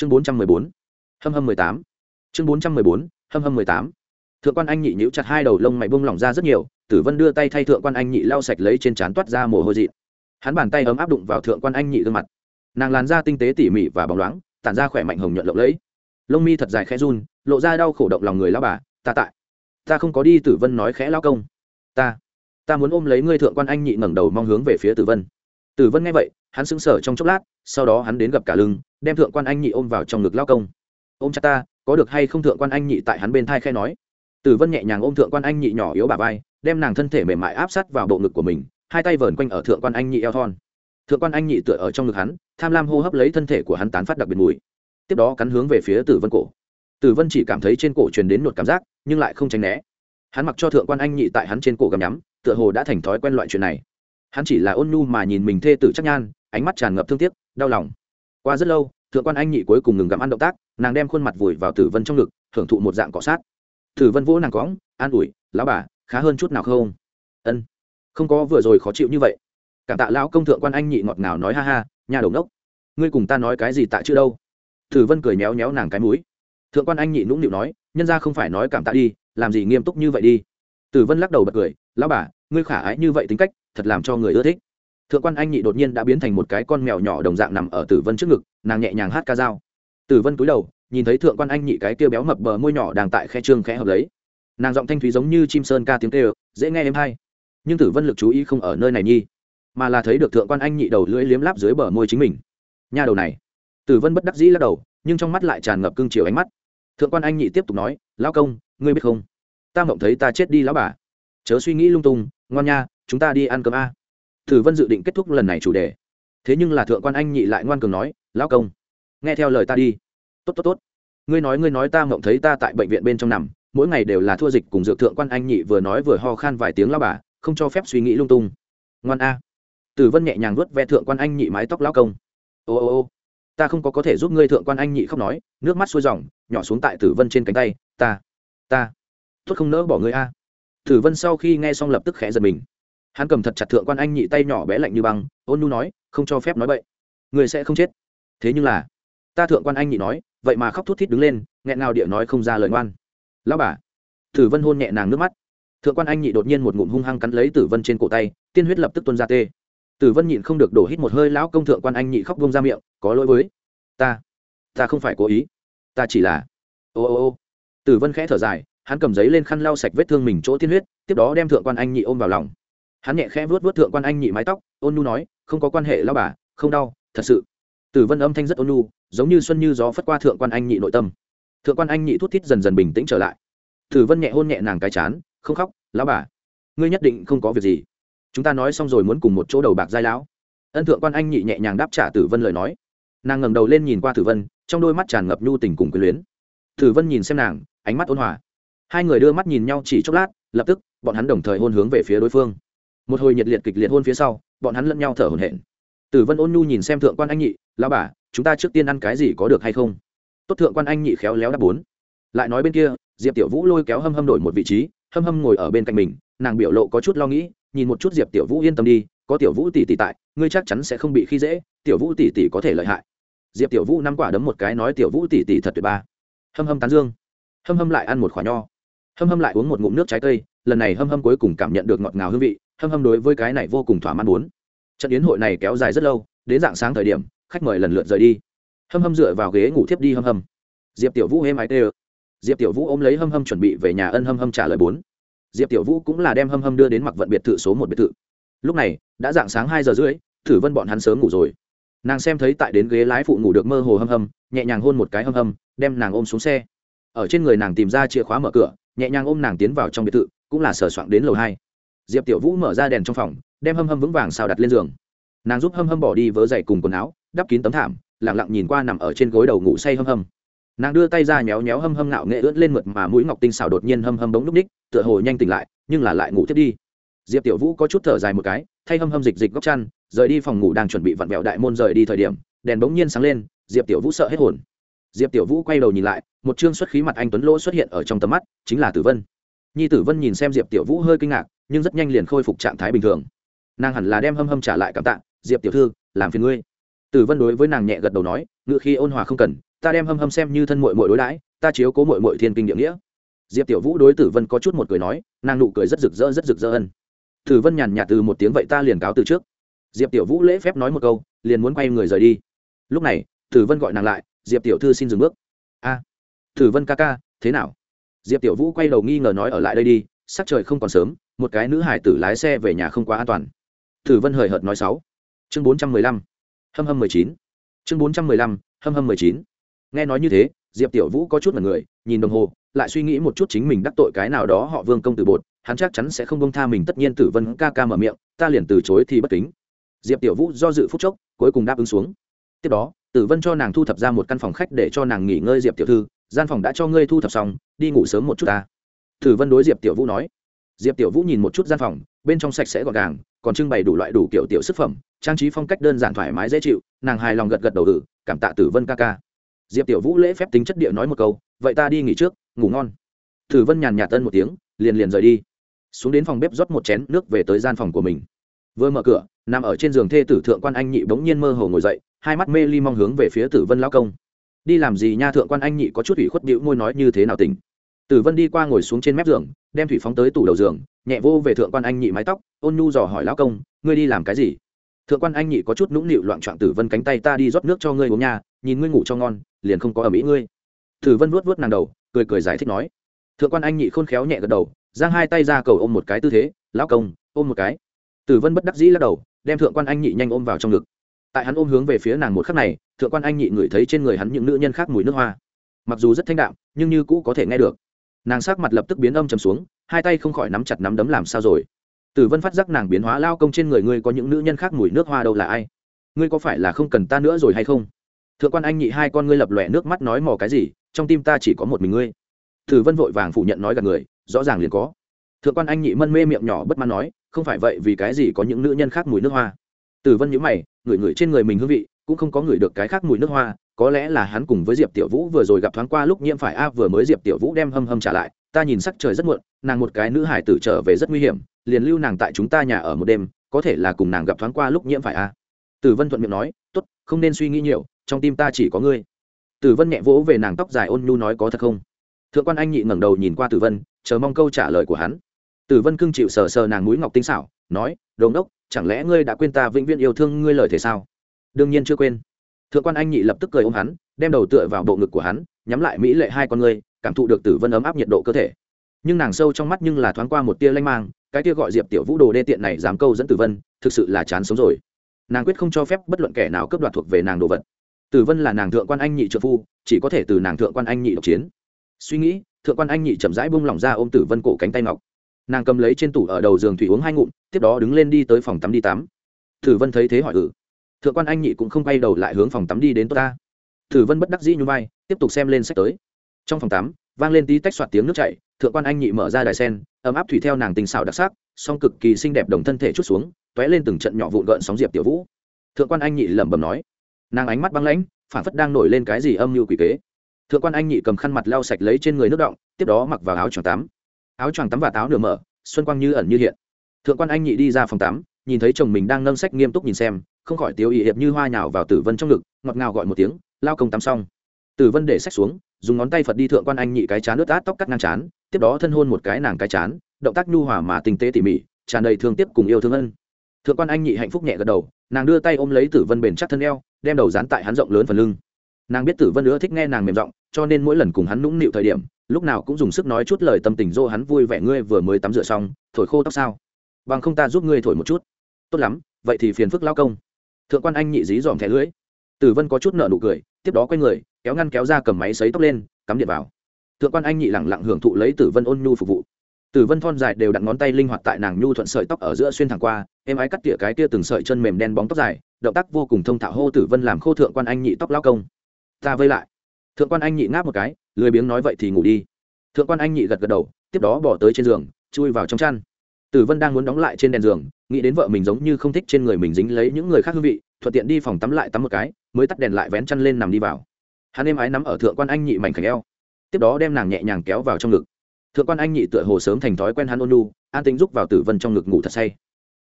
chương bốn trăm mười bốn. Hâm hâm mười tám. Chương bốn trăm mười bốn. Hâm hâm mười tám. Thượng quan anh nhị nhíu chặt hai đầu lông mày bông lỏng ra rất nhiều, tử vân đưa tay thay thượng quan anh nhị lau sạch lấy trên trán toát ra mồ hôi dị hắn bàn tay ấm áp đụng vào thượng quan anh nhị gương mặt. Nàng làn da tinh tế tỉ mỉ và bóng loáng, tản ra khỏe mạnh hồng nhuận lộng lẫy. Lông mi thật dài khẽ run, lộ ra đau khổ động lòng người lao bà, ta tại. Ta không có đi, tử vân nói khẽ lao công. Ta ta muốn ôm lấy ngươi thượng quan anh nhị ngẩng đầu mong hướng về phía tử vân. Tử vân nghe vậy hắn sững sờ trong chốc lát, sau đó hắn đến gặp cả lưng, đem thượng quan anh nhị ôm vào trong ngực lao công. Ôm chặt ta, có được hay không thượng quan anh nhị? Tại hắn bên thai khe nói. Tử vân nhẹ nhàng ôm thượng quan anh nhị nhỏ yếu bà vai, đem nàng thân thể mềm mại áp sát vào bộ ngực của mình, hai tay vờn quanh ở thượng quan anh nhị eo thon. Thượng quan anh nhị tựa ở trong ngực hắn, tham lam hô hấp lấy thân thể của hắn tán phát đặc biệt mùi. Tiếp đó cắn hướng về phía tử vân cổ. Tử vân chỉ cảm thấy trên cổ truyền đến một cảm giác, nhưng lại không tránh né. Hắn mặc cho thượng quan anh nhị tại hắn trên cổ gầm nhắm, tựa hồ đã thành thói quen loại chuyện này. Hắn chỉ là ôn nhu mà nhìn mình thê tử chắc nhan ánh mắt tràn ngập thương tiếc, đau lòng. Qua rất lâu, thượng quan anh nhị cuối cùng ngừng gặm ăn động tác, nàng đem khuôn mặt vùi vào tử vân trong ngực, thưởng thụ một dạng cọ sát. Tử vân vỗ nàng cóng an ủi, lão bà, khá hơn chút nào không? Ân, không có, vừa rồi khó chịu như vậy. Cảm tạ lão công thượng quan anh nhị ngọt ngào nói ha ha, nhà đầu đốc, ngươi cùng ta nói cái gì tạ chưa đâu? Tử vân cười méo méo nàng cái mũi. Thượng quan anh nhị nũng nịu nói, nhân ra không phải nói cảm tạ đi, làm gì nghiêm túc như vậy đi. Tử vân lắc đầu bật cười, lão bà, ngươi khả ái như vậy tính cách, thật làm cho người ưa thích thượng quan anh nhị đột nhiên đã biến thành một cái con mèo nhỏ đồng dạng nằm ở tử vân trước ngực, nàng nhẹ nhàng hát ca dao. Tử vân cúi đầu, nhìn thấy thượng quan anh nhị cái kia béo mập bờ môi nhỏ đang tại khe trương khẽ hợp lấy. Nàng giọng thanh thúy giống như chim sơn ca tiếng kêu, dễ nghe êm hay. Nhưng tử vân lực chú ý không ở nơi này nhi, mà là thấy được thượng quan anh nhị đầu lưỡi liếm láp dưới bờ môi chính mình. Nha đầu này. Tử vân bất đắc dĩ lắc đầu, nhưng trong mắt lại tràn ngập cương chiều ánh mắt. Thượng quan anh nhị tiếp tục nói, lão công, ngươi biết không? Ta mộng thấy ta chết đi lão bà. Chớ suy nghĩ lung tung, ngon nha, chúng ta đi ăn cơm a. Thử vân dự định kết thúc lần này chủ đề. Thế nhưng là thượng quan anh nhị lại ngoan cường nói, lão công, nghe theo lời ta đi. Tốt tốt tốt. Ngươi nói ngươi nói, ta mộng thấy ta tại bệnh viện bên trong nằm, mỗi ngày đều là thua dịch cùng dược thượng quan anh nhị vừa nói vừa ho khan vài tiếng lao bà, không cho phép suy nghĩ lung tung. Ngoan a. Tử vân nhẹ nhàng vuốt ve thượng quan anh nhị mái tóc lao công. Ô ô ô, ta không có có thể giúp ngươi thượng quan anh nhị khóc nói, nước mắt xuôi dòng, nhỏ xuống tại tử vân trên cánh tay, ta ta, tốt không nỡ bỏ ngươi a. Tử vân sau khi nghe xong lập tức khẽ giật mình hắn cầm thật chặt thượng quan anh nhị tay nhỏ bé lạnh như băng, ôn nu nói, không cho phép nói vậy người sẽ không chết. Thế nhưng là, ta thượng quan anh nhị nói, vậy mà khóc thút thít đứng lên, nghẹn ngào địa nói không ra lời ngoan. Lão bà. Tử vân hôn nhẹ nàng nước mắt. Thượng quan anh nhị đột nhiên một ngụm hung hăng cắn lấy tử vân trên cổ tay, tiên huyết lập tức tuôn ra tê. Tử vân nhịn không được đổ hít một hơi, lão công thượng quan anh nhị khóc vông ra miệng, có lỗi với ta. Ta không phải cố ý. Ta chỉ là ô ô ô. Tử vân khẽ thở dài, hắn cầm giấy lên khăn lau sạch vết thương mình chỗ tiên huyết, tiếp đó đem thượng quan anh nhị ôm vào lòng hắn nhẹ khẽ vuốt vuốt thượng quan anh nhị mái tóc, ôn nu nói, không có quan hệ lao bà, không đau, thật sự. Tử vân âm thanh rất ôn nu giống như xuân như gió phất qua thượng quan anh nhị nội tâm. Thượng quan anh nhị thút thít dần dần bình tĩnh trở lại. Tử vân nhẹ hôn nhẹ nàng cái chán, không khóc, lão bà, ngươi nhất định không có việc gì. Chúng ta nói xong rồi muốn cùng một chỗ đầu bạc giai lão. Ân thượng quan anh nhị nhẹ nhàng đáp trả tử vân lời nói. Nàng ngẩng đầu lên nhìn qua tử vân, trong đôi mắt tràn ngập nhu tình cùng quyền luyến. Tử vân nhìn xem nàng, ánh mắt ôn hòa. Hai người đưa mắt nhìn nhau chỉ chốc lát, lập tức, bọn hắn đồng thời hôn hướng về phía đối phương một hồi nhiệt liệt kịch liệt hôn phía sau, bọn hắn lẫn nhau thở hổn hển. Tử vân ôn nhu nhìn xem thượng quan anh nhị lao bà, chúng ta trước tiên ăn cái gì có được hay không? Tốt, thượng quan anh nhị khéo léo đáp bốn. Lại nói bên kia, diệp tiểu vũ lôi kéo hâm hâm đổi một vị trí, hâm hâm ngồi ở bên cạnh mình, nàng biểu lộ có chút lo nghĩ, nhìn một chút diệp tiểu vũ yên tâm đi, có tiểu vũ tỷ tỷ tại, ngươi chắc chắn sẽ không bị khi dễ, tiểu vũ tỷ tỷ có thể lợi hại. Diệp tiểu vũ năm quả đấm một cái nói, tiểu vũ tỷ tỷ thật tuyệt ba. Hâm hâm tán dương. Hâm hâm lại ăn một quả nho. Hâm hâm lại uống một ngụm nước trái cây lần này hâm hâm cuối cùng cảm nhận được ngọt ngào hương vị, hâm hâm đối với cái này vô cùng thỏa mãn muốn. Trận yến hội này kéo dài rất lâu, đến dạng sáng thời điểm, khách mời lần lượt rời đi. Hâm hâm dựa vào ghế ngủ thiếp đi hâm hâm. Diệp tiểu vũ êm ái tê diệp tiểu vũ ôm lấy hâm hâm chuẩn bị về nhà ân hâm hâm trả lời bốn. Diệp tiểu vũ cũng là đem hâm hâm đưa đến mặc vận biệt thự số một biệt thự. Lúc này, đã dạng sáng hai giờ rưỡi, thử vân bọn hắn sớm ngủ rồi. Nàng xem thấy tại đến ghế lái phụ ngủ được mơ hồ hâm hâm, nhẹ nhàng hôn một cái hâm hâm, đem nàng ôm xuống xe. Ở trên người nàng tìm ra chìa khóa mở cửa, nhẹ nhàng ôm nàng tiến vào trong biệt thự cũng là sờ soạng đến lầu hai. Diệp tiểu vũ mở ra đèn trong phòng, đem hâm hâm vững vàng xào đặt lên giường. Nàng giúp hâm hâm bỏ đi vớ dày cùng quần áo, đắp kín tấm thảm lẳng lặng nhìn qua nằm ở trên gối đầu ngủ say hâm hâm. Nàng đưa tay ra méo méo hâm hâm ngạo nghệ ướt lên mượt mà mũi ngọc tinh xào đột nhiên hâm hâm bóng núp ních tựa hồ nhanh tỉnh lại, nhưng là lại ngủ tiếp đi. Diệp tiểu vũ có chút thở dài một cái, thay hâm hâm dịch dịch góc chăn, rời đi phòng ngủ đang chuẩn bị vặn vẹo đại môn rời đi thời điểm, đèn bỗng nhiên sáng lên, diệp tiểu vũ sợ hết hồn. Diệp tiểu vũ quay đầu nhìn lại, một chương xuất khí mặt anh tuấn lỗ xuất hiện ở trong tầm mắt, chính là tử vân nhi tử vân nhìn xem diệp tiểu vũ hơi kinh ngạc, nhưng rất nhanh liền khôi phục trạng thái bình thường. Nàng hẳn là đem hâm hâm trả lại cảm tạ, diệp tiểu thư, làm phiền ngươi. Tử vân đối với nàng nhẹ gật đầu nói, ngự khi ôn hòa không cần, ta đem hâm hâm xem như thân mội mội đối đãi, ta chiếu cố mội mội thiên kinh địa nghĩa. Diệp tiểu vũ đối tử vân có chút một cười nói, nàng nụ cười rất rực rỡ, rất rực rỡ ân. Tử vân nhàn nhạt từ một tiếng, vậy ta liền cáo từ trước. Diệp tiểu vũ lễ phép nói một câu, liền muốn quay người rời đi. Lúc này, tử vân gọi nàng lại, diệp tiểu thư xin dừng bước. A, tử vân ca ca, thế nào? Diệp tiểu vũ quay đầu nghi ngờ nói ở lại đây đi, sắc trời không còn sớm, một cái nữ hải tử lái xe về nhà không quá an toàn. Tử vân hời hợt nói sáu. Chương bốn trăm mười lăm. Hâm hâm mười chín. Chương bốn trăm mười lăm, hâm hâm mười chín. Nghe nói như thế, diệp tiểu vũ có chút mật người, nhìn đồng hồ, lại suy nghĩ một chút chính mình đắc tội cái nào đó họ vương công tử bột, hắn chắc chắn sẽ không bông tha mình, tất nhiên tử vân ca ca mở miệng, ta liền từ chối thì bất kính. Diệp tiểu vũ do dự phút chốc, cuối cùng đáp ứng xuống. Tiếp đó, tử vân cho nàng thu thập ra một căn phòng khách để cho nàng nghỉ ngơi diệp tiểu thư gian phòng đã cho ngươi thu thập xong, đi ngủ sớm một chút ta. Tử vân đối diệp tiểu vũ nói. Diệp tiểu vũ nhìn một chút gian phòng, bên trong sạch sẽ gọn gàng, còn trưng bày đủ loại đủ kiểu tiểu sức phẩm, trang trí phong cách đơn giản thoải mái dễ chịu, nàng hài lòng gật gật đầu tử cảm tạ tử vân ca ca. Diệp tiểu vũ lễ phép tính chất địa nói một câu, vậy ta đi nghỉ trước, ngủ ngon. Tử vân nhàn nhạt tân một tiếng, liền liền rời đi. Xuống đến phòng bếp rót một chén nước về tới gian phòng của mình. Vừa mở cửa, nằm ở trên giường thê tử thượng quan anh nhị bỗng nhiên mơ hồ ngồi dậy, hai mắt mê ly mong hướng về phía tử vân lao công đi làm gì nha thượng quan anh nhị có chút ủy khuất bĩu môi nói như thế nào tỉnh. Tử vân đi qua ngồi xuống trên mép giường, đem thủy phóng tới tủ đầu giường, nhẹ vô về thượng quan anh nhị mái tóc, ôn nhu dò hỏi lão công, ngươi đi làm cái gì? Thượng quan anh nhị có chút nũng nịu loạn trọn tử vân cánh tay, ta đi rót nước cho ngươi uống nhà nhìn ngươi ngủ cho ngon, liền không có ở mỹ ngươi. Tử vân vuốt vuốt nàng đầu, cười cười giải thích nói. Thượng quan anh nhị khôn khéo nhẹ gật đầu, giang hai tay ra cầu ôm một cái tư thế, lão công, ôm một cái. Tử vân bất đắc dĩ lắc đầu, đem thượng quan anh nhị nhanh ôm vào trong ngực tại hắn ôm hướng về phía nàng một khắc này, thượng quan anh nhị ngửi thấy trên người hắn những nữ nhân khác mùi nước hoa. Mặc dù rất thanh đạm, nhưng như cũ có thể nghe được. Nàng sắc mặt lập tức biến âm trầm xuống, hai tay không khỏi nắm chặt nắm đấm làm sao rồi. Tử vân phát giác nàng biến hóa lao công trên người ngươi có những nữ nhân khác mùi nước hoa đâu là ai? Ngươi có phải là không cần ta nữa rồi hay không? Thượng quan anh nhị hai con ngươi lập lòe nước mắt nói mò cái gì, trong tim ta chỉ có một mình ngươi. Tử vân vội vàng phủ nhận nói gặp người, rõ ràng liền có. Thượng quan anh nhị mân mê miệng nhỏ bất mãn nói, không phải vậy vì cái gì có những nữ nhân khác mùi nước hoa? Tử vân nhíu mày ngửi ngửi trên người mình hương vị, cũng không có ngửi được cái khác mùi nước hoa, có lẽ là hắn cùng với diệp tiểu vũ vừa rồi gặp thoáng qua lúc nhiễm phải a, vừa mới diệp tiểu vũ đem hâm hâm trả lại, ta nhìn sắc trời rất muộn, nàng một cái nữ hải tử trở về rất nguy hiểm, liền lưu nàng tại chúng ta nhà ở một đêm, có thể là cùng nàng gặp thoáng qua lúc nhiễm phải a. Tử vân thuận miệng nói, tốt, không nên suy nghĩ nhiều, trong tim ta chỉ có ngươi. Tử vân nhẹ vỗ về nàng tóc dài ôn nhu nói, có thật không? Thượng quan anh nhị ngẩng đầu nhìn qua tử vân, chờ mong câu trả lời của hắn. Tử vân cưng chịu sờ sờ nàng mũi ngọc tinh xảo, nói, đồn đốc chẳng lẽ ngươi đã quên ta vĩnh viễn yêu thương ngươi lời thế sao? Đương nhiên chưa quên. Thượng quan anh nhị lập tức cười ôm hắn, đem đầu tựa vào bộ ngực của hắn, nhắm lại mỹ lệ hai con ngươi, cảm thụ được tử vân ấm áp nhiệt độ cơ thể. Nhưng nàng sâu trong mắt nhưng là thoáng qua một tia lanh mang, cái tia gọi diệp tiểu vũ đồ đê tiện này dám câu dẫn tử vân, thực sự là chán sống rồi. Nàng quyết không cho phép bất luận kẻ nào cướp đoạt thuộc về nàng đồ vật. Tử vân là nàng thượng quan anh nhị trợ phu, chỉ có thể từ nàng thượng quan anh nhị độc chiến. Suy nghĩ, thượng quan anh nhị chậm rãi bung lỏng ra ôm tử vân cổ cánh tay ngọc nàng cầm lấy trên tủ ở đầu giường thủy uống hai ngụm, tiếp đó đứng lên đi tới phòng tắm đi tắm. Thử vân thấy thế hỏi ừ. Thượng quan anh nhị cũng không quay đầu lại hướng phòng tắm đi đến tốt ta. Thử vân bất đắc dĩ như vai, tiếp tục xem lên sách tới. Trong phòng tắm, vang lên tí tách soạt tiếng nước chảy, thượng quan anh nhị mở ra đài sen, ấm áp thủy theo nàng tình xảo đặc sắc, song cực kỳ xinh đẹp đồng thân thể chút xuống t ó é lên từng trận nhỏ vụn gợn sóng diệp tiểu vũ. Thượng quan anh nhị lẩm bẩm nói, nàng ánh mắt băng lãnh phản phất đang nổi lên cái gì âm mưu quỷ kế. Thượng quan anh nhị cầm khăn mặt lau sạch lấy trên người nước động, tiếp đó mặc vào áo choàng tắm áo choàng tắm và táo nửa mở, xuân quang như ẩn như hiện. Thượng quan anh nhị đi ra phòng tắm, nhìn thấy chồng mình đang nâng sách nghiêm túc nhìn xem, không khỏi tiêu ý hiệp như hoa nhào vào tử vân trong ngực, ngọt ngào gọi một tiếng, lao công tắm xong. Tử vân để sách xuống, dùng ngón tay phật đi thượng quan anh nhị cái chán ướt át tóc cắt ngang chán, tiếp đó thân hôn một cái nàng cái chán, động tác nhu hòa mà tinh tế tỉ mỉ, tràn đầy thương tiếp cùng yêu thương ân. Thượng quan anh nhị hạnh phúc nhẹ gật đầu, nàng đưa tay ôm lấy tử vân bền chắc thân eo, đem đầu dán tại hắn rộng lớn phần lưng. Nàng biết tử vân nữa thích nghe nàng mềm giọng, cho nên mỗi lần cùng hắn nũng nịu thời điểm lúc nào cũng dùng sức nói chút lời tâm tình dô hắn vui vẻ ngươi vừa mới tắm rửa xong, thổi khô tóc sao? Bằng không ta giúp ngươi thổi một chút. Tốt lắm, vậy thì phiền phức lao công. Thượng quan anh nhị dí dòm thẻ lưới tử vân có chút nợ nụ cười, tiếp đó quay người, kéo ngăn kéo ra cầm máy xấy tóc lên, cắm điện vào. Thượng quan anh nhị lẳng lặng hưởng thụ lấy tử vân ôn nhu phục vụ. Tử vân thon dài đều đặt ngón tay linh hoạt tại nàng nhu thuận sợi tóc ở giữa xuyên thẳng qua em ái cắt tỉa cái tia từng sợi chân mềm đen bóng tóc dài, động tác vô cùng thông thạo hô tử vân làm khô thượng quan anh nhị tóc lao công. Ta vây lại thượng quan anh nhị ngáp một cái, lười biếng nói vậy thì ngủ đi. Thượng quan anh nhị gật gật đầu, tiếp đó bỏ tới trên giường, chui vào trong chăn. Tử vân đang muốn đóng lại trên đèn giường, nghĩ đến vợ mình giống như không thích trên người mình dính lấy những người khác hương vị, thuận tiện đi phòng tắm lại tắm một cái, mới tắt đèn lại vén chăn lên nằm đi vào. Hắn êm ái nắm ở thượng quan anh nhị mảnh khảnh eo. Tiếp đó đem nàng nhẹ nhàng kéo vào trong ngực. Thượng quan anh nhị tựa hồ sớm thành thói quen hắn ôn nu an tính giúp vào tử vân trong ngực ngủ thật say.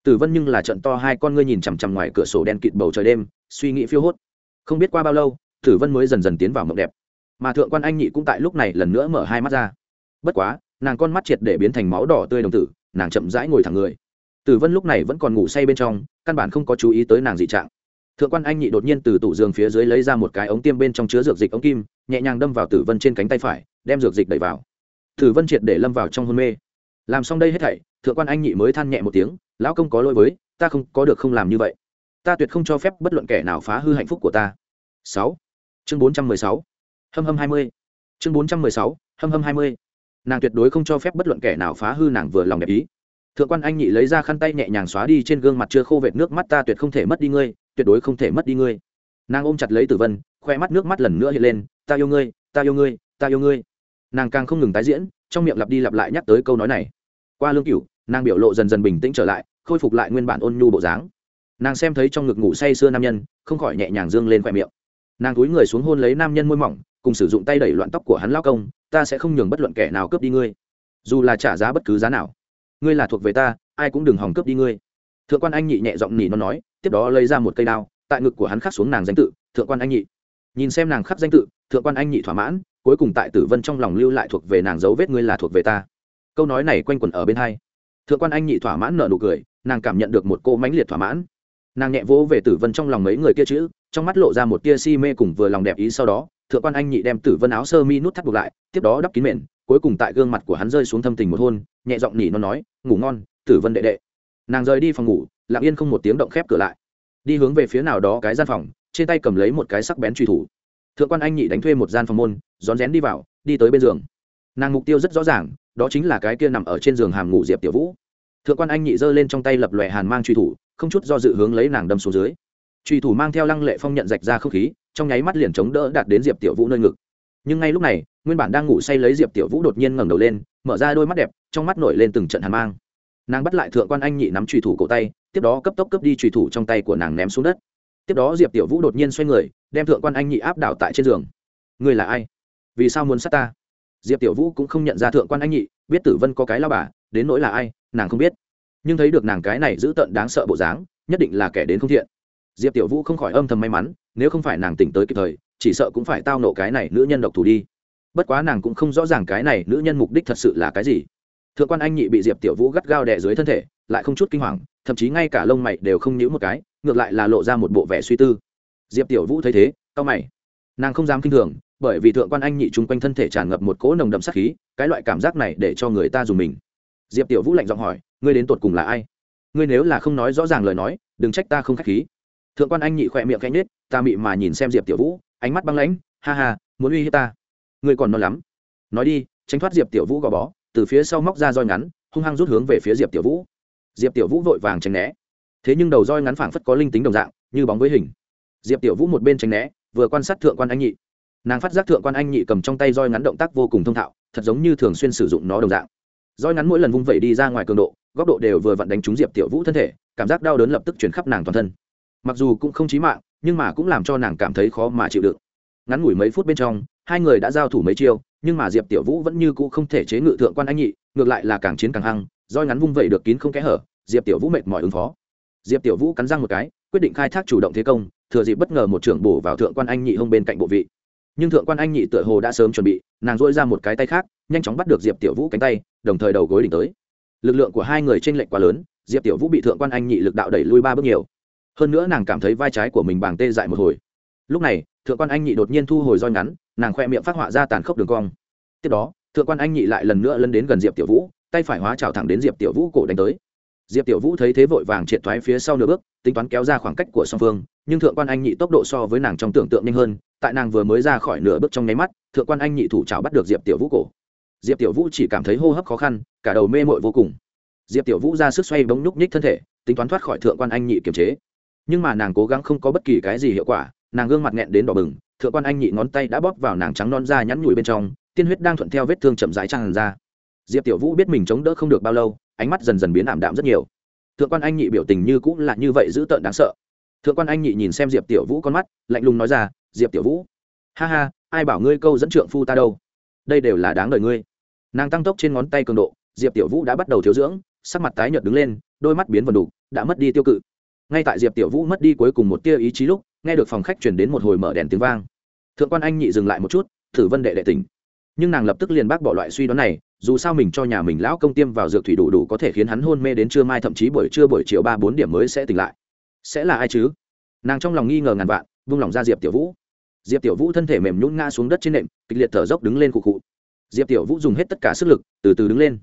Tử vân nhưng là trận to hai con ngươi nhìn chằm chằm ngoài cửa sổ đen kịt bầu trời đêm, suy nghĩ phiêu hốt. Không biết qua bao lâu, tử vân mới dần dần tiến vào mộng đẹp mà thượng quan anh nhị cũng tại lúc này lần nữa mở hai mắt ra. Bất quá, nàng con mắt triệt để biến thành máu đỏ tươi đồng tử, nàng chậm rãi ngồi thẳng người. Tử vân lúc này vẫn còn ngủ say bên trong, căn bản không có chú ý tới nàng dị trạng. Thượng quan anh nhị đột nhiên từ tủ giường phía dưới lấy ra một cái ống tiêm bên trong chứa dược dịch ống kim, nhẹ nhàng đâm vào tử vân trên cánh tay phải, đem dược dịch đẩy vào. Tử vân triệt để lâm vào trong hôn mê. Làm xong đây hết thảy, thượng quan anh nhị mới than nhẹ một tiếng, lão công có lỗi với, ta không, có được không làm như vậy. Ta tuyệt không cho phép bất luận kẻ nào phá hư hạnh phúc của ta. Sáu. Chương bốn trăm mười sáu hâm hâm hai mươi. Chương bốn trăm mười sáu, hâm hâm hai mươi. Nàng tuyệt đối không cho phép bất luận kẻ nào phá hư nàng vừa lòng đẹp ý. Thượng quan anh nhị lấy ra khăn tay nhẹ nhàng xóa đi trên gương mặt chưa khô vệt nước mắt, ta tuyệt không thể mất đi ngươi, tuyệt đối không thể mất đi ngươi. Nàng ôm chặt lấy tử vân, khoe mắt nước mắt lần nữa hiện lên, ta yêu ngươi, ta yêu ngươi, ta yêu ngươi. Nàng càng không ngừng tái diễn, trong miệng lặp đi lặp lại nhắc tới câu nói này. Qua lương cửu, nàng biểu lộ dần dần bình tĩnh trở lại, khôi phục lại nguyên bản ôn nhu bộ dáng. Nàng xem thấy trong ngực ngủ say sưa nam nhân, không khỏi nhẹ nhàng dương lên khoe miệng. Nàng túi người xuống hôn lấy nam nhân môi mỏng cùng sử dụng tay đẩy loạn tóc của hắn lao công, ta sẽ không nhường bất luận kẻ nào cướp đi ngươi. Dù là trả giá bất cứ giá nào, ngươi là thuộc về ta, ai cũng đừng hòng cướp đi ngươi. Thượng quan anh nhị nhẹ giọng nỉ nó nói, tiếp đó lấy ra một cây đao, tại ngực của hắn khắc xuống nàng danh tự, thượng quan anh nhị. Nhìn xem nàng khắc danh tự, thượng quan anh nhị thỏa mãn, cuối cùng tại tử vân trong lòng lưu lại thuộc về nàng dấu vết ngươi là thuộc về ta. Câu nói này quanh quẩn ở bên hai. Thượng quan anh nhị thỏa mãn nợ nụ cười, nàng cảm nhận được một cô mãnh liệt thỏa mãn. Nàng nhẹ vỗ về tử vân trong lòng mấy người kia chữ, trong mắt lộ ra một tia si mê cùng vừa lòng đẹp ý sau đó thượng quan anh nhị đem tử vân áo sơ mi nút thắt buộc lại, tiếp đó đắp kín mền, cuối cùng tại gương mặt của hắn rơi xuống thâm tình một hôn, nhẹ giọng nỉ nó nói, ngủ ngon, tử vân đệ đệ. Nàng rời đi phòng ngủ, lặng yên không một tiếng động khép cửa lại. Đi hướng về phía nào đó cái gian phòng, trên tay cầm lấy một cái sắc bén truy thủ. Thượng quan anh nhị đánh thuê một gian phòng môn, rón rén đi vào, đi tới bên giường. Nàng mục tiêu rất rõ ràng, đó chính là cái kia nằm ở trên giường hàm ngủ diệp tiểu vũ. Thượng quan anh nhị giơ lên trong tay lập lòe hàn mang truy thủ, không chút do dự hướng lấy nàng đâm xuống dưới. Truy thủ mang theo lăng lệ phong nhận rạch ra không khí trong nháy mắt liền chống đỡ đạt đến diệp tiểu vũ nơi ngực. Nhưng ngay lúc này, nguyên bản đang ngủ say lấy diệp tiểu vũ đột nhiên ngẩng đầu lên, mở ra đôi mắt đẹp, trong mắt nổi lên từng trận hàn mang. Nàng bắt lại thượng quan anh nhị nắm trùy thủ cổ tay, tiếp đó cấp tốc cấp đi trùy thủ trong tay của nàng ném xuống đất. Tiếp đó diệp tiểu vũ đột nhiên xoay người, đem thượng quan anh nhị áp đảo tại trên giường. Người là ai? Vì sao muốn sát ta? Diệp tiểu vũ cũng không nhận ra thượng quan anh nhị, biết tử vân có cái lao bà, đến nỗi là ai, nàng không biết. Nhưng thấy được nàng cái này giữ tận đáng sợ bộ dáng, nhất định là kẻ đến không thiện diệp tiểu vũ không khỏi âm thầm may mắn, nếu không phải nàng tỉnh tới kịp thời, chỉ sợ cũng phải tao nộ cái này nữ nhân độc thủ đi. Bất quá nàng cũng không rõ ràng cái này nữ nhân mục đích thật sự là cái gì. Thượng quan anh nhị bị diệp tiểu vũ gắt gao đè dưới thân thể, lại không chút kinh hoàng, thậm chí ngay cả lông mày đều không nhíu một cái, ngược lại là lộ ra một bộ vẻ suy tư. Diệp tiểu vũ thấy thế, cau mày. Nàng không dám kinh thường, bởi vì thượng quan anh nhị chung quanh thân thể tràn ngập một cỗ nồng đậm sát khí, cái loại cảm giác này để cho người ta dùng mình. Diệp tiểu vũ lạnh giọng hỏi, ngươi đến tột cùng là ai? Ngươi nếu là không nói rõ ràng lời nói, đừng trách ta không k h á c h khí thượng quan anh nhị khỏe miệng cánh nết ta mị mà nhìn xem diệp tiểu vũ, ánh mắt băng lãnh, ha ha, muốn uy hiếp ta? Người còn non lắm. Nói đi, tránh thoát diệp tiểu vũ gò bó, từ phía sau móc ra roi ngắn, hung hăng rút hướng về phía diệp tiểu vũ. Diệp tiểu vũ vội vàng tránh né. Thế nhưng đầu roi ngắn phảng phất có linh tính đồng dạng, như bóng với hình. Diệp tiểu vũ một bên tránh né, vừa quan sát thượng quan anh nhị. Nàng phát giác thượng quan anh nhị cầm trong tay roi ngắn động tác vô cùng thông thạo, thật giống như thường xuyên sử dụng nó đồng dạng. Roi ngắn mỗi lần vung vẩy đi ra ngoài cường độ, góc độ đều vừa vặn đánh trúng diệp tiểu vũ thân thể, cảm giác đau đớn lập tức chuyển khắp nàng toàn thân mặc dù cũng không chí mạng, nhưng mà cũng làm cho nàng cảm thấy khó mà chịu đựng. Ngắn ngủi mấy phút bên trong, hai người đã giao thủ mấy chiêu, nhưng mà diệp tiểu vũ vẫn như cũ không thể chế ngự thượng quan anh nhị, ngược lại là càng chiến càng hăng, roi ngắn vung vẩy được kín không kẽ hở, diệp tiểu vũ mệt mỏi ứng phó. Diệp tiểu vũ cắn răng một cái, quyết định khai thác chủ động thế công, thừa dịp bất ngờ một trưởng bổ vào thượng quan anh nhị hông bên cạnh bộ vị. Nhưng thượng quan anh nhị tựa hồ đã sớm chuẩn bị, nàng dỗi ra một cái tay khác, nhanh chóng bắt được diệp tiểu vũ cánh tay, đồng thời đầu gối đỉnh tới. Lực lượng của hai người t r ê n lệch quá lớn, diệp tiểu vũ bị thượng quan anh nhị lực đạo đẩy lui ba bước nhiều hơn nữa nàng cảm thấy vai trái của mình bàng tê dại một hồi. Lúc này, thượng quan anh nhị đột nhiên thu hồi roi ngắn, nàng khoe miệng phát họa ra tàn khốc đường cong. Tiếp đó, thượng quan anh nhị lại lần nữa lân đến gần diệp tiểu vũ, tay phải hóa trào thẳng đến diệp tiểu vũ cổ đánh tới. Diệp tiểu vũ thấy thế vội vàng triệt thoái phía sau nửa bước, tính toán kéo ra khoảng cách của song phương, nhưng thượng quan anh nhị tốc độ so với nàng trong tưởng tượng nhanh hơn, tại nàng vừa mới ra khỏi nửa bước trong nháy mắt, thượng quan anh nhị thủ trào bắt được diệp tiểu vũ cổ. Diệp tiểu vũ chỉ cảm thấy hô hấp khó khăn, cả đầu mê mội vô cùng. Diệp tiểu vũ ra sức xoay bóng nhúc nhích thân thể, tính toán thoát khỏi thượng quan anh nhị kiềm chế nhưng mà nàng cố gắng không có bất kỳ cái gì hiệu quả, nàng gương mặt nghẹn đến đỏ bừng, thượng quan anh nhị ngón tay đã bóp vào nàng trắng non da nhắn nhủi bên trong, tiên huyết đang thuận theo vết thương chậm rãi tràn ra. Diệp tiểu vũ biết mình chống đỡ không được bao lâu, ánh mắt dần dần biến ảm đạm rất nhiều. Thượng quan anh nhị biểu tình như cũng là như vậy dữ tợn đáng sợ. Thượng quan anh nhị nhìn xem diệp tiểu vũ con mắt, lạnh lùng nói ra, diệp tiểu vũ, ha ha, ai bảo ngươi câu dẫn trượng phu ta đâu? Đây đều là đáng đời ngươi. Nàng tăng tốc trên ngón tay cường độ, diệp tiểu vũ đã bắt đầu thiếu dưỡng, sắc mặt tái nhợt đứng lên, đôi mắt biến vần đục, đã mất đi tiêu cự ngay tại diệp tiểu vũ mất đi cuối cùng một tia ý chí lúc, nghe được phòng khách chuyển đến một hồi mở đèn tiếng vang. Thượng quan anh nhị dừng lại một chút, thử vân đệ đệ tỉnh. Nhưng nàng lập tức liền bác bỏ loại suy đoán này, dù sao mình cho nhà mình lão công tiêm vào dược thủy đủ đủ có thể khiến hắn hôn mê đến trưa mai, thậm chí buổi trưa buổi chiều ba bốn điểm mới sẽ tỉnh lại. Sẽ là ai chứ? Nàng trong lòng nghi ngờ ngàn vạn, vung lòng ra diệp tiểu vũ. Diệp tiểu vũ thân thể mềm nhún ngã xuống đất trên nệm, kịch liệt thở dốc đứng lên cụ cụ diệp tiểu vũ dùng hết tất cả sức lực, từ từ đứng lên.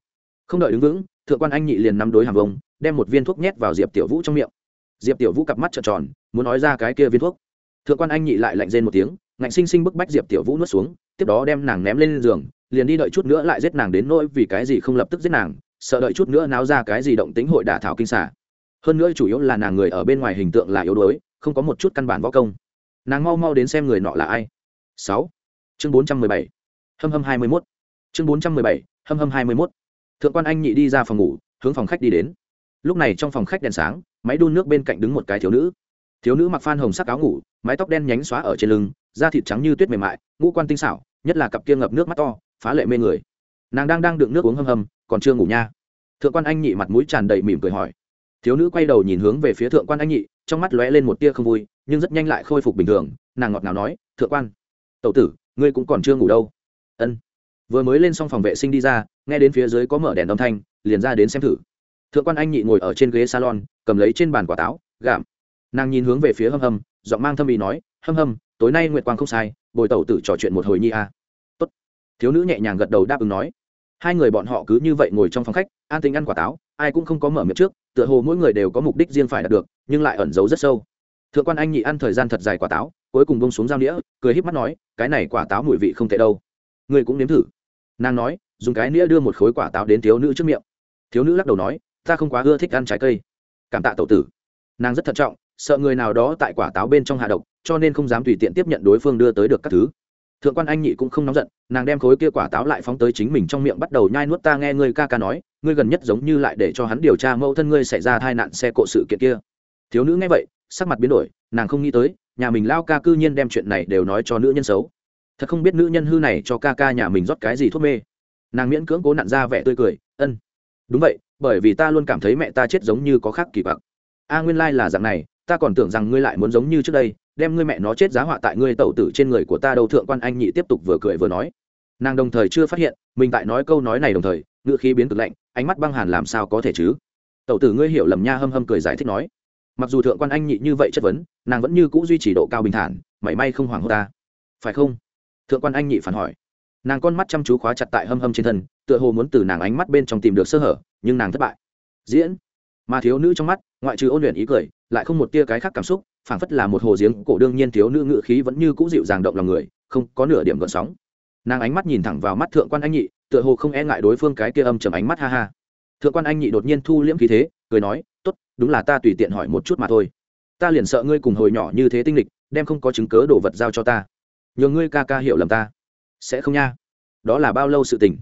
Không đợi đứng vững, thượng quan anh nhị liền nắm đối hàm vông đem một viên thuốc nhét vào diệp tiểu vũ trong miệng diệp tiểu vũ cặp mắt trợn tròn, muốn nói ra cái kia viên thuốc. Thượng quan anh nhị lại lạnh rên một tiếng, ngạnh sinh sinh bức bách diệp tiểu vũ nuốt xuống, tiếp đó đem nàng ném lên giường, liền đi đợi chút nữa lại giết nàng đến nỗi vì cái gì không lập tức giết nàng, sợ đợi chút nữa náo ra cái gì động tính hội đả thảo kinh xả. Hơn nữa chủ yếu là nàng người ở bên ngoài hình tượng là yếu đuối, không có một chút căn bản võ công. Nàng mau mau đến xem người nọ là ai. Sáu. Chương bốn trăm mười bảy. Hâm hâm hai mươi mốt. Chương bốn trăm mười bảy. Hâm hâm hai mươi mốt. Thượng quan anh nhị đi ra phòng ngủ, hướng phòng khách đi đến lúc này trong phòng khách đèn sáng, máy đun nước bên cạnh đứng một cái thiếu nữ. Thiếu nữ mặc phan hồng sắc áo ngủ, mái tóc đen nhánh xóa ở trên lưng, da thịt trắng như tuyết mềm mại, ngũ quan tinh xảo, nhất là cặp kia ngập nước mắt to, phá lệ mê người. Nàng đang đang đựng nước uống hâm hâm, còn chưa ngủ nha. Thượng quan anh nhị mặt mũi tràn đầy mỉm cười hỏi. Thiếu nữ quay đầu nhìn hướng về phía thượng quan anh nhị, trong mắt lóe lên một tia không vui, nhưng rất nhanh lại khôi phục bình thường, nàng ngọt ngào nói, thượng quan tậu tử, ngươi cũng còn chưa ngủ đâu. Ân. Vừa mới lên xong phòng vệ sinh đi ra, nghe đến phía dưới có mở đèn âm thanh, liền ra đến xem thử thượng quan anh nhị ngồi ở trên ghế salon, cầm lấy trên bàn quả táo gạm nàng nhìn hướng về phía hâm hâm, giọng mang thâm ý nói, hâm hâm, tối nay nguyệt quang không sai, bồi tẩu tử trò chuyện một hồi nhi a. Tốt. Thiếu nữ nhẹ nhàng gật đầu đáp ứng nói. Hai người bọn họ cứ như vậy ngồi trong phòng khách, an tính ăn quả táo, ai cũng không có mở miệng trước, tựa hồ mỗi người đều có mục đích riêng phải đạt được, nhưng lại ẩn giấu rất sâu. Thượng quan anh nhị ăn thời gian thật dài quả táo, cuối cùng bông xuống dao nĩa, cười híp mắt nói, cái này quả táo mùi vị không tệ đâu. Ngươi cũng nếm thử. Nàng nói, dùng cái nĩa đưa một khối quả táo đến thiếu nữ trước miệng. Thiếu nữ lắc đầu nói ta không quá ưa thích ăn trái cây. Cảm tạ tẩu tử. Nàng rất thận trọng, sợ người nào đó tại quả táo bên trong hạ độc, cho nên không dám tùy tiện tiếp nhận đối phương đưa tới được các thứ. Thượng quan anh nhị cũng không nóng giận, nàng đem khối kia quả táo lại phóng tới chính mình trong miệng bắt đầu nhai nuốt ta nghe ngươi ca ca nói, ngươi gần nhất giống như lại để cho hắn điều tra mẫu thân ngươi xảy ra tai nạn xe cộ sự kiện kia. Thiếu nữ nghe vậy, sắc mặt biến đổi, nàng không nghĩ tới, nhà mình lao ca cư nhiên đem chuyện này đều nói cho nữ nhân xấu. Thật không biết nữ nhân hư này cho ca ca nhà mình rót cái gì thuốc mê. Nàng miễn cưỡng cố nặn ra vẻ tươi cười, ân. Đúng vậy bởi vì ta luôn cảm thấy mẹ ta chết giống như có khác kỳ bạc a nguyên lai、like、là dạng này, ta còn tưởng rằng ngươi lại muốn giống như trước đây, đem ngươi mẹ nó chết giá họa tại ngươi tẩu tử trên người của ta đâu thượng quan anh nhị tiếp tục vừa cười vừa nói. Nàng đồng thời chưa phát hiện, mình tại nói câu nói này đồng thời ngựa khí biến cực lạnh, ánh mắt băng hàn làm sao có thể chứ? Tẩu tử ngươi hiểu lầm nha hâm hâm cười giải thích nói. Mặc dù thượng quan anh nhị như vậy chất vấn, nàng vẫn như c ũ duy trì độ cao bình thản, mảy may không hoảng hốt ta. Phải không? Thượng quan anh nhị phản hỏi. Nàng con mắt chăm chú khóa chặt tại hâm hâm trên thân, tựa hồ muốn từ nàng ánh mắt bên trong tìm được sơ hở nhưng nàng thất bại. Diễn. Mà thiếu nữ trong mắt, ngoại trừ ôn luyện ý cười, lại không một tia cái khác cảm xúc, phảng phất là một hồ giếng cổ đương nhiên thiếu nữ ngự khí vẫn như cũ dịu dàng động lòng người, không có nửa điểm gợn sóng. Nàng ánh mắt nhìn thẳng vào mắt thượng quan anh nhị, tựa hồ không e ngại đối phương cái kia âm chầm ánh mắt ha ha. Thượng quan anh nhị đột nhiên thu liễm khí thế, cười nói, tốt, đúng là ta tùy tiện hỏi một chút mà thôi. Ta liền sợ ngươi cùng hồi nhỏ như thế tinh lịch, đem không có chứng cớ đồ vật giao cho ta. Nhờ ngươi ca ca hiểu lầm ta. Sẽ không nha. Đó là bao lâu sự tình?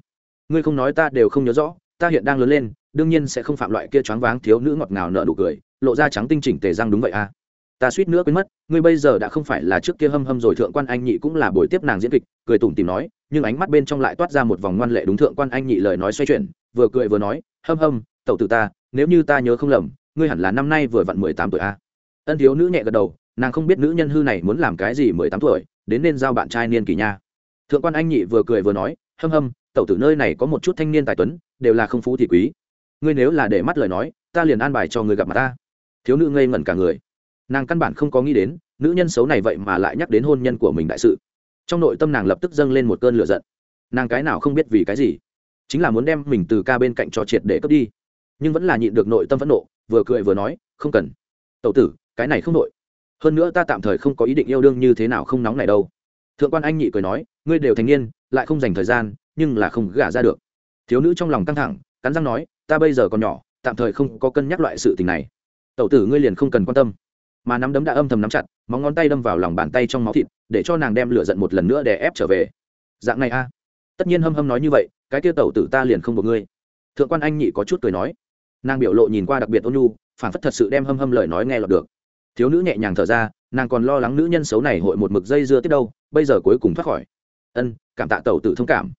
Ngươi không nói ta đều không nhớ rõ ta hiện đang lớn lên, đương nhiên sẽ không phạm loại kia choáng váng thiếu nữ ngọt ngào nợ nụ cười, lộ ra trắng tinh chỉnh tề răng đúng vậy à ta suýt nữa quên mất, ngươi bây giờ đã không phải là trước kia hâm hâm rồi thượng quan anh nhị cũng là buổi tiếp nàng diễn kịch, cười tủm tìm nói, nhưng ánh mắt bên trong lại toát ra một vòng ngoan lệ đúng thượng quan anh nhị lời nói xoay chuyển, vừa cười vừa nói, hâm hâm, tẩu tử ta, nếu như ta nhớ không lầm, ngươi hẳn là năm nay vừa vặn mười tám tuổi a à. ân thiếu nữ nhẹ gật đầu, nàng không biết nữ nhân hư này muốn làm cái gì mười tám tuổi, đến nên giao bạn trai niên kỷ nha thượng quan anh nhị vừa cười vừa nói hâm hâm, tẩu tử nơi này có một chút thanh niên tài tuấn, đều là không phú thì quý. Ngươi nếu là để mắt lời nói, ta liền an bài cho người gặp mặt ta. Thiếu nữ ngây ngẩn cả người. Nàng căn bản không có nghĩ đến, nữ nhân xấu này vậy mà lại nhắc đến hôn nhân của mình đại sự. Trong nội tâm nàng lập tức dâng lên một cơn lửa giận. Nàng cái nào không biết vì cái gì? Chính là muốn đem mình từ ca bên cạnh cho triệt để cướp đi. Nhưng vẫn là nhịn được nội tâm phẫn nộ, vừa cười vừa nói, không cần. Tậu tử, cái này không nội. Hơn nữa ta tạm thời không có ý định yêu đương như thế nào không nóng này đâu thượng quan anh nhị cười nói, ngươi đều thành niên, lại không dành thời gian, nhưng là không gả ra được. Thiếu nữ trong lòng căng thẳng, cắn răng nói, ta bây giờ còn nhỏ, tạm thời không có cân nhắc loại sự tình này. Tẩu tử ngươi liền không cần quan tâm. Mà nắm đấm đã âm thầm nắm chặt, móng ngón tay đâm vào lòng bàn tay trong máu thịt, để cho nàng đem lửa giận một lần nữa để ép trở về. Dạng này a? Tất nhiên hâm hâm nói như vậy, cái kia tẩu tử ta liền không buộc ngươi. Thượng quan anh nhị có chút cười nói. Nàng biểu lộ nhìn qua đặc biệt ôn nhu, phản phất thật sự đem hâm hâm lời nói nghe lọt được. Thiếu nữ nhẹ nhàng thở ra, nàng còn lo lắng nữ nhân xấu này hội một mực dây dưa tiếp đâu bây giờ cuối cùng thoát khỏi. Ân, cảm tạ tẩu tử thông cảm.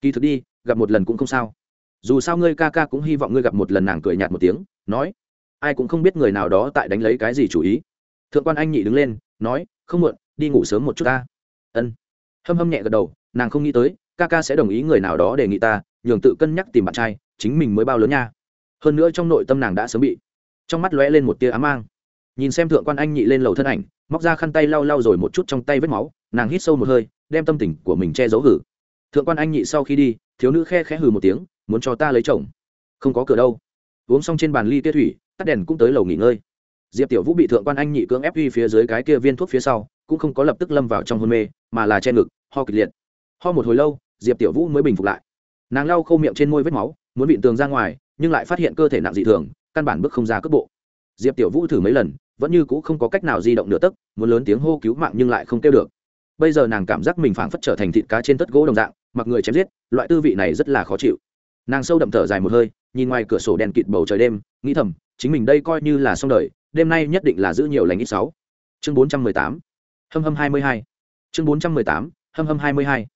Kỳ thực đi, gặp một lần cũng không sao. Dù sao ngươi ca ca cũng hy vọng ngươi gặp một lần nàng cười nhạt một tiếng, nói, ai cũng không biết người nào đó tại đánh lấy cái gì chủ ý. Thượng quan anh nhị đứng lên, nói, không muộn, đi ngủ sớm một chút ta. Ân. Hâm hâm nhẹ gật đầu, nàng không nghĩ tới, ca ca sẽ đồng ý người nào đó đề nghị ta, nhường tự cân nhắc tìm bạn trai, chính mình mới bao lớn nha. Hơn nữa trong nội tâm nàng đã sớm bị, trong mắt lóe lên một tia ám mang. Nhìn xem thượng quan anh nhị lên lầu thân ảnh, móc ra khăn tay lau lau rồi một chút trong tay vết máu nàng hít sâu một hơi, đem tâm tình của mình che giấu hử. Thượng quan anh nhị sau khi đi, thiếu nữ khe khẽ hừ một tiếng, muốn cho ta lấy chồng. Không có cửa đâu. Uống xong trên bàn ly tiết thủy, tắt đèn cũng tới lầu nghỉ ngơi. Diệp tiểu vũ bị thượng quan anh nhị cưỡng ép uy phía dưới cái kia viên thuốc phía sau, cũng không có lập tức lâm vào trong hôn mê, mà là che ngực, ho kịch liệt. Ho một hồi lâu, diệp tiểu vũ mới bình phục lại. Nàng lau khô miệng trên môi vết máu, muốn vịn tường ra ngoài, nhưng lại phát hiện cơ thể nặng dị thường, căn bản bước không ra cước bộ. Diệp tiểu vũ thử mấy lần, vẫn như c ũ không có cách nào di động nửa tấc, muốn lớn tiếng hô cứu mạng nhưng lại không kêu được bây giờ nàng cảm giác mình phảng phất trở thành thịt cá trên tất gỗ đồng dạng, mặc người chém giết, loại tư vị này rất là khó chịu. Nàng sâu đậm thở dài một hơi, nhìn ngoài cửa sổ đèn kịt bầu trời đêm, nghĩ thầm, chính mình đây coi như là xong đời, đêm nay nhất định là giữ nhiều lành ít sáu chương bốn trăm mười tám. Hâm hâm hai mươi hai. Chương bốn trăm mười tám. Hâm hâm hai mươi hai.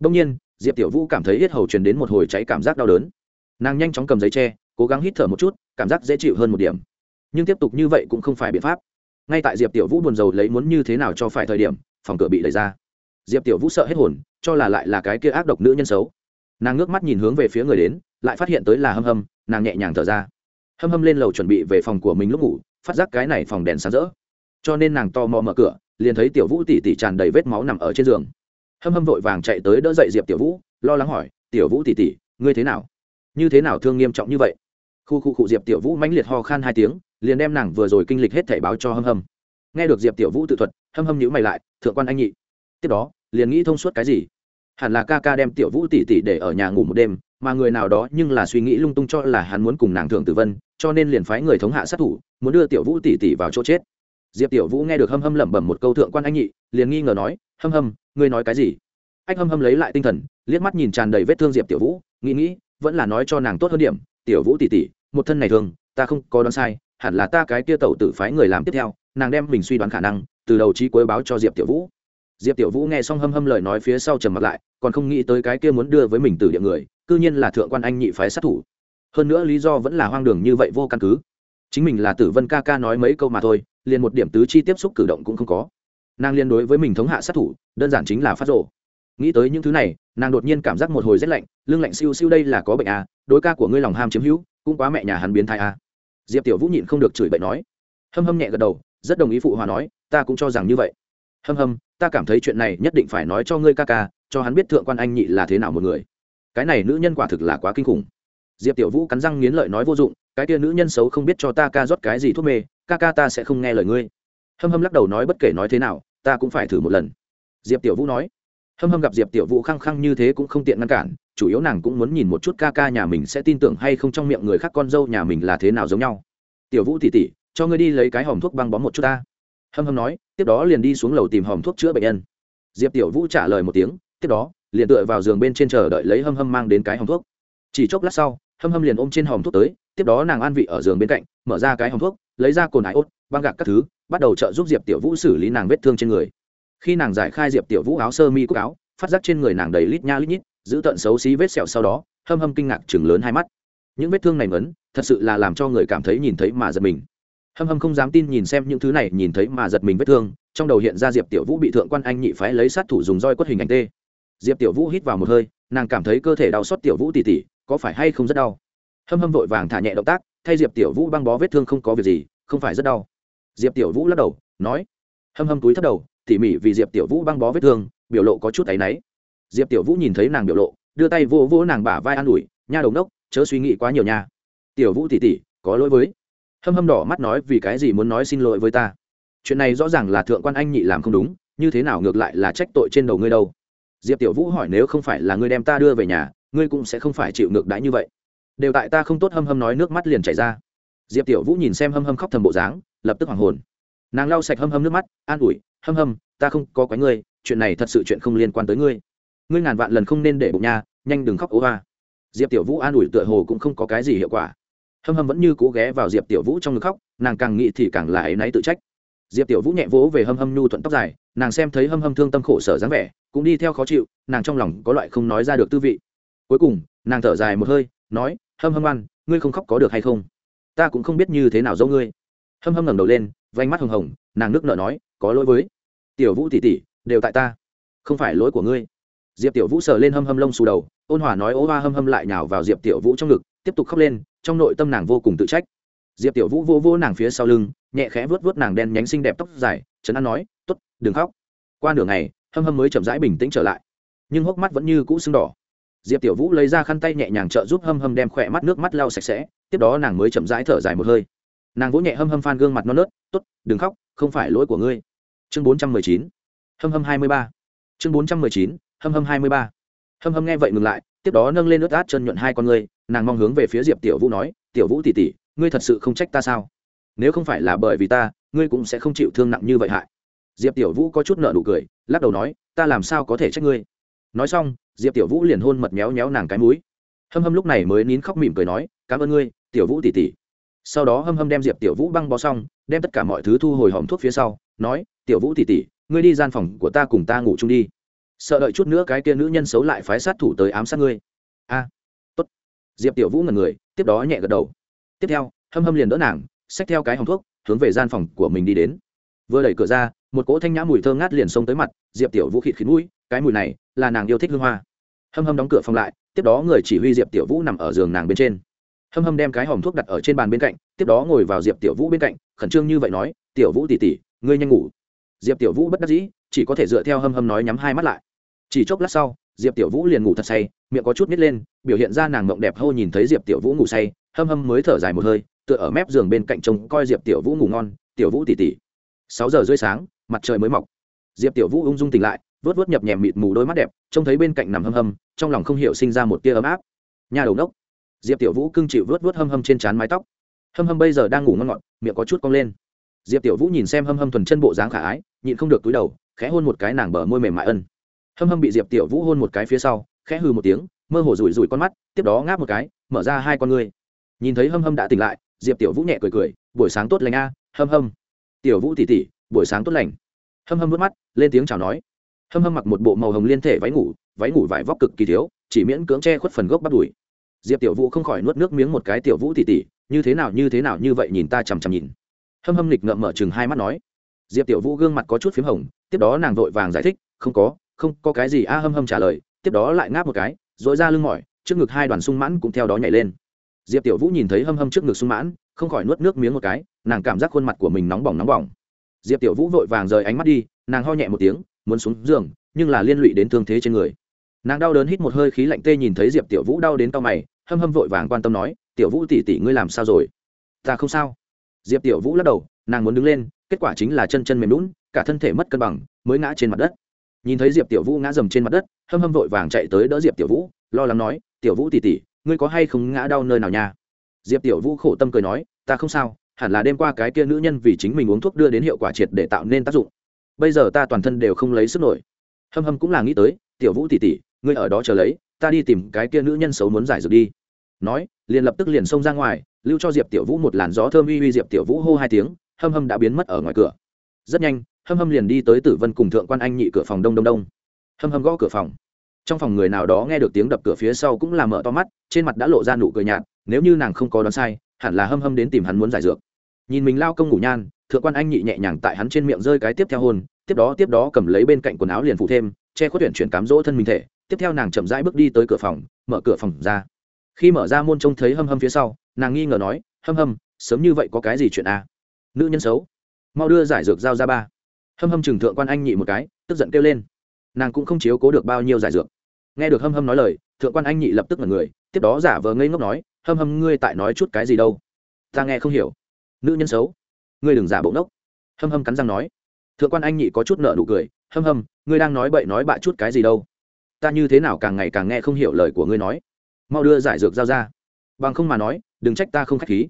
Đông nhiên, diệp tiểu vũ cảm thấy yết hầu truyền đến một hồi cháy cảm giác đau đớn. Nàng nhanh chóng cầm giấy tre cố gắng hít thở một chút, cảm giác dễ chịu hơn một điểm. Nhưng tiếp tục như vậy cũng không phải biện pháp. Ngay tại diệp tiểu vũ buồn rầu lấy muốn như thế nào cho phải thời điểm phòng cửa bị đẩy ra. Diệp tiểu vũ sợ hết hồn, cho là lại là cái kia ác độc nữ nhân xấu. Nàng ngước mắt nhìn hướng về phía người đến, lại phát hiện tới là hâm hâm, nàng nhẹ nhàng thở ra. Hâm hâm lên lầu chuẩn bị về phòng của mình lúc ngủ, phát giác cái này phòng đèn sáng rỡ. Cho nên nàng to mò mở cửa, liền thấy tiểu vũ tỉ tỉ tràn đầy vết máu nằm ở trên giường. Hâm hâm vội vàng chạy tới đỡ dậy diệp tiểu vũ, lo lắng hỏi, tiểu vũ tỉ tỉ, ngươi thế nào? Như thế nào thương nghiêm trọng như vậy? Khu khu cụ diệp tiểu vũ mãnh liệt ho khan hai tiếng, liền đem nàng vừa rồi kinh lịch hết thảy báo cho hâm hâm nghe được diệp tiểu vũ tự thuật, hâm hâm nhữ mày lại, thượng quan anh nhị, tiếp đó, liền nghĩ thông suốt cái gì? Hẳn là ca ca đem tiểu vũ tỷ tỷ để ở nhà ngủ một đêm, mà người nào đó nhưng là suy nghĩ lung tung cho là hắn muốn cùng nàng thượng tử vân, cho nên liền phái người thống hạ sát thủ, muốn đưa tiểu vũ tỷ tỷ vào chỗ chết. Diệp tiểu vũ nghe được hâm hâm lẩm bẩm một câu thượng quan anh nhị liền nghi ngờ nói, hâm hâm, ngươi nói cái gì? Anh hâm hâm lấy lại tinh thần, liếc mắt nhìn tràn đầy vết thương diệp tiểu vũ, nghĩ nghĩ, vẫn là nói cho nàng tốt hơn điểm, tiểu vũ tỷ tỷ một thân này thương ta không có đoán sai, hẳn là ta cái kia tẩu tử phái người làm tiếp theo nàng đem mình suy đoán khả năng, từ đầu trí cuối báo cho diệp tiểu vũ. Diệp tiểu vũ nghe xong hâm hâm lời nói phía sau trầm mặt lại, còn không nghĩ tới cái kia muốn đưa với mình từ địa người, cư nhiên là thượng quan anh nhị phái sát thủ. Hơn nữa lý do vẫn là hoang đường như vậy vô căn cứ. Chính mình là tử vân ca ca nói mấy câu mà thôi, liền một điểm tứ chi tiếp xúc cử động cũng không có. Nàng liên đối với mình thống hạ sát thủ, đơn giản chính là phát rộ nghĩ tới những thứ này, nàng đột nhiên cảm giác một hồi rét lạnh, lưng lạnh siêu siêu đây là có bệnh à đối ca của ngươi lòng ham chiếm hữu, cũng quá mẹ nhà hắn biến thai à. Diệp tiểu vũ nhịn không được chửi bậy nói. Hâm hâm nhẹ gật đầu rất đồng ý phụ hòa nói, ta cũng cho rằng như vậy. Hâm hâm, ta cảm thấy chuyện này nhất định phải nói cho ngươi ca ca, cho hắn biết thượng quan anh nhị là thế nào một người. Cái này nữ nhân quả thực là quá kinh khủng. Diệp tiểu vũ cắn răng nghiến lợi nói vô dụng, cái kia nữ nhân xấu không biết cho ta ca rót cái gì thuốc mê, ca ca ta sẽ không nghe lời ngươi. Hâm hâm lắc đầu nói bất kể nói thế nào, ta cũng phải thử một lần. Diệp tiểu vũ nói. Hâm hâm gặp diệp tiểu vũ khăng khăng như thế cũng không tiện ngăn cản, chủ yếu nàng cũng muốn nhìn một chút ca ca nhà mình sẽ tin tưởng hay không trong miệng người khác con dâu nhà mình là thế nào giống nhau. Tiểu vũ tỉ tỉ cho ngươi đi lấy cái hòm thuốc băng bó một chút ta. Hâm hâm nói, tiếp đó liền đi xuống lầu tìm hòm thuốc chữa bệnh nhân. Diệp tiểu vũ trả lời một tiếng, tiếp đó, liền tựa vào giường bên trên chờ đợi lấy hâm hâm mang đến cái hòm thuốc. Chỉ chốc lát sau, hâm hâm liền ôm trên hòm thuốc tới, tiếp đó nàng an vị ở giường bên cạnh, mở ra cái hòm thuốc, lấy ra cồn ải ốt, băng gạc các thứ, bắt đầu trợ giúp diệp tiểu vũ xử lý nàng vết thương trên người. Khi nàng giải khai diệp tiểu vũ áo sơ mi cúc áo, phát giác trên người nàng đầy lít nha lít nhít, giữ tận xấu xí vết sẹo sau đó, hâm hâm kinh ngạc chừng lớn hai mắt. Những vết thương này mấn thật sự là làm cho người cảm thấy nhìn thấy mà giật mình hâm hâm không dám tin nhìn xem những thứ này, nhìn thấy mà giật mình vết thương, trong đầu hiện ra diệp tiểu vũ bị thượng quan anh nhị phái lấy sát thủ dùng roi quất hình ảnh tê. Diệp tiểu vũ hít vào một hơi, nàng cảm thấy cơ thể đau xót tiểu vũ tỉ tỉ, có phải hay không rất đau? Hâm hâm vội vàng thả nhẹ động tác, thay diệp tiểu vũ băng bó vết thương không có việc gì, không phải rất đau. Diệp tiểu vũ lắc đầu, nói. Hâm hâm túi thấp đầu, tỉ mỉ vì diệp tiểu vũ băng bó vết thương, biểu lộ có chút áy náy. Diệp tiểu vũ nhìn thấy nàng biểu lộ, đưa tay vô vô nàng bả vai an ủi, nha đồng đốc, chớ suy nghĩ quá nhiều nha. Tiểu vũ tỉ tỉ, có lỗi với hâm hâm đỏ mắt nói, vì cái gì muốn nói xin lỗi với ta? Chuyện này rõ ràng là thượng quan anh nhị làm không đúng, như thế nào ngược lại là trách tội trên đầu ngươi đâu? Diệp tiểu vũ hỏi, nếu không phải là ngươi đem ta đưa về nhà, ngươi cũng sẽ không phải chịu ngược đãi như vậy. Đều tại ta không tốt, hâm hâm nói, nước mắt liền chảy ra. Diệp tiểu vũ nhìn xem hâm hâm khóc thầm bộ dáng, lập tức hoàng hồn. Nàng lau sạch hâm hâm nước mắt, an ủi, hâm hâm, ta không có quái ngươi, chuyện này thật sự chuyện không liên quan tới ngươi. Ngươi ngàn vạn lần không nên để bụng nha, nhanh đừng khóc ố hoa diệp tiểu vũ an ủi tựa hồ cũng không có cái gì hiệu quả hâm hâm vẫn như cố ghé vào diệp tiểu vũ trong ngực khóc, nàng càng nghĩ thì càng là áy náy tự trách. Diệp tiểu vũ nhẹ vỗ về hâm hâm nhu thuận tóc dài, nàng xem thấy hâm hâm thương tâm khổ sở dáng vẻ, cũng đi theo khó chịu, nàng trong lòng có loại không nói ra được tư vị. Cuối cùng, nàng thở dài một hơi, nói, hâm hâm ăn ngươi không khóc có được hay không? Ta cũng không biết như thế nào dâu ngươi. Hâm hâm ngẩng đầu lên vánh mắt hồng hồng, nàng nước nợ nói, có lỗi với tiểu vũ tỉ tỉ đều tại ta, không phải lỗi của ngươi. Diệp tiểu vũ sờ lên hâm hâm lông xù đầu, ôn hòa nói ố hoa hâm hâm lại nhào vào diệp tiểu vũ trong ngực, tiếp tục khóc lên trong nội tâm nàng vô cùng tự trách. Diệp tiểu vũ vô vô nàng phía sau lưng, nhẹ khẽ vớt vớt nàng đen nhánh xinh đẹp tóc dài, trấn an nói t ố t đừng khóc. Qua nửa ngày, hâm hâm mới chậm rãi bình tĩnh trở lại. Nhưng hốc mắt vẫn như cũ sưng đỏ. Diệp tiểu vũ lấy ra khăn tay nhẹ nhàng trợ giúp hâm hâm đem khỏe mắt nước mắt lau sạch sẽ, tiếp đó nàng mới chậm rãi thở dài một hơi. Nàng vỗ nhẹ hâm hâm phan gương mặt non nớt t ố t đừng khóc, không phải lỗi của ngươi. Chương bốn trăm mười chín. Hâm hâm hai mươi ba. Chương bốn trăm mười chín. Hâm hâm hai mươi ba. Hâm hâm nghe vậy ngừng lại, tiếp đó nâng lên nước át chân nhuận hai con ngươi nàng mong hướng về phía diệp tiểu vũ nói, tiểu vũ tỉ tỉ ngươi thật sự không trách ta sao? Nếu không phải là bởi vì ta, ngươi cũng sẽ không chịu thương nặng như vậy hại. Diệp tiểu vũ có chút nợ nụ cười, lắc đầu nói, ta làm sao có thể trách ngươi? Nói xong, diệp tiểu vũ liền hôn mật méo méo nàng cái múi hâm hâm lúc này mới nín khóc mỉm cười nói, cảm ơn ngươi, tiểu vũ tỉ tỉ sau đó hâm hâm đem diệp tiểu vũ băng bó xong, đem tất cả mọi thứ thu hồi hòm thuốc phía sau, nói, tiểu vũ tỉ tỉ ngươi đi gian phòng của ta cùng ta ngủ chung đi. Sợ đợi chút nữa cái kia nữ nhân xấu lại phái sát thủ tới ám sát ngươi. A diệp tiểu vũ ngần người, tiếp đó nhẹ gật đầu. Tiếp theo, hâm hâm liền đỡ nàng, xách theo cái hòm thuốc, hướng về gian phòng của mình đi đến. Vừa đẩy cửa ra, một cỗ thanh nhã mùi thơ ngát liền xông tới mặt, diệp tiểu vũ khịt khít mũi, cái mùi này là nàng yêu thích hương hoa. Hâm hâm đóng cửa phòng lại, tiếp đó người chỉ huy diệp tiểu vũ nằm ở giường nàng bên trên. Hâm hâm đem cái hòm thuốc đặt ở trên bàn bên cạnh, tiếp đó ngồi vào diệp tiểu vũ bên cạnh, khẩn trương như vậy nói, tiểu vũ tỉ tỉ ngươi nhanh ngủ. Diệp tiểu vũ bất đắc dĩ, chỉ có thể dựa theo hâm hâm nói nhắm hai mắt lại. Chỉ chốc lát sau diệp tiểu vũ liền ngủ thật say, miệng có chút nít lên, biểu hiện ra nàng mộng đẹp hô nhìn thấy diệp tiểu vũ ngủ say, hâm hâm mới thở dài một hơi, tựa ở mép giường bên cạnh trông coi diệp tiểu vũ ngủ ngon, tiểu vũ tỉ tỉ sáu giờ rưỡi sáng, mặt trời mới mọc. Diệp tiểu vũ ung dung tỉnh lại, vớt vớt nhập nhèm mịt mù đôi mắt đẹp, trông thấy bên cạnh nằm hâm hâm, trong lòng không hiểu sinh ra một tia ấm áp. Nhà đầu nốc. Diệp tiểu vũ cưng chịu vớt vớt hâm hâm trên trán mái tóc. Hâm hâm bây giờ đang ngủ ngon ngọt, miệng có chút cong lên. Diệp tiểu vũ nhìn xem hâm hâm thuần chân bộ dáng khả ái, nhịn không được túi đầu, khẽ hôn một cái nàng bờ môi mềm mại ân hâm hâm bị diệp tiểu vũ hôn một cái phía sau, khẽ hư một tiếng, mơ hồ rủi rủi con mắt, tiếp đó ngáp một cái, mở ra hai con ngươi. Nhìn thấy hâm hâm đã tỉnh lại, diệp tiểu vũ nhẹ cười cười, buổi sáng tốt lành a, hâm hâm. Tiểu vũ tỉ tỉ buổi sáng tốt lành. Hâm hâm vớt mắt, lên tiếng chào nói. Hâm hâm mặc một bộ màu hồng liên thể váy ngủ váy ngủ vải vóc cực kỳ thiếu, chỉ miễn cưỡng che khuất phần gốc bắt đùi. Diệp tiểu vũ không khỏi nuốt nước miếng một cái, tiểu vũ tỉ tỉ như thế nào, như thế nào như vậy nhìn ta chằm chằm nhìn. Hâm hâm nghịch ngợm mở chừng hai mắt nói. Diệp tiểu vũ gương mặt có chút p h í m hồng, tiếp đó nàng vội vàng giải thích, không có không có cái gì a hâm hâm trả lời, tiếp đó lại ngáp một cái dội ra lưng mỏi, trước ngực hai đoàn sung mãn cũng theo đó nhảy lên. Diệp tiểu vũ nhìn thấy hâm hâm trước ngực sung mãn, không khỏi nuốt nước miếng một cái, nàng cảm giác khuôn mặt của mình nóng bỏng nóng bỏng. Diệp tiểu vũ vội vàng rời ánh mắt đi, nàng ho nhẹ một tiếng, muốn xuống giường, nhưng là liên lụy đến thương thế trên người. Nàng đau đớn hít một hơi khí lạnh tê nhìn thấy diệp tiểu vũ đau đến tao mày, hâm hâm vội vàng quan tâm nói, tiểu vũ tỉ tỉ ngươi làm sao rồi? Ta không sao. Diệp tiểu vũ lắc đầu, nàng muốn đứng lên, kết quả chính là chân chân mềm lún cả thân thể mất cân bằng, mới ngã trên mặt đất nhìn thấy diệp tiểu vũ ngã dầm trên mặt đất hâm hâm vội vàng chạy tới đỡ diệp tiểu vũ lo lắng nói tiểu vũ tỉ tỉ ngươi có hay không ngã đau nơi nào nha diệp tiểu vũ khổ tâm cười nói ta không sao hẳn là đêm qua cái kia nữ nhân vì chính mình uống thuốc đưa đến hiệu quả triệt để tạo nên tác dụng bây giờ ta toàn thân đều không lấy sức nổi hâm hâm cũng là nghĩ tới tiểu vũ tỉ tỉ ngươi ở đó chờ lấy ta đi tìm cái kia nữ nhân xấu muốn giải dược đi nói liền lập tức liền xông ra ngoài lưu cho diệp tiểu vũ một làn gió thơm uy uy diệp tiểu vũ hô hai tiếng hâm hâm đã biến mất ở ngoài cửa rất nhanh hâm hâm liền đi tới tử vân cùng thượng quan anh nhị cửa phòng đông đông đông. Hâm hâm gõ cửa phòng. Trong phòng người nào đó nghe được tiếng đập cửa phía sau cũng là mở to mắt, trên mặt đã lộ ra nụ cười nhạt, nếu như nàng không có đoán sai, hẳn là hâm hâm đến tìm hắn muốn giải dược. Nhìn mình lao công ngủ nhan, thượng quan anh nhị nhẹ nhàng tại hắn trên miệng rơi cái tiếp theo hôn tiếp đó tiếp đó cầm lấy bên cạnh quần áo liền phụ thêm, che khuất tuyển chuyển cám dỗ thân mình thể. Tiếp theo nàng chậm rãi bước đi tới cửa phòng, mở cửa phòng ra. Khi mở ra môn trông thấy hâm hâm phía sau, nàng nghi ngờ nói, hâm hâm, sớm như vậy có cái gì chuyện à? nữ nhân xấu, mau đưa giải dược giao ra ba hâm hâm trừng thượng quan anh nhị một cái, tức giận kêu lên. Nàng cũng không chiếu cố được bao nhiêu giải dược. Nghe được hâm hâm nói lời, thượng quan anh nhị lập tức là người, tiếp đó giả vờ ngây ngốc nói, hâm hâm, ngươi tại nói chút cái gì đâu? Ta nghe không hiểu. Nữ nhân xấu. Ngươi đừng giả bộ ngốc. Hâm hâm cắn răng nói. Thượng quan anh nhị có chút nợ nụ cười, hâm hâm, ngươi đang nói bậy nói bạ chút cái gì đâu? Ta như thế nào càng ngày càng nghe không hiểu lời của ngươi nói. Mau đưa giải dược giao ra. Bằng không mà nói, đừng trách ta không k h á c h khí.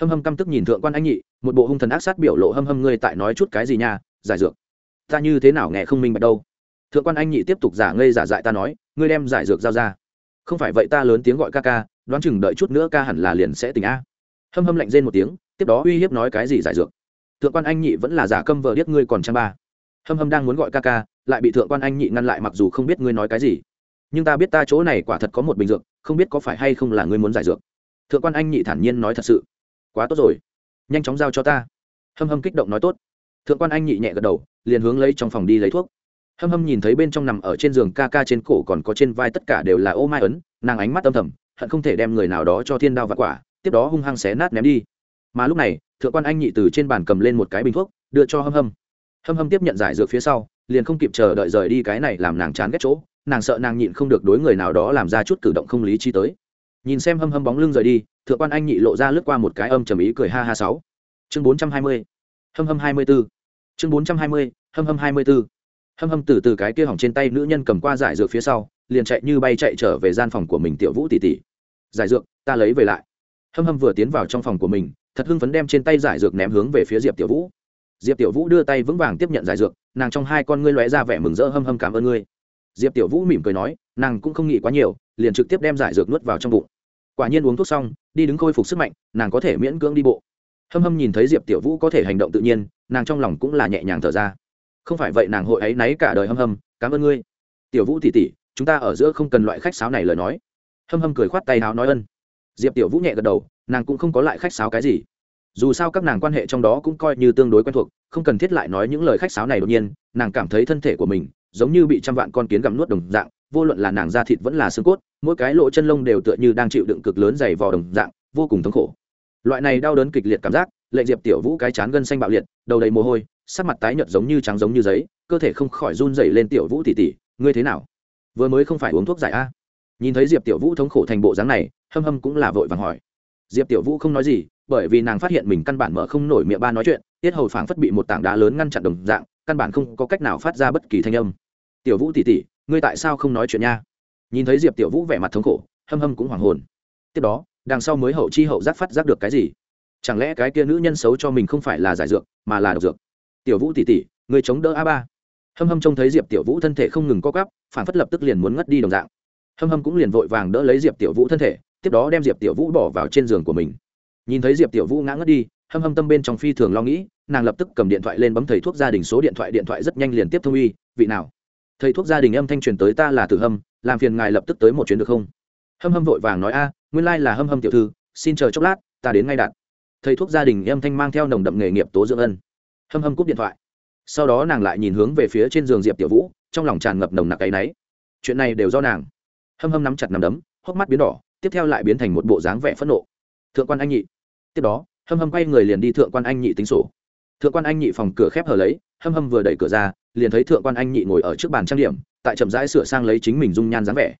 Hâm hâm căm tức nhìn thượng quan anh nhị, một bộ hung thần ác sát biểu lộ hâm hâm, ngươi tại nói chút cái gì nha? Giải dược. Ta như thế nào nghe không minh bạch đâu. Thượng quan anh nhị tiếp tục giả ngây giả dại ta nói, ngươi đem giải dược giao ra. Không phải vậy ta lớn tiếng gọi ca ca, đoán chừng đợi chút nữa ca hẳn là liền sẽ tỉnh a. Hâm hâm lạnh rên một tiếng, tiếp đó uy hiếp nói cái gì giải dược. Thượng quan anh nhị vẫn là giả câm vờ điếc ngươi còn trăm ba. Hâm hâm đang muốn gọi ca ca, lại bị thượng quan anh nhị ngăn lại mặc dù không biết ngươi nói cái gì. Nhưng ta biết ta chỗ này quả thật có một bình dược, không biết có phải hay không là ngươi muốn giải dược. Thượng quan anh nhị thản nhiên nói thật sự. Quá tốt rồi. Nhanh chóng giao cho ta. Hâm hâm kích động nói tốt thượng quan anh nhị nhẹ gật đầu, liền hướng lấy trong phòng đi lấy thuốc. Hâm hâm nhìn thấy bên trong nằm ở trên giường ca ca trên cổ còn có trên vai tất cả đều là ô mai ấn, nàng ánh mắt âm thầm, hận không thể đem người nào đó cho thiên đao và quả, tiếp đó hung hăng xé nát ném đi. Mà lúc này, thượng quan anh nhị từ trên bàn cầm lên một cái bình thuốc, đưa cho hâm hâm. Hâm hâm tiếp nhận giải dược phía sau, liền không kịp chờ đợi rời đi cái này làm nàng chán ghét chỗ, nàng sợ nàng nhịn không được đối người nào đó làm ra chút cử động không lý trí tới. Nhìn xem hâm hâm bóng lưng rời đi, thượng quan anh nhị lộ ra lướt qua một cái âm trầm ý cười ha ha sáu. Chương bốn trăm hai mươi hâm hâm hai mươi b ố chương bốn trăm hai mươi, hâm hâm hai mươi b ố hâm hâm từ từ cái kia hỏng trên tay nữ nhân cầm qua giải dược phía sau, liền chạy như bay chạy trở về gian phòng của mình tiểu vũ tỷ tỷ. Giải dược, ta lấy về lại. Hâm hâm vừa tiến vào trong phòng của mình, thật hưng phấn đem trên tay giải dược ném hướng về phía diệp tiểu vũ. Diệp tiểu vũ đưa tay vững vàng tiếp nhận giải dược, nàng trong hai con ngươi lóe ra vẻ mừng rỡ hâm hâm cảm ơn ngươi. Diệp tiểu vũ mỉm cười nói, nàng cũng không nghĩ quá nhiều, liền trực tiếp đem giải dược nuốt vào trong bụng. Quả nhiên uống thuốc xong, đi đứng khôi phục sức mạnh, nàng có thể miễn cưỡng đi bộ hâm hâm nhìn thấy diệp tiểu vũ có thể hành động tự nhiên nàng trong lòng cũng là nhẹ nhàng thở ra không phải vậy nàng hội ấy náy cả đời hâm hâm cảm ơn ngươi tiểu vũ tỉ tỉ chúng ta ở giữa không cần loại khách sáo này lời nói hâm hâm cười khoát tay háo nói ân diệp tiểu vũ nhẹ gật đầu nàng cũng không có lại khách sáo cái gì dù sao các nàng quan hệ trong đó cũng coi như tương đối quen thuộc không cần thiết lại nói những lời khách sáo này đột nhiên nàng cảm thấy thân thể của mình giống như bị trăm vạn con kiến gặm nuốt đồng dạng vô luận là nàng da thịt vẫn là xương cốt mỗi cái lỗ chân lông đều tựa như đang chịu đựng cực lớn dày vò đồng dạng vô cùng thống khổ loại này đau đớn kịch liệt cảm giác lệnh diệp tiểu vũ cái chán gân xanh bạo liệt, đầu đầy mồ hôi, sắc mặt tái nhợt giống như trắng giống như giấy, cơ thể không khỏi run dày lên tiểu vũ tỉ tỉ ngươi thế nào? Vừa mới không phải uống thuốc giải a? Nhìn thấy diệp tiểu vũ thống khổ thành bộ dáng này, hâm hâm cũng là vội vàng hỏi. Diệp tiểu vũ không nói gì, bởi vì nàng phát hiện mình căn bản mở không nổi miệng ba nói chuyện, tiết hầu phảng phất bị một tảng đá lớn ngăn chặn đồng dạng, căn bản không có cách nào phát ra bất kỳ thanh âm. Tiểu vũ tỉ tỉ ngươi tại sao không nói chuyện nha? Nhìn thấy diệp tiểu vũ vẻ mặt thống khổ, hâm hâm cũng hoảng hồn. Tiếp đó đằng sau mới hậu chi hậu giác phát giác được cái gì? Chẳng lẽ cái kia nữ nhân xấu cho mình không phải là giải dược, mà là độc dược? Tiểu vũ tỉ tỉ, người chống đỡ a ba. Hâm hâm trông thấy diệp tiểu vũ thân thể không ngừng co cắp phản phất lập tức liền muốn ngất đi đồng dạng. Hâm hâm cũng liền vội vàng đỡ lấy diệp tiểu vũ thân thể, tiếp đó đem diệp tiểu vũ bỏ vào trên giường của mình. Nhìn thấy diệp tiểu vũ ngã ngất đi, hâm hâm tâm bên trong phi thường lo nghĩ, nàng lập tức cầm điện thoại lên bấm thầy thuốc gia đình số điện thoại điện thoại rất nhanh liền tiếp thông uy, vị nào? Thầy thuốc gia đình âm thanh truyền tới ta là tử hâm, làm phiền ngài lập tức tới một chuyến được không? Hâm hâm vội vàng nói, a nguyên lai、like、là hâm hâm tiểu thư, xin chờ chốc lát, ta đến ngay đạt thầy thuốc gia đình âm thanh mang theo nồng đậm nghề nghiệp tố dưỡng ân. Hâm hâm cúp điện thoại. Sau đó nàng lại nhìn hướng về phía trên giường diệp tiểu vũ, trong lòng tràn ngập nồng nặc áy náy. Chuyện này đều do nàng. Hâm hâm nắm chặt nằm đấm, hốc mắt biến đỏ, tiếp theo lại biến thành một bộ dáng vẻ phẫn nộ. Thượng quan anh nhị. Tiếp đó, hâm hâm quay người liền đi thượng quan anh nhị tính sổ. Thượng quan anh nhị phòng cửa khép hờ lấy, hâm hâm vừa đẩy cửa ra, liền thấy thượng quan anh nhị ngồi ở trước bàn trang điểm, tại chậm rãi sửa sang lấy chính mình dung nhan dáng vẻ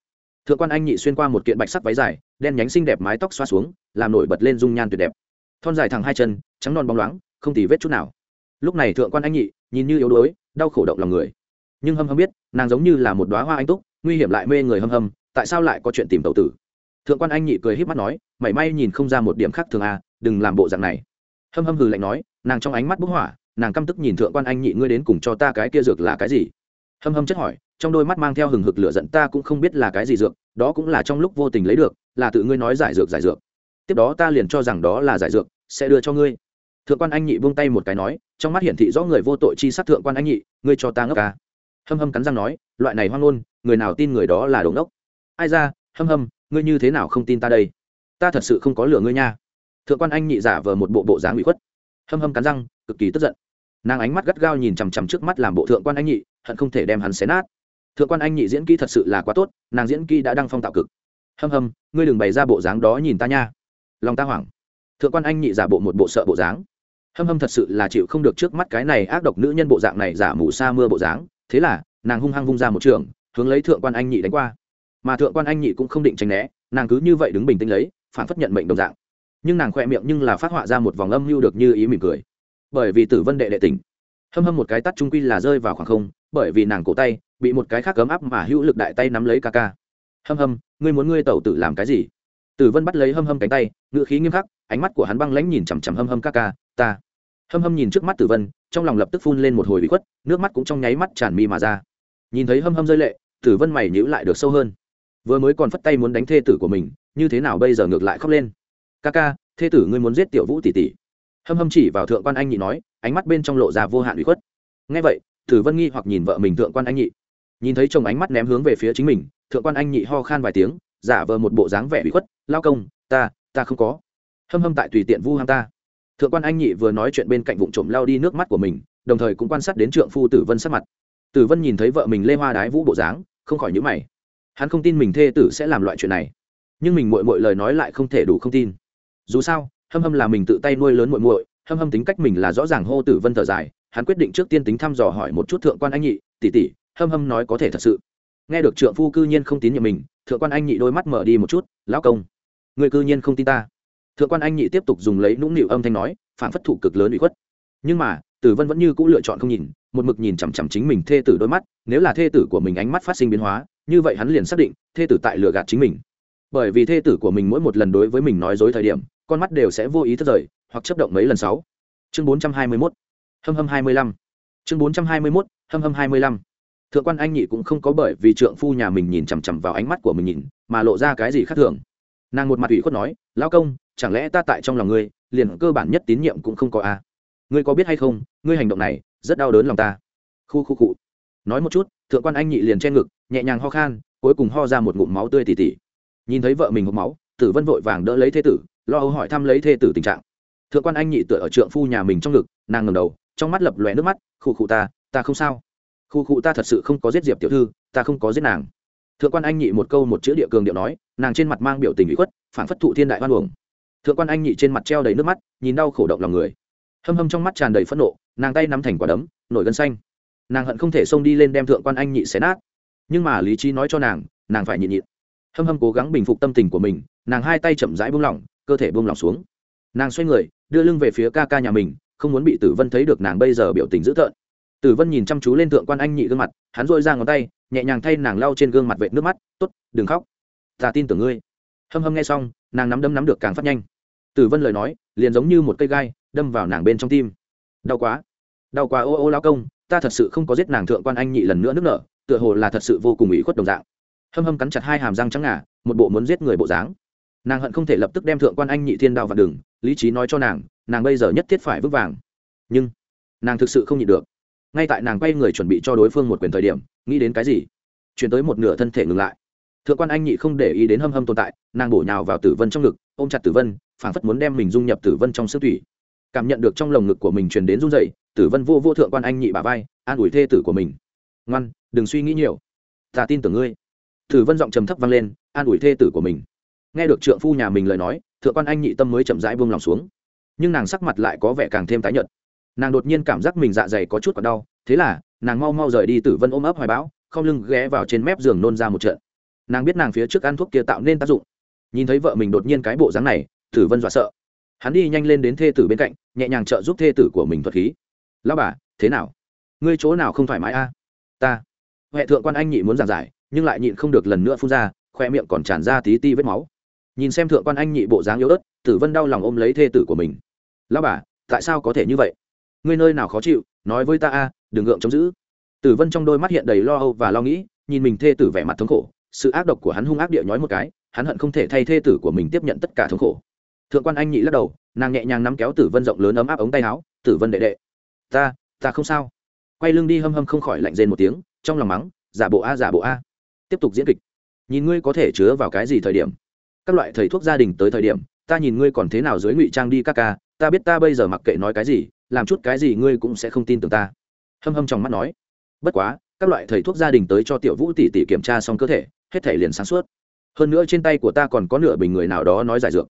thượng quan anh nhị xuyên qua một kiện bạch sắc váy dài, đen nhánh xinh đẹp mái tóc xoa xuống, làm nổi bật lên dung nhan tuyệt đẹp. Thon dài thẳng hai chân, trắng non bóng loáng, không tì vết chút nào. Lúc này thượng quan anh nhị, nhìn như yếu đuối, đau khổ động lòng người. Nhưng hâm hâm biết, nàng giống như là một đoá hoa anh túc, nguy hiểm lại mê người hâm hâm, tại sao lại có chuyện tìm tàu tử? Thượng quan anh nhị cười h í p mắt nói, mảy may nhìn không ra một điểm khác thường à đừng làm bộ dạng này. Hâm hâm hừ lạnh nói, nàng trong ánh mắt bức hỏa, nàng căm tức nhìn thượng quan anh nhị, ngươi đến cùng cho ta cái kia dược là cái gì? Hâm hâm chất hỏi trong đôi mắt mang theo hừng hực lửa giận, ta cũng không biết là cái gì dược, đó cũng là trong lúc vô tình lấy được, là tự ngươi nói giải dược giải dược. Tiếp đó ta liền cho rằng đó là giải dược, sẽ đưa cho ngươi. Thượng quan anh nhị buông tay một cái nói, trong mắt hiển thị rõ người vô tội chi sát thượng quan anh nhị, ngươi cho ta ngốc ca hâm hâm cắn răng nói, loại này hoang ngôn, người nào tin người đó là đống ngốc. Ai ra, hâm hâm, ngươi như thế nào không tin ta đây? Ta thật sự không có lửa ngươi nha. Thượng quan anh nhị giả vờ một bộ bộ dáng bị khuất. Hâm hâm cắn răng, cực kỳ tức giận. Nàng ánh mắt gắt gao nhìn chằm chằm trước mắt làm bộ thượng quan anh nhị, hận không thể đem hắn xé nát thượng quan anh nhị diễn kỹ thật sự là quá tốt, nàng diễn kỹ đã đăng phong tạo cực. Hâm hâm, ngươi đừng bày ra bộ dáng đó nhìn ta nha. Lòng ta hoảng. Thượng quan anh nhị giả bộ một bộ sợ bộ dáng. Hâm hâm thật sự là chịu không được trước mắt cái này ác độc nữ nhân bộ dạng này giả mù sa mưa bộ dáng. Thế là, nàng hung hăng vung ra một trường, hướng lấy thượng quan anh nhị đánh qua. Mà thượng quan anh nhị cũng không định tránh né, nàng cứ như vậy đứng bình tĩnh lấy, phản phất nhận mệnh đồng dạng. Nhưng nàng khoe miệng nhưng là phát họa ra một vòng âm mưu được như ý mỉm cười. Bởi vì tử vân đệ đệ tỉnh. Hâm hâm một cái tắt trung quy là rơi vào khoảng không, bởi vì nàng cổ tay bị một cái khác cấm áp mà hữu lực đại tay nắm lấy ca ca. Hâm hâm, ngươi muốn ngươi tẩu tử làm cái gì? Tử vân bắt lấy hâm hâm cánh tay ngựa khí nghiêm khắc, ánh mắt của hắn băng lãnh nhìn chằm chằm hâm hâm ca ca, ta. Hâm hâm nhìn trước mắt tử vân, trong lòng lập tức phun lên một hồi bị khuất, nước mắt cũng trong nháy mắt tràn mi mà ra. Nhìn thấy hâm hâm rơi lệ, tử vân mày nhữ lại được sâu hơn. Vừa mới còn phất tay muốn đánh thê tử của mình, như thế nào bây giờ ngược lại khóc lên? Ca ca, thê tử ngươi muốn giết tiểu vũ tỷ tỷ. Hâm hâm chỉ vào thượng quan anh nhị nói, ánh mắt bên trong lộ ra vô hạn bị khuất. Ngay vậy, tử vân nghi hoặc nhìn vợ mình thượng quan anh nhị nhìn thấy chồng ánh mắt ném hướng về phía chính mình, thượng quan anh nhị ho khan vài tiếng, giả vờ một bộ dáng vẻ bị khuất, lao công, ta ta không có. Hâm hâm tại tùy tiện vu ham ta. Thượng quan anh nhị vừa nói chuyện bên cạnh vụ trộm lao đi nước mắt của mình, đồng thời cũng quan sát đến trượng phu tử vân sắc mặt. Tử vân nhìn thấy vợ mình lê hoa đái vũ bộ dáng, không khỏi nhữ mày. Hắn không tin mình thê tử sẽ làm loại chuyện này. Nhưng mình mội mội lời nói lại không thể đủ không tin. Dù sao, hâm hâm là mình tự tay nuôi lớn mội mội hâm hâm tính cách mình là rõ ràng hô tử vân thở dài, hắn quyết định trước tiên tính thăm dò hỏi một chút thượng quan anh nhị, tỷ tỷ hâm hâm nói có thể thật sự. Nghe được trượng phu cư nhiên không tín nhiệm mình, thượng quan anh nhị đôi mắt mở đi một chút, lão công, người cư nhiên không tin ta. Thượng quan anh nhị tiếp tục dùng lấy nũng nịu âm thanh nói, phản phất thụ cực lớn bị khuất. Nhưng mà tử vân vẫn như c ũ lựa chọn không nhìn, một mực nhìn chằm chằm chính mình thê tử đôi mắt, nếu là thê tử của mình ánh mắt phát sinh biến hóa, như vậy hắn liền xác định, thê tử tại lừa gạt chính mình. Bởi vì thê tử của mình mỗi một lần đối với mình nói dối thời điểm, con mắt đều sẽ vô ý thức rời, hoặc chấp động mấy lần sáu. Chương bốn trăm hai mươi mốt. Hâm hâm hai mươi lăm. Chương bốn trăm hai mươi mốt. Hâm hâm hai mươi lăm thượng quan anh nhị cũng không có bởi vì trượng phu nhà mình nhìn chằm chằm vào ánh mắt của mình nhìn, mà lộ ra cái gì khác thường. Nàng một mặt ủy khuất nói, lão công, chẳng lẽ ta tại trong lòng ngươi, liền cơ bản nhất tín nhiệm cũng không có a à? ngươi có biết hay không, ngươi hành động này, rất đau đớn lòng ta. Khu khu cụ nói một chút, thượng quan anh nhị liền che ngực, nhẹ nhàng ho khan, cuối cùng ho ra một ngụm máu tươi tỉ tỉ. Nhìn thấy vợ mình hộp máu, tử vân vội vàng đỡ lấy thê tử, lo âu hỏi thăm lấy thê tử tình trạng. Thượng quan anh nhị tựa ở trượng phu nhà mình trong ngực, nàng ngầm đầu, trong mắt lập lòe nước mắt khu khu ta ta không sao khu khu ta thật sự không có giết diệp tiểu thư, ta không có giết nàng. Thượng quan anh nhị một câu một chữ địa cường điệu nói, nàng trên mặt mang biểu tình bị khuất phản phất thụ thiên đại hoan uổng. Thượng quan anh nhị trên mặt treo đầy nước mắt, nhìn đau khổ động lòng người. Hâm hâm trong mắt tràn đầy phẫn nộ, nàng tay nắm thành quả đấm, nổi gân xanh. Nàng hận không thể xông đi lên đem thượng quan anh nhị xé nát. Nhưng mà lý trí nói cho nàng nàng phải nhịn nhịn. Hâm hâm cố gắng bình phục tâm tình của mình, nàng hai tay chậm rãi buông lỏng, cơ thể buông lỏng xuống. Nàng xoay người, đưa lưng về phía ca ca nhà mình, không muốn bị tử vân thấy được nàng bây giờ biểu tình dữ tợn tử vân nhìn chăm chú lên thượng quan anh nhị gương mặt, hắn dội ra ngón tay, nhẹ nhàng thay nàng lau trên gương mặt vệ nước mắt t ố t đừng khóc. Ta tin tưởng ngươi. Hâm hâm nghe xong, nàng nắm đấm nắm được càng phát nhanh. Tử vân lời nói, liền giống như một cây gai, đâm vào nàng bên trong tim. Đau quá. Đau quá, ô ô lao công, ta thật sự không có giết nàng thượng quan anh nhị lần nữa nước nở, tựa hồ là thật sự vô cùng ủy khuất đồng dạng. Hâm hâm cắn chặt hai hàm răng trắng ngà, một bộ muốn giết người bộ dáng. Nàng hận không thể lập tức đem thượng quan anh nhị thiên đao vào đường lý trí nói cho nàng nàng bây giờ nhất thiết phải vững vàng. Nhưng, nàng thực sự không nhịn được ngay tại nàng quay người chuẩn bị cho đối phương một quyền thời điểm, nghĩ đến cái gì? Chuyển tới một nửa thân thể ngừng lại. Thượng quan anh nhị không để ý đến hâm hâm tồn tại, nàng bổ nhào vào tử vân trong ngực, ôm chặt tử vân, phảng phất muốn đem mình dung nhập tử vân trong sức thủy. Cảm nhận được trong lồng ngực của mình truyền đến run dậy tử vân vô vô thượng quan anh nhị bà vai, an ủi thê tử của mình. Ngoan, đừng suy nghĩ nhiều. Ta tin tưởng ngươi. Tử vân giọng trầm thấp vang lên, an ủi thê tử của mình. Nghe được trượng phu nhà mình lời nói, thượng quan anh nhị tâm mới chậm rãi buông lòng xuống. Nhưng nàng sắc mặt lại có vẻ càng thêm tái nhợt nàng đột nhiên cảm giác mình dạ dày có chút còn đau, thế là, nàng mau mau rời đi tử vân ôm ấp hoài bão, không lưng ghé vào trên mép giường nôn ra một trận. Nàng biết nàng phía trước ăn thuốc kia tạo nên tác dụng. Nhìn thấy vợ mình đột nhiên cái bộ dáng này, tử vân dọa sợ. Hắn đi nhanh lên đến thê tử bên cạnh, nhẹ nhàng trợ giúp thê tử của mình thuật khí. Lao bà, thế nào? Ngươi chỗ nào không thoải mái a? Ta. Huệ thượng quan anh nhị muốn giảng giải, nhưng lại nhịn không được lần nữa phun ra, khoe miệng còn tràn ra tí ti vết máu. Nhìn xem thượng quan anh nhị bộ dáng yếu ớt, tử vân đau lòng ôm lấy thê tử của mình. Lao bà, tại sao có thể như vậy? Ngươi nơi nào khó chịu, nói với ta a, đừng gượng chống giữ. Tử vân trong đôi mắt hiện đầy lo âu và lo nghĩ, nhìn mình thê tử vẻ mặt thống khổ, sự ác độc của hắn hung ác địa nhói một cái, hắn hận không thể thay thê tử của mình tiếp nhận tất cả thống khổ. Thượng quan anh nhị lắc đầu, nàng nhẹ nhàng nắm kéo tử vân rộng lớn ấm áp ống tay áo, tử vân đệ đệ, ta ta không sao. Quay lưng đi hâm hâm không khỏi lạnh rên một tiếng, trong lòng mắng, giả bộ a, giả bộ a. Tiếp tục diễn kịch. Nhìn ngươi có thể chứa vào cái gì thời điểm? Các loại thầy thuốc gia đình tới thời điểm, ta nhìn ngươi còn thế nào dưới ngụy trang đi các ca, ta biết ta bây giờ mặc kệ nói cái gì làm chút cái gì ngươi cũng sẽ không tin tưởng ta. Hâm hâm trong mắt nói. Bất quá, các loại thầy thuốc gia đình tới cho tiểu vũ tỷ tỷ kiểm tra xong cơ thể, hết thể liền sáng suốt. Hơn nữa trên tay của ta còn có nửa bình người nào đó nói giải dược.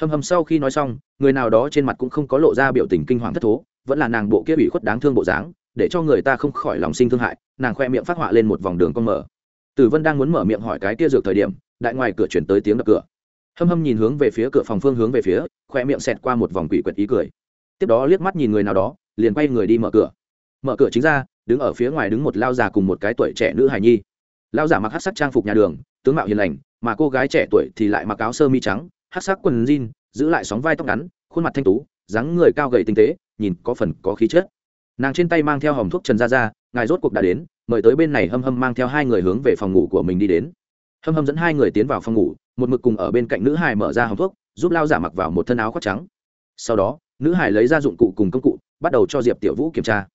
Hâm hâm sau khi nói xong, người nào đó trên mặt cũng không có lộ ra biểu tình kinh hoàng thất thố, vẫn là nàng bộ kia ủy khuất đáng thương bộ dáng, để cho người ta không khỏi lòng sinh thương hại, nàng khoe miệng phát họa lên một vòng đường con mở. Tử vân đang muốn mở miệng hỏi cái tia dược thời điểm, đại ngoài cửa chuyển tới tiếng đập cửa. Hâm hâm nhìn hướng về phía cửa phòng phương hướng về phía, khoe miệng xẹt qua một vòng quỷ quyệt ý cười tiếp đó liếc mắt nhìn người nào đó, liền quay người đi mở cửa. Mở cửa chính ra, đứng ở phía ngoài đứng một lao già cùng một cái tuổi trẻ nữ hài nhi. Lao giả mặc hát sắc trang phục nhà đường, tướng mạo hiền lành, mà cô gái trẻ tuổi thì lại mặc áo sơ mi trắng, hát sắc quần jean, giữ lại sóng vai tóc ngắn, khuôn mặt thanh tú, dáng người cao gầy tinh tế, nhìn có phần có khí chất. Nàng trên tay mang theo hòm thuốc trần gia gia, ngài rốt cuộc đã đến, mời tới bên này hâm hâm mang theo hai người hướng về phòng ngủ của mình đi đến. Hâm hâm dẫn hai người tiến vào phòng ngủ, một mực cùng ở bên cạnh nữ hài mở ra hòm thuốc, giúp lao giả mặc vào một thân áo khoác trắng. Sau đó nữ hải lấy ra dụng cụ cùng công cụ, bắt đầu cho diệp tiểu vũ kiểm tra.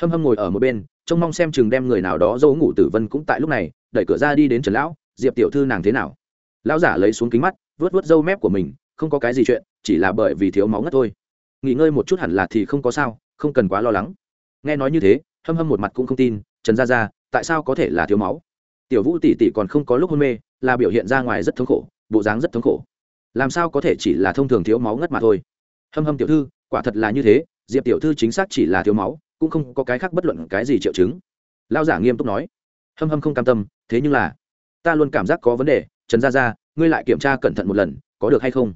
Hâm hâm ngồi ở một bên, trông mong xem chừng đem người nào đó dâu ngủ tử vân cũng tại lúc này, đẩy cửa ra đi đến trần lão, diệp tiểu thư nàng thế nào? Lão giả lấy xuống kính mắt vớt vớt râu mép của mình, không có cái gì chuyện, chỉ là bởi vì thiếu máu ngất thôi. Nghỉ ngơi một chút hẳn là thì không có sao, không cần quá lo lắng. Nghe nói như thế, hâm hâm một mặt cũng không tin, trần gia gia, tại sao có thể là thiếu máu? Tiểu vũ tỷ tỷ còn không có lúc hôn mê, là biểu hiện ra ngoài rất thống khổ, bộ dáng rất thống khổ. Làm sao có thể chỉ là thông thường thiếu máu ngất mà thôi? Hâm hâm tiểu thư, quả thật là như thế, diệp tiểu thư chính xác chỉ là thiếu máu, cũng không có cái khác bất luận cái gì triệu chứng. Lao giả nghiêm túc nói. Hâm hâm không cam tâm, thế nhưng là, ta luôn cảm giác có vấn đề, trần gia gia, ngươi lại kiểm tra cẩn thận một lần, có được hay không?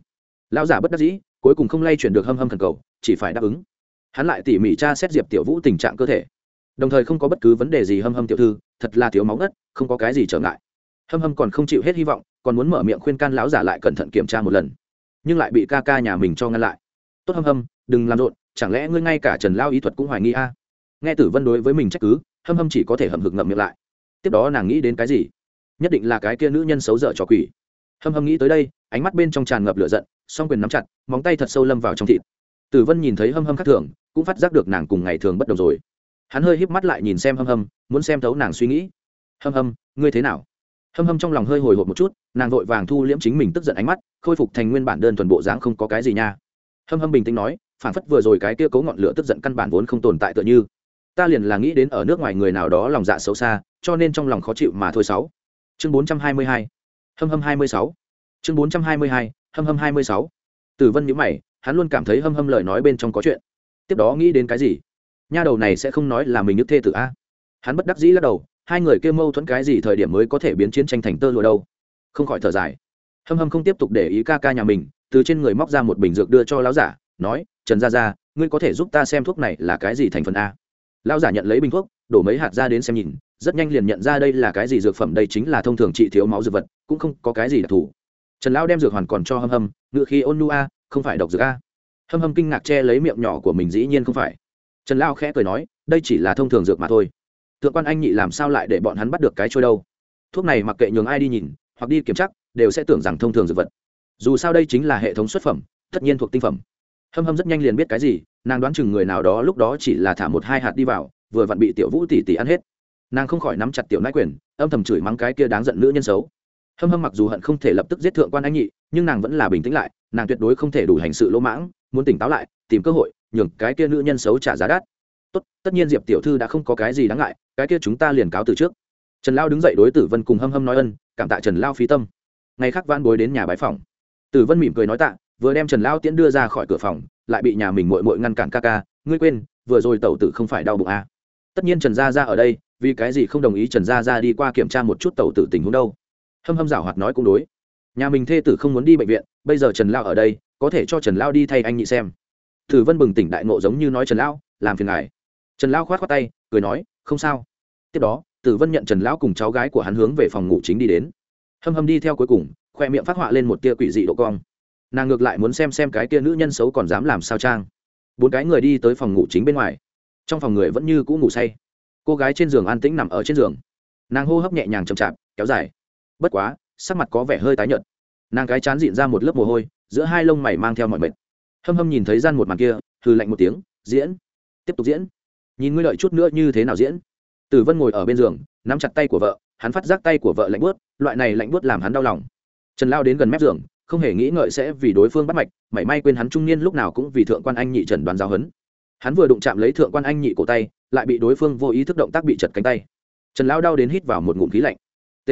Lao giả bất đắc dĩ, cuối cùng không lay chuyển được hâm hâm thần cầu, chỉ phải đáp ứng. Hắn lại tỉ mỉ tra xét diệp tiểu vũ tình trạng cơ thể. Đồng thời không có bất cứ vấn đề gì hâm hâm tiểu thư, thật là thiếu máu ngất, không có cái gì trở ngại. Hâm hâm còn không chịu hết hy vọng, còn muốn mở miệng khuyên can lão giả lại cẩn thận kiểm tra một lần. Nhưng lại bị ca ca nhà mình cho ngăn lại tốt hâm hâm, đừng làm rộn, chẳng lẽ ngươi ngay cả trần lao y thuật cũng hoài nghi a? Nghe tử vân đối với mình trách cứ, hâm hâm chỉ có thể hầm hực ngậm miệng lại. Tiếp đó nàng nghĩ đến cái gì? Nhất định là cái kia nữ nhân xấu dở trò quỷ. Hâm hâm nghĩ tới đây, ánh mắt bên trong tràn ngập lửa giận, song quyền nắm chặt, móng tay thật sâu lâm vào trong thịt. Tử vân nhìn thấy hâm hâm khác thường, cũng phát giác được nàng cùng ngày thường bất đồng rồi. Hắn hơi híp mắt lại nhìn xem hâm hâm, muốn xem thấu nàng suy nghĩ. Hâm hâm, ngươi thế nào? Hâm hâm trong lòng hơi hồi hộp một chút, nàng vội vàng thu liễm chính mình tức giận ánh mắt, khôi phục thành nguyên bản đơn thuần bộ dáng không có cái gì nha hâm hâm bình tĩnh nói phản phất vừa rồi cái kia cấu ngọn lửa tức giận căn bản vốn không tồn tại tựa như. Ta liền là nghĩ đến ở nước ngoài người nào đó lòng dạ xấu xa, cho nên trong lòng khó chịu mà thôi sáu. Chương bốn trăm hai mươi hai. Hâm hâm hai mươi sáu. Chương bốn trăm hai mươi hai. Hâm hâm hai mươi sáu. Tử vân nhữ mày, hắn luôn cảm thấy hâm hâm lời nói bên trong có chuyện. Tiếp đó nghĩ đến cái gì? Nha đầu này sẽ không nói là mình nhức thê tử a. Hắn bất đắc dĩ lắc đầu, hai người kêu mâu thuẫn cái gì thời điểm mới có thể biến chiến tranh thành tơ lụa đâu? Không khỏi thở dài. Hâm hâm không tiếp tục để ý ca ca nhà mình từ trên người móc ra một bình dược đưa cho lão giả, nói, trần gia gia, ngươi có thể giúp ta xem thuốc này là cái gì thành phần a? Lão giả nhận lấy bình thuốc, đổ mấy hạt ra đến xem nhìn, rất nhanh liền nhận ra đây là cái gì dược phẩm, đây chính là thông thường trị thiếu máu dược vật, cũng không có cái gì đặc thù. Trần lão đem dược hoàn còn cho hâm hâm, ngự khi ôn nu a, không phải độc dược a. Hâm hâm kinh ngạc che lấy miệng nhỏ của mình, dĩ nhiên không phải. Trần lão khẽ cười nói, đây chỉ là thông thường dược mà thôi. Thượng quan anh nhị làm sao lại để bọn hắn bắt được cái trôi đâu? Thuốc này mặc kệ nhường ai đi nhìn, hoặc đi kiểm tra, đều sẽ tưởng rằng thông thường dược vật dù sao đây chính là hệ thống xuất phẩm, tất nhiên thuộc tinh phẩm. Hâm hâm rất nhanh liền biết cái gì, nàng đoán chừng người nào đó lúc đó chỉ là thả một hai hạt đi vào, vừa vặn bị tiểu vũ tỷ tỷ ăn hết. Nàng không khỏi nắm chặt tiểu nãi quyền, âm thầm chửi mắng cái kia đáng giận nữ nhân xấu. Hâm hâm mặc dù hận không thể lập tức giết thượng quan anh nhị, nhưng nàng vẫn là bình tĩnh lại, nàng tuyệt đối không thể đủ hành sự lỗ mãng, muốn tỉnh táo lại, tìm cơ hội, nhường cái kia nữ nhân xấu trả giá đắt. Tốt, tất nhiên diệp tiểu thư đã không có cái gì đáng ngại, cái kia chúng ta liền cáo từ trước. Trần lao đứng dậy đối tử vân cùng hâm hâm nói ân, cảm tạ trần lao phí tâm. Ngày khác van bối đến nhà bái phòng tử vân mỉm cười nói tạ, vừa đem trần lao tiễn đưa ra khỏi cửa phòng, lại bị nhà mình mội mội ngăn cản ca ca, ngươi quên, vừa rồi tẩu tử không phải đau bụng à. tất nhiên trần gia ra ở đây, vì cái gì không đồng ý trần gia ra đi qua kiểm tra một chút tẩu tử tình huống đâu? Hâm hâm giảo hoạt nói cũng đối. Nhà mình thê tử không muốn đi bệnh viện, bây giờ trần lao ở đây, có thể cho trần lao đi thay anh nhị xem. Tử vân bừng tỉnh đại ngộ giống như nói trần lão, làm phiền ngài. Trần lão khoát khoát tay, cười nói, không sao. Tiếp đó, tử vân nhận trần lão cùng cháu gái của hắn hướng về phòng ngủ chính đi đến. Hâm hâm đi theo cuối cùng khoe miệng phát họa lên một tia quỷ dị độ cong. Nàng ngược lại muốn xem xem cái tia nữ nhân xấu còn dám làm sao trang bốn cái người đi tới phòng ngủ chính bên ngoài. Trong phòng người vẫn như cũ ngủ say. Cô gái trên giường an tĩnh nằm ở trên giường. Nàng hô hấp nhẹ nhàng chậm chạp, kéo dài. Bất quá, sắc mặt có vẻ hơi tái nhợt. Nàng cái chán dịn ra một lớp mồ hôi, giữa hai lông mày mang theo mọi mệt. Hâm hâm nhìn thấy gian một màn kia, hừ lạnh một tiếng, diễn, tiếp tục diễn. Nhìn ngươi đợi chút nữa như thế nào diễn? Tử vân ngồi ở bên giường, nắm chặt tay của vợ, hắn phát giác tay của vợ lạnh bớt loại này lạnh bớt làm hắn đau lòng trần lao đến gần mép giường, không hề nghĩ ngợi sẽ vì đối phương bắt mạch, mảy may quên hắn trung niên lúc nào cũng vì thượng quan anh nhị trần đoán giáo hấn hắn vừa đụng chạm lấy thượng quan anh nhị cổ tay, lại bị đối phương vô ý thức động tác bị chật cánh tay. Trần lao đau đến hít vào một ngụm khí lạnh. T.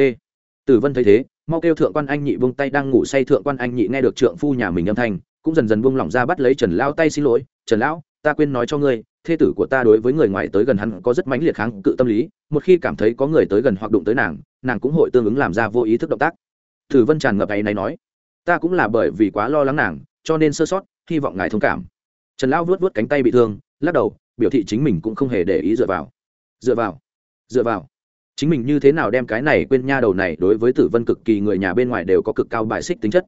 Tử vân thấy thế, mau kêu thượng quan anh nhị vung tay đang ngủ say thượng quan anh nhị nghe được trượng phu nhà mình âm thanh, cũng dần dần buông lỏng ra bắt lấy trần lao tay xin lỗi, trần lão, ta quên nói cho ngươi, thê tử của ta đối với người ngoài tới gần hắn có rất mãnh liệt kháng cự tâm lý, một khi cảm thấy có người tới gần hoặc đụng tới nàng nàng cũng hội tương ứng làm ra vô ý thức động tác thử vân tràn ngập ấy này nói, ta cũng là bởi vì quá lo lắng nàng, cho nên sơ sót, hy vọng ngài thông cảm. Trần lão vuốt vuốt cánh tay bị thương, lắc đầu, biểu thị chính mình cũng không hề để ý dựa vào. Dựa vào dựa vào. Chính mình như thế nào đem cái này quên nha đầu này đối với tử vân cực kỳ người nhà bên ngoài đều có cực cao bài xích tính chất.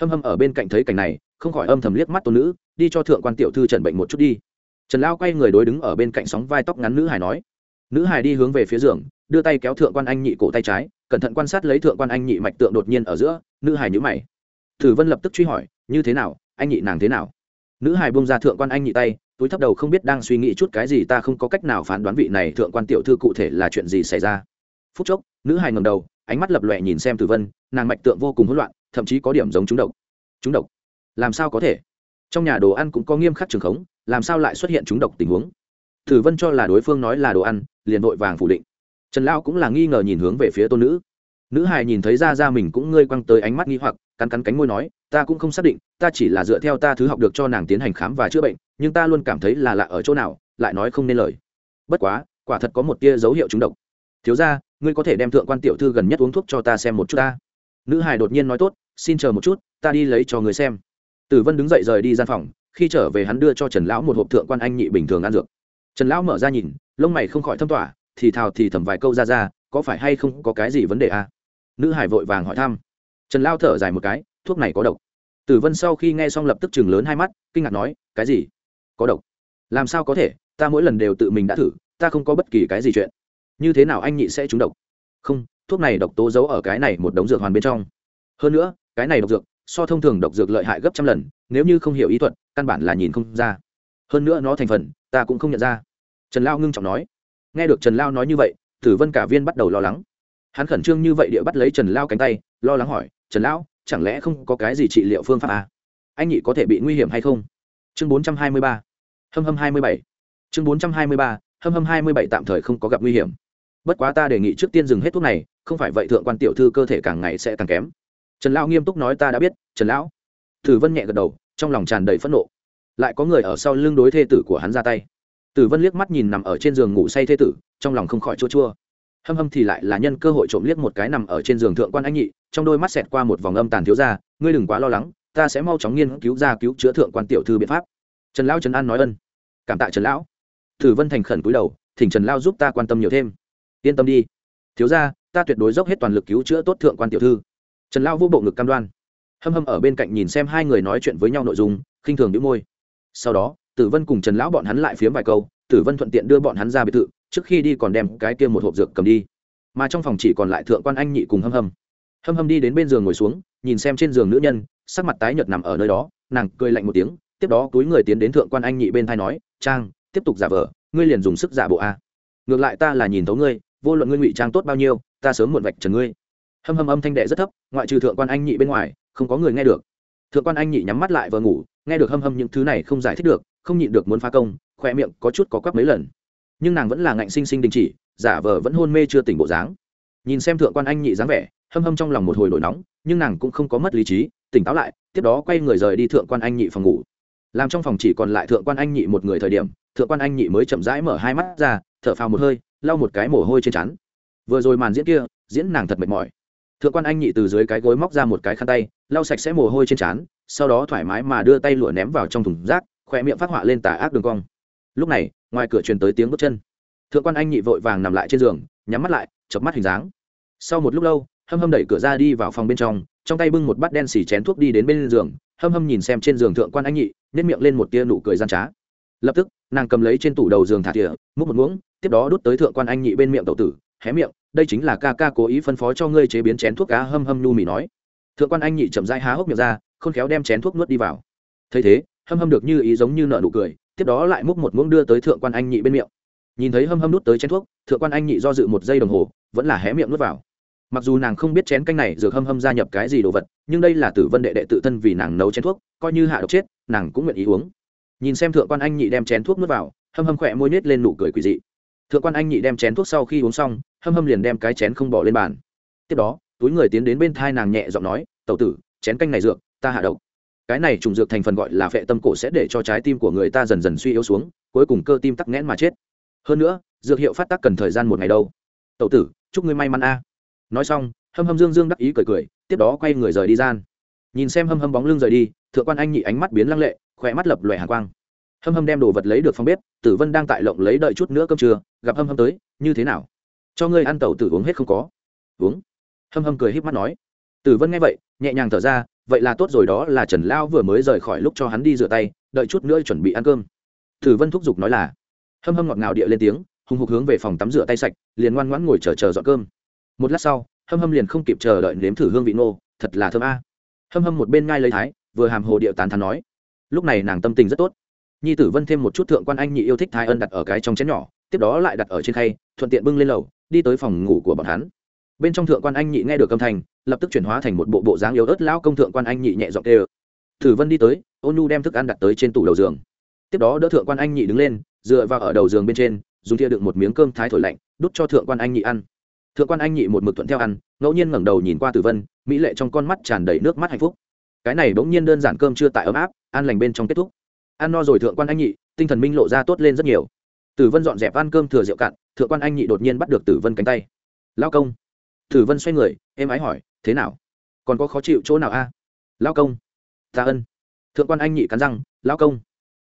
Hâm hâm ở bên cạnh thấy cảnh này, không khỏi âm thầm liếc mắt tôn nữ, đi cho thượng quan tiểu thư trần bệnh một chút đi. Trần lao quay người đối đứng ở bên cạnh sóng vai tóc ngắn nữ hải nói. Nữ hải đi hướng về phía giường đưa tay kéo thượng quan anh nhị cổ tay trái, cẩn thận quan sát lấy thượng quan anh nhị mạch tượng đột nhiên ở giữa, nữ hải nhữ mày. Thử vân lập tức truy hỏi, như thế nào? Anh nhị nàng thế nào? Nữ hải bông ra thượng quan anh nhị tay, túi thấp đầu không biết đang suy nghĩ chút cái gì, ta không có cách nào phán đoán vị này thượng quan tiểu thư cụ thể là chuyện gì xảy ra. Phút chốc, nữ hải ngầm đầu, ánh mắt lập lòe nhìn xem tử vân, nàng mạch tượng vô cùng hỗn loạn, thậm chí có điểm giống trúng độc. Trúng độc? Làm sao có thể? Trong nhà đồ ăn cũng có nghiêm khắc trường khống, làm sao lại xuất hiện trúng độc tình huống? Thử vân cho là đối phương nói là đồ ăn, liền vội vàng phủ định trần lão cũng là nghi ngờ nhìn hướng về phía tôn nữ. Nữ hài nhìn thấy ra ra mình cũng ngơi quăng tới ánh mắt nghi hoặc, cắn cắn cánh môi nói, ta cũng không xác định, ta chỉ là dựa theo ta thứ học được cho nàng tiến hành khám và chữa bệnh, nhưng ta luôn cảm thấy là lạ ở chỗ nào, lại nói không nên lời. Bất quá, quả thật có một tia dấu hiệu trúng độc. Thiếu ra ngươi có thể đem thượng quan tiểu thư gần nhất uống thuốc cho ta xem một chút ta. Nữ hài đột nhiên nói tốt, xin chờ một chút, ta đi lấy cho người xem. Tử vân đứng dậy rời đi gian phòng, khi trở về hắn đưa cho trần lão một hộp thượng quan anh nhị bình thường ăn dược. Trần lão mở ra nhìn, lông mày không khỏi thâm tỏa thì thào thì thầm vài câu ra ra, có phải hay không có cái gì vấn đề à? nữ hải vội vàng hỏi thăm. Trần lao thở dài một cái, thuốc này có độc. Tử vân sau khi nghe xong lập tức chừng lớn hai mắt, kinh ngạc nói, cái gì? Có độc. Làm sao có thể? Ta mỗi lần đều tự mình đã thử, ta không có bất kỳ cái gì chuyện. Như thế nào anh nhị sẽ trúng độc? Không, thuốc này độc tố giấu ở cái này một đống dược hoàn bên trong. Hơn nữa, cái này độc dược, so thông thường độc dược lợi hại gấp trăm lần, nếu như không hiểu ý thuật, căn bản là nhìn không ra. Hơn nữa nó thành phần, ta cũng không nhận ra. Trần lao ngưng trọng nói nghe được trần lao nói như vậy, tử vân cả viên bắt đầu lo lắng. Hắn khẩn trương như vậy địa bắt lấy trần lao cánh tay, lo lắng hỏi, trần lão chẳng lẽ không có cái gì trị liệu phương pháp à? anh nhị có thể bị nguy hiểm hay không? Chương bốn trăm hai mươi ba. Hâm hâm hai mươi bảy. Chương bốn trăm hai mươi ba, hâm hâm hai mươi bảy tạm thời không có gặp nguy hiểm. Bất quá ta đề nghị trước tiên dừng hết thuốc này, không phải vậy thượng quan tiểu thư cơ thể càng ngày sẽ càng kém. Trần lão nghiêm túc nói ta đã biết, trần lão. Tử vân nhẹ gật đầu, trong lòng tràn đầy phẫn nộ. Lại có người ở sau lưng đối thê tử của hắn ra tay tử vân liếc mắt nhìn nằm ở trên giường ngủ say thê tử, trong lòng không khỏi chua chua. Hâm hâm thì lại là nhân cơ hội trộm liếc một cái nằm ở trên giường thượng quan anh nhị, trong đôi mắt xẹt qua một vòng âm tàn thiếu ra ngươi đừng quá lo lắng, ta sẽ mau chóng nghiên cứu ra cứu chữa thượng quan tiểu thư biện pháp. Trần lão trần an nói ân. Cảm tạ trần lão. Tử vân thành khẩn cúi đầu, thỉnh trần lao giúp ta quan tâm nhiều thêm. Yên tâm đi. Thiếu ra ta tuyệt đối dốc hết toàn lực cứu chữa tốt thượng quan tiểu thư. Trần lao vô bộ ngực cam đoan. Hâm hâm ở bên cạnh nhìn xem hai người nói chuyện với nhau nội dung, khinh thường đĩu môi. Sau đó tử vân cùng trần lão bọn hắn lại phiếm vài câu, tử vân thuận tiện đưa bọn hắn ra biệt thự, trước khi đi còn đem cái kia một hộp dược cầm đi. Mà trong phòng chỉ còn lại thượng quan anh nhị cùng hâm hâm. Hâm hâm đi đến bên giường ngồi xuống, nhìn xem trên giường nữ nhân, sắc mặt tái nhợt nằm ở nơi đó, nàng cười lạnh một tiếng, tiếp đó túi người tiến đến thượng quan anh nhị bên thai nói, trang, tiếp tục giả vờ, ngươi liền dùng sức giả bộ a. Ngược lại ta là nhìn thấu ngươi, vô luận ngươi ngụy trang tốt bao nhiêu, ta sớm muộn vạch trần ngươi. Hâm hâm âm thanh đệ rất thấp, ngoại trừ thượng quan anh nhị bên ngoài, không có người nghe được. Thượng quan anh nhị nhắm mắt lại vừa ngủ nghe được hâm hâm những thứ này không giải thích được, không nhịn được muốn phá công khoe miệng có chút có quắp mấy lần. Nhưng nàng vẫn là ngạnh sinh sinh đình chỉ, giả vờ vẫn hôn mê chưa tỉnh bộ dáng. Nhìn xem thượng quan anh nhị dáng vẻ, hâm hâm trong lòng một hồi nổi nóng, nhưng nàng cũng không có mất lý trí, tỉnh táo lại, tiếp đó quay người rời đi thượng quan anh nhị phòng ngủ. Làm trong phòng chỉ còn lại thượng quan anh nhị một người thời điểm, thượng quan anh nhị mới chậm rãi mở hai mắt ra, thở phào một hơi, lau một cái mồ hôi trên chắn vừa rồi màn diễn kia, diễn nàng thật mệt mỏi thượng quan anh nhị từ dưới cái gối móc ra một cái khăn tay, lau sạch sẽ mồ hôi trên trán, sau đó thoải mái mà đưa tay lụa ném vào trong thùng rác khỏe miệng phát họa lên tà ác đường cong. Lúc này, ngoài cửa truyền tới tiếng bước chân. Thượng quan anh nhị vội vàng nằm lại trên giường, nhắm mắt lại chập mắt hình dáng. Sau một lúc lâu, hâm hâm đẩy cửa ra đi vào phòng bên trong trong tay bưng một bát đen xì chén thuốc đi đến bên giường, hâm hâm nhìn xem trên giường thượng quan anh nhị nếp miệng lên một tia nụ cười gian trá. Lập tức, nàng cầm lấy trên tủ đầu giường thả tỉa múc một muỗng, tiếp đó đút tới thượng quan anh nhị bên miệng tẩu tử, hé miệng đây chính là ca ca cố ý phân phó cho ngươi chế biến chén thuốc cá hâm hâm nhu mì nói. Thượng quan anh nhị chậm dai há hốc miệng ra, khôn khéo đem chén thuốc nuốt đi vào. Thấy thế, hâm hâm được như ý giống như nợ nụ cười, tiếp đó lại múc một muỗng đưa tới thượng quan anh nhị bên miệng. Nhìn thấy hâm hâm nuốt tới chén thuốc, thượng quan anh nhị do dự một giây đồng hồ, vẫn là hé miệng nuốt vào. Mặc dù nàng không biết chén canh này dược hâm hâm gia nhập cái gì đồ vật, nhưng đây là tử vân đệ đệ tự thân vì nàng nấu chén thuốc, coi như hạ độc chết, nàng cũng nguyện ý uống. Nhìn xem thượng quan anh nhị đem chén thuốc nuốt vào, hâm hâm khỏe môi nết lên nụ cười quỳ dị thượng quan anh nhị đem chén thuốc sau khi uống xong, hâm hâm liền đem cái chén không bỏ lên bàn. Tiếp đó, túi người tiến đến bên thai nàng nhẹ giọng nói, tẩu tử, chén canh này dược, ta hạ độc. Cái này trùng dược thành phần gọi là phệ tâm cổ sẽ để cho trái tim của người ta dần dần suy yếu xuống, cuối cùng cơ tim tắc nghẽn mà chết. Hơn nữa, dược hiệu phát tác cần thời gian một ngày đâu. Tẩu tử, chúc ngươi may mắn a. Nói xong, hâm hâm dương dương đắc ý cười cười, tiếp đó quay người rời đi gian. Nhìn xem hâm hâm bóng lưng rời đi, thượng quan anh nhị ánh mắt biến lăng lệ, khỏe mắt lập lòe hàng quang hâm hâm đem đồ vật lấy được phòng bếp tử vân đang tại lộng lấy đợi chút nữa cơm trưa gặp hâm hâm tới như thế nào? Cho ngươi ăn tàu tử uống hết không có? Uống. Hâm hâm cười h í p mắt nói. Tử vân nghe vậy nhẹ nhàng thở ra vậy là tốt rồi đó là trần lao vừa mới rời khỏi lúc cho hắn đi rửa tay đợi chút nữa chuẩn bị ăn cơm. Tử vân thúc giục nói là hâm hâm ngọt ngào địa lên tiếng hùng hục hướng về phòng tắm rửa tay sạch liền ngoan ngoãn ngồi chờ chờ dọn cơm. Một lát sau hâm hâm liền không kịp chờ đợi nếm thử hương vị nô, thật là thơm a. Hâm hâm một bên ngai lấy thái vừa hàm hồ điệu tán thắn nói lúc này nàng tâm tình rất tốt nhi tử vân thêm một chút thượng quan anh nhị yêu thích thái ân đặt ở cái trong chén nhỏ, tiếp đó lại đặt ở trên khay, thuận tiện bưng lên lầu, đi tới phòng ngủ của bọn hắn. Bên trong thượng quan anh nhị nghe được âm thanh, lập tức chuyển hóa thành một bộ bộ dáng yếu ớt lão công thượng quan anh nhị nhẹ giọng tê tử vân đi tới, ôn nhu đem thức ăn đặt tới trên tủ đầu giường. Tiếp đó đỡ thượng quan anh nhị đứng lên, dựa vào ở đầu giường bên trên, dùng thìa đựng một miếng cơm thái thổi lạnh, đút cho thượng quan anh nhị ăn. Thượng quan anh nhị một mực thuận theo ăn, ngẫu nhiên ngẩng đầu nhìn qua tử vân, mỹ lệ trong con mắt tràn đầy nước mắt hạnh phúc. Cái này bỗng nhiên đơn giản cơm chưa tại ấm áp, an lành bên trong kết thúc ăn no rồi thượng quan anh nhị, tinh thần minh lộ ra tốt lên rất nhiều. Tử vân dọn dẹp ăn cơm thừa rượu cạn, thượng quan anh nhị đột nhiên bắt được tử vân cánh tay. Lao công. Tử vân xoay người em ái hỏi, thế nào? Còn có khó chịu chỗ nào a? Lao công. Ta ân. Thượng quan anh nhị cắn răng lao công,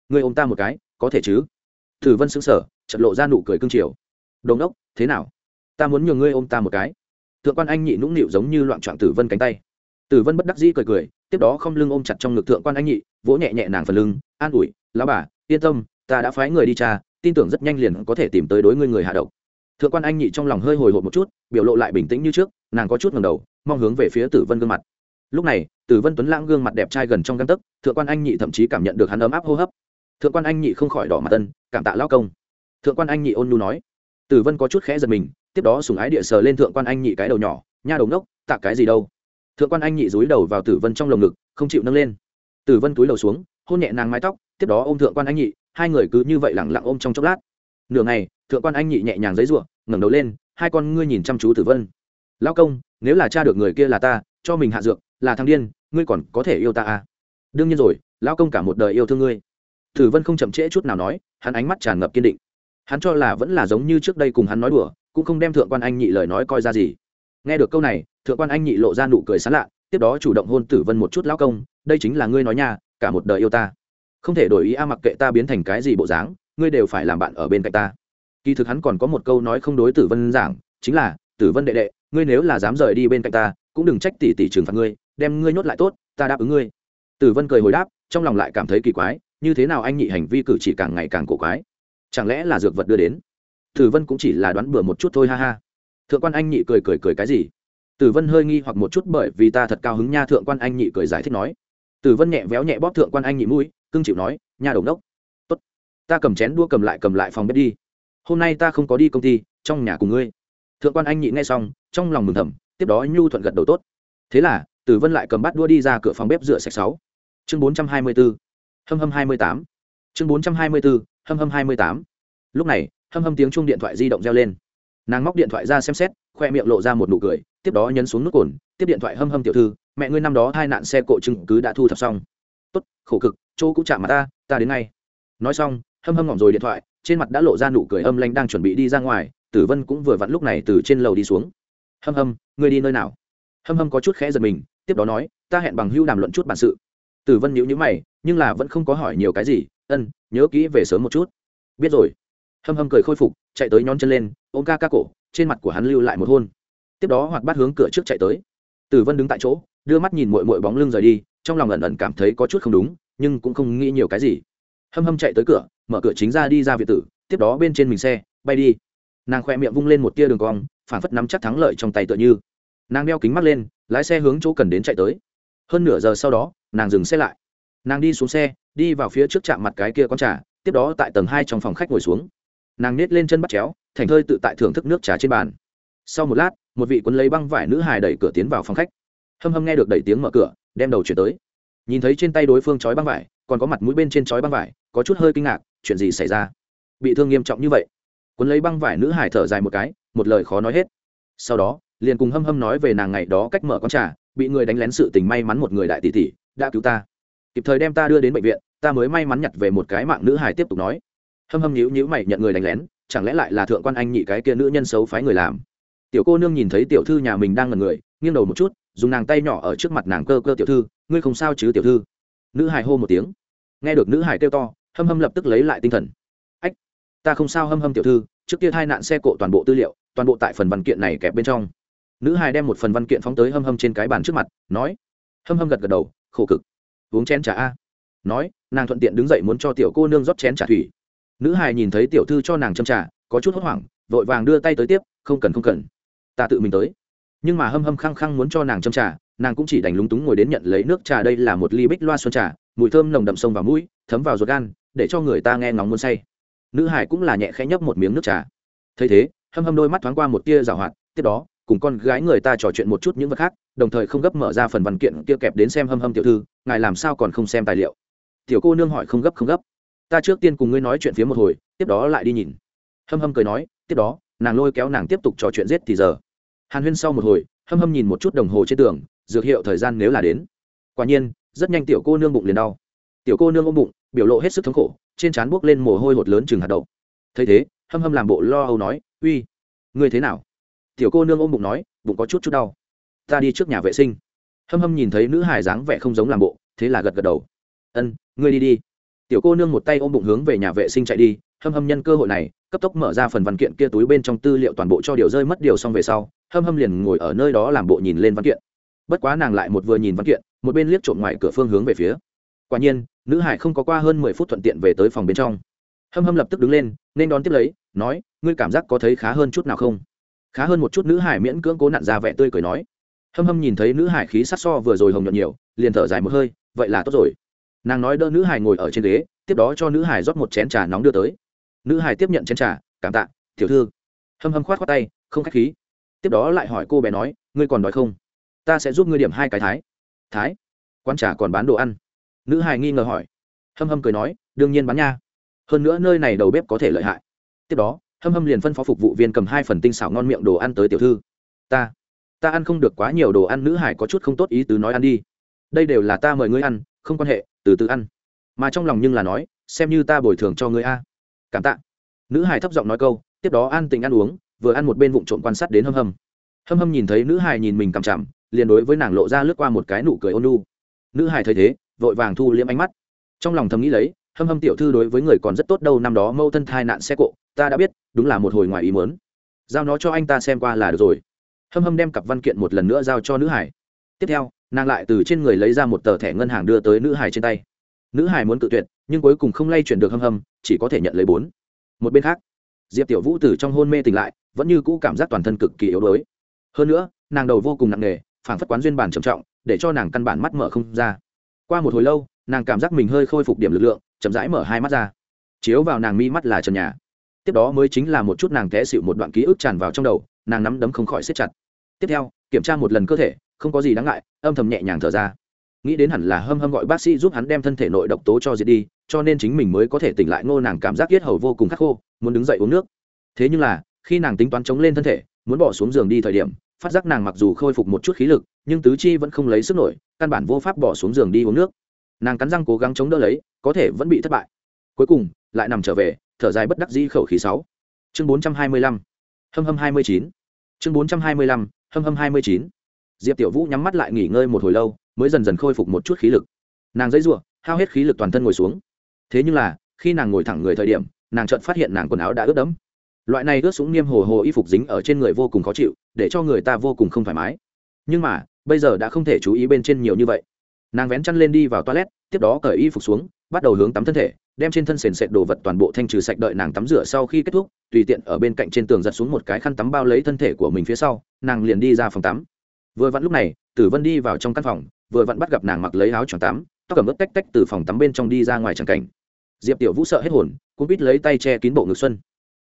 người ôm ta một cái, có thể chứ? Tử vân xứng sở chật lộ ra nụ cười cưng chiều. Đồn đốc, thế nào? Ta muốn nhường ngươi ôm ta một cái. Thượng quan anh nhị nũng nịu giống như loạn trọn tử vân cánh tay tử vân bất đắc dĩ cười cười, tiếp đó không lưng ôm chặt trong ngực thượng quan anh nhị, vỗ nhẹ nhẹ nàng phần lưng, an ủi, lão bà, yên tâm, ta đã phái người đi tra, tin tưởng rất nhanh liền có thể tìm tới đối ngươi người hạ độc. Thượng quan anh nhị trong lòng hơi hồi hộp một chút, biểu lộ lại bình tĩnh như trước, nàng có chút ngầm đầu, mong hướng về phía tử vân gương mặt. Lúc này, tử vân tuấn lãng gương mặt đẹp trai gần trong găng tấc, thượng quan anh nhị thậm chí cảm nhận được hắn ấm áp hô hấp. Thượng quan anh nhị không khỏi đỏ mặt tân cảm tạ lao công. Thượng quan anh nhị ôn nhu nói. Tử vân có chút khẽ giật mình, tiếp đó sùng ái địa sờ lên thượng quan anh nhị cái đầu nhỏ, nha đầu ngốc, tạ cái gì đâu? Thượng quan anh nhị dúi đầu vào tử vân trong lồng ngực, không chịu nâng lên. Tử vân túi đầu xuống, hôn nhẹ nàng mái tóc, tiếp đó ôm thượng quan anh nhị, hai người cứ như vậy lẳng lặng ôm trong chốc lát. Nửa ngày, thượng quan anh nhị nhẹ nhàng giấy ruộng ngẩng đầu lên, hai con ngươi nhìn chăm chú tử vân. Lao công, nếu là cha được người kia là ta, cho mình hạ dược, là thằng điên, ngươi còn có thể yêu ta à? Đương nhiên rồi lao công cả một đời yêu thương ngươi. Tử vân không chậm trễ chút nào nói, hắn ánh mắt tràn ngập kiên định. Hắn cho là vẫn là giống như trước đây cùng hắn nói đùa, cũng không đem thượng quan anh nhị lời nói coi ra gì. Nghe được câu này thượng quan anh nhị lộ ra nụ cười sán lạ, tiếp đó chủ động hôn tử vân một chút lao công, đây chính là ngươi nói nha, cả một đời yêu ta. Không thể đổi ý a, mặc kệ ta biến thành cái gì bộ dáng, ngươi đều phải làm bạn ở bên cạnh ta. Kỳ thực hắn còn có một câu nói không đối tử vân giảng, chính là, tử vân đệ đệ, ngươi nếu là dám rời đi bên cạnh ta, cũng đừng trách tỷ tỷ trừng phạt ngươi, đem ngươi nhốt lại tốt, ta đáp ứng ngươi. Tử vân cười hồi đáp, trong lòng lại cảm thấy kỳ quái, như thế nào anh nhị hành vi cử chỉ càng ngày càng cổ quái. Chẳng lẽ là dược vật đưa đến? Tử vân cũng chỉ là đoán bừa một chút thôi, ha ha. Thượng quan anh nhị cười cười cười cái gì? Tử vân hơi nghi hoặc một chút bởi vì ta thật cao hứng nha thượng quan anh nhị cười giải thích nói. Tử vân nhẹ véo nhẹ bóp thượng quan anh nhị mũi, cưng chịu nói nhà đồng đốc tốt, ta cầm chén đua cầm lại cầm lại phòng bếp đi. Hôm nay ta không có đi công ty, trong nhà cùng ngươi. Thượng quan anh nhị nghe xong, trong lòng mừng thầm, tiếp đó nhu thuận gật đầu tốt. Thế là, tử vân lại cầm bát đua đi ra cửa phòng bếp rửa sạch sáu. Chương bốn trăm hai mươi bốn hâm hâm hai mươi tám. Chương bốn trăm hai mươi bốn hâm hâm hai mươi tám. Lúc này, hâm hâm tiếng chuông điện thoại di động reo lên. Nàng móc điện thoại ra xem xét, khoe miệng lộ ra một nụ cười tiếp đó nhấn xuống nút cồn, tiếp điện thoại hâm hâm tiểu thư, mẹ ngươi năm đó hai nạn xe cộ chứng cứ đã thu thập xong. Tốt, khổ cực, chỗ cũng chạm mà ta ta đến ngay. Nói xong, hâm hâm ngỏm rồi điện thoại, trên mặt đã lộ ra nụ cười âm lanh đang chuẩn bị đi ra ngoài, tử vân cũng vừa vặn lúc này từ trên lầu đi xuống. Hâm hâm, ngươi đi nơi nào? Hâm hâm có chút khẽ giật mình, tiếp đó nói, ta hẹn bằng hưu đàm luận chút bản sự. Tử vân nhíu nhíu mày, nhưng là vẫn không có hỏi nhiều cái gì, ân, nhớ kỹ về sớm một chút. Biết rồi. Hâm hâm cười khôi phục, chạy tới nhón chân lên, ôm ca ca cổ. Trên mặt của hắn lưu lại một hôn tiếp đó hoạt bát hướng cửa trước chạy tới. Tử vân đứng tại chỗ, đưa mắt nhìn mội mội bóng lưng rời đi, trong lòng ẩn ẩn cảm thấy có chút không đúng, nhưng cũng không nghĩ nhiều cái gì. Hâm hâm chạy tới cửa, mở cửa chính ra đi ra việt tử, tiếp đó bên trên mình xe, bay đi. Nàng khoe miệng vung lên một tia đường cong, phản phất nắm chắc thắng lợi trong tay tựa như. Nàng đeo kính mắt lên, lái xe hướng chỗ cần đến chạy tới. Hơn nửa giờ sau đó, nàng dừng xe lại. Nàng đi xuống xe, đi vào phía trước chạm mặt cái kia con trà, tiếp đó tại tầng hai trong phòng khách ngồi xuống. Nàng nết lên chân bắt chéo, thành thơi tự tại thưởng thức nước trà trên bàn. Sau một lát một vị quân lấy băng vải nữ hài đẩy cửa tiến vào phòng khách. Hâm hâm nghe được đẩy tiếng mở cửa, đem đầu chuyển tới. Nhìn thấy trên tay đối phương trói băng vải, còn có mặt mũi bên trên trói băng vải, có chút hơi kinh ngạc, chuyện gì xảy ra? Bị thương nghiêm trọng như vậy. Quân lấy băng vải nữ hải thở dài một cái, một lời khó nói hết. Sau đó, liền cùng hâm hâm nói về nàng ngày đó cách mở con trà, bị người đánh lén sự tình may mắn một người đại tỷ tỷ, đã cứu ta. Kịp thời đem ta đưa đến bệnh viện, ta mới may mắn nhặt về một cái mạng nữ hải tiếp tục nói. Hâm hâm nhíu nhíu mày nhận người đánh lén, chẳng lẽ lại là thượng quan anh nhị cái kia nữ nhân xấu phái người làm? Tiểu cô nương nhìn thấy tiểu thư nhà mình đang ngần người, nghiêng đầu một chút, dùng nàng tay nhỏ ở trước mặt nàng cơ cơ tiểu thư, ngươi không sao chứ tiểu thư? Nữ hải hô một tiếng. Nghe được nữ hải kêu to, hâm hâm lập tức lấy lại tinh thần. Ách, ta không sao hâm hâm tiểu thư, trước kia hai nạn xe cộ toàn bộ tư liệu, toàn bộ tại phần văn kiện này kẹp bên trong. Nữ hải đem một phần văn kiện phóng tới hâm hâm trên cái bàn trước mặt, nói. Hâm hâm gật gật đầu, khổ cực. Uống chén trà a. Nói, nàng thuận tiện đứng dậy muốn cho tiểu cô nương rót chén trà thủy. Nữ hải nhìn thấy tiểu thư cho nàng châm trà, có chút hốt hoảng, vội vàng đưa tay tới tiếp, không cần không cần ta tự mình tới. Nhưng mà hâm hâm khăng khăng muốn cho nàng châm trà, nàng cũng chỉ đành lúng túng ngồi đến nhận lấy nước trà đây là một ly bích loa xuân trà, mùi thơm nồng đậm sông vào mũi, thấm vào ruột gan, để cho người ta nghe ngóng muốn say. Nữ hải cũng là nhẹ khẽ nhấp một miếng nước trà. Thấy thế, hâm hâm đôi mắt thoáng qua một tia rào hoạt, tiếp đó, cùng con gái người ta trò chuyện một chút những vật khác, đồng thời không gấp mở ra phần văn kiện kia kẹp đến xem hâm hâm tiểu thư, ngài làm sao còn không xem tài liệu. Tiểu cô nương hỏi không gấp không gấp. Ta trước tiên cùng ngươi nói chuyện phía một hồi, tiếp đó lại đi nhìn. Hâm hâm cười nói, tiếp đó nàng lôi kéo nàng tiếp tục trò chuyện giết thì giờ. Hàn huyên sau một hồi, hâm hâm nhìn một chút đồng hồ trên tường, dược hiệu thời gian nếu là đến. Quả nhiên, rất nhanh tiểu cô nương bụng liền đau. Tiểu cô nương ôm bụng, biểu lộ hết sức thống khổ, trên trán buốc lên mồ hôi hột lớn chừng hạt đậu. Thấy thế, hâm hâm làm bộ lo âu nói, uy, ngươi thế nào? Tiểu cô nương ôm bụng nói, bụng có chút chút đau. Ta đi trước nhà vệ sinh. Hâm hâm nhìn thấy nữ hài dáng vẻ không giống làm bộ, thế là gật gật đầu. Ân, ngươi đi đi tiểu cô nương một tay ôm bụng hướng về nhà vệ sinh chạy đi, hâm hâm nhân cơ hội này, cấp tốc mở ra phần văn kiện kia túi bên trong tư liệu toàn bộ cho điều rơi mất điều xong về sau, hâm hâm liền ngồi ở nơi đó làm bộ nhìn lên văn kiện. Bất quá nàng lại một vừa nhìn văn kiện, một bên liếc trộm ngoài cửa phương hướng về phía. Quả nhiên, nữ hải không có qua hơn mười phút thuận tiện về tới phòng bên trong. Hâm hâm lập tức đứng lên, nên đón tiếp lấy, nói, ngươi cảm giác có thấy khá hơn chút nào không? Khá hơn một chút nữ hải miễn cưỡng cố nặn ra vẻ tươi cười nói. Hâm hâm nhìn thấy nữ hải khí sát so vừa rồi hồng nhuận nhiều, liền thở dài một hơi, vậy là tốt rồi nàng nói đỡ nữ hải ngồi ở trên ghế, tiếp đó cho nữ hải rót một chén trà nóng đưa tới. Nữ hải tiếp nhận chén trà, cảm tạ, tiểu thư. Hâm hâm khoát khoát tay, không k h á c h khí. Tiếp đó lại hỏi cô bé nói, ngươi còn đói không? Ta sẽ giúp ngươi điểm hai cái thái. Thái? Quán trà còn bán đồ ăn? Nữ hải nghi ngờ hỏi. Hâm hâm cười nói, đương nhiên bán nha. Hơn nữa nơi này đầu bếp có thể lợi hại. Tiếp đó, hâm hâm liền phân phó phục vụ viên cầm hai phần tinh xảo ngon miệng đồ ăn tới tiểu thư. Ta ta ăn không được quá nhiều đồ ăn, nữ hải có chút không tốt ý tứ nói ăn đi. Đây đều là ta mời ngươi ăn không quan hệ, từ từ ăn. Mà trong lòng nhưng là nói, xem như ta bồi thường cho ngươi a. Cảm tạ. Nữ hải thấp giọng nói câu, tiếp đó an tình ăn uống, vừa ăn một bên vụn trộm quan sát đến hâm hâm. Hâm hâm nhìn thấy nữ hải nhìn mình cằm chằm, liền đối với nàng lộ ra lướt qua một cái nụ cười ôn nu nữ hải thấy thế, vội vàng thu liễm ánh mắt. Trong lòng thầm nghĩ lấy, hâm hâm tiểu thư đối với người còn rất tốt đâu, năm đó mâu thân thai nạn xe cộ ta đã biết, đúng là một hồi ngoài ý mớn giao nó cho anh ta xem qua là được rồi. Hâm hâm đem cặp văn kiện một lần nữa giao cho nữ hải tiếp theo nàng lại từ trên người lấy ra một tờ thẻ ngân hàng đưa tới nữ hải trên tay. Nữ hải muốn tự tuyệt, nhưng cuối cùng không lay chuyển được hâm hâm, chỉ có thể nhận lấy bốn. Một bên khác, diệp tiểu vũ từ trong hôn mê tỉnh lại, vẫn như cũ cảm giác toàn thân cực kỳ yếu đuối. Hơn nữa, nàng đầu vô cùng nặng nề, phảng phất quán duyên bản trầm trọng, để cho nàng căn bản mắt mở không ra. Qua một hồi lâu, nàng cảm giác mình hơi khôi phục điểm lực lượng, chậm rãi mở hai mắt ra. Chiếu vào nàng mi mắt là trần nhà. Tiếp đó mới chính là một chút nàng té xịu một đoạn ký ức tràn vào trong đầu, nàng nắm đấm không khỏi xếp chặt. Tiếp theo, kiểm tra một lần cơ thể không có gì đáng ngại, âm thầm nhẹ nhàng thở ra. Nghĩ đến hẳn là hâm hâm gọi bác sĩ giúp hắn đem thân thể nội độc tố cho diệt đi, cho nên chính mình mới có thể tỉnh lại ngô nàng cảm giác yết hầu vô cùng khắc khô, muốn đứng dậy uống nước. Thế nhưng là, khi nàng tính toán chống lên thân thể, muốn bỏ xuống giường đi thời điểm, phát giác nàng mặc dù khôi phục một chút khí lực, nhưng tứ chi vẫn không lấy sức nổi, căn bản vô pháp bỏ xuống giường đi uống nước. Nàng cắn răng cố gắng chống đỡ lấy, có thể vẫn bị thất bại. Cuối cùng, lại nằm trở về, thở dài bất đắc dĩ khẩu khí sáu. Chương bốn trăm hai mươi lăm. Hâm hâm hai mươi chín. Chương bốn trăm hai mươi lăm. Hâm hâm hai mươi chín diệp tiểu vũ nhắm mắt lại nghỉ ngơi một hồi lâu, mới dần dần khôi phục một chút khí lực. Nàng dây giụa, hao hết khí lực toàn thân ngồi xuống. Thế nhưng là, khi nàng ngồi thẳng người thời điểm, nàng chợt phát hiện nàng quần áo đã ướt đẫm. Loại này ướt sũng niêm hồ hồ y phục dính ở trên người vô cùng khó chịu, để cho người ta vô cùng không thoải mái. Nhưng mà, bây giờ đã không thể chú ý bên trên nhiều như vậy. Nàng vén chăn lên đi vào toilet, tiếp đó cởi y phục xuống, bắt đầu hướng tắm thân thể, đem trên thân sền sệt đồ vật toàn bộ thanh trừ sạch đợi nàng tắm rửa sau khi kết thúc, tùy tiện ở bên cạnh trên tường giật xuống một cái khăn tắm bao lấy thân thể của mình phía sau, nàng liền đi ra phòng tắm vừa vặn lúc này, tử vân đi vào trong căn phòng, vừa vặn bắt gặp nàng mặc lấy áo choàng tắm, tóc cầm ướt tách tách từ phòng tắm bên trong đi ra ngoài tràng cảnh. Diệp tiểu vũ sợ hết hồn cũng biết lấy tay che kín bộ ngực xuân.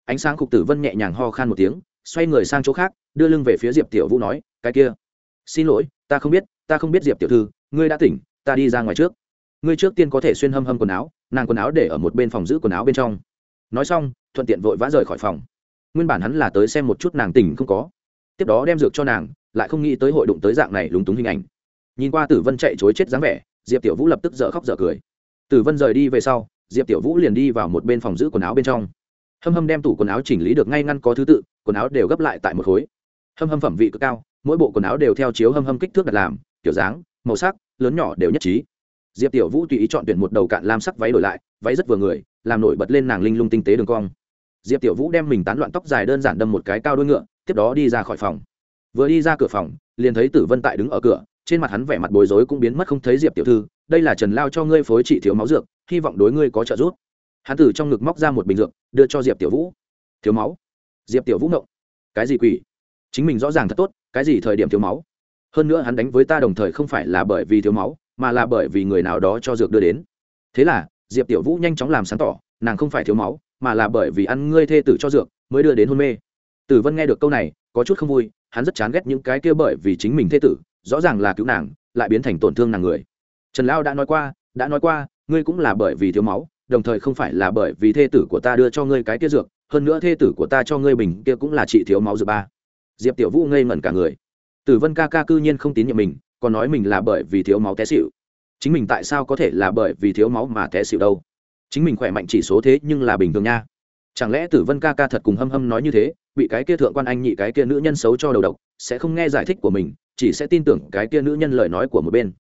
Ánh sáng cục tử vân nhẹ nhàng ho khan một tiếng, xoay người sang chỗ khác, đưa lưng về phía diệp tiểu vũ nói, cái kia, xin lỗi, ta không biết, ta không biết diệp tiểu thư, ngươi đã tỉnh, ta đi ra ngoài trước. Ngươi trước tiên có thể xuyên hâm hâm quần áo, nàng quần áo để ở một bên phòng giữ quần áo bên trong. Nói xong, thuận tiện vội vã rời khỏi phòng. Nguyên bản hắn là tới xem một chút nàng tỉnh không có. Tiếp đó đem dược cho nàng lại không nghĩ tới hội đụng tới dạng này lúng túng hình ảnh. Nhìn qua tử vân chạy chối chết dáng vẻ, diệp tiểu vũ lập tức dở khóc dở cười. Tử vân rời đi về sau, diệp tiểu vũ liền đi vào một bên phòng giữ quần áo bên trong. Hâm hâm đem tủ quần áo chỉnh lý được ngay ngăn có thứ tự, quần áo đều gấp lại tại một khối. Hâm hâm phẩm vị cực cao, mỗi bộ quần áo đều theo chiếu hâm hâm kích thước đặt làm, kiểu dáng, màu sắc, lớn nhỏ đều nhất trí. Diệp tiểu vũ tùy ý chọn tuyển một đầu cạn lam sắc váy đổi lại, váy rất vừa người, làm nổi bật lên nàng linh lung tinh tế đường cong. Diệp tiểu vũ đem mình tán loạn tóc dài đơn giản đâm một cái cao đôi ngựa, tiếp đó đi ra khỏi phòng vừa đi ra cửa phòng, liền thấy tử vân tại đứng ở cửa, trên mặt hắn vẻ mặt bối rối cũng biến mất không thấy diệp tiểu thư, đây là trần lao cho ngươi phối trị thiếu máu dược, hy vọng đối ngươi có trợ giúp. Hắn từ trong ngực móc ra một bình dược, đưa cho diệp tiểu vũ. Thiếu máu? Diệp tiểu vũ ngộng. Cái gì quỷ? Chính mình rõ ràng thật tốt, cái gì thời điểm thiếu máu? Hơn nữa hắn đánh với ta đồng thời không phải là bởi vì thiếu máu, mà là bởi vì người nào đó cho dược đưa đến. Thế là, diệp tiểu vũ nhanh chóng làm sáng tỏ, nàng không phải thiếu máu, mà là bởi vì ăn ngươi thê tử cho dược, mới đưa đến hôn mê. Tử vân nghe được câu này, có chút không vui hắn rất chán ghét những cái kia bởi vì chính mình thê tử, rõ ràng là cứu nàng, lại biến thành tổn thương nàng người. Trần Lão đã nói qua, đã nói qua, ngươi cũng là bởi vì thiếu máu, đồng thời không phải là bởi vì thê tử của ta đưa cho ngươi cái kia dược, hơn nữa thê tử của ta cho ngươi bình kia cũng là trị thiếu máu dược ba. Diệp tiểu vũ ngây ngẩn cả người. Tử vân ca ca cư nhiên không tín nhiệm mình, còn nói mình là bởi vì thiếu máu té xịu chính mình tại sao có thể là bởi vì thiếu máu mà té xịu đâu? Chính mình khỏe mạnh chỉ số thế nhưng là bình thường nha. Chẳng lẽ tử vân ca ca thật cùng hâm hâm nói như thế bị cái kia thượng quan anh nhị cái kia nữ nhân xấu cho đầu độc, sẽ không nghe giải thích của mình, chỉ sẽ tin tưởng cái kia nữ nhân lời nói của một bên.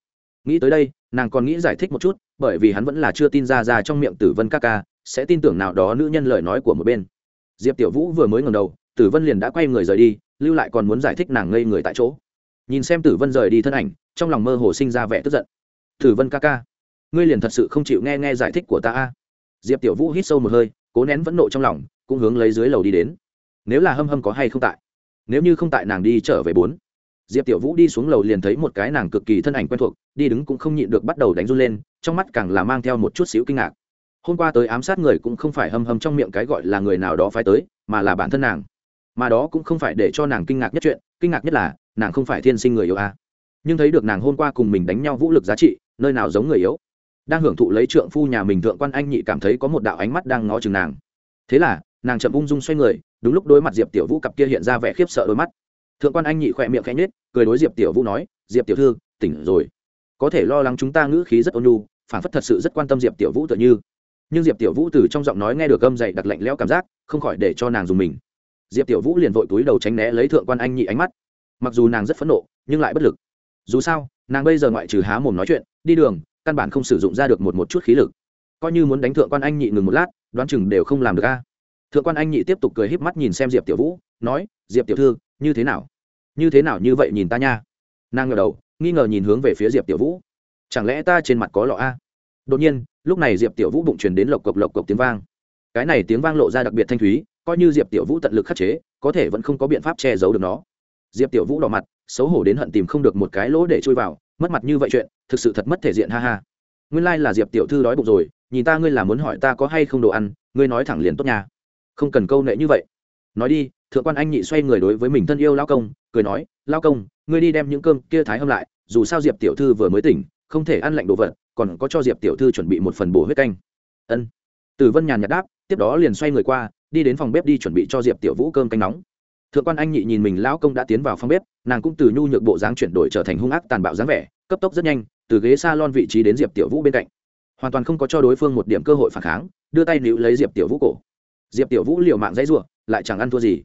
Nghĩ tới đây, nàng còn nghĩ giải thích một chút, bởi vì hắn vẫn là chưa tin ra ra trong miệng tử vân ca ca, sẽ tin tưởng nào đó nữ nhân lời nói của một bên. Diệp tiểu vũ vừa mới ngầm đầu, tử vân liền đã quay người rời đi, lưu lại còn muốn giải thích nàng ngây người tại chỗ. Nhìn xem tử vân rời đi thân ảnh, trong lòng mơ hồ sinh ra vẻ tức giận. Tử vân ca ca, ngươi liền thật sự không chịu nghe nghe giải thích của ta a? Diệp tiểu vũ hít sâu một hơi, cố nén vẫn nộ trong lòng, cũng hướng lấy dưới lầu đi đến nếu là hâm hâm có hay không tại. Nếu như không tại nàng đi trở về bốn. Diệp tiểu vũ đi xuống lầu liền thấy một cái nàng cực kỳ thân ảnh quen thuộc, đi đứng cũng không nhịn được bắt đầu đánh run lên, trong mắt càng là mang theo một chút xíu kinh ngạc. Hôm qua tới ám sát người cũng không phải hâm hâm trong miệng cái gọi là người nào đó phải tới, mà là bản thân nàng. Mà đó cũng không phải để cho nàng kinh ngạc nhất chuyện, kinh ngạc nhất là, nàng không phải thiên sinh người yêu a à. nhưng thấy được nàng hôm qua cùng mình đánh nhau vũ lực giá trị, nơi nào giống người yếu. Đang hưởng thụ lấy trượng phu nhà mình thượng quan anh nhị cảm thấy có một đạo ánh mắt đang ngó chừng nàng. Thế là, nàng chậm ung dung xoay người đúng lúc đối mặt diệp tiểu vũ cặp kia hiện ra vẻ khiếp sợ đôi mắt thượng quan anh nhị khỏe miệng khẽ nhết cười đối diệp tiểu vũ nói, diệp tiểu thư, tỉnh rồi. Có thể lo lắng chúng ta ngữ khí rất ôn nhu, phản phất thật sự rất quan tâm diệp tiểu vũ tựa như. Nhưng diệp tiểu vũ từ trong giọng nói nghe được âm dậy đặt lạnh lẽo cảm giác, không khỏi để cho nàng dùng mình. Diệp tiểu vũ liền vội túi đầu tránh né lấy thượng quan anh nhị ánh mắt. Mặc dù nàng rất phẫn nộ, nhưng lại bất lực. Dù sao, nàng bây giờ ngoại trừ há mồm nói chuyện, đi đường, căn bản không sử dụng ra được một một chút khí lực. Coi như muốn đánh thượng quan anh nhị ngừng một lát, đoán chừng đều không làm được a thượng quan anh nhị tiếp tục cười híp mắt nhìn xem diệp tiểu vũ, nói, diệp tiểu thư, như thế nào? Như thế nào như vậy nhìn ta nha. Nàng ngờ đầu, nghi ngờ nhìn hướng về phía diệp tiểu vũ. Chẳng lẽ ta trên mặt có lọ a? Đột nhiên, lúc này diệp tiểu vũ bụng truyền đến lộc cộc lộc cộc tiếng vang. Cái này tiếng vang lộ ra đặc biệt thanh thúy, coi như diệp tiểu vũ tận lực khắc chế, có thể vẫn không có biện pháp che giấu được nó. Diệp tiểu vũ đỏ mặt, xấu hổ đến hận tìm không được một cái lỗ để chui vào, mất mặt như vậy chuyện, thực sự thật mất thể diện, ha ha. Nguyên lai、like、là diệp tiểu thư đói bụng rồi, nhìn ta ngươi là muốn hỏi ta có hay không đồ ăn, ngươi nói thẳng liền tốt nha không cần câu nệ như vậy. Nói đi, thượng quan anh nhị xoay người đối với mình thân yêu lao công, cười nói lao công, ngươi đi đem những cơm kia thái hâm lại, dù sao diệp tiểu thư vừa mới tỉnh, không thể ăn lạnh đồ vật, còn có cho diệp tiểu thư chuẩn bị một phần bổ huyết canh. Ân. Tử vân nhàn nhạt đáp, tiếp đó liền xoay người qua, đi đến phòng bếp đi chuẩn bị cho diệp tiểu vũ cơm canh nóng. Thượng quan anh nhị nhìn mình lão công đã tiến vào phòng bếp, nàng cũng từ nhu nhược bộ dáng chuyển đổi trở thành hung ác tàn bạo dáng vẻ, cấp tốc rất nhanh, từ ghế s a lon vị trí đến diệp tiểu vũ bên cạnh. Hoàn toàn không có cho đối phương một điểm cơ hội phản kháng, đưa tay níu lấy diệp tiểu vũ cổ diệp tiểu vũ liều mạng dãy r lại chẳng ăn thua gì.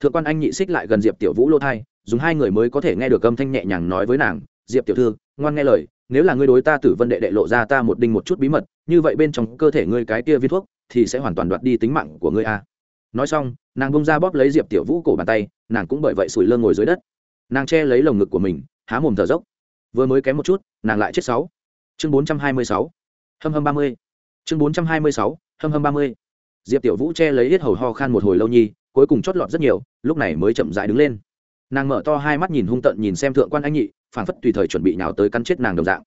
Thượng quan anh nhị xích lại gần diệp tiểu vũ lô thai, dùng hai người mới có thể nghe được âm thanh nhẹ nhàng nói với nàng, diệp tiểu thư, ngoan nghe lời, nếu là ngươi đối ta tử vân đệ đệ lộ ra ta một đinh một chút bí mật, như vậy bên trong cơ thể ngươi cái kia viên thuốc thì sẽ hoàn toàn đoạt đi tính mạng của ngươi a. Nói xong, nàng bông ra bóp lấy diệp tiểu vũ cổ bàn tay, nàng cũng bởi vậy sủi lơ ngồi dưới đất. Nàng che lấy lồng ngực của mình, há mồm thở dốc. Vừa mới kém một chút, nàng lại chết sáu. Chương bốn trăm hai mươi sáu. Hâm hâm ba mươi. Chương bốn trăm hai mươi sáu. Hâm hâm ba mươi diệp tiểu vũ che lấy hết hầu ho khan một hồi lâu nhi, cuối cùng chót lọt rất nhiều, lúc này mới chậm dại đứng lên. Nàng mở to hai mắt nhìn hung tận nhìn xem thượng quan anh nhị phản phất tùy thời chuẩn bị nào tới cắn chết nàng đồng dạng.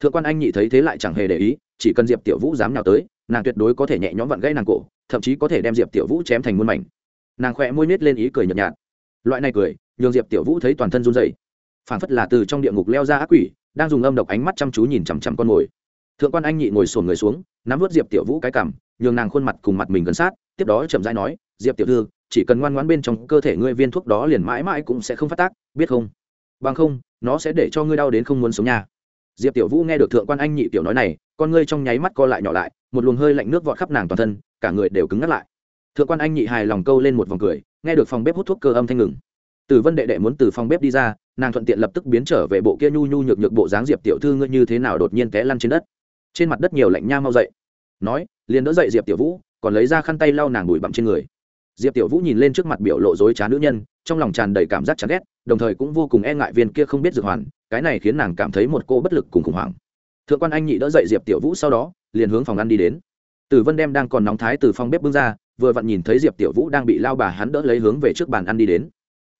Thượng quan anh nhị thấy thế lại chẳng hề để ý, chỉ cần diệp tiểu vũ dám nào tới, nàng tuyệt đối có thể nhẹ nhõm vặn gãy nàng cổ, thậm chí có thể đem diệp tiểu vũ chém thành muôn mảnh. Nàng khỏe môi nết lên ý cười nhợt nhạt. Loại này cười, nhường diệp tiểu vũ thấy toàn thân run dày phản phất là từ trong địa ngục leo ra ác quỷ, đang dùng âm độc ánh mắt chăm chú nhìn chằm chằm con mồi thượng quan anh nhị ngồi sồn người xuống, nắm vớt diệp tiểu vũ cái cảm nhường nàng khuôn mặt cùng mặt mình gần sát, tiếp đó chậm rãi nói, diệp tiểu thư, chỉ cần ngoan ngoãn bên trong cơ thể ngươi viên thuốc đó liền mãi mãi cũng sẽ không phát tác, biết không? Bằng không, nó sẽ để cho ngươi đau đến không muốn sống nhà diệp tiểu vũ nghe được thượng quan anh nhị tiểu nói này, con ngươi trong nháy mắt co lại nhỏ lại, một luồng hơi lạnh nước vọt khắp nàng toàn thân, cả người đều cứng ngắt lại. Thượng quan anh nhị hài lòng câu lên một vòng cười, nghe được phòng bếp hút thuốc cơ âm thanh ngừng. Tử vân đệ đệ muốn từ phòng bếp đi ra, nàng thuận tiện lập tức biến trở về bộ kia nhu nhu nhược nhược bộ dáng diệp tiểu thư ngươi như thế nào đột nhiên té lăn trên đất trên mặt đất nhiều lạnh nha mau dậy. Nói, liền đỡ dậy diệp tiểu vũ, còn lấy ra khăn tay lau nàng bụi bặm trên người. Diệp tiểu vũ nhìn lên trước mặt biểu lộ dối trá nữ nhân, trong lòng tràn đầy cảm giác chán ghét, đồng thời cũng vô cùng e ngại viên kia không biết dược hoàn, cái này khiến nàng cảm thấy một cô bất lực cùng khủng hoảng. Thượng quan anh nhị đỡ dậy diệp tiểu vũ sau đó, liền hướng phòng ăn đi đến. Tử vân đem đang còn nóng thái từ phòng bếp bước ra, vừa vặn nhìn thấy diệp tiểu vũ đang bị lao bà hắn đỡ lấy hướng về trước bàn ăn đi đến.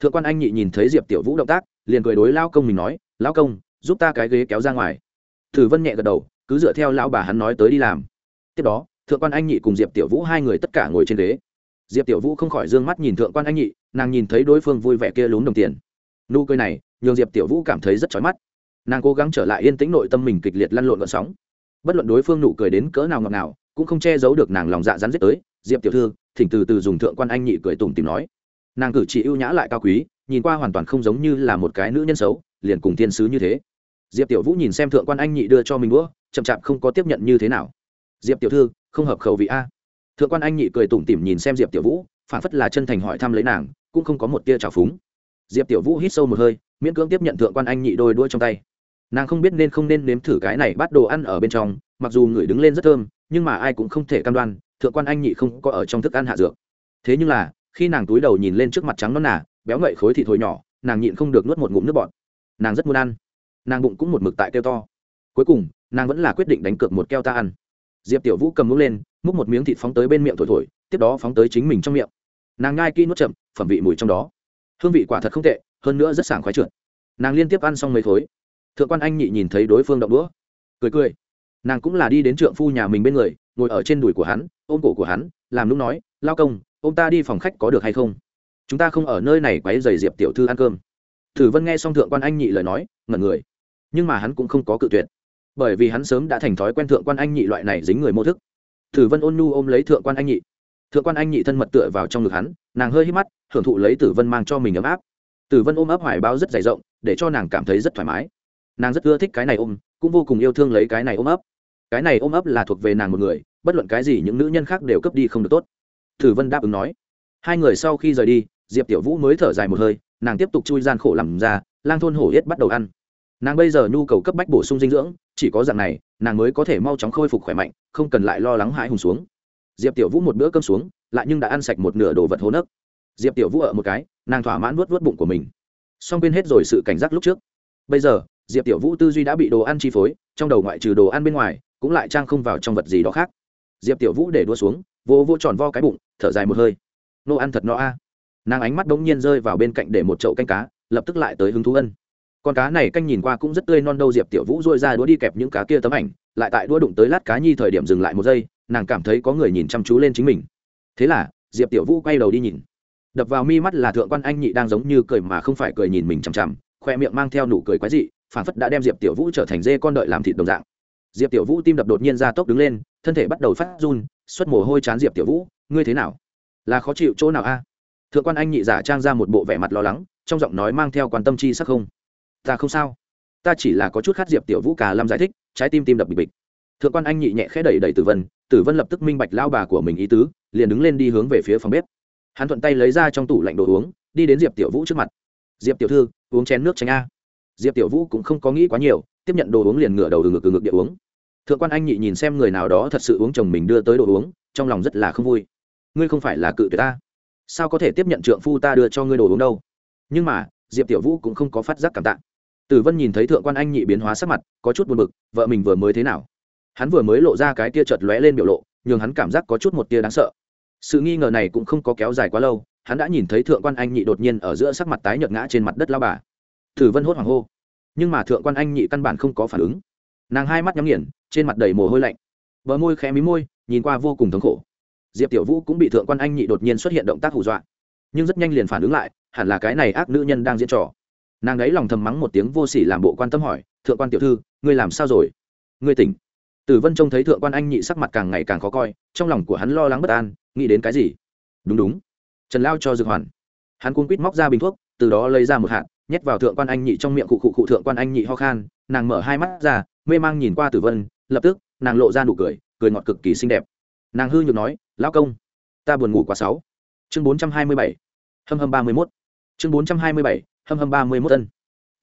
Thượng quan anh nhị nhìn thấy diệp tiểu vũ động tác, liền cười đối lao công mình nói lao công, giúp ta cái ghế kéo ra ngoài. Tử vân nhẹ gật đầu cứ dựa theo lão bà hắn nói tới đi làm. Tiếp đó, thượng quan anh nhị cùng diệp tiểu vũ hai người tất cả ngồi trên ghế. Diệp tiểu vũ không khỏi d ư ơ n g mắt nhìn thượng quan anh nhị, nàng nhìn thấy đối phương vui vẻ kia lún đồng tiền. Nụ cười này, nhường diệp tiểu vũ cảm thấy rất trói mắt. Nàng cố gắng trở lại yên tĩnh nội tâm mình kịch liệt lăn lộn gợn sóng. Bất luận đối phương nụ cười đến cỡ nào ngọt nào cũng không che giấu được nàng lòng dạ rắn rết tới, diệp tiểu thư, thỉnh từ từ dùng thượng quan anh nhị cười tủm tìm nói. Nàng cử chỉ ưu nhã lại cao quý, nhìn qua hoàn toàn không giống như là một cái nữ nhân xấu, liền cùng thiên sứ như thế. Diệp tiểu vũ nhìn xem thượng quan anh nhị đưa cho mình đũa chậm chạp không có tiếp nhận như thế nào. Diệp tiểu thư, không hợp khẩu vị a. Thượng quan anh nhị cười tủm tỉm nhìn xem diệp tiểu vũ phản phất là chân thành hỏi thăm lấy nàng, cũng không có một tia trào phúng. Diệp tiểu vũ hít sâu một hơi, miễn cưỡng tiếp nhận thượng quan anh nhị đôi đuôi trong tay. Nàng không biết nên không nên nếm thử cái này bắt đồ ăn ở bên trong, mặc dù người đứng lên rất thơm, nhưng mà ai cũng không thể cam đoan, thượng quan anh nhị không có ở trong thức ăn hạ dược. Thế nhưng là, khi nàng túi đầu nhìn lên trước mặt trắng nõn nà, béo ngậy khối thịt hồi nhỏ, nàng nhịn không được nuốt một ngụm nước bọt. Nàng rất muốn ăn. Nàng bụng cũng một mực tại kêu to cuối cùng, nàng vẫn là quyết định đánh cược một keo ta ăn. Diệp tiểu vũ cầm múc lên, múc một miếng thịt phóng tới bên miệng thổi thổi, tiếp đó phóng tới chính mình trong miệng. Nàng ngai kỹ nuốt chậm, phẩm vị mùi trong đó. Hương vị quả thật không tệ, hơn nữa rất sảng khoái trượt. Nàng liên tiếp ăn xong mấy thối thượng quan anh nhị nhìn thấy đối phương động đũa, cười cười. Nàng cũng là đi đến trượng phu nhà mình bên người, ngồi ở trên đùi của hắn, ôm cổ của hắn, làm lúc nói, lao công ô m ta đi phòng khách có được hay không? Chúng ta không ở nơi này quáy dày diệp tiểu thư ăn cơm. Thử vân nghe xong thượng quan anh nhị lời nói, ngẩn người. Nhưng mà hắn cũng không có cự tuyệt bởi vì hắn sớm đã thành thói quen thượng quan anh nhị loại này dính người mô thức. Thử vân ôn nhu ôm lấy thượng quan anh nhị. Thượng quan anh nhị thân mật tựa vào trong ngực hắn, nàng hơi hít mắt, hưởng thụ lấy tử vân mang cho mình ấm áp. Tử vân ôm ấp hoài bao rất dày rộng, để cho nàng cảm thấy rất thoải mái. Nàng rất ưa thích cái này ôm, cũng vô cùng yêu thương lấy cái này ôm ấp. Cái này ôm ấp là thuộc về nàng một người, bất luận cái gì những nữ nhân khác đều cấp đi không được tốt. Tử vân đáp ứng nói. Hai người sau khi rời đi, diệp tiểu vũ mới thở dài một hơi, nàng tiếp tục chui gian khổ làm ra, lang thôn hổ yết bắt đầu ăn nàng bây giờ nhu cầu cấp bách bổ sung dinh dưỡng, chỉ có dạng này, nàng mới có thể mau chóng khôi phục khỏe mạnh, không cần lại lo lắng hãi hùng xuống. Diệp tiểu vũ một bữa cơm xuống, lại nhưng đã ăn sạch một nửa đồ vật hố nấc. Diệp tiểu vũ ở một cái, nàng thỏa mãn vuốt vuốt bụng của mình. Xong quên hết rồi sự cảnh giác lúc trước. Bây giờ, diệp tiểu vũ tư duy đã bị đồ ăn chi phối, trong đầu ngoại trừ đồ ăn bên ngoài, cũng lại trang không vào trong vật gì đó khác. Diệp tiểu vũ để đua xuống vô vô tròn vo cái bụng, thở dài một hơi. Nô ăn thật no a. Nàng ánh mắt đống nhiên rơi vào bên cạnh để một chậu canh cá, lập tức lại tới hứng thú ân con cá này canh nhìn qua cũng rất tươi non đâu, diệp tiểu vũ dôi ra đũa đi kẹp những cá kia tấm ảnh, lại tại đũa đụng tới lát cá nhi thời điểm dừng lại một giây, nàng cảm thấy có người nhìn chăm chú lên chính mình. Thế là, diệp tiểu vũ quay đầu đi nhìn. Đập vào mi mắt là thượng quan anh nhị đang giống như cười mà không phải cười nhìn mình chằm chằm, khoe miệng mang theo nụ cười quái dị phản phất đã đem diệp tiểu vũ trở thành dê con đợi làm thịt đồng dạng. Diệp tiểu vũ tim đập đột nhiên ra tốc đứng lên, thân thể bắt đầu phát run, xuất mồ hôi chán diệp tiểu vũ, ngươi thế nào? Là khó chịu chỗ nào a? Thượng quan anh nhị giả trang ra một bộ vẻ mặt lo lắng, trong giọng nói mang theo quan tâm chi sắc không ta không sao. Ta chỉ là có chút khát diệp tiểu vũ cả lâm giải thích, trái tim tim đập bịch bịch. Thượng quan anh nhị nhẹ khẽ đẩy đẩy tử vân tử vân lập tức minh bạch lao bà của mình ý tứ, liền đứng lên đi hướng về phía phòng bếp. Hắn thuận tay lấy ra trong tủ lạnh đồ uống, đi đến diệp tiểu vũ trước mặt. Diệp tiểu thư, uống chén nước tránh a. Diệp tiểu vũ cũng không có nghĩ quá nhiều, tiếp nhận đồ uống liền ngửa đầu từ ngực từ ngực địa uống. Thượng quan anh nhị nhìn xem người nào đó thật sự uống chồng mình đưa tới đồ uống, trong lòng rất là không vui. Ngươi không phải là cự tuyệt ta. Sao có thể tiếp nhận trượng phu ta đưa cho ngươi đồ uống đâu? Nhưng mà, diệp tiểu vũ cũng không có phát giác cảm tạ tử vân nhìn thấy thượng quan anh nhị biến hóa sắc mặt, có chút buồn bực, vợ mình vừa mới thế nào? Hắn vừa mới lộ ra cái tia chợt lóe lên biểu lộ, nhường hắn cảm giác có chút một tia đáng sợ. Sự nghi ngờ này cũng không có kéo dài quá lâu, hắn đã nhìn thấy thượng quan anh nhị đột nhiên ở giữa sắc mặt tái nhợt ngã trên mặt đất lao bà. Tử vân hốt hoảng hô. Nhưng mà thượng quan anh nhị căn bản không có phản ứng. Nàng hai mắt nhắm nghiền, trên mặt đầy mồ hôi lạnh. Bờ môi khẽ mí môi, nhìn qua vô cùng thống khổ. Diệp tiểu vũ cũng bị thượng quan anh nhị đột nhiên xuất hiện động tác hù dọa. Nhưng rất nhanh liền phản ứng lại, hẳn là cái này ác nữ nhân đang diễn trò nàng ấy lòng thầm mắng một tiếng vô sỉ làm bộ quan tâm hỏi, thượng quan tiểu thư, ngươi làm sao rồi? Ngươi tỉnh. Tử vân trông thấy thượng quan anh nhị sắc mặt càng ngày càng khó coi, trong lòng của hắn lo lắng bất an, nghĩ đến cái gì? Đúng đúng. Trần lao cho dược hoàn. Hắn cung quýt móc ra bình thuốc, từ đó lấy ra một hạt, nhét vào thượng quan anh nhị trong miệng cụ cụ cụ thượng quan anh nhị ho khan, nàng mở hai mắt ra, mê mang nhìn qua tử vân, lập tức, nàng lộ ra nụ cười cười ngọt cực kỳ xinh đẹp. Nàng hư nhược nói, lão công, ta buồn ngủ quá sáu chương bốn trăm hai mươi bảy. Hâm hâm ba mươi mốt. Chương bốn trăm hai mươi bảy hâm hâm ba mươi mốt tân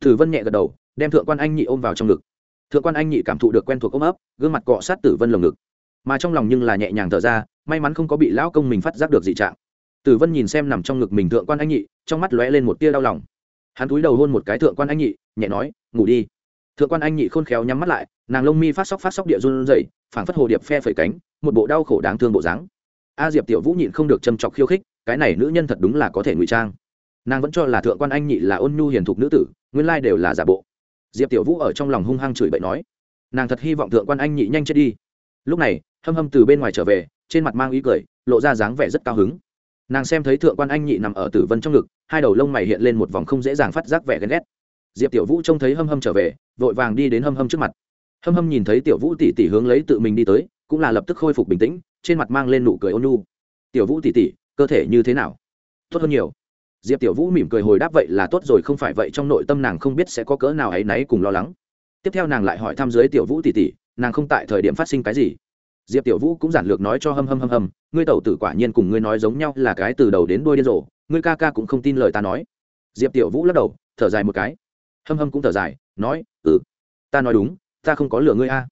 tử vân nhẹ gật đầu, đem thượng quan anh nhị ôm vào trong ngực. Thượng quan anh nhị cảm thụ được quen thuộc ôm ấp, gương mặt cọ sát tử vân lồng ngực. Mà trong lòng nhưng là nhẹ nhàng thở ra, may mắn không có bị lão công mình phát giác được dị trạng. Tử vân nhìn xem nằm trong ngực mình thượng quan anh nhị, trong mắt lóe lên một tia đau lòng. Hắn cúi đầu hôn một cái thượng quan anh nhị, nhẹ nói, ngủ đi. Thượng quan anh nhị khôn khéo nhắm mắt lại, nàng lông mi phát sóc phát sóc địa run rẩy, phảng phất hồ điệp phe phẩy cánh, một bộ đau khổ đáng thương bộ dáng. A diệp tiểu vũ nhịn không được châm chọc khiêu khích, cái này nữ nhân thật đúng là có thể ngụy trang nàng vẫn cho là thượng quan anh nhị là ôn nhu hiền thục nữ tử, nguyên lai đều là giả bộ. Diệp tiểu vũ ở trong lòng hung hăng chửi bậy nói, nàng thật hy vọng thượng quan anh nhị nhanh chết đi. Lúc này, hâm hâm từ bên ngoài trở về, trên mặt mang ý cười, lộ ra dáng vẻ rất cao hứng. Nàng xem thấy thượng quan anh nhị nằm ở tử vân trong ngực, hai đầu lông mày hiện lên một vòng không dễ dàng phát giác vẻ ghen ghét. Diệp tiểu vũ trông thấy hâm hâm trở về, vội vàng đi đến hâm hâm trước mặt. Hâm hâm nhìn thấy tiểu vũ tỉ tỉ hướng lấy tự mình đi tới, cũng là lập tức khôi phục bình tĩnh, trên mặt mang lên nụ cười ôn nhu. Tiểu vũ tỉ tỉ, cơ thể như thế nào? Tốt hơn nhiều diệp tiểu vũ mỉm cười hồi đáp vậy là tốt rồi, không phải vậy trong nội tâm nàng không biết sẽ có cỡ nào ấy náy cùng lo lắng. Tiếp theo nàng lại hỏi thăm dưới tiểu vũ tỉ tỉ nàng không tại thời điểm phát sinh cái gì. Diệp tiểu vũ cũng giản lược nói cho hâm hâm hâm hâm, ngươi tẩu tử quả nhiên cùng ngươi nói giống nhau là cái từ đầu đến đuôi điên rồ, ngươi ca ca cũng không tin lời ta nói. Diệp tiểu vũ lắc đầu, thở dài một cái. Hâm hâm cũng thở dài, nói ừ ta nói đúng, ta không có lừa ngươi a.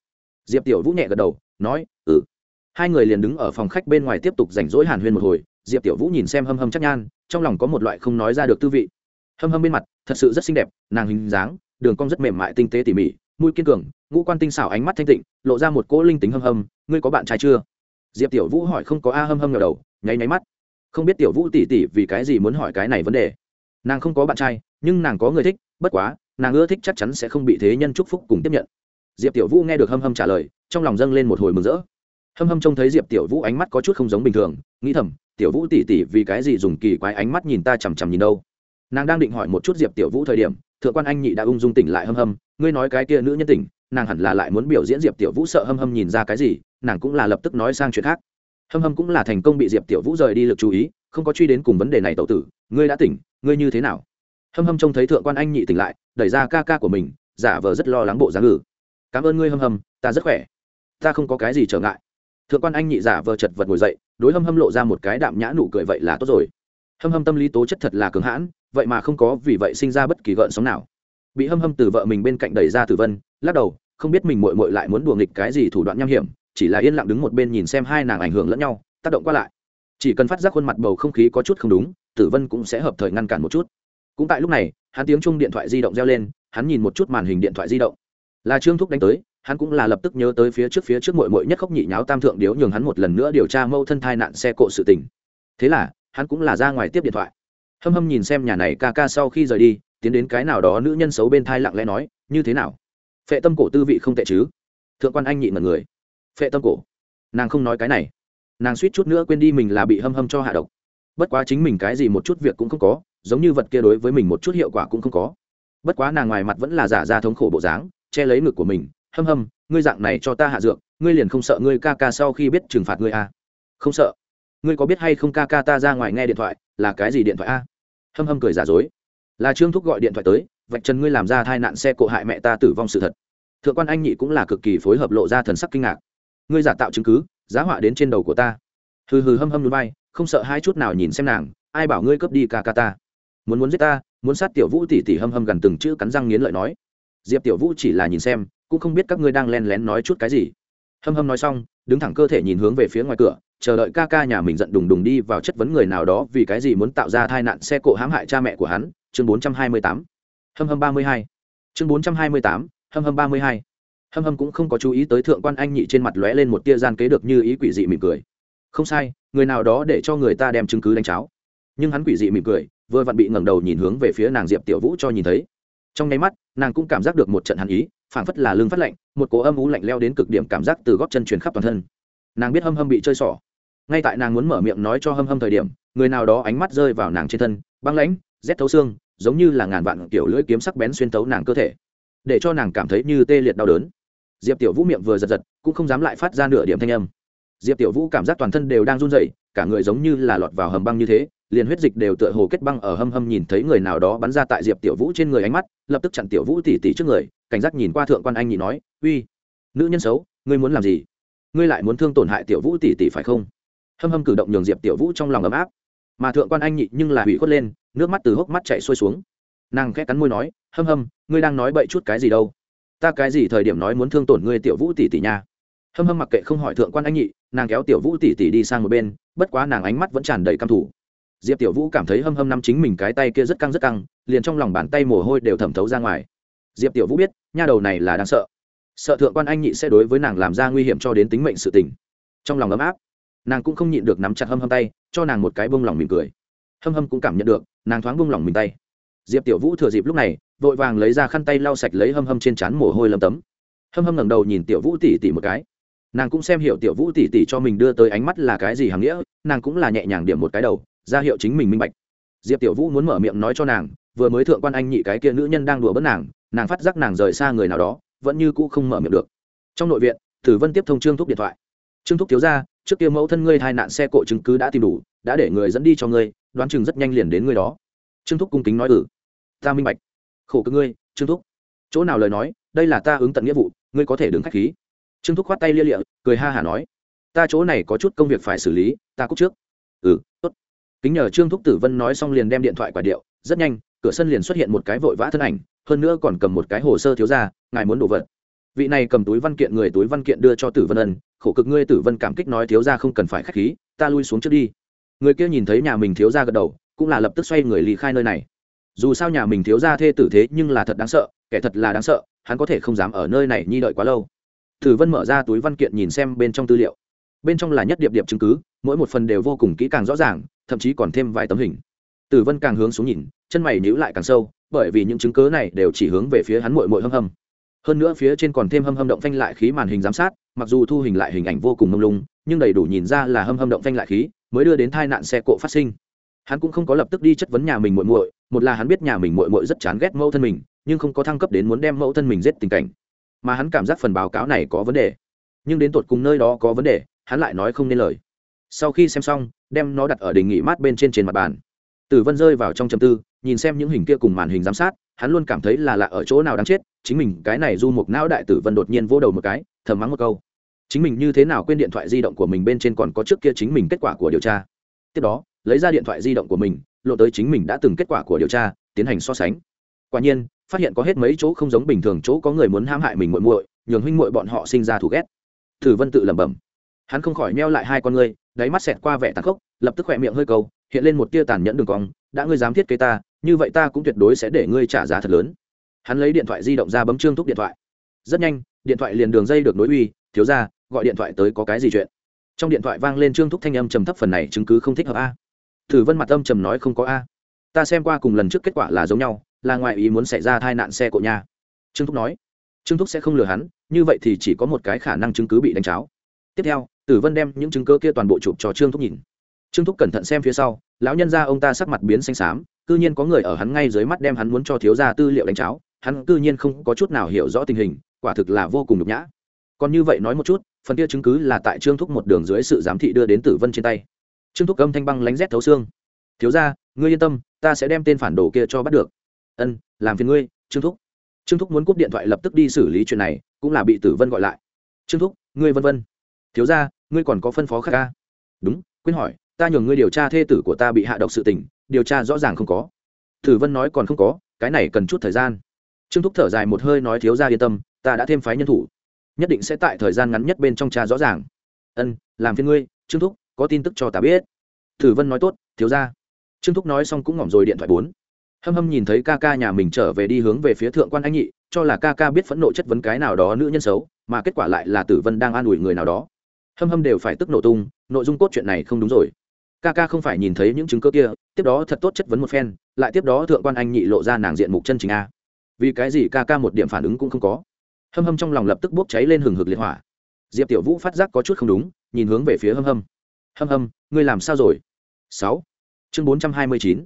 Diệp tiểu vũ nhẹ gật đầu, nói ừ. Hai người liền đứng ở phòng khách bên ngoài tiếp tục rảnh rỗi hàn huyên một hồi diệp tiểu vũ nhìn xem hâm hâm chắc nhan, trong lòng có một loại không nói ra được tư vị. Hâm hâm bên mặt, thật sự rất xinh đẹp, nàng hình dáng, đường cong rất mềm mại tinh tế tỉ mỉ, mũi kiên cường, ngũ quan tinh xảo ánh mắt thanh tịnh, lộ ra một cỗ linh tính hâm hâm, ngươi có bạn trai chưa? Diệp tiểu vũ hỏi không có a, hâm hâm ngờ đầu, nháy nháy mắt. Không biết tiểu vũ tỉ tỉ vì cái gì muốn hỏi cái này vấn đề. Nàng không có bạn trai, nhưng nàng có người thích, bất quá, nàng ưa thích chắc chắn sẽ không bị thế nhân chúc phúc cùng tiếp nhận. Diệp tiểu vũ nghe được hâm hâm trả lời, trong lòng dâng lên một hồi mừng rỡ. Hâm hâm trông thấy diệp tiểu vũ ánh mắt có chút không giống bình thường, nghĩ thầm tiểu vũ tỉ tỉ vì cái gì dùng kỳ quái ánh mắt nhìn ta chằm chằm nhìn đâu? Nàng đang định hỏi một chút diệp tiểu vũ thời điểm, thượng quan anh nhị đã ung dung tỉnh lại hâm hâm. Ngươi nói cái kia nữ nhân tỉnh, nàng hẳn là lại muốn biểu diễn diệp tiểu vũ sợ hâm hâm nhìn ra cái gì, nàng cũng là lập tức nói sang chuyện khác. Hâm hâm cũng là thành công bị diệp tiểu vũ rời đi lực chú ý, không có truy đến cùng vấn đề này tậu tử. Ngươi đã tỉnh, ngươi như thế nào? Hâm hâm trông thấy thượng quan anh nhị tỉnh lại, đẩy ra ca ca của mình, giả vờ rất lo lắng bộ dáng ngữ cảm ơn ngươi hâm hâm, ta rất khỏe. Ta không có cái gì trở ngại. Thượng quan anh nhị giả vờ chật vật ngồi dậy đối hâm hâm lộ ra một cái đạm nhã nụ cười vậy là tốt rồi. Hâm hâm tâm lý tố chất thật là cường hãn, vậy mà không có vì vậy sinh ra bất kỳ gợn sóng nào. Bị hâm hâm từ vợ mình bên cạnh đẩy ra tử vân, lắc đầu, không biết mình mội mội lại muốn đùa nghịch cái gì thủ đoạn nham hiểm, chỉ là yên lặng đứng một bên nhìn xem hai nàng ảnh hưởng lẫn nhau, tác động qua lại. Chỉ cần phát giác khuôn mặt bầu không khí có chút không đúng, tử vân cũng sẽ hợp thời ngăn cản một chút. Cũng tại lúc này, hắn tiếng chung điện thoại di động reo lên, hắn nhìn một chút màn hình điện thoại di động là trương thúc đánh tới, hắn cũng là lập tức nhớ tới phía trước phía trước mội mội nhất khóc nhị nháo tam thượng điếu nhường hắn một lần nữa điều tra mâu thân thai nạn xe cộ sự tình. Thế là, hắn cũng là ra ngoài tiếp điện thoại. Hâm hâm nhìn xem nhà này ca ca sau khi rời đi, tiến đến cái nào đó nữ nhân xấu bên thai lặng lẽ nói, như thế nào? Phệ tâm cổ tư vị không tệ chứ? Thượng quan anh nhị mật người. Phệ tâm cổ? Nàng không nói cái này. Nàng suýt chút nữa quên đi mình là bị hâm hâm cho hạ độc. Bất quá chính mình cái gì một chút việc cũng không có, giống như vật kia đối với mình một chút hiệu quả cũng không có. Bất quá nàng ngoài mặt vẫn là giả ra thống khổ bộ dáng che lấy ngực của mình, hâm hâm, ngươi dạng này cho ta hạ dược, ngươi liền không sợ ngươi ca ca sau khi biết trừng phạt ngươi à? không sợ. Ngươi có biết hay không ca ca ta ra ngoài nghe điện thoại, là cái gì điện thoại a? À? hâm hâm cười giả dối. Là trương thúc gọi điện thoại tới, vạch trần ngươi làm ra tai nạn xe cộ hại mẹ ta tử vong sự thật. Thượng quan anh nhị cũng là cực kỳ phối hợp lộ ra thần sắc kinh ngạc. Ngươi giả tạo chứng cứ, giá họa đến trên đầu của ta. Hừ hừ hâm hâm núi bay không sợ hai chút nào nhìn xem nàng, ai bảo ngươi cướp đi ca ca ta? Muốn muốn giết ta, muốn sát tiểu vũ tỉ tỉ hâm hâm gần từng chữ cắn răng nghiến lợi nói diệp tiểu vũ chỉ là nhìn xem cũng không biết các ngươi đang len lén nói chút cái gì hâm hâm nói xong đứng thẳng cơ thể nhìn hướng về phía ngoài cửa chờ đợi ca ca nhà mình giận đùng đùng đi vào chất vấn người nào đó vì cái gì muốn tạo ra tai nạn xe cộ hãm hại cha mẹ của hắn chương 428. hâm hâm 32. chương 428, hâm hâm 32. hâm hâm cũng không có chú ý tới thượng quan anh nhị trên mặt lóe lên một tia gian kế được như ý quỷ dị mỉm cười không sai người nào đó để cho người ta đem chứng cứ đánh cháo nhưng hắn quỷ dị mỉm cười vừa vặn bị ngẩng đầu nhìn hướng về phía nàng diệp tiểu vũ cho nhìn thấy trong nháy mắt nàng cũng cảm giác được một trận hàn ý, phảng phất là lương phát lạnh, một cỗ âm ú lạnh leo đến cực điểm cảm giác từ góp chân truyền khắp toàn thân. Nàng biết hâm hâm bị chơi xỏ. Ngay tại nàng muốn mở miệng nói cho hâm hâm thời điểm, người nào đó ánh mắt rơi vào nàng trên thân, băng lãnh, rét thấu xương, giống như là ngàn vạn kiểu lưỡi kiếm sắc bén xuyên tấu nàng cơ thể, để cho nàng cảm thấy như tê liệt đau đớn. Diệp tiểu vũ miệng vừa giật giật, cũng không dám lại phát ra nửa điểm thanh âm. Diệp tiểu vũ cảm giác toàn thân đều đang run rẩy, cả người giống như là lọt vào hầm băng như thế liền huyết dịch đều tựa hồ kết băng ở hâm hâm nhìn thấy người nào đó bắn ra tại diệp tiểu vũ trên người ánh mắt, lập tức chặn tiểu vũ tỉ tỉ trước người, cảnh giác nhìn qua thượng quan anh nhị nói, uy, nữ nhân xấu, ngươi muốn làm gì? Ngươi lại muốn thương tổn hại tiểu vũ tỉ tỉ phải không? Hâm hâm cử động nhường diệp tiểu vũ trong lòng ấm áp. Mà thượng quan anh nhị nhưng là hủy khuất lên, nước mắt từ hốc mắt chạy xuôi xuống. Nàng khẽ cắn môi nói, hâm hâm, ngươi đang nói bậy chút cái gì đâu? Ta cái gì thời điểm nói muốn thương tổn ngươi tiểu vũ tỷ tỷ nha? Hâm hâm mặc kệ không hỏi thượng quan anh nhị, nàng kéo tiểu vũ tỷ tỷ đi sang một bên, bất quá nàng ánh mắt vẫn tràn đầy căm thủ diệp tiểu vũ cảm thấy hâm hâm năm chính mình cái tay kia rất căng rất căng, liền trong lòng bàn tay mồ hôi đều thẩm thấu ra ngoài. Diệp tiểu vũ biết, nha đầu này là đáng sợ. Sợ thượng quan anh nhị sẽ đối với nàng làm ra nguy hiểm cho đến tính mệnh sự tình. Trong lòng ấm áp, nàng cũng không nhịn được nắm chặt hâm hâm tay, cho nàng một cái bông lòng mỉm cười. Hâm hâm cũng cảm nhận được, nàng thoáng bông lòng mình tay. Diệp tiểu vũ thừa dịp lúc này, vội vàng lấy ra khăn tay lau sạch lấy hâm hâm trên trán mồ hôi lấm tấm. Hâm hâm ngẩng đầu nhìn tiểu vũ tỉ tỉ một cái. Nàng cũng xem hiểu tiểu vũ tỉ tỉ cho mình đưa tới ánh mắt là cái gì hàm nghĩa, nàng cũng là nhẹ nhàng điểm một cái đầu ra hiệu chính mình minh bạch. Diệp tiểu vũ muốn mở miệng nói cho nàng, vừa mới thượng quan anh nhị cái kia nữ nhân đang đùa bớt nàng nàng phát giác nàng rời xa người nào đó, vẫn như cũ không mở miệng được. Trong nội viện, tử vân tiếp thông trương thúc điện thoại. Trương thúc thiếu ra trước kia mẫu thân ngươi hai nạn xe cộ chứng cứ đã tìm đủ, đã để người dẫn đi cho ngươi, đoán chừng rất nhanh liền đến ngươi đó. Trương thúc cung kính nói ừ. Ta minh bạch. Khổ cực ngươi, trương thúc. Chỗ nào lời nói, đây là ta ứng tận nghĩa vụ, ngươi có thể đứng khách khí. Trương thúc khoát tay lia lịa, cười ha hả nói, ta chỗ này có chút công việc phải xử lý, ta cúc trước. Ừ tốt kính nhờ trương thúc tử vân nói xong liền đem điện thoại quả điệu. Rất nhanh, cửa sân liền xuất hiện một cái vội vã thân ảnh, hơn nữa còn cầm một cái hồ sơ thiếu ra, ngài muốn đổ vật. Vị này cầm túi văn kiện người túi văn kiện đưa cho tử vân ân, khổ cực ngươi tử vân cảm kích nói thiếu ra không cần phải k h á c h khí, ta lui xuống trước đi. Người kia nhìn thấy nhà mình thiếu ra gật đầu, cũng là lập tức xoay người lý khai nơi này. Dù sao nhà mình thiếu ra thê tử thế nhưng là thật đáng sợ, kẻ thật là đáng sợ, hắn có thể không dám ở nơi này nhi đợi quá lâu. Tử vân mở ra túi văn kiện nhìn xem bên trong tư liệu. Bên trong là nhất điệp điệp chứng cứ, mỗi một phần đều vô cùng kỹ càng rõ ràng thậm chí còn thêm vài tấm hình. Tử vân càng hướng xuống nhìn, chân mày nhíu lại càng sâu, bởi vì những chứng cứ này đều chỉ hướng về phía hắn mội mội hâm hâm. Hơn nữa phía trên còn thêm hâm hâm động phanh lại khí màn hình giám sát, mặc dù thu hình lại hình ảnh vô cùng mông lung, nhưng đầy đủ nhìn ra là hâm hâm động phanh lại khí, mới đưa đến tai nạn xe cộ phát sinh. Hắn cũng không có lập tức đi chất vấn nhà mình muội muội, một là hắn biết nhà mình muội muội rất chán ghét mẫu thân mình, nhưng không có thăng cấp đến muốn đem mẫu thân mình giết tình cảnh. Mà hắn cảm giác phần báo cáo này có vấn đề. Nhưng đến tột cùng nơi đó có vấn đề, hắn lại nói không nên lời. Sau khi xem xong đem nó đặt ở đình nghỉ mát bên trên trên mặt bàn. Tử vân rơi vào trong chầm tư, nhìn xem những hình kia cùng màn hình giám sát, hắn luôn cảm thấy là lạ ở chỗ nào đáng chết, chính mình, cái này du một não đại tử vân đột nhiên vô đầu một cái, thầm mắng một câu. Chính mình như thế nào quên điện thoại di động của mình bên trên còn có trước kia chính mình kết quả của điều tra. Tiếp đó, lấy ra điện thoại di động của mình, lộ tới chính mình đã từng kết quả của điều tra, tiến hành so sánh. Quả nhiên, phát hiện có hết mấy chỗ không giống bình thường chỗ có người muốn hãm hại mình muội muội, nhường huynh muội bọn họ sinh ra thù ghét. Tử vân tự lẩm bẩm. Hắn không khỏi meo lại hai con ngươi đáy mắt xẹt qua vẻ tàn khốc, lập tức khỏe miệng hơi cầu hiện lên một tia tàn nhẫn đường cong, đã ngươi dám thiết kế ta, như vậy ta cũng tuyệt đối sẽ để ngươi trả giá thật lớn. Hắn lấy điện thoại di động ra bấm trương thúc điện thoại. Rất nhanh, điện thoại liền đường dây được nối uy, thiếu ra, gọi điện thoại tới có cái gì chuyện? Trong điện thoại vang lên trương thúc thanh âm trầm thấp phần này, chứng cứ không thích hợp a. Thử vân mặt âm trầm nói, không có a. Ta xem qua cùng lần trước kết quả là giống nhau, là ngoại ý muốn xảy ra tai nạn xe cộ nhà trương thúc nói. Trương thúc sẽ không lừa hắn, như vậy thì chỉ có một cái khả năng chứng cứ bị đánh cháo tiếp theo, tử vân đem những chứng cứ kia toàn bộ chụp cho trương thúc nhìn. Trương thúc cẩn thận xem phía sau, lão nhân ra ông ta sắc mặt biến xanh xám, cư nhiên có người ở hắn ngay dưới mắt đem hắn muốn cho thiếu gia tư liệu đánh cháo, hắn cư nhiên không có chút nào hiểu rõ tình hình, quả thực là vô cùng nhục nhã. Còn như vậy nói một chút, phần kia chứng cứ là tại trương thúc một đường dưới sự giám thị đưa đến tử vân trên tay. Trương thúc âm thanh băng lánh rét thấu xương. Thiếu gia, ngươi yên tâm, ta sẽ đem tên phản đồ kia cho bắt được. Ân, làm phiền ngươi, trương thúc. Trương thúc muốn cúp điện thoại lập tức đi xử lý chuyện này, cũng là bị tử vân gọi lại. Trương thúc, ngươi vân vân thiếu gia ngươi còn có phân phó khác ca? Đúng, quên hỏi, ta nhường ngươi điều tra thê tử của ta bị hạ độc sự tình, điều tra rõ ràng không có. Thử vân nói còn không có, cái này cần chút thời gian. Trương thúc thở dài một hơi nói thiếu gia yên tâm, ta đã thêm phái nhân thủ. Nhất định sẽ tại thời gian ngắn nhất bên trong cha rõ ràng. Ân, làm phiên ngươi, trương thúc, có tin tức cho ta biết. Thử vân nói tốt, thiếu gia trương thúc nói xong cũng ngỏm rồi điện thoại bốn. Hâm hâm nhìn thấy ca ca nhà mình trở về đi hướng về phía thượng quan anh nhị, cho là ca ca biết phẫn nộ chất vấn cái nào đó nữ nhân xấu, mà kết quả lại là tử vân đang an ủi người nào đó hâm hâm đều phải tức nổ tung, nội dung cốt chuyện này không đúng rồi. Ca ca không phải nhìn thấy những chứng cơ kia, tiếp đó thật tốt chất vấn một phen, lại tiếp đó thượng quan anh nhị lộ ra nàng diện mục chân chính a. Vì cái gì ca ca một điểm phản ứng cũng không có. Hâm hâm trong lòng lập tức bốc cháy lên hừng hực liệt hỏa. Diệp tiểu vũ phát giác có chút không đúng, nhìn hướng về phía hâm hâm. Hâm hâm, ngươi làm sao rồi? Sáu. Chương bốn trăm hai mươi chín.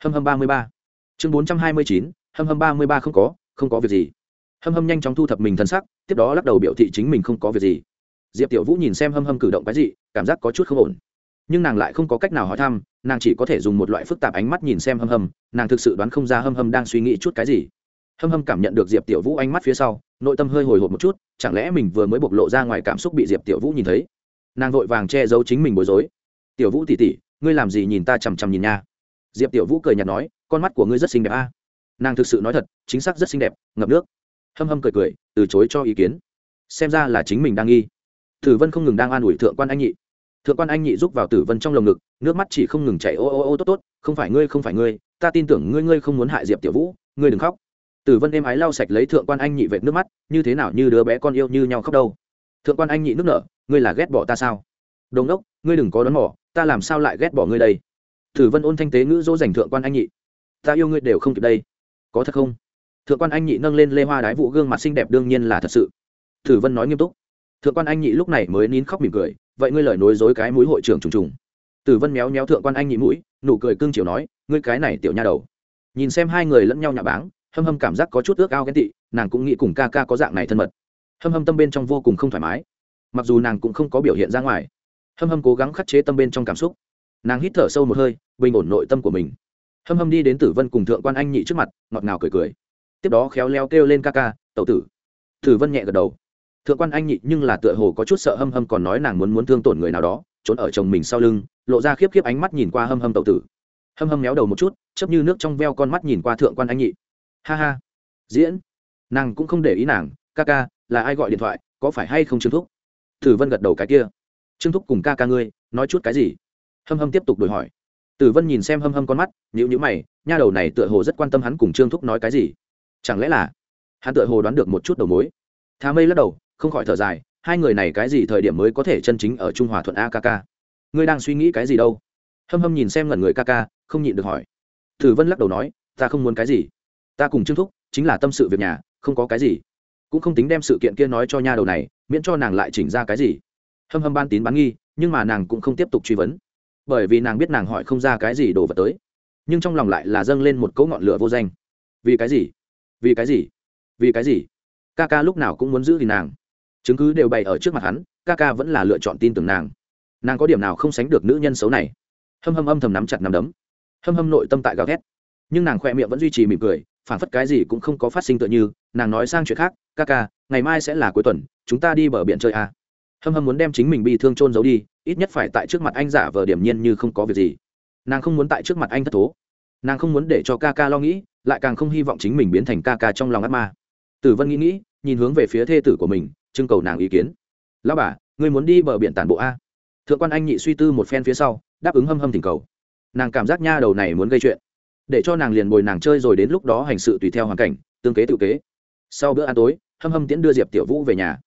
Hâm hâm ba mươi ba. Chương bốn trăm hai mươi chín. Hâm hâm ba mươi ba không có không có việc gì. Hâm hâm nhanh chóng thu thập mình thân sắc tiếp đó lắc đầu biểu thị chính mình không có việc gì diệp tiểu vũ nhìn xem hâm hâm cử động cái gì cảm giác có chút không ổn. Nhưng nàng lại không có cách nào hỏi thăm, nàng chỉ có thể dùng một loại phức tạp ánh mắt nhìn xem hâm hâm, nàng thực sự đoán không ra hâm hâm đang suy nghĩ chút cái gì. Hâm hâm cảm nhận được diệp tiểu vũ ánh mắt phía sau, nội tâm hơi hồi hộp một chút, chẳng lẽ mình vừa mới bộc lộ ra ngoài cảm xúc bị diệp tiểu vũ nhìn thấy? Nàng vội vàng che giấu chính mình bối rối. Tiểu vũ tỉ tỉ ngươi làm gì nhìn ta chằm chằm nhìn nha? Diệp tiểu vũ cười nhạt nói, con mắt của ngươi rất xinh đẹp a. Nàng thực sự nói thật, chính xác rất xinh đẹp ngập nước. Hâm hâm cười cười, từ chối cho ý kiến. Xem ra là chính mình đang nghi tử vân không ngừng đang an ủi thượng quan anh nhị. Thượng quan anh nhị giúp vào tử vân trong lồng ngực, nước mắt chỉ không ngừng chảy ô ô ô tốt tốt, không phải ngươi, không phải ngươi, ta tin tưởng ngươi ngươi không muốn hại diệp tiểu vũ, ngươi đừng khóc. Tử vân êm ái lau sạch lấy thượng quan anh nhị vệt nước mắt, như thế nào như đứa bé con yêu như nhau khóc đâu. Thượng quan anh nhị nước nở, ngươi là ghét bỏ ta sao? Đồn đốc, ngươi đừng có đón bỏ ta làm sao lại ghét bỏ ngươi đây? Tử vân ôn thanh tế ngữ dỗ dành thượng quan anh nhị. Ta yêu ngươi đều không kịp đây. Có thật không? Thượng quan anh nhị nâng lên lê hoa đái vụ gương mặt xinh đẹp đương nhiên là thật sự. Tử vân nói nghiêm túc thượng quan anh nhị lúc này mới nín khóc mỉm cười, vậy ngươi lời nối dối cái mũi hội trưởng trùng trùng. Tử vân méo méo thượng quan anh nhị mũi, nụ cười cưng chiều nói, ngươi cái này tiểu nha đầu. Nhìn xem hai người lẫn nhau nhà báng, hâm hâm cảm giác có chút ước ao ghen tị, nàng cũng nghĩ cùng ca ca có dạng này thân mật. Hâm hâm tâm bên trong vô cùng không thoải mái, mặc dù nàng cũng không có biểu hiện ra ngoài. Hâm hâm cố gắng khắc chế tâm bên trong cảm xúc. Nàng hít thở sâu một hơi, bình ổn nội tâm của mình. Hâm hâm đi đến tử vân cùng thượng quan anh nhị trước mặt, ngọt ngào cười cười. Tiếp đó khéo léo kêu lên ca ca tậu tử. Tử vân nhẹ gật đầu thượng quan anh nhị nhưng là tựa hồ có chút sợ hâm hâm còn nói nàng muốn muốn thương tổn người nào đó, trốn ở chồng mình sau lưng, lộ ra khiếp khiếp ánh mắt nhìn qua hâm hâm tậu tử. Hâm hâm méo đầu một chút chấp như nước trong veo con mắt nhìn qua thượng quan anh nhị. Ha ha. Diễn. Nàng cũng không để ý nàng, ca ca, là ai gọi điện thoại, có phải hay không trương thúc? Tử vân gật đầu cái kia. Trương thúc cùng ca ca ngươi, nói chút cái gì? Hâm hâm tiếp tục đổi hỏi. Tử vân nhìn xem hâm hâm con mắt nhữ nhữ mày, nha đầu này tựa hồ rất quan tâm hắn cùng trương thúc nói cái gì. Chẳng lẽ là hắn tựa hồ đoán được một chút đầu mối? Thà mây lắc đầu không khỏi thở dài, hai người này cái gì thời điểm mới có thể chân chính ở trung hòa thuận a ca ca? Ngươi đang suy nghĩ cái gì đâu? Hâm hâm nhìn xem ngẩn người ca ca, không nhịn được hỏi. Tử vân lắc đầu nói, ta không muốn cái gì. Ta cùng trương thúc, chính là tâm sự việc nhà, không có cái gì. Cũng không tính đem sự kiện kia nói cho nha đầu này, miễn cho nàng lại chỉnh ra cái gì. Hâm hâm ban tín bán nghi, nhưng mà nàng cũng không tiếp tục truy vấn. Bởi vì nàng biết nàng hỏi không ra cái gì đồ vật tới. Nhưng trong lòng lại là dâng lên một cỗ ngọn lửa vô danh. Vì cái gì? Vì cái gì? Vì cái gì? Ca ca lúc nào cũng muốn giữ thì nàng chứng cứ đều bày ở trước mặt hắn ca ca vẫn là lựa chọn tin tưởng nàng. Nàng có điểm nào không sánh được nữ nhân xấu này. Hâm hâm âm thầm nắm chặt nắm đấm. Hâm hâm nội tâm tại gào thét. Nhưng nàng khoe miệng vẫn duy trì mỉm cười, phản phất cái gì cũng không có phát sinh tựa như, nàng nói sang chuyện khác ca ca ngày mai sẽ là cuối tuần, chúng ta đi bờ biển chơi à. hâm hâm muốn đem chính mình bị thương trôn giấu đi, ít nhất phải tại trước mặt anh giả vờ điểm nhiên như không có việc gì. Nàng không muốn tại trước mặt anh thất thố. Nàng không muốn để cho ca ca lo nghĩ, lại càng không hy vọng chính mình biến thành ca ca trong lòng ác ma. Tử vân nghĩ nghĩ, nhìn hướng về phía thê tử của mình trưng cầu nàng ý kiến. Lao bà người muốn đi bờ biển tản bộ a. Thượng quan anh nhị suy tư một phen phía sau, đáp ứng hâm hâm thỉnh cầu. Nàng cảm giác nha đầu này muốn gây chuyện. Để cho nàng liền bồi nàng chơi rồi đến lúc đó hành sự tùy theo hoàn cảnh, tương kế tự kế. Sau bữa ăn tối, hâm hâm tiễn đưa diệp tiểu vũ về nhà.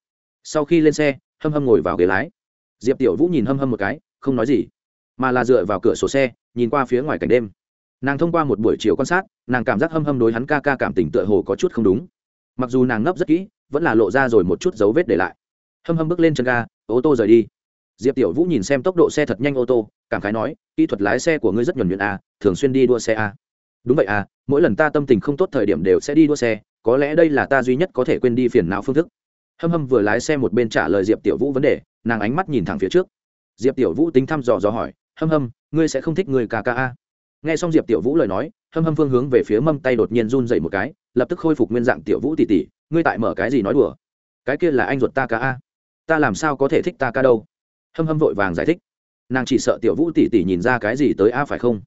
Sau khi lên xe, hâm hâm ngồi vào ghế lái. Diệp tiểu vũ nhìn hâm hâm một cái, không nói gì, mà là dựa vào cửa sổ xe, nhìn qua phía ngoài cảnh đêm. Nàng thông qua một buổi chiều quan sát, nàng cảm giác hâm hâm đối hắn ca ca cảm tình tựa hồ có chút không đúng. Mặc dù nàng ngấp rất kỹ vẫn là lộ ra rồi một chút dấu vết để lại. Hâm hâm bước lên chân ga ô tô rời đi. Diệp tiểu vũ nhìn xem tốc độ xe thật nhanh ô tô cảm khái nói kỹ thuật lái xe của ngươi rất nhuẩn nhuyễn à, thường xuyên đi đua xe à. đúng vậy à mỗi lần ta tâm tình không tốt thời điểm đều sẽ đi đua xe có lẽ đây là ta duy nhất có thể quên đi phiền não phương thức. Hâm hâm vừa lái xe một bên trả lời diệp tiểu vũ vấn đề nàng ánh mắt nhìn thẳng phía trước. Diệp tiểu vũ tính thăm dò dò hỏi hâm hâm ngươi sẽ không thích người ca ca a nghe xong diệp tiểu vũ lời nói hâm hâm phương hướng về phía mâm tay đột nhiên run dậy một cái lập tức khôi phục nguyên dạng tiểu vũ tỉ tỉ ngươi tại mở cái gì nói đùa? Cái kia là anh ruột ta ca a. Ta làm sao có thể thích ta ca đâu? Hâm hâm vội vàng giải thích. Nàng chỉ sợ tiểu vũ tỉ tỉ nhìn ra cái gì tới a, phải không?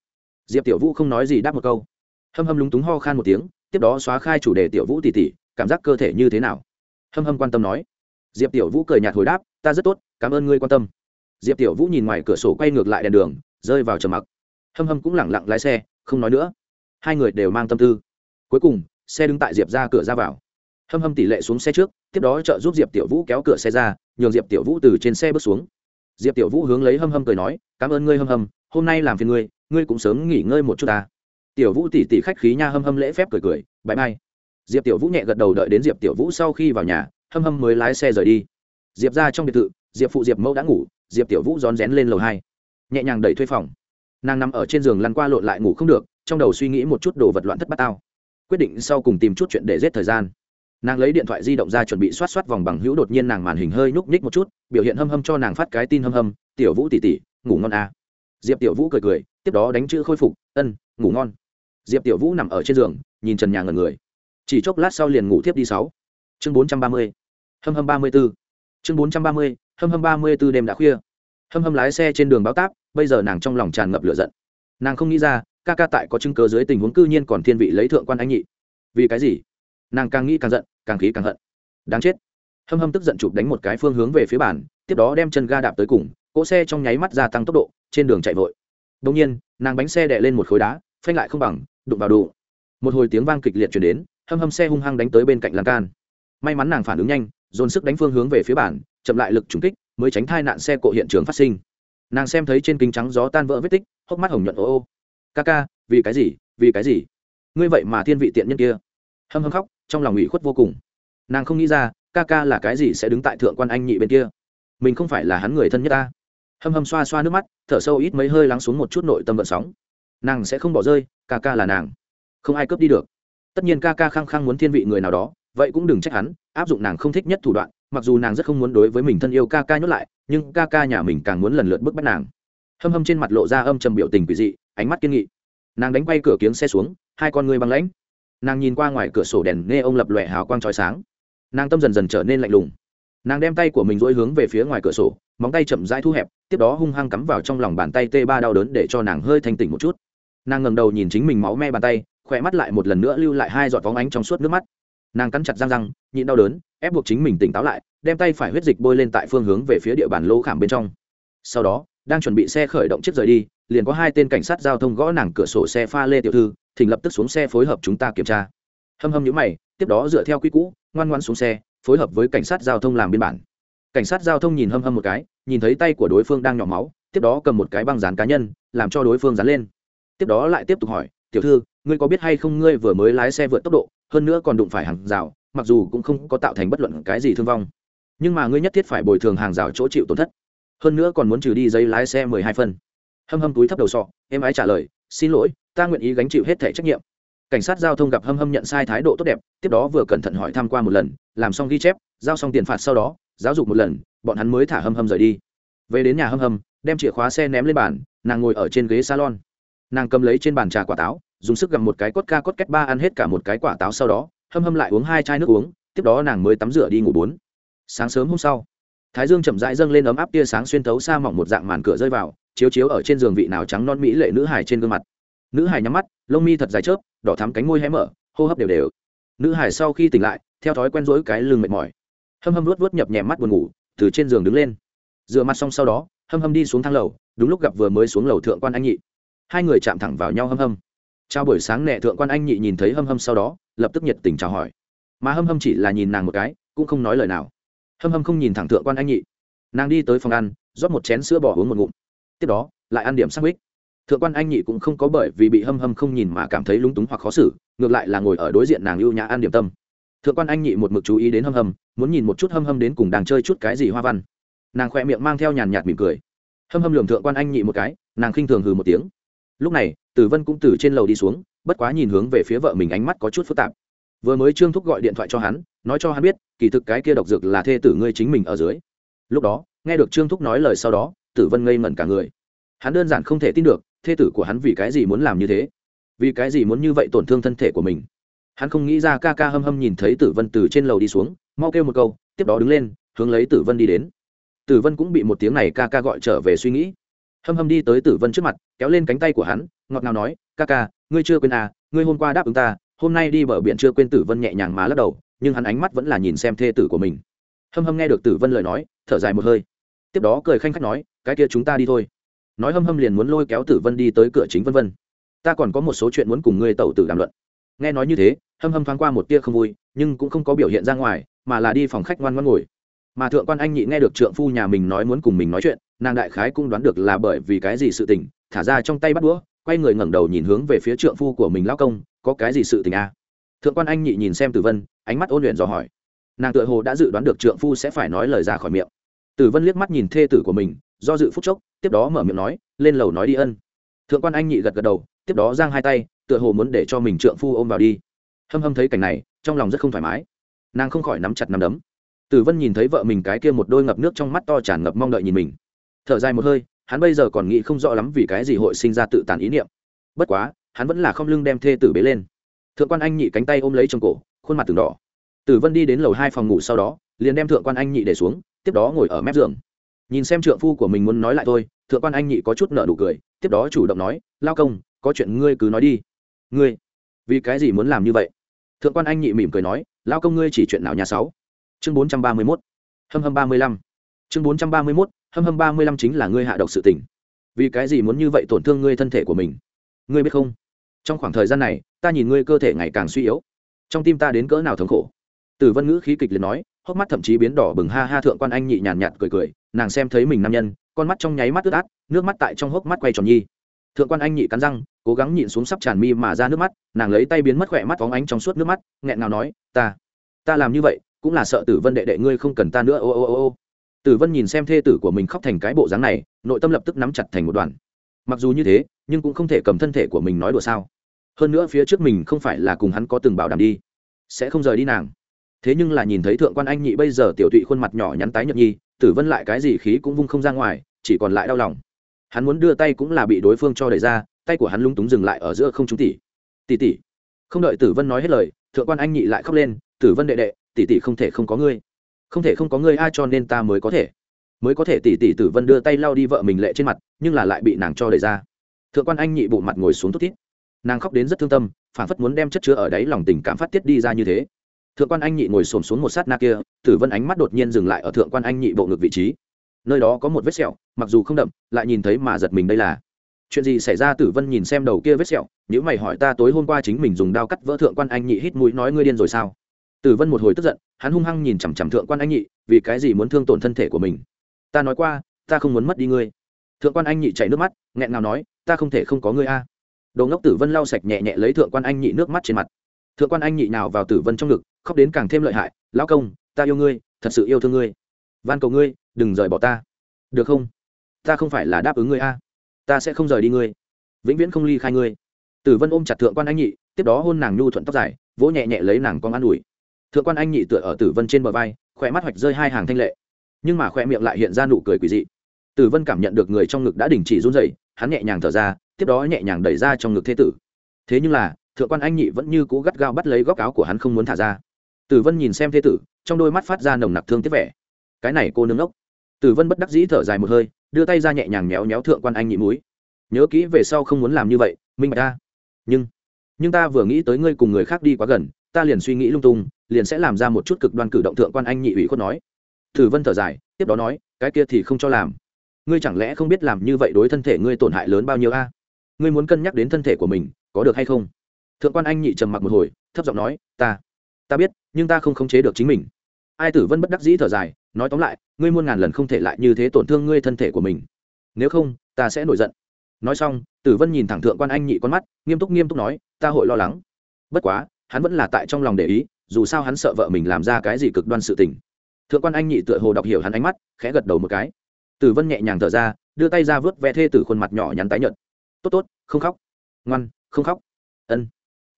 Diệp tiểu vũ không nói gì đáp một câu. Hâm hâm lúng túng ho khan một tiếng, tiếp đó xóa khai chủ đề tiểu vũ tỉ tỉ cảm giác cơ thể như thế nào? Hâm hâm quan tâm nói. Diệp tiểu vũ cười nhạt hồi đáp, ta rất tốt, cảm ơn ngươi quan tâm. Diệp tiểu vũ nhìn ngoài cửa sổ quay ngược lại đèn đường, rơi vào trầm mặc. Hâm hâm cũng lẳng lặng lái xe, không nói nữa. Hai người đều mang tâm tư. Cuối cùng, xe đứng tại diệp ra cửa ra vào hâm hâm tỷ lệ xuống xe trước, tiếp đó trợ giúp diệp tiểu vũ kéo cửa xe ra, nhường diệp tiểu vũ từ trên xe bước xuống. Diệp tiểu vũ hướng lấy hâm hâm cười nói, cảm ơn ngươi hâm hâm, hôm nay làm phiền ngươi ngươi cũng sớm nghỉ ngơi một chút ta. Tiểu vũ tỉ tỉ khách khí nha hâm hâm lễ phép cười cười bãi mai. Diệp tiểu vũ nhẹ gật đầu đợi đến diệp tiểu vũ sau khi vào nhà, hâm hâm mới lái xe rời đi. Diệp ra trong biệt thự, diệp phụ diệp mẫu đã ngủ, diệp tiểu vũ rón rén lên lầu hai, nhẹ nhàng đẩy thuê phòng. Nàng nằm ở trên giường lăn qua lộn lại ngủ không được, trong đầu suy nghĩ một chút đồ vật loạn thất bát tao. Quyết định sau cùng tìm chút chuyện để giết thời gian nàng lấy điện thoại di động ra chuẩn bị xoát xoát vòng bằng hữu, đột nhiên nàng màn hình hơi nhúc nhích một chút, biểu hiện hâm hâm cho nàng phát cái tin hâm hâm, tiểu vũ tỉ tỉ ngủ ngon à. diệp tiểu vũ cười cười, tiếp đó đánh chữ khôi phục, ân, ngủ ngon. Diệp tiểu vũ nằm ở trên giường, nhìn trần nhà ngần người. Chỉ chốc lát sau liền ngủ tiếp đi sáu. Chương bốn trăm ba mươi. Hâm hâm ba mươi b ố chương bốn trăm ba mươi, hâm hâm ba mươi b ố đêm đã khuya. Hâm hâm lái xe trên đường báo táp, bây giờ nàng trong lòng tràn ngập lửa giận. Nàng không nghĩ ra, ca ca tại có chứng cớ dưới tình huống cư nhiên còn thiên vị lấy thượng quan anh nhị. Vì cái gì? Nàng càng nghĩ càng giận càng khí càng hận. Đáng chết. Hâm hâm tức giận chụp đánh một cái phương hướng về phía bàn, tiếp đó đem chân ga đạp tới cùng, cỗ xe trong nháy mắt gia tăng tốc độ, trên đường chạy vội. Đông nhiên, nàng bánh xe đè lên một khối đá, phanh lại không bằng, đụng vào đủ một hồi tiếng vang kịch liệt chuyển đến, hâm hâm xe hung hăng đánh tới bên cạnh lan can. May mắn nàng phản ứng nhanh, dồn sức đánh phương hướng về phía bản chậm lại lực trúng kích, mới tránh thai nạn xe cộ hiện trường phát sinh. Nàng xem thấy trên kính trắng gió tan vỡ vết tích, hốc mắt hồng nhuận ô ô. Ca ca, vì cái gì? Vì cái gì? Ngươi vậy mà thiên vị tiện nhân kia. Hâm hâm khóc trong lòng ủy khuất vô cùng. Nàng không nghĩ ra, ca ca là cái gì sẽ đứng tại thượng quan anh nhị bên kia. Mình không phải là hắn người thân nhất ta. Hâm hâm xoa xoa nước mắt, thở sâu ít mấy hơi lắng xuống một chút nội tâm vận sóng. Nàng sẽ không bỏ rơi, ca ca là nàng. Không ai cướp đi được. Tất nhiên ca ca khăng khăng muốn thiên vị người nào đó, vậy cũng đừng trách hắn, áp dụng nàng không thích nhất thủ đoạn, mặc dù nàng rất không muốn đối với mình thân yêu ca ca nhốt lại, nhưng ca ca nhà mình càng muốn lần lượt bức bách nàng. Hâm hâm trên mặt lộ ra âm trầm biểu tình quỷ dị, ánh mắt kiên nghị. Nàng đánh bay cửa kiếng xe xuống, hai con người băng lãnh nàng nhìn qua ngoài cửa sổ đèn nghe ông lập lòe hào quang trói sáng. Nàng tâm dần dần trở nên lạnh lùng. Nàng đem tay của mình dỗi hướng về phía ngoài cửa sổ, móng tay chậm rãi thu hẹp, tiếp đó hung hăng cắm vào trong lòng bàn tay tê ba đau đớn để cho nàng hơi thanh tỉnh một chút. Nàng ngầm đầu nhìn chính mình máu me bàn tay, khỏe mắt lại một lần nữa lưu lại hai giọt vóng ánh trong suốt nước mắt. Nàng cắn chặt răng răng, nhịn đau đớn, ép buộc chính mình tỉnh táo lại, đem tay phải huyết dịch bôi lên tại phương hướng về phía địa bàn lô khảm bên trong. Sau đó, đang chuẩn bị xe khởi động chiếc rời đi, liền có hai tên cảnh sát giao thông gõ nàng cửa sổ xe pha lê tiểu thư thỉnh lập tức xuống xe phối hợp chúng ta kiểm tra. Hâm hâm nhữ mày, tiếp đó dựa theo quy cũ, ngoan ngoan xuống xe, phối hợp với cảnh sát giao thông làm biên bản. Cảnh sát giao thông nhìn hâm hâm một cái, nhìn thấy tay của đối phương đang nhỏ máu, tiếp đó cầm một cái băng dán cá nhân, làm cho đối phương dán lên. Tiếp đó lại tiếp tục hỏi, tiểu thư, ngươi có biết hay không ngươi vừa mới lái xe vượt tốc độ, hơn nữa còn đụng phải hàng rào, mặc dù cũng không có tạo thành bất luận cái gì thương vong, nhưng mà ngươi nhất thiết phải bồi thường hàng rào chỗ chịu tổn thất, hơn nữa còn muốn trừ đi giấy lái xe mười hai phân. Hâm hâm túi thấp đầu sọ em ái trả lời xin lỗi, ta nguyện ý gánh chịu hết thẻ trách nhiệm. Cảnh sát giao thông gặp hâm hâm nhận sai thái độ tốt đẹp, tiếp đó vừa cẩn thận hỏi thăm qua một lần, làm xong ghi chép, giao xong tiền phạt sau đó, giáo dục một lần, bọn hắn mới thả hâm hâm rời đi. Về đến nhà hâm hâm, đem chìa khóa xe ném lên bàn, nàng ngồi ở trên ghế salon. Nàng cầm lấy trên bàn trà quả táo, dùng sức gặm một cái cốt ca cốt két ba ăn hết cả một cái quả táo sau đó, hâm hâm lại uống hai chai nước uống, tiếp đó nàng mới tắm rửa đi ngủ bốn. Sáng sớm hôm sau, thái dương chậm rãi dâng lên ấm áp tia sáng xuyên thấu xa mỏng một dạng màn cửa rơi vào chiếu chiếu ở trên giường vị nào trắng non mỹ lệ nữ hải trên gương mặt. Nữ hải nhắm mắt, lông mi thật dài chớp, đỏ thắm cánh môi hé mở, hô hấp đều đều. Nữ hải sau khi tỉnh lại, theo thói quen rỗi cái lưng mệt mỏi. Hâm hâm luốt vớt nhập nhèm mắt buồn ngủ, từ trên giường đứng lên. Dựa mặt xong sau đó, hâm hâm đi xuống thang lầu, đúng lúc gặp vừa mới xuống lầu thượng quan anh nhị. Hai người chạm thẳng vào nhau hâm hâm. Chào buổi sáng nẹ thượng quan anh nhị nhìn thấy hâm hâm sau đó, lập tức nhiệt tình chào hỏi. Mà hâm hâm chỉ là nhìn nàng một cái, cũng không nói lời nào. Hâm hâm không nhìn thẳng thượng quan anh nhị. Nàng đi tới phòng ăn, rót một chén sữa bỏ uống một ngụm tiếp đó, lại ăn điểm sắc bích thượng quan anh nhị cũng không có bởi vì bị hâm hâm không nhìn mà cảm thấy lúng túng hoặc khó xử, ngược lại là ngồi ở đối diện nàng lưu nhã ăn điểm tâm. Thượng quan anh nhị một mực chú ý đến hâm hâm, muốn nhìn một chút hâm hâm đến cùng đang chơi chút cái gì hoa văn. Nàng khoe miệng mang theo nhàn nhạt mỉm cười. Hâm hâm lường thượng quan anh nhị một cái, nàng khinh thường hừ một tiếng. Lúc này, tử vân cũng từ trên lầu đi xuống, bất quá nhìn hướng về phía vợ mình ánh mắt có chút phức tạp. Vừa mới trương thúc gọi điện thoại cho hắn, nói cho hắn biết, kỳ thực cái kia độc dược là thê tử ngươi chính mình ở dưới. Lúc đó, nghe được trương thúc nói lời sau đó tử vân ngây ngẩn cả người. Hắn đơn giản không thể tin được, thê tử của hắn vì cái gì muốn làm như thế? Vì cái gì muốn như vậy tổn thương thân thể của mình? Hắn không nghĩ ra ca ca hâm hâm nhìn thấy tử vân từ trên lầu đi xuống, mau kêu một câu, tiếp đó đứng lên, hướng lấy tử vân đi đến. Tử vân cũng bị một tiếng này ca ca gọi trở về suy nghĩ. Hâm hâm đi tới tử vân trước mặt, kéo lên cánh tay của hắn, ngọt ngào nói, ca ca, ngươi chưa quên à ngươi hôm qua đáp ứng ta, hôm nay đi bờ biển chưa quên tử vân nhẹ nhàng má lắc đầu, nhưng hắn ánh mắt vẫn là nhìn xem thê tử của mình. Hâm hâm nghe được tử vân lời nói, thở dài một hơi. Tiếp đó cười khanh khách nói cái kia chúng ta đi thôi. Nói hâm hâm liền muốn lôi kéo tử vân đi tới cửa chính vân vân. Ta còn có một số chuyện muốn cùng ngươi tẩu tử đàm luận. Nghe nói như thế, hâm hâm thoáng qua một tia không vui, nhưng cũng không có biểu hiện ra ngoài, mà là đi phòng khách ngoan ngoan ngồi. Mà thượng quan anh nhị nghe được trượng phu nhà mình nói muốn cùng mình nói chuyện, nàng đại khái cũng đoán được là bởi vì cái gì sự tình, thả ra trong tay bắt đũa, quay người ngẩng đầu nhìn hướng về phía trượng phu của mình lao công, có cái gì sự tình à? thượng quan anh nhị nhìn xem tử vân, ánh mắt ôn luyện dò hỏi. Nàng tựa hồ đã dự đoán được trượng phu sẽ phải nói lời ra khỏi miệng tử vân liếc mắt nhìn thê tử của mình, do dự phúc chốc, tiếp đó mở miệng nói, lên lầu nói đi ân. Thượng quan anh nhị gật gật đầu, tiếp đó giang hai tay, tựa hồ muốn để cho mình trượng phu ôm vào đi. Hâm hâm thấy cảnh này, trong lòng rất không thoải mái. Nàng không khỏi nắm chặt nắm đấm. Tử vân nhìn thấy vợ mình cái kia một đôi ngập nước trong mắt to tràn ngập mong đợi nhìn mình. Thở dài một hơi, hắn bây giờ còn nghĩ không rõ lắm vì cái gì hội sinh ra tự tàn ý niệm. Bất quá, hắn vẫn là không lưng đem thê tử bế lên. Thượng quan anh nhị cánh tay ôm lấy trong cổ, khuôn mặt từng đỏ. Tử vân đi đến lầu hai phòng ngủ sau đó, liền đem thượng quan anh nhị để xuống tiếp đó ngồi ở mép giường. Nhìn xem trượng phu của mình muốn nói lại thôi, thượng quan anh nhị có chút nợ nụ cười, tiếp đó chủ động nói, lao công, có chuyện ngươi cứ nói đi. Ngươi? Vì cái gì muốn làm như vậy? Thượng quan anh nhị mỉm cười nói, lao công ngươi chỉ chuyện nào nhà sáu? Chương bốn trăm ba mươi mốt. Hâm hâm ba mươi lăm. Chương bốn trăm ba mươi mốt, hâm hâm ba mươi lăm chính là ngươi hạ độc sự tình. Vì cái gì muốn như vậy tổn thương ngươi thân thể của mình? Ngươi biết không? Trong khoảng thời gian này, ta nhìn ngươi cơ thể ngày càng suy yếu. Trong tim ta đến cỡ nào thống khổ? Tử vân ngữ khí kịch liền nói hốc mắt thậm chí biến đỏ bừng ha ha thượng quan anh nhị nhàn nhạt, cười cười nàng xem thấy mình nam nhân con mắt trong nháy mắt ướt át nước mắt tại trong hốc mắt quay tròn nhi. Thượng quan anh nhị cắn răng cố gắng nhịn xuống sắp tràn mi mà ra nước mắt nàng lấy tay biến mất khỏe mắt phóng ánh trong suốt nước mắt nghẹn ngào nói ta ta làm như vậy cũng là sợ tử vân đệ đệ ngươi không cần ta nữa ô ô ô ô. Tử vân nhìn xem thê tử của mình khóc thành cái bộ dáng này nội tâm lập tức nắm chặt thành một đoàn mặc dù như thế nhưng cũng không thể cầm thân thể của mình nói đùa sao. Hơn nữa phía trước mình không phải là cùng hắn có từng bảo đảm đi sẽ không rời đi nàng thế nhưng là nhìn thấy thượng quan anh nhị bây giờ tiểu tụy khuôn mặt nhỏ nhắn tái nhợt nhi, tử vân lại cái gì khí cũng vung không ra ngoài, chỉ còn lại đau lòng. Hắn muốn đưa tay cũng là bị đối phương cho đẩy ra, tay của hắn lung túng dừng lại ở giữa không chúng tỷ. Tỷ tỷ. Không đợi tử vân nói hết lời, thượng quan anh nhị lại khóc lên, tử vân đệ đệ, tỷ tỷ không thể không có ngươi. Không thể không có ngươi ai cho nên ta mới có thể. Mới có thể tỷ tỷ tử vân đưa tay lau đi vợ mình lệ trên mặt, nhưng là lại bị nàng cho đẩy ra. Thượng quan anh nhị bộ mặt ngồi xuống thút thít. Nàng khóc đến rất thương tâm phản phất muốn đem chất chứa ở đáy lòng tình cảm phát tiết đi ra như thế thượng quan anh nhị ngồi xổm xuống một sát na kia, tử vân ánh mắt đột nhiên dừng lại ở thượng quan anh nhị bộ ngực vị trí. Nơi đó có một vết sẹo, mặc dù không đậm, lại nhìn thấy mà giật mình đây là. Chuyện gì xảy ra? Tử vân nhìn xem đầu kia vết sẹo nếu mày hỏi ta tối hôm qua chính mình dùng đao cắt vỡ thượng quan anh nhị hít mũi nói ngươi điên rồi sao? Tử vân một hồi tức giận, hắn hung hăng nhìn chằm chằm thượng quan anh nhị, vì cái gì muốn thương tổn thân thể của mình? Ta nói qua, ta không muốn mất đi ngươi. Thượng quan anh nhị chảy nước mắt, nghẹn ngào nói, ta không thể không có ngươi a. Đồ ngốc tử vân lau sạch nhẹ nhẹ lấy thượng quan anh nhị nước mắt trên mặt thượng quan anh nhị nào vào tử vân trong ngực, khóc đến càng thêm lợi hại, lão công, ta yêu ngươi, thật sự yêu thương ngươi. Van cầu ngươi, đừng rời bỏ ta. Được không? Ta không phải là đáp ứng ngươi a. Ta sẽ không rời đi ngươi. Vĩnh viễn không ly khai ngươi. Tử vân ôm chặt thượng quan anh nhị, tiếp đó hôn nàng nhu thuận tóc dài, vỗ nhẹ nhẹ lấy nàng con an ủi. Thượng quan anh nhị tựa ở tử vân trên bờ vai, khỏe mắt hoạch rơi hai hàng thanh lệ. Nhưng mà khoe miệng lại hiện ra nụ cười quỳ dị. Tử vân cảm nhận được người trong ngực đã đình chỉ run rẩy, hắn nhẹ nhàng thở ra, tiếp đó nhẹ nhàng đẩy ra trong ngực thế tử. Thế nhưng là thượng quan anh nhị vẫn như cũ gắt gao bắt lấy góc áo của hắn không muốn thả ra. Tử vân nhìn xem thế tử, trong đôi mắt phát ra nồng nặc thương tiếc vẻ. Cái này cô nương ốc tử vân bất đắc dĩ thở dài một hơi, đưa tay ra nhẹ nhàng méo méo thượng quan anh nhị múi nhớ kỹ về sau không muốn làm như vậy, minh bạch ta. Nhưng nhưng ta vừa nghĩ tới ngươi cùng người khác đi quá gần, ta liền suy nghĩ lung tung, liền sẽ làm ra một chút cực đoan cử động thượng quan anh nhị ủy khuất nói. Tử vân thở dài, tiếp đó nói, cái kia thì không cho làm. Ngươi chẳng lẽ không biết làm như vậy đối thân thể ngươi tổn hại lớn bao nhiêu a? Ngươi muốn cân nhắc đến thân thể của mình, có được hay không? Thượng quan anh nhị trầm mặc một hồi, thấp giọng nói, ta ta biết, nhưng ta không khống chế được chính mình. Ai tử vân bất đắc dĩ thở dài, nói tóm lại, ngươi muôn ngàn lần không thể lại như thế tổn thương ngươi thân thể của mình. Nếu không, ta sẽ nổi giận. Nói xong, tử vân nhìn thẳng thượng quan anh nhị con mắt, nghiêm túc nghiêm túc nói, ta hội lo lắng. Bất quá, hắn vẫn là tại trong lòng để ý, dù sao hắn sợ vợ mình làm ra cái gì cực đoan sự tình. Thượng quan anh nhị tựa hồ đọc hiểu hắn ánh mắt, khẽ gật đầu một cái. Tử vân nhẹ nhàng thở ra, đưa tay ra vớt ve thê từ khuôn mặt nhỏ nhắn tái nhợt. Tốt tốt, không khóc. Ngoan, không khóc. Ân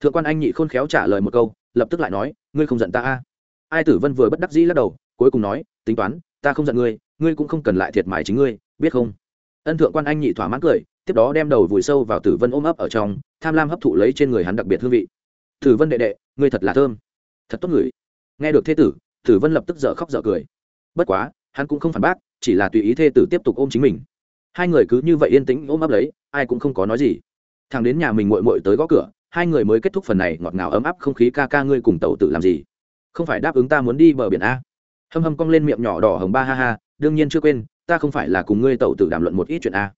thượng quan anh nhị khôn khéo trả lời một câu, lập tức lại nói, ngươi không giận ta a? Ai tử vân vừa bất đắc dĩ lắc đầu, cuối cùng nói, tính toán, ta không giận ngươi ngươi cũng không cần lại thiệt mại chính ngươi, biết không? Ân thượng quan anh nhị thỏa mãn cười, tiếp đó đem đầu vùi sâu vào tử vân ôm ấp ở trong, tham lam hấp thụ lấy trên người hắn đặc biệt hương vị. Tử vân đệ đệ, ngươi thật là thơm, thật tốt người nghe được thế tử tử vân lập tức dở khóc dở cười. Bất quá, hắn cũng không phản bác, chỉ là tùy ý thê tử tiếp tục ôm chính mình. Hai người cứ như vậy yên tĩnh ôm ấp lấy, ai cũng không có nói gì. Thằng đến nhà mình mội mội tới gõ cửa hai người mới kết thúc phần này ngọt ngào ấm áp không khí ca ca ngươi cùng tàu tự làm gì? Không phải đáp ứng ta muốn đi bờ biển a? Hâm hâm cong lên miệng nhỏ đỏ hồng ba ha ha, đương nhiên chưa quên, ta không phải là cùng ngươi tàu tự đàm luận một ít chuyện a.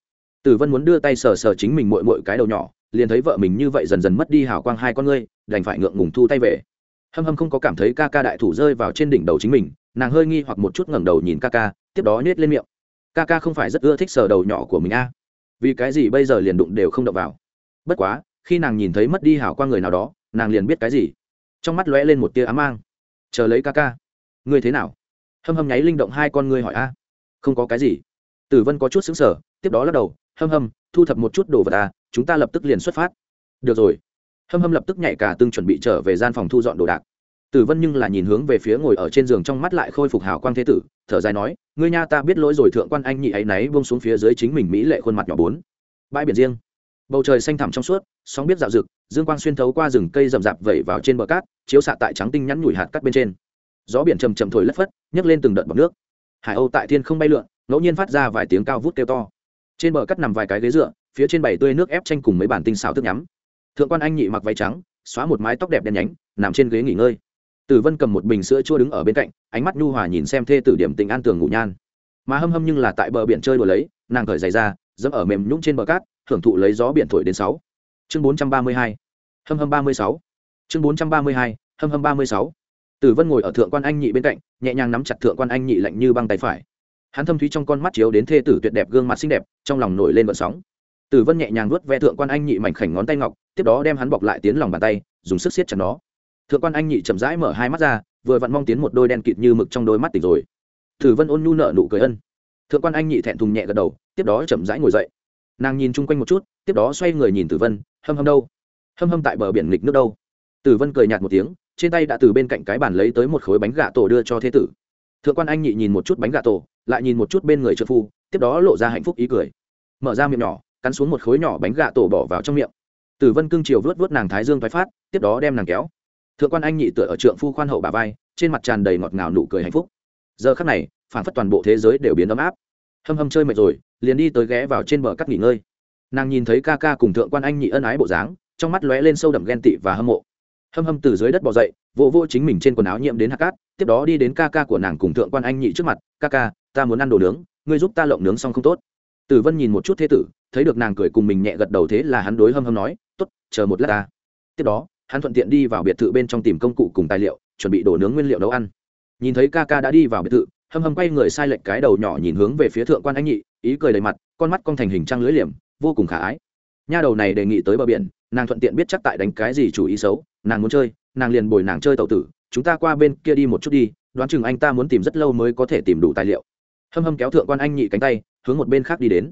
Tử vân muốn đưa tay sờ sờ chính mình mội mội cái đầu nhỏ, liền thấy vợ mình như vậy dần dần mất đi hào quang hai con ngươi, đành phải ngượng ngùng thu tay về. Hâm hâm không có cảm thấy ca ca đại thủ rơi vào trên đỉnh đầu chính mình, nàng hơi nghi hoặc một chút ngẩng đầu nhìn ca ca, tiếp đó nhét lên miệng. Ca ca không phải rất ưa thích sờ đầu nhỏ của mình a. Vì cái gì bây giờ liền đụng đều không đập vào? Bất quá khi nàng nhìn thấy mất đi hảo qua người nào đó, nàng liền biết cái gì. Trong mắt lóe lên một tia ám mang. Chờ lấy ca ca. Ngươi thế nào? Hâm hâm nháy linh động hai con ngươi hỏi a. Không có cái gì. Tử vân có chút xứng sở tiếp đó lắc đầu, hâm hâm, thu thập một chút đồ vật à chúng ta lập tức liền xuất phát. Được rồi. Hâm hâm lập tức nhảy cả tương chuẩn bị trở về gian phòng thu dọn đồ đạc. Tử vân nhưng là nhìn hướng về phía ngồi ở trên giường trong mắt lại khôi phục hào quang thế tử, thở dài nói, ngươi nha ta biết lỗi rồi, thượng quan anh nhị ấy náy bông xuống phía dưới chính mình mỹ lệ khuôn mặt nhỏ bốn. Bãi biển riêng bầu trời xanh thẳm trong suốt, sóng biết dạo rực, dương quang xuyên thấu qua rừng cây rậm rạp vẩy vào trên bờ cát, chiếu xạ tại trắng tinh nhắn nhủi hạt cát bên trên. Gió biển chầm chầm thổi lất phất, nhấc lên từng đợt bọc nước. Hải âu tại thiên không bay lượn, ngẫu nhiên phát ra vài tiếng cao vút kêu to. Trên bờ cát nằm vài cái ghế dựa, phía trên bảy tươi nước ép tranh cùng mấy bản tinh xào thức nhắm. Thượng quan anh nhị mặc váy trắng, xóa một mái tóc đẹp đen nhánh, nằm trên ghế nghỉ ngơi. Tử vân cầm một bình sữa chua đứng ở bên cạnh, ánh mắt nhu hòa nhìn xem thê tử điểm tình an tường ngủ nhan. Mà hâm hâm nhưng là tại bờ biển chơi đùa lấy, nàng cởi giày ra, dẫm ở mềm nhũng trên bờ cát hưởng thụ lấy gió biển thổi đến sáu. Chương bốn trăm ba mươi hai. Hâm hâm ba mươi sáu. Chương bốn trăm ba mươi hai. Hâm hâm ba mươi sáu. Tử vân ngồi ở thượng quan anh nhị bên cạnh, nhẹ nhàng nắm chặt thượng quan anh nhị lạnh như băng tay phải. Hắn thâm thúy trong con mắt chiếu đến thê tử tuyệt đẹp gương mặt xinh đẹp, trong lòng nổi lên vận sóng. Tử vân nhẹ nhàng vuốt ve thượng quan anh nhị mảnh khảnh ngón tay ngọc, tiếp đó đem hắn bọc lại tiến lòng bàn tay, dùng sức siết chặt nó. Thượng quan anh nhị chậm rãi mở hai mắt ra, vừa vặn mong tiến một đôi đen kịt như mực trong đôi mắt tỉnh rồi. Tử vân ôn nhu nợ nụ cười ân. Thượng quan anh nhị thẹn thùng nhẹ gật đầu, tiếp đó chậm rãi ngồi dậy nàng nhìn chung quanh một chút, tiếp đó xoay người nhìn tử vân, hâm hâm đâu? Hâm hâm tại bờ biển nghịch nước đâu? Tử vân cười nhạt một tiếng, trên tay đã từ bên cạnh cái bàn lấy tới một khối bánh gà tổ đưa cho thế tử. Thượng quan anh nhị nhìn một chút bánh gà tổ, lại nhìn một chút bên người trợ phu, tiếp đó lộ ra hạnh phúc ý cười. Mở ra miệng nhỏ, cắn xuống một khối nhỏ bánh gà tổ bỏ vào trong miệng. Tử vân cưng chiều vớt vớt nàng thái dương thoái phát, tiếp đó đem nàng kéo. Thượng quan anh nhị tựa ở trượng phu khoan hậu bà vai, trên mặt tràn đầy ngọt ngào nụ cười hạnh phúc. Giờ khắc này phản phất toàn bộ thế giới đều biến ấm áp hâm hâm chơi mệt rồi, liền đi tới ghé vào trên bờ cắt nghỉ ngơi. Nàng nhìn thấy ca ca cùng thượng quan anh nhị ân ái bộ dáng, trong mắt lóe lên sâu đậm ghen tị và hâm mộ. Hâm hâm từ dưới đất bỏ dậy, vỗ vỗ chính mình trên quần áo nhiễm đến hạt cát, tiếp đó đi đến ca ca của nàng cùng thượng quan anh nhị trước mặt, ca ca, ta muốn ăn đồ nướng, ngươi giúp ta lộng nướng xong không tốt. Tử vân nhìn một chút thế tử, thấy được nàng cười cùng mình nhẹ gật đầu thế là hắn đối hâm hâm nói, tốt, chờ một lát ta. Tiếp đó, hắn thuận tiện đi vào biệt thự bên trong tìm công cụ cùng tài liệu, chuẩn bị đổ nướng nguyên liệu nấu ăn. Nhìn thấy ca ca đã đi vào biệt thự hâm hâm quay người sai lệch cái đầu nhỏ nhìn hướng về phía thượng quan anh nhị, ý cười đầy mặt, con mắt con thành hình trăng lưới liềm, vô cùng khả ái. Nha đầu này đề nghị tới bờ biển, nàng thuận tiện biết chắc tại đánh cái gì chủ ý xấu, nàng muốn chơi, nàng liền bồi nàng chơi tàu tử, chúng ta qua bên kia đi một chút đi, đoán chừng anh ta muốn tìm rất lâu mới có thể tìm đủ tài liệu. Hâm hâm kéo thượng quan anh nhị cánh tay, hướng một bên khác đi đến.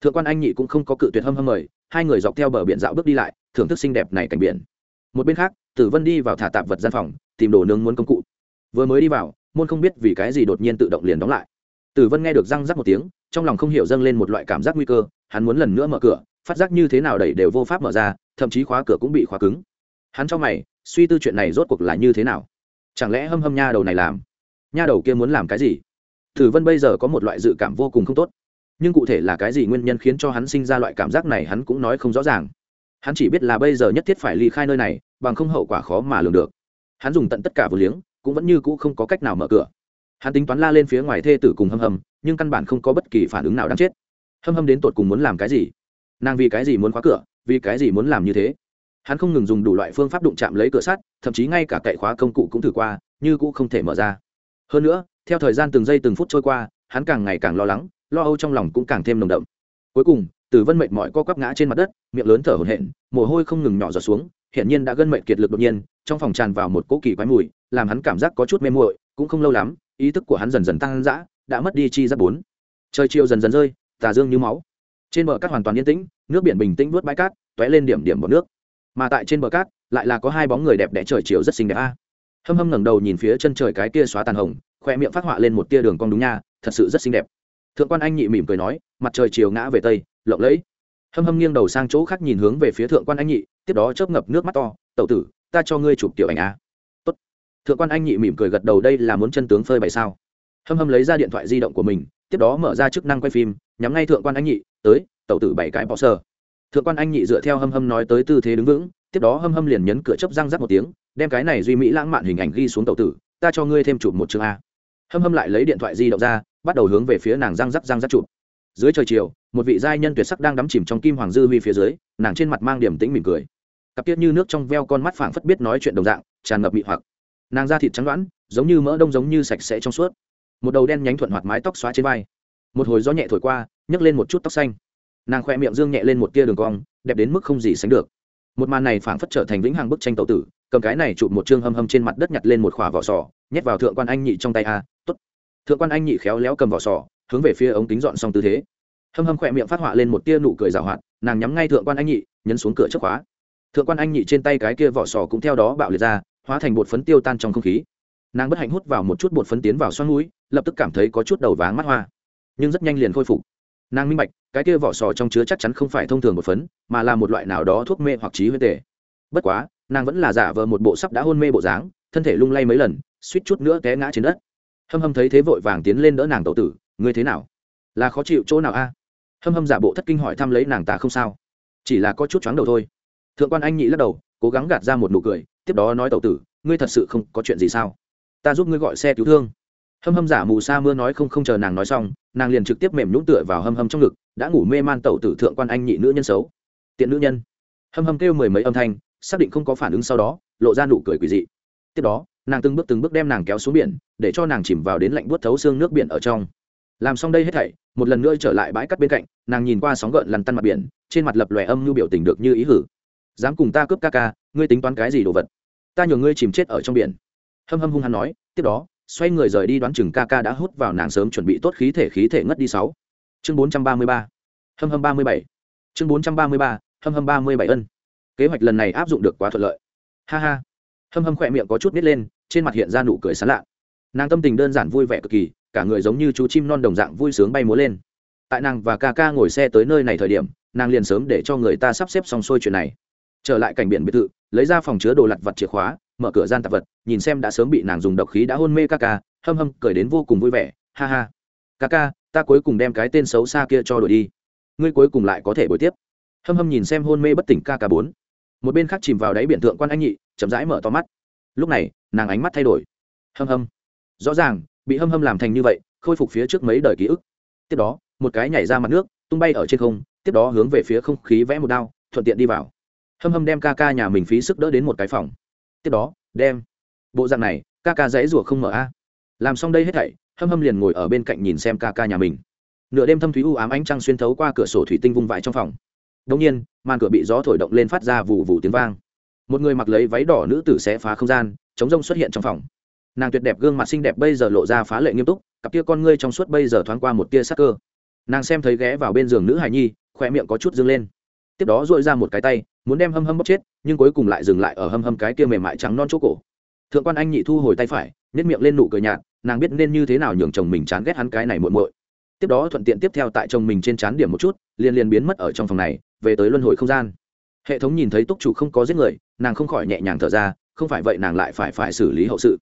Thượng quan anh nhị cũng không có cự tuyệt hâm hâm mời, hai người dọc theo bờ biển dạo bước đi lại, thưởng thức xinh đẹp này cảnh biển. Một bên khác, tử vân đi vào thả tạp vật gian phòng, tìm đồ nướng muốn công cụ. Vừa mới đi vào môn không biết vì cái gì đột nhiên tự động liền đóng lại. Tử vân nghe được răng rắc một tiếng, trong lòng không hiểu dâng lên một loại cảm giác nguy cơ, hắn muốn lần nữa mở cửa, phát giác như thế nào đẩy đều vô pháp mở ra, thậm chí khóa cửa cũng bị khóa cứng. Hắn cho mày, suy tư chuyện này rốt cuộc là như thế nào? Chẳng lẽ hâm hâm nha đầu này làm? Nha đầu kia muốn làm cái gì? Tử vân bây giờ có một loại dự cảm vô cùng không tốt. Nhưng cụ thể là cái gì nguyên nhân khiến cho hắn sinh ra loại cảm giác này hắn cũng nói không rõ ràng. Hắn chỉ biết là bây giờ nhất thiết phải ly khai nơi này, bằng không hậu quả khó mà lường được. Hắn dùng tận tất cả vừa liếng cũng vẫn như cũ không có cách nào mở cửa. Hắn tính toán la lên phía ngoài thê tử cùng hâm hâm, nhưng căn bản không có bất kỳ phản ứng nào đáng chết. Hâm hâm đến tột cùng muốn làm cái gì? Nàng vì cái gì muốn khóa cửa? Vì cái gì muốn làm như thế? Hắn không ngừng dùng đủ loại phương pháp đụng chạm lấy cửa sắt, thậm chí ngay cả cậy khóa công cụ cũng thử qua, như cũng không thể mở ra. Hơn nữa, theo thời gian từng giây từng phút trôi qua, hắn càng ngày càng lo lắng, lo âu trong lòng cũng càng thêm nồng đậm. Cuối cùng tử vân mệt mỏi co quắp ngã trên mặt đất, miệng lớn thở hổn hển, mồ hôi không ngừng nhỏ giọt xuống hiện nhiên đã gân mệt kiệt lực đột nhiên, trong phòng tràn vào một cỗ kỳ quái mùi làm hắn cảm giác có chút mê muội, cũng không lâu lắm, ý thức của hắn dần dần tăng dã, đã mất đi chi giác bốn. Trời chiều dần dần rơi, tà dương như máu. Trên bờ cát hoàn toàn yên tĩnh, nước biển bình tĩnh vớt bãi cát t lên điểm điểm bọt nước. Mà tại trên bờ cát, lại là có hai bóng người đẹp đẽ trời chiều rất xinh đẹp a. Hâm hâm ngẩng đầu nhìn phía chân trời cái kia xóa tàn hồng, khoe miệng phát họa lên một tia đường cong đúng nha, thật sự rất xinh đẹp. Thượng quan anh nhị mỉm cười nói, mặt trời chiều ngã về tây, lộng lẫy. Hâm hâm nghiêng đầu sang chỗ khác nhìn hướng về phía thượng quan anh nhị, tiếp đó chớp ngập nước mắt to, tẩu tử, ta cho ngươi chụp tiểu ảnh a thượng quan anh nhị mỉm cười gật đầu, đây là muốn chân tướng phơi bày sao? Hâm hâm lấy ra điện thoại di động của mình, tiếp đó mở ra chức năng quay phim, nhắm ngay thượng quan anh nhị, tới, tẩu tử bảy cái bỏ sơ thượng quan anh nhị dựa theo hâm hâm nói tới tư thế đứng vững, tiếp đó hâm hâm liền nhấn cửa chấp răng rắc một tiếng, đem cái này duy mỹ lãng mạn hình ảnh ghi xuống tàu tử, ta cho ngươi thêm chụp một chương a. Hâm hâm lại lấy điện thoại di động ra, bắt đầu hướng về phía nàng răng rắc răng rắc chụp. Dưới trời chiều, một vị giai nhân tuyệt sắc đang đắm chìm trong kim hoàng dư huy phía dưới, nàng trên mặt mang điểm tĩnh mỉm cười. Cặp tiết như nước trong veo con mắt phảng phất biết nói chuyện đồng dạng, tràn ngập mị hoặc nàng da thịt trắng đoãn, giống như mỡ đông giống như sạch sẽ trong suốt. Một đầu đen nhánh thuận hoạt mái tóc xóa trên vai. Một hồi gió nhẹ thổi qua, nhấc lên một chút tóc xanh. Nàng khoe miệng dương nhẹ lên một tia đường cong, đẹp đến mức không gì sánh được. Một màn này phảng phất trở thành vĩnh hằng bức tranh tậu tử, cầm cái này chụp một chương hâm hâm trên mặt đất nhặt lên một khỏa vỏ sò, nhét vào thượng quan anh nhị trong tay a, tốt. Thượng quan anh nhị khéo léo cầm vỏ sò, hướng về phía ống kính dọn xong tư thế. Hâm hâm khỏe miệng phát họa lên một tia nụ cười rào hoạt, nàng nhắm ngay thượng quan anh nhị, nhấn xuống cửa trước khóa. Thượng quan anh nhị trên tay cái kia vỏ sò cũng theo đó bạo liệt ra hóa thành bột phấn tiêu tan trong không khí. Nàng bất hạnh hút vào một chút bột phấn tiến vào xoăn núi, lập tức cảm thấy có chút đầu váng mắt hoa. Nhưng rất nhanh liền khôi phục. Nàng minh bạch, cái kia vỏ sò trong chứa chắc chắn không phải thông thường bột phấn, mà là một loại nào đó thuốc mê hoặc trí huyết tề. Bất quá, nàng vẫn là giả vờ một bộ sắp đã hôn mê bộ dáng, thân thể lung lay mấy lần, suýt chút nữa té ngã trên đất. Hâm hâm thấy thế vội vàng tiến lên đỡ nàng tẩu tử, ngươi thế nào? Là khó chịu chỗ nào a? Hâm hâm giả bộ thất kinh hỏi thăm lấy nàng ta không sao. Chỉ là có chút chóng đầu thôi. Thượng quan anh nhị lắc đầu, cố gắng gạt ra một nụ cười tiếp đó nói tẩu tử, ngươi thật sự không có chuyện gì sao? Ta giúp ngươi gọi xe cứu thương. Hâm hâm giả mù sa mưa nói không không chờ nàng nói xong, nàng liền trực tiếp mềm nhũng tựa vào hâm hâm trong ngực, đã ngủ mê man tẩu tử thượng quan anh nhị nữ nhân xấu. Tiện nữ nhân. Hâm hâm kêu mười mấy âm thanh, xác định không có phản ứng sau đó, lộ ra nụ cười quỳ dị. Tiếp đó, nàng từng bước từng bước đem nàng kéo xuống biển, để cho nàng chìm vào đến lạnh buốt thấu xương nước biển ở trong. Làm xong đây hết thảy, một lần nữa trở lại bãi cắt bên cạnh, nàng nhìn qua sóng gợn lằn tăn mặt biển, trên mặt lập lòe âm như biểu tình được như ý hử dám cùng ta cướp ca ca, ngươi tính toán cái gì đồ vật? Ta nhường ngươi chìm chết ở trong biển. Hâm hâm hung hăng nói, tiếp đó, xoay người rời đi đoán chừng ca ca đã hút vào nàng sớm chuẩn bị tốt khí thể khí thể ngất đi sáu. Chương bốn trăm ba mươi ba. Hâm hâm ba mươi bảy. Chương bốn trăm ba mươi ba. Hâm hâm ba mươi bảy ân. Kế hoạch lần này áp dụng được quá thuận lợi. Ha ha. Hâm hâm khỏe miệng có chút nít lên, trên mặt hiện ra nụ cười sán lạ. Nàng tâm tình đơn giản vui vẻ cực kỳ, cả người giống như chú chim non đồng dạng vui sướng bay múa lên. Tại nàng và ca ca ngồi xe tới nơi này thời điểm, nàng liền sớm để cho người ta sắp xếp xong xuôi chuyện này trở lại cảnh biển biệt thự, lấy ra phòng chứa đồ lặt vặt chìa khóa, mở cửa gian tạp vật, nhìn xem đã sớm bị nàng dùng độc khí đã hôn mê ca ca, hâm hâm cười đến vô cùng vui vẻ, ha ha. Ca ca, ta cuối cùng đem cái tên xấu xa kia cho đổi đi. Ngươi cuối cùng lại có thể bồi tiếp. Hâm hâm nhìn xem hôn mê bất tỉnh ca ca bốn. Một bên khác chìm vào đáy biển thượng quan anh nhị, chậm rãi mở to mắt. Lúc này, nàng ánh mắt thay đổi. Hâm hâm. Rõ ràng, bị hâm hâm làm thành như vậy, khôi phục phía trước mấy đời ký ức. Tiếp đó, một cái nhảy ra mặt nước, tung bay ở trên không, tiếp đó hướng về phía không khí vẽ một đao, thuận tiện đi vào hâm hâm đem ca ca nhà mình phí sức đỡ đến một cái phòng. Tiếp đó, đem. Bộ dạng này, ca ca dãy rủa không mở a. Làm xong đây hết thảy, hâm hâm liền ngồi ở bên cạnh nhìn xem ca ca nhà mình. Nửa đêm thâm thúy u ám ánh trăng xuyên thấu qua cửa sổ thủy tinh vung vãi trong phòng. Đông nhiên, màn cửa bị gió thổi động lên phát ra vụ vụ tiếng vang. Một người mặc lấy váy đỏ nữ tử sẽ phá không gian, chống rông xuất hiện trong phòng. Nàng tuyệt đẹp gương mặt xinh đẹp bây giờ lộ ra phá lệ nghiêm túc, cặp tia con ngươi trong suốt bây giờ thoáng qua một tia sắc cơ. Nàng xem thấy ghé vào bên giường nữ hài nhi khoe miệng có chút dâng lên. Tiếp đó dội ra một cái tay muốn đem hâm hâm bóc chết, nhưng cuối cùng lại dừng lại ở hâm hâm cái kia mềm mại trắng non chỗ cổ. Thượng quan anh nhị thu hồi tay phải nếp miệng lên nụ cười nhạt, nàng biết nên như thế nào nhường chồng mình chán ghét hắn cái này muộn muội. Tiếp đó thuận tiện tiếp theo tại chồng mình trên chán điểm một chút, liền liền biến mất ở trong phòng này, về tới luân hồi không gian. Hệ thống nhìn thấy túc chủ không có giết người, nàng không khỏi nhẹ nhàng thở ra, không phải vậy nàng lại phải phải xử lý hậu sự.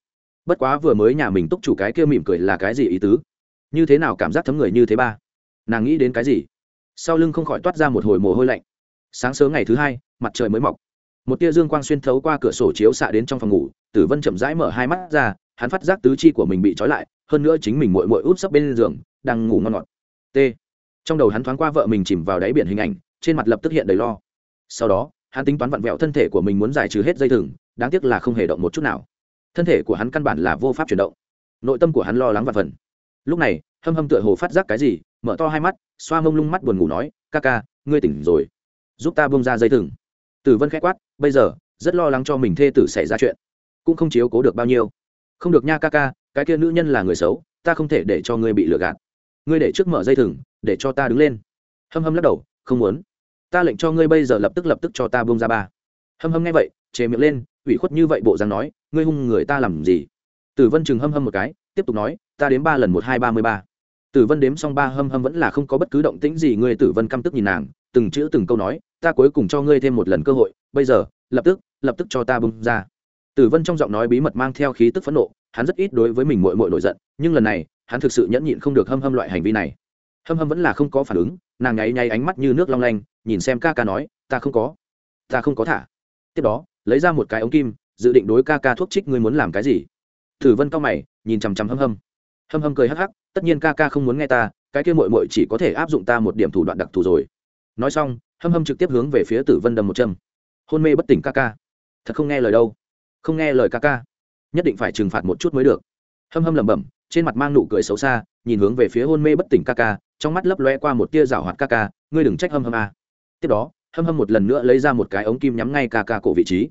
Bất quá vừa mới nhà mình túc chủ cái kia mỉm cười là cái gì ý tứ? Như thế nào cảm giác thấm người như thế ba? Nàng nghĩ đến cái gì? Sau lưng không khỏi toát ra một hồi mồ hôi lạnh sáng sớm ngày thứ hai, mặt trời mới mọc. Một tia dương quang xuyên thấu qua cửa sổ chiếu xạ đến trong phòng ngủ, tử vân chậm rãi mở hai mắt ra, hắn phát giác tứ chi của mình bị trói lại, hơn nữa chính mình mội mội út sấp bên giường, đang ngủ ngon ngọt. T. Trong đầu hắn thoáng qua vợ mình chìm vào đáy biển hình ảnh, trên mặt lập tức hiện đầy lo. Sau đó, hắn tính toán vặn vẹo thân thể của mình muốn giải trừ hết dây thừng, đáng tiếc là không hề động một chút nào. Thân thể của hắn căn bản là vô pháp chuyển động. Nội tâm của hắn lo lắng và phần. Lúc này, hâm hâm tựa hồ phát giác cái gì, mở to hai mắt, xoa mông lung mắt buồn ngủ nói, ca ca, ngươi tỉnh rồi giúp ta bông ra dây thừng. Tử vân k h ẽ quát, bây giờ, rất lo lắng cho mình thê tử xảy ra chuyện. Cũng không chiếu cố được bao nhiêu. Không được nha ca ca, cái kia nữ nhân là người xấu, ta không thể để cho ngươi bị lừa gạt. Ngươi để trước mở dây thừng, để cho ta đứng lên. Hâm hâm lắc đầu, không muốn. Ta lệnh cho ngươi bây giờ lập tức lập tức cho ta bông ra ba. Hâm hâm nghe vậy, chề miệng lên, ủy khuất như vậy bộ dáng nói, ngươi hung người ta làm gì? Tử vân chừng hâm hâm một cái, tiếp tục nói, ta đếm ba lần một hai ba mươi ba. Tử vân đếm xong ba hâm hâm vẫn là không có bất cứ động tĩnh gì, ngươi tử vân căm tức nhìn nàng từng chữ từng câu nói, ta cuối cùng cho ngươi thêm một lần cơ hội, bây giờ, lập tức lập tức cho ta bung ra. Tử vân trong giọng nói bí mật mang theo khí tức phẫn nộ, hắn rất ít đối với mình mội mội nổi giận, nhưng lần này, hắn thực sự nhẫn nhịn không được hâm hâm loại hành vi này. Hâm hâm vẫn là không có phản ứng, nàng nháy nháy ánh mắt như nước long lanh, nhìn xem ca ca nói, ta không có, ta không có thả. Tiếp đó, lấy ra một cái ống kim, dự định đối ca ca thuốc trích ngươi muốn làm cái gì. Tử vân cao mày, nhìn chằm chằm hâm hâm. Hâm hâm cười hắc hắc, tất nhiên ca ca không muốn nghe ta, cái kia mội mội chỉ có thể áp dụng ta một điểm thủ đoạn đặc thù rồi nói xong, hâm hâm trực tiếp hướng về phía tử vân đâm một châm. Hôn mê bất tỉnh ca ca. Thật không nghe lời đâu. Không nghe lời ca ca. Nhất định phải trừng phạt một chút mới được. Hâm hâm lẩm bẩm, trên mặt mang nụ cười xấu xa, nhìn hướng về phía hôn mê bất tỉnh ca ca, trong mắt lấp loe qua một tia rảo hoạt ca ca, ngươi đừng trách hâm hâm a tiếp đó, hâm hâm một lần nữa lấy ra một cái ống kim nhắm ngay ca ca cổ vị trí.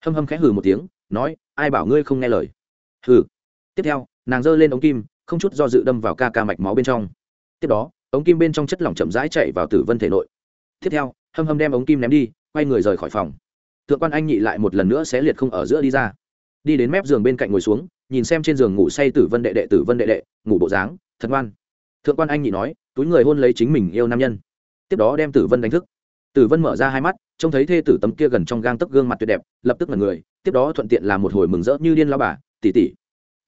Hâm hâm khẽ hừ một tiếng, nói, ai bảo ngươi không nghe lời? Hừ. Tiếp theo, nàng giơ lên ống kim, không chút do dự đâm vào ca ca mạch máu bên trong. Tiếp đó, ống kim bên trong chất lỏng chậm rãi chạy vào tử vân thể nội tiếp theo, hâm hâm đem ống kim ném đi, quay người rời khỏi phòng. Thượng quan anh nhị lại một lần nữa sẽ liệt không ở giữa đi ra. Đi đến mép giường bên cạnh ngồi xuống, nhìn xem trên giường ngủ say tử vân đệ đệ, tử vân đệ đệ, ngủ bộ dáng, thật ngoan. Thượng quan anh nhị nói, túi người hôn lấy chính mình yêu nam nhân. Tiếp đó đem tử vân đánh thức. Tử vân mở ra hai mắt, trông thấy thê tử tấm kia gần trong gang tấc gương mặt tuyệt đẹp, lập tức là người, tiếp đó thuận tiện làm một hồi mừng rỡ như điên lao bà tỉ tỉ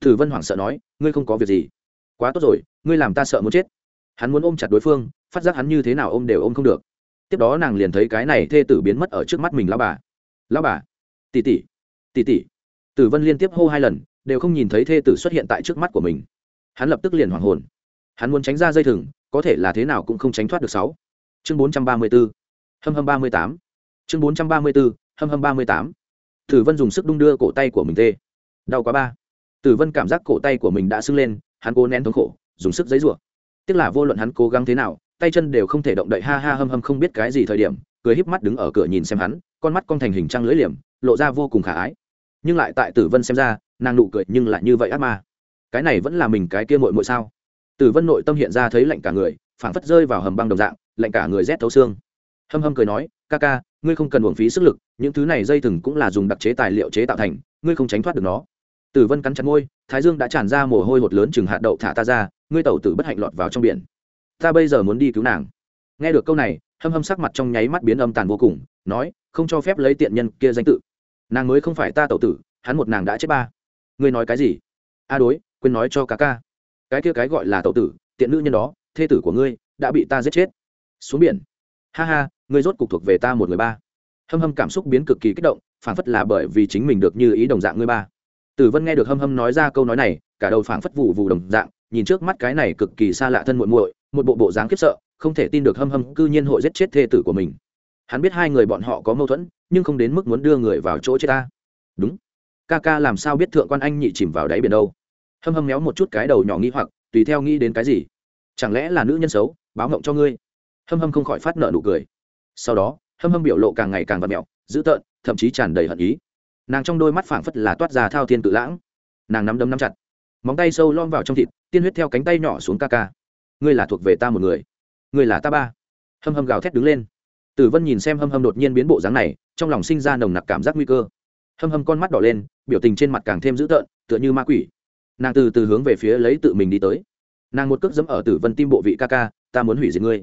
tử vân hoảng sợ nói, ngươi không có việc gì. Quá tốt rồi, ngươi làm ta sợ muốn chết. Hắn muốn ôm chặt đối phương, phát giác hắn như thế nào ôm đều ôm không được tiếp đó nàng liền thấy cái này thê tử biến mất ở trước mắt mình lao bà. Lao bà tỉ tỉ tỉ tỉ tử vân liên tiếp hô hai lần, đều không nhìn thấy thê tử xuất hiện tại trước mắt của mình. Hắn lập tức liền hoảng hồn. Hắn muốn tránh ra dây thừng, có thể là thế nào cũng không tránh thoát được sáu. Chương bốn trăm ba mươi b ố hâm hâm ba mươi tám. Chương bốn trăm ba mươi b ố hâm hâm ba mươi tám. Tử vân dùng sức đung đưa cổ tay của mình tê đau quá ba. Tử vân cảm giác cổ tay của mình đã sưng lên, hắn cố nén thống khổ, dùng sức giấy rủa tiếc là vô luận hắn cố gắng thế nào tay chân đều không thể động đậy, ha ha hâm hâm không biết cái gì thời điểm, cười híp mắt đứng ở cửa nhìn xem hắn, con mắt con thành hình trăng lưỡi liềm, lộ ra vô cùng khả ái. Nhưng lại tại tử vân xem ra, nàng nụ cười nhưng lại như vậy ác ma. Cái này vẫn là mình cái kia mội mội sao? Tử vân nội tâm hiện ra thấy lạnh cả người, phảng phất rơi vào hầm băng đồng dạng, lạnh cả người rét thấu xương. Hâm hâm cười nói, ca ca, ngươi không cần uổng phí sức lực, những thứ này dây thừng cũng là dùng đặc chế tài liệu chế tạo thành, ngươi không tránh thoát được nó. Tử vân cắn chặt môi, thái dương đã tràn ra mồ hôi hột lớn chừng hạt đậu thả ta ra, ngươi tẩu tử bất hạnh lọt vào trong biển ta bây giờ muốn đi cứu nàng. Nghe được câu này, hâm hâm sắc mặt trong nháy mắt biến âm tàn vô cùng, nói, không cho phép lấy tiện nhân kia danh tự. Nàng mới không phải ta tẩu tử, hắn một nàng đã chết ba. Ngươi nói cái gì? A đối, quên nói cho cá ca. Cái kia cái gọi là tẩu tử, tiện nữ nhân đó, thê tử của ngươi, đã bị ta giết chết. Xuống biển. Ha ha, ngươi rốt cục thuộc về ta một người ba. Hâm hâm cảm xúc biến cực kỳ kích động, phảng phất là bởi vì chính mình được như ý đồng dạng ngươi ba. Tử vân nghe được hâm hâm nói ra câu nói này, cả đầu phảng phất vụ vụ đồng dạng, nhìn trước mắt cái này cực kỳ xa lạ thân muội muội một bộ bộ dáng khiếp sợ, không thể tin được hâm hâm cư nhiên hội giết chết thê tử của mình. Hắn biết hai người bọn họ có mâu thuẫn, nhưng không đến mức muốn đưa người vào chỗ chết ta. Đúng. Ca ca làm sao biết thượng quan anh nhị chìm vào đáy biển đâu? Hâm hâm méo một chút cái đầu nhỏ nghĩ hoặc, tùy theo nghĩ đến cái gì? Chẳng lẽ là nữ nhân xấu, báo ngộng cho ngươi? Hâm hâm không khỏi phát nợ nụ cười. Sau đó, hâm hâm biểu lộ càng ngày càng vặt mẹo, dữ tợn, thậm chí tràn đầy hận ý. Nàng trong đôi mắt phảng phất là toát ra thao thiên tự lãng. Nàng nắm đấm nắm chặt. Móng tay sâu lom vào trong thịt, tiên huyết theo cánh tay nhỏ xuống ca ca ngươi là thuộc về ta một người, ngươi là ta ba. Hâm hâm gào thét đứng lên. Tử vân nhìn xem hâm hâm đột nhiên biến bộ dáng này, trong lòng sinh ra nồng nặc cảm giác nguy cơ. Hâm hâm con mắt đỏ lên, biểu tình trên mặt càng thêm dữ tợn, tựa như ma quỷ. Nàng từ từ hướng về phía lấy tự mình đi tới. Nàng một cước dẫm ở tử vân tim bộ vị ca ca, ta muốn hủy diệt ngươi.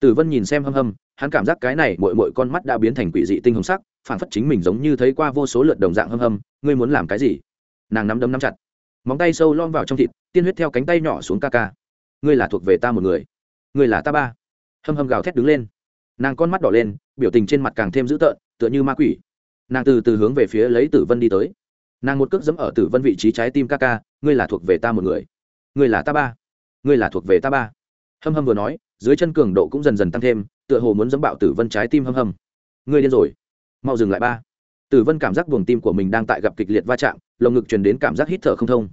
Tử vân nhìn xem hâm hâm, hắn cảm giác cái này mội mội con mắt đã biến thành quỷ dị tinh hồng sắc phản phất chính mình giống như thấy qua vô số lượt đồng dạng hâm hâm, ngươi muốn làm cái gì? Nàng nắm đấm nắm chặt, móng tay sâu lom vào trong thịt, tiên huyết theo cánh tay nhỏ xuống ca ca ngươi là thuộc về ta một người, ngươi là ta ba. Hâm hâm gào thét đứng lên. Nàng con mắt đỏ lên, biểu tình trên mặt càng thêm dữ tợn, tựa như ma quỷ. Nàng từ từ hướng về phía lấy tử vân đi tới. Nàng một cước dẫm ở tử vân vị trí trái tim ca ca, ngươi là thuộc về ta một người, ngươi là ta ba, ngươi là thuộc về ta ba. Hâm hâm vừa nói, dưới chân cường độ cũng dần dần tăng thêm, tựa hồ muốn dẫm bạo tử vân trái tim hâm hâm. Ngươi điên rồi. Mau dừng lại ba. Tử vân cảm giác buồng tim của mình đang tại gặp kịch liệt va chạm, lồng ngực truyền đến cảm giác hít thở không thông.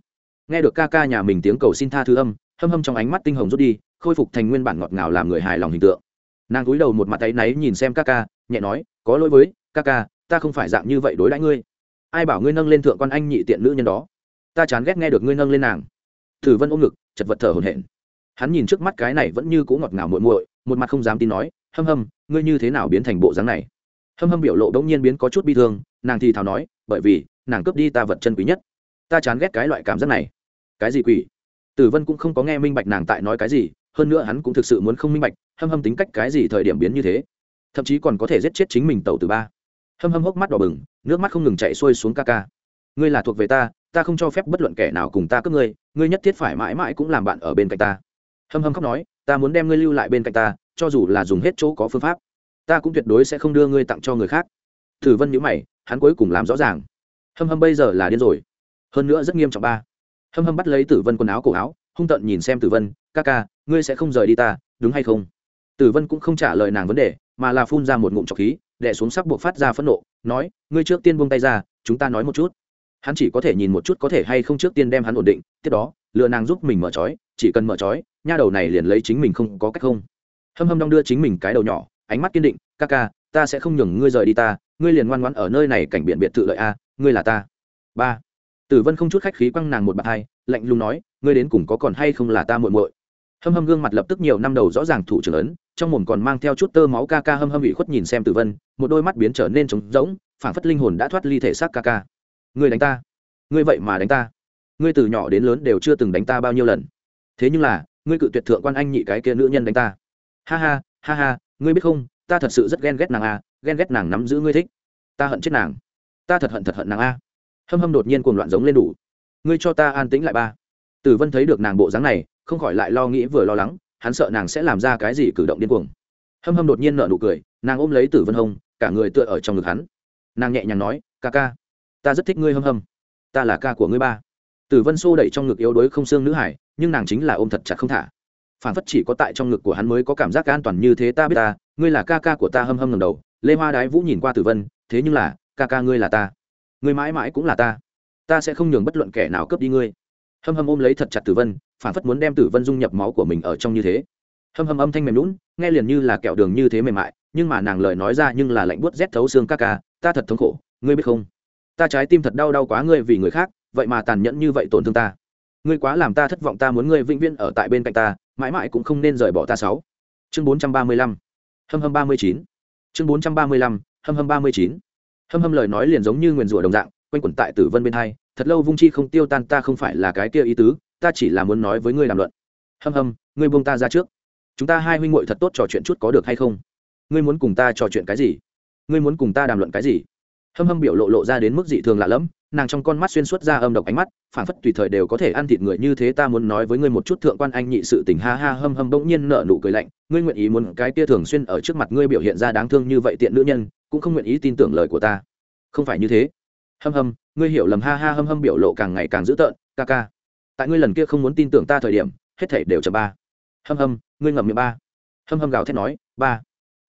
Nghe được ca ca nhà mình tiếng cầu xin tha thứ âm hâm hâm trong ánh mắt tinh hồng rút đi, khôi phục thành nguyên bản ngọt ngào làm người hài lòng hình tượng. Nàng cúi đầu một mặt tay náy nhìn xem ca ca, nhẹ nói, có lỗi với, ca ca, ta không phải dạng như vậy đối đãi ngươi. Ai bảo ngươi nâng lên thượng quan anh nhị tiện nữ nhân đó? Ta chán ghét nghe được ngươi nâng lên nàng. Thử vân ôm ngực, chật vật thở hổn hển. Hắn nhìn trước mắt cái này vẫn như cũ ngọt ngào muội muội, một mặt không dám tin nói, hâm hâm, ngươi như thế nào biến thành bộ dáng này? Hâm hâm biểu lộ đ ỗ n g nhiên biến có chút bi thương, nàng thì thào nói, bởi vì, nàng cướp đi ta vật chân quý nhất. Ta chán ghét cái loại cảm giác này. Cái gì quỷ? Tử vân cũng không có nghe minh bạch nàng tại nói cái gì, hơn nữa hắn cũng thực sự muốn không minh bạch, hâm hâm tính cách cái gì thời điểm biến như thế. Thậm chí còn có thể giết chết chính mình tàu từ ba. Hâm hâm hốc mắt đỏ bừng, nước mắt không ngừng chạy xuôi xuống ca ca. Ngươi là thuộc về ta ta không cho phép bất luận kẻ nào cùng ta cướp ngươi ngươi nhất thiết phải mãi mãi cũng làm bạn ở bên cạnh ta. Hâm hâm khóc nói, ta muốn đem ngươi lưu lại bên cạnh ta, cho dù là dùng hết chỗ có phương pháp, ta cũng tuyệt đối sẽ không đưa ngươi tặng cho người khác. Thử vân nhữ mày, hắn cuối cùng làm rõ ràng. Hâm hâm bây giờ là điên rồi. Hơn nữa rất nghiêm trọng ba hâm hâm bắt lấy tử vân quần áo cổ áo, hung tận nhìn xem tử vân, ca ca, ngươi sẽ không rời đi ta, đúng hay không? Tử vân cũng không trả lời nàng vấn đề, mà là phun ra một ngụm trọc khí đẻ xuống sắc buộc phát ra phẫn nộ, nói, ngươi trước tiên buông tay ra, chúng ta nói một chút. Hắn chỉ có thể nhìn một chút có thể hay không trước tiên đem hắn ổn định, tiếp đó, lừa nàng giúp mình mở trói, chỉ cần mở trói, nha đầu này liền lấy chính mình không có cách không. Hâm hâm đong đưa chính mình cái đầu nhỏ, ánh mắt kiên định, ca ca, ta sẽ không nhường ngươi rời đi ta, ngươi liền ngoan ngoãn ở nơi này cảnh biển biệt tự lợi a, ngươi là ta. Ba tử vân không chút khách khí quăng nàng một bạt hai, lạnh lùng nói, ngươi đến cùng có còn hay không là ta muội muội? Hâm hâm gương mặt lập tức nhiều năm đầu rõ ràng thủ trưởng ấn, trong mồm còn mang theo chút tơ máu ca ca hâm hâm bị khuất nhìn xem tử vân, một đôi mắt biến trở nên trống rỗng, phảng phất linh hồn đã thoát ly thể xác ca ca. Ngươi đánh ta? Ngươi vậy mà đánh ta? Ngươi từ nhỏ đến lớn đều chưa từng đánh ta bao nhiêu lần. Thế nhưng là, ngươi cự tuyệt thượng quan anh nhị cái kia nữ nhân đánh ta. Ha ha ha ha, ngươi biết không, ta thật sự rất ghen ghét nàng a, ghen ghét nàng nắm giữ ngươi thích. Ta hận chết nàng. Ta thật hận thật hận nàng a hâm hâm đột nhiên cuồng loạn giống lên đủ. Ngươi cho ta an tĩnh lại ba. Tử vân thấy được nàng bộ dáng này, không khỏi lại lo nghĩ vừa lo lắng, hắn sợ nàng sẽ làm ra cái gì cử động điên cuồng. Hâm hâm đột nhiên nở nụ cười, nàng ôm lấy tử vân hông, cả người tựa ở trong ngực hắn. Nàng nhẹ nhàng nói, ca ca, ta rất thích ngươi hâm hâm. Ta là ca của ngươi ba. Tử vân xô đẩy trong ngực yếu đuối không xương nữ hải, nhưng nàng chính là ôm thật chặt không thả. Phản phất chỉ có tại trong ngực của hắn mới có cảm giác an toàn như thế ta biết ta, ngươi là ca ca của ta hâm hâm ngầm đầu, lê hoa đái vũ nhìn qua tử vân, thế nhưng là, ca ca ngươi là ta ngươi mãi mãi cũng là ta. Ta sẽ không nhường bất luận kẻ nào cướp đi ngươi. Hâm hâm ôm lấy thật chặt tử vân, phản phất muốn đem tử vân dung nhập máu của mình ở trong như thế. Hâm hâm âm thanh mềm lún nghe liền như là kẹo đường như thế mềm mại, nhưng mà nàng lời nói ra nhưng là lạnh buốt rét thấu xương ca ca, ta thật thống khổ, ngươi biết không? Ta trái tim thật đau đau quá ngươi vì người khác, vậy mà tàn nhẫn như vậy tổn thương ta. Ngươi quá làm ta thất vọng, ta muốn ngươi vĩnh viễn ở tại bên cạnh ta, mãi mãi cũng không nên rời bỏ ta. Sáu. Chương bốn trăm ba mươi lăm. Hâm hâm ba mươi chín. Chương bốn trăm ba mươi lăm. Hâm hâm ba mươi chín hâm hâm lời nói liền giống như nguyền rủa đồng dạng, quanh quẩn tại tử vân bên hai, thật lâu vung chi không tiêu tan ta không phải là cái kia ý tứ, ta chỉ là muốn nói với ngươi làm luận. Hâm hâm, ngươi buông ta ra trước. Chúng ta hai huynh muội thật tốt trò chuyện chút có được hay không? Ngươi muốn cùng ta trò chuyện cái gì? Ngươi muốn cùng ta đàm luận cái gì? Hâm hâm biểu lộ lộ ra đến mức dị thường lạ lẫm, nàng trong con mắt xuyên suốt ra âm độc ánh mắt phản phất tùy thời đều có thể ăn thịt người như thế ta muốn nói với ngươi một chút thượng quan anh nhị sự tình, ha ha, hâm hâm bỗng nhiên nợ nụ cười lạnh, ngươi nguyện ý muốn cái tia thường xuyên ở trước mặt ngươi biểu hiện ra đáng thương như vậy tiện nữ nhân, cũng không nguyện ý tin tưởng lời của ta. Không phải như thế. Hâm hâm, ngươi hiểu lầm, ha ha, hâm hâm biểu lộ càng ngày càng dữ tợn, ca ca. Tại ngươi lần kia không muốn tin tưởng ta thời điểm, hết thể đều chậm ba. Hâm hâm, ngươi ngậm miệng ba. Hâm hâm gào thét nói, ba.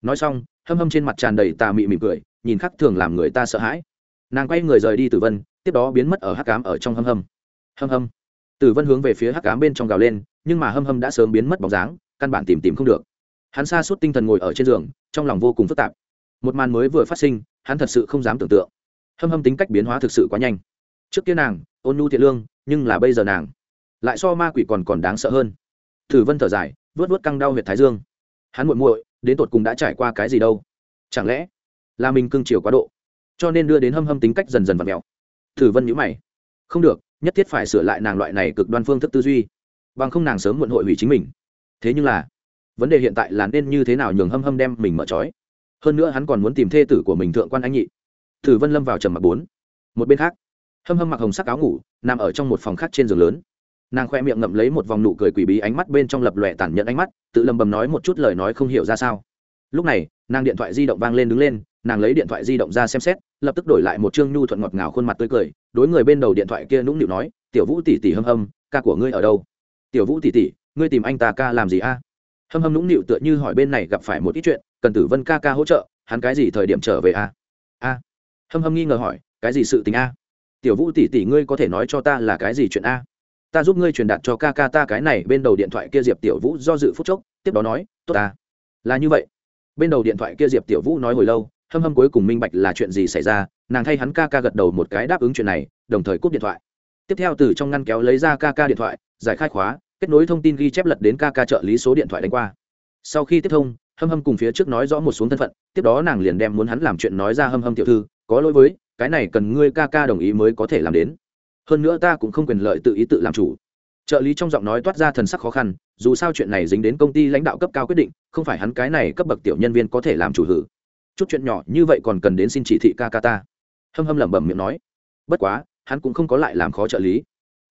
Nói xong, hâm hâm trên mặt tràn đầy tà mị mỉm cười nhìn khắc thường làm người ta sợ hãi. Nàng quay người rời đi tử vân, tiếp đó biến mất ở hắc cám ở trong hâm hâm. Hâm hâm. Tử vân hướng về phía hắc cám bên trong gào lên, nhưng mà hâm hâm đã sớm biến mất bóng dáng, căn bản tìm tìm không được. Hắn xa suốt tinh thần ngồi ở trên giường, trong lòng vô cùng phức tạp. Một màn mới vừa phát sinh, hắn thật sự không dám tưởng tượng. Hâm hâm tính cách biến hóa thực sự quá nhanh. Trước kia nàng, ôn nhu thiện lương, nhưng là bây giờ nàng, lại so ma quỷ còn còn đáng sợ hơn. Tử vân thở dài vớt vớt căng đau huyệt thái dương. Hắn muội muội, đến tột cùng đã trải qua cái gì đâu? Chẳng lẽ là mình cưng chiều quá độ. Cho nên đưa đến hâm hâm tính cách dần dần v ặ mẹo thử vân nhữ mày. Không được, nhất thiết phải sửa lại nàng loại này cực đoan phương thức tư duy. Bằng không nàng sớm muộn hội hủy chính mình. Thế nhưng là, vấn đề hiện tại là nên như thế nào nhường hâm hâm đem mình mở trói? Hơn nữa hắn còn muốn tìm thê tử của mình thượng quan anh nhị. Thử vân lâm vào trầm mặc bốn. Một bên khác, hâm hâm mặc hồng sắc áo ngủ, nằm ở trong một phòng khác trên giường lớn. Nàng khoe miệng ngậm lấy một vòng nụ cười quỷ bí ánh mắt bên trong lập lòe tản nhận ánh mắt, tự lầm bầm nói một chút lời nói không hiểu ra sao. Lúc này nàng điện thoại di động vang lên đứng lên, nàng lấy điện thoại di động ra xem xét, lập tức đổi lại một chương nhu thuận ngọt ngào khuôn mặt tươi cười, đối người bên đầu điện thoại kia nũng nịu nói, tiểu vũ tỷ tỷ hâm hâm, ca của ngươi ở đâu? Tiểu vũ tỷ tỷ, ngươi tìm anh ta ca làm gì a? Hâm hâm nũng nịu tựa như hỏi bên này gặp phải một ít chuyện, cần tử vân ca ca hỗ trợ, hắn cái gì thời điểm trở về a? A. Hâm hâm nghi ngờ hỏi, cái gì sự tình a? Tiểu vũ tỷ tỷ, ngươi có thể nói cho ta là cái gì chuyện a? Ta giúp ngươi truyền đạt cho ca ca ta cái này bên đầu điện thoại kia diệp tiểu vũ do dự phút chốc, tiếp đó nói, tốt ta. Là như vậy bên đầu điện thoại kia diệp tiểu vũ nói hồi lâu, hâm hâm cuối cùng minh bạch là chuyện gì xảy ra, nàng thay hắn ca ca gật đầu một cái đáp ứng chuyện này, đồng thời cúp điện thoại. Tiếp theo từ trong ngăn kéo lấy ra ca ca điện thoại, giải khai khóa, kết nối thông tin ghi chép lật đến ca ca trợ lý số điện thoại đánh qua. Sau khi tiếp thông, hâm hâm cùng phía trước nói rõ một xuống thân phận, tiếp đó nàng liền đem muốn hắn làm chuyện nói ra hâm hâm tiểu thư, có lỗi với, cái này cần ngươi ca ca đồng ý mới có thể làm đến. Hơn nữa ta cũng không quyền lợi tự ý tự làm chủ trợ lý trong giọng nói toát ra thần sắc khó khăn, dù sao chuyện này dính đến công ty lãnh đạo cấp cao quyết định, không phải hắn cái này cấp bậc tiểu nhân viên có thể làm chủ hử. Chút chuyện nhỏ như vậy còn cần đến xin chỉ thị ca ca ta. Hâm hâm lẩm bẩm miệng nói. Bất quá, hắn cũng không có lại làm khó trợ lý.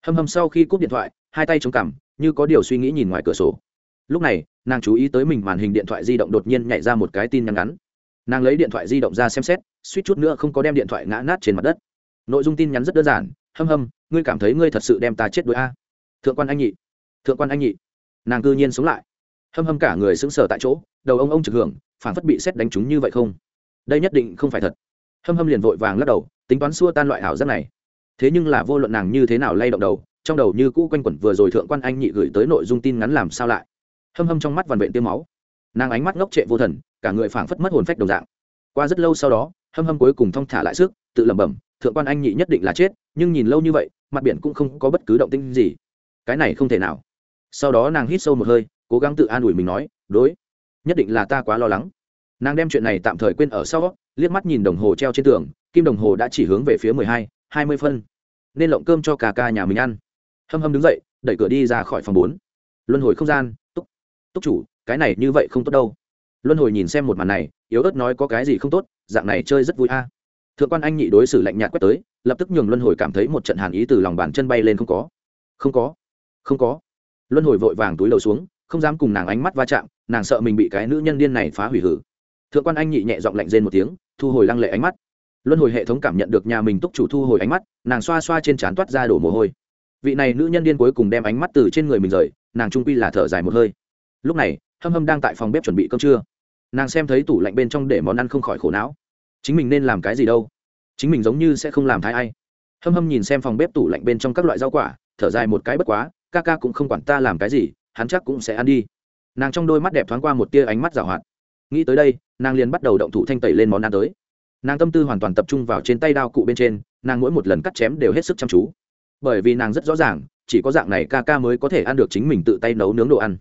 Hâm hâm sau khi cúp điện thoại, hai tay chống cằm, như có điều suy nghĩ nhìn ngoài cửa sổ. Lúc này, nàng chú ý tới mình màn hình điện thoại di động đột nhiên nhảy ra một cái tin nhắn ngắn. Nàng lấy điện thoại di động ra xem xét, suýt chút nữa không có đem điện thoại ngã nát trên mặt đất. Nội dung tin nhắn rất đơn giản. Hâm hâm, ngươi cảm thấy ngươi thật sự đem ta chết đuối a? Thượng quan anh nhị, thượng quan anh nhị. Nàng cư nhiên sống lại. Hâm hâm cả người sững sờ tại chỗ, đầu ông ông trực hưởng phản phất bị xét đánh trúng như vậy không? Đây nhất định không phải thật. Hâm hâm liền vội vàng lắc đầu, tính toán xua tan loại ảo giác này. Thế nhưng là vô luận nàng như thế nào lay động đầu, trong đầu như cũ quanh quẩn vừa rồi thượng quan anh nhị gửi tới nội dung tin ngắn làm sao lại? Hâm hâm trong mắt vằn vện tiêu máu. Nàng ánh mắt ngốc trệ vô thần, cả người phảng phất mất hồn phách đồng dạng. Qua rất lâu sau đó, hâm hâm cuối cùng thong thả lại sức, tự lẩm bẩm, thượng quan anh nhị nhất định là chết, nhưng nhìn lâu như vậy, mặt biển cũng không có bất cứ động tinh gì cái này không thể nào. Sau đó nàng hít sâu một hơi, cố gắng tự an ủi mình nói, đối, nhất định là ta quá lo lắng. Nàng đem chuyện này tạm thời quên ở sau, liếc mắt nhìn đồng hồ treo trên tường, kim đồng hồ đã chỉ hướng về phía mười hai hai mươi phân. Nên lộng cơm cho cả ca nhà mình ăn. Hâm hâm đứng dậy, đẩy cửa đi ra khỏi phòng bốn. Luân hồi không gian, túc túc chủ, cái này như vậy không tốt đâu. Luân hồi nhìn xem một màn này, yếu ớt nói có cái gì không tốt, dạng này chơi rất vui a. Thượng quan anh nhị đối xử lạnh nhạt quét tới, lập tức nhường luân hồi cảm thấy một trận hàn ý từ lòng bàn chân bay lên không có. Không có không có. Luân hồi vội vàng túi đầu xuống, không dám cùng nàng ánh mắt va chạm, nàng sợ mình bị cái nữ nhân điên này phá hủy hử. Thượng quan anh nhị nhẹ giọng lạnh rên một tiếng, thu hồi lăng lệ ánh mắt. Luân hồi hệ thống cảm nhận được nhà mình túc chủ thu hồi ánh mắt, nàng xoa xoa trên trán toát ra đổ mồ hôi. Vị này nữ nhân điên cuối cùng đem ánh mắt từ trên người mình rời, nàng trung quy là thở dài một hơi. Lúc này, hâm hâm đang tại phòng bếp chuẩn bị cơm trưa. Nàng xem thấy tủ lạnh bên trong để món ăn không khỏi khổ não. Chính mình nên làm cái gì đâu? Chính mình giống như sẽ không làm thái ai. Hâm hâm nhìn xem phòng bếp tủ lạnh bên trong các loại rau quả, thở dài một cái bất quá ca ca cũng không quản ta làm cái gì, hắn chắc cũng sẽ ăn đi. Nàng trong đôi mắt đẹp thoáng qua một tia ánh mắt giảo hoạt. Nghĩ tới đây, nàng liền bắt đầu động thủ thanh tẩy lên món ăn tới. Nàng tâm tư hoàn toàn tập trung vào trên tay đao cụ bên trên, nàng mỗi một lần cắt chém đều hết sức chăm chú. Bởi vì nàng rất rõ ràng, chỉ có dạng này ca ca mới có thể ăn được chính mình tự tay nấu nướng đồ ăn.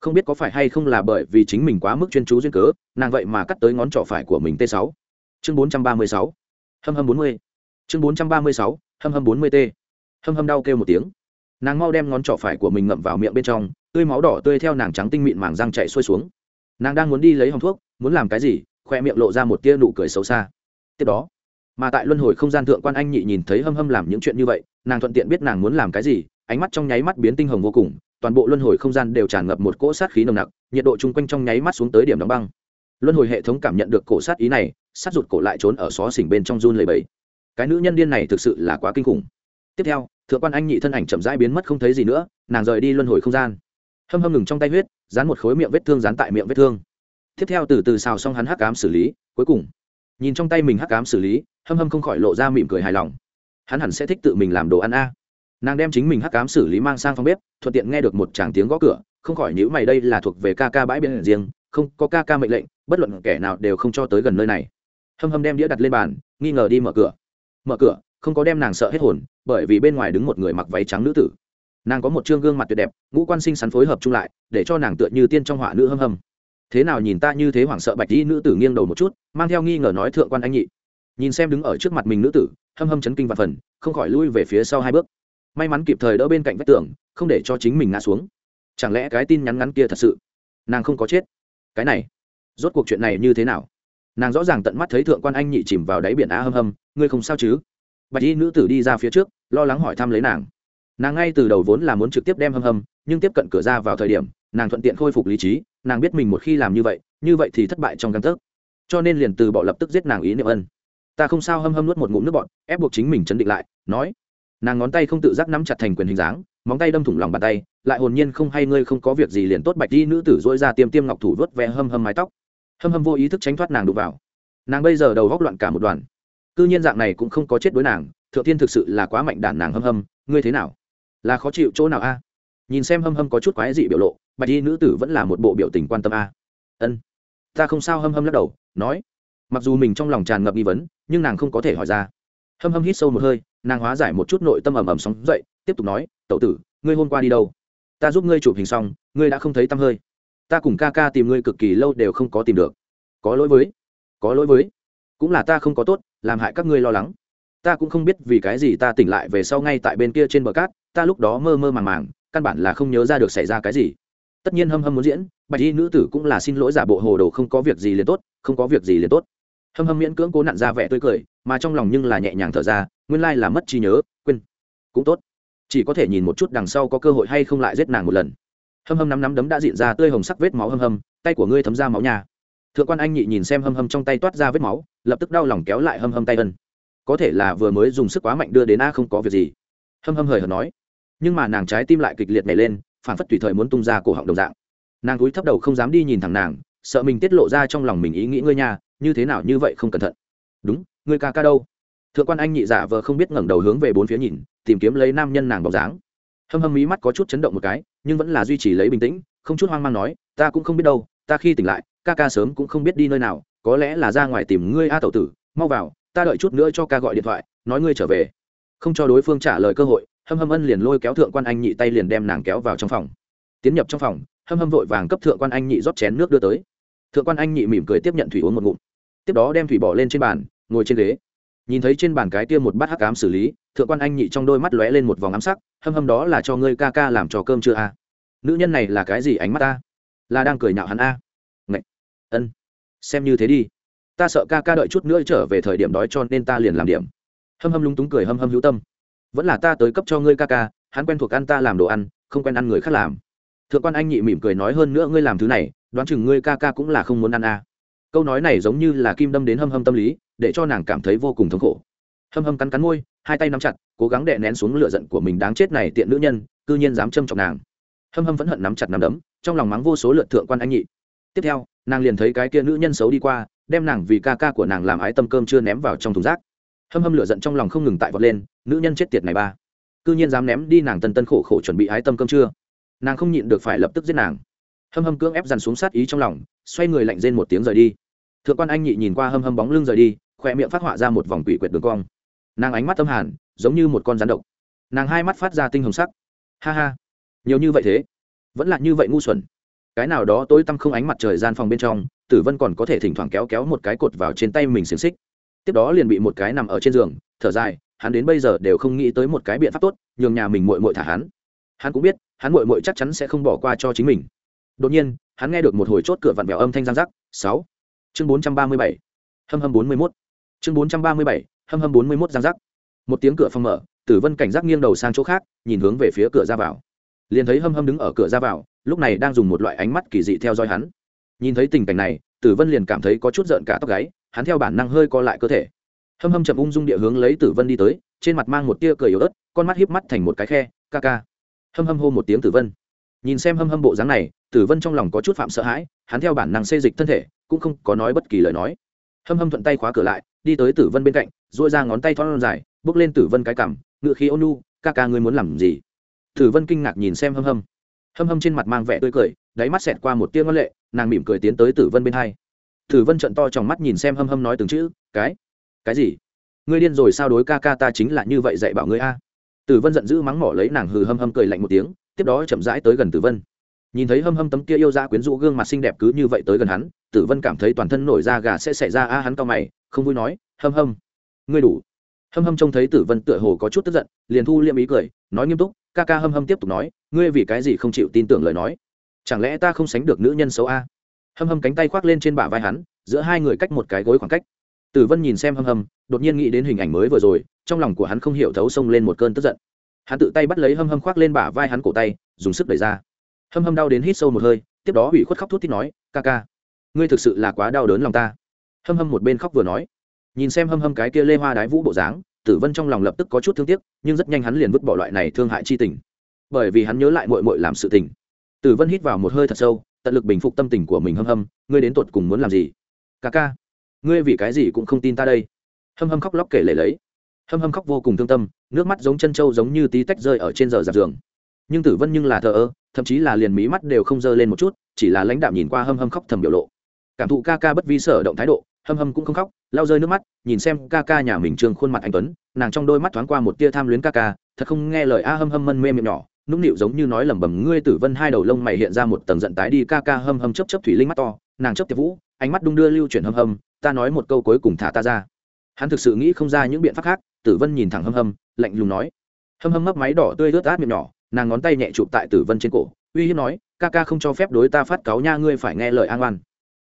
Không biết có phải hay không là bởi vì chính mình quá mức chuyên chú duyên cớ, nàng vậy mà cắt tới ngón trỏ phải của mình t 6 chương 436 hâm hâm 40 chương bốn trăm ba mươi sáu. Hâm hâm bốn mươi t. Hâm hâm đau kêu một tiếng nàng mau đem ngón trỏ phải của mình ngậm vào miệng bên trong, tươi máu đỏ tươi theo nàng trắng tinh mịn màng răng chạy xuôi xuống. Nàng đang muốn đi lấy hòng thuốc, muốn làm cái gì, khoe miệng lộ ra một tia nụ cười xấu xa. Tiếp đó, mà tại luân hồi không gian thượng quan anh nhị nhìn thấy hâm hâm làm những chuyện như vậy, nàng thuận tiện biết nàng muốn làm cái gì, ánh mắt trong nháy mắt biến tinh hồng vô cùng, toàn bộ luân hồi không gian đều tràn ngập một cỗ sát khí nồng nặc, nhiệt độ chung quanh trong nháy mắt xuống tới điểm đóng băng. Luân hồi hệ thống cảm nhận được cổ sát ý này, sát rụt cổ lại trốn ở xó xỉnh bên trong run lầy bẫy cái nữ nhân điên này thực sự là quá kinh khủng. Tiếp theo thượng quan anh nhị thân ảnh chậm rãi biến mất không thấy gì nữa, nàng rời đi luân hồi không gian. Hâm hâm ngừng trong tay huyết, dán một khối miệng vết thương dán tại miệng vết thương. Tiếp theo từ từ xào xong hắn hắc cám xử lý, cuối cùng, nhìn trong tay mình hắc cám xử lý, hâm hâm không khỏi lộ ra mỉm cười hài lòng. Hắn hẳn sẽ thích tự mình làm đồ ăn a. Nàng đem chính mình hắc cám xử lý mang sang phòng bếp, thuận tiện nghe được một tràng tiếng gõ cửa, không khỏi nhữ mày đây là thuộc về ca ca bãi biển riêng, không có ca ca mệnh lệnh, bất luận kẻ nào đều không cho tới gần nơi này. Hâm hâm đem đĩa đặt lên bàn, nghi ngờ đi mở cửa. Mở cửa không có đem nàng sợ hết hồn, bởi vì bên ngoài đứng một người mặc váy trắng nữ tử. Nàng có một chương gương mặt tuyệt đẹp, ngũ quan sinh sắn phối hợp chung lại, để cho nàng tựa như tiên trong họa nữ hâm hâm. Thế nào nhìn ta như thế hoảng sợ bạch y nữ tử nghiêng đầu một chút, mang theo nghi ngờ nói thượng quan anh nhị. Nhìn xem đứng ở trước mặt mình nữ tử, hâm hâm chấn kinh và phần, không khỏi lui về phía sau hai bước. May mắn kịp thời đỡ bên cạnh vách tường, không để cho chính mình ngã xuống. Chẳng lẽ cái tin nhắn ngắn kia thật sự? Nàng không có chết. Cái này, rốt cuộc chuyện này như thế nào? Nàng rõ ràng tận mắt thấy thượng quan anh nhị chìm vào đáy biển á hâm hâm, ngươi không sao chứ? Bạch y nữ tử đi ra phía trước, lo lắng hỏi thăm lấy nàng. Nàng ngay từ đầu vốn là muốn trực tiếp đem hâm hâm, nhưng tiếp cận cửa ra vào thời điểm, nàng thuận tiện khôi phục lý trí, nàng biết mình một khi làm như vậy như vậy thì thất bại trong căn thức cho nên liền từ bỏ lập tức giết nàng ý niệm ân. Ta không sao hâm hâm nuốt một ngụm nước bọn, ép buộc chính mình chấn định lại, nói. Nàng ngón tay không tự giác nắm chặt thành quyền hình dáng, móng tay đâm thủng lòng bàn tay, lại hồn nhiên không hay ngươi không có việc gì liền tốt bạch đi nữ tử dỗi ra tiêm tiêm ngọc thủ vớt ve hâm hâm mái tóc. Hâm hâm vô ý thức tránh thoát nàng đụng vào. Nàng bây giờ đầu góc loạn cả một đoàn cư nhiên dạng này cũng không có chết đối nàng, thượng tiên thực sự là quá mạnh đản nàng hâm hâm, ngươi thế nào? Là khó chịu chỗ nào a? Nhìn xem hâm hâm có chút quái dị biểu lộ, bạch y nữ tử vẫn là một bộ biểu tình quan tâm a. Ân, ta không sao, hâm hâm lắc đầu, nói. Mặc dù mình trong lòng tràn ngập nghi vấn, nhưng nàng không có thể hỏi ra. Hâm hâm hít sâu một hơi, nàng hóa giải một chút nội tâm ầm ầm sóng dậy, tiếp tục nói tậu tử, ngươi hôm qua đi đâu? Ta giúp ngươi chụp hình xong, ngươi đã không thấy tăm hơi. Ta cùng ca ca tìm ngươi cực kỳ lâu đều không có tìm được. Có lỗi với, có lỗi với. Cũng là ta không có tốt làm hại các ngươi lo lắng. Ta cũng không biết vì cái gì ta tỉnh lại về sau ngay tại bên kia trên bờ cát, ta lúc đó mơ mơ màng màng, căn bản là không nhớ ra được xảy ra cái gì. Tất nhiên hâm hâm muốn diễn, bạch y nữ tử cũng là xin lỗi giả bộ hồ đồ không có việc gì liền tốt, không có việc gì liền tốt. Hâm hâm miễn cưỡng cố nặn ra vẻ tươi cười, mà trong lòng nhưng là nhẹ nhàng thở ra, nguyên lai là mất trí nhớ, quên. Cũng tốt. Chỉ có thể nhìn một chút đằng sau có cơ hội hay không lại giết nàng một lần. Hâm hâm nắm nắm đấm đã diện ra tươi hồng sắc vết máu hâm hâm, tay của ngươi thấm ra máu nhà thượng quan anh nhị nhìn xem hâm hâm trong tay toát ra vết máu, lập tức đau lòng kéo lại hâm hâm tay ân. Có thể là vừa mới dùng sức quá mạnh đưa đến a không có việc gì. Hâm hâm hời hợt nói. Nhưng mà nàng trái tim lại kịch liệt nhảy lên, phản phất tùy thời muốn tung ra cổ họng đồng dạng. Nàng cúi thấp đầu không dám đi nhìn thẳng nàng, sợ mình tiết lộ ra trong lòng mình ý nghĩ ngươi nhà như thế nào như vậy không cẩn thận. Đúng, ngươi ca ca đâu? Thượng quan anh nhị giả vờ không biết ngẩng đầu hướng về bốn phía nhìn, tìm kiếm lấy nam nhân nàng bọc dáng. Hâm hâm mí mắt có chút chấn động một cái, nhưng vẫn là duy trì lấy bình tĩnh, không chút hoang mang nói, ta cũng không biết đâu, ta khi tỉnh lại ca ca sớm cũng không biết đi nơi nào, có lẽ là ra ngoài tìm ngươi a tẩu tử, mau vào, ta đợi chút nữa cho ca gọi điện thoại, nói ngươi trở về. Không cho đối phương trả lời cơ hội, hâm hâm ân liền lôi kéo thượng quan anh nhị tay liền đem nàng kéo vào trong phòng. Tiến nhập trong phòng, hâm hâm vội vàng cấp thượng quan anh nhị rót chén nước đưa tới. Thượng quan anh nhị mỉm cười tiếp nhận thủy uống một ngụm. Tiếp đó đem thủy bỏ lên trên bàn, ngồi trên ghế. Nhìn thấy trên bàn cái tiêm một bát hắc ám xử lý, thượng quan anh nhị trong đôi mắt lóe lên một vòng ám sắc, hâm hâm đó là cho ngươi ca ca làm trò cơm chưa a? Nữ nhân này là cái gì ánh mắt ta là đang cười nhạo hắn a? à? Ân. Xem như thế đi. Ta sợ ca ca đợi chút nữa trở về thời điểm đói cho nên ta liền làm điểm. Hâm hâm lúng túng cười hâm hâm hữu tâm. Vẫn là ta tới cấp cho ngươi ca ca, hắn quen thuộc ăn ta làm đồ ăn, không quen ăn người khác làm. Thượng quan anh nhị mỉm cười nói hơn nữa ngươi làm thứ này, đoán chừng ngươi ca ca cũng là không muốn ăn a câu nói này giống như là kim đâm đến hâm hâm tâm lý, để cho nàng cảm thấy vô cùng thống khổ. Hâm hâm cắn cắn môi, hai tay nắm chặt, cố gắng đè nén xuống lửa giận của mình đáng chết này tiện nữ nhân, cư nhiên dám châm chọc nàng. Hâm hâm vẫn hận nắm chặt nắm đấm, trong lòng mắng vô số lượt thượng quan anh nhị. Tiếp theo nàng liền thấy cái kia nữ nhân xấu đi qua, đem nàng vì ca ca của nàng làm ái tâm cơm chưa ném vào trong thùng rác. Hâm hâm lửa giận trong lòng không ngừng tại vọt lên, nữ nhân chết tiệt này ba. Cư nhiên dám ném đi nàng tân tân khổ khổ chuẩn bị ái tâm cơm chưa? Nàng không nhịn được phải lập tức giết nàng. Hâm hâm cưỡng ép dằn xuống sát ý trong lòng, xoay người lạnh rên một tiếng rời đi. Thượng quan anh nhị nhìn qua hâm hâm bóng lưng rời đi, khoe miệng phát họa ra một vòng quỷ quyệt đường cong. Nàng ánh mắt tâm hàn, giống như một con rắn độc. Nàng hai mắt phát ra tinh hồng sắc. Ha ha, nhiều như vậy thế? Vẫn là như vậy ngu xuẩn cái nào đó tối tăm không ánh mặt trời gian phòng bên trong, tử vân còn có thể thỉnh thoảng kéo kéo một cái cột vào trên tay mình xiềng xích. Tiếp đó liền bị một cái nằm ở trên giường, thở dài, hắn đến bây giờ đều không nghĩ tới một cái biện pháp tốt, nhường nhà mình mội mội thả hắn. Hắn cũng biết, hắn mội mội chắc chắn sẽ không bỏ qua cho chính mình. Đột nhiên, hắn nghe được một hồi chốt cửa vặn vẹo âm thanh giang giác sáu. Chương bốn trăm ba mươi bảy. Hâm hâm bốn mươi mốt. Chương bốn trăm ba mươi bảy, hâm hâm bốn mươi mốt giang giác một tiếng cửa phòng mở, tử vân cảnh giác nghiêng đầu sang chỗ khác, nhìn hướng về phía cửa ra vào. Liền thấy hâm hâm đứng ở cửa ra vào lúc này đang dùng một loại ánh mắt kỳ dị theo dõi hắn. Nhìn thấy tình cảnh này, tử vân liền cảm thấy có chút giận cả tóc gáy, hắn theo bản năng hơi co lại cơ thể. Hâm hâm chậm ung dung địa hướng lấy tử vân đi tới, trên mặt mang một tia cười yếu ớt, con mắt hiếp mắt thành một cái khe, ca ca. Hâm hâm hô một tiếng tử vân. Nhìn xem hâm hâm bộ dáng này, tử vân trong lòng có chút phạm sợ hãi, hắn theo bản năng xê dịch thân thể, cũng không có nói bất kỳ lời nói. Hâm hâm thuận tay khóa cửa lại, đi tới tử vân bên cạnh dội ra ngón tay thon dài, bước lên tử vân cái cằm, ngự khí ôn nu ca ca ngươi muốn làm gì? Tử vân kinh ngạc nhìn xem hâm hâm hâm hâm trên mặt mang vẻ tươi cười đáy mắt xẹt qua một tia ngân lệ nàng mỉm cười tiến tới tử vân bên hai tử vân trận to trong mắt nhìn xem hâm hâm nói từng chữ cái cái gì ngươi điên rồi sao đối ca ca ta chính là như vậy dạy bảo ngươi a tử vân giận dữ mắng mỏ lấy nàng hừ hâm hâm cười lạnh một tiếng tiếp đó chậm rãi tới gần tử vân nhìn thấy hâm hâm tấm kia yêu ra quyến rũ gương mặt xinh đẹp cứ như vậy tới gần hắn tử vân cảm thấy toàn thân nổi da gà sẽ xảy ra a hắn cao mày không vui nói hâm hâm ngươi đủ hâm hâm trông thấy tử vân tựa hồ có chút tức giận liền thu liêm ý cười nói nghiêm túc ca ca hâm hâm tiếp tục nói, ngươi vì cái gì không chịu tin tưởng lời nói? Chẳng lẽ ta không sánh được nữ nhân xấu a? Hâm hâm cánh tay khoác lên trên bả vai hắn, giữa hai người cách một cái gối khoảng cách. Tử vân nhìn xem hâm hâm, đột nhiên nghĩ đến hình ảnh mới vừa rồi, trong lòng của hắn không hiểu thấu xông lên một cơn tức giận. Hắn tự tay bắt lấy hâm hâm khoác lên bả vai hắn cổ tay, dùng sức đẩy ra. Hâm hâm đau đến hít sâu một hơi, tiếp đó ủy khuất khóc thút thít nói, ca ca, ngươi thực sự là quá đau đớn lòng ta. Hâm hâm một bên khóc vừa nói, nhìn xem hâm hâm cái kia lê hoa đái vũ bộ dáng tử vân trong lòng lập tức có chút thương tiếc, nhưng rất nhanh hắn liền vứt bỏ loại này thương hại chi tình. Bởi vì hắn nhớ lại mội mội làm sự tình. Tử vân hít vào một hơi thật sâu, tận lực bình phục tâm tình của mình hâm hâm, ngươi đến tột cùng muốn làm gì? Ca ca, ngươi vì cái gì cũng không tin ta đây. Hâm hâm khóc lóc kể lể lấy. Hâm hâm khóc vô cùng thương tâm, nước mắt giống chân trâu giống như tí tách rơi ở trên giờ giặt giường. Nhưng tử vân nhưng là thờ ơ, thậm chí là liền mí mắt đều không dơ lên một chút, chỉ là lãnh đạm nhìn qua hâm hâm khóc thầm biểu lộ. Cảm thụ ca ca bất vi sở động thái độ hâm hâm cũng không khóc, lau rơi nước mắt, nhìn xem ca ca nhà mình trương khuôn mặt anh tuấn, nàng trong đôi mắt thoáng qua một tia tham luyến ca ca, thật không nghe lời a hâm hâm mân mê miệng nhỏ, nũng nịu giống như nói lẩm bẩm, ngươi tử vân hai đầu lông mày hiện ra một tầng giận tái đi. Ca ca hâm hâm chấp chấp thủy linh mắt to, nàng chấp tiệp vũ, ánh mắt đung đưa lưu chuyển hâm hâm, ta nói một câu cuối cùng thả ta ra. Hắn thực sự nghĩ không ra những biện pháp khác, tử vân nhìn thẳng hâm hâm, lạnh lùng nói. Hâm hâm mấp máy đỏ tươi ướt át miệng nhỏ, nàng ngón tay nhẹ chụp tại tử vân trên cổ, uy hiếp nói, ca ca không cho phép đối ta phát cáo nha, ngươi phải nghe lời an oan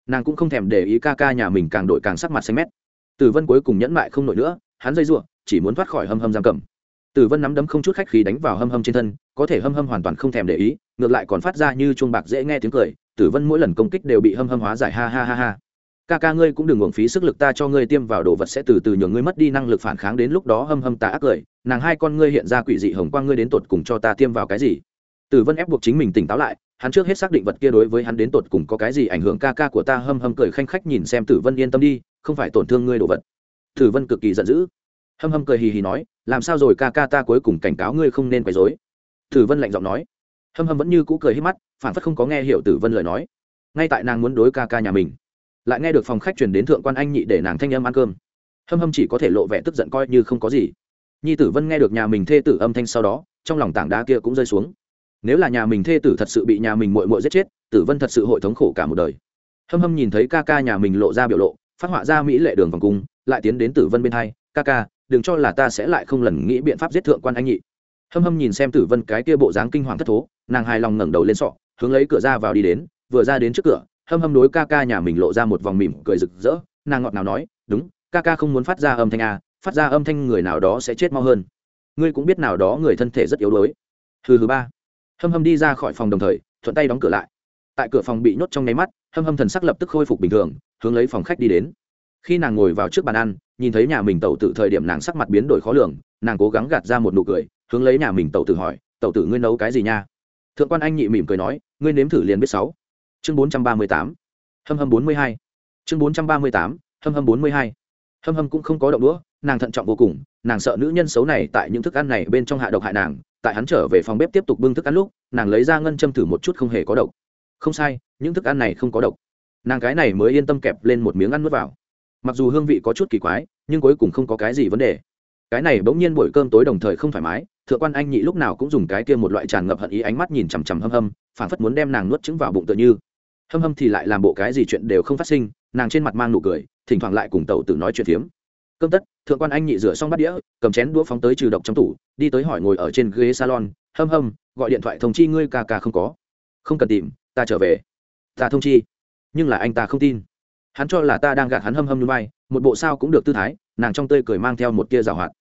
nàng cũng không thèm để ý ca ca nhà mình càng đội càng sắc mặt xanh mét. Tử vân cuối cùng nhẫn mại không nổi nữa, hắn dây giụa chỉ muốn thoát khỏi hâm hâm giam cầm. Tử vân nắm đấm không chút khách khí đánh vào hâm hâm trên thân, có thể hâm hâm hoàn toàn không thèm để ý, ngược lại còn phát ra như chuông bạc dễ nghe tiếng cười. Tử vân mỗi lần công kích đều bị hâm hâm hóa giải, ha ha ha ha. Ca ca ngươi cũng đừng uổng phí sức lực ta cho ngươi tiêm vào đồ vật sẽ từ từ nhường ngươi mất đi năng lực phản kháng đến lúc đó hâm hâm ta ác cười. Nàng hai con ngươi hiện ra quỷ dị hồng quang, ngươi đến tột cùng cho ta tiêm vào cái gì? Tử vân ép buộc chính mình tỉnh táo lại hắn trước hết xác định vật kia đối với hắn đến tột cùng có cái gì ảnh hưởng. Ca ca của ta hâm hâm cười khanh khách nhìn xem tử vân yên tâm đi, không phải tổn thương ngươi đồ vật. Tử vân cực kỳ giận dữ. Hâm hâm cười hì hì nói, làm sao rồi ca ca ta cuối cùng cảnh cáo ngươi không nên quấy dối tử vân lạnh giọng nói. Hâm hâm vẫn như cũ cười hết mắt, phản phất không có nghe hiểu tử vân lời nói. Ngay tại nàng muốn đối ca ca nhà mình, lại nghe được phòng khách chuyển đến thượng quan anh nhị để nàng thanh âm ăn cơm. Hâm hâm chỉ có thể lộ vẻ tức giận coi như không có gì. Nhi tử vân nghe được nhà mình thê tử âm thanh sau đó, trong lòng tảng đá kia cũng rơi xuống nếu là nhà mình thê tử thật sự bị nhà mình mội mội giết chết tử vân thật sự hội thống khổ cả một đời. Hâm hâm nhìn thấy ca ca nhà mình lộ ra biểu lộ phát họa ra mỹ lệ đường vòng cung lại tiến đến tử vân bên hai ca ca đừng cho là ta sẽ lại không lần nghĩ biện pháp giết thượng quan anh nhị. Hâm hâm nhìn xem tử vân cái kia bộ dáng kinh hoàng thất thố nàng hài lòng ngẩng đầu lên sọ hướng lấy cửa ra vào đi đến vừa ra đến trước cửa hâm hâm đối ca ca nhà mình lộ ra một vòng mỉm cười rực rỡ nàng ngọt nào nói đúng ca ca không muốn phát ra âm thanh à, phát ra âm thanh người nào đó sẽ chết mau hơn. Ngươi cũng biết nào đó người thân thể rất yếu đuối. Hừ hừ ba hâm hâm đi ra khỏi phòng đồng thời, thuận tay đóng cửa lại. Tại cửa phòng bị nhốt trong nháy mắt, hâm hâm thần sắc lập tức khôi phục bình thường, hướng lấy phòng khách đi đến. Khi nàng ngồi vào trước bàn ăn, nhìn thấy nhà mình tẩu tử thời điểm nàng sắc mặt biến đổi khó lường, nàng cố gắng gạt ra một nụ cười, hướng lấy nhà mình tẩu tử hỏi, tẩu tử ngươi nấu cái gì nha? Thượng quan anh nhị mỉm cười nói, ngươi nếm thử liền biết sáu. Chương bốn trăm ba mươi tám. Hâm hâm bốn mươi hai. Chương bốn trăm ba mươi tám. Hâm hâm bốn mươi hai. Hâm hâm cũng không có động đũa nàng thận trọng vô cùng, nàng sợ nữ nhân xấu này tại những thức ăn này bên trong hạ độc hại nàng, tại hắn trở về phòng bếp tiếp tục bưng thức ăn lúc, nàng lấy ra ngân châm thử một chút không hề có độc. Không sai, những thức ăn này không có độc. Nàng cái này mới yên tâm kẹp lên một miếng ăn nuốt vào. Mặc dù hương vị có chút kỳ quái, nhưng cuối cùng không có cái gì vấn đề. Cái này bỗng nhiên buổi cơm tối đồng thời không thoải mái, thượng quan anh nhị lúc nào cũng dùng cái kia một loại tràn ngập hận ý ánh mắt nhìn chằm chằm hâm hâm phản phất muốn đem nàng nuốt trứng vào bụng tựa như. Hâm hâm thì lại làm bộ cái gì chuyện đều không phát sinh, nàng trên mặt mang nụ cười, thỉnh thoảng lại cùng tẩu tử nói chuyện phiếm. Cơm tất thượng quan anh nhị rửa xong bát đĩa, cầm chén đũa phóng tới trừ độc trong tủ, đi tới hỏi ngồi ở trên ghế salon, hâm hâm, gọi điện thoại thông chi ngươi ca ca không có. Không cần tìm, ta trở về. Ta thông chi, nhưng là anh ta không tin. Hắn cho là ta đang gạt hắn hâm hâm núi bay, một bộ sao cũng được tư thái, nàng trong tơi cười mang theo một tia rào hoạt.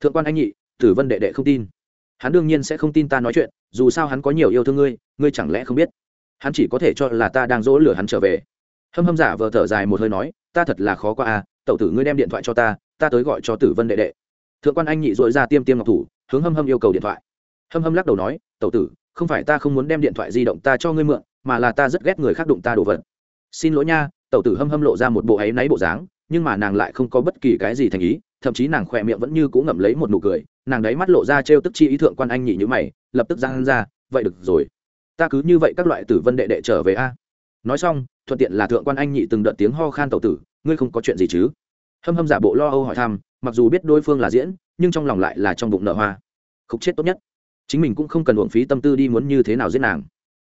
Thượng quan anh nhị, tử vân đệ đệ không tin. Hắn đương nhiên sẽ không tin ta nói chuyện, dù sao hắn có nhiều yêu thương ngươi ngươi chẳng lẽ không biết? Hắn chỉ có thể cho là ta đang dỗ lửa hắn trở về. Hâm hâm giả vờ thở dài một hơi nói, ta thật là khó qua à tẩu tử ngươi đem điện thoại cho ta ta tới gọi cho tử vân đệ đệ. Thượng quan anh nhị dội ra tiêm tiêm ngọc thủ, hướng hâm hâm yêu cầu điện thoại. Hâm hâm lắc đầu nói, tẩu tử, không phải ta không muốn đem điện thoại di động ta cho ngươi mượn, mà là ta rất ghét người khác đụng ta đồ vật. Xin lỗi nha, tẩu tử hâm hâm lộ ra một bộ áy náy bộ dáng, nhưng mà nàng lại không có bất kỳ cái gì thành ý, thậm chí nàng khỏe miệng vẫn như cũng ngậm lấy một nụ cười, nàng đáy mắt lộ ra trêu tức chi ý thượng quan anh nhị như mày, lập tức ra giang ra, vậy được rồi, ta cứ như vậy các loại tử vân đệ đệ trở về a nói xong, thuận tiện là thượng quan anh nhị từng đợt tiếng ho khan tẩu tử, ngươi không có chuyện gì chứ? Hâm hâm giả bộ lo âu hỏi thăm, mặc dù biết đối phương là diễn, nhưng trong lòng lại là trong bụng nợ hoa. Khúc chết tốt nhất. Chính mình cũng không cần uổng phí tâm tư đi muốn như thế nào giết nàng.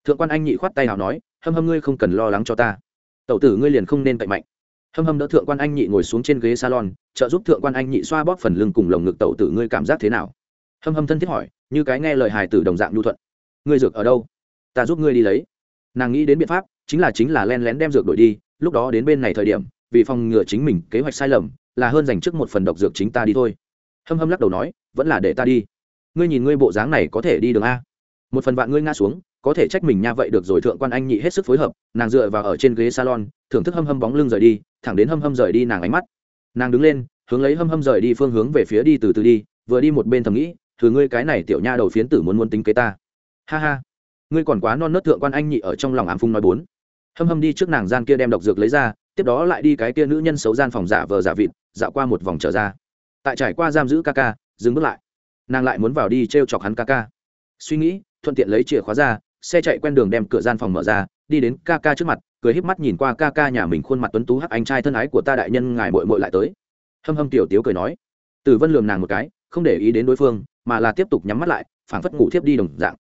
Thượng quan anh nhị khoát tay nào nói, hâm hâm ngươi không cần lo lắng cho ta. Tẩu tử ngươi liền không nên cậy mạnh. Hâm hâm đỡ thượng quan anh nhị ngồi xuống trên ghế salon, trợ giúp thượng quan anh nhị xoa bóp phần lưng cùng lồng ngực tẩu tử ngươi cảm giác thế nào? Hâm hâm thân thiết hỏi, như cái nghe lời hài tử đồng dạng nhu thuận. Ngươi dược ở đâu? Ta giúp ngươi đi lấy. Nàng nghĩ đến biện pháp chính là chính là len lén đem dược đổi đi, lúc đó đến bên này thời điểm, vì phòng ngừa chính mình kế hoạch sai lầm, là hơn dành trước một phần độc dược chính ta đi thôi. Hâm hâm lắc đầu nói, vẫn là để ta đi. Ngươi nhìn ngươi bộ dáng này có thể đi đường a? Một phần vạn ngươi ngã xuống, có thể trách mình nha, vậy được rồi, thượng quan anh nhị hết sức phối hợp, nàng dựa vào ở trên ghế salon, thưởng thức hâm hâm bóng lưng rời đi, thẳng đến hâm hâm rời đi nàng ánh mắt. Nàng đứng lên, hướng lấy hâm hâm rời đi phương hướng về phía đi từ từ đi, vừa đi một bên thầm nghĩ, thử ngươi cái này tiểu nha đầu phiến tử muốn muốn tính kế ta. Ha ha. Ngươi còn quá non nớt thượng quan anh nhị ở trong lòng ám phung nói bốn hâm hâm đi trước nàng gian kia đem độc dược lấy ra, tiếp đó lại đi cái kia nữ nhân xấu gian phòng giả vờ giả vịt, dạo qua một vòng trở ra. Tại trải qua giam giữ ca ca, dừng bước lại. Nàng lại muốn vào đi t r e o chọc hắn ca ca. Suy nghĩ, thuận tiện lấy chìa khóa ra, xe chạy quen đường đem cửa gian phòng mở ra, đi đến ca ca trước mặt, cười híp mắt nhìn qua ca ca nhà mình khuôn mặt tuấn tú hắc anh trai thân ái của ta đại nhân ngài mội mội lại tới. Hâm hâm tiểu tiếu cười nói. Tử vân lường nàng một cái, không để ý đến đối phương, mà là tiếp tục nhắm mắt lại, phảng phất ngủ thiếp đi đồng dạng.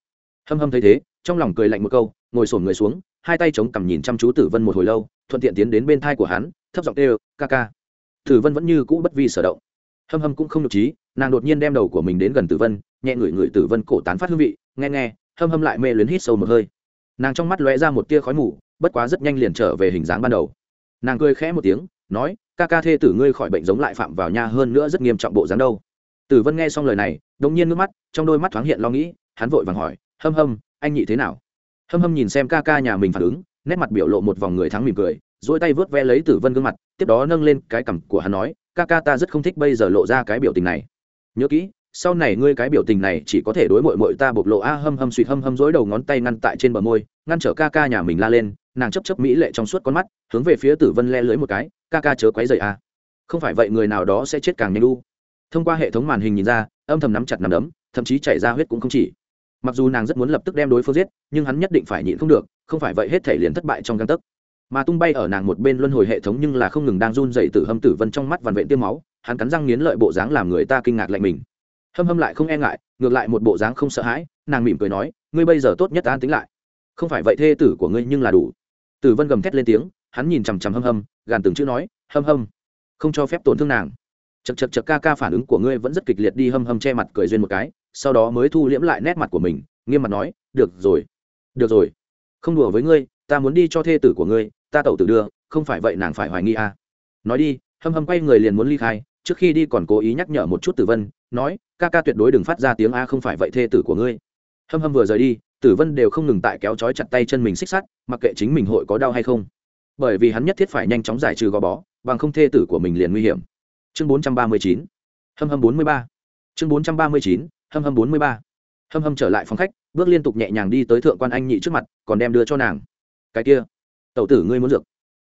Hâm hâm thấy thế trong lòng cười lạnh một câu, ngồi sổn người xuống, hai tay chống cằm nhìn chăm chú tử vân một hồi lâu, thuận tiện tiến đến bên thai của hắn, thấp giọng kêu, ca ca. Tử vân vẫn như cũ bất vi sở động. Hâm hâm cũng không được trí nàng đột nhiên đem đầu của mình đến gần tử vân, nhẹ ngửi ngửi tử vân cổ tán phát hương vị, nghe nghe, hâm hâm lại mê luyến hít sâu một hơi. Nàng trong mắt lóe ra một tia khói mù, bất quá rất nhanh liền trở về hình dáng ban đầu. Nàng cười khẽ một tiếng, nói, ca ca thê tử ngươi khỏi bệnh giống lại phạm vào nha hơn nữa rất nghiêm trọng bộ dáng đâu. Tử vân nghe xong lời này đống nhiên nước mắt, trong đôi mắt thoáng hiện lo nghĩ, hắn vội vàng hỏi, hâm hâm anh nhị thế nào? Hâm hâm nhìn xem ca ca nhà mình phản ứng, nét mặt biểu lộ một vòng người thắng mỉm cười dỗi tay vớt ve lấy tử vân gương mặt, tiếp đó nâng lên cái cằm của hắn nói, ca ca ta rất không thích bây giờ lộ ra cái biểu tình này. Nhớ kỹ, sau này ngươi cái biểu tình này chỉ có thể đối mội mội ta bộc lộ a. Hâm hâm suỵt hâm hâm dối đầu ngón tay ngăn tại trên bờ môi, ngăn trở ca ca nhà mình la lên, nàng chấp chấp mỹ lệ trong suốt con mắt, hướng về phía tử vân le lưới một cái, ca ca chớ quấy dậy a. Không phải vậy người nào đó sẽ chết càng nhanh đu thông qua hệ thống màn hình nhìn ra, âm thầm nắm chặt nằm đấm, thậm chí chảy ra huyết cũng không chỉ mặc dù nàng rất muốn lập tức đem đối phương giết, nhưng hắn nhất định phải nhịn không được, không phải vậy hết thể liền thất bại trong găng tấc. Mà tung bay ở nàng một bên luân hồi hệ thống nhưng là không ngừng đang run dậy từ hâm tử vân trong mắt vằn vện tiêm máu, hắn cắn răng nghiến lợi bộ dáng làm người ta kinh ngạc lạnh mình. Hâm hâm lại không e ngại, ngược lại một bộ dáng không sợ hãi, nàng mỉm cười nói, ngươi bây giờ tốt nhất an tính lại. Không phải vậy thê tử của ngươi nhưng là đủ. Tử vân gầm thét lên tiếng, hắn nhìn chằm chằm hâm hâm, gàn từng chữ nói, hâm hâm, không cho phép tổn thương nàng. Chật chật chật ca ca phản ứng của ngươi vẫn rất kịch liệt đi, hâm hâm che mặt cười duyên một cái sau đó mới thu liễm lại nét mặt của mình, nghiêm mặt nói, được rồi được rồi. Không đùa với ngươi, ta muốn đi cho thê tử của ngươi, ta tẩu tử đưa, không phải vậy nàng phải hoài nghi à. nói đi, hâm hâm quay người liền muốn ly khai, trước khi đi còn cố ý nhắc nhở một chút tử vân, nói, ca ca tuyệt đối đừng phát ra tiếng a, không phải vậy thê tử của ngươi. Hâm hâm vừa rời đi, tử vân đều không ngừng tại kéo trói chặt tay chân mình xích sắt, mặc kệ chính mình hội có đau hay không. Bởi vì hắn nhất thiết phải nhanh chóng giải trừ gò bó, bằng không thê tử của mình liền nguy hiểm. Chương bốn trăm ba mươi chín, hâm hâm bốn mươi ba. Chương bốn trăm ba mươi chín hâm hâm bốn mươi ba. Hâm hâm trở lại phòng khách, bước liên tục nhẹ nhàng đi tới thượng quan anh nhị trước mặt, còn đem đưa cho nàng. Cái kia, tẩu tử ngươi muốn dược.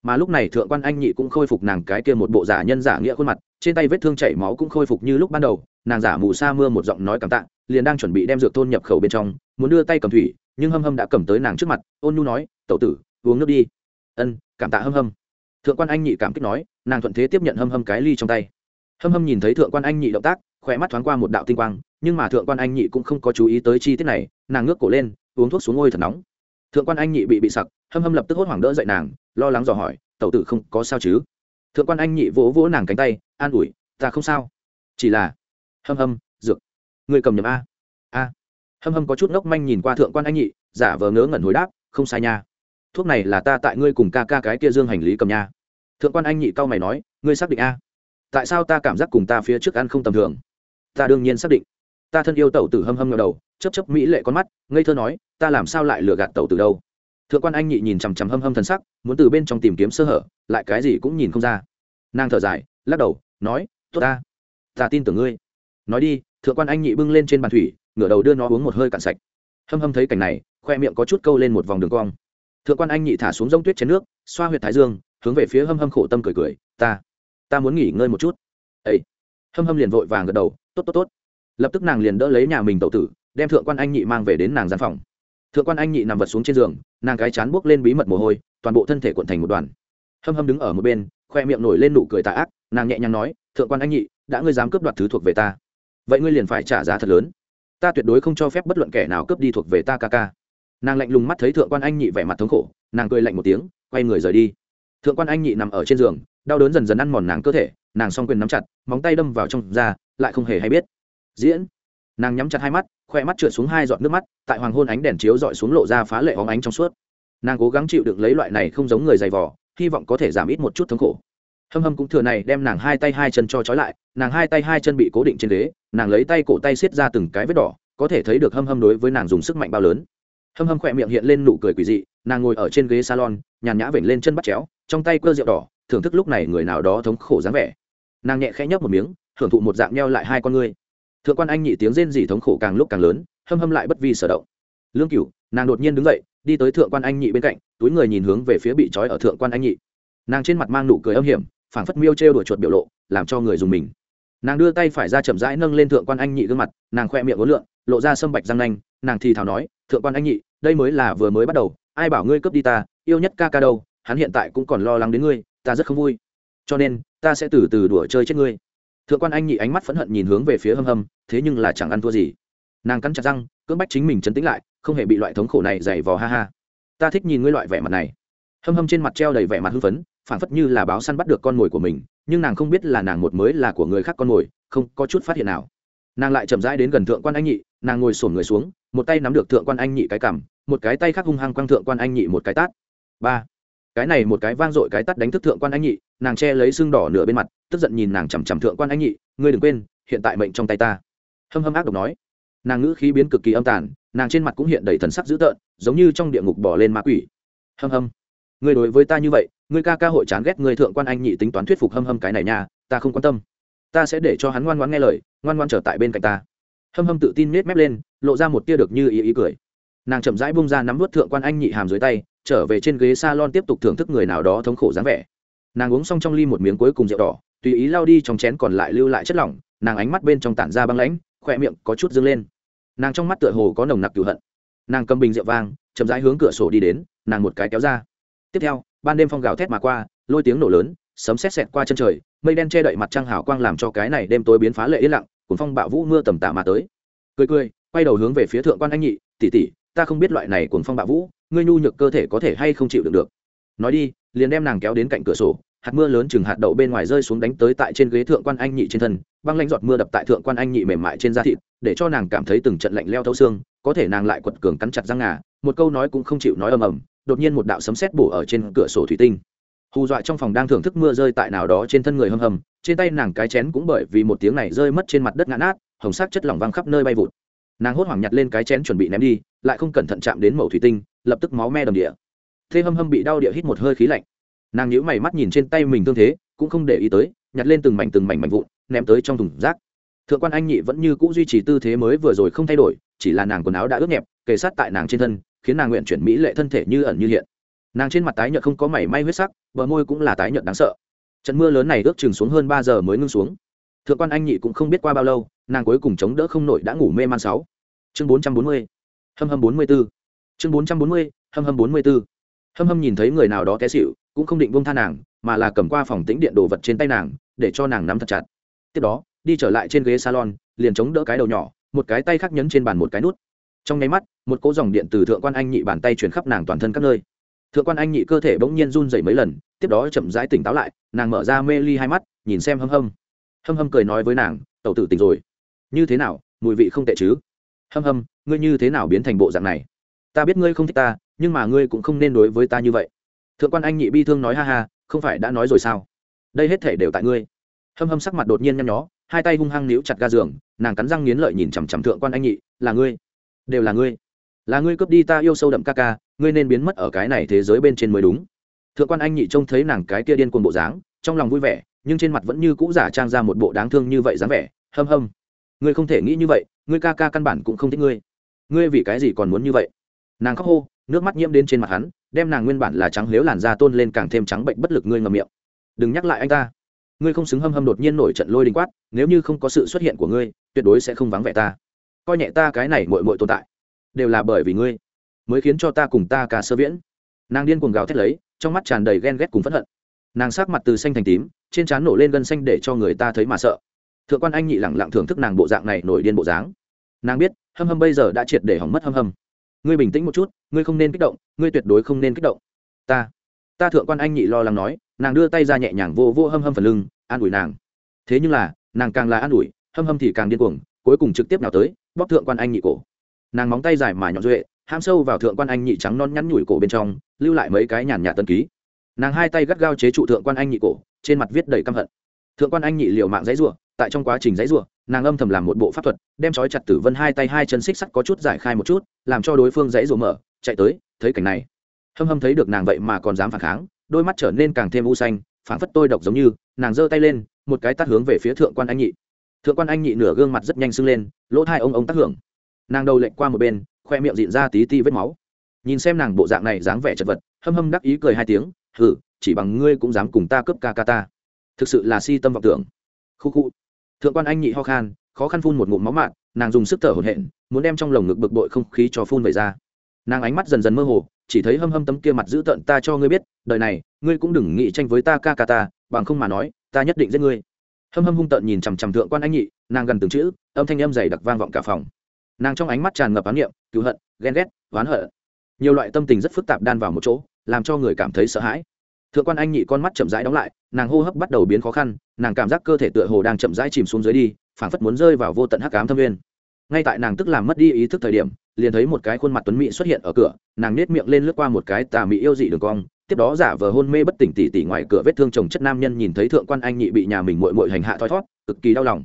Mà lúc này thượng quan anh nhị cũng khôi phục nàng cái kia một bộ giả nhân giả nghĩa khuôn mặt, trên tay vết thương chảy máu cũng khôi phục như lúc ban đầu, nàng giả mù sa mưa một giọng nói cảm tạ, liền đang chuẩn bị đem dược thôn nhập khẩu bên trong, muốn đưa tay cầm thủy, nhưng hâm hâm đã cầm tới nàng trước mặt, ôn nhu nói, tẩu tử, uống nước đi. Ân, cảm tạ hâm hâm. Thượng quan anh nhị cảm kích nói, nàng thuận thế tiếp nhận hâm hâm cái ly trong tay. Hâm hâm nhìn thấy thượng quan anh nhị động tác khỏe mắt thoáng qua một đạo tinh quang, nhưng mà thượng quan anh nhị cũng không có chú ý tới chi tiết này, nàng ngước cổ lên, uống thuốc xuống ngôi thật nóng. Thượng quan anh nhị bị bị sặc, hâm hâm lập tức hốt hoảng đỡ dậy nàng, lo lắng dò hỏi, tẩu tử không có sao chứ? Thượng quan anh nhị vỗ vỗ nàng cánh tay, an ủi, ta không sao. Chỉ là hâm hâm, dược người cầm nhầm a. A. Hâm hâm có chút ngốc manh nhìn qua thượng quan anh nhị, giả vờ ngớ ngẩn hồi đáp, không sai nha. Thuốc này là ta tại ngươi cùng ca ca cái kia dương hành lý cầm nha. Thượng quan anh nhị cau mày nói, ngươi xác định a. Tại sao ta cảm giác cùng ta phía trước ăn không tầm thường? Ta đương nhiên xác định. Ta thân yêu tẩu tử hâm hâm ngờ đầu chấp chấp mỹ lệ con mắt, ngây thơ nói, ta làm sao lại lừa gạt tẩu tử đâu? Thượng quan anh nhị nhìn chằm chằm hâm hâm thần sắc, muốn từ bên trong tìm kiếm sơ hở, lại cái gì cũng nhìn không ra. Nàng thở dài, lắc đầu, nói, tốt ta ta tin tưởng ngươi. Nói đi, thượng quan anh nhị bưng lên trên bàn thủy, ngửa đầu đưa nó uống một hơi cạn sạch. Hâm hâm thấy cảnh này, khoe miệng có chút câu lên một vòng đường cong. Thượng quan anh nhị thả xuống rông tuyết chén nước, xoa huyệt thái dương, hướng về phía hâm hâm khổ tâm cười cười, ta ta muốn nghỉ ngơi một chút. Ấy hâm hâm liền vội vàng gật đầu tốt tốt tốt. Lập tức nàng liền đỡ lấy nhà mình tậu tử, đem thượng quan anh nhị mang về đến nàng gian phòng. Thượng quan anh nhị nằm vật xuống trên giường, nàng cái chán buốc lên bí mật mồ hôi, toàn bộ thân thể cuộn thành một đoàn. Hâm hâm đứng ở một bên, khoe miệng nổi lên nụ cười tà ác, nàng nhẹ nhàng nói, thượng quan anh nhị, đã ngươi dám cướp đoạt thứ thuộc về ta, vậy ngươi liền phải trả giá thật lớn. Ta tuyệt đối không cho phép bất luận kẻ nào cướp đi thuộc về ta ca ca. Nàng lạnh lùng mắt thấy thượng quan anh nhị vẻ mặt thống khổ, nàng cười lạnh một tiếng, quay người rời đi. Thượng quan anh nhị nằm ở trên giường, đau đớn dần dần ăn mòn nàng cơ thể nàng s o n g quyền nắm chặt, móng tay đâm vào trong da, lại không hề hay biết. Diễn, nàng nhắm chặt hai mắt, khoe mắt trượt xuống hai giọt nước mắt, tại hoàng hôn ánh đèn chiếu dọi xuống lộ ra phá lệ hóng ánh trong suốt. Nàng cố gắng chịu đựng lấy loại này không giống người dày vỏ hy vọng có thể giảm ít một chút thống khổ. Hâm hâm cũng thừa này đem nàng hai tay hai chân cho trói lại, nàng hai tay hai chân bị cố định trên ghế, nàng lấy tay cổ tay xiết ra từng cái vết đỏ, có thể thấy được hâm hâm đối với nàng dùng sức mạnh bao lớn. Hâm hâm khỏe miệng hiện lên nụ cười quỳ dị, nàng ngồi ở trên ghế salon, nhàn nhã vểnh lên chân bắt chéo, trong tay cơ rượu đỏ, thưởng thức lúc này người nào đó thống khổ dáng vẻ nàng nhẹ khẽ nhấp một miếng hưởng thụ một dạng neo lại hai con ngươi. Thượng quan anh nhị tiếng rên dỉ thống khổ càng lúc càng lớn, hâm hâm lại bất vi sở động. Lương cửu, nàng đột nhiên đứng dậy, đi tới thượng quan anh nhị bên cạnh, túi người nhìn hướng về phía bị trói ở thượng quan anh nhị. Nàng trên mặt mang nụ cười âm hiểm, phảng phất miêu trêu đuổi chuột biểu lộ, làm cho người dùng mình. Nàng đưa tay phải ra chậm rãi nâng lên thượng quan anh nhị gương mặt, nàng khoe miệng ố lượn, lộ ra sâm bạch răng nanh, nàng thì thào nói, thượng quan anh nhị, đây mới là vừa mới bắt đầu, ai bảo ngươi cướp đi ta, yêu nhất ca ca đâu, hắn hiện tại cũng còn lo lắng đến ngươi, ta rất không vui cho nên, ta sẽ từ từ đùa chơi chết ngươi. Thượng quan anh nhị ánh mắt phẫn hận nhìn hướng về phía hâm hâm, thế nhưng là chẳng ăn thua gì. Nàng cắn chặt răng, cưỡng bách chính mình chấn tĩnh lại, không hề bị loại thống khổ này dày vò, ha ha. Ta thích nhìn ngươi loại vẻ mặt này. Hâm hâm trên mặt treo đầy vẻ mặt hưng phấn, phảng phất như là báo săn bắt được con mồi của mình, nhưng nàng không biết là nàng một mới là của người khác con mồi, không có chút phát hiện nào. Nàng lại chậm rãi đến gần thượng quan anh nhị, nàng ngồi sổn người xuống, một tay nắm được thượng quan anh nhị cái cằm, một cái tay khác hung hăng quăng thượng quan anh nhị một cái tát. Ba cái này một cái vang dội cái tát đánh thức thượng quan anh nhị, nàng che lấy xương đỏ nửa bên mặt, tức giận nhìn nàng chằm chằm thượng quan anh nhị, ngươi đừng quên, hiện tại mệnh trong tay ta. Hâm hâm ác độc nói. Nàng ngữ khí biến cực kỳ âm tàn, nàng trên mặt cũng hiện đầy thần sắc dữ tợn, giống như trong địa ngục bỏ lên ma quỷ. Hâm hâm. Ngươi đối với ta như vậy, ngươi ca ca hội chán ghét ngươi thượng quan anh nhị tính toán thuyết phục hâm hâm cái này nha, ta không quan tâm. Ta sẽ để cho hắn ngoan ngoãn nghe lời, ngoan ngoan trở tại bên cạnh ta. Hâm hâm tự tin nết mép lên, lộ ra một tia được như ý ý cười. Nàng chậm rãi bung ra nắm vớt thượng quan anh nhị hàm dưới tay trở về trên ghế salon tiếp tục thưởng thức người nào đó thống khổ dáng vẻ. Nàng uống xong trong ly một miếng cuối cùng rượu đỏ, tùy ý lao đi trong chén còn lại lưu lại chất lỏng, nàng ánh mắt bên trong tản ra băng lãnh, khỏe miệng có chút dâng lên. Nàng trong mắt tựa hồ có nồng nặc cựu hận. Nàng cầm bình rượu vang, chậm rãi hướng cửa sổ đi đến, nàng một cái kéo ra. Tiếp theo, ban đêm phong gào thét mà qua, lôi tiếng nổ lớn, sấm sét xẹt qua chân trời, mây đen che đậy mặt trăng hào quang làm cho cái này đêm tối biến phá lệ yên lặng, cuốn phong bạo vũ mưa tầm tả mà tới. Cười cười, quay đầu hướng về phía thượng quan anh nhị, tỷ tỷ, ta không biết loại này cuốn phong bạo vũ ngươi nhu nhược cơ thể có thể hay không chịu được được. Nói đi, liền đem nàng kéo đến cạnh cửa sổ, hạt mưa lớn chừng hạt đậu bên ngoài rơi xuống đánh tới tại trên ghế thượng quan anh nhị trên thân, băng lanh giọt mưa đập tại thượng quan anh nhị mềm mại trên da thịt, để cho nàng cảm thấy từng trận lạnh leo thấu xương, có thể nàng lại quật cường cắn chặt răng ngà, một câu nói cũng không chịu nói ầm ầm, đột nhiên một đạo sấm sét bổ ở trên cửa sổ thủy tinh. Hù dọa trong phòng đang thưởng thức mưa rơi tại nào đó trên thân người hầm hầm trên tay nàng cái chén cũng bởi vì một tiếng này rơi mất trên mặt đất ngã nát, hồng sắc chất lỏng văng khắp nơi bay vụt nàng hốt hoảng nhặt lên cái chén chuẩn bị ném đi, lại không cẩn thận chạm đến mẩu thủy tinh, lập tức máu me đầm địa. Thế hâm hâm bị đau địa hít một hơi khí lạnh. Nàng nhíu mày mắt nhìn trên tay mình tương thế, cũng không để ý tới, nhặt lên từng mảnh từng mảnh mảnh vụn, ném tới trong thùng rác. Thượng quan anh nhị vẫn như cũ duy trì tư thế mới vừa rồi không thay đổi, chỉ là nàng quần áo đã ướt nhẹp, kề sát tại nàng trên thân, khiến nàng nguyện chuyển mỹ lệ thân thể như ẩn như hiện. Nàng trên mặt tái nhợt không có mảy may huyết sắc, bờ môi cũng là tái nhợt đáng sợ. Trận mưa lớn này ước chừng xuống hơn ba giờ mới ngưng xuống. Thượng quan anh nhị cũng không biết qua bao lâu nàng cuối cùng chống đỡ không nổi đã ngủ mê man sáu. Chương bốn trăm bốn mươi. Hâm hâm bốn mươi b ố chương bốn trăm bốn mươi, hâm hâm bốn mươi b ố hâm hâm nhìn thấy người nào đó té xịu cũng không định buông tha nàng, mà là cầm qua phòng tĩnh điện đồ vật trên tay nàng, để cho nàng nắm thật chặt. Tiếp đó, đi trở lại trên ghế salon, liền chống đỡ cái đầu nhỏ, một cái tay khác nhấn trên bàn một cái nút. Trong nháy mắt, một cỗ dòng điện từ thượng quan anh nhị bàn tay chuyển khắp nàng toàn thân các nơi. Thượng quan anh nhị cơ thể bỗng nhiên run dậy mấy lần, tiếp đó chậm rãi tỉnh táo lại, nàng mở ra mê ly hai mắt, nhìn xem hâm hâm. Hâm hâm cười nói với nàng, tẩu tử tỉnh rồi như thế nào, mùi vị không tệ chứ? Hâm hâm, ngươi như thế nào biến thành bộ dạng này? Ta biết ngươi không thích ta, nhưng mà ngươi cũng không nên đối với ta như vậy. Thượng quan anh nhị bi thương nói ha ha, không phải đã nói rồi sao? Đây hết thể đều tại ngươi. Hâm hâm sắc mặt đột nhiên nhăn nhó, hai tay hung hăng níu chặt ga giường, nàng cắn răng nghiến lợi nhìn chằm chằm thượng quan anh nhị, là ngươi. Đều là ngươi. Là ngươi cướp đi ta yêu sâu đậm ca ca, ngươi nên biến mất ở cái này thế giới bên trên mới đúng. Thượng quan anh nhị trông thấy nàng cái kia điên cuồng bộ dáng, trong lòng vui vẻ, nhưng trên mặt vẫn như cũ giả trang ra một bộ đáng thương như vậy dáng vẻ. Hâm hâm ngươi không thể nghĩ như vậy, ngươi ca ca căn bản cũng không thích ngươi. Ngươi vì cái gì còn muốn như vậy? Nàng khóc hô, nước mắt nhiễm đến trên mặt hắn, đem nàng nguyên bản là trắng lếu làn da tôn lên càng thêm trắng bệnh bất lực ngươi ngầm miệng. Đừng nhắc lại anh ta. Ngươi không xứng hâm hâm đột nhiên nổi trận lôi đình quát, nếu như không có sự xuất hiện của ngươi, tuyệt đối sẽ không vắng vẻ ta. Coi nhẹ ta cái này mội mội tồn tại. Đều là bởi vì ngươi, mới khiến cho ta cùng ta cả sơ viễn. Nàng điên cuồng gào thét lấy, trong mắt tràn đầy ghen ghét cùng phẫn hận. Nàng sát mặt từ xanh thành tím, trên trán nổ lên gân xanh để cho người ta thấy mà sợ thượng quan anh nhị lẳng lặng thưởng thức nàng bộ dạng này nổi điên bộ dáng. Nàng biết, hâm hâm bây giờ đã triệt để hỏng mất hâm hâm. Ngươi bình tĩnh một chút, ngươi không nên kích động, ngươi tuyệt đối không nên kích động. Ta ta thượng quan anh nhị lo lắng nói, nàng đưa tay ra nhẹ nhàng vô vô hâm hâm phần lưng, an ủi nàng. Thế nhưng là, nàng càng là an ủi, hâm hâm thì càng điên cuồng, cuối cùng trực tiếp nào tới bóc thượng quan anh nhị cổ. Nàng móng tay dài mà nhọn duệ ham sâu vào thượng quan anh nhị trắng non nhắn nhủi cổ bên trong, lưu lại mấy cái nhàn nhạt tân ký. Nàng hai tay gắt gao chế trụ thượng quan anh nhị cổ, trên mặt viết đầy căm hận. Thượng quan anh nhị liều mạng dãy ruộng tại trong quá trình dãy ruộng nàng âm thầm làm một bộ pháp thuật, đem trói chặt tử vân hai tay hai chân xích sắt có chút giải khai một chút, làm cho đối phương dãy ruộng mở, chạy tới, thấy cảnh này. Hâm hâm thấy được nàng vậy mà còn dám phản kháng, đôi mắt trở nên càng thêm u xanh phản phất tôi độc giống như, nàng giơ tay lên, một cái tắt hướng về phía thượng quan anh nhị. Thượng quan anh nhị nửa gương mặt rất nhanh sưng lên, lỗ thai ông ông tác hưởng. Nàng đầu lệnh qua một bên, khoe miệng dịn ra tí ti vết máu. Nhìn xem nàng bộ dạng này dáng vẻ chật vật, hâm hâm đắc ý cười hai tiếng hử chỉ bằng ngươi cũng dám cùng ta cướp ca ca ta. Thực sự là si tâm vọng tưởng. Khu khu thượng quan anh nhị ho khan, khó khăn phun một ngụm máu mạn, nàng dùng sức thở hổn hển, muốn đem trong lồng ngực bực bội không khí cho phun về ra. Nàng ánh mắt dần dần mơ hồ, chỉ thấy hâm hâm tấm kia mặt giữ tợn ta cho ngươi biết, đời này, ngươi cũng đừng nghĩ tranh với ta ca ca ta, bằng không mà nói, ta nhất định giết ngươi. Hâm hâm hung tợn nhìn chằm chằm thượng quan anh nhị, nàng gần từng chữ, âm thanh âm dày đặc vang vọng cả phòng. Nàng trong ánh mắt tràn ngập ám niệm, cứu hận, ghen ghét, oán hận. Nhiều loại tâm tình rất phức tạp đan vào một chỗ, làm cho người cảm thấy sợ hãi thượng quan anh nhị con mắt chậm rãi đóng lại, nàng hô hấp bắt đầu biến khó khăn, nàng cảm giác cơ thể tựa hồ đang chậm rãi chìm xuống dưới đi, phảng phất muốn rơi vào vô tận hắc ám thâm viên ngay tại nàng tức làm mất đi ý thức thời điểm, liền thấy một cái khuôn mặt tuấn mỹ xuất hiện ở cửa, nàng nết miệng lên lướt qua một cái tà mỹ yêu dị đường cong, tiếp đó giả vờ hôn mê bất tỉnh tỉ tỉ ngoài cửa vết thương chồng chất nam nhân nhìn thấy thượng quan anh nhị bị nhà mình mội mội hành hạ thoi thót, cực kỳ đau lòng.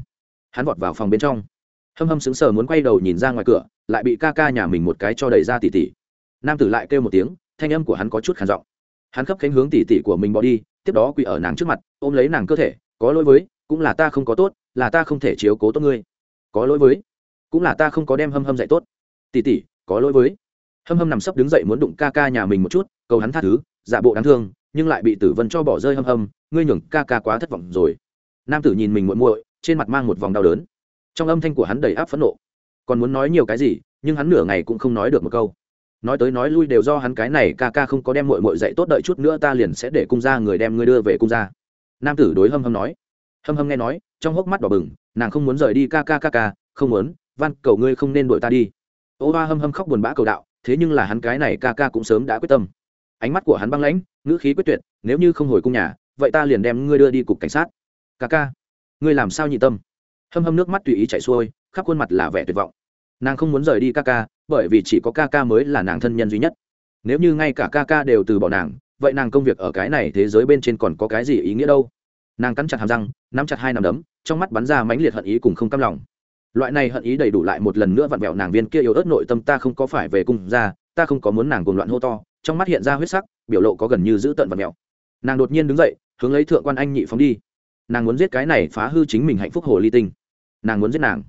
Hắn vọt vào phòng bên trong. Hâm hâm sững sờ muốn quay đầu nhìn ra ngoài cửa, lại bị ca ca nhà mình một cái cho đẩy ra tỉ tỉ. Nam tử lại kêu một tiếng, thanh âm của hắn có chút khàn giọng hắn khấp cánh hướng tỉ tỉ của mình bỏ đi, tiếp đó quỳ ở nàng trước mặt, ôm lấy nàng cơ thể, có lỗi với, cũng là ta không có tốt, là ta không thể chiếu cố tốt ngươi. Có lỗi với, cũng là ta không có đem hâm hâm dạy tốt. Tỉ tỉ, có lỗi với. Hâm hâm nằm sấp đứng dậy muốn đụng ca ca nhà mình một chút, cầu hắn tha thứ, giả bộ đáng thương, nhưng lại bị tử vân cho bỏ rơi hâm hâm, ngươi nhường ca ca quá thất vọng rồi. Nam tử nhìn mình muộn muội, trên mặt mang một vòng đau đớn. Trong âm thanh của hắn đầy áp phẫn nộ. Còn muốn nói nhiều cái gì, nhưng hắn nửa ngày cũng không nói được một câu nói tới nói lui đều do hắn cái này ca ca không có đem muội muội dạy tốt đợi chút nữa ta liền sẽ để cung ra người đem ngươi đưa về cung ra nam tử đối hâm hâm nói. Hâm hâm nghe nói, trong hốc mắt đỏ bừng, nàng không muốn rời đi ca ca ca ca, không muốn, van, cầu ngươi không nên đuổi ta đi. Ô hoa hâm hâm khóc buồn bã cầu đạo, thế nhưng là hắn cái này ca ca cũng sớm đã quyết tâm. Ánh mắt của hắn băng lãnh, ngữ khí quyết tuyệt, nếu như không hồi cung nhà, vậy ta liền đem ngươi đưa đi cục cảnh sát. Ca ca, ngươi làm sao nhị tâm? Hâm hâm nước mắt tùy ý chạy xuôi, khắp khuôn mặt là vẻ tuyệt vọng. Nàng không muốn rời đi ca ca bởi vì chỉ có ca ca mới là nàng thân nhân duy nhất. Nếu như ngay cả ca ca đều từ bỏ nàng, vậy nàng công việc ở cái này thế giới bên trên còn có cái gì ý nghĩa đâu? Nàng cắn chặt hàm răng, nắm chặt hai nằm đấm, trong mắt bắn ra mãnh liệt hận ý cùng không cam lòng. Loại này hận ý đầy đủ lại một lần nữa vặn vẹo nàng viên kia yếu ớt nội tâm ta không có phải về cung ra, ta không có muốn nàng cùng loạn hô to, trong mắt hiện ra huyết sắc, biểu lộ có gần như giữ tận vặn vẹo. Nàng đột nhiên đứng dậy, hướng lấy thượng quan anh nhị phóng đi. Nàng muốn giết cái này phá hư chính mình hạnh phúc hồ ly tinh. Nàng muốn giết nàng.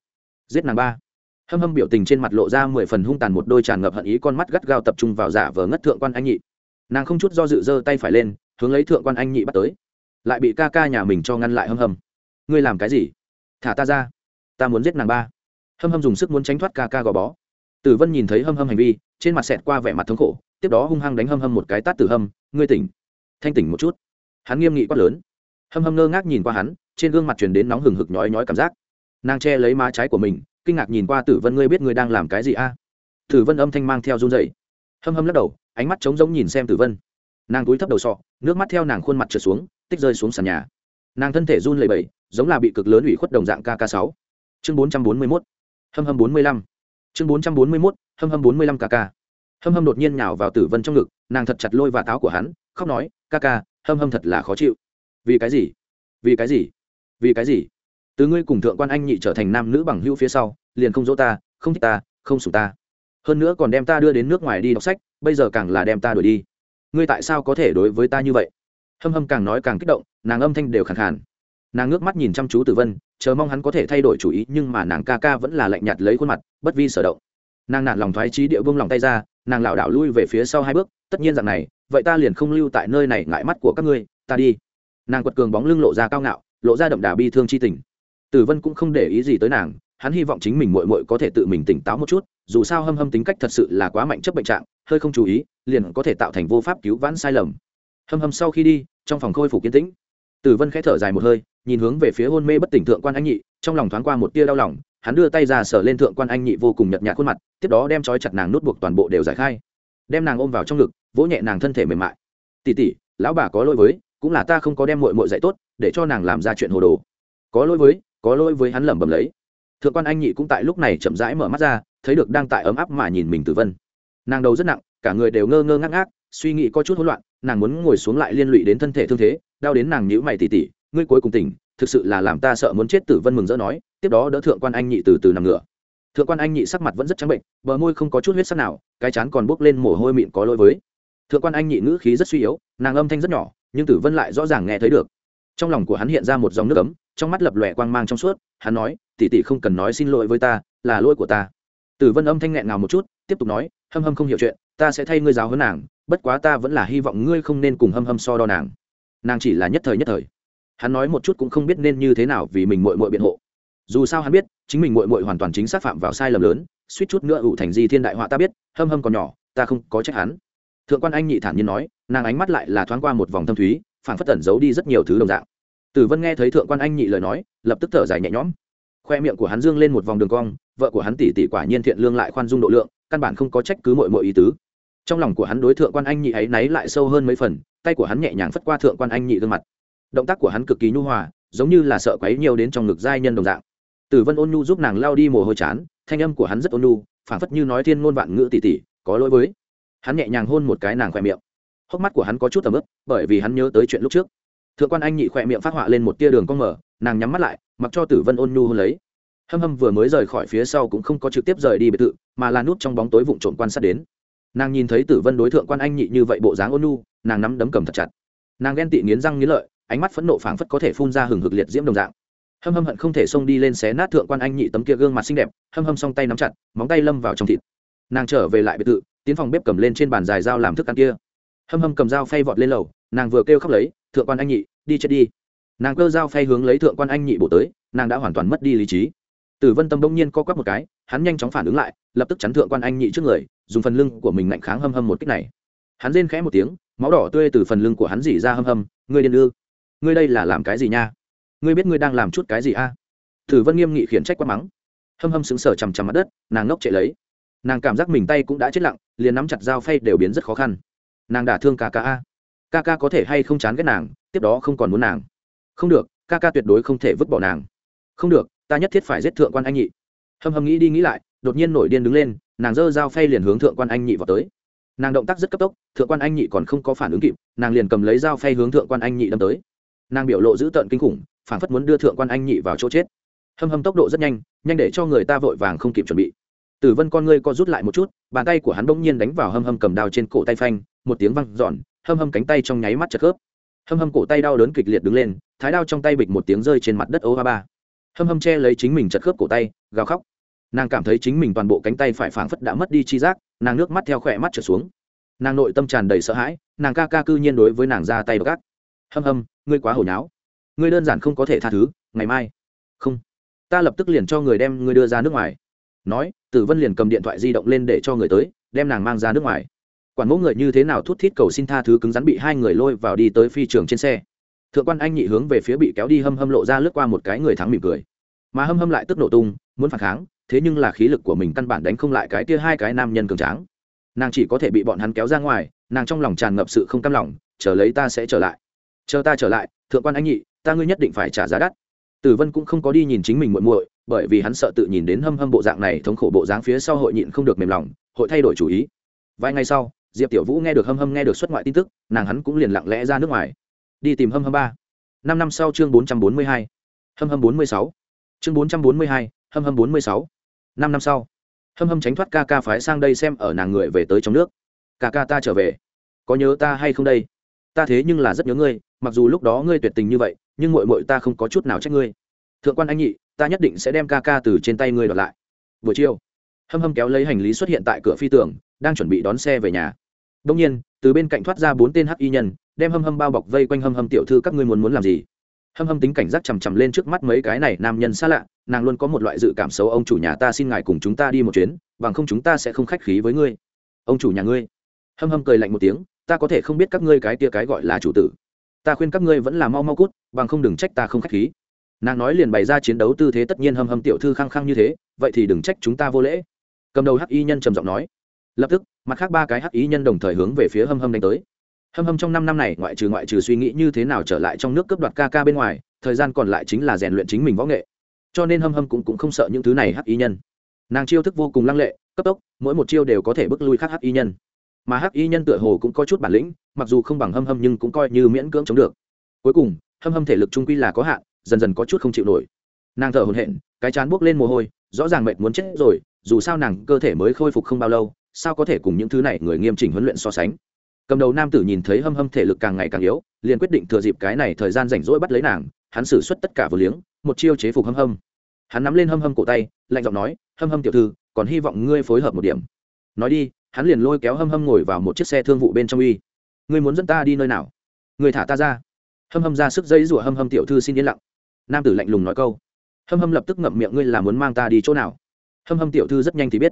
Giết nàng ba hâm hâm biểu tình trên mặt lộ ra mười phần hung tàn một đôi tràn ngập hận ý con mắt gắt gao tập trung vào giả vờ ngất thượng quan anh nhị. Nàng không chút do dự giơ tay phải lên, hướng lấy thượng quan anh nhị bắt tới. Lại bị ca ca nhà mình cho ngăn lại hâm hâm. Ngươi làm cái gì? Thả ta ra. Ta muốn giết nàng ba. Hâm hâm dùng sức muốn tránh thoát ca ca gò bó. Tử vân nhìn thấy hâm hâm hành vi, trên mặt xẹt qua vẻ mặt thống khổ, tiếp đó hung hăng đánh hâm hâm một cái tát tử hâm. Ngươi tỉnh. Thanh tỉnh một chút. Hắn nghiêm nghị quát lớn. Hâm hâm ngơ ngác nhìn qua hắn, trên gương mặt truyền đến nóng hừng hực nhói nhói cảm giác. Nàng che lấy má trái của mình kinh ngạc nhìn qua tử vân ngươi biết ngươi đang làm cái gì a? Tử vân âm thanh mang theo run dậy hâm hâm lắc đầu ánh mắt trống rỗng nhìn xem tử vân. Nàng túi thấp đầu sọ nước mắt theo nàng khuôn mặt trượt xuống tích rơi xuống sàn nhà. Nàng thân thể run lầy bẩy, giống là bị cực lớn ủy khuất đồng dạng kk sáu. Chương bốn trăm bốn mươi mốt hâm hâm bốn mươi lăm. Chương bốn trăm bốn mươi mốt hâm hâm bốn mươi lăm kk hâm hâm đột nhiên nhào vào tử vân trong ngực nàng thật chặt lôi và táo của hắn khóc nói ca ca hâm hâm thật là khó chịu. Vì cái gì? Vì cái gì? Vì cái gì? Từ ngươi cùng thượng quan anh nhị trở thành nam nữ bằng hữu phía sau liền không dỗ ta, không thích ta, không sủng ta. Hơn nữa còn đem ta đưa đến nước ngoài đi đọc sách, bây giờ càng là đem ta đuổi đi. Ngươi tại sao có thể đối với ta như vậy? Hâm hâm càng nói càng kích động, nàng âm thanh đều khẳng khàn. Nàng ngước mắt nhìn chăm chú tử vân, chờ mong hắn có thể thay đổi chủ ý, nhưng mà nàng ca ca vẫn là lạnh nhạt lấy khuôn mặt, bất vi sở động. Nàng nản lòng thoái trí địa vương lòng tay ra, nàng lảo đảo lui về phía sau hai bước, tất nhiên rằng này, vậy ta liền không lưu tại nơi này, ngại mắt của các ngươi, ta đi. Nàng quật cường bóng lưng lộ ra cao ngạo, lộ ra đậm đà bi thương chi tình. Tử vân cũng không để ý gì tới nàng hắn hy vọng chính mình muội muội có thể tự mình tỉnh táo một chút dù sao hâm hâm tính cách thật sự là quá mạnh chấp bệnh trạng hơi không chú ý liền có thể tạo thành vô pháp cứu vãn sai lầm. Hâm hâm sau khi đi trong phòng khôi phục kiên tĩnh. Tử vân khẽ thở dài một hơi nhìn hướng về phía hôn mê bất tỉnh thượng quan anh nhị trong lòng thoáng qua một tia đau lòng hắn đưa tay ra sờ lên thượng quan anh nhị vô cùng nhợt nhạt khuôn mặt tiếp đó đem trói chặt nàng nút buộc toàn bộ đều giải khai. Đem nàng ôm vào trong ngực vỗ nhẹ nàng thân thể mềm mại. "Tỷ tỷ, lão bà có lỗi với cũng là ta không có đem muội muội dạy tốt để cho nàng làm ra chuyện hồ đồ. Có lỗi với có lỗi với hắn lẩm bẩm lấy thượng quan anh nhị cũng tại lúc này chậm rãi mở mắt ra, thấy được đang tại ấm áp mà nhìn mình tử vân. Nàng đầu rất nặng, cả người đều ngơ ngơ ngác ngác, suy nghĩ có chút hỗn loạn, nàng muốn ngồi xuống lại liên lụy đến thân thể thương thế, đau đến nàng nhữ mày tỉ tỉ, ngươi cuối cùng tỉnh, thực sự là làm ta sợ muốn chết. Tử vân mừng rỡ nói, tiếp đó đỡ thượng quan anh nhị từ từ nằm ngửa. Thượng quan anh nhị sắc mặt vẫn rất trắng bệnh, bờ môi không có chút huyết sắc nào, cái chán còn bốc lên mồ hôi mịn có lỗi với. Thượng quan anh nhị ngữ khí rất suy yếu, nàng âm thanh rất nhỏ, nhưng tử vân lại rõ ràng nghe thấy được. Trong lòng của hắn hiện ra một dòng nước ấm, trong mắt lập lòe quang mang trong suốt, hắn nói tỷ tỷ không cần nói xin lỗi với ta, là lỗi của ta. Tử vân âm thanh nghẹn ngào một chút, tiếp tục nói, hâm hâm không hiểu chuyện, ta sẽ thay ngươi giáo hơn nàng, bất quá ta vẫn là hy vọng ngươi không nên cùng hâm hâm so đo nàng. Nàng chỉ là nhất thời nhất thời. Hắn nói một chút cũng không biết nên như thế nào vì mình mội mội biện hộ. Dù sao hắn biết, chính mình mội mội hoàn toàn chính xác phạm vào sai lầm lớn, suýt chút nữa ủ thành di thiên đại họa ta biết, hâm hâm còn nhỏ, ta không có trách hắn. Thượng quan anh nhị thản nhiên nói, nàng ánh mắt lại là thoáng qua một vòng thâm thúy phản phất tẩn giấu đi rất nhiều thứ đồng dạng. Tử vân nghe thấy thượng quan anh nhị lời nói, lập tức thở dài nhẹ nhõm khoe miệng của hắn dương lên một vòng đường cong, vợ của hắn tỷ tỷ quả nhiên thiện lương lại khoan dung độ lượng, căn bản không có trách cứ mội mội ý tứ. Trong lòng của hắn đối thượng quan anh nhị ấy náy lại sâu hơn mấy phần, tay của hắn nhẹ nhàng phất qua thượng quan anh nhị gương mặt. Động tác của hắn cực kỳ nhu hòa, giống như là sợ quấy nhiều đến trong ngực giai nhân đồng dạng. Tử vân ôn nhu giúp nàng lao đi mồ hôi chán, thanh âm của hắn rất ôn nhu, phảng phất như nói thiên ngôn vạn ngữ tỉ tỉ, có lỗi với. Hắn nhẹ nhàng hôn một cái nàng khoe miệng. Hốc mắt của hắn có chút tầm ướp bởi vì hắn nhớ tới chuyện lúc trước. Thượng quan anh nhị khoe miệng phát họa lên một tia đường cong mở, nàng nhắm mắt lại mặc cho tử vân ôn nhu hôn lấy. Hâm hâm vừa mới rời khỏi phía sau cũng không có trực tiếp rời đi biệt thự, mà là nút trong bóng tối vụn trộm quan sát đến. Nàng nhìn thấy tử vân đối tượng quan anh nhị như vậy bộ dáng ôn nhu, nàng nắm đấm cầm thật chặt. Nàng ghen tị nghiến răng nghiến lợi, ánh mắt phẫn nộ phảng phất có thể phun ra hừng hực liệt diễm đồng dạng. Hâm hâm hận không thể xông đi lên xé nát thượng quan anh nhị tấm kia gương mặt xinh đẹp, hâm hâm song tay nắm chặt, móng tay lâm vào trong thịt. Nàng trở về lại biệt thự, tiến phòng bếp cầm lên trên bàn dài dao làm thức ăn kia. Hâm hâm cầm dao phay vọt lên lầu, nàng vừa kêu khóc lấy, thượng quan anh nhị, đi chết đi nàng cơ dao phay hướng lấy thượng quan anh nhị bổ tới, nàng đã hoàn toàn mất đi lý trí. Tử vân tâm bỗng nhiên co quắp một cái, hắn nhanh chóng phản ứng lại, lập tức chắn thượng quan anh nhị trước người, dùng phần lưng của mình ngạnh kháng hâm hâm một cách này. Hắn rên khẽ một tiếng, máu đỏ tươi từ phần lưng của hắn dỉ ra hâm hâm, ngươi điên ư? Ngươi đây là làm cái gì nha? Ngươi biết ngươi đang làm chút cái gì a? À? tử vân nghiêm nghị khiển trách quát mắng. Hâm hâm sững sờ chằm chằm mặt đất, nàng ngốc chạy lấy. Nàng cảm giác mình tay cũng đã chết lặng, liền nắm chặt dao phay đều biến rất khó khăn. Nàng đả thương ca ca a. Ca ca có thể hay không chán ghét nàng, tiếp đó không còn muốn nàng không được, ca ca tuyệt đối không thể vứt bỏ nàng. Không được, ta nhất thiết phải giết thượng quan anh nhị. Hâm hâm nghĩ đi nghĩ lại, đột nhiên nổi điên đứng lên, nàng giơ dao phay liền hướng thượng quan anh nhị vào tới. Nàng động tác rất cấp tốc, thượng quan anh nhị còn không có phản ứng kịp, nàng liền cầm lấy dao phay hướng thượng quan anh nhị đâm tới. Nàng biểu lộ dữ tợn kinh khủng phản phất muốn đưa thượng quan anh nhị vào chỗ chết. Hâm hâm tốc độ rất nhanh nhanh để cho người ta vội vàng không kịp chuẩn bị. Tử vân con ngươi co rút lại một chút, bàn tay của hắn bỗng nhiên đánh vào hâm hâm cầm đao trên cổ tay phanh, một tiếng văng giòn hâm hâm cánh tay trong nháy mắt chật khớp hâm hâm cổ tay đau đớn kịch liệt đứng lên, thái đao trong tay bịch một tiếng rơi trên mặt đất ô ba. Ba hâm hâm che lấy chính mình chật khớp cổ tay, gào khóc. Nàng cảm thấy chính mình toàn bộ cánh tay phải phảng phất đã mất đi chi giác, nàng nước mắt theo khỏe mắt trở xuống. Nàng nội tâm tràn đầy sợ hãi, nàng ca ca cư nhiên đối với nàng ra tay gác hâm hâm, ngươi quá hồi nháo. Ngươi đơn giản không có thể tha thứ, ngày mai. Không. Ta lập tức liền cho người đem ngươi đưa ra nước ngoài. Nói, tử vân liền cầm điện thoại di động lên để cho người tới, đem nàng mang ra nước ngoài quản mẫu người như thế nào thút thít cầu xin tha thứ cứng rắn bị hai người lôi vào đi tới phi trường trên xe. Thượng quan anh nhị hướng về phía bị kéo đi hâm hâm lộ ra lướt qua một cái người thắng mỉm cười. Mà hâm hâm lại tức nổ tung, muốn phản kháng, thế nhưng là khí lực của mình căn bản đánh không lại cái kia hai cái nam nhân cường tráng. Nàng chỉ có thể bị bọn hắn kéo ra ngoài, nàng trong lòng tràn ngập sự không cam lòng, chờ lấy ta sẽ trở lại. Chờ ta trở lại, thượng quan anh nhị, ta ngươi nhất định phải trả giá đắt. Tử vân cũng không có đi nhìn chính mình muội muội, bởi vì hắn sợ tự nhìn đến hâm hâm bộ dạng này thống khổ bộ dáng phía sau hội nhịn không được mềm lòng, hội thay đổi chủ ý. Vài ngày sau diệp tiểu vũ nghe được hâm hâm nghe được xuất ngoại tin tức nàng hắn cũng liền lặng lẽ ra nước ngoài đi tìm hâm hâm ba năm năm sau chương bốn trăm bốn mươi hai hâm hâm bốn mươi sáu chương bốn trăm bốn mươi hai hâm hâm bốn mươi sáu năm năm sau hâm hâm tránh thoát ca ca phái sang đây xem ở nàng người về tới trong nước ca ca ta trở về có nhớ ta hay không đây ta thế nhưng là rất nhớ ngươi mặc dù lúc đó ngươi tuyệt tình như vậy nhưng mội mội ta không có chút nào trách ngươi thượng quan anh nhị ta nhất định sẽ đem ca ca từ trên tay ngươi đoạt lại buổi chiều hâm hâm kéo lấy hành lý xuất hiện tại cửa phi tường, đang chuẩn bị đón xe về nhà. Đông nhiên, từ bên cạnh thoát ra bốn tên hắc y nhân, đem hâm hâm bao bọc vây quanh hâm hâm tiểu thư, các ngươi muốn muốn làm gì? Hâm hâm tính cảnh giác chằm chằm lên trước mắt mấy cái này nam nhân xa lạ, nàng luôn có một loại dự cảm xấu, ông chủ nhà ta xin ngài cùng chúng ta đi một chuyến, bằng không chúng ta sẽ không khách khí với ngươi. Ông chủ nhà ngươi? Hâm hâm cười lạnh một tiếng, ta có thể không biết các ngươi cái tia cái gọi là chủ tử. Ta khuyên các ngươi vẫn là mau mau cút, bằng không đừng trách ta không khách khí. Nàng nói liền bày ra chiến đấu tư thế, tất nhiên hâm hâm tiểu thư khăng khăng như thế, vậy thì đừng trách chúng ta vô lễ cầm đầu hắc y nhân trầm giọng nói. Lập tức mặt khác ba cái hắc y nhân đồng thời hướng về phía hâm hâm đánh tới. Hâm hâm trong năm năm này ngoại trừ ngoại trừ suy nghĩ như thế nào trở lại trong nước cướp đoạt ca ca bên ngoài thời gian còn lại chính là rèn luyện chính mình võ nghệ. Cho nên hâm hâm cũng, cũng không sợ những thứ này hắc y nhân. Nàng chiêu thức vô cùng lăng lệ cấp tốc mỗi một chiêu đều có thể bước lui khác hắc y nhân. Mà hắc y nhân tựa hồ cũng có chút bản lĩnh mặc dù không bằng hâm hâm nhưng cũng coi như miễn cưỡng chống được. Cuối cùng hâm hâm thể lực trung quy là có hạn dần dần có chút không chịu nổi. Nàng thở hồn hện cái chán buốc lên mồ hôi rõ ràng mệt muốn chết rồi dù sao nàng cơ thể mới khôi phục không bao lâu, sao có thể cùng những thứ này người nghiêm chỉnh huấn luyện so sánh? Cầm đầu nam tử nhìn thấy hâm hâm thể lực càng ngày càng yếu, liền quyết định thừa dịp cái này thời gian rảnh rỗi bắt lấy nàng, hắn xử suất tất cả vừa liếng, một chiêu chế phục hâm hâm. Hắn nắm lên hâm hâm cổ tay, lạnh giọng nói, hâm hâm tiểu thư, còn hy vọng ngươi phối hợp một điểm. Nói đi, hắn liền lôi kéo hâm hâm ngồi vào một chiếc xe thương vụ bên trong uy. Ngươi muốn dẫn ta đi nơi nào? Ngươi thả ta ra. Hâm hâm ra sức dây rủa hâm hâm tiểu thư xin yên lặng. Nam tử lạnh lùng nói câu. Hâm hâm lập tức ngậm miệng, ngươi là muốn mang ta đi chỗ nào? Hâm hâm tiểu thư rất nhanh thì biết.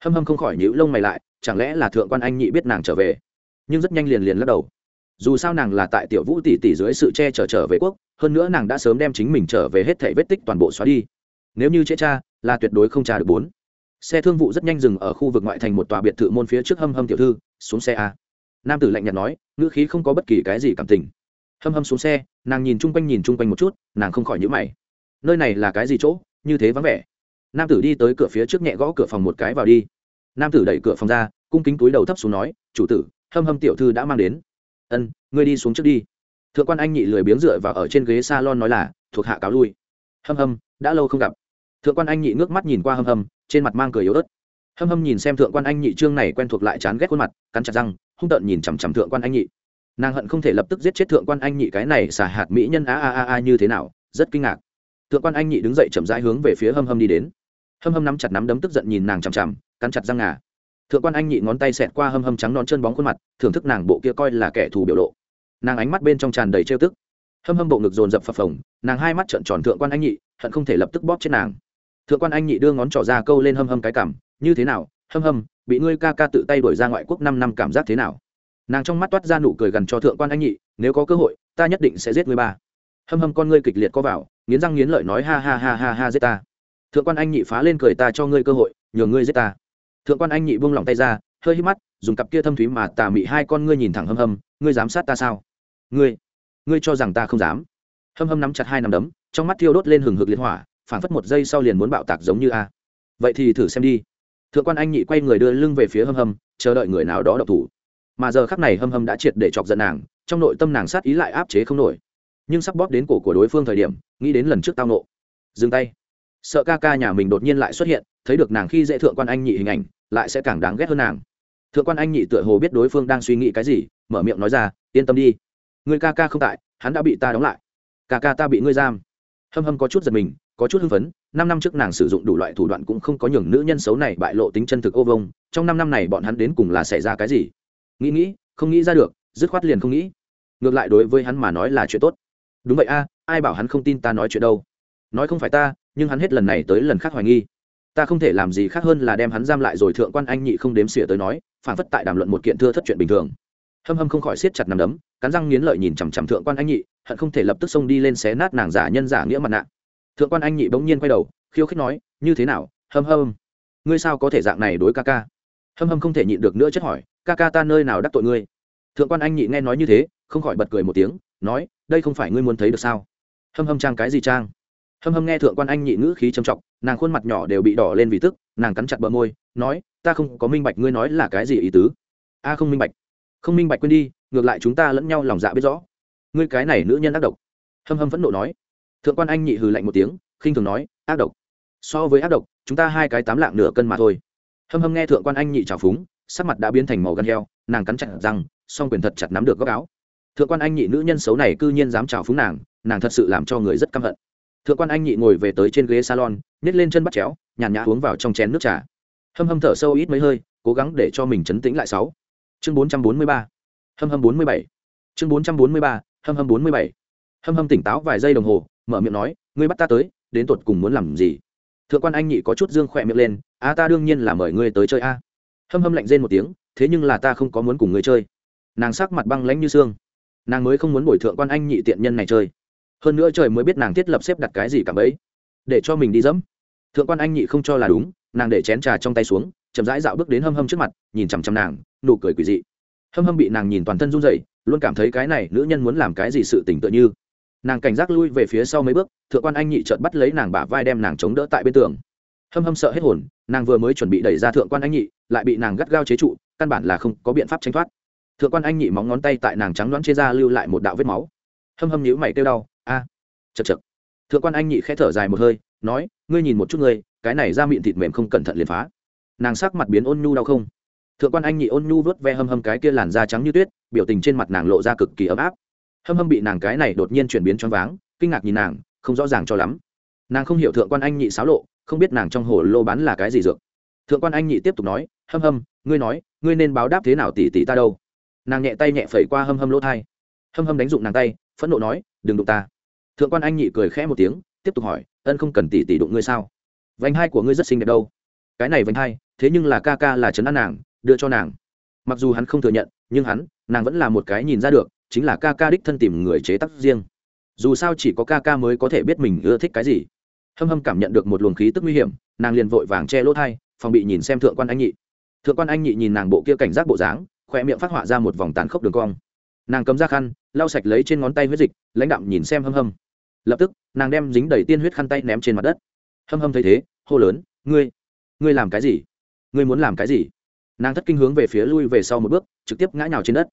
Hâm hâm không khỏi nhíu lông mày lại, chẳng lẽ là thượng quan anh nhị biết nàng trở về? Nhưng rất nhanh liền liền lắc đầu. Dù sao nàng là tại tiểu vũ tỷ tỷ dưới sự che chở trở về quốc, hơn nữa nàng đã sớm đem chính mình trở về hết thảy vết tích toàn bộ xóa đi. Nếu như chế cha, là tuyệt đối không tra được bốn. Xe thương vụ rất nhanh dừng ở khu vực ngoại thành một tòa biệt thự môn phía trước hâm hâm tiểu thư, xuống xe a. Nam tử lạnh nhạt nói, ngữ khí không có bất kỳ cái gì cảm tình. Hâm hâm xuống xe, nàng nhìn chung quanh nhìn chung quanh một chút, nàng không khỏi nhữ mày. Nơi này là cái gì chỗ? Như thế vắng vẻ nam tử đi tới cửa phía trước nhẹ gõ cửa phòng một cái vào đi. Nam tử đẩy cửa phòng ra, cung kính túi đầu thấp xuống nói, chủ tử, hâm hâm tiểu thư đã mang đến. Ân, ngươi đi xuống trước đi. Thượng quan anh nhị lười biếng dựa vào ở trên ghế s a lon nói là, thuộc hạ cáo lui. Hâm hâm, đã lâu không gặp. Thượng quan anh nhị ngước mắt nhìn qua hâm hâm, trên mặt mang cười yếu ớt. Hâm hâm nhìn xem thượng quan anh nhị trương này quen thuộc lại chán ghét khuôn mặt, cắn chặt răng, hung tợn nhìn chằm chằm thượng quan anh nhị. Nàng hận không thể lập tức giết chết thượng quan anh nhị cái này xả hạt mỹ nhân a a a a như thế nào, rất kinh ngạc. Thượng quan anh nhị đứng dậy chậm rãi hướng về phía hâm hâm đi đến hâm hâm nắm chặt nắm đấm tức giận nhìn nàng chằm chằm, cắn chặt răng ngà. Thượng quan anh nhị ngón tay xẹt qua hâm hâm trắng non chân bóng khuôn mặt, thưởng thức nàng bộ kia coi là kẻ thù biểu lộ. Nàng ánh mắt bên trong tràn đầy trêu tức. Hâm hâm bộ ngực dồn dập phập phồng, nàng hai mắt trợn tròn thượng quan anh nhị, hận không thể lập tức bóp chết nàng. Thượng quan anh nhị đưa ngón trỏ ra câu lên hâm hâm cái cảm như thế nào, hâm hâm, bị ngươi ca ca tự tay đổi ra ngoại quốc năm năm cảm giác thế nào? Nàng trong mắt toát ra nụ cười gần cho thượng quan anh nhị, nếu có cơ hội, ta nhất định sẽ giết ngươi ba. Hâm hâm con ngươi kịch liệt có vào, nghiến răng nghiến lợi nói, ha ha ha ha ha, giết ta thượng quan anh nhị phá lên cười ta cho ngươi cơ hội, nhờ ngươi giết ta. Thượng quan anh nhị buông lỏng tay ra, hơi hít mắt, dùng cặp kia thâm thúy mà tà mị hai con ngươi nhìn thẳng hâm hâm, ngươi dám sát ta sao? Ngươi ngươi cho rằng ta không dám? Hâm hâm nắm chặt hai nắm đấm, trong mắt thiêu đốt lên hừng hực liên hỏa, phảng phất một giây sau liền muốn bạo tạc giống như a. Vậy thì thử xem đi. Thượng quan anh nhị quay người đưa lưng về phía hâm hâm, chờ đợi người nào đó độc thủ. Mà giờ khắc này hâm hâm đã triệt để chọc giận nàng, trong nội tâm nàng sát ý lại áp chế không nổi. Nhưng sắp bóp đến cổ của đối phương thời điểm, nghĩ đến lần trước tao nộ. Dừng tay sợ ca ca nhà mình đột nhiên lại xuất hiện, thấy được nàng khi dễ thượng quan anh nhị hình ảnh, lại sẽ càng đáng ghét hơn nàng. Thượng quan anh nhị tựa hồ biết đối phương đang suy nghĩ cái gì, mở miệng nói ra, yên tâm đi. Người ca ca không tại, hắn đã bị ta đóng lại. Ca ca ta bị ngươi giam. Hâm hâm có chút giật mình, có chút hưng phấn, năm năm trước nàng sử dụng đủ loại thủ đoạn cũng không có nhường nữ nhân xấu này bại lộ tính chân thực ô vông, trong năm năm này bọn hắn đến cùng là xảy ra cái gì? Nghĩ nghĩ, không nghĩ ra được, dứt khoát liền không nghĩ. Ngược lại đối với hắn mà nói là chuyện tốt. Đúng vậy a, ai bảo hắn không tin ta nói chuyện đâu? Nói không phải ta nhưng hắn hết lần này tới lần khác hoài nghi. Ta không thể làm gì khác hơn là đem hắn giam lại rồi thượng quan anh nhị không đếm xỉa tới nói, phản phất tại đàm luận một kiện thưa thất chuyện bình thường. Hâm hâm không khỏi siết chặt nằm đấm, cắn răng nghiến lợi nhìn chằm chằm thượng quan anh nhị, hận không thể lập tức xông đi lên xé nát nàng giả nhân giả nghĩa mặt nạ. Thượng quan anh nhị bỗng nhiên quay đầu, khiêu khích nói, như thế nào, hâm hâm? Ngươi sao có thể dạng này đối ca ca? Hâm hâm không thể nhịn được nữa chất hỏi, ca ca ta nơi nào đắc tội ngươi? Thượng quan anh nhị nghe nói như thế, không khỏi bật cười một tiếng, nói, đây không phải ngươi muốn thấy được sao? Hâm hâm trang cái gì trang? Hâm hâm nghe thượng quan anh nhị ngữ khí trầm trọng, nàng khuôn mặt nhỏ đều bị đỏ lên vì tức, nàng cắn chặt bờ môi, nói, ta không có minh bạch ngươi nói là cái gì ý tứ. A, không minh bạch. Không minh bạch quên đi, ngược lại chúng ta lẫn nhau lòng dạ biết rõ. Ngươi cái này nữ nhân ác độc. Hâm hâm phẫn nộ nói. Thượng quan anh nhị hừ lạnh một tiếng, khinh thường nói, ác độc. So với ác độc, chúng ta hai cái tám lạng nửa cân mà thôi. Hâm hâm nghe thượng quan anh nhị trào phúng, sắc mặt đã biến thành màu gan heo, nàng cắn chặt răng, song quyền thật chặt nắm được góc áo. Thượng quan anh nhị nữ nhân xấu này c ư nhiên dám trào phúng nàng nàng thật sự làm cho người rất căm hận thượng quan anh nhị ngồi về tới trên ghế salon, nhét lên chân bắt chéo, nhàn nhã uống vào trong chén nước trà. Hâm hâm thở sâu ít mấy hơi, cố gắng để cho mình chấn tĩnh lại sáu. Chương bốn trăm bốn mươi ba. Hâm hâm bốn mươi bảy. Chương bốn trăm bốn mươi ba. Hâm hâm bốn mươi bảy. Hâm hâm tỉnh táo vài giây đồng hồ, mở miệng nói, ngươi bắt ta tới, đến tột cùng muốn làm gì? Thượng quan anh nhị có chút dương khỏe miệng lên, a, ta đương nhiên là mời ngươi tới chơi a. Hâm hâm lạnh rên một tiếng, thế nhưng là ta không có muốn cùng ngươi chơi. Nàng sắc mặt băng lãnh như xương. Nàng mới không muốn bồi thượng quan anh nhị tiện nhân này chơi hơn nữa trời mới biết nàng thiết lập xếp đặt cái gì cả bấy. Để cho mình đi dẫm. Thượng quan anh nhị không cho là đúng, nàng để chén trà trong tay xuống, chậm rãi dạo bước đến hâm hâm trước mặt, nhìn chằm chằm nàng, nụ cười quỳ dị. Hâm hâm bị nàng nhìn toàn thân run rẩy, luôn cảm thấy cái này nữ nhân muốn làm cái gì sự tỉnh tựa như. Nàng cảnh giác lui về phía sau mấy bước, thượng quan anh nhị trợt bắt lấy nàng bả vai đem nàng chống đỡ tại bên tường. Hâm hâm sợ hết hồn, nàng vừa mới chuẩn bị đẩy ra thượng quan anh nhị, lại bị nàng gắt gao chế trụ, căn bản là không có biện pháp tránh thoát. Thượng quan anh nhị móng ngón tay tại nàng trắng đoán chia ra lưu lại một đạo vết máu. Hâm hâm nhíu mày kêu đau a chật chật thượng quan anh nhị khẽ thở dài một hơi, nói, ngươi nhìn một chút ngươi, cái này ra miệng thịt mềm không cẩn thận liền phá. Nàng sắc mặt biến ôn nhu đau không? Thượng quan anh nhị ôn nhu vớt ve hâm hâm cái kia làn da trắng như tuyết, biểu tình trên mặt nàng lộ ra cực kỳ ấm áp. Hâm hâm bị nàng cái này đột nhiên chuyển biến choáng váng, kinh ngạc nhìn nàng, không rõ ràng cho lắm. Nàng không hiểu thượng quan anh nhị xáo lộ, không biết nàng trong hồ lô bán là cái gì dược. Thượng quan anh nhị tiếp tục nói, hâm hâm, ngươi nói, ngươi nên báo đáp thế nào tỷ tỷ ta đâu? Nàng nhẹ tay nhẹ phẩy qua hâm hâm lỗ thai. Hâm hâm đánh dụng nàng tay, phẫn nộ nói, đừng đụng ta thượng quan anh nhị cười khẽ một tiếng, tiếp tục hỏi, ân không cần tỷ tỷ đụng ngươi sao? Vành hai của ngươi rất xinh đẹp đâu. Cái này vành hai, thế nhưng là ca ca là trấn an nàng, đưa cho nàng. Mặc dù hắn không thừa nhận, nhưng hắn, nàng vẫn là một cái nhìn ra được, chính là ca ca đích thân tìm người chế tác riêng. Dù sao chỉ có ca ca mới có thể biết mình ưa thích cái gì. Hâm hâm cảm nhận được một luồng khí tức nguy hiểm, nàng liền vội vàng che lỗ thai, phòng bị nhìn xem thượng quan anh nhị. Thượng quan anh nhị nhìn nàng bộ kia cảnh giác bộ dáng, khoe miệng phát họa ra một vòng tàn khốc đường cong. Nàng cấm ra khăn, lau sạch lấy trên ngón tay huyết dịch, lãnh đạm nhìn xem hâm hâm lập tức, nàng đem dính đầy tiên huyết khăn tay ném trên mặt đất. Hâm hâm thấy thế, hô lớn, ngươi ngươi làm cái gì? Ngươi muốn làm cái gì? Nàng thất kinh hướng về phía lui về sau một bước, trực tiếp ngã nhào trên đất.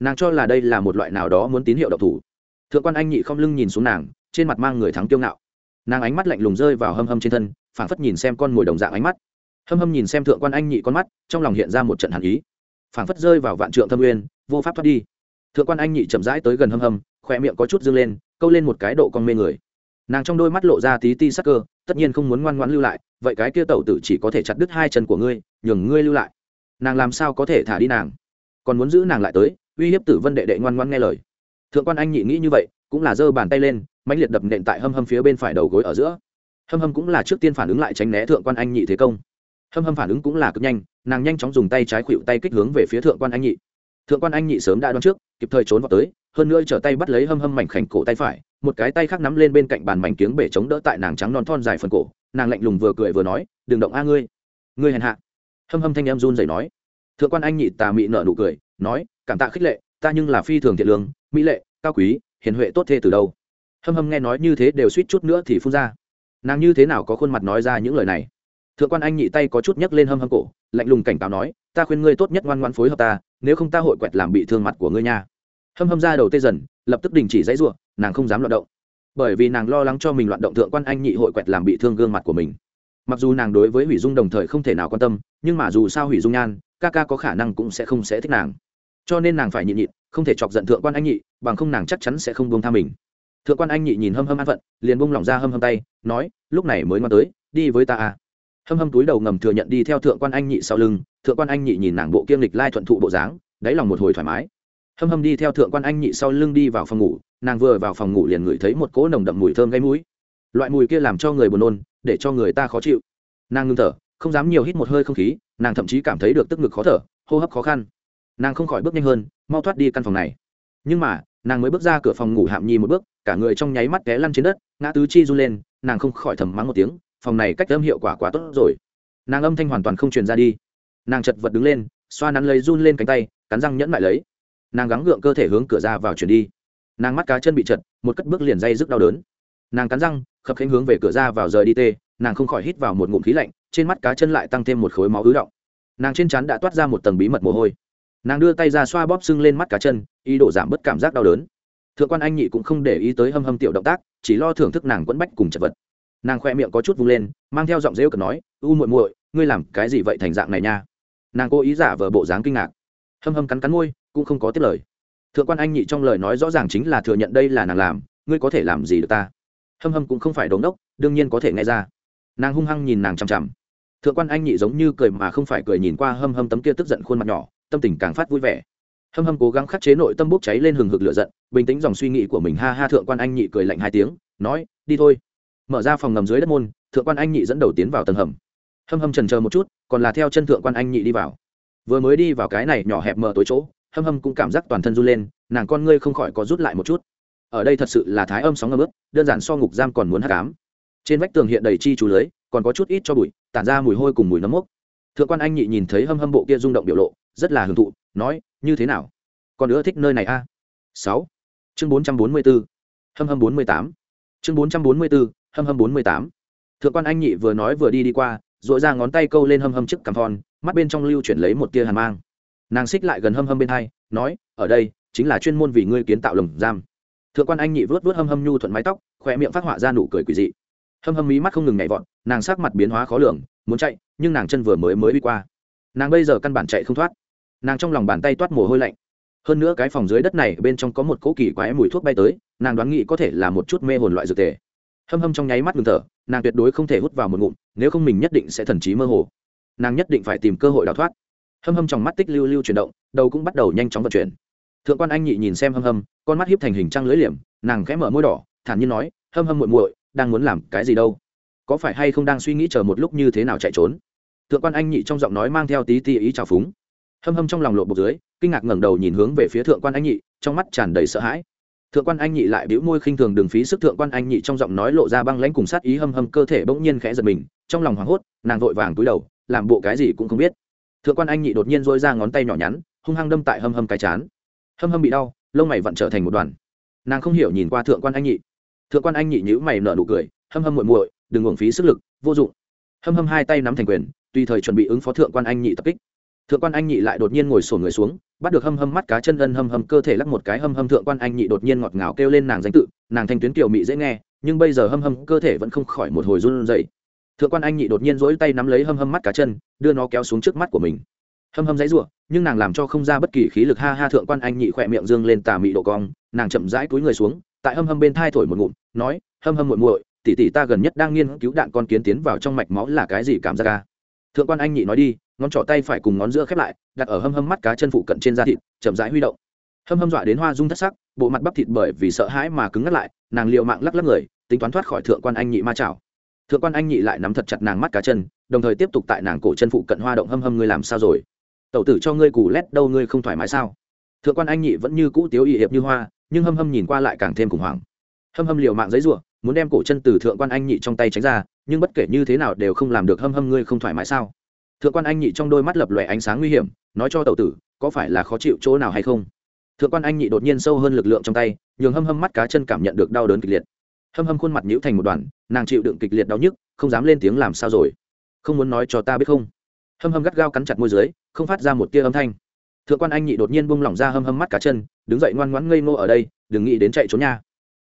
Nàng cho là đây là một loại nào đó muốn tín hiệu độc thủ. Thượng quan anh nhị không lưng nhìn xuống nàng, trên mặt mang người thắng kiêu ngạo. Nàng ánh mắt lạnh lùng rơi vào hâm hâm trên thân, phảng phất nhìn xem con mồi đồng dạng ánh mắt. Hâm hâm nhìn xem thượng quan anh nhị con mắt, trong lòng hiện ra một trận hàn ý. Phảng phất rơi vào vạn trượng thâm uyên, vô pháp thoát đi. Thượng quan anh nhị chậm rãi tới gần hâm hâm khoe miệng có chút dâng lên câu lên một cái độ con mê người. Nàng trong đôi mắt lộ ra tí ti sắc cơ, tất nhiên không muốn ngoan ngoãn lưu lại, vậy cái kia tẩu tử chỉ có thể chặt đứt hai chân của ngươi, nhường ngươi lưu lại. Nàng làm sao có thể thả đi nàng? Còn muốn giữ nàng lại tới, uy hiếp tử vân đệ đệ ngoan ngoan nghe lời. Thượng quan anh nhị nghĩ như vậy, cũng là giơ bàn tay lên, mãnh liệt đập nện tại hâm hâm phía bên phải đầu gối ở giữa. Hâm hâm cũng là trước tiên phản ứng lại tránh né thượng quan anh nhị thế công. Hâm hâm phản ứng cũng là cực nhanh, nàng nhanh chóng dùng tay trái khuỵu tay kích hướng về phía thượng quan anh nhị. Thượng quan anh nhị sớm đã đoán trước, kịp thời trốn vào tới hơn nữa trở tay bắt lấy hâm hâm mảnh khảnh cổ tay phải, một cái tay khác nắm lên bên cạnh bàn mảnh kiếng bể chống đỡ tại nàng trắng non thon dài phần cổ, nàng lạnh lùng vừa cười vừa nói, đừng động a ngươi ngươi hèn hạ. Hâm hâm thanh em run rẩy nói. Thượng quan anh nhị tà mị nợ nụ cười, nói, cảm tạ khích lệ, ta nhưng là phi thường thiện lương, mỹ lệ, cao quý, hiền huệ tốt thê từ đâu? Hâm hâm nghe nói như thế đều suýt chút nữa thì phun ra. Nàng như thế nào có khuôn mặt nói ra những lời này? Thượng quan anh nhị tay có chút nhấc lên hâm hâm cổ, lạnh lùng cảnh cáo nói, ta khuyên ngươi tốt nhất ngoan ngoan phối hợp ta, nếu không ta hội quẹt làm bị thương mặt của ngươi nha hâm hâm ra đầu tê dần, lập tức đình chỉ dãy ruộng nàng không dám loạn động. Bởi vì nàng lo lắng cho mình loạn động thượng quan anh nhị hội quẹt làm bị thương gương mặt của mình. Mặc dù nàng đối với hủy dung đồng thời không thể nào quan tâm, nhưng mà dù sao hủy dung nhan, ca ca có khả năng cũng sẽ không sẽ thích nàng. Cho nên nàng phải nhịn nhịn, không thể chọc giận thượng quan anh nhị, bằng không nàng chắc chắn sẽ không buông tha mình. Thượng quan anh nhị nhìn hâm hâm an phận, liền buông lỏng ra hâm hâm tay, nói, lúc này mới ngoan tới, đi với ta à. Hâm hâm túi đầu ngầm thừa nhận đi theo thượng quan anh nhị sau lưng, thượng quan anh nhị nhìn nàng bộ kiêm lịch lai thuận thụ bộ dáng, đáy lòng một hồi thoải mái hâm hâm đi theo thượng quan anh nhị sau lưng đi vào phòng ngủ, nàng vừa vào phòng ngủ liền ngửi thấy một cỗ nồng đậm mùi thơm gây mũi. Loại mùi kia làm cho người buồn nôn, để cho người ta khó chịu. Nàng ngưng thở, không dám nhiều hít một hơi không khí, nàng thậm chí cảm thấy được tức ngực khó thở, hô hấp khó khăn. Nàng không khỏi bước nhanh hơn, mau thoát đi căn phòng này. Nhưng mà, nàng mới bước ra cửa phòng ngủ hạm nhi một bước, cả người trong nháy mắt té lăn trên đất, ngã tứ chi run lên, nàng không khỏi thầm mắng một tiếng, phòng này cách âm hiệu quả quá tốt rồi. Nàng âm thanh hoàn toàn không truyền ra đi. Nàng chật vật đứng lên, xoa nắn lấy run lên cánh tay, cắn răng nhẫn lại lấy nàng gắng gượng cơ thể hướng cửa ra vào chuyển đi. Nàng mắt cá chân bị chật, một cất bước liền dây rất đau đớn. Nàng cắn răng, khập khênh hướng về cửa ra vào rời đi tê, nàng không khỏi hít vào một ngụm khí lạnh, trên mắt cá chân lại tăng thêm một khối máu ứ động. Nàng trên chắn đã toát ra một tầng bí mật mồ hôi. Nàng đưa tay ra xoa bóp sưng lên mắt cá chân, ý đồ giảm bớt cảm giác đau đớn. Thượng quan anh nhị cũng không để ý tới hâm hâm tiểu động tác, chỉ lo thưởng thức nàng quẫn bách cùng chật vật. Nàng khoe miệng có chút vung lên, mang theo giọng rêu cần nói, u muội muội, ngươi làm cái gì vậy thành dạng này nha? Nàng cố ý giả vờ bộ dáng kinh ngạc. Hâm hâm cắn cắn môi cũng không có tiếp lời. Thượng quan anh nhị trong lời nói rõ ràng chính là thừa nhận đây là nàng làm, ngươi có thể làm gì được ta? Hâm hâm cũng không phải đống đốc, đương nhiên có thể nghe ra. Nàng hung hăng nhìn nàng chằm chằm. Thượng quan anh nhị giống như cười mà không phải cười nhìn qua hâm hâm tấm kia tức giận khuôn mặt nhỏ, tâm tình càng phát vui vẻ. Hâm hâm cố gắng khắc chế nội tâm bốc cháy lên hừng hực lửa giận, bình tĩnh dòng suy nghĩ của mình, ha ha, thượng quan anh nhị cười lạnh hai tiếng, nói, đi thôi. Mở ra phòng ngầm dưới đất môn, thượng quan anh nhị dẫn đầu tiến vào tầng hầm. Hâm hâm trần chờ một chút, còn là theo chân thượng quan anh nhị đi vào. Vừa mới đi vào cái này nhỏ hẹp mờ tối chỗ hâm hâm cũng cảm giác toàn thân run lên, nàng con ngươi không khỏi có rút lại một chút. Ở đây thật sự là thái âm sóng ngâm ướt, đơn giản so ngục giam còn muốn hát cám trên vách tường hiện đầy chi chú lưới, còn có chút ít cho bụi, tản ra mùi hôi cùng mùi nấm mốc. Thượng quan anh nhị nhìn thấy hâm hâm bộ kia rung động biểu lộ, rất là hưởng thụ, nói, như thế nào? Còn nữa thích nơi này a? À? sáu. Chương bốn trăm bốn mươi bốn hâm hâm bốn mươi tám. Chương bốn trăm bốn mươi bốn hâm hâm bốn mươi tám. Thượng quan anh nhị vừa nói vừa đi đi qua dội ra ngón tay câu lên hâm hâm trước cằm thon, mắt bên trong lưu chuyển lấy một tia hàn mang nàng xích lại gần hâm hâm bên hai, nói, ở đây, chính là chuyên môn vì ngươi kiến tạo lồng giam. Thượng quan anh nhị vớt vớt hâm hâm nhu thuận mái tóc, khỏe miệng phát họa ra nụ cười quỳ dị. Hâm hâm mí mắt không ngừng nhảy vọt, nàng sắc mặt biến hóa khó lường, muốn chạy, nhưng nàng chân vừa mới mới đi qua. Nàng bây giờ căn bản chạy không thoát. Nàng trong lòng bàn tay toát mồ hôi lạnh. Hơn nữa cái phòng dưới đất này bên trong có một cỗ kỳ quái mùi thuốc bay tới, nàng đoán nghĩ có thể là một chút mê hồn loại dược tề. Hâm hâm trong nháy mắt ngừng thở, nàng tuyệt đối không thể hút vào một ngụm, nếu không mình nhất định sẽ thần trí mơ hồ. Nàng nhất định phải tìm cơ hội đào thoát hâm hâm trong mắt tích lưu lưu chuyển động, đầu cũng bắt đầu nhanh chóng vận chuyển. Thượng quan anh nhị nhìn xem hâm hâm, con mắt hiếp thành hình trăng lưỡi liềm, nàng khẽ mở môi đỏ, thản nhiên nói, hâm hâm muội muội, đang muốn làm cái gì đâu? Có phải hay không đang suy nghĩ chờ một lúc như thế nào chạy trốn? Thượng quan anh nhị trong giọng nói mang theo tí tí ý trào phúng. Hâm hâm trong lòng lộ bột dưới, kinh ngạc ngẩng đầu nhìn hướng về phía thượng quan anh nhị, trong mắt tràn đầy sợ hãi. Thượng quan anh nhị lại bĩu môi khinh thường đường phí sức, thượng quan anh nhị trong giọng nói lộ ra băng lãnh cùng sát ý hâm hâm cơ thể bỗng nhiên khẽ giật mình, trong lòng hoảng hốt, nàng vội vàng túi đầu, làm bộ cái gì cũng không biết thượng quan anh nhị đột nhiên dôi ra ngón tay nhỏ nhắn, hung hăng đâm tại hâm hâm cái chán. Hâm hâm bị đau, lông mày vặn trở thành một đoàn. Nàng không hiểu nhìn qua thượng quan anh nhị. Thượng quan anh nhị nhữ mày nở nụ cười, hâm hâm muội muội, đừng uổng phí sức lực, vô dụng. Hâm hâm hai tay nắm thành quyền, tùy thời chuẩn bị ứng phó thượng quan anh nhị tập kích. Thượng quan anh nhị lại đột nhiên ngồi sổ người xuống, bắt được hâm hâm mắt cá chân ân hâm hâm cơ thể lắc một cái hâm hâm thượng quan anh nhị đột nhiên ngọt ngào kêu lên nàng danh tự, nàng thanh tuyến kiều mị dễ nghe, nhưng bây giờ hâm hâm cơ thể vẫn không khỏi một hồi run dậy thượng quan anh nhị đột nhiên rỗi tay nắm lấy hâm hâm mắt cá chân, đưa nó kéo xuống trước mắt của mình. Hâm hâm dãy r u ộ nhưng nàng làm cho không ra bất kỳ khí lực, ha ha, thượng quan anh nhị khỏe miệng dương lên tà mị độ cong, nàng chậm rãi túi người xuống, tại hâm hâm bên thai thổi một ngụm, nói, hâm hâm muội muội, tỷ tỷ ta gần nhất đang nghiên cứu đạn con kiến tiến vào trong mạch máu là cái gì cảm giác ca thượng quan anh nhị nói đi, ngón trỏ tay phải cùng ngón giữa khép lại, đặt ở hâm hâm mắt cá chân phụ cận trên da thịt, chậm rãi huy động. Hâm hâm dọa đến hoa rung thất sắc, bộ mặt bắp thịt bởi vì sợ hãi mà cứng ngắt lại, nàng liệu mạng lắc lắc người, tính toán thoát khỏi thượng quan anh nhị ma chảo thượng quan anh nhị lại nắm thật chặt nàng mắt cá chân, đồng thời tiếp tục tại nàng cổ chân phụ cận hoa động hâm hâm, ngươi làm sao rồi? Tẩu tử cho ngươi cù lét đâu, ngươi không thoải mái sao? Thượng quan anh nhị vẫn như cũ tiếu ỵ hiệp như hoa, nhưng hâm hâm nhìn qua lại càng thêm khủng hoảng. Hâm hâm liều mạng giấy ruộng muốn đem cổ chân từ thượng quan anh nhị trong tay tránh ra, nhưng bất kể như thế nào đều không làm được hâm hâm, ngươi không thoải mái sao? Thượng quan anh nhị trong đôi mắt lập lòe ánh sáng nguy hiểm, nói cho tẩu tử, có phải là khó chịu chỗ nào hay không? Thượng quan anh nhị đột nhiên sâu hơn lực lượng trong tay, nhường hâm hâm mắt cá chân cảm nhận được đau đớn kịch liệt hâm hâm khuôn mặt nhũ thành một đoàn, nàng chịu đựng kịch liệt đau nhức, không dám lên tiếng làm sao rồi. Không muốn nói cho ta biết không? Hâm hâm gắt gao cắn chặt môi dưới, không phát ra một tia âm thanh. Thượng quan anh nhị đột nhiên buông lỏng ra hâm hâm mắt cá chân, đứng dậy ngoan ngoãn ngây ngô ở đây, đừng nghĩ đến chạy trốn nha.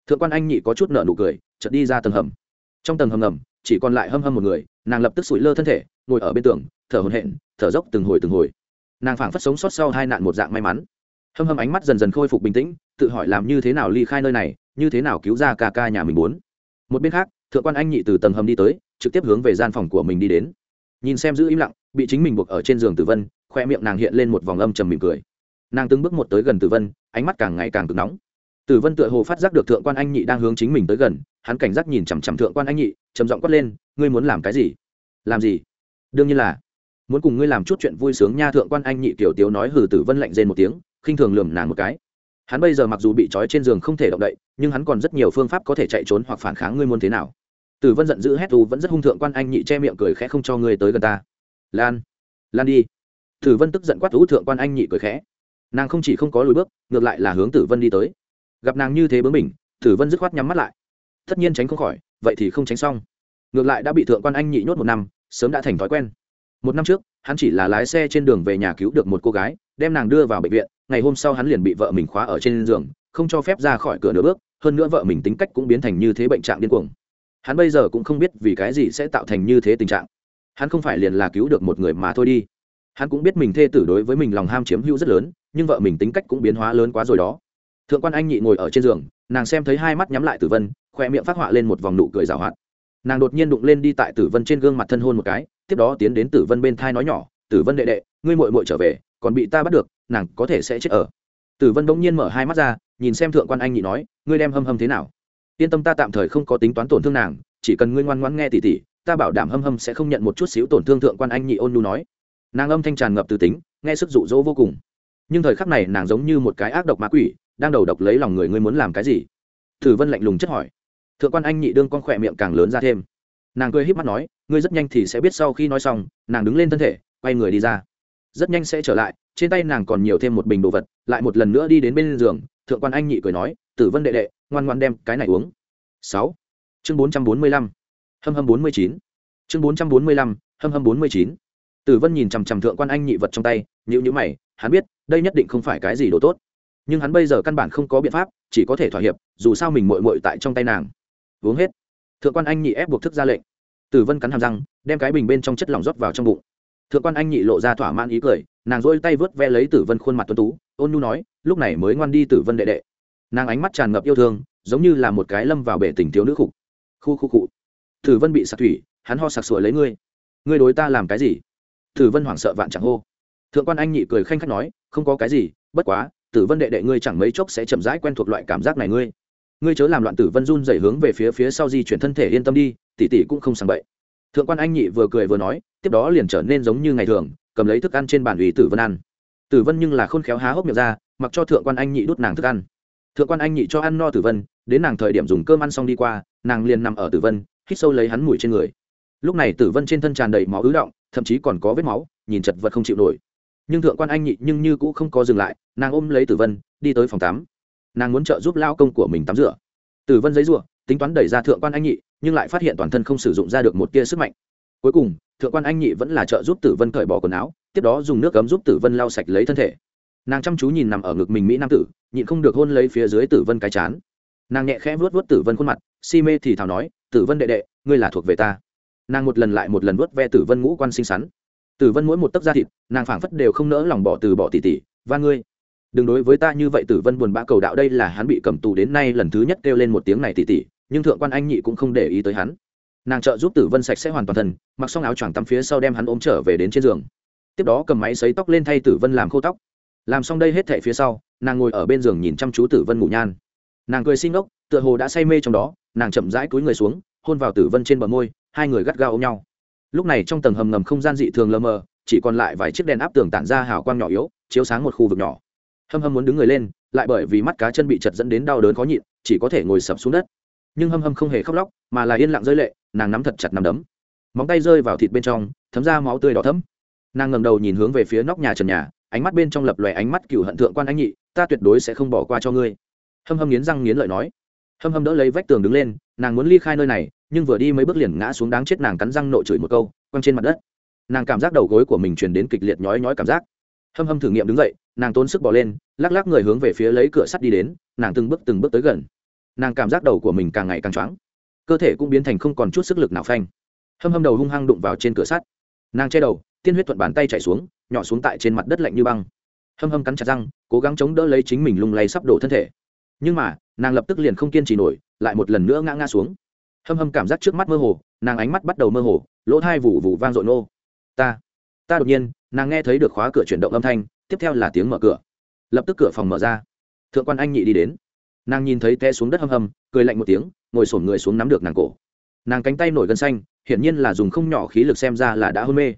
Thượng quan anh nhị có chút nợ nụ cười, chợt đi ra tầng hầm. Trong tầng hầm ngầm, chỉ còn lại hâm hâm một người, nàng lập tức sủi lơ thân thể, ngồi ở bên tường, thở hồn hện thở dốc từng hồi từng hồi. Nàng phảng phất sống sót sau hai nạn một dạng may mắn hâm hâm ánh mắt dần dần khôi phục bình tĩnh, tự hỏi làm như thế nào ly khai nơi này, như thế nào cứu ra ca ca nhà mình muốn một bên khác, thượng quan anh nhị từ tầng hầm đi tới, trực tiếp hướng về gian phòng của mình đi đến. Nhìn xem giữ im lặng, bị chính mình buộc ở trên giường tử vân, khoe miệng nàng hiện lên một vòng âm trầm mỉm cười. Nàng từng bước một tới gần tử vân, ánh mắt càng ngày càng cực nóng. Tử vân tựa hồ phát giác được thượng quan anh nhị đang hướng chính mình tới gần, hắn cảnh giác nhìn chằm chằm thượng quan anh nhị, trầm giọng quát lên, ngươi muốn làm cái gì? Làm gì? Đương nhiên là. Muốn cùng ngươi làm chút chuyện vui sướng nha. Thượng quan anh nhị tiểu tiếu nói hừ tử vân lạnh rên một tiếng khinh thường lườm nàng một cái. Hắn bây giờ mặc dù bị trói trên giường không thể động đậy nhưng hắn còn rất nhiều phương pháp có thể chạy trốn hoặc phản kháng ngươi muốn thế nào. Tử vân giận dữ hét tu, vẫn rất hung thượng quan anh nhị che miệng cười khẽ không cho ngươi tới gần ta. Lan lan đi. Tử vân tức giận quát thú thượng quan anh nhị cười khẽ. Nàng không chỉ không có lùi bước ngược lại là hướng tử vân đi tới. Gặp nàng như thế bướng mình tử vân dứt khoát nhắm mắt lại. Tất nhiên tránh không khỏi vậy thì không tránh xong. Ngược lại đã bị thượng quan anh nhị nhốt một năm sớm đã thành thói quen. Một năm trước hắn chỉ là lái xe trên đường về nhà cứu được một cô gái đem nàng đưa vào bệnh viện, ngày hôm sau hắn liền bị vợ mình khóa ở trên giường, không cho phép ra khỏi cửa nửa bước, hơn nữa vợ mình tính cách cũng biến thành như thế bệnh trạng điên cuồng. Hắn bây giờ cũng không biết vì cái gì sẽ tạo thành như thế tình trạng. Hắn không phải liền là cứu được một người mà thôi đi. Hắn cũng biết mình thê tử đối với mình lòng ham chiếm hữu rất lớn, nhưng vợ mình tính cách cũng biến hóa lớn quá rồi đó. Thượng quan anh nhị ngồi ở trên giường, nàng xem thấy hai mắt nhắm lại tử vân, khoe miệng phát họa lên một vòng nụ cười rào hoạt. Nàng đột nhiên đụng lên đi tại tử vân trên gương mặt thân hôn một cái, tiếp đó tiến đến tử vân bên thai nói nhỏ, tử vân đệ đệ, ngươi mội mội trở về còn bị ta bắt được, nàng có thể sẽ chết ở. Tử vân bỗng nhiên mở hai mắt ra, nhìn xem thượng quan anh nhị nói, ngươi đem hâm hâm thế nào? Yên tâm ta tạm thời không có tính toán tổn thương nàng, chỉ cần ngươi ngoan ngoãn nghe tỉ tỉ, ta bảo đảm hâm hâm sẽ không nhận một chút xíu tổn thương thượng quan anh nhị ôn nhu nói. Nàng âm thanh tràn ngập từ tính, nghe sức rụ rỗ vô cùng. Nhưng thời khắc này nàng giống như một cái ác độc ma quỷ, đang đầu độc lấy lòng người ngươi muốn làm cái gì? Tử vân lạnh lùng chất hỏi. Thượng quan anh nhị đương con khỏe miệng càng lớn ra thêm. Nàng cười híp mắt nói, ngươi rất nhanh thì sẽ biết sau khi nói xong, nàng đứng lên thân thể, quay người đi ra rất nhanh sẽ trở lại, trên tay nàng còn nhiều thêm một bình đồ vật, lại một lần nữa đi đến bên giường, thượng quan anh nhị cười nói, tử vân đệ đệ, ngoan ngoan đem cái này uống. Sáu. Chương bốn trăm bốn mươi lăm. Hâm hâm bốn mươi chín. Chương bốn trăm bốn mươi lăm, hâm hâm bốn mươi chín. Tử vân nhìn chằm chằm thượng quan anh nhị vật trong tay nhữ nhữ mày, hắn biết, đây nhất định không phải cái gì đồ tốt. Nhưng hắn bây giờ căn bản không có biện pháp, chỉ có thể thỏa hiệp, dù sao mình mội mội tại trong tay nàng. Uống hết. Thượng quan anh nhị ép buộc thức ra lệnh. Tử vân cắn hàm răng, đem cái bình bên trong chất lỏng rót vào trong bụng thượng quan anh nhị lộ ra thỏa mãn ý cười, nàng dỗi tay vớt ve lấy tử vân khuôn mặt tuấn tú, ôn nhu nói, lúc này mới ngoan đi tử vân đệ đệ. Nàng ánh mắt tràn ngập yêu thương, giống như là một cái lâm vào bể tình thiếu nữ khục. Khu khu cụ tử vân bị sặc thủy, hắn ho sặc sủa lấy ngươi. Ngươi đối ta làm cái gì? Tử vân hoảng sợ vạn chẳng hô. Thượng quan anh nhị cười khanh khách nói, không có cái gì, bất quá, tử vân đệ đệ ngươi chẳng mấy chốc sẽ chậm rãi quen thuộc loại cảm giác này ngươi. Ngươi chớ làm loạn tử vân run dày hướng về phía phía sau di chuyển thân thể yên tâm đi, tỷ tỷ cũng không sàng bậy thượng quan anh nhị vừa cười vừa nói, tiếp đó liền trở nên giống như ngày thường, cầm lấy thức ăn trên bàn ủy tử vân ăn. Tử vân nhưng là khôn khéo há hốc miệng ra, mặc cho thượng quan anh nhị đút nàng thức ăn. Thượng quan anh nhị cho ăn no tử vân, đến nàng thời điểm dùng cơm ăn xong đi qua, nàng liền nằm ở tử vân, hít sâu lấy hắn mùi trên người. Lúc này tử vân trên thân tràn đầy máu ứ động, thậm chí còn có vết máu, nhìn chật vật không chịu nổi. Nhưng thượng quan anh nhị nhưng như cũng không có dừng lại, nàng ôm lấy tử vân, đi tới phòng tắm. Nàng muốn trợ giúp lao công của mình tắm rửa. Tử vân giấy rủa tính toán đẩy ra thượng quan anh nhị nhưng lại phát hiện toàn thân không sử dụng ra được một tia sức mạnh. Cuối cùng, thượng quan anh nhị vẫn là trợ giúp tử vân cởi bỏ quần áo, tiếp đó dùng nước cấm giúp tử vân lau sạch lấy thân thể. Nàng chăm chú nhìn nằm ở ngực mình mỹ nam tử, nhịn không được hôn lấy phía dưới tử vân cái chán. Nàng nhẹ khẽ vuốt vuốt tử vân khuôn mặt, si mê thì thào nói, tử vân đệ đệ, ngươi là thuộc về ta. Nàng một lần lại một lần vuốt ve tử vân ngũ quan xinh xắn. Tử vân mỗi một tấc da thịt, nàng phảng phất đều không nỡ lòng bỏ từ bỏ tỉ tỉ và ngươi, đừng đối với ta như vậy. Tử vân buồn bã cầu đạo, đây là hắn bị cầm tù đến nay lần thứ nhất kêu lên một tiếng này tỉ tỉ nhưng thượng quan anh nhị cũng không để ý tới hắn. Nàng trợ giúp tử vân sạch sẽ hoàn toàn thân, mặc xong áo choàng tắm phía sau đem hắn ôm trở về đến trên giường. Tiếp đó cầm máy xấy tóc lên thay tử vân làm khô tóc. Làm xong đây hết thệ phía sau, nàng ngồi ở bên giường nhìn chăm chú tử vân ngủ nhan. Nàng cười xinh ốc tựa hồ đã say mê trong đó, nàng chậm rãi cúi người xuống, hôn vào tử vân trên bờ môi, hai người gắt gao ôm nhau. Lúc này trong tầng hầm ngầm không gian dị thường lờ mờ, chỉ còn lại vài chiếc đèn áp tường tản ra hào quang nhỏ yếu, chiếu sáng một khu vực nhỏ. Hâm hâm muốn đứng người lên, lại bởi vì mắt cá chân bị chật dẫn đến đau đớn khó nhịn, chỉ có thể ngồi sập xuống đất nhưng hâm hâm không hề khóc lóc, mà là yên lặng rơi lệ, nàng nắm thật chặt nắm đấm. Móng tay rơi vào thịt bên trong, thấm ra máu tươi đỏ thấm nàng ngầm đầu nhìn hướng về phía nóc nhà trần nhà, ánh mắt bên trong lập lòe ánh mắt cựu hận thượng quan anh nhị, ta tuyệt đối sẽ không bỏ qua cho ngươi. Hâm hâm nghiến răng nghiến lợi nói. Hâm hâm đỡ lấy vách tường đứng lên, nàng muốn ly khai nơi này, nhưng vừa đi mấy bước liền ngã xuống đáng chết nàng cắn răng nộ chửi một câu, quăng trên mặt đất. Nàng cảm giác đầu gối của mình truyền đến kịch liệt nhói nhói cảm giác. Hâm hâm thử nghiệm đứng dậy, nàng tốn sức bỏ lên, lắc lắc người hướng về phía lấy cửa sắt đi đến, nàng từng bước từng bước tới gần nàng cảm giác đầu của mình càng ngày càng choáng, cơ thể cũng biến thành không còn chút sức lực nào phanh. Hâm hâm đầu hung hăng đụng vào trên cửa sắt. Nàng che đầu, tiên huyết thuận bàn tay chạy xuống, nhỏ xuống tại trên mặt đất lạnh như băng. Hâm hâm cắn chặt răng, cố gắng chống đỡ lấy chính mình lung lay sắp đổ thân thể. Nhưng mà, nàng lập tức liền không kiên trì nổi, lại một lần nữa ngã ngã xuống. Hâm hâm cảm giác trước mắt mơ hồ, nàng ánh mắt bắt đầu mơ hồ, lỗ thai vụ vụ vang dội nô. Ta ta đột nhiên, nàng nghe thấy được khóa cửa chuyển động âm thanh, tiếp theo là tiếng mở cửa. Lập tức cửa phòng mở ra. Thượng quan anh nhị đi đến nàng nhìn thấy té xuống đất hâm hâm, cười lạnh một tiếng, ngồi sổn người xuống nắm được nàng cổ. Nàng cánh tay nổi gân xanh, hiển nhiên là dùng không nhỏ khí lực xem ra là đã hôn mê.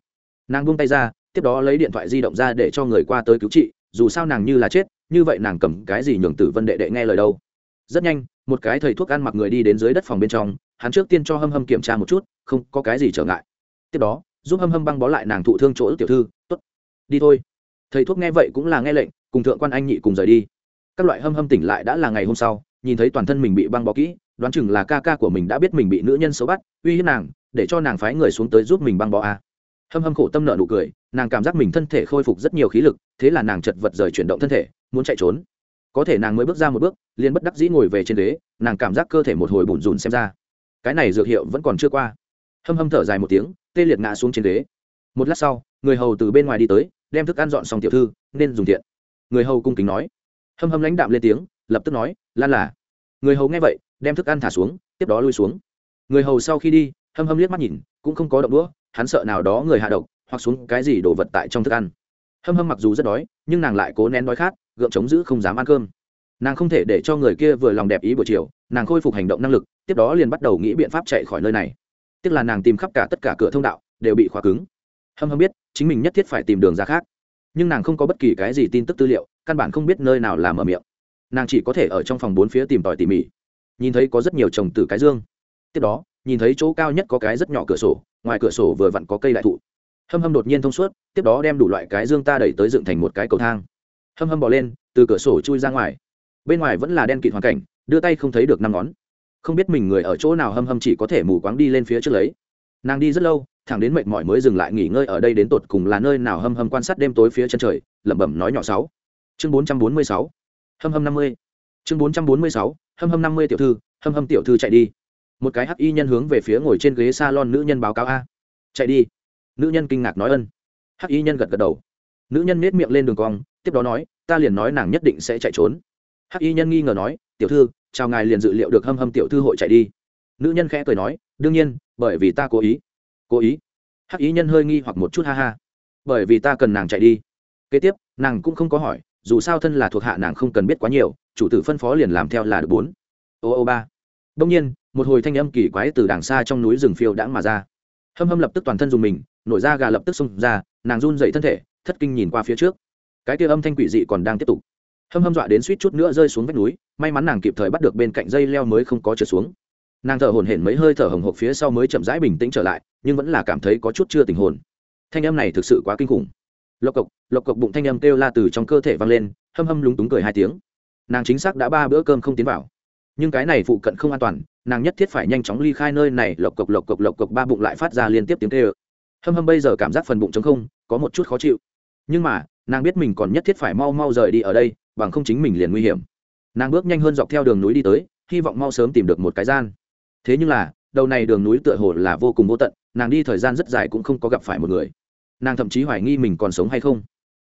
Nàng buông tay ra, tiếp đó lấy điện thoại di động ra để cho người qua tới cứu trị, dù sao nàng như là chết, như vậy nàng cầm cái gì nhường tử vân đệ đệ nghe lời đâu. Rất nhanh, một cái thầy thuốc ăn mặc người đi đến dưới đất phòng bên trong, hắn trước tiên cho hâm hâm kiểm tra một chút, không có cái gì trở ngại. Tiếp đó, giúp hâm hâm băng bó lại nàng thụ thương chỗ tiểu thư t ố t đi thôi. Thầy thuốc nghe vậy cũng là nghe lệnh, cùng thượng quan anh nhị cùng rời đi các loại hâm hâm tỉnh lại đã là ngày hôm sau, nhìn thấy toàn thân mình bị băng bó kỹ, đoán chừng là ca ca của mình đã biết mình bị nữ nhân xấu bắt, uy hiếp nàng, để cho nàng phái người xuống tới giúp mình băng bó a. Hâm hâm khổ tâm nợ nụ cười, nàng cảm giác mình thân thể khôi phục rất nhiều khí lực, thế là nàng chật vật rời chuyển động thân thể, muốn chạy trốn. Có thể nàng mới bước ra một bước, liền bất đắc dĩ ngồi về trên ghế, nàng cảm giác cơ thể một hồi bùn rùn xem ra. Cái này dược hiệu vẫn còn chưa qua. Hâm hâm thở dài một tiếng, tê liệt ngã xuống trên ghế. Một lát sau, người hầu từ bên ngoài đi tới, đem thức ăn dọn xong tiểu thư, nên dùng tiện người hầu cung kính nói hâm hâm lãnh đạm lên tiếng, lập tức nói, lan là. Người hầu nghe vậy, đem thức ăn thả xuống, tiếp đó lui xuống. Người hầu sau khi đi, hâm hâm liếc mắt nhìn, cũng không có động đũa, hắn sợ nào đó người hạ độc, hoặc xuống cái gì đổ vật tại trong thức ăn. Hâm hâm mặc dù rất đói, nhưng nàng lại cố nén đói khát, gượng chống giữ không dám ăn cơm. Nàng không thể để cho người kia vừa lòng đẹp ý buổi chiều, nàng khôi phục hành động năng lực, tiếp đó liền bắt đầu nghĩ biện pháp chạy khỏi nơi này. Tức là nàng tìm khắp cả tất cả cửa thông đạo, đều bị khóa cứng. Hâm hâm biết, chính mình nhất thiết phải tìm đường ra khác. Nhưng nàng không có bất kỳ cái gì tin tức tư liệu căn bản không biết nơi nào làm ở miệng. Nàng chỉ có thể ở trong phòng bốn phía tìm tòi tỉ mỉ. Nhìn thấy có rất nhiều chồng từ cái dương. Tiếp đó, nhìn thấy chỗ cao nhất có cái rất nhỏ cửa sổ, ngoài cửa sổ vừa vặn có cây đại thụ. Hâm hâm đột nhiên thông suốt, tiếp đó đem đủ loại cái dương ta đẩy tới dựng thành một cái cầu thang. Hâm hâm bỏ lên, từ cửa sổ chui ra ngoài. Bên ngoài vẫn là đen kịt hoàn cảnh, đưa tay không thấy được năm ngón. Không biết mình người ở chỗ nào hâm hâm chỉ có thể mù quáng đi lên phía trước lấy. Nàng đi rất lâu, thẳng đến mệt mỏi mới dừng lại nghỉ ngơi ở đây đến tột cùng là nơi nào hâm hâm quan sát đêm tối phía chân trời, lẩm bẩm nói nhỏ sáu chương bốn trăm bốn mươi sáu. Hâm hâm năm mươi. Chương bốn trăm bốn mươi sáu. Hâm hâm năm mươi tiểu thư, hâm hâm tiểu thư chạy đi. Một cái hắc y nhân hướng về phía ngồi trên ghế s a lon nữ nhân báo cáo a. Chạy đi. Nữ nhân kinh ngạc nói ân. Hắc y nhân gật gật đầu. Nữ nhân nết miệng lên đường cong, tiếp đó nói, ta liền nói nàng nhất định sẽ chạy trốn. Hắc y nhân nghi ngờ nói, tiểu thư, chào ngài liền dự liệu được hâm hâm tiểu thư hội chạy đi. Nữ nhân khẽ cười nói, đương nhiên, bởi vì ta cố ý. Cố ý? Hắc y nhân hơi nghi hoặc một chút, ha ha. Bởi vì ta cần nàng chạy đi. Kế tiếp, nàng cũng không có hỏi dù sao thân là thuộc hạ nàng không cần biết quá nhiều, chủ tử phân phó liền làm theo là được bốn. Ô ô, ba. Đông nhiên, một hồi thanh âm kỳ quái từ đàng xa trong núi rừng phiêu đãng mà ra. Hâm hâm lập tức toàn thân dùng mình, nổi ra gà lập tức xông ra, nàng run dậy thân thể, thất kinh nhìn qua phía trước. Cái kia âm thanh quỷ dị còn đang tiếp tục. Hâm hâm dọa đến suýt chút nữa rơi xuống vách núi, may mắn nàng kịp thời bắt được bên cạnh dây leo mới không có trượt xuống. Nàng thở hổn hển mấy hơi thở hồng hộc phía sau mới chậm rãi bình tĩnh trở lại, nhưng vẫn là cảm thấy có chút chưa tình hồn. Thanh âm này thực sự quá kinh khủng lộc cộc lộc cộc bụng thanh âm kêu la từ trong cơ thể vang lên, hâm hâm lúng túng cười hai tiếng. Nàng chính xác đã ba bữa cơm không tiến vào. Nhưng cái này phụ cận không an toàn, nàng nhất thiết phải nhanh chóng ly khai nơi này, lộc cộc lộc cộc lộc cộc, ba bụng lại phát ra liên tiếp tiếng tê ơ hâm hâm bây giờ cảm giác phần bụng trống không, có một chút khó chịu. Nhưng mà, nàng biết mình còn nhất thiết phải mau mau rời đi ở đây, bằng không chính mình liền nguy hiểm. Nàng bước nhanh hơn dọc theo đường núi đi tới, hy vọng mau sớm tìm được một cái gian. Thế nhưng là, đầu này đường núi tựa hồ là vô cùng vô tận, nàng đi thời gian rất dài cũng không có gặp phải một người nàng thậm chí hoài nghi mình còn sống hay không.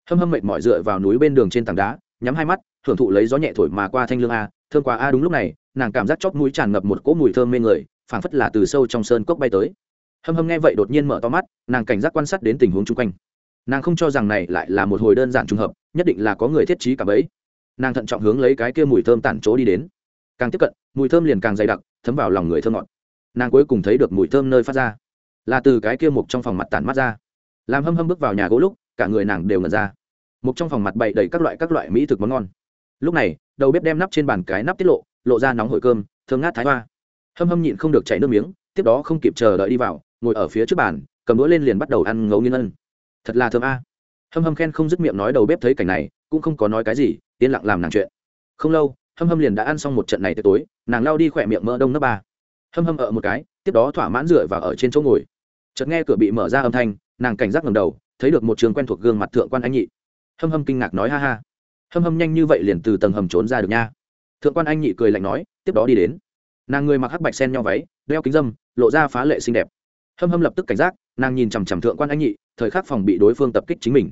Hâm hâm mệt mỏi dựa vào núi bên đường trên tảng đá, nhắm hai mắt thưởng thụ lấy gió nhẹ thổi mà qua thanh lương a Thương quá a, đúng lúc này, nàng cảm giác chóp mũi tràn ngập một cỗ mùi thơm mê người, phảng phất là từ sâu trong sơn cốc bay tới. Hâm hâm nghe vậy đột nhiên mở to mắt, nàng cảnh giác quan sát đến tình huống chung quanh. Nàng không cho rằng này lại là một hồi đơn giản trùng hợp, nhất định là có người thiết trí cả bấy nàng thận trọng hướng lấy cái kia mùi thơm tản chỗ đi đến. Càng tiếp cận, mùi thơm liền càng dày đặc, thấm vào lòng người thơm ngọt. Nàng cuối cùng thấy được mùi thơm nơi phát ra, là từ cái kia mục trong phòng mặt tản mắt ra làm hâm hâm bước vào nhà gỗ lúc, cả người nàng đều ngẩn ra. Mục trong phòng mặt bày đầy các loại các loại mỹ thực món ngon. Lúc này, đầu bếp đem nắp trên bàn cái nắp tiết lộ lộ ra nóng hổi cơm, thơm ngát thái hoa. Hâm hâm nhịn không được chảy nước miếng, tiếp đó không kịp chờ đợi đi vào, ngồi ở phía trước bàn, cầm đũa lên liền bắt đầu ăn ngấu nghiên ân. Thật là thơm a. Hâm hâm khen không dứt miệng nói đầu bếp thấy cảnh này, cũng không có nói cái gì, yên lặng làm nàng chuyện. Không lâu, hâm hâm liền đã ăn xong một trận này tới tối, nàng lao đi khỏe miệng mỡ đông nước ba. Hâm hâm ở một cái, tiếp đó thỏa mãn dựa và ở trên chỗ ngồi. Chợt nghe cửa bị mở ra âm thanh nàng cảnh giác ngầm đầu, thấy được một trường quen thuộc gương mặt thượng quan anh nhị. Hâm hâm kinh ngạc nói, ha ha. Hâm hâm nhanh như vậy liền từ tầng hầm trốn ra được nha. Thượng quan anh nhị cười lạnh nói, tiếp đó đi đến. Nàng người mặc hắc bạch sen nhau váy, đeo kính dâm, lộ ra phá lệ xinh đẹp. Hâm hâm lập tức cảnh giác, nàng nhìn chằm chằm thượng quan anh nhị, thời khắc phòng bị đối phương tập kích chính mình.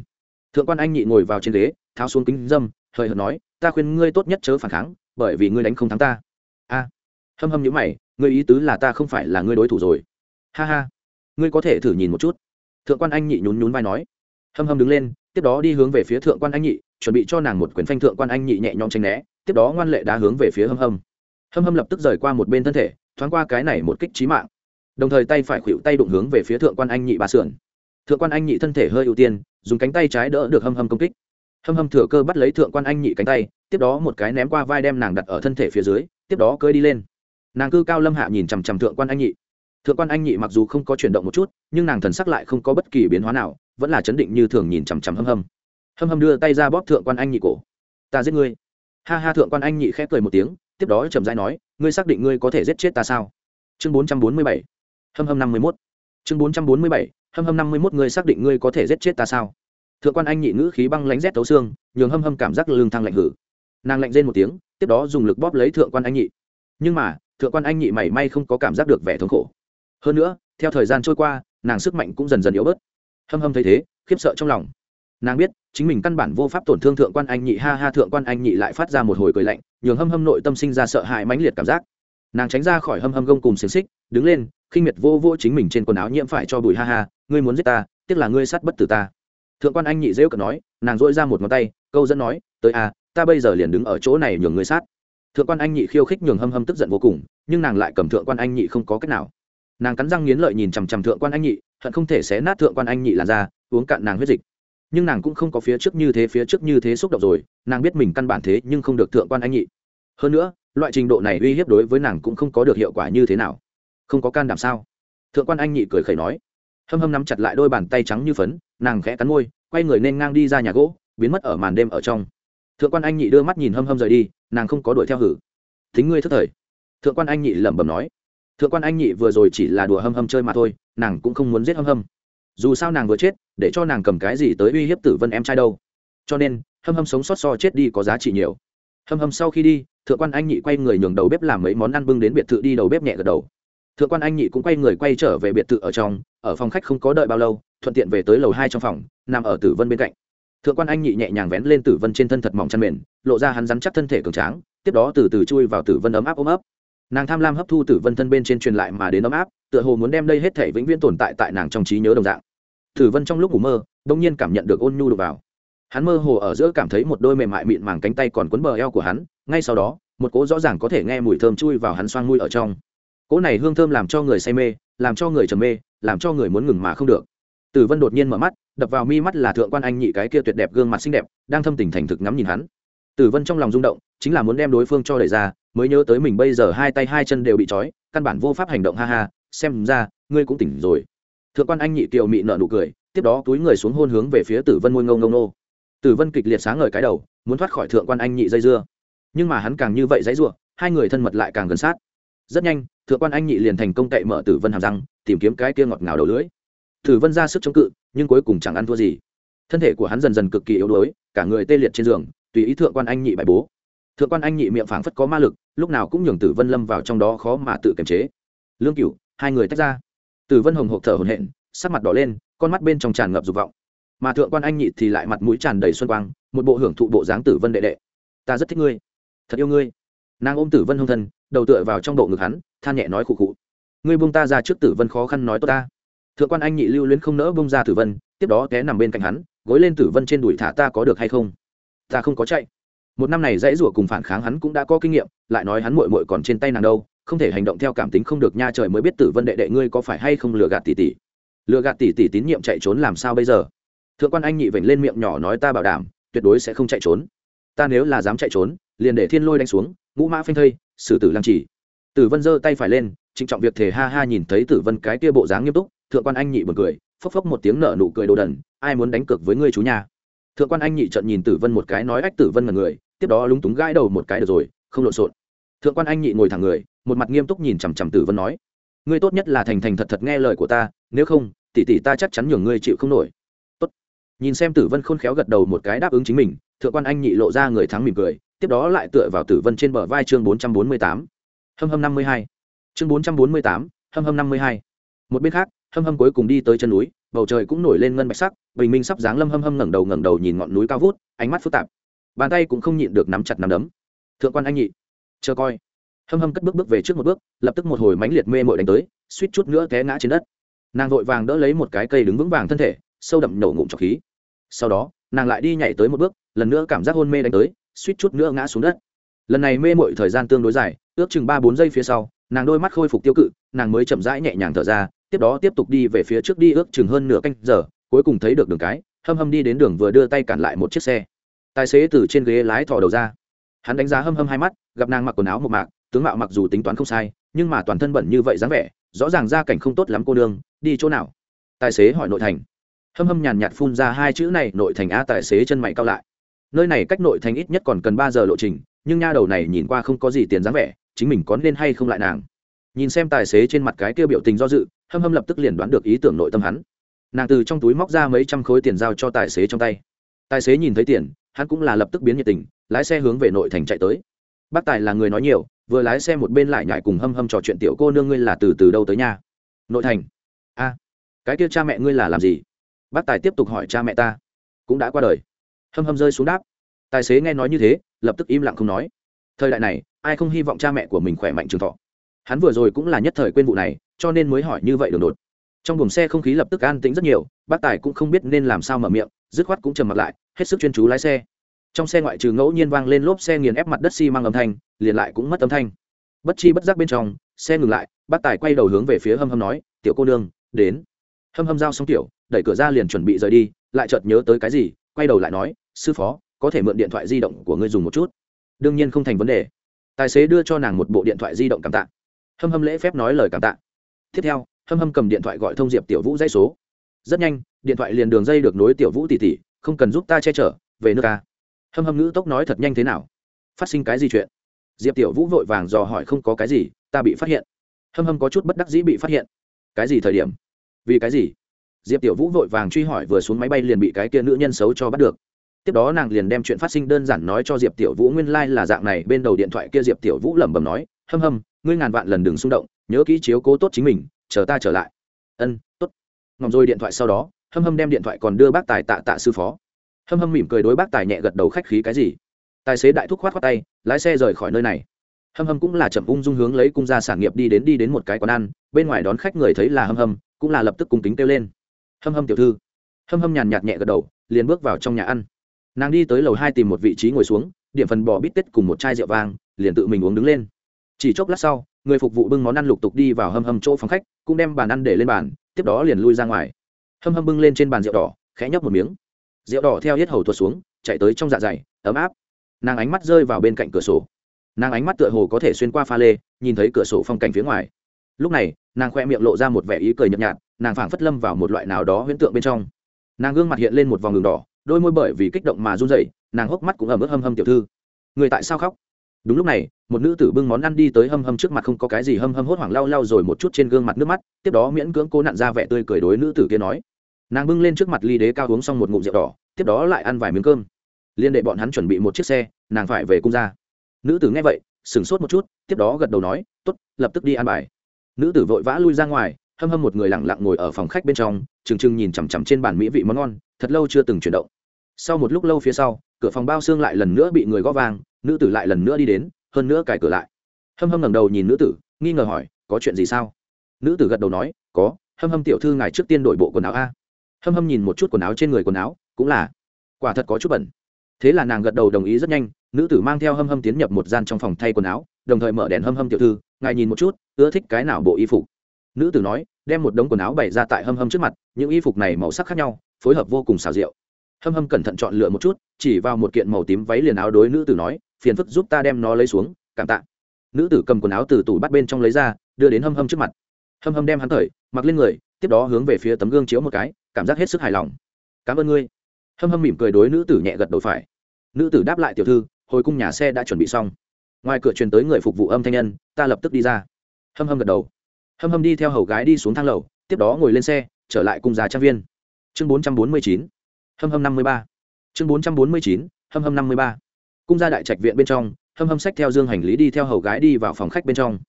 Thượng quan anh nhị ngồi vào trên ghế, tháo xuống kính dâm, hời hợt nói, ta khuyên ngươi tốt nhất chớ phản kháng, bởi vì ngươi đánh không thắng ta. A. Hâm hâm nhữ mày, ngươi ý tứ là ta không phải là ngươi đối thủ rồi. Ha ha. Ngươi có thể thử nhìn một chút thượng quan anh nhị nhún nhún vai nói. Hâm hâm đứng lên, tiếp đó đi hướng về phía thượng quan anh nhị, chuẩn bị cho nàng một quyền phanh thượng quan anh nhị nhẹ nhõm tranh né, tiếp đó ngoan lệ đá hướng về phía hâm hâm. Hâm hâm lập tức rời qua một bên thân thể, thoáng qua cái này một kích trí mạng. Đồng thời tay phải khuỵu tay đụng hướng về phía thượng quan anh nhị bà sườn. Thượng quan anh nhị thân thể hơi ưu tiên, dùng cánh tay trái đỡ được hâm hâm công kích. Hâm hâm thừa cơ bắt lấy thượng quan anh nhị cánh tay, tiếp đó một cái ném qua vai đem nàng đặt ở thân thể phía dưới, tiếp đó cơi đi lên. Nàng cư cao lâm hạ nhìn chằm chằm thượng quan anh nhị thượng quan anh nhị mặc dù không có chuyển động một chút, nhưng nàng thần sắc lại không có bất kỳ biến hóa nào, vẫn là chấn định như thường nhìn chằm chằm hâm hâm. Hâm hâm đưa tay ra bóp thượng quan anh nhị cổ. Ta giết ngươi. Ha ha, thượng quan anh nhị khép cười một tiếng, tiếp đó chậm rãi nói, ngươi xác định ngươi có thể giết chết ta sao? Chương bốn trăm bốn mươi bảy. Hâm hâm năm mươi mốt. Chương bốn trăm bốn mươi bảy. Hâm hâm năm mươi mốt ngươi xác định ngươi có thể giết chết ta sao? Thượng quan anh nhị ngữ khí băng lánh rét tấu xương, nhường hâm hâm cảm giác lương thang lạnh hử. Nàng lạnh rên một tiếng, tiếp đó dùng lực bóp lấy thượng quan anh nhị. Nhưng mà, thượng quan anh nhị mảy may không có cảm giác được vẻ thống khổ hơn nữa, theo thời gian trôi qua, nàng sức mạnh cũng dần dần yếu bớt. Hâm hâm thấy thế, khiếp sợ trong lòng. Nàng biết, chính mình căn bản vô pháp tổn thương thượng quan anh nhị, ha ha, thượng quan anh nhị lại phát ra một hồi cười lạnh, nhường hâm hâm nội tâm sinh ra sợ hãi mãnh liệt cảm giác. Nàng tránh ra khỏi hâm hâm gông cùng xiềng xích, đứng lên, khinh miệt vô vô chính mình trên quần áo nhiễm phải cho bùi ha ha, ngươi muốn giết ta, tiếc là ngươi sát bất tử ta. Thượng quan anh nhị rêu cợt nói, nàng dội ra một ngón tay, câu dẫn nói, tới a ta bây giờ liền đứng ở chỗ này nhường ngươi sát. Thượng quan anh nhị khiêu khích nhường hâm hâm tức giận vô cùng, nhưng nàng lại cầm thượng quan anh nhị không có cách nào nàng cắn răng nghiến lợi nhìn chằm chằm thượng quan anh nhị, hận không thể xé nát thượng quan anh nhị làn ra uống cạn nàng huyết dịch. Nhưng nàng cũng không có phía trước như thế, phía trước như thế xúc động rồi, nàng biết mình căn bản thế nhưng không được thượng quan anh nhị. Hơn nữa, loại trình độ này uy hiếp đối với nàng cũng không có được hiệu quả như thế nào. Không có can đảm sao? Thượng quan anh nhị cười khẩy nói. Hâm hâm nắm chặt lại đôi bàn tay trắng như phấn, nàng khẽ cắn môi, quay người nên ngang đi ra nhà gỗ, biến mất ở màn đêm ở trong. Thượng quan anh nhị đưa mắt nhìn hâm hâm rời đi, nàng không có đuổi theo hử. Thính ngươi thất thời. Thượng quan anh nhị lẩm bẩm nói thượng quan anh nhị vừa rồi chỉ là đùa hâm hâm chơi mà thôi, nàng cũng không muốn giết hâm hâm. Dù sao nàng vừa chết, để cho nàng cầm cái gì tới uy hiếp tử vân em trai đâu. Cho nên, hâm hâm sống sót so chết đi có giá trị nhiều. Hâm hâm sau khi đi, thượng quan anh nhị quay người nhường đầu bếp làm mấy món ăn bưng đến biệt thự đi đầu bếp nhẹ gật đầu. Thượng quan anh nhị cũng quay người quay trở về biệt thự ở trong, ở phòng khách không có đợi bao lâu, thuận tiện về tới lầu hai trong phòng, nằm ở tử vân bên cạnh. Thượng quan anh nhị nhẹ nhàng vén lên tử vân trên thân thật mỏng chăn mền, lộ ra hắn rắn chắc thân thể cường tráng, tiếp đó từ từ chui vào tử vân ấm áp ôm ấp nàng tham lam hấp thu tử vân thân bên trên truyền lại mà đến ấm áp, tựa hồ muốn đem đây hết thể vĩnh viễn tồn tại tại nàng trong trí nhớ đồng dạng. Tử vân trong lúc ngủ mơ, đông nhiên cảm nhận được ôn nhu đục vào. Hắn mơ hồ ở giữa cảm thấy một đôi mềm mại mịn màng cánh tay còn quấn bờ eo của hắn, ngay sau đó, một cỗ rõ ràng có thể nghe mùi thơm chui vào hắn xoang mũi ở trong. Cỗ này hương thơm làm cho người say mê, làm cho người trầm mê, làm cho người muốn ngừng mà không được. Tử vân đột nhiên mở mắt, đập vào mi mắt là thượng quan anh nhị cái kia tuyệt đẹp gương mặt xinh đẹp, đang thâm tình thành thực ngắm nhìn hắn. Tử vân trong lòng rung động, chính là muốn đem đối phương cho đẩy ra mới nhớ tới mình bây giờ hai tay hai chân đều bị trói, căn bản vô pháp hành động, ha ha, xem ra, ngươi cũng tỉnh rồi. Thượng quan anh nhị kiều mị nợ nụ cười, tiếp đó túi người xuống hôn hướng về phía tử vân môi ngông ngông nô. Tử vân kịch liệt sáng ngời cái đầu, muốn thoát khỏi thượng quan anh nhị dây dưa. Nhưng mà hắn càng như vậy dãy r hai người thân mật lại càng gần sát. Rất nhanh, thượng quan anh nhị liền thành công cậy mở tử vân hàm răng, tìm kiếm cái kia ngọt ngào đầu lưỡi. Tử vân ra sức chống cự, nhưng cuối cùng chẳng ăn thua gì. Thân thể của hắn dần dần cực kỳ yếu đuối, cả người tê liệt trên giường, tùy ý thượng quan anh nhị bài bố. Thượng quan anh nhị miệng phảng phất có ma lực lúc nào cũng nhường tử vân lâm vào trong đó khó mà tự kiềm chế. Lương cựu hai người tách ra. Tử vân hồng hộp thở hồn hển, sắc mặt đỏ lên, con mắt bên trong tràn ngập dục vọng. Mà thượng quan anh nhị thì lại mặt mũi tràn đầy xuân quang, một bộ hưởng thụ bộ dáng tử vân đệ đệ. Ta rất thích ngươi. Thật yêu ngươi. Nàng ôm tử vân hông thân, đầu tựa vào trong bộ ngực hắn, than nhẹ nói khụ khụ. Ngươi buông ta ra trước tử vân khó khăn nói tốt ta. Thượng quan anh nhị lưu luyến không nỡ bông ra tử vân, tiếp đó té nằm bên cạnh hắn, gối lên tử vân trên đùi thả ta có được hay không? Ta không có chạy một năm này dãy rủa cùng phản kháng hắn cũng đã có kinh nghiệm, lại nói hắn mội mội còn trên tay nàng đâu, không thể hành động theo cảm tính không được nha trời mới biết tử vân đệ đệ ngươi có phải hay không lừa gạt tỷ tỷ. Lừa gạt tỷ tỷ tín nhiệm chạy trốn làm sao bây giờ? Thượng quan anh nhị vểnh lên miệng nhỏ nói ta bảo đảm, tuyệt đối sẽ không chạy trốn. Ta nếu là dám chạy trốn, liền để thiên lôi đánh xuống, ngũ mã phanh thây, xử tử làm chỉ tử vân giơ tay phải lên, trịnh trọng việc thể ha ha nhìn thấy tử vân cái kia bộ dáng nghiêm túc, thượng quan anh nhị bật cười, phốc phốc một tiếng nở nụ cười đồ đần, ai muốn đánh cược với ngươi chú nhà thượng quan anh nhị trận nhìn tử vân một cái, nói ách tử vân là người tiếp đó lúng túng gãi đầu một cái được rồi, không lộn xộn. Thượng quan anh nhị ngồi thẳng người, một mặt nghiêm túc nhìn chằm chằm tử vân nói, ngươi tốt nhất là thành thành thật thật nghe lời của ta, nếu không, tỷ tỷ ta chắc chắn nhường ngươi chịu không nổi. Tốt. Nhìn xem tử vân khôn khéo gật đầu một cái đáp ứng chính mình, thượng quan anh nhị lộ ra người thắng mỉm cười, tiếp đó lại tựa vào tử vân trên bờ vai chương bốn trăm bốn mươi tám. Hâm hâm năm mươi hai. Chương bốn trăm bốn mươi tám, hâm hâm năm mươi hai. Một bên khác, hâm hâm cuối cùng đi tới chân núi, bầu trời cũng nổi lên ngân bạch sắc, bình minh sắp dáng lâm hâm hâm ngẩng đầu ngẩng đầu nhìn ngọn núi cao vút, ánh mắt phức tạp bàn tay cũng không nhịn được nắm chặt nắm đấm. Thượng quan anh nhị, chờ coi. Hâm hâm cất bước bước về trước một bước, lập tức một hồi mánh liệt mê mội đánh tới, suýt chút nữa té ngã trên đất. Nàng vội vàng đỡ lấy một cái cây đứng vững vàng thân thể, sâu đậm nổ ngụm trọc khí. Sau đó, nàng lại đi nhảy tới một bước, lần nữa cảm giác hôn mê đánh tới, suýt chút nữa ngã xuống đất. Lần này mê mội thời gian tương đối dài, ước chừng ba bốn giây phía sau, nàng đôi mắt khôi phục tiêu cự, nàng mới chậm rãi nhẹ nhàng thở ra, tiếp đó tiếp tục đi về phía trước đi ước chừng hơn nửa canh giờ, cuối cùng thấy được đường cái, hâm hâm đi đến đường vừa đưa tay cản lại một chiếc xe tài xế từ trên ghế lái thò đầu ra. Hắn đánh giá hâm hâm hai mắt, gặp nàng mặc quần áo một mạc, tướng mạo mặc dù tính toán không sai, nhưng mà toàn thân bẩn như vậy dáng vẻ, rõ ràng gia cảnh không tốt lắm cô nương, đi chỗ nào? Tài xế hỏi nội thành. Hâm hâm nhàn nhạt phun ra hai chữ này, nội thành a tài xế chân mày cao lại. Nơi này cách nội thành ít nhất còn cần ba giờ lộ trình, nhưng nha đầu này nhìn qua không có gì tiền dáng vẻ, chính mình có nên hay không lại nàng? Nhìn xem tài xế trên mặt cái kia biểu tình do dự, hâm hâm lập tức liền đoán được ý tưởng nội tâm hắn. Nàng từ trong túi móc ra mấy trăm khối tiền giao cho tài xế trong tay. Tài xế nhìn thấy tiền hắn cũng là lập tức biến nhiệt tình, lái xe hướng về nội thành chạy tới. Bác tài là người nói nhiều, vừa lái xe một bên lại nhại cùng hâm hâm trò chuyện, tiểu cô nương ngươi là từ từ đâu tới nhà nội thành. A, cái kia cha mẹ ngươi là làm gì? Bác tài tiếp tục hỏi, cha mẹ ta cũng đã qua đời. Hâm hâm rơi xuống đáp, tài xế nghe nói như thế, lập tức im lặng không nói. Thời đại này, ai không hy vọng cha mẹ của mình khỏe mạnh trường thọ? Hắn vừa rồi cũng là nhất thời quên vụ này, cho nên mới hỏi như vậy đường đột. Trong buồng xe không khí lập tức an tĩnh rất nhiều, bác tài cũng không biết nên làm sao mở miệng dứt khoát cũng trầm mặt lại, hết sức chuyên chú lái xe. Trong xe ngoại trừ ngẫu nhiên vang lên lốp xe nghiền ép mặt đất xi、si、măng âm thanh, liền lại cũng mất âm thanh. Bất chi bất giác bên trong, xe ngừng lại, bác tài quay đầu hướng về phía hâm hâm nói, tiểu cô nương, đến. Hâm hâm giao xong tiểu, đẩy cửa ra liền chuẩn bị rời đi, lại chợt nhớ tới cái gì, quay đầu lại nói, sư phó, có thể mượn điện thoại di động của ngươi dùng một chút. Đương nhiên không thành vấn đề. Tài xế đưa cho nàng một bộ điện thoại di động cảm tạ. Hâm hâm lễ phép nói lời cảm tạ. Tiếp theo, hâm hâm cầm điện thoại gọi thông diệp tiểu vũ dây số rất nhanh, điện thoại liền đường dây được nối tiểu vũ tỉ tỉ không cần giúp ta che chở, về nước ta. Hâm hâm ngữ tốc nói thật nhanh thế nào? Phát sinh cái gì chuyện? Diệp tiểu vũ vội vàng dò hỏi không có cái gì, ta bị phát hiện. Hâm hâm có chút bất đắc dĩ bị phát hiện. Cái gì thời điểm? Vì cái gì? Diệp tiểu vũ vội vàng truy hỏi vừa xuống máy bay liền bị cái kia nữ nhân xấu cho bắt được. Tiếp đó nàng liền đem chuyện phát sinh đơn giản nói cho diệp tiểu vũ nguyên lai、like、là dạng này, bên đầu điện thoại kia diệp tiểu vũ lẩm bẩm nói, hâm hâm, ngươi ngàn vạn lần đừng xung động, nhớ kỹ chiếu cố tốt chính mình, chờ ta trở lại. Ân t rồi điện thoại sau đó, hâm hâm đem điện thoại còn đưa bác tài tạ tạ sư phó. Hâm hâm mỉm cười đối bác tài nhẹ gật đầu khách khí cái gì. Tài xế đại thúc khoát khoát tay, lái xe rời khỏi nơi này. Hâm hâm cũng là chậm ung dung hướng lấy cung gia sản nghiệp đi đến đi đến một cái quán ăn, bên ngoài đón khách người thấy là hâm hâm, cũng là lập tức cung kính kêu lên. Hâm hâm tiểu thư. Hâm hâm nhàn nhạt nhẹ gật đầu, liền bước vào trong nhà ăn. Nàng đi tới lầu hai tìm một vị trí ngồi xuống, điểm phần bò bít tết cùng một chai rượu vàng liền tự mình uống đứng lên. Chỉ chốc lát sau, người phục vụ bưng món ăn lục tục đi vào hâm hâm chỗ phòng khách, cũng đem bàn ăn để lên bàn tiếp đó liền lui ra ngoài. Hâm hâm bưng lên trên bàn rượu đỏ, khẽ nhấp một miếng. Rượu đỏ theo hết hầu tuột xuống, chạy tới trong dạ dày, ấm áp. Nàng ánh mắt rơi vào bên cạnh cửa sổ. Nàng ánh mắt tựa hồ có thể xuyên qua pha lê, nhìn thấy cửa sổ phong cảnh phía ngoài. Lúc này, nàng khoe miệng lộ ra một vẻ ý cười nhợt nhạt, nàng phảng phất lâm vào một loại nào đó huyễn tượng bên trong. Nàng gương mặt hiện lên một vòng đường đỏ, đôi môi bởi vì kích động mà run rẩy, nàng hốc mắt cũng ẩm ướt hâm hâm tiểu thư. Người tại sao khóc? Đúng lúc này, một nữ tử bưng món ăn đi tới hâm hâm trước mặt không có cái gì hâm hâm hốt hoảng lau lau rồi một chút trên gương mặt nước mắt, tiếp đó miễn cưỡng cố nặn ra vẻ tươi cười đối nữ tử kia nói. Nàng bưng lên trước mặt ly đế cao uống xong một ngụm rượu đỏ, tiếp đó lại ăn vài miếng cơm. Liên đệ bọn hắn chuẩn bị một chiếc xe, nàng phải về cung ra. Nữ tử nghe vậy, sửng sốt một chút, tiếp đó gật đầu nói t ố t lập tức đi ăn bài. Nữ tử vội vã lui ra ngoài, hâm hâm một người lẳng lặng ngồi ở phòng khách bên trong, trừng trừng nhìn chằm chằm trên bàn mỹ vị món ngon, thật lâu chưa từng chuyển động. Sau một lúc lâu phía sau, cửa phòng bao xương lại lần nữa bị người gõ vang nữ tử lại lần nữa đi đến, hơn nữa cài cửa lại. Hâm hâm ngẩng đầu nhìn nữ tử, nghi ngờ hỏi, có chuyện gì sao? Nữ tử gật đầu nói, có, hâm hâm tiểu thư ngài trước tiên đổi bộ quần áo a. Hâm hâm nhìn một chút quần áo trên người quần áo, cũng là, quả thật có chút bẩn. Thế là nàng gật đầu đồng ý rất nhanh, nữ tử mang theo hâm hâm tiến nhập một gian trong phòng thay quần áo, đồng thời mở đèn hâm hâm tiểu thư, ngài nhìn một chút, ưa thích cái nào bộ y phục? Nữ tử nói, đem một đống quần áo bày ra tại hâm hâm trước mặt, những y phục này màu sắc khác nhau, phối hợp vô cùng xào rượu hâm hâm cẩn thận chọn lựa một chút, chỉ vào một kiện màu tím váy liền áo đối nữ tử nói, phiền phức giúp ta đem nó lấy xuống, cảm tạ. Nữ tử cầm quần áo từ tủ bắt bên trong lấy ra, đưa đến hâm hâm trước mặt. Hâm hâm đem hắn thời mặc lên người, tiếp đó hướng về phía tấm gương chiếu một cái, cảm giác hết sức hài lòng. Cảm ơn ngươi. Hâm hâm mỉm cười đối nữ tử nhẹ gật đầu phải. Nữ tử đáp lại tiểu thư, hồi cung nhà xe đã chuẩn bị xong. Ngoài cửa truyền tới người phục vụ âm thanh nhân, ta lập tức đi ra. Hâm hâm gật đầu. Hâm hâm đi theo hầu gái đi xuống thang lầu, tiếp đó ngồi lên xe, trở lại cung già trang viên. Chương bốn trăm bốn mươi chín hâm hâm năm mươi ba. Chương bốn trăm bốn mươi chín, hâm hâm năm mươi ba. Cung gia đại trạch viện bên trong, hâm hâm sách theo dương hành lý đi theo hầu gái đi vào phòng khách bên trong.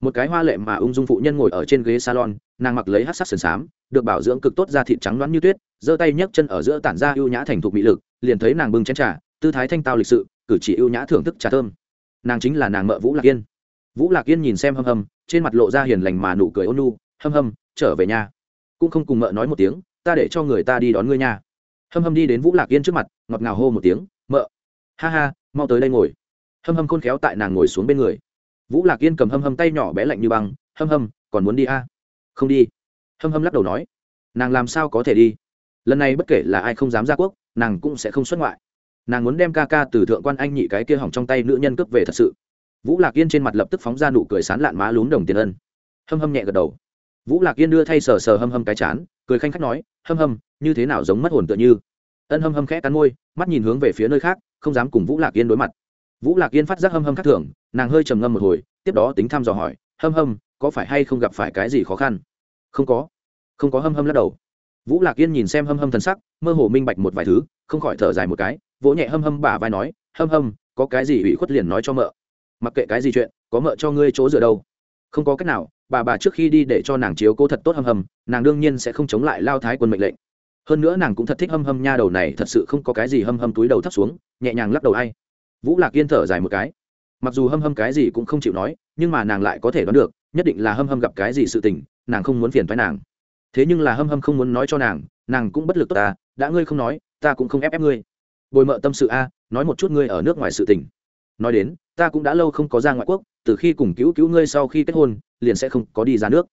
Một cái hoa lệ mà ung dung phụ nhân ngồi ở trên ghế salon, nàng mặc lấy hát sắc sườn xám, được bảo dưỡng cực tốt da thịt trắng đoán như tuyết, giơ tay nhấc chân ở giữa tản ra ưu nhã thành thục mỹ lực, liền thấy nàng bưng chén trà, tư thái thanh tao lịch sự, cử chỉ ưu nhã thưởng thức trà thơm. Nàng chính là nàng mợ vũ lạc yên. Vũ lạc yên nhìn xem hâm hâm, trên mặt lộ ra hiền lành mà nụ cười ôn nu hâm hâm, trở về nhà. Cũng không cùng mợ nói một tiếng, ta để cho người ta đi đón ngươi nha hâm hâm đi đến vũ lạc yên trước mặt ngọt ngào hô một tiếng mợ ha ha mau tới đây ngồi hâm hâm khôn khéo tại nàng ngồi xuống bên người vũ lạc yên cầm hâm hâm tay nhỏ bé lạnh như băng hâm hâm còn muốn đi a à? không đi hâm hâm lắc đầu nói nàng làm sao có thể đi lần này bất kể là ai không dám ra quốc nàng cũng sẽ không xuất ngoại nàng muốn đem ca ca từ thượng quan anh nhị cái kia hỏng trong tay nữ nhân cướp về thật sự vũ lạc yên trên mặt lập tức phóng ra nụ cười sán lạn má lún đồng tiền ân hâm hâm nhẹ gật đầu vũ lạc yên đưa thay sờ sờ hâm hâm cái chán cười khanh khách nói hâm hâm, như thế nào giống mất hồn tựa như. Ân hâm hâm khẽ cắn môi, mắt nhìn hướng về phía nơi khác, không dám cùng vũ lạc yên đối mặt. Vũ lạc yên phát giác hâm hâm khác thường, nàng hơi trầm ngâm một hồi, tiếp đó tính thăm dò hỏi, hâm hâm, có phải hay không gặp phải cái gì khó khăn? Không có không có, hâm hâm lắc đầu. Vũ lạc yên nhìn xem hâm hâm thần sắc, mơ hồ minh bạch một vài thứ, không khỏi thở dài một cái, vỗ nhẹ hâm hâm bả vai nói, hâm hâm, có cái gì ủy khuất liền nói cho mợ. Mặc kệ cái gì chuyện, có mợ cho ngươi chỗ dựa đâu không có cách nào, bà bà trước khi đi để cho nàng chiếu cố thật tốt hâm hâm, nàng đương nhiên sẽ không chống lại lao thái quân mệnh lệnh. Hơn nữa nàng cũng thật thích hâm hâm nha đầu này, thật sự không có cái gì hâm hâm túi đầu thấp xuống, nhẹ nhàng lắc đầu hay vũ lạc yên thở dài một cái. Mặc dù hâm hâm cái gì cũng không chịu nói, nhưng mà nàng lại có thể đoán được, nhất định là hâm hâm gặp cái gì sự tình, nàng không muốn phiền thoái nàng. Thế nhưng là hâm hâm không muốn nói cho nàng nàng cũng bất lực tốt ta, đã ngươi không nói, ta cũng không ép ép ngươi. Bồi mợ tâm sự a, nói một chút ngươi ở nước ngoài sự tình nói đến, ta cũng đã lâu không có ra ngoại quốc, từ khi cùng cứu cứu ngươi sau khi kết hôn, liền sẽ không có đi ra nước.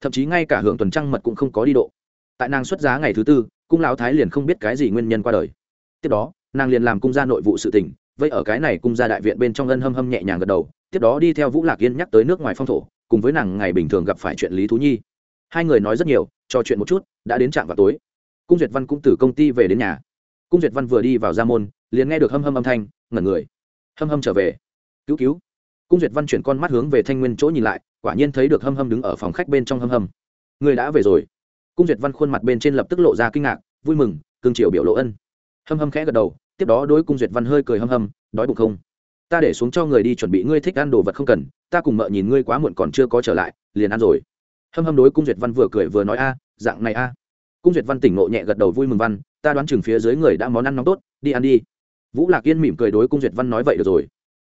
Thậm chí ngay cả hưởng tuần trăng mật cũng không có đi độ. Tại nàng xuất giá ngày thứ tư, cung lão thái liền không biết cái gì nguyên nhân qua đời. Tiếp đó, nàng liền làm cung gia nội vụ sự tình vậy ở cái này cung gia đại viện bên trong ân hâm hâm nhẹ nhàng gật đầu, tiếp đó đi theo vũ lạc yên nhắc tới nước ngoài phong thổ, cùng với nàng ngày bình thường gặp phải chuyện lý thú nhi. Hai người nói rất nhiều, trò chuyện một chút, đã đến trạm vào tối. Cung duyệt văn cũng từ công ty về đến nhà. Cung duyệt văn vừa đi vào gia môn, liền nghe được hâm hâm âm thanh, ngẩn người hâm hâm trở về. Cứu cứu. Cung duyệt văn chuyển con mắt hướng về thanh nguyên chỗ nhìn lại, quả nhiên thấy được hâm hâm đứng ở phòng khách bên trong hâm hâm. Người đã về rồi. Cung duyệt văn khuôn mặt bên trên lập tức lộ ra kinh ngạc, vui mừng, cương triều biểu lộ ân. Hâm hâm khẽ gật đầu, tiếp đó đối cung duyệt văn hơi cười hâm hâm, đói bụng không? Ta để xuống cho người đi chuẩn bị ngươi thích ăn đồ vật không cần, ta cùng mợ nhìn ngươi quá muộn còn chưa có trở lại, liền ăn rồi. Hâm hâm đối cung duyệt văn vừa cười vừa nói a, dạng này a. Cung duyệt văn tỉnh ngộ nhẹ gật đầu vui mừng văn, ta đoán chừng phía dưới người đã món ăn nóng tốt, đi ăn đi vũ lạc yên mỉm cười đối cung duyệt văn nói vậy được rồi.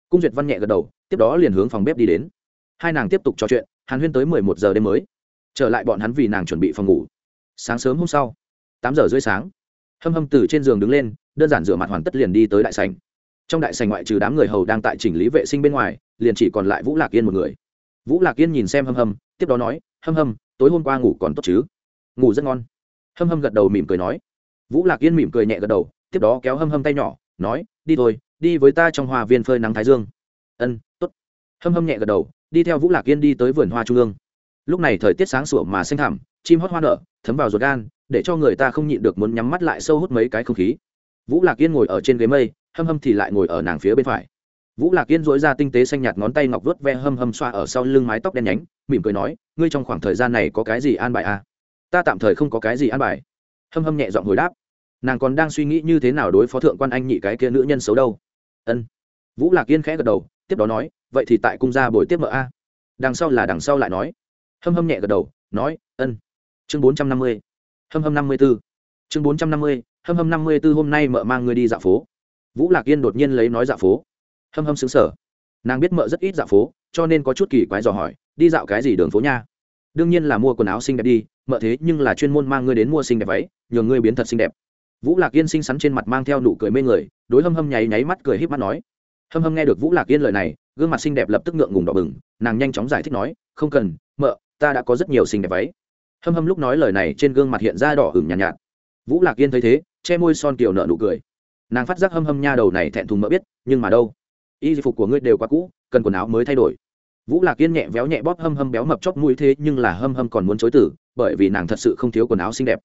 Cung duyệt văn nhẹ gật đầu, tiếp đó liền hướng phòng bếp đi đến. Hai nàng tiếp tục trò chuyện, hàn huyên tới mười một giờ đêm mới. Trở lại bọn hắn vì nàng chuẩn bị phòng ngủ. Sáng sớm hôm sau, tám giờ rưỡi sáng, hâm hâm từ trên giường đứng lên, đơn giản rửa mặt hoàn tất liền đi tới đại sành trong đại sành ngoại trừ đám người hầu đang tại chỉnh lý vệ sinh bên ngoài, liền chỉ còn lại vũ lạc yên một người. Vũ lạc yên nhìn xem hâm hâm, tiếp đó nói, hâm hâm, tối hôm qua ngủ còn tốt chứ? Ngủ rất ngon. Hâm hâm gật đầu mỉm cười nói. Vũ lạc yên mỉm cười nhẹ gật đầu, tiếp đó kéo hâm hâm tay nhỏ nói, đi thôi, đi với ta trong hoa viên phơi nắng thái dương. Ân t ố t hâm hâm nhẹ gật đầu, đi theo vũ lạc yên đi tới vườn hoa trung ương. Lúc này thời tiết sáng sủa mà xanh thẳm, chim hót hoa nở, thấm vào ruột gan, để cho người ta không nhịn được muốn nhắm mắt lại sâu hút mấy cái không khí. Vũ lạc yên ngồi ở trên ghế mây, hâm hâm thì lại ngồi ở nàng phía bên phải. Vũ lạc yên dỗi ra tinh tế xanh nhạt ngón tay ngọc vớt ve hâm hâm xoa ở sau lưng mái tóc đen nhánh, mỉm cười nói, ngươi trong khoảng thời gian này có cái gì an bài à? ta tạm thời không có cái gì an bài. Hâm hâm nhẹ giọng hồi đáp nàng còn đang suy nghĩ như thế nào đối phó thượng quan anh nhị cái kia nữ nhân xấu đâu. Ân. Vũ lạc yên khẽ gật đầu, tiếp đó nói, vậy thì tại cung gia buổi tiếp mợ a. Đằng sau là đằng sau lại nói. Hâm hâm nhẹ gật đầu, nói, ân. Chương bốn trăm năm mươi. Hâm hâm năm mươi b ố chương bốn trăm năm mươi, hâm hâm năm mươi b ố hôm nay mợ mang người đi dạo phố. Vũ lạc yên đột nhiên lấy nói dạo phố. Hâm hâm xứng sở nàng biết mợ rất ít dạo phố, cho nên có chút kỳ quái dò hỏi, đi dạo cái gì đường phố nha? Đương nhiên là mua quần áo xinh đẹp đi, mợ thế nhưng là chuyên môn mang ngươi đến mua xinh đẹp váy nhường ngươi biến thật xinh đẹp vũ lạc yên xinh xắn trên mặt mang theo nụ cười mê người đối hâm hâm nháy nháy mắt cười h í p mắt nói. Hâm hâm nghe được vũ lạc yên lời này gương mặt xinh đẹp lập tức ngượng ngùng đỏ bừng nàng nhanh chóng giải thích nói không cần mợ ta đã có rất nhiều xinh đẹp váy. Hâm hâm lúc nói lời này trên gương mặt hiện ra đỏ hửng nhàn nhạt, nhạt. Vũ lạc yên thấy thế che môi son kiều nợ nụ cười. Nàng phát giác hâm hâm nha đầu này thẹn thùng mỡ biết nhưng mà đâu? Y phục của ngươi đều quá cũ cần quần áo mới thay đổi. Vũ lạc yên nhẹ véo nhẹ bóp hâm hâm béo mập chóc mũi thế nhưng là hâm hâm còn muốn chối tử bởi vì nàng thật sự không thiếu quần áo xinh đẹp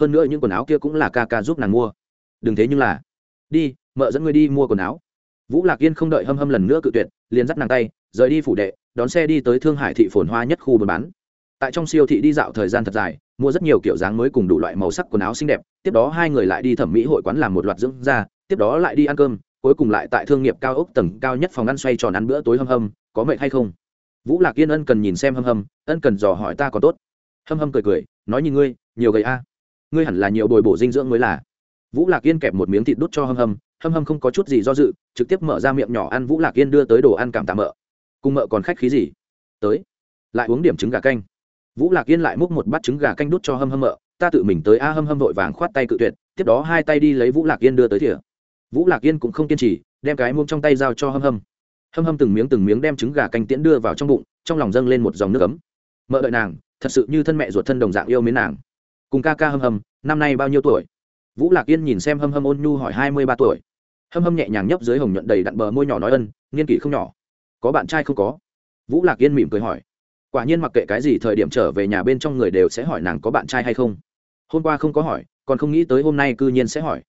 hơn nữa những quần áo kia cũng là ca ca giúp nàng mua. Đừng thế nhưng là, đi, mợ dẫn ngươi đi mua quần áo. Vũ lạc yên không đợi hâm hâm lần nữa cự tuyệt, liền dắt nàng tay, rời đi phủ đệ, đón xe đi tới thương hải thị phồn hoa nhất khu buôn bán. Tại trong siêu thị đi dạo thời gian thật dài, mua rất nhiều kiểu dáng mới cùng đủ loại màu sắc quần áo xinh đẹp, tiếp đó hai người lại đi thẩm mỹ hội quán làm một loạt dưỡng da, tiếp đó lại đi ăn cơm, cuối cùng lại tại thương nghiệp cao ốc tầng cao nhất phòng ăn xoay tròn ăn bữa tối hâm hâm, có mệt hay không? Vũ lạc yên ân cần nhìn xem hâm hâm, ân cần dò hỏi ta có tốt. Hâm hâm cười cười, nói như ngươi, nhiều gầy a ngươi hẳn là nhiều bồi bổ dinh dưỡng mới là. Vũ lạc yên kẹp một miếng thịt đút cho hâm hâm hâm hâm không có chút gì do dự, trực tiếp mở ra miệng nhỏ ăn vũ lạc yên đưa tới đồ ăn cảm tạ mợ. Cùng mợ còn khách khí gì? Tới. Lại uống điểm trứng gà canh. Vũ lạc yên lại múc một bát trứng gà canh đút cho hâm hâm mợ, ta tự mình tới a hâm hâm vội vàng khoát tay cự tuyệt, tiếp đó hai tay đi lấy vũ lạc yên đưa tới thỉa vũ lạc yên cũng không kiên trì, đem cái muông trong tay giao cho hâm hâm. Hâm hâm từng miếng từng miếng đem trứng gà canh tiễn đưa vào trong bụng, trong lòng dâng lên một dòng nước ấm. Mợ đợi nàng, thật sự như thân mẹ ruột thân đồng dạng yêu mến nàng cùng ca ca hâm hâm, năm nay bao nhiêu tuổi? Vũ lạc yên nhìn xem hâm hâm ôn nhu hỏi hai mươi ba tuổi. Hâm hâm nhẹ nhàng nhấp dưới hồng nhuận đầy đặn bờ môi nhỏ nói ân nghiên kỷ không nhỏ. Có bạn trai không có? Vũ lạc yên mỉm cười hỏi. Quả nhiên mặc kệ cái gì thời điểm trở về nhà bên trong người đều sẽ hỏi nàng có bạn trai hay không. Hôm qua không có hỏi, còn không nghĩ tới hôm nay cư nhiên sẽ hỏi.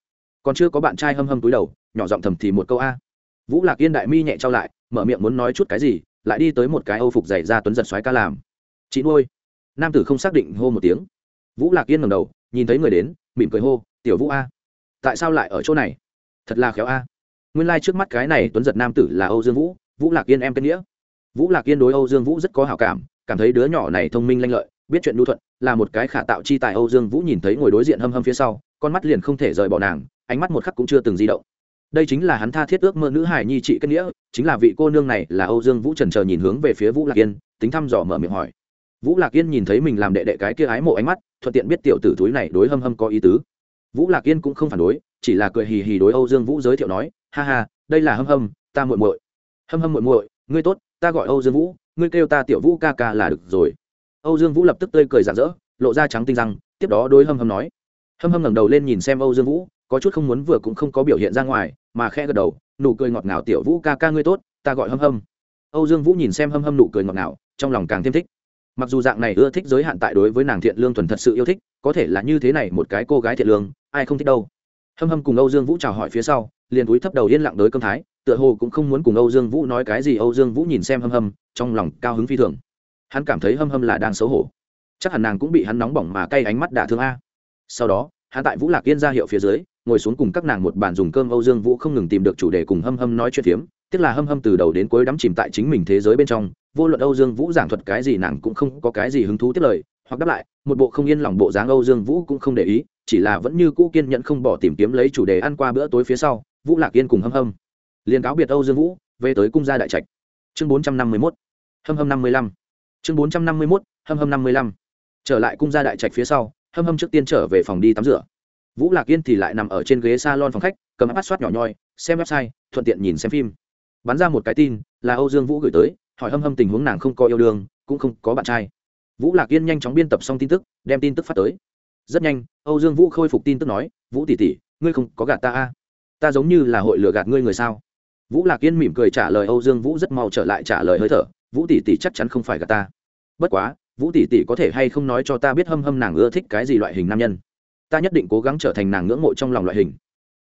Còn chưa có bạn trai hâm hâm túi đầu, nhỏ giọng thầm thì một câu a. Vũ lạc yên đại mi nhẹ trao lại, mở miệng muốn nói chút cái gì, lại đi tới một cái âu phục dày ra tuấn giật xoáy ca làm. Chị nuôi. Nam tử không xác định hô một tiếng vũ lạc yên ngầm đầu, nhìn thấy người đến, mỉm cười hô, tiểu vũ a, tại sao lại ở chỗ này? Thật là khéo a. Nguyên lai、like、trước mắt cái này tuấn giật nam tử là âu dương vũ vũ lạc yên em kết nghĩa. Vũ lạc yên đối âu dương vũ rất có hào cảm cảm thấy đứa nhỏ này thông minh lanh lợi, biết chuyện lưu thuận, là một cái khả tạo chi tài âu dương vũ nhìn thấy ngồi đối diện hâm hâm phía sau, con mắt liền không thể rời bỏ nàng, ánh mắt một khắc cũng chưa từng di động. Đây chính là hắn tha thiết ước mơ nữ hải nhi trị kết nghĩa, chính là vị cô nương này là âu dương vũ trần chờ nhìn hướng về phía vũ lạc yên, tính thăm dò mở miệng hỏi vũ lạc yên nhìn thấy mình làm đệ đệ cái kia ái mộ ánh mắt, thuận tiện biết tiểu tử túi này đối hâm hâm có ý tứ. Vũ lạc yên cũng không phản đối, chỉ là cười hì hì đối âu dương vũ giới thiệu nói, ha ha, đây là hâm hâm, ta muội muội. Hâm hâm muội muội, ngươi tốt, ta gọi âu dương vũ, ngươi kêu ta tiểu vũ ca ca là được rồi. Âu dương vũ lập tức tươi cười rạng rỡ, lộ ra trắng tinh răng, tiếp đó đối hâm hâm nói. Hâm hâm ngẩng đầu lên nhìn xem âu dương vũ, có chút không muốn vừa cũng không có biểu hiện ra ngoài, mà khẽ gật đầu, nụ cười ngọt ngào tiểu vũ ca ca ngươi tốt, ta gọi hâm hâm. Âu dương vũ nhìn xem hâm hâm nụ cười ngọt ngào, trong lòng càng thêm thích mặc dù dạng này ưa thích giới hạn tại đối với nàng thiện lương thuần thật sự yêu thích, có thể là như thế này một cái cô gái thiện lương, ai không thích đâu. Hâm hâm cùng âu dương vũ chào hỏi phía sau, liền cúi thấp đầu yên lặng đối cơm thái, tựa hồ cũng không muốn cùng âu dương vũ nói cái gì, âu dương vũ nhìn xem hâm hâm, trong lòng cao hứng phi thường. Hắn cảm thấy hâm hâm là đang xấu hổ. Chắc hẳn nàng cũng bị hắn nóng bỏng mà cay ánh mắt đả thương a. Sau đó, hắn tại vũ lạc yên ra hiệu phía dưới, ngồi xuống cùng các nàng một bàn dùng cơm âu dương vũ không ngừng tìm được chủ đề cùng hâm hâm nói chuyện phiếm tức là hâm hâm từ đầu đến cuối đắm chìm tại chính mình thế giới bên trong, vô luận âu dương vũ giảng thuật cái gì nàng cũng không có cái gì hứng thú tiết lời, hoặc đáp lại, một bộ không yên lòng bộ dáng âu dương vũ cũng không để ý, chỉ là vẫn như cũ kiên nhẫn không bỏ tìm kiếm lấy chủ đề ăn qua bữa tối phía sau, vũ lạc yên cùng hâm hâm. Liền cáo biệt âu dương vũ, về tới cung gia đại trạch. Chương bốn trăm năm mươi mốt. Hâm hâm năm mươi lăm. Chương bốn trăm năm mươi mốt, hâm hâm năm mươi lăm. Trở lại cung gia đại trạch phía sau, hâm hâm trước tiên trở về phòng đi tắm rửa. Vũ lạc yên thì lại nằm ở trên ghế s a lon phòng khách, cầm áp soát nhỏ nhoi, xem website, thuận tiện nhìn xem phim bắn ra một cái tin, là âu dương vũ gửi tới, hỏi hâm hâm tình huống nàng không có yêu đương, cũng không có bạn trai. Vũ lạc yên nhanh chóng biên tập xong tin tức, đem tin tức phát tới. Rất nhanh, âu dương vũ khôi phục tin tức nói, vũ tỷ tỷ, ngươi không có gạt ta a? Ta giống như là hội lừa gạt ngươi người sao? Vũ lạc yên mỉm cười trả lời âu dương vũ rất mau trở lại trả lời hơi thở, vũ tỷ tỷ chắc chắn không phải gạt ta. Bất quá, vũ tỷ tỷ có thể hay không nói cho ta biết hâm hâm nàng ưa thích cái gì loại hình nam nhân? Ta nhất định cố gắng trở thành nàng ngưỡng mộ trong lòng loại hình.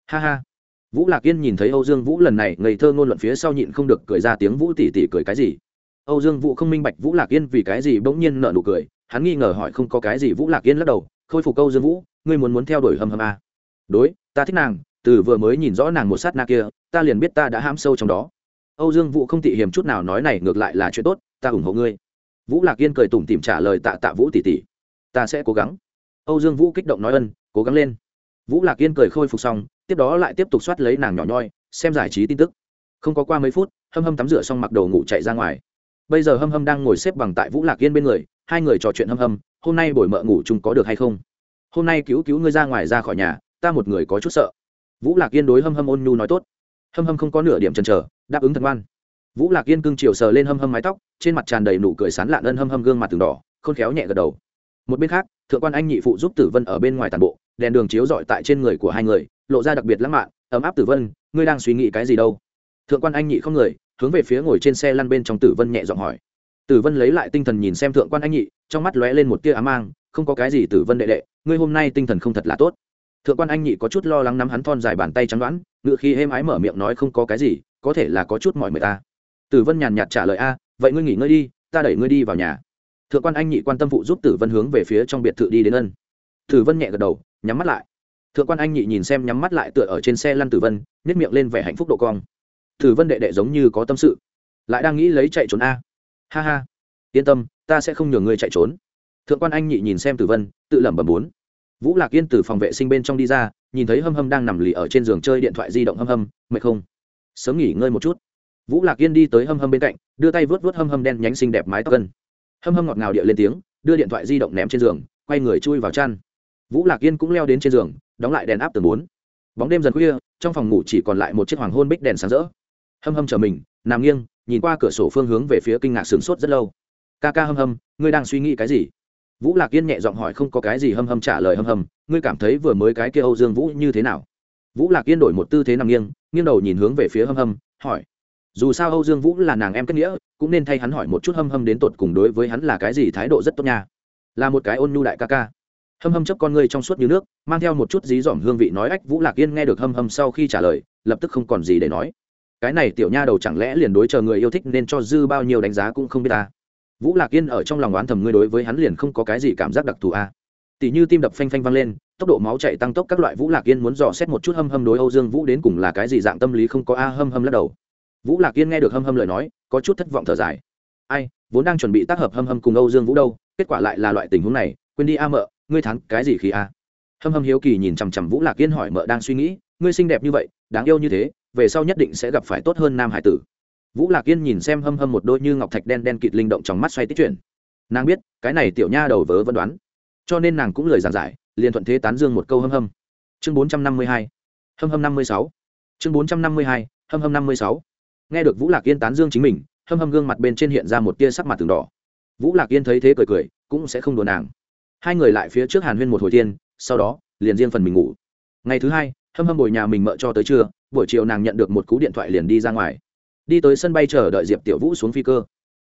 Ha ha vũ lạc yên nhìn thấy âu dương vũ lần này ngây thơ ngôn luận phía sau nhịn không được cười ra tiếng vũ tỷ tỷ cười cái gì? Âu dương vũ không minh bạch vũ lạc yên vì cái gì bỗng nhiên nợ nụ cười, hắn nghi ngờ hỏi không có cái gì vũ lạc yên lắc đầu, khôi phục âu dương vũ, ngươi muốn muốn theo đuổi hâm hâm à. đối, ta thích nàng, từ vừa mới nhìn rõ nàng một sát na kia, ta liền biết ta đã ham sâu trong đó. Âu dương vũ không tị hiềm chút nào nói này, ngược lại là chuyện tốt, ta ủng hộ ngươi. Vũ lạc yên cười tủm tỉm trả lời tạ tạ vũ tỷ tỷ, ta sẽ cố gắng. Âu dương vũ kích động nói ân, cố gắng lên. Vũ lạc yên cười khôi phục xong tiếp đó lại tiếp tục soát lấy nàng nhỏ nhoi, xem giải trí tin tức. Không có qua mấy phút, hâm hâm tắm rửa xong mặc đồ ngủ chạy ra ngoài. Bây giờ hâm hâm đang ngồi xếp bằng tại vũ lạc yên bên người, hai người trò chuyện hâm hâm, hôm nay bồi mợ ngủ chung có được hay không? Hôm nay cứu cứu ngươi ra ngoài ra khỏi nhà, ta một người có chút sợ. Vũ lạc yên đối hâm hâm ôn nhu nói tốt. Hâm hâm không có nửa điểm chần chờ, đáp ứng thật ngoan. Vũ lạc yên cưng chiều sờ lên hâm hâm mái tóc, trên mặt tràn đầy nụ cười sán lạn ân hâm hâm gương mặt từng đỏ, khôn khéo nhẹ gật đầu. Một bên khác, thượng quan anh nhị phụ giúp tử vân ở bên ngoài tàn bộ, đèn đường chiếu dọi tại trên người của hai người lộ ra đặc biệt lãng mạn, ấm áp tử vân, ngươi đang suy nghĩ cái gì đâu? Thượng quan anh nhị không người, hướng về phía ngồi trên xe lăn bên trong tử vân nhẹ giọng hỏi. Tử vân lấy lại tinh thần nhìn xem thượng quan anh nhị, trong mắt lóe lên một tia ám mang, không có cái gì tử vân đệ đệ, ngươi hôm nay tinh thần không thật là tốt. Thượng quan anh nhị có chút lo lắng nắm hắn thon dài bàn tay trắng đoán, ngựa khi êm ái mở miệng nói không có cái gì, có thể là có chút mọi người ta. Tử vân nhàn nhạt trả lời, a, vậy ngươi nghỉ ngơi đi, ta đẩy ngươi đi vào nhà. Thượng quan anh nhị quan tâm phụ giúp tử vân hướng về phía trong biệt thự đi đến ân. Tử vân nhẹ gật đầu, nhắm mắt lại thượng quan anh nhị nhìn xem nhắm mắt lại tựa ở trên xe lăn tử vân nhét miệng lên vẻ hạnh phúc độ cong. Tử vân đệ đệ giống như có tâm sự. Lại đang nghĩ lấy chạy trốn a. Ha ha. Yên tâm, ta sẽ không nhường ngươi chạy trốn. Thượng quan anh nhị nhìn xem tử vân, tự lẩm bẩm bốn. Vũ lạc yên từ phòng vệ sinh bên trong đi ra, nhìn thấy hâm hâm đang nằm lì ở trên giường chơi điện thoại di động hâm hâm, mệt không? Sớm nghỉ ngơi một chút. Vũ lạc yên đi tới hâm hâm bên cạnh, đưa tay vớt vớt hâm hâm đen nhánh xinh đẹp mái tóc gân hâm hâm ngọt ngào địa lên tiếng, đưa điện thoại di động ném trên giường, quay người chui vào chăn. Vũ lạc yên cũng leo đến trên giường đóng lại đèn áp tường bốn. Bóng đêm dần khuya, trong phòng ngủ chỉ còn lại một chiếc hoàng hôn bích đèn sáng rỡ. Hâm hâm chờ mình, nằm nghiêng, nhìn qua cửa sổ phương hướng về phía kinh ngạc sửng sốt rất lâu. Ca ca hâm hâm, ngươi đang suy nghĩ cái gì? Vũ lạc yên nhẹ giọng hỏi không có cái gì hâm hâm trả lời hâm hâm, ngươi cảm thấy vừa mới cái kia âu dương vũ như thế nào? Vũ lạc yên đổi một tư thế nằm nghiêng nghiêng đầu nhìn hướng về phía hâm hâm, hỏi. Dù sao âu dương vũ là nàng em kết nghĩa, cũng nên thay hắn hỏi một chút hâm hâm đến tột cùng đối với hắn là cái gì thái độ rất tốt nha. Là một cái ôn nhu đại ca ca hâm hâm chấp con ngươi trong suốt như nước, mang theo một chút dí dỏm hương vị nói ách vũ lạc yên nghe được hâm hâm sau khi trả lời, lập tức không còn gì để nói. Cái này tiểu nha đầu chẳng lẽ liền đối chờ người yêu thích nên cho dư bao nhiêu đánh giá cũng không biết ta. Vũ lạc yên ở trong lòng oán thầm ngươi đối với hắn liền không có cái gì cảm giác đặc thù a tỷ như tim đập phanh phanh vang lên, tốc độ máu chạy tăng tốc các loại vũ lạc yên muốn dò xét một chút hâm hâm đối âu dương vũ đến cùng là cái gì dạng tâm lý không có a hâm hâm lắc đầu. Vũ lạc yên nghe được hâm hâm lời nói, có chút thất vọng thở dài. Ai, vốn đang chuẩn bị tác hợp hâm hâm cùng âu dương vũ đâu, kết quả lại là loại tình huống này, quên đi a mợ ngươi thắng cái gì khi a? Hâm hâm hiếu kỳ nhìn chằm chằm vũ lạc yên hỏi mợ đang suy nghĩ, ngươi xinh đẹp như vậy, đáng yêu như thế, về sau nhất định sẽ gặp phải tốt hơn nam hải tử. Vũ lạc yên nhìn xem hâm hâm một đôi như ngọc thạch đen đen kịt linh động trong mắt xoay tích chuyển. Nàng biết, cái này tiểu nha đầu vớ vẫn đoán. Cho nên nàng cũng lời giảng giải, liền thuận thế tán dương một câu hâm hâm. Chương bốn trăm năm mươi hai. Hâm hâm năm mươi sáu. Chương bốn trăm năm mươi hai. Hâm hâm năm mươi sáu. Nghe được vũ lạc yên tán dương chính mình, hâm hâm gương mặt bên trên hiện ra một tia sắc mặt từng đỏ. Vũ lạc yên thấy thế cười cười, cũng sẽ không đùa nàng hai người lại phía trước hàn huyên một hồi tiên sau đó, liền riêng phần mình ngủ. Ngày thứ hai, hâm hâm bồi nhà mình mợ cho tới trưa, buổi chiều nàng nhận được một cú điện thoại liền đi ra ngoài. Đi tới sân bay chờ đợi diệp tiểu vũ xuống phi cơ.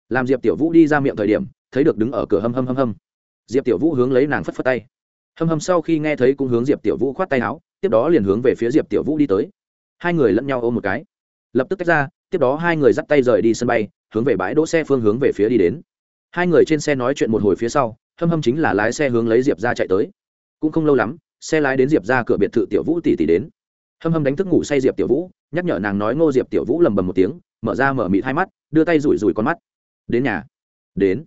Làm diệp tiểu vũ đi ra miệng thời điểm, thấy được đứng ở cửa hâm hâm hâm hâm. Diệp tiểu vũ hướng lấy nàng phất phất tay. Hâm hâm sau khi nghe thấy cũng hướng diệp tiểu vũ khoát tay áo, tiếp đó liền hướng về phía diệp tiểu vũ đi tới. Hai người lẫn nhau ôm một cái. Lập tức tách ra, tiếp đó hai người dắt tay rời đi sân bay, hướng về bãi đỗ xe phương hướng về phía đi đến. Hai người trên xe nói chuyện một hồi phía sau hâm hâm chính là lái xe hướng lấy diệp ra chạy tới cũng không lâu lắm xe lái đến diệp ra cửa biệt thự tiểu vũ tỷ tỷ đến hâm hâm đánh thức ngủ say diệp tiểu vũ nhắc nhở nàng nói ngô diệp tiểu vũ lầm bầm một tiếng mở ra mở mịt hai mắt đưa tay rủi rủi con mắt đến nhà đến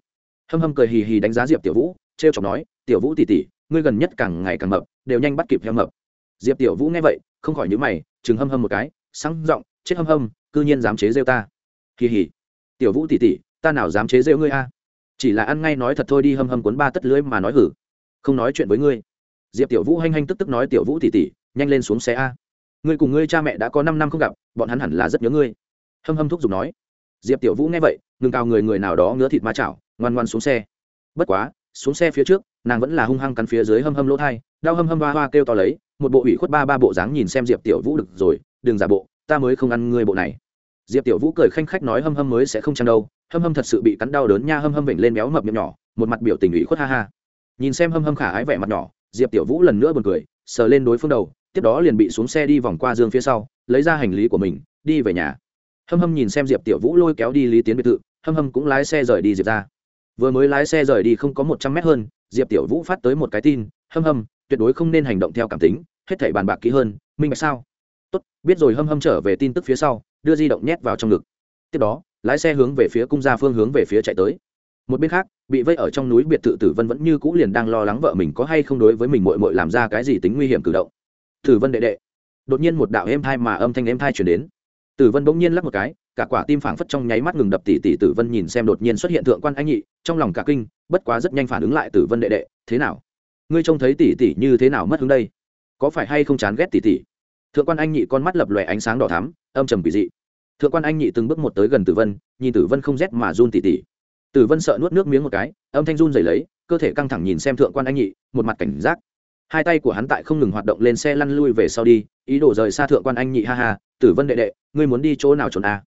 hâm hâm cười hì hì đánh giá diệp tiểu vũ t r e o chọc nói tiểu vũ tỉ tỉ ngươi gần nhất càng ngày càng mập đều nhanh bắt kịp theo mập diệp tiểu vũ nghe vậy không khỏi nhữ mày chừng hâm hâm một cái sáng r ộ n g chết hâm hâm c ư nhiên dám chế rêu ta hì hì tiểu vũ tỉ tỉ ta nào dám chế rêu ngươi a chỉ là ăn ngay nói thật thôi đi hâm hâm cuốn ba tất lưới mà nói hử. Không nói chuyện với ngươi. Diệp tiểu vũ hanh hanh tức tức nói tiểu vũ tỉ tỉ, nhanh lên xuống xe a. Ngươi cùng ngươi cha mẹ đã có năm năm không gặp, bọn hắn hẳn là rất nhớ ngươi. Hâm hâm thúc giục nói. Diệp tiểu vũ nghe vậy, ngừng cao người người nào đó ngứa thịt ma chảo, ngoan ngoan xuống xe. Bất quá, xuống xe phía trước, nàng vẫn là hung hăng cắn phía dưới hâm hâm lỗ thai, đau hâm hâm hoa hoa kêu to lấy, một bộ ủy khuất ba ba bộ dáng nhìn xem diệp tiểu vũ được rồi, đừng giả bộ, ta mới không ăn ngươi bộ này. Diệp tiểu vũ cười khanh khách nói hâm hâm mới sẽ không chăng đâu hâm hâm thật sự bị cắn đau đớn nha, hâm hâm vểnh lên béo mập miệng nhỏ, một mặt biểu tình ủy khuất ha ha. Nhìn xem hâm hâm khả ái vẻ mặt nhỏ, diệp tiểu vũ lần nữa buồn cười, sờ lên đối phương đầu, tiếp đó liền bị xuống xe đi vòng qua dương phía sau, lấy ra hành lý của mình, đi về nhà. Hâm hâm nhìn xem diệp tiểu vũ lôi kéo đi lý tiến biệt thự, hâm hâm cũng lái xe rời đi diệp ra. Vừa mới lái xe rời đi không có một trăm mét hơn, diệp tiểu vũ phát tới một cái tin, hâm hâm, tuyệt đối không nên hành động theo cảm tính, hết thảy bàn bạc kỹ hơn, minh bạch sao? Tốt, biết rồi, hâm hâm trở về tin tức phía sau, đưa di động nhét vào trong ngực. Tiếp đó lái xe hướng về phía cung gia phương hướng về phía chạy tới. Một bên khác, bị vây ở trong núi biệt thự tử vân vẫn như cũ liền đang lo lắng vợ mình có hay không đối với mình mội mội làm ra cái gì tính nguy hiểm cử động. Tử vân đệ đệ, đột nhiên một đạo êm thai mà âm thanh êm thai chuyển đến. Tử vân bỗng nhiên lắc một cái, cả quả tim phảng phất trong nháy mắt ngừng đập tỷ tỷ tử vân nhìn xem đột nhiên xuất hiện thượng quan anh nhị, trong lòng cả kinh, bất quá rất nhanh phản ứng lại tử vân đệ đệ, thế nào? Ngươi trông thấy tỷ tỷ như thế nào mất hứng đây? Có phải hay không chán ghét tỷ tỷ thượng quan anh nhị con mắt lập lòe ánh sáng đỏ thắm, âm trầm kỳ dị thượng quan anh nhị từng bước một tới gần tử vân, nhìn tử vân không rét mà run tỉ tỉ. Tử vân sợ nuốt nước miếng một cái, âm thanh run dày lấy, cơ thể căng thẳng nhìn xem thượng quan anh nhị, một mặt cảnh giác. Hai tay của hắn tại không ngừng hoạt động lên xe lăn lui về sau đi, ý đồ rời xa thượng quan anh nhị, ha ha, tử vân đệ đệ, ngươi muốn đi chỗ nào trốn à?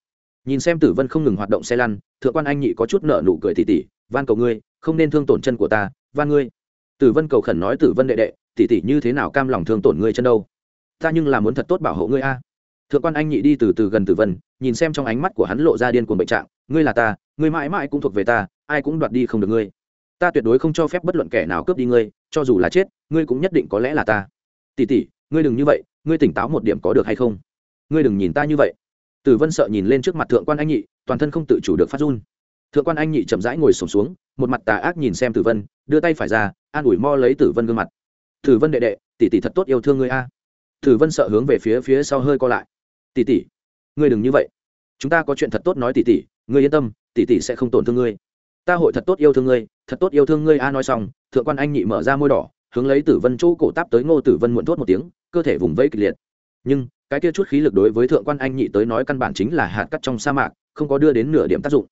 nhìn xem tử vân không ngừng hoạt động xe lăn, thượng quan anh nhị có chút nợ nụ cười tỉ tỉ, van cầu ngươi, không nên thương tổn chân của ta, van ngươi. Tử vân cầu khẩn nói, tử vân đệ đệ, tỉ tỉ như thế nào cam lòng thương tổn ngươi chân đâu? Ta nhưng là muốn thật tốt bảo hộ ngươi a thượng quan anh nhị đi từ từ gần tử vân, nhìn xem trong ánh mắt của hắn lộ ra điên cuồng bệnh trạng, ngươi là ta, ngươi mãi mãi cũng thuộc về ta, ai cũng đoạt đi không được ngươi. Ta tuyệt đối không cho phép bất luận kẻ nào cướp đi ngươi, cho dù là chết, ngươi cũng nhất định có lẽ là ta. Tỉ tỉ ngươi đừng như vậy, ngươi tỉnh táo một điểm có được hay không? Ngươi đừng nhìn ta như vậy. Tử vân sợ nhìn lên trước mặt thượng quan anh nhị, toàn thân không tự chủ được phát run. Thượng quan anh nhị chậm rãi ngồi sổm xuống, một mặt tà ác nhìn xem tử vân, đưa tay phải ra, an ủi mo lấy tử vân gương mặt. Tử vân đệ đệ, tỷ tỷ thật tốt yêu thương ngươi a. Tử vân sợ hướng về phía phía sau hơi co lại tỷ tỷ, ngươi đừng như vậy. Chúng ta có chuyện thật tốt nói tỷ tỷ, ngươi yên tâm, tỷ tỷ sẽ không tổn thương ngươi. Ta hội thật tốt yêu thương ngươi, thật tốt yêu thương ngươi a nói xong, thượng quan anh nhị mở ra môi đỏ, hướng lấy tử vân chỗ cổ táp tới ngô tử vân muộn thốt một tiếng, cơ thể vùng vẫy kịch liệt. Nhưng, cái kia chút khí lực đối với thượng quan anh nhị tới nói căn bản chính là hạt cắt trong sa mạc, không có đưa đến nửa điểm tác dụng.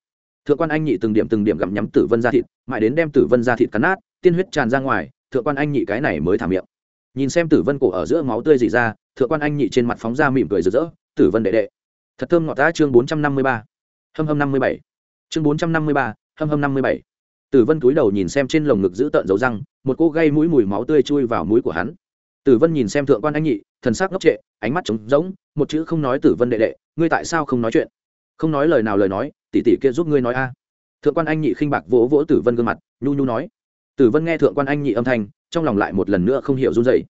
Thượng quan anh nhị từng điểm từng điểm gặm nhắm tử vân ra thịt, mãi đến đem tử vân ra thịt cắn nát, tiên huyết tràn ra ngoài, thượng quan anh nhị cái này mới thả miệng. Nhìn xem tử vân cổ ở giữa máu tươi dị ra, thượng quan anh nhị trên mặt phóng ra mỉm cười rực rỡ tử vân đệ đệ. Thật thơm ngọt ta, chương bốn trăm năm mươi ba. Hâm hâm năm mươi bảy. Chương bốn trăm năm mươi ba, hâm hâm năm mươi bảy. Tử vân cúi đầu nhìn xem trên lồng ngực giữ tợn dấu răng, một cô gây mũi mùi máu tươi chui vào mũi của hắn. Tử vân nhìn xem thượng quan anh nhị, thần sắc ngốc trệ, ánh mắt trống rỗng, một chữ không nói tử vân đệ đệ, ngươi tại sao không nói chuyện? Không nói lời nào lời nói, tỷ tỷ kia giúp ngươi nói a. Thượng quan anh nhị khinh bạc vỗ vỗ tử vân gương mặt, nhu nhu nói. Tử vân nghe thượng quan anh nhị âm thanh, trong lòng lại một lần nữa không hiểu run dậy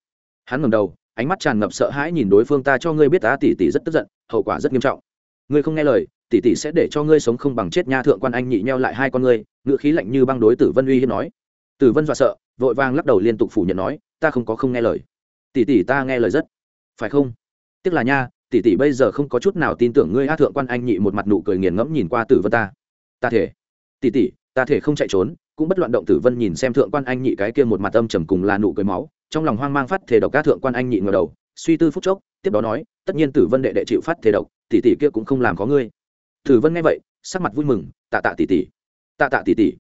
hắn ngầm đầu ánh mắt tràn ngập sợ hãi nhìn đối phương, ta cho ngươi biết ta tỷ tỷ rất tức giận, hậu quả rất nghiêm trọng. Ngươi không nghe lời, tỷ tỷ sẽ để cho ngươi sống không bằng chết nha, thượng quan anh nhị nheo lại hai con ngươi ngựa khí lạnh như băng đối tử vân uy hiếp nói. Tử vân dọa sợ, vội vàng lắc đầu liên tục phủ nhận nói, ta không có không nghe lời. Tỷ tỷ, ta nghe lời rất. Phải không? Tiếc là nha, tỷ tỷ bây giờ không có chút nào tin tưởng ngươi a thượng quan anh nhị một mặt nụ cười nghiền ngẫm nhìn qua tử vân ta. Ta thể. Tỷ tỷ, ta thể không chạy trốn cũng bất loạn động tử vân nhìn xem thượng quan anh nhị cái kia một mặt âm trầm cùng là nụ cười máu, trong lòng hoang mang phát thể độc ca thượng quan anh nhị ngờ đầu, suy tư phút chốc, tiếp đó nói, tất nhiên tử vân đệ đệ chịu phát thể độc, tỷ tỷ kia cũng không làm có ngươi. Tử vân nghe vậy, sắc mặt vui mừng, tạ tạ tỷ tỷ, tạ tạ tỷ tỷ.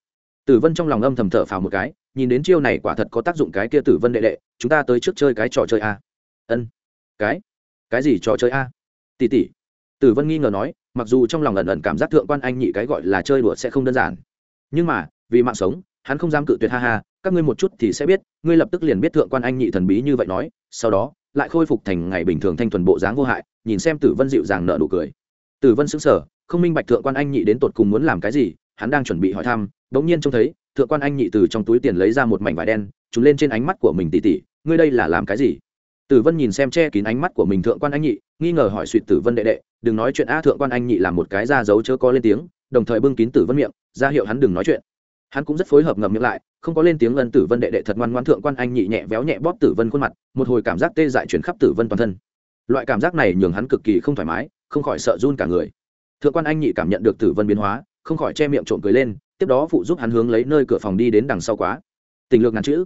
Tử vân trong lòng âm thầm thở phào một cái, nhìn đến chiêu này quả thật có tác dụng cái kia tử vân đệ đệ, chúng ta tới trước chơi cái trò chơi a. Ân. Cái? Cái gì trò chơi a? Tỷ tỷ. Tử vân nghi ngờ nói, mặc dù trong lòng ẩn ẩn cảm giác thượng quan anh nhị cái gọi là chơi đùa sẽ không đơn giản. Nhưng mà vì mạng sống, hắn không dám cự tuyệt, ha ha, các ngươi một chút thì sẽ biết, ngươi lập tức liền biết thượng quan anh nhị thần bí như vậy nói, sau đó, lại khôi phục thành ngày bình thường thanh thuần bộ dáng vô hại, nhìn xem tử vân dịu dàng nợ nụ cười. Tử vân sững sờ, không minh bạch thượng quan anh nhị đến tột cùng muốn làm cái gì, hắn đang chuẩn bị hỏi thăm, bỗng nhiên trông thấy, thượng quan anh nhị từ trong túi tiền lấy ra một mảnh vải đen trúng lên trên ánh mắt của mình tỉ tỉ, ngươi đây là làm cái gì? Tử vân nhìn xem che kín ánh mắt của mình thượng quan anh nhị, nghi ngờ hỏi suỵt tử vân đệ đệ, đừng nói chuyện a, thượng quan anh nhị làm một cái ra dấu chớ có lên tiếng, đồng thời bưng kín tử vân miệng, ra hiệu hắn đừng nói chuyện hắn cũng rất phối hợp ngậm miệng lại, không có lên tiếng ân tử vân đệ đệ thật ngoan ngoan thượng quan anh nhị nhẹ véo nhẹ bóp tử vân khuôn mặt, một hồi cảm giác tê dại chuyển khắp tử vân toàn thân. Loại cảm giác này nhường hắn cực kỳ không thoải mái, không khỏi sợ run cả người. Thượng quan anh nhị cảm nhận được tử vân biến hóa, không khỏi che miệng trộm cười lên, tiếp đó phụ giúp hắn hướng lấy nơi cửa phòng đi đến đằng sau quá. Tình lược ngàn chữ.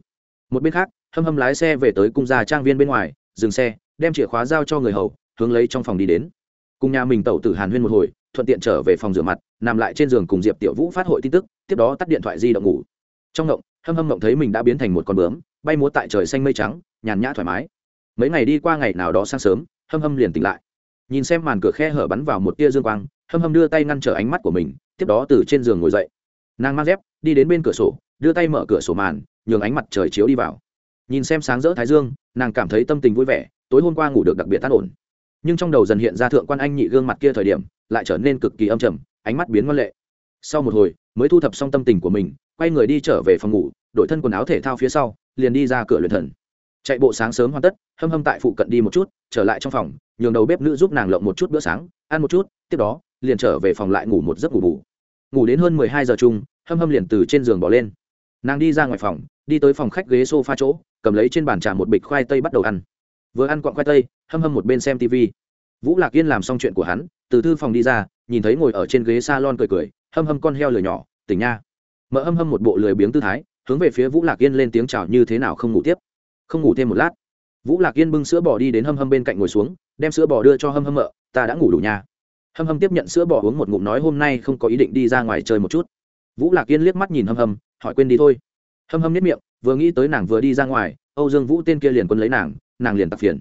Một bên khác, hâm hâm lái xe về tới cung gia trang viên bên ngoài, dừng xe, đem chìa khóa giao cho người hầu, hướng lấy trong phòng đi đến. Cùng nhà mình tẩu tử hàn huyên một hồi thuận tiện trở về phòng rửa mặt, nằm lại trên giường cùng diệp tiểu vũ phát hội tin tức, tiếp đó tắt điện thoại di động ngủ. Trong ngộng, hâm hâm ngộng thấy mình đã biến thành một con bướm, bay múa tại trời xanh mây trắng, nhàn nhã thoải mái. Mấy ngày đi qua ngày nào đó sáng sớm, hâm hâm liền tỉnh lại. Nhìn xem màn cửa khe hở bắn vào một tia dương quang, hâm hâm đưa tay ngăn trở ánh mắt của mình, tiếp đó từ trên giường ngồi dậy. Nàng mang dép, đi đến bên cửa sổ, đưa tay mở cửa sổ màn, nhường ánh mặt trời chiếu đi vào. Nhìn xem sáng rỡ thái dương, nàng cảm thấy tâm tình vui vẻ, tối hôm qua ngủ được đặc biệt tan ổn. Nhưng trong đầu dần hiện ra thượng quan anh nhị gương mặt kia thời điểm lại trở nên cực kỳ âm trầm, ánh mắt biến ngoan lệ. Sau một hồi, mới thu thập xong tâm tình của mình, quay người đi trở về phòng ngủ đổi thân quần áo thể thao phía sau, liền đi ra cửa luyện thần. Chạy bộ sáng sớm hoàn tất, hâm hâm tại phụ cận đi một chút, trở lại trong phòng, nhường đầu bếp nữ giúp nàng lộng một chút bữa sáng, ăn một chút, tiếp đó, liền trở về phòng lại ngủ một giấc ngủ bù. Ngủ đến hơn mười hai giờ chung, hâm hâm liền từ trên giường bỏ lên. Nàng đi ra ngoài phòng, đi tới phòng khách ghế s o f a chỗ, cầm lấy trên bàn trà một bịch khoai tây bắt đầu ăn. Vừa ăn quặng khoai tây, hâm hâm một bên xem tv vũ lạc yên làm xong chuyện của hắn từ thư phòng đi ra, nhìn thấy ngồi ở trên ghế s a lon cười cười, hâm hâm con heo lười nhỏ, tỉnh nha. Mợ hâm hâm một bộ lười biếng tư thái, hướng về phía vũ lạc yên lên tiếng chào như thế nào không ngủ tiếp. Không ngủ thêm một lát. Vũ lạc yên bưng sữa bò đi đến hâm hâm bên cạnh ngồi xuống, đem sữa bò đưa cho hâm hâm mợ, ta đã ngủ đủ nha. Hâm hâm tiếp nhận sữa bò uống một ngụm nói, hôm nay không có ý định đi ra ngoài chơi một chút. Vũ lạc yên liếc mắt nhìn hâm hâm, hỏi, quên đi thôi. Hâm hâm nhất miệng, vừa nghĩ tới nàng vừa đi ra ngoài, âu dương vũ tên kia liền quân lấy nàng nàng liền tặc phiền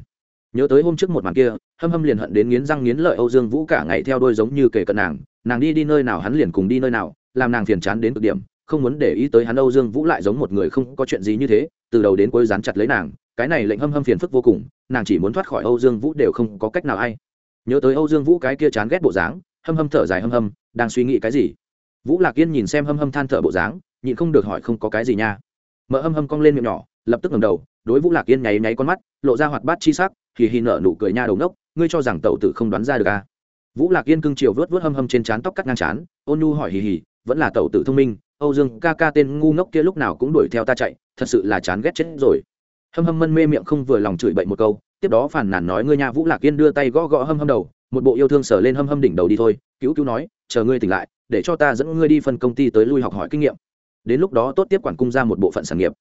nhớ tới hôm trước một màn kia, hâm hâm liền hận đến nghiến răng nghiến lợi âu dương vũ cả ngày theo đôi giống như kể cận nàng nàng đi đi nơi nào hắn liền cùng đi nơi nào, làm nàng phiền chán đến cực điểm, không muốn để ý tới hắn âu dương vũ lại giống một người không có chuyện gì như thế, từ đầu đến cuối dán chặt lấy nàng, cái này lệnh hâm hâm phiền phức vô cùng, nàng chỉ muốn thoát khỏi âu dương vũ đều không có cách nào ai. Nhớ tới âu dương vũ cái kia chán ghét bộ dáng, hâm hâm thở dài hâm hâm, đang suy nghĩ cái gì? Vũ lạc yên nhìn xem hâm hâm than thở bộ dáng, nhịn không được hỏi không có cái gì nha. Mợ hâm hâm cong lên miệng nhỏ, lập tức ngầm đầu, đối vũ lạc yên nháy nháy con mắt, lộ ra hoạt bát chi sắc thì hì nở nụ cười nha đầu ngốc, ngươi cho rằng tẩu tử không đoán ra được à. vũ lạc yên cưng chiều vớt vớt hâm hâm trên trán tóc cắt ngang chán ôn nhu hỏi hì hì, vẫn là tẩu tử thông minh, âu dương ca ca tên ngu ngốc kia lúc nào cũng đuổi theo ta chạy, thật sự là chán ghét chết rồi. Hâm hâm mân mê miệng không vừa lòng chửi bậy một câu, tiếp đó phản nản nói ngươi nha vũ lạc yên đưa tay gõ gõ hâm hâm đầu, một bộ yêu thương sờ lên hâm hâm đỉnh đầu đi thôi, cứu cứu nói, chờ ngươi tỉnh lại, để cho ta dẫn ngươi đi phân công ty tới lui học hỏi kinh nghiệm. Đến lúc đó tốt tiếp quản cung ra một bộ phận sản nghiệp.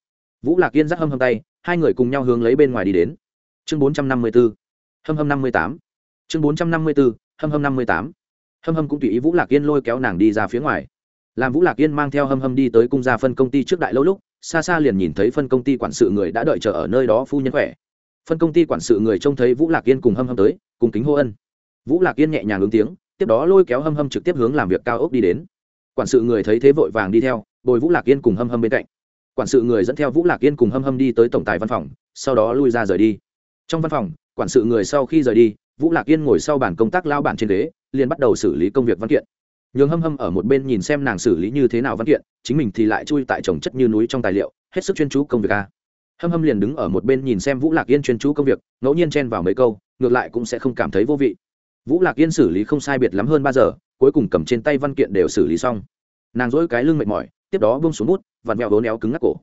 Vũ lạc yên dắt hâm hâm tay, hai người cùng nhau hướng lấy bên ngoài đi đến chương bốn trăm năm mươi b ố hâm hâm năm mươi tám. Chương bốn trăm năm mươi b ố hâm hâm năm mươi tám. Hâm hâm cũng tùy ý vũ lạc yên lôi kéo nàng đi ra phía ngoài. Làm vũ lạc yên mang theo hâm hâm đi tới cung gia phân công ty trước đại lâu lúc, xa xa liền nhìn thấy phân công ty quản sự người đã đợi chờ ở nơi đó phu nhân khỏe. Phân công ty quản sự người trông thấy vũ lạc yên cùng hâm hâm tới, cùng kính hô ân. Vũ lạc yên nhẹ nhàng ứng tiếng, tiếp đó lôi kéo hâm hâm trực tiếp hướng làm việc cao ốc đi đến. Quản sự người thấy thế vội vàng đi theo, bồi vũ lạc yên cùng hâm hâm bên cạnh. Quản sự người dẫn theo vũ lạc yên cùng hâm hâm đi tới tổng tài văn phòng, sau đó lui ra rời đi trong văn phòng, quản sự người sau khi rời đi, vũ lạc yên ngồi sau bàn công tác lao bản trên ghế, liền bắt đầu xử lý công việc văn kiện. Nhường hâm hâm ở một bên nhìn xem nàng xử lý như thế nào văn kiện, chính mình thì lại chui tại trồng chất như núi trong tài liệu, hết sức chuyên chú công việc a. Hâm hâm liền đứng ở một bên nhìn xem vũ lạc yên chuyên chú công việc, ngẫu nhiên chen vào mấy câu, ngược lại cũng sẽ không cảm thấy vô vị. Vũ lạc yên xử lý không sai biệt lắm hơn ba giờ, cuối cùng cầm trên tay văn kiện đều xử lý xong. Nàng dỗi cái lưng mệt mỏi, tiếp đó bông xuống bút, vặn vẹo vốn éo cứng ngắc cổ.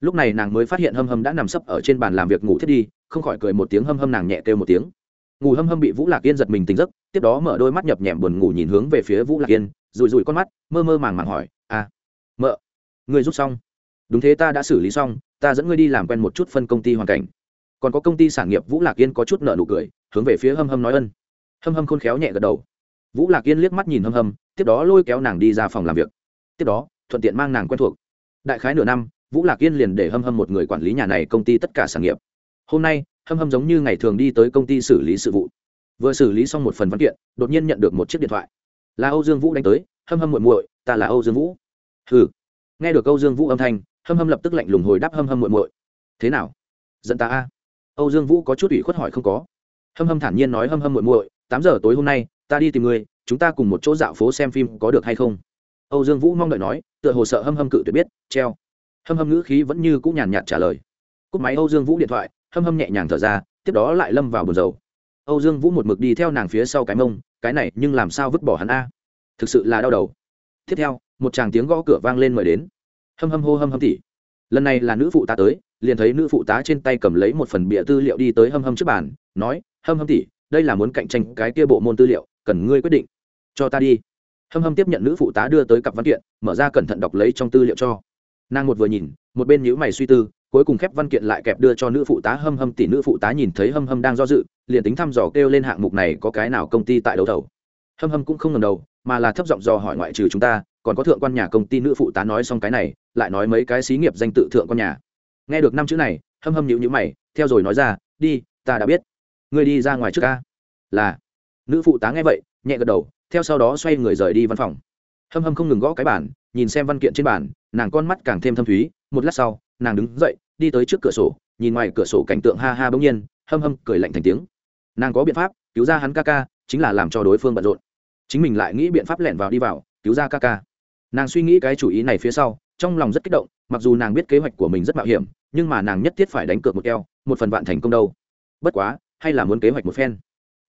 Lúc này nàng mới phát hiện hâm hâm đã nằm sấp ở trên bàn làm việc ngủ thiết đi không khỏi cười một tiếng hâm hâm nàng nhẹ kêu một tiếng. Ngủ hâm hâm bị vũ lạc yên giật mình tỉnh giấc, tiếp đó mở đôi mắt nhập nhèm buồn ngủ nhìn hướng về phía vũ lạc yên rụi rụi con mắt, mơ mơ màng màng hỏi à mợ, người giúp xong? Đúng thế, ta đã xử lý xong, ta dẫn ngươi đi làm quen một chút phân công ty hoàn cảnh. Còn có công ty sản nghiệp, vũ lạc yên có chút nợ nụ cười, hướng về phía hâm hâm nói ân. Hâm hâm khôn khéo nhẹ gật đầu. Vũ lạc yên liếc mắt nhìn hâm hâm, tiếp đó lôi kéo nàng đi ra phòng làm việc. Tiếp đó, thuận tiện mang nàng quen thuộc. Đại khái nửa năm, vũ lạc yên liền để hâm hâm một người quản lý nhà này công ty tất cả sản nghiệp hôm nay, hâm hâm giống như ngày thường đi tới công ty xử lý sự vụ. Vừa xử lý xong một phần văn kiện, đột nhiên nhận được một chiếc điện thoại. Là âu dương vũ đánh tới, hâm hâm muội muội, ta là âu dương vũ. Ừ nghe được âu dương vũ âm thanh, hâm hâm lập tức lạnh lùng hồi đáp hâm hâm muội muội. Thế nào? Giận ta a? Âu dương vũ có chút ủy khuất hỏi không có. Hâm hâm thản nhiên nói hâm hâm muội muội, tám giờ tối hôm nay, ta đi tìm người, chúng ta cùng một chỗ dạo phố xem phim có được hay không? Âu dương vũ mong đợi nói, tựa hồ sợ hâm hâm cự tuyệt biết, treo. Hâm hâm ngữ khí vẫn như cũng nhàn nhạt trả lời. Cúp máy âu dương vũ điện thoại hâm hâm nhẹ nhàng thở ra, tiếp đó lại lâm vào buồn dầu âu dương vũ một mực đi theo nàng phía sau cái mông, cái này nhưng làm sao vứt bỏ hắn a? Thực sự là đau đầu. Tiếp theo, một chàng tiếng gõ cửa vang lên mời đến. Hâm hâm hô hâm hâm tỉ. Lần này là nữ phụ tá tới, liền thấy nữ phụ tá trên tay cầm lấy một phần bịa tư liệu đi tới hâm hâm trước bàn, nói, hâm hâm tỉ, đây là muốn cạnh tranh cái kia bộ môn tư liệu, cần ngươi quyết định. Cho ta đi. Hâm hâm tiếp nhận nữ phụ tá đưa tới cặp văn kiện, mở ra cẩn thận đọc lấy trong tư liệu cho. Nàng một vừa nhìn, một bên nhữ mày suy tư cuối cùng khép văn kiện lại kẹp đưa cho nữ phụ tá hâm hâm tỷ nữ phụ tá nhìn thấy hâm hâm đang do dự, liền tính thăm dò kêu lên hạng mục này có cái nào công ty tại đấu thầu. Hâm hâm cũng không ngần đầu, mà là thấp giọng dò hỏi ngoại trừ chúng ta, còn có thượng quan nhà công ty nữ phụ tá nói xong cái này, lại nói mấy cái xí nghiệp danh tự thượng quan nhà. Nghe được năm chữ này, hâm hâm nhịu nhữ mày, theo rồi nói ra, đi, ta đã biết. Ngươi đi ra ngoài trước ca. Là. Nữ phụ tá nghe vậy, nhẹ gật đầu, theo sau đó xoay người rời đi văn phòng. Hâm hâm không ngừng gõ cái bản nhìn xem văn kiện trên bản nàng con mắt càng thêm thâm thúy, một lát sau nàng đứng dậy, đi tới trước cửa sổ, nhìn ngoài cửa sổ cảnh tượng ha ha bỗng nhiên, hâm hâm cười lạnh thành tiếng. Nàng có biện pháp, cứu ra hắn ca ca, chính là làm cho đối phương bận rộn. Chính mình lại nghĩ biện pháp lẻn vào đi vào, cứu ra ca ca. Nàng suy nghĩ cái chủ ý này phía sau, trong lòng rất kích động, mặc dù nàng biết kế hoạch của mình rất mạo hiểm, nhưng mà nàng nhất thiết phải đánh cược một keo, một phần vạn thành công đâu. Bất quá, hay là muốn kế hoạch một phen.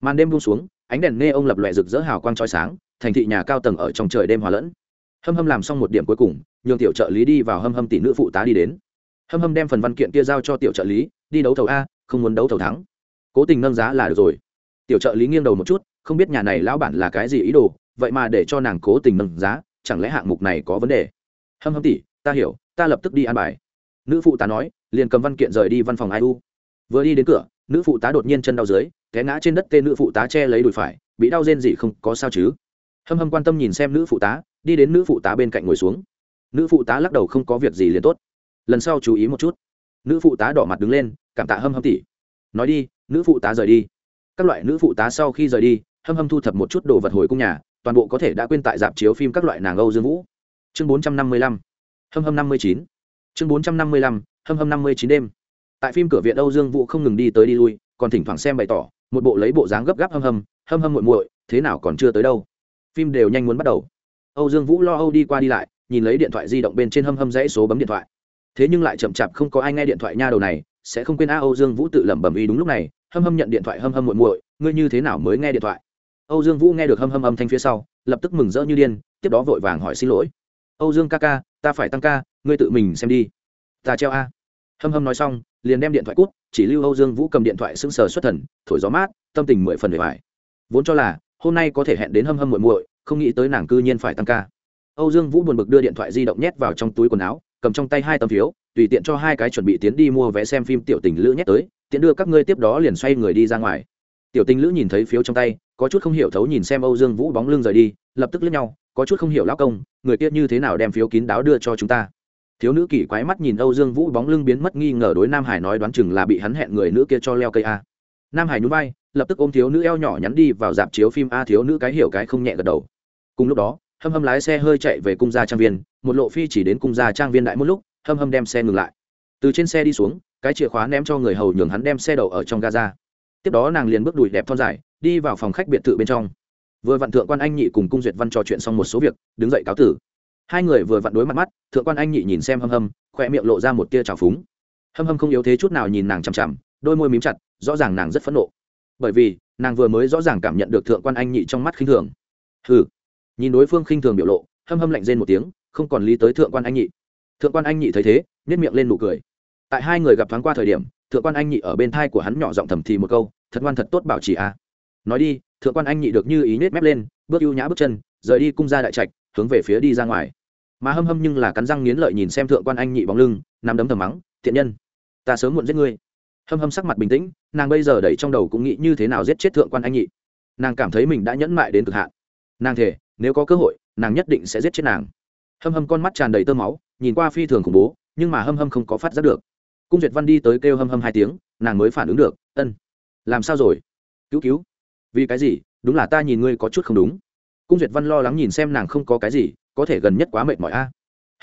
Màn đêm buông xuống, ánh đèn nghe ông lập lòe rực rỡ hào quang trói sáng, thành thị nhà cao tầng ở trong trời đêm hòa lẫn. Hâm hâm làm xong một điểm cuối cùng, nhường tiểu trợ lý đi vào hâm hâm tỷ nữ phụ tá đi đến hâm hâm đem phần văn kiện kia giao cho tiểu trợ lý, đi đấu thầu a, không muốn đấu thầu thắng. Cố tình nâng giá là được rồi. Tiểu trợ lý nghiêng đầu một chút, không biết nhà này lão bản là cái gì ý đồ, vậy mà để cho nàng cố tình nâng giá, chẳng lẽ hạng mục này có vấn đề? Hâm hâm tỷ, ta hiểu, ta lập tức đi an bài. Nữ phụ tá nói, liền cầm văn kiện rời đi văn phòng ai u. Vừa đi đến cửa, nữ phụ tá đột nhiên chân đau dưới, té ngã trên đất tên nữ phụ tá che lấy đùi phải, bị đau rên gì không có sao chứ. Hâm hâm quan tâm nhìn xem nữ phụ tá, đi đến nữ phụ tá bên cạnh ngồi xuống. Nữ phụ tá lắc đầu không có việc gì liền tốt lần sau chú ý một chút. Nữ phụ tá đỏ mặt đứng lên, cảm tạ hâm hâm tỉ. Nói đi, nữ phụ tá rời đi. Các loại nữ phụ tá sau khi rời đi, hâm hâm thu thập một chút đồ vật hồi cung nhà, toàn bộ có thể đã quên tại dạp chiếu phim các loại nàng âu dương vũ. Chương bốn trăm năm mươi lăm. Hâm hâm năm mươi chín. Chương bốn trăm năm mươi lăm. Hâm hâm năm mươi chín đêm. Tại phim cửa viện âu dương vũ không ngừng đi tới đi lui, còn thỉnh thoảng xem bày tỏ, một bộ lấy bộ dáng gấp gáp hâm hâm hâm hâm muội muội, thế nào còn chưa tới đâu. Phim đều nhanh muốn bắt đầu. Âu dương vũ lo âu đi qua đi lại, nhìn lấy điện thoại di động bên trên hâm hâm dãy số bấm điện thoại thế nhưng lại chậm chạp không có ai nghe điện thoại nha đầu này, sẽ không quên a âu dương vũ tự lẩm bẩm ý đúng lúc này, hâm hâm nhận điện thoại hâm hâm muội muội, ngươi như thế nào mới nghe điện thoại? Âu dương vũ nghe được hâm hâm âm thanh phía sau, lập tức mừng rỡ như điên, tiếp đó vội vàng hỏi xin lỗi. Âu dương ca ca, ta phải tăng ca, ngươi tự mình xem đi. Ta treo a. Hâm hâm nói xong, liền đem điện thoại cút, chỉ lưu âu dương vũ cầm điện thoại sững sờ xuất thần, thổi gió mát, tâm tình mười phần bề bài vốn cho là, hôm nay có thể hẹn đến hâm hâm muội muội, không nghĩ tới nàng cư nhiên phải tăng ca. Âu dương vũ buồn bực đưa điện thoại di động nhét vào trong túi quần áo cầm trong tay hai tấm phiếu, tùy tiện cho hai cái chuẩn bị tiến đi mua vé xem phim tiểu tình lữ nhét tới, tiện đưa các ngươi tiếp đó liền xoay người đi ra ngoài. Tiểu tình lữ nhìn thấy phiếu trong tay, có chút không hiểu thấu nhìn xem âu dương vũ bóng lưng rời đi, lập tức lướt nhau, có chút không hiểu lão công, người kia như thế nào đem phiếu kín đáo đưa cho chúng ta. Thiếu nữ kỳ quái mắt nhìn âu dương vũ bóng lưng biến mất nghi ngờ đối nam hải nói đoán chừng là bị hắn hẹn người nữ kia cho leo cây a. Nam hải nhún vai, lập tức ôm thiếu nữ eo nhỏ nhắn đi vào dạp chiếu phim a, thiếu nữ cái hiểu cái không nhẹ gật đầu. Cùng lúc đó hâm hâm lái xe hơi chạy về cung gia trang viên, một lộ phi chỉ đến cung gia trang viên đại một lúc, hâm hâm đem xe ngừng lại. Từ trên xe đi xuống, cái chìa khóa ném cho người hầu nhường hắn đem xe đậu ở trong gaza. Tiếp đó nàng liền bước đùi đẹp thon dài, đi vào phòng khách biệt thự bên trong. Vừa vặn thượng quan anh nhị cùng cung duyệt văn trò chuyện xong một số việc, đứng dậy cáo tử. Hai người vừa vặn đối mặt mắt, thượng quan anh nhị nhìn xem hâm hâm khoe miệng lộ ra một tia trào phúng. Hâm hâm không yếu thế chút nào nhìn nàng chằm chằm, đôi môi mím chặt, rõ ràng nàng rất phẫn nộ. Bởi vì, nàng vừa mới rõ ràng cảm nhận được thượng quan anh nhị trong mắt khinh thường. Hừ nhìn đối phương khinh thường biểu lộ, hâm hâm lạnh rên một tiếng, không còn lý tới thượng quan anh nhị. Thượng quan anh nhị thấy thế nhét miệng lên nụ cười. Tại hai người gặp thoáng qua thời điểm, thượng quan anh nhị ở bên thai của hắn nhỏ giọng thầm thì một câu, thật ngoan thật tốt bảo trì a. À. nói đi, thượng quan anh nhị được như ý nết mép lên, bước ưu nhã bước chân, rời đi cung ra đại trạch, hướng về phía đi ra ngoài. Mà hâm hâm nhưng là cắn răng nghiến lợi nhìn xem thượng quan anh nhị bóng lưng nằm đấm thầm mắng, thiện nhân, ta sớm muộn giết ngươi. Hâm hâm sắc mặt bình tĩnh, nàng bây giờ đẩy trong đầu cũng nghĩ như thế nào giết chết thượng quan anh nhị. Nàng cảm thấy mình đã nhẫn mại đến cực hạn. Nàng thể nếu có cơ hội, nàng nhất định sẽ giết chết nàng. Hâm hâm con mắt tràn đầy tơ máu, nhìn qua phi thường khủng bố, nhưng mà hâm hâm không có phát giác được. Cung duyệt văn đi tới kêu hâm hâm hai tiếng, nàng mới phản ứng được, ân, làm sao rồi? Cứu cứu. Vì cái gì? Đúng là ta nhìn ngươi có chút không đúng. Cung duyệt văn lo lắng nhìn xem nàng không có cái gì, có thể gần nhất quá mệt mỏi a.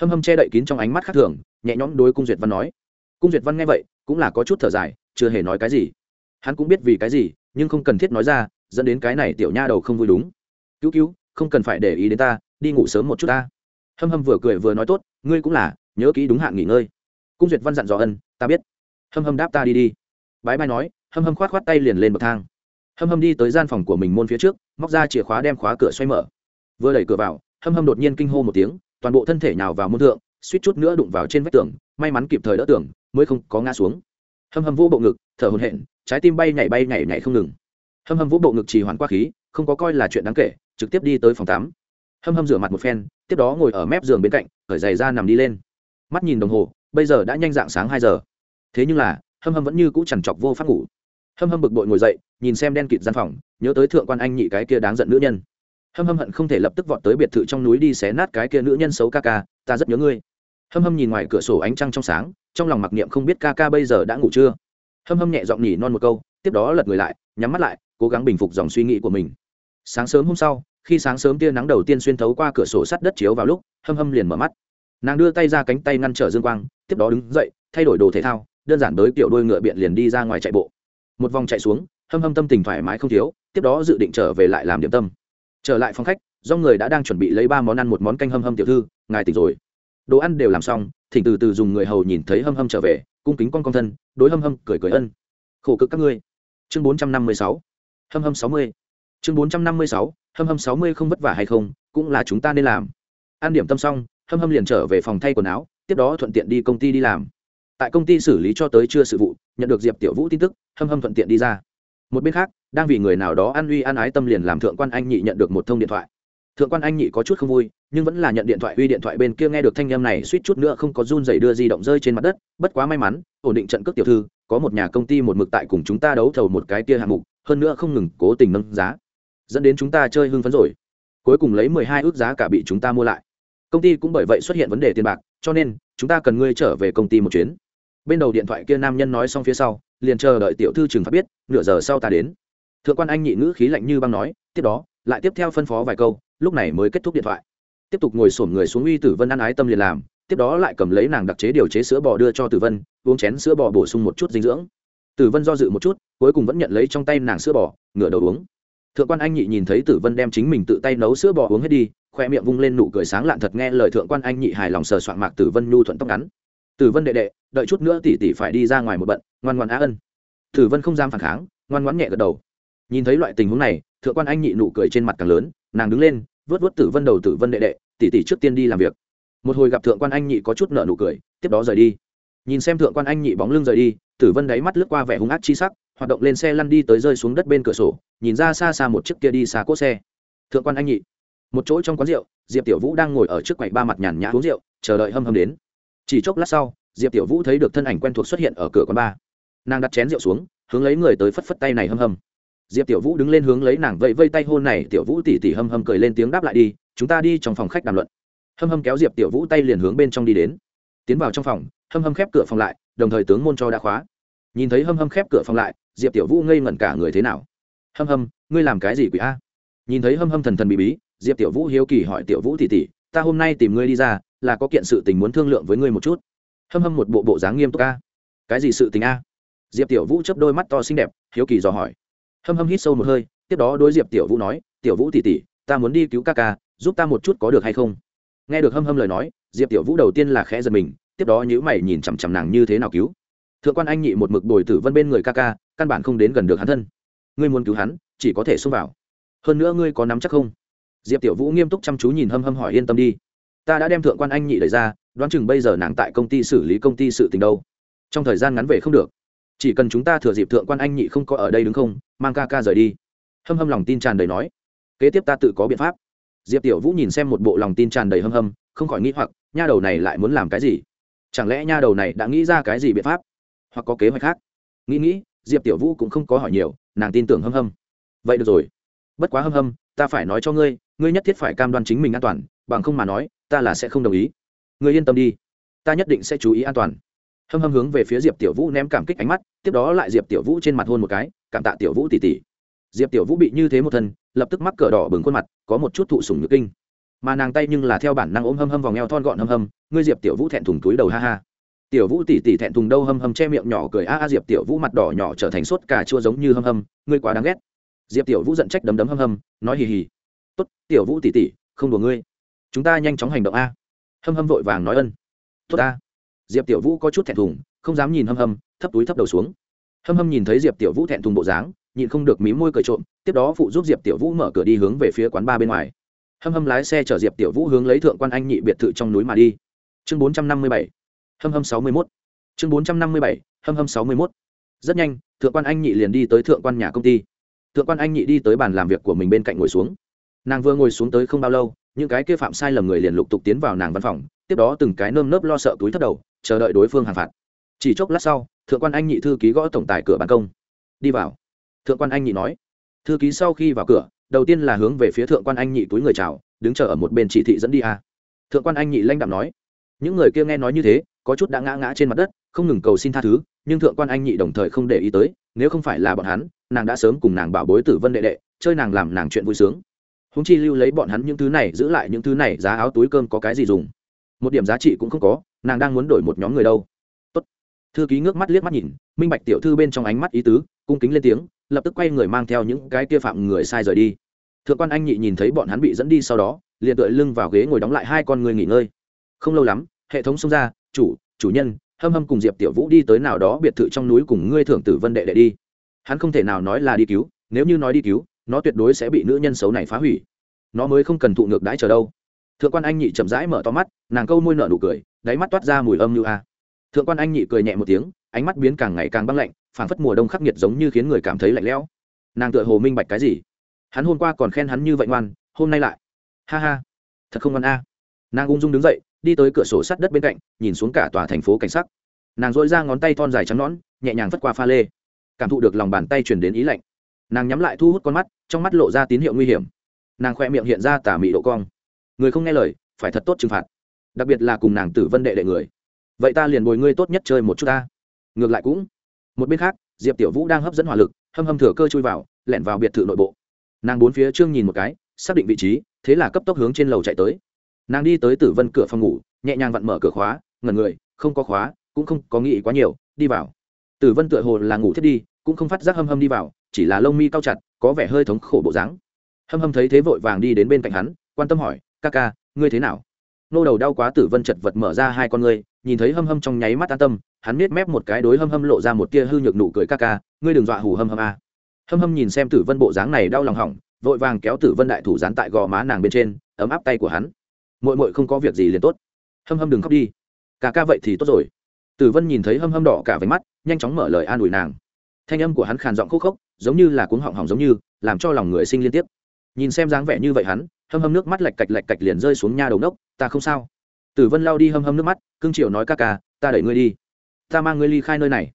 Hâm hâm che đậy kín trong ánh mắt khác thường, nhẹ nhõm đối cung duyệt văn nói. Cung duyệt văn nghe vậy, cũng là có chút thở dài, chưa hề nói cái gì. Hắn cũng biết vì cái gì, nhưng không cần thiết nói ra, dẫn đến cái này tiểu nha đầu không vui đúng. Cứu cứu không cần phải để ý đến ta, đi ngủ sớm một chút ta. Hâm hâm vừa cười vừa nói tốt, ngươi cũng là, nhớ kỹ đúng hạn nghỉ ngơi. Cung duyệt văn dặn dò ân, ta biết. Hâm hâm đáp ta đi đi. Bái bai nói, hâm hâm khoát khoát tay liền lên bậc thang. Hâm hâm đi tới gian phòng của mình môn phía trước, móc ra chìa khóa đem khóa cửa xoay mở. Vừa đẩy cửa vào, hâm hâm đột nhiên kinh hô một tiếng, toàn bộ thân thể nào vào môn thượng, suýt chút nữa đụng vào trên vách tường, may mắn kịp thời đỡ tường, mới không có ngã xuống. Hâm hâm vũ bộ ngực, thở hồn hện trái tim bay nhảy bay nhảy nhảy không ngừng. Hâm hâm vũ bộ ngực trì hoãn qua khí không có coi là chuyện đáng kể, trực tiếp đi tới phòng tắm. Hâm hâm rửa mặt một phen, tiếp đó ngồi ở mép giường bên cạnh khởi giày ra nằm đi lên. Mắt nhìn đồng hồ, bây giờ đã nhanh dạng sáng hai giờ. Thế nhưng là, hâm hâm vẫn như cũ chằn chọc vô phát ngủ. Hâm hâm bực bội ngồi dậy, nhìn xem đen kịt gian phòng, nhớ tới thượng quan anh nhị cái kia đáng giận nữ nhân. Hâm hâm hận không thể lập tức vọt tới biệt thự trong núi đi xé nát cái kia nữ nhân xấu ca ca, ta rất nhớ ngươi. Hâm hâm nhìn ngoài cửa sổ ánh trăng trong sáng, trong lòng mặc niệm không biết ca ca bây giờ đã ngủ chưa. Hâm hâm nhẹ giọng nhỉ non một câu, tiếp đó lật người lại, nhắm mắt lại cố gắng bình phục dòng suy nghĩ của mình. Sáng sớm hôm sau, khi sáng sớm tia nắng đầu tiên xuyên thấu qua cửa sổ sắt đất chiếu vào lúc, hâm hâm liền mở mắt. Nàng đưa tay ra cánh tay ngăn trở dương quang, tiếp đó đứng dậy, thay đổi đồ thể thao, đơn giản tới kiểu đôi ngựa biện liền đi ra ngoài chạy bộ. Một vòng chạy xuống, hâm hâm tâm tình thoải mái không thiếu, tiếp đó dự định trở về lại làm điểm tâm. Trở lại phòng khách, do người đã đang chuẩn bị lấy ba món ăn một món canh hâm hâm tiểu thư, ngài tỉnh rồi. Đồ ăn đều làm xong, thỉnh từ từ dùng người hầu nhìn thấy hâm hâm trở về, cung kính con con thân, đối hâm hâm cười cười ân. Khổ cực các ngươi. Chương bốn trăm năm mươi sáu hâm hâm sáu mươi. Chương bốn trăm năm mươi sáu, hâm hâm sáu mươi không vất vả hay không, cũng là chúng ta nên làm. An điểm tâm xong, hâm hâm liền trở về phòng thay quần áo, tiếp đó thuận tiện đi công ty đi làm. Tại công ty xử lý cho tới chưa sự vụ, nhận được diệp tiểu vũ tin tức, hâm hâm thuận tiện đi ra. Một bên khác, đang vì người nào đó an uy an ái tâm liền làm thượng quan anh nhị nhận được một thông điện thoại. Thượng quan anh nhị có chút không vui, nhưng vẫn là nhận điện thoại uy điện thoại bên kia nghe được thanh em này suýt chút nữa không có run dày đưa di động rơi trên mặt đất. Bất quá may mắn, ổn định trận cước tiểu thư, có một nhà công ty một mực tại cùng chúng ta đấu thầu một cái kia hạng mục hơn nữa không ngừng cố tình nâng giá, dẫn đến chúng ta chơi hưng phấn rồi. Cuối cùng lấy mười hai ước giá cả bị chúng ta mua lại. Công ty cũng bởi vậy xuất hiện vấn đề tiền bạc, cho nên chúng ta cần ngươi trở về công ty một chuyến. Bên đầu điện thoại kia nam nhân nói xong phía sau, liền chờ đợi tiểu thư trường phát biết, nửa giờ sau ta đến. Thượng quan anh nhị ngữ khí lạnh như băng nói, tiếp đó, lại tiếp theo phân phó vài câu, lúc này mới kết thúc điện thoại. Tiếp tục ngồi sổm người xuống uy tử vân ăn ái tâm liền làm, tiếp đó lại cầm lấy nàng đặc chế điều chế sữa bò đưa cho tử vân, uống chén sữa bò bổ sung một chút dinh dưỡng tử vân do dự một chút, cuối cùng vẫn nhận lấy trong tay nàng sữa bò, ngửa đầu uống. Thượng quan anh nhị nhìn thấy tử vân đem chính mình tự tay nấu sữa bò uống hết đi, khoe miệng vung lên nụ cười sáng lạn thật nghe lời thượng quan anh nhị hài lòng sờ soạn mạc tử vân nhu thuận tóc ngắn. Tử vân đệ đệ, đợi chút nữa tỷ tỷ phải đi ra ngoài một bận, ngoan ngoan á ân. Tử vân không dám phản kháng, ngoan ngoãn nhẹ gật đầu. Nhìn thấy loại tình huống này, thượng quan anh nhị nụ cười trên mặt càng lớn, nàng đứng lên, vớt vớt tử vân đầu tử vân đệ đệ, tỷ tỷ trước tiên đi làm việc. Một hồi gặp thượng quan anh nhị có chút nợ nụ cười, tiếp đó rời đi. Nhìn xem thượng quan anh nhị bóng lưng rời đi tử vân đáy mắt lướt qua vẻ hung ác chi sắc, hoạt động lên xe lăn đi tới rơi xuống đất bên cửa sổ, nhìn ra xa xa một chiếc kia đi xa cốt xe. Thượng quan anh nhị. Một chỗ trong quán rượu, diệp tiểu vũ đang ngồi ở trước quầy ba mặt nhàn nhã uống rượu, chờ đợi hâm hâm đến. Chỉ chốc lát sau, diệp tiểu vũ thấy được thân ảnh quen thuộc xuất hiện ở cửa quán ba. Nàng đặt chén rượu xuống, hướng lấy người tới phất phất tay này hâm hâm. Diệp tiểu vũ đứng lên hướng lấy nàng vẫy vây tay hôn này, tiểu vũ tỉ tỉ hâm hâm cười lên tiếng đáp lại đi, chúng ta đi trong phòng khách đàm luận. Hâm hâm kéo diệp tiểu vũ tay liền hướng bên trong đi đến tiến vào trong phòng, hâm hâm khép cửa phòng lại, đồng thời tướng môn cho đã khóa. Nhìn thấy hâm hâm khép cửa phòng lại, diệp tiểu vũ ngây ngẩn cả người thế nào. Hâm hâm, ngươi làm cái gì quỷ a? Nhìn thấy hâm hâm thần thần bị bí, diệp tiểu vũ hiếu kỳ hỏi tiểu vũ tỉ tỉ ta hôm nay tìm ngươi đi ra, là có kiện sự tình muốn thương lượng với ngươi một chút. Hâm hâm một bộ bộ dáng nghiêm túc a. Cái gì sự tình a? Diệp tiểu vũ chấp đôi mắt to xinh đẹp, hiếu kỳ dò hỏi. Hâm hâm hít sâu một hơi, tiếp đó đối diệp tiểu vũ nói, tiểu vũ tỉ tỉ ta muốn đi cứu ca ca, giúp ta một chút có được hay không? Nghe được hâm hâm lời nói, diệp tiểu vũ đầu tiên là khẽ giật mình, tiếp đó nhữ mày nhìn chằm chằm nàng như thế nào cứu. Thượng quan anh nhị một mực bồi tử vân bên người ca ca, căn bản không đến gần được hắn thân. Ngươi muốn cứu hắn, chỉ có thể xông vào. Hơn nữa ngươi có nắm chắc không? Diệp tiểu vũ nghiêm túc chăm chú nhìn hâm hâm hỏi yên tâm đi. Ta đã đem thượng quan anh nhị đẩy ra, đoán chừng bây giờ nàng tại công ty xử lý công ty sự tình đâu. Trong thời gian ngắn về không được. Chỉ cần chúng ta thừa dịp thượng quan anh nhị không có ở đây đứng không, mang ca ca rời đi. Hâm hâm lòng tin tràn đầy nói, kế tiếp ta tự có biện pháp diệp tiểu vũ nhìn xem một bộ lòng tin tràn đầy hâm hâm, không khỏi nghĩ hoặc, nha đầu này lại muốn làm cái gì? Chẳng lẽ nha đầu này đã nghĩ ra cái gì biện pháp? Hoặc có kế hoạch khác? Nghĩ nghĩ, diệp tiểu vũ cũng không có hỏi nhiều, nàng tin tưởng hâm hâm. Vậy được rồi. Bất quá hâm hâm, ta phải nói cho ngươi ngươi nhất thiết phải cam đoan chính mình an toàn, bằng không mà nói, ta là sẽ không đồng ý. Ngươi yên tâm đi. Ta nhất định sẽ chú ý an toàn. Hâm hâm hướng về phía diệp tiểu vũ ném cảm kích ánh mắt, tiếp đó lại diệp tiểu vũ trên mặt hôn một cái, cảm tạ tiểu vũ tỉ tỉ diệp tiểu vũ bị như thế một thân, lập tức mắc cờ đỏ bừng khuôn mặt, có một chút thụ sùng nhược kinh. Mà nàng tay nhưng là theo bản năng ôm hâm hâm vòng eo thon gọn hâm hâm, ngươi diệp tiểu vũ thẹn thùng túi đầu ha ha. Tiểu vũ tỉ tỉ thẹn thùng đâu hâm hâm che miệng nhỏ cười a a, diệp tiểu vũ mặt đỏ nhỏ trở thành sốt cà chua giống như hâm hâm, ngươi quá đáng ghét. Diệp tiểu vũ giận trách đấm đấm hâm hâm, nói hì hì. Tốt, tiểu vũ tỉ tỉ, không đùa ngươi. Chúng ta nhanh chóng hành động a. Hâm hâm vội vàng nói ân. Tốt a. Diệp tiểu vũ có chút thẹn thùng, không dám nhìn hâm hâm, thấp túi thấp đầu xuống. Hâm hâm nhìn thấy diệp tiểu vũ thẹn thùng bộ dáng nhịn không được mí môi cười trộm, tiếp đó phụ giúp diệp tiểu vũ mở cửa đi hướng về phía quán ba bên ngoài. Hâm hâm lái xe chở diệp tiểu vũ hướng lấy thượng quan anh nhị biệt thự trong núi mà đi. Chương bốn trăm năm mươi bảy. Hâm hâm sáu mươi mốt. Chương bốn trăm năm mươi bảy. Hâm hâm sáu mươi mốt. Rất nhanh, thượng quan anh nhị liền đi tới thượng quan nhà công ty. Thượng quan anh nhị đi tới bàn làm việc của mình bên cạnh ngồi xuống. Nàng vừa ngồi xuống tới không bao lâu, những cái kia phạm sai lầm người liền lục tục tiến vào nàng văn phòng, tiếp đó từng cái nơm nớp lo sợ túi thất đầu, chờ đợi đối phương hàng phạt. Chỉ chốc lát sau, thượng quan anh nhị thư ký gõ tổng tài cửa ban công. Đi vào thượng quan anh nhị nói. Thư ký sau khi vào cửa, đầu tiên là hướng về phía thượng quan anh nhị túi người chào, đứng chờ ở một bên chỉ thị dẫn đi a. Thượng quan anh nhị lanh đạm nói. Những người kia nghe nói như thế, có chút đã ngã ngã trên mặt đất, không ngừng cầu xin tha thứ, nhưng thượng quan anh nhị đồng thời không để ý tới, nếu không phải là bọn hắn, nàng đã sớm cùng nàng bảo bối tử vân đệ đệ, chơi nàng làm nàng chuyện vui sướng. Húng chi lưu lấy bọn hắn những thứ này, giữ lại những thứ này, giá áo túi cơm có cái gì dùng? Một điểm giá trị cũng không có, nàng đang muốn đổi một nhóm người đâu. Tốt. thư ký ngước mắt liếc mắt nhìn, minh bạch tiểu thư bên trong ánh mắt ý tứ, cung kính lên tiếng lập tức quay người mang theo những cái kia phạm người sai rời đi. Thượng quan anh nhị nhìn thấy bọn hắn bị dẫn đi sau đó, liền tựa lưng vào ghế ngồi đóng lại hai con người nghỉ ngơi. Không lâu lắm, hệ thống xông ra, chủ chủ nhân, hâm hâm cùng diệp tiểu vũ đi tới nào đó biệt thự trong núi cùng ngươi thưởng tử vân đệ đệ đi. Hắn không thể nào nói là đi cứu, nếu như nói đi cứu, nó tuyệt đối sẽ bị nữ nhân xấu này phá hủy. Nó mới không cần thụ ngược đãi chờ đâu. Thượng quan anh nhị chậm rãi mở to mắt, nàng câu môi nở nụ cười, đáy mắt toát ra mùi âm như a. Thượng quan anh nhị cười nhẹ một tiếng, ánh mắt biến càng ngày càng băng lạnh phảng phất mùa đông khắc nghiệt giống như khiến người cảm thấy lạnh lẽo. Nàng tựa hồ minh bạch cái gì? Hắn hôm qua còn khen hắn như vậy ngoan, hôm nay lại. Ha ha, thật không ngoan a. Nàng ung dung đứng dậy, đi tới cửa sổ sắt đất bên cạnh, nhìn xuống cả tòa thành phố cảnh sắc. Nàng dội ra ngón tay thon dài trắng nõn, nhẹ nhàng vất qua pha lê. Cảm thụ được lòng bàn tay truyền đến ý lạnh. Nàng nhắm lại thu hút con mắt, trong mắt lộ ra tín hiệu nguy hiểm. Nàng khoe miệng hiện ra tà mị độ cong. Người không nghe lời, phải thật tốt trừng phạt. Đặc biệt là cùng nàng tử vân đệ đệ người. Vậy ta liền bồi ngươi tốt nhất chơi một chút ta. Ngược lại cũng một bên khác, diệp tiểu vũ đang hấp dẫn hỏa lực, hâm hâm thừa cơ chui vào, lẻn vào biệt thự nội bộ. Nàng bốn phía trương nhìn một cái, xác định vị trí, thế là cấp tốc hướng trên lầu chạy tới. Nàng đi tới tử vân cửa phòng ngủ, nhẹ nhàng vặn mở cửa khóa, ngẩn người, không có khóa, cũng không có nghĩ quá nhiều, đi vào. Tử vân tựa hồ là ngủ thiết đi, cũng không phát giác hâm hâm đi vào, chỉ là lông mi cao chặt, có vẻ hơi thống khổ bộ dáng. Hâm hâm thấy thế vội vàng đi đến bên cạnh hắn, quan tâm hỏi, ca ca, ngươi thế nào? Nô đầu đau quá tử vân chật vật mở ra hai con ngươi, nhìn thấy hâm hâm trong nháy mắt an tâm hắn nết mép một cái đối hâm hâm lộ ra một tia hư nhược nụ cười ca ca, ngươi đừng dọa hù hâm hâm a. Hâm hâm nhìn xem tử vân bộ dáng này đau lòng hỏng, vội vàng kéo tử vân đại thủ dán tại gò má nàng bên trên, ấm áp tay của hắn. Mội mội không có việc gì liền tốt. Hâm hâm đừng khóc đi. Ca ca vậy thì tốt rồi. Tử vân nhìn thấy hâm hâm đỏ cả váy mắt, nhanh chóng mở lời an ủi nàng. Thanh âm của hắn khàn giọng khúc khốc, giống như là cuống họng hỏng giống như, làm cho lòng người sinh liên tiếp. Nhìn xem dáng vẻ như vậy hắn, hâm hâm nước mắt lạch cạch lạch cạch liền rơi xuống nha đầu nốc ta không sao. Tử vân lao đi hâm hâm nước mắt, cưng triều nói ca ca, ta đẩy ngươi đi ta mang ngươi ly khai nơi này.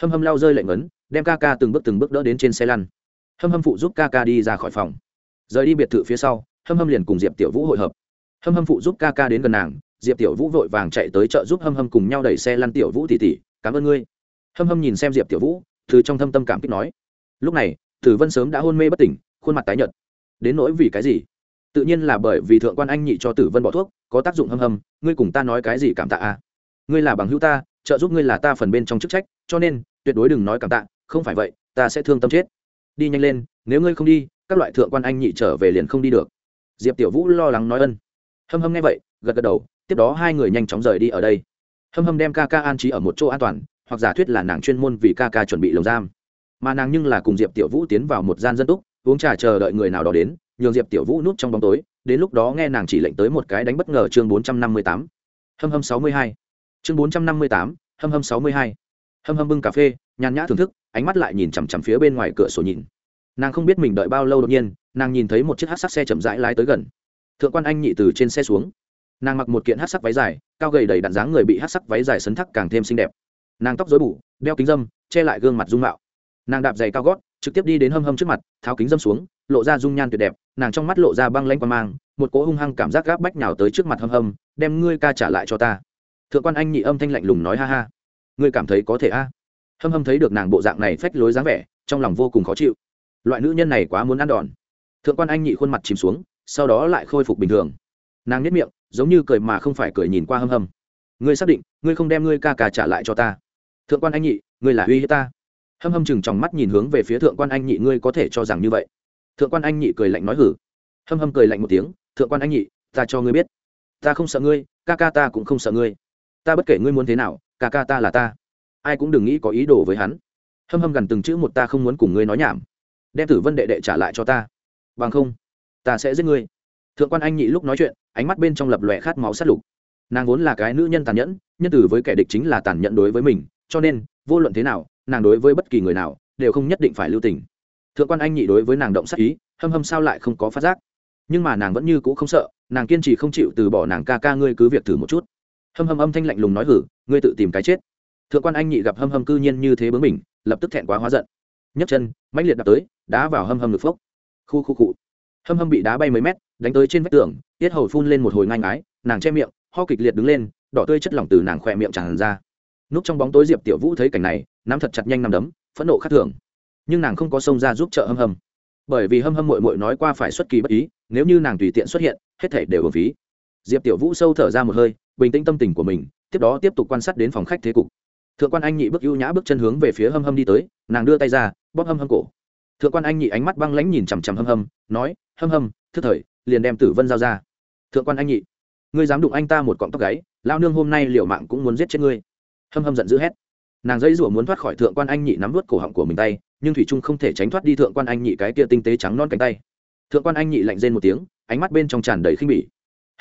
Hâm hâm lao rơi lệnh ấn đem ca ca từng bước từng bước đỡ đến trên xe lăn. Hâm hâm phụ giúp ca ca đi ra khỏi phòng. Rời đi biệt thự phía sau, hâm hâm liền cùng diệp tiểu vũ hội hợp. Hâm hâm phụ giúp ca ca đến gần nàng, diệp tiểu vũ vội vàng chạy tới chợ giúp hâm hâm cùng nhau đẩy xe lăn tiểu vũ tỉ tỉ, cảm ơn ngươi. Hâm hâm nhìn xem diệp tiểu vũ, từ trong thâm tâm cảm kích nói, lúc này, tử vân sớm đã hôn mê bất tỉnh, khuôn mặt tái nhợt. Đến nỗi vì cái gì? Tự nhiên là bởi vì thượng quan anh nhị cho tử vân bỏ thuốc, có tác dụng hâm hâm, ngươi cùng ta nói cái gì cảm tạ a? À? ngươi là bằng hữu ta trợ giúp ngươi là ta phần bên trong chức trách, cho nên, tuyệt đối đừng nói cảm tạ, không phải vậy, ta sẽ thương tâm chết. Đi nhanh lên, nếu ngươi không đi, các loại thượng quan anh nhị trở về liền không đi được. Diệp tiểu vũ lo lắng nói ân. Hâm hâm nghe vậy, gật gật đầu, tiếp đó hai người nhanh chóng rời đi ở đây. Hâm hâm đem ca ca an trí ở một chỗ an toàn, hoặc giả thuyết là nàng chuyên môn vì ca ca chuẩn bị lồng giam. Mà nàng nhưng là cùng diệp tiểu vũ tiến vào một gian dân túc, uống trà chờ đợi người nào đó đến, nhường diệp tiểu vũ núp trong bóng tối, đến lúc đó nghe nàng chỉ lệnh tới một cái đánh bất ngờ chương bốn trăm năm mươi tám. Hâm hâm sáu mươi hai chương bốn trăm năm mươi tám, hâm hâm sáu mươi hai. Hâm hâm bưng cà phê, nhàn nhã thưởng thức, ánh mắt lại nhìn chằm chằm phía bên ngoài cửa sổ nhìn. Nàng không biết mình đợi bao lâu đột nhiên, nàng nhìn thấy một chiếc hát sắc xe chậm rãi lái tới gần. Thượng quan anh nhị từ trên xe xuống. Nàng mặc một kiện hát sắc váy dài, cao gầy đầy đặn dáng người bị hát sắc váy dài sấn thắc càng thêm xinh đẹp. Nàng tóc dối bù, đeo kính dâm, che lại gương mặt dung mạo. Nàng đạp giày cao gót, trực tiếp đi đến hâm hâm trước mặt, tháo kính dâm xuống, lộ ra dung nhan tuyệt đẹp, nàng trong mắt lộ ra băng lanh qua mang, một cỗ hung hăng cảm giác gáp bách nhào tới trước mặt hâm hâm, đem ngươi ca trả lại cho ta thượng quan anh nhị âm thanh lạnh lùng nói ha ha. Ngươi cảm thấy có thể a? Hâm hâm thấy được nàng bộ dạng này phách lối dáng vẻ, trong lòng vô cùng khó chịu. Loại nữ nhân này quá muốn ăn đòn. Thượng quan anh nhị khuôn mặt chìm xuống, sau đó lại khôi phục bình thường. Nàng nhất miệng, giống như cười mà không phải cười nhìn qua hâm hâm. Ngươi xác định, ngươi không đem ngươi ca ca trả lại cho ta? Thượng quan anh nhị, ngươi là uy hiếp ta? Hâm hâm chừng trong mắt nhìn hướng về phía thượng quan anh nhị, ngươi có thể cho rằng như vậy? Thượng quan anh nhị cười lạnh nói hử. Hâm hâm cười lạnh một tiếng, thượng quan anh nhị, ta cho ngươi biết. Ta không sợ ngươi, ca ca ta cũng không sợ ngươi ta bất kể ngươi muốn thế nào, ca ca ta là ta. Ai cũng đừng nghĩ có ý đồ với hắn. Hâm hâm gần từng chữ một ta không muốn cùng ngươi nói nhảm. Đem tử vân đệ đệ trả lại cho ta. Bằng không, ta sẽ giết ngươi. Thượng quan anh nhị lúc nói chuyện, ánh mắt bên trong lập lòe khát máu sát lục. Nàng vốn là cái nữ nhân tàn nhẫn, nhân tử với kẻ địch chính là tàn nhẫn đối với mình, cho nên, vô luận thế nào, nàng đối với bất kỳ người nào, đều không nhất định phải lưu tình. Thượng quan anh nhị đối với nàng động sát ý, hâm hâm sao lại không có phát giác. Nhưng mà nàng vẫn như cũ không sợ, nàng kiên trì không chịu từ bỏ nàng ca ca ngươi cứ việc thử một chút hâm hâm âm thanh lạnh lùng nói hử, ngươi tự tìm cái chết. Thượng quan anh nhị gặp hâm hâm cư nhiên như thế bướng mình lập tức thẹn quá hóa giận. Nhấc chân, mãnh liệt đạp tới, đá vào hâm hâm ngực phốc. Khu khu cụ hâm hâm bị đá bay mấy mét, đánh tới trên vách tường, tiết hầu phun lên một hồi ngang ái nàng che miệng, ho kịch liệt đứng lên, đỏ tươi chất lỏng từ nàng khỏe miệng tràn ra. Núp trong bóng tối diệp tiểu vũ thấy cảnh này, nắm thật chặt nhanh nằm đấm, phẫn nộ khắc thường. Nhưng nàng không có xông ra giúp trợ hâm hâm. Bởi vì hâm hâm mội mội nói qua phải xuất kỳ bất ý, nếu như nàng tùy tiện xuất hiện, hết thể đều ở phí. Diệp tiểu vũ sâu thở ra một hơi bình tĩnh tâm tình của mình, tiếp đó tiếp tục quan sát đến phòng khách thế cục. Thượng quan anh nhị bước ưu nhã bước chân hướng về phía hâm hâm đi tới, nàng đưa tay ra, bóp hâm hâm cổ. Thượng quan anh nhị ánh mắt băng lãnh nhìn chằm chằm hâm hâm, nói, hâm hâm, thức thời, liền đem tử vân giao ra. Thượng quan anh nhị, ngươi dám đụng anh ta một cọng tóc gáy lao nương hôm nay liều mạng cũng muốn giết chết ngươi. Hâm hâm giận dữ hét. Nàng dãy rủa muốn thoát khỏi thượng quan anh nhị nắm vớt cổ họng của mình tay, nhưng thủy trung không thể tránh thoát đi thượng quan anh nhị cái kia tinh tế trắng non cánh tay. Thượng quan anh nhị lạnh rên một tiếng, ánh mắt bên trong tràn đầy khinh bỉ.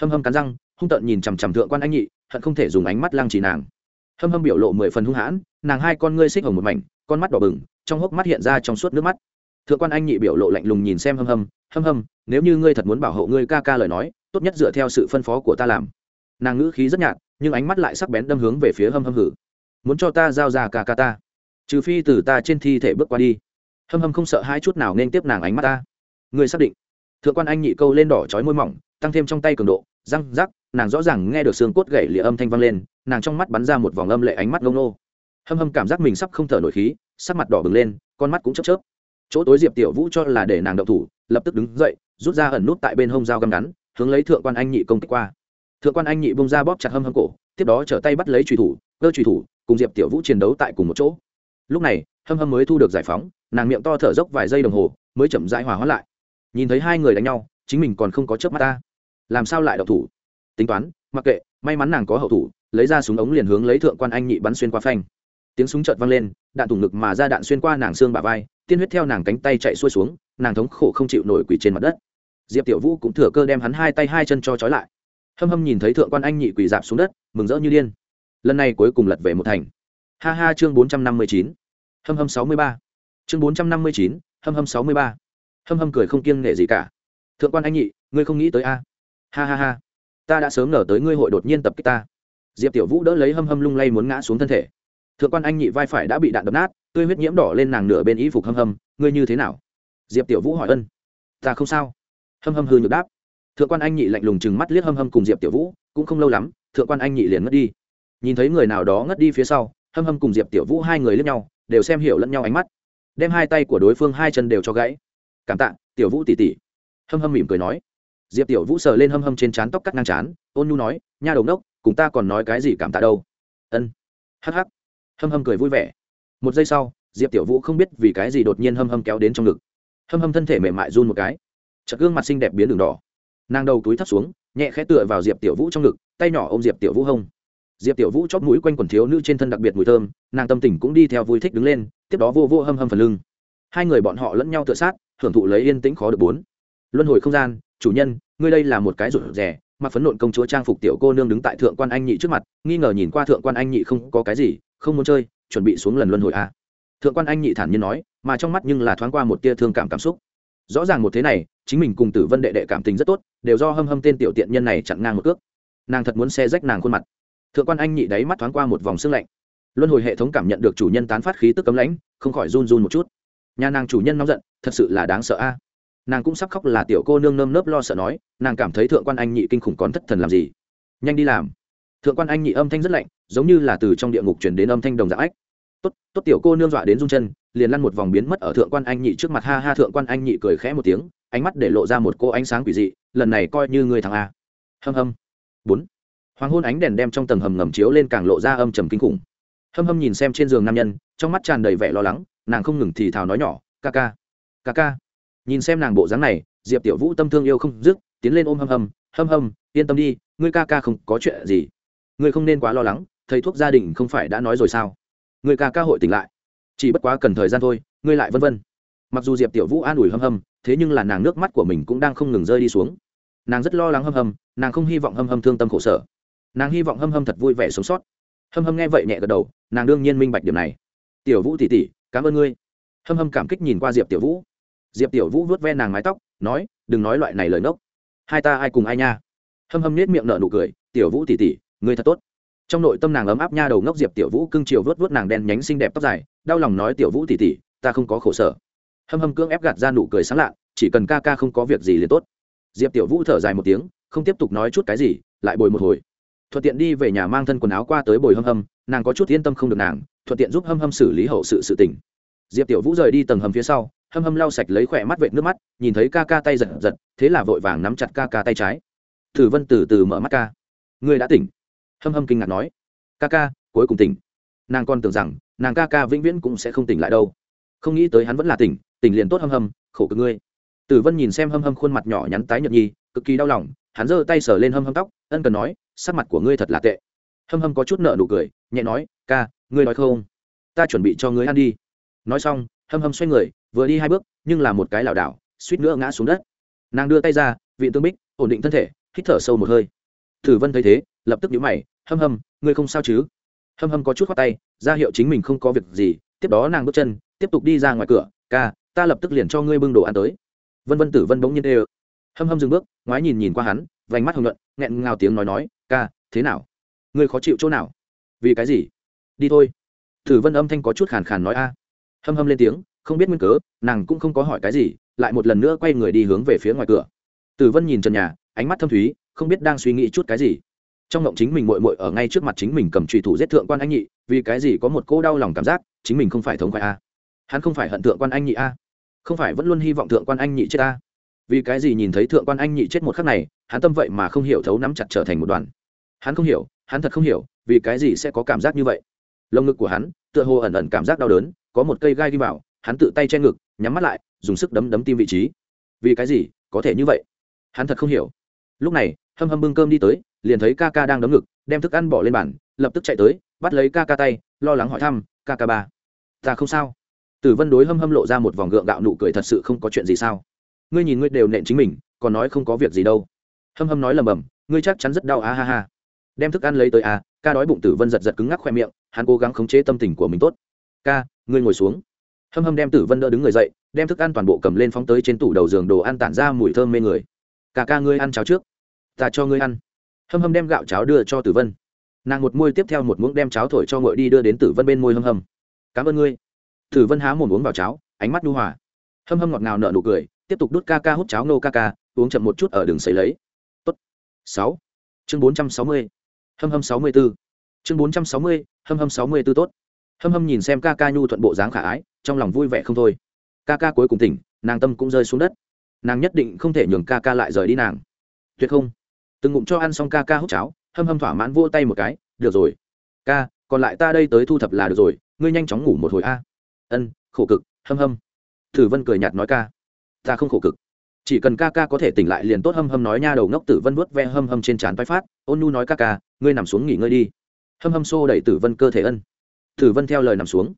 Hâm hâm cắn răng hung tợn nhìn chằm chằm thượng quan anh nhị, hận không thể dùng ánh mắt lăng trì nàng. Hâm hâm biểu lộ mười phần hung hãn, nàng hai con ngươi xích hồng một mảnh, con mắt đỏ bừng, trong hốc mắt hiện ra trong suốt nước mắt. Thượng quan anh nhị biểu lộ lạnh lùng nhìn xem hâm hâm hâm hâm, nếu như ngươi thật muốn bảo hộ ngươi ca ca lời nói, tốt nhất dựa theo sự phân phó của ta làm. Nàng ngữ khí rất nhạt, nhưng ánh mắt lại sắc bén đâm hướng về phía hâm hâm hử. Muốn cho ta giao ra ca ca ta? Trừ phi từ ta trên thi thể bước qua đi. Hâm hâm không sợ hai chút nào nên tiếp nàng ánh mắt ta. Ngươi xác định? Thượng quan anh nhị câu lên đỏ trói môi mỏng, tăng thêm trong tay cường độ răng rắc, nàng rõ ràng nghe được xương cốt gậy lịa âm thanh vang lên, nàng trong mắt bắn ra một vòng âm lệ ánh mắt ngông nô hâm hâm cảm giác mình sắp không thở nổi khí, sắc mặt đỏ bừng lên, con mắt cũng chớp chớp. Chỗ tối diệp tiểu vũ cho là để nàng đậu thủ, lập tức đứng dậy, rút ra ẩn nút tại bên hông dao găm ngắn, hướng lấy thượng quan anh nhị công kích qua. Thượng quan anh nhị bông ra bóp chặt hâm hâm cổ, tiếp đó trở tay bắt lấy trùy thủ, cơ trùy thủ, cùng diệp tiểu vũ chiến đấu tại cùng một chỗ. Lúc này, hâm hâm mới thu được giải phóng, nàng miệng to thở dốc vài giây đồng hồ, mới chậm rãi hòa hóa lại. Nhìn thấy hai người đánh nhau, chính mình còn không có chớp mắt ta làm sao lại đậu thủ? Tính toán, mặc kệ, may mắn nàng có hậu thủ, lấy ra súng ống liền hướng lấy thượng quan anh nhị bắn xuyên qua phanh. Tiếng súng chợt vang lên, đạn thủng ngực mà ra đạn xuyên qua nàng xương bả vai, tiên huyết theo nàng cánh tay chạy xuôi xuống, nàng thống khổ không chịu nổi quỳ trên mặt đất. Diệp tiểu vũ cũng thừa cơ đem hắn hai tay hai chân cho trói lại. Hâm hâm nhìn thấy thượng quan anh nhị quỳ dạp xuống đất, mừng rỡ như điên. Lần này cuối cùng lật về một thành. Ha ha, chương bốn trăm năm mươi chín. Hâm hâm sáu mươi ba. Chương bốn trăm năm mươi chín, hâm hâm sáu mươi ba. Hâm hâm cười không kiêng nghệ gì cả. Thượng quan anh nhị, ngươi không nghĩ tới a? Ha ha ha. Ta đã sớm ngờ tới ngươi hội đột nhiên tập kích ta. Diệp tiểu vũ đỡ lấy hâm hâm lung lay muốn ngã xuống thân thể. Thượng quan anh nhị vai phải đã bị đạn đập nát, tươi huyết nhiễm đỏ lên nàng nửa bên y phục hâm hâm, ngươi như thế nào? Diệp tiểu vũ hỏi ân. Ta không sao. Hâm hâm hư nhược đáp. Thượng quan anh nhị lạnh lùng chừng mắt liếc hâm hâm cùng diệp tiểu vũ, cũng không lâu lắm, thượng quan anh nhị liền ngất đi. Nhìn thấy người nào đó ngất đi phía sau, hâm hâm cùng diệp tiểu vũ hai người lướt nhau, đều xem hiểu lẫn nhau ánh mắt. Đem hai tay của đối phương hai chân đều cho gãy. Cảm tạ, tiểu vũ tỉ tỉ hâm hâm mỉm cười nói diệp tiểu vũ sờ lên hâm hâm trên trán tóc cắt ngang trán, ôn nhu nói, nha đầu đốc cùng ta còn nói cái gì cảm tạ đâu. Ân. Hh hâm hâm cười vui vẻ. Một giây sau, diệp tiểu vũ không biết vì cái gì đột nhiên hâm hâm kéo đến trong ngực. Hâm hâm thân thể mềm mại run một cái. Chợt gương mặt xinh đẹp biến đường đỏ. Nàng đầu túi thắt xuống, nhẹ khẽ tựa vào diệp tiểu vũ trong ngực, tay nhỏ ôm diệp tiểu vũ hông. Diệp tiểu vũ chóp mũi quanh quần thiếu nữ trên thân đặc biệt mùi thơm, nàng tâm tình cũng đi theo vui thích đứng lên, tiếp đó vô vô hâm hâm phần lưng. Hai người bọn họ lẫn nhau tựa sát, hưởng thụ lấy yên tĩnh khó được bốn. Luân hồi không gian chủ nhân, ngươi đây là một cái rụt rẻ mặc phấn nộn công chúa trang phục tiểu cô nương đứng tại thượng quan anh nhị trước mặt, nghi ngờ nhìn qua thượng quan anh nhị không có cái gì, không muốn chơi, chuẩn bị xuống lần luân hồi a à. thượng quan anh nhị thản nhiên nói, mà trong mắt nhưng là thoáng qua một tia thương cảm cảm xúc. Rõ ràng một thế này, chính mình cùng tử vân đệ đệ cảm tình rất tốt, đều do hâm hâm tên tiểu tiện nhân này chặn ngang một cước. Nàng thật muốn xe rách nàng khuôn mặt. Thượng quan anh nhị đáy mắt thoáng qua một vòng sương lạnh. Luân hồi hệ thống cảm nhận được chủ nhân tán phát khí tức cấm lãnh, không khỏi run run một chút. Nhà nàng chủ nhân nóng giận, thật sự là đáng sợ a nàng cũng sắp khóc là tiểu cô nương nơm nớp lo sợ nói, nàng cảm thấy thượng quan anh nhị kinh khủng còn thất thần làm gì? Nhanh đi làm. Thượng quan anh nhị âm thanh rất lạnh, giống như là từ trong địa ngục chuyển đến âm thanh đồng dạng ách. Tốt tốt tiểu cô nương dọa đến run chân, liền lăn một vòng biến mất ở thượng quan anh nhị trước mặt. Ha ha, thượng quan anh nhị cười khẽ một tiếng, ánh mắt để lộ ra một cô ánh sáng quỷ dị, lần này coi như người thằng a. Hâm hâm. Bốn. Hoàng hôn ánh đèn đem trong tầng hầm ngầm chiếu lên càng lộ ra âm trầm kinh khủng. Hâm hâm nhìn xem trên giường nam nhân, trong mắt tràn đầy vẻ lo lắng, nàng không ngừng thì thào nói nhỏ, ca ca ca ca nhìn xem nàng bộ dáng này, diệp tiểu vũ tâm thương yêu không dứt, tiến lên ôm hâm hâm hâm hâm, yên tâm đi, ngươi ca ca không có chuyện gì. Ngươi không nên quá lo lắng, thầy thuốc gia đình không phải đã nói rồi sao? Ngươi ca ca hội tỉnh lại. Chỉ bất quá cần thời gian thôi, ngươi lại vân vân. Mặc dù diệp tiểu vũ an ủi hâm hâm, thế nhưng là nàng nước mắt của mình cũng đang không ngừng rơi đi xuống. Nàng rất lo lắng hâm hâm, nàng không hy vọng hâm hâm thương tâm khổ sở. Nàng hy vọng hâm hâm thật vui vẻ sống sót. Hâm hâm nghe vậy nhẹ gật đầu, nàng đương nhiên minh bạch điểm này. Tiểu vũ tỉ tỉ cảm ơn ngươi. Hâm hâm cảm kích nhìn qua diệp tiểu vũ diệp tiểu vũ vớt ve nàng mái tóc, nói, đừng nói loại này lời nốc hai ta ai cùng ai nha? Hâm hâm nết miệng nở nụ cười, tiểu vũ tỉ tỉ ngươi thật tốt. Trong nội tâm nàng ấm áp nha đầu ngốc diệp tiểu vũ cưng chiều vớt vớt nàng đen nhánh xinh đẹp tóc dài, đau lòng nói, tiểu vũ tỉ tỉ ta không có khổ sở. Hâm hâm cưỡng ép gạt ra nụ cười sáng lạ, chỉ cần ca ca không có việc gì liền tốt. Diệp tiểu vũ thở dài một tiếng, không tiếp tục nói chút cái gì, lại bồi một hồi. Thuận tiện đi về nhà mang thân quần áo qua tới bồi hâm hâm, nàng có chút yên tâm không được nàng, thuận tiện giúp hâm hâm xử lý hậu sự sự tình. Diệp tiểu vũ rời đi tầng hầm phía sau hâm hâm lau sạch lấy khỏe mắt vệt nước mắt, nhìn thấy ca ca tay giật giật, thế là vội vàng nắm chặt ca ca tay trái. Thử vân từ từ mở mắt ca. Ngươi đã tỉnh. Hâm hâm kinh ngạc nói. Ca ca, cuối cùng tỉnh. Nàng còn tưởng rằng, nàng ca ca vĩnh viễn cũng sẽ không tỉnh lại đâu. Không nghĩ tới hắn vẫn là tỉnh tỉnh liền tốt hâm hâm, khổ cực ngươi. Tử vân nhìn xem hâm hâm khuôn mặt nhỏ nhắn tái nhợt nhi, cực kỳ đau lòng, hắn giơ tay sờ lên hâm hâm tóc, ân cần nói, sắc mặt của ngươi thật là tệ. Hâm hâm có chút nợ nụ cười, nhẹ nói, ca, ngươi nói không? Ta chuẩn bị cho ngươi ăn đi. Nói xong, hâm hâm xoay người vừa đi hai bước, nhưng là một cái lảo đảo, suýt nữa ngã xuống đất. Nàng đưa tay ra, vị tương bích, ổn định thân thể, hít thở sâu một hơi. Thử vân thấy thế, lập tức nhíu mày, hâm hâm, ngươi không sao chứ? Hâm hâm có chút khoát tay, ra hiệu chính mình không có việc gì, tiếp đó nàng bước chân, tiếp tục đi ra ngoài cửa, ca, ta lập tức liền cho ngươi bưng đồ ăn tới. Vân vân tử vân bỗng nhiên ê ơ hâm hâm dừng bước, ngoái nhìn nhìn qua hắn, vành mắt hồng nhuận, nghẹn ngào tiếng nói nói, ca, thế nào? Ngươi khó chịu chỗ nào? Vì cái gì? Đi thôi. Tử vân âm thanh có chút khàn khàn nói a. Hâm hâm lên tiếng không biết nguyên cớ, nàng cũng không có hỏi cái gì, lại một lần nữa quay người đi hướng về phía ngoài cửa. Tử vân nhìn trần nhà, ánh mắt thâm thúy, không biết đang suy nghĩ chút cái gì. Trong ngộng chính mình mội mội ở ngay trước mặt chính mình cầm trùy thủ giết thượng quan anh nhị, vì cái gì có một cô đau lòng cảm giác, chính mình không phải thống khoái a. Hắn không phải hận thượng quan anh nhị a. Không phải vẫn luôn hy vọng thượng quan anh nhị chết a. Vì cái gì nhìn thấy thượng quan anh nhị chết một khắc này, hắn tâm vậy mà không hiểu thấu nắm chặt trở thành một đoàn. Hắn không hiểu, hắn thật không hiểu, vì cái gì sẽ có cảm giác như vậy. Lồng ngực của hắn, tựa hồ ẩn ẩn cảm giác đau đớn, có một cây gai đi vào hắn tự tay che ngực, nhắm mắt lại, dùng sức đấm đấm tim vị trí. Vì cái gì? Có thể như vậy. Hắn thật không hiểu. Lúc này, hâm hâm bưng cơm đi tới, liền thấy ca ca đang đấm ngực, đem thức ăn bỏ lên bàn, lập tức chạy tới, bắt lấy ca ca tay, lo lắng hỏi thăm ca ca ba, ta không sao. Tử vân đối hâm hâm lộ ra một vòng gượng gạo nụ cười thật sự không có chuyện gì sao? Ngươi nhìn ngươi đều nện chính mình, còn nói không có việc gì đâu. Hâm hâm nói lầm bầm, ngươi chắc chắn rất đau, a ha ha. Đem thức ăn lấy tới, a, ca đói bụng tử vân giật giật cứng ngắc khoe miệng, hắn cố gắng khống chế tâm tình của mình tốt. Ca, ngươi ngồi xuống hâm hâm đem tử vân đỡ đứng người dậy, đem thức ăn toàn bộ cầm lên phóng tới trên tủ đầu giường đồ ăn tản ra mùi thơm mê người. Cả ca ngươi ăn cháo trước, ta cho ngươi ăn. Hâm hâm đem gạo cháo đưa cho tử vân. Nàng một môi tiếp theo một muỗng đem cháo thổi cho ngội đi đưa đến tử vân bên môi hâm hâm. Cảm ơn ngươi. Tử vân há mồm uống vào cháo, ánh mắt nhu hòa. Hâm hâm ngọt ngào nở nụ cười, tiếp tục đút ca ca hút cháo nô ca ca, uống chậm một chút ở đường xấy lấy. Tốt. sáu. Chương bốn trăm sáu mươi. Hâm hâm sáu mươi b ố chương bốn trăm sáu mươi, hâm hâm sáu mươi b ố tốt. Hâm hâm nhìn xem ca ca nhu thuận bộ dáng khả ái trong lòng vui vẻ không thôi. Ca ca cuối cùng tỉnh, nàng tâm cũng rơi xuống đất. Nàng nhất định không thể nhường ca ca lại rời đi nàng. Tuyệt không. Từng ngụm cho ăn xong ca ca hút cháo, hâm hâm thỏa mãn vô tay một cái, được rồi. Ca, còn lại ta đây tới thu thập là được rồi, ngươi nhanh chóng ngủ một hồi a. Ân, khổ cực, hâm hâm. Tử vân cười nhạt nói ca. Ta không khổ cực. Chỉ cần ca ca có thể tỉnh lại liền tốt, hâm hâm nói nha đầu ngốc tử vân vuốt ve hâm hâm trên trán vai phát. Ôn nu nói ca ca, ngươi nằm xuống nghỉ ngơi đi. Hâm hâm xô đẩy tử vân cơ thể ân. Tử vân theo lời nằm xuống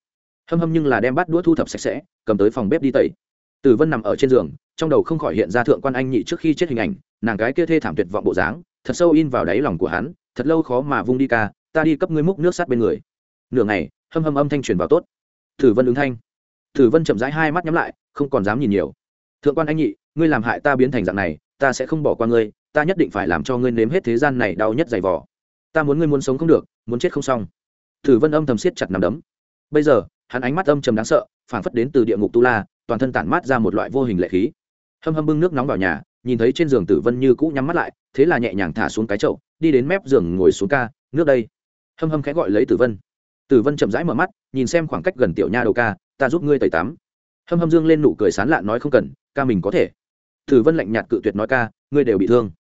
hâm hâm nhưng là đem bát đũa thu thập sạch sẽ, cầm tới phòng bếp đi tẩy. Tử vân nằm ở trên giường, trong đầu không khỏi hiện ra thượng quan anh nhị trước khi chết hình ảnh, nàng gái kia thê thảm tuyệt vọng bộ dáng, thật sâu in vào đáy lòng của hắn, thật lâu khó mà vung đi ca, ta đi cấp ngươi múc nước sát bên người. Nửa ngày, hâm hâm âm thanh truyền vào tốt. Tử vân ứng thanh. Tử vân chậm rãi hai mắt nhắm lại, không còn dám nhìn nhiều. Thượng quan anh nhị, ngươi làm hại ta biến thành dạng này, ta sẽ không bỏ qua ngươi, ta nhất định phải làm cho ngươi nếm hết thế gian này đau nhất dày vỏ ta muốn ngươi muốn sống không được, muốn chết không xong. Tử vân âm thầm siết chặt nằm đấm. Bây giờ hắn ánh mắt âm trầm đáng sợ, phảng phất đến từ địa ngục tu la, toàn thân tản mát ra một loại vô hình lệ khí. Hâm hâm bưng nước nóng vào nhà, nhìn thấy trên giường tử vân như cũ nhắm mắt lại, thế là nhẹ nhàng thả xuống cái chậu, đi đến mép giường ngồi xuống ca, nước đây. Hâm hâm khẽ gọi lấy tử vân. Tử vân chậm rãi mở mắt, nhìn xem khoảng cách gần tiểu nha đầu ca, ta giúp ngươi tẩy tắm. Hâm hâm dương lên nụ cười sán lạn nói không cần, ca mình có thể. Tử vân lạnh nhạt cự tuyệt nói ca, ngươi đều bị thương.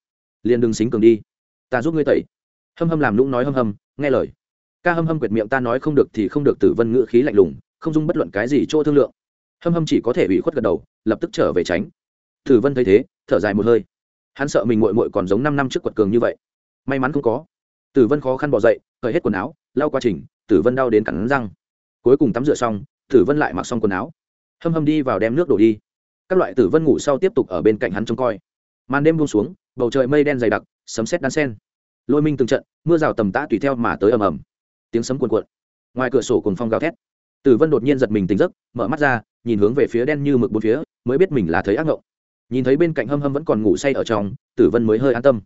Liền đừng xính cường đi. Ta giúp ngươi tẩy. Hâm hâm làm lũng nói hâm hâm, nghe lời ca hâm hâm quyệt miệng ta nói không được thì không được, tử vân ngữ khí lạnh lùng, không dung bất luận cái gì chỗ thương lượng. Hâm hâm chỉ có thể bị khuất gật đầu, lập tức trở về tránh. Tử vân thấy thế, thở dài một hơi. Hắn sợ mình mội mội còn giống năm năm trước quật cường như vậy. May mắn không có. Tử vân khó khăn bỏ dậy, cởi hết quần áo, lau quá trình, tử vân đau đến cắn răng. Cuối cùng tắm rửa xong, tử vân lại mặc xong quần áo. Hâm hâm đi vào đem nước đổ đi. Các loại tử vân ngủ sau tiếp tục ở bên cạnh hắn trông coi. Màn đêm buông xuống, bầu trời mây đen dày đặc, sấm sét đan sen. Lôi minh từng trận, mưa rào tầm tã tùy theo mà tới ầm ầm tiếng sấm cuồn cuộn. Ngoài cửa sổ cùng phong gào thét. Tử vân đột nhiên giật mình tỉnh giấc, mở mắt ra, nhìn hướng về phía đen như mực bốn phía, mới biết mình là thấy ác ngộng. Nhìn thấy bên cạnh hâm hâm vẫn còn ngủ say ở trong, tử vân mới hơi an tâm.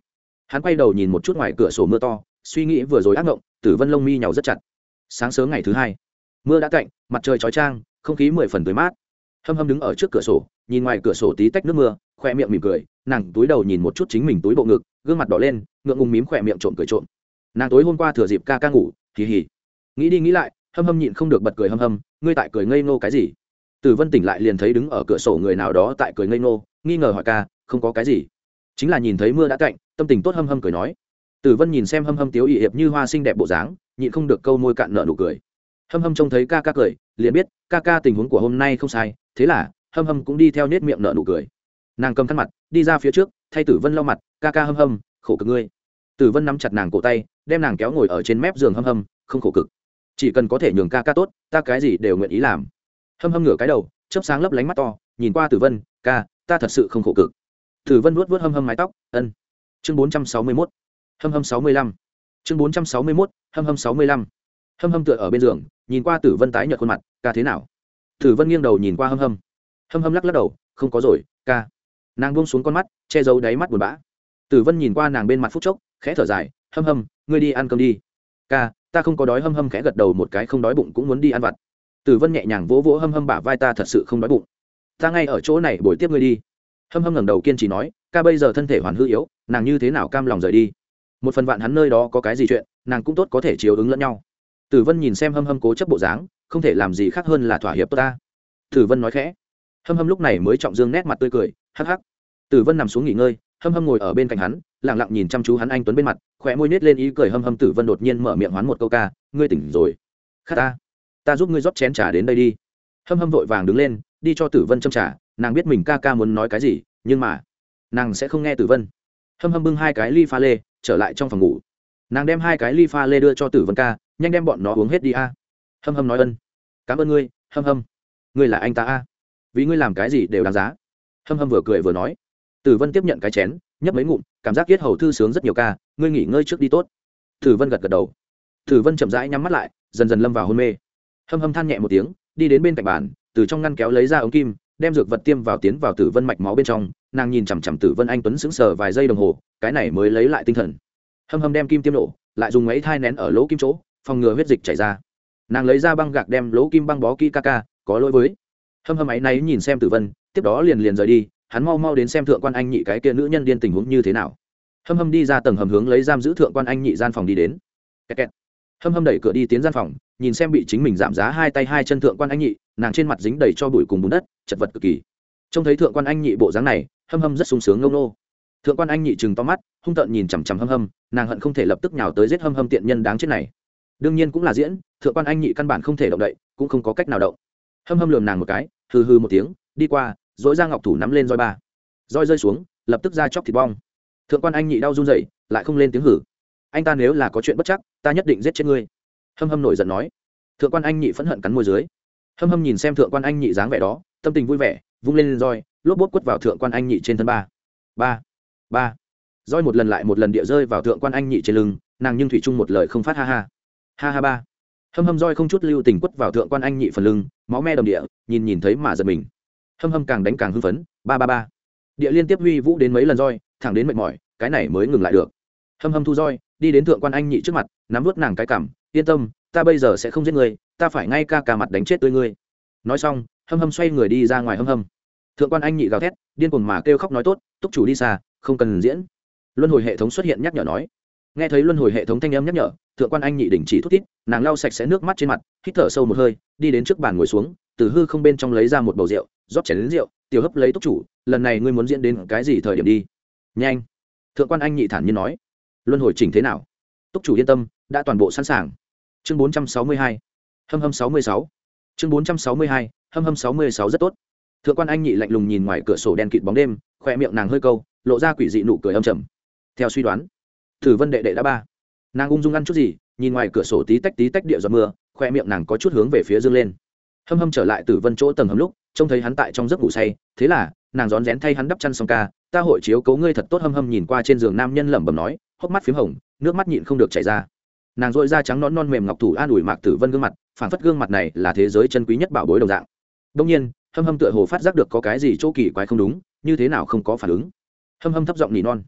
Hắn quay đầu nhìn một chút ngoài cửa sổ mưa to, suy nghĩ vừa rồi ác ngộng, tử vân lông mi nhàu rất chặt. Sáng sớm ngày thứ hai, mưa đã cạnh, mặt trời chói trang không khí mười phần tươi mát. Hâm hâm đứng ở trước cửa sổ, nhìn ngoài cửa sổ tí tách nước mưa khoe miệng mỉm cười, nàng túi đầu nhìn một chút chính mình túi bộ ngực, gương mặt đỏ lên, ngượng ngùng mím khoe miệng trộm cười trộm. Nàng tối hôm qua thừa dịp ca ca ngủ hì hì. Nghĩ đi nghĩ lại, hâm hâm nhịn không được bật cười hâm hâm, ngươi tại cười ngây ngô cái gì? Tử vân tỉnh lại liền thấy đứng ở cửa sổ người nào đó tại cười ngây ngô, nghi ngờ hỏi ca, không có cái gì. Chính là nhìn thấy mưa đã cạnh, tâm tình tốt hâm hâm cười nói. Tử vân nhìn xem hâm hâm tiếu ỵ hiệp như hoa xinh đẹp bộ dáng, nhịn không được câu môi cạn nợ nụ cười. Hâm hâm trông thấy ca ca cười, liền biết ca ca tình huống của hôm nay không sai, thế là hâm hâm cũng đi theo nết miệng nợ nụ cười. Nàng cầm khăn mặt, đi ra phía trước, thay tử vân lau mặt, ca ca hâm hâm, khổ cực ngươi. Tử vân nắm chặt nàng cổ tay đem nàng kéo ngồi ở trên mép giường hâm hâm, không khổ cực. Chỉ cần có thể nhường ca ca tốt, ta cái gì đều nguyện ý làm. Hâm hâm ngửa cái đầu, chớp sáng lấp lánh mắt to, nhìn qua tử vân, ca, ta thật sự không khổ cực. Tử vân vuốt vuốt hâm hâm mái tóc, ân. Chương bốn trăm sáu mươi mốt. Hâm hâm sáu mươi lăm. Chương bốn trăm sáu mươi mốt, hâm hâm sáu mươi lăm. Hâm hâm tựa ở bên giường, nhìn qua tử vân tái nhợt khuôn mặt, ca thế nào? Tử vân nghiêng đầu nhìn qua hâm hâm. Hâm hâm lắc lắc đầu, không có rồi, ca. Nàng buông xuống con mắt, che giấu đáy mắt buồn bã. Tử vân nhìn qua nàng bên mặt phút chốc, khẽ thở dài hâm hâm, ngươi đi ăn cơm đi. Ca, ta không có đói hâm hâm khẽ gật đầu một cái không đói bụng cũng muốn đi ăn vặt. Tử vân nhẹ nhàng vỗ vỗ hâm hâm bả vai ta thật sự không đói bụng. Ta ngay ở chỗ này buổi tiếp ngươi đi. Hâm hâm ngẩng đầu kiên trì nói, ca bây giờ thân thể hoàn hư yếu, nàng như thế nào cam lòng rời đi? Một phần vạn hắn nơi đó có cái gì chuyện, nàng cũng tốt có thể chiếu ứng lẫn nhau. Tử vân nhìn xem hâm hâm cố chấp bộ dáng, không thể làm gì khác hơn là thỏa hiệp tốt ta. Tử vân nói khẽ. Hâm hâm lúc này mới trọng dương nét mặt tươi cười, hắc hắc. Tử vân nằm xuống nghỉ ngơi hâm hâm ngồi ở bên cạnh hắn lẳng lặng nhìn chăm chú hắn anh tuấn bên mặt khỏe môi nết lên ý cười hâm hâm tử vân đột nhiên mở miệng hoán một câu ca, ngươi tỉnh rồi. Khát ta ta giúp ngươi rót chén trà đến đây đi. Hâm hâm vội vàng đứng lên, đi cho tử vân châm trà, nàng biết mình ca ca muốn nói cái gì, nhưng mà nàng sẽ không nghe tử vân. Hâm hâm bưng hai cái ly pha lê, trở lại trong phòng ngủ. Nàng đem hai cái ly pha lê đưa cho tử vân ca, nhanh đem bọn nó uống hết đi a. Hâm hâm nói ân. Cảm ơn ngươi, hâm hâm. Ngươi là anh ta a. Vì ngươi làm cái gì đều đáng giá. Hâm hâm vừa cười vừa nói tử vân tiếp nhận cái chén, nhấp mấy ngụm, cảm giác kiết hầu thư sướng rất nhiều ca, ngươi nghỉ ngơi trước đi tốt. Tử vân gật gật đầu. Tử vân chậm rãi nhắm mắt lại, dần dần lâm vào hôn mê. Hâm hâm than nhẹ một tiếng, đi đến bên cạnh bàn, từ trong ngăn kéo lấy ra ống kim, đem dược vật tiêm vào tiến vào tử vân mạch máu bên trong, nàng nhìn chằm chằm tử vân anh tuấn sững sờ vài giây đồng hồ, cái này mới lấy lại tinh thần. Hâm hâm đem kim tiêm nổ, lại dùng ấy thai nén ở lỗ kim chỗ, phòng ngừa huyết dịch chảy ra. Nàng lấy ra băng gạc đem lỗ kim băng bó kỹ ca ca, có lỗi với. Hâm hâm ấy náy nhìn xem tử vân, tiếp đó liền liền rời đi hắn mau mau đến xem thượng quan anh nhị cái kia nữ nhân điên tình huống như thế nào. Hâm hâm đi ra tầng hầm hướng lấy giam giữ thượng quan anh nhị gian phòng đi đến. Kẹt kẹt. hâm hâm đẩy cửa đi tiến gian phòng, nhìn xem bị chính mình giảm giá hai tay hai chân thượng quan anh nhị, nàng trên mặt dính đầy cho bụi cùng bùn đất, chật vật cực kỳ. Trông thấy thượng quan anh nhị bộ dáng này, hâm hâm rất sung sướng ngông nô. Thượng quan anh nhị chừng to mắt, hung tợn nhìn chằm chằm hâm hâm, nàng hận không thể lập tức nhào tới giết hâm hâm tiện nhân đáng chết này. Đương nhiên cũng là diễn, thượng quan anh nhị căn bản không thể động đậy, cũng không có cách nào động. Hâm hâm lườm nàng một cái, hừ hừ một tiếng, đi qua dỗi ra ngọc thủ nắm lên roi ba. Roi rơi xuống, lập tức ra chóc thịt bong. Thượng quan anh nhị đau run rẩy, lại không lên tiếng hử. Anh ta nếu là có chuyện bất chắc, ta nhất định giết chết ngươi. Hâm hâm nổi giận nói. Thượng quan anh nhị phẫn hận cắn môi dưới. Hâm hâm nhìn xem thượng quan anh nhị dáng vẻ đó, tâm tình vui vẻ, vung lên roi, lốp bốt quất vào thượng quan anh nhị trên thân ba. Ba ba. Roi một lần lại một lần địa rơi vào thượng quan anh nhị trên lưng, nàng nhưng thủy chung một lời không phát ha ha. Ha ha ba. Hâm hâm roi không chút lưu tình quất vào thượng quan anh nhị phần lưng, máu me đầm địa, nhìn nhìn thấy mà giật mình hâm hâm càng đánh càng hưng phấn, ba ba ba. Địa liên tiếp huy vũ đến mấy lần roi, thẳng đến mệt mỏi, cái này mới ngừng lại được. Hâm hâm thu roi, đi đến thượng quan anh nhị trước mặt, nắm vớt nàng cái cảm yên tâm, ta bây giờ sẽ không giết người, ta phải ngay ca ca mặt đánh chết tươi ngươi. Nói xong, hâm hâm xoay người đi ra ngoài hâm hâm. Thượng quan anh nhị gào thét, điên cuồng mà kêu khóc nói tốt, túc chủ đi xa, không cần diễn. Luân hồi hệ thống xuất hiện nhắc nhở nói nghe thấy luân hồi hệ thống thanh âm nhắc nhở, thượng quan anh nhị đình chỉ thút tít nàng lau sạch sẽ nước mắt trên mặt, hít thở sâu một hơi, đi đến trước bàn ngồi xuống, từ hư không bên trong lấy ra một bầu rượu, rót chén đến rượu, tiểu hấp lấy túc chủ, lần này ngươi muốn diễn đến cái gì thời điểm đi? Nhanh. Thượng quan anh nhị thản nhiên nói. Luân hồi chỉnh thế nào? Túc chủ yên tâm, đã toàn bộ sẵn sàng. Chương bốn trăm sáu mươi hai. Hâm hâm sáu mươi sáu. Chương bốn trăm sáu mươi hai. Hâm hâm sáu mươi sáu rất tốt. Thượng quan anh nhị lạnh lùng nhìn ngoài cửa sổ đen kịt bóng đêm khoe miệng nàng hơi câu, lộ ra quỷ dị nụ cười âm trầm. Theo suy đoán thử vân đệ đệ đã ba. Nàng ung dung ăn chút gì, nhìn ngoài cửa sổ tí tách tí tách địa giọt mưa, khoe miệng nàng có chút hướng về phía dương lên. Hâm hâm trở lại tử vân chỗ tầng hầm lúc, trông thấy hắn tại trong giấc ngủ say, thế là, nàng rón rén thay hắn đắp chăn xong ca, ta hội chiếu cấu ngươi thật tốt. Hâm hâm nhìn qua trên giường nam nhân lẩm bẩm nói, hốc mắt p h í m hồng, nước mắt nhịn không được chảy ra. Nàng dội da trắng nón non mềm ngọc thủ an ủi mạc tử vân gương mặt phản phất gương mặt này là thế giới chân quý nhất bảo bối đồng dạng. Đông nhiên, hâm hâm tựa hồ phát giác được có cái gì chỗ kỳ quái không đúng, như thế nào không có phản ứng. Hâm hâm thấp giọng nỉ non.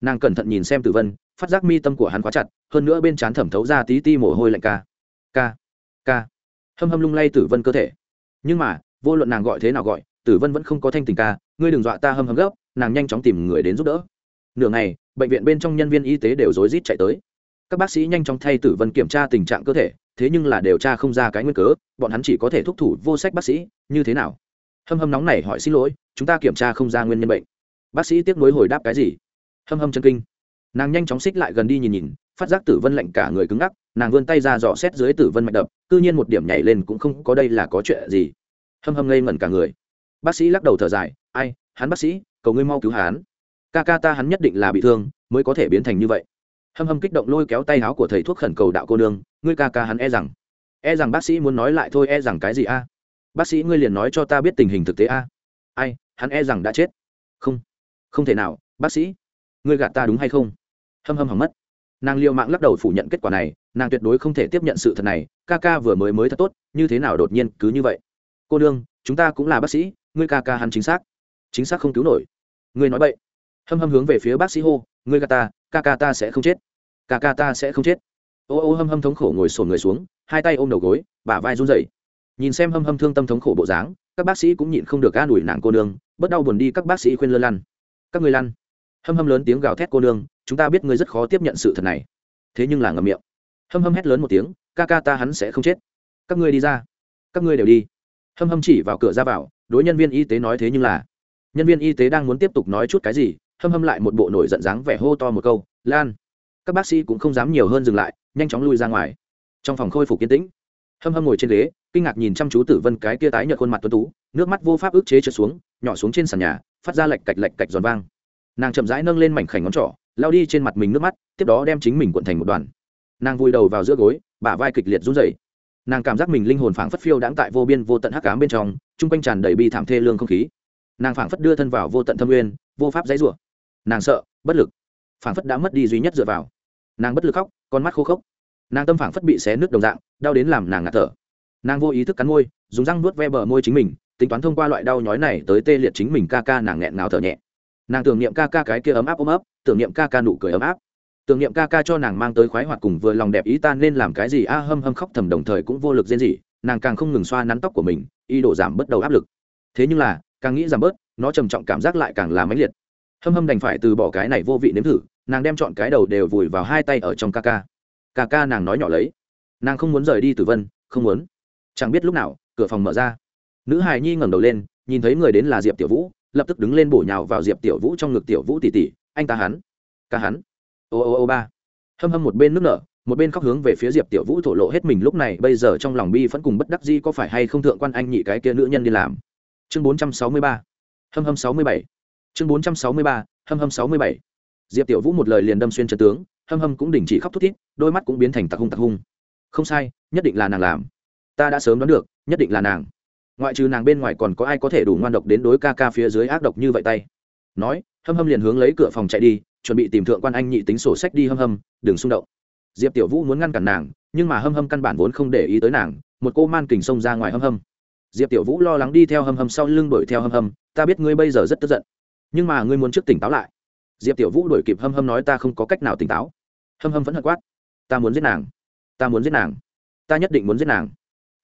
Nàng cẩn thận nhìn xem tử vân phát giác mi tâm của hắn khóa chặt, hơn nữa bên trán thẩm thấu ra tí ti mồ hôi lạnh ca. Ca ca. Hâm hâm lung lay tử vân cơ thể. Nhưng mà, vô luận nàng gọi thế nào gọi, tử vân vẫn không có thanh tình ca, ngươi đừng dọa ta hâm hâm gấp, nàng nhanh chóng tìm người đến giúp đỡ. Nửa ngày, bệnh viện bên trong nhân viên y tế đều rối rít chạy tới. Các bác sĩ nhanh chóng thay tử vân kiểm tra tình trạng cơ thể, thế nhưng là điều tra không ra cái nguyên cớ, bọn hắn chỉ có thể thúc thủ vô sách bác sĩ, như thế nào? Hâm hâm nóng này hỏi, xin lỗi, chúng ta kiểm tra không ra nguyên nhân bệnh. Bác sĩ tiếc nuối hồi đáp, cái gì? Hâm hâm chân kinh nàng nhanh chóng xích lại gần đi nhìn nhìn, phát giác tử vân lạnh cả người cứng ngắc, nàng vươn tay ra dò xét dưới tử vân mạch đập, cư nhiên một điểm nhảy lên cũng không có đây là có chuyện gì. Hâm hâm ngây ngẩn cả người. Bác sĩ lắc đầu thở dài, ai, hắn bác sĩ, cầu ngươi mau cứu hắn. Ca ca ta hắn nhất định là bị thương, mới có thể biến thành như vậy. Hâm hâm kích động lôi kéo tay áo của thầy thuốc khẩn cầu đạo cô nương, ngươi ca ca hắn e rằng e rằng bác sĩ muốn nói lại thôi e rằng cái gì a? Bác sĩ ngươi liền nói cho ta biết tình hình thực tế a. Ai, hắn e rằng đã chết. Không không thể nào, bác sĩ, ngươi gạt ta đúng hay không? Hâm hâm hỏng mất. Nàng liệu mạng lắc đầu phủ nhận kết quả này, nàng tuyệt đối không thể tiếp nhận sự thật này, ca ca vừa mới mới thật tốt, như thế nào đột nhiên cứ như vậy? Cô nương, chúng ta cũng là bác sĩ, ngươi ca ca hắn chính xác. Chính xác không cứu nổi. Ngươi nói vậy hâm hâm hướng về phía bác sĩ hô, ngươi ca ta, ca ca ta sẽ không chết. Ca ca ta sẽ không chết. Ô ô hâm hâm thống khổ ngồi sổn người xuống, hai tay ôm đầu gối, bả vai run rẩy. Nhìn xem hâm hâm thương tâm thống khổ bộ dáng, các bác sĩ cũng nhịn không được an ủi nàng cô nương bất đau buồn đi các bác sĩ khuyên lơ lăn. Các ngươi lăn. Hâm hâm lớn tiếng gào thét cô nương chúng ta biết ngươi rất khó tiếp nhận sự thật này. Thế nhưng là ngầm miệng. Hâm hâm hét lớn một tiếng, ca ca ta hắn sẽ không chết. Các ngươi đi ra. Các ngươi đều đi. Hâm hâm chỉ vào cửa ra vào, đối nhân viên y tế nói thế nhưng là. Nhân viên y tế đang muốn tiếp tục nói chút cái gì, hâm hâm lại một bộ nổi giận dáng vẻ hô to một câu, lan. Các bác sĩ cũng không dám nhiều hơn dừng lại, nhanh chóng lui ra ngoài. Trong phòng khôi phục kiến tĩnh, hâm hâm ngồi trên ghế, kinh ngạc nhìn chăm chú tử vân cái kia tái nhợt khuôn mặt tuấn tú, nước mắt vô pháp ức chế trượt xuống, nhỏ xuống trên sàn nhà, phát ra lạch cạch lạch cạch giòn vang. Nàng chậm rãi nâng lên mảnh khảnh ngón trỏ lao đi trên mặt mình nước mắt, tiếp đó đem chính mình cuộn thành một đoàn. Nàng vùi đầu vào giữa gối, bả vai kịch liệt run rẩy. Nàng cảm giác mình linh hồn phảng phất phiêu đãng tại vô biên vô tận hắc ám bên trong, chung quanh tràn đầy bi thảm thê lương không khí. Nàng phảng phất đưa thân vào vô tận thâm nguyên vô pháp dãy rủa. Nàng sợ, bất lực. Phảng phất đã mất đi duy nhất dựa vào. Nàng bất lực khóc, con mắt khô khốc. Nàng tâm phảng phất bị xé nước đồng dạng, đau đến làm nàng ngạt thở. Nàng vô ý thức cắn môi, dùng răng nuốt ve bờ môi chính mình, tính toán thông qua loại đau nhói này tới tê liệt chính mình ca ca nàng nghẹn ngào thở nhẹ nàng tưởng niệm ca ca cái kia ấm áp ôm ấp, tưởng niệm ca ca nụ cười ấm áp. Tưởng niệm ca ca cho nàng mang tới khoái hoạt cùng vừa lòng đẹp ý ta nên làm cái gì? A, hâm hâm khóc thầm đồng thời cũng vô lực riêng gì nàng càng không ngừng xoa nắn tóc của mình y đổ giảm bớt đầu áp lực. Thế nhưng là, càng nghĩ giảm bớt, nó trầm trọng cảm giác lại càng là mãnh liệt. Hâm hâm đành phải từ bỏ cái này vô vị nếm thử, nàng đem chọn cái đầu đều vùi vào hai tay ở trong ca ca. Ca ca nàng nói nhỏ lấy. Nàng không muốn rời đi tử vân, không muốn. Chẳng biết lúc nào, cửa phòng mở ra. Nữ hài nhi ngẩng đầu lên, nhìn thấy người đến là diệp tiểu vũ lập tức đứng lên bổ nhào vào diệp tiểu vũ trong ngực tiểu vũ tỉ tỉ, anh ta hắn, ca hắn. Ô ô ô, ba. Hâm hâm một bên nước nở, một bên khóc hướng về phía diệp tiểu vũ thổ lộ hết mình lúc này, bây giờ trong lòng bi vẫn cùng bất đắc di có phải hay không thượng quan anh nhị cái kia nữ nhân đi làm. Chương bốn trăm sáu mươi ba. Hâm hâm sáu mươi bảy. Chương bốn trăm sáu mươi ba. Hâm hâm sáu mươi bảy. Diệp tiểu vũ một lời liền đâm xuyên trần tướng, hâm hâm cũng đình chỉ khóc thút thít, đôi mắt cũng biến thành tặc hung tặc hung. Không sai, nhất định là nàng làm. Ta đã sớm đoán được, nhất định là nàng ngoại trừ nàng bên ngoài còn có ai có thể đủ ngoan độc đến đối ca ca phía dưới ác độc như vậy tay? Nói, hâm hâm liền hướng lấy cửa phòng chạy đi, chuẩn bị tìm thượng quan anh nhị tính sổ sách đi hâm hâm, đừng xung động. Diệp tiểu vũ muốn ngăn cản nàng, nhưng mà hâm hâm căn bản vốn không để ý tới nàng, một cô man kình xông ra ngoài hâm hâm. Diệp tiểu vũ lo lắng đi theo hâm hâm sau lưng đuổi theo hâm hâm, ta biết ngươi bây giờ rất tức giận, nhưng mà ngươi muốn trước tỉnh táo lại. Diệp tiểu vũ đuổi kịp hâm hâm nói, ta không có cách nào tỉnh táo. Hâm hâm vẫn hận quát, ta muốn giết nàng, ta muốn giết nàng, ta nhất định muốn giết nàng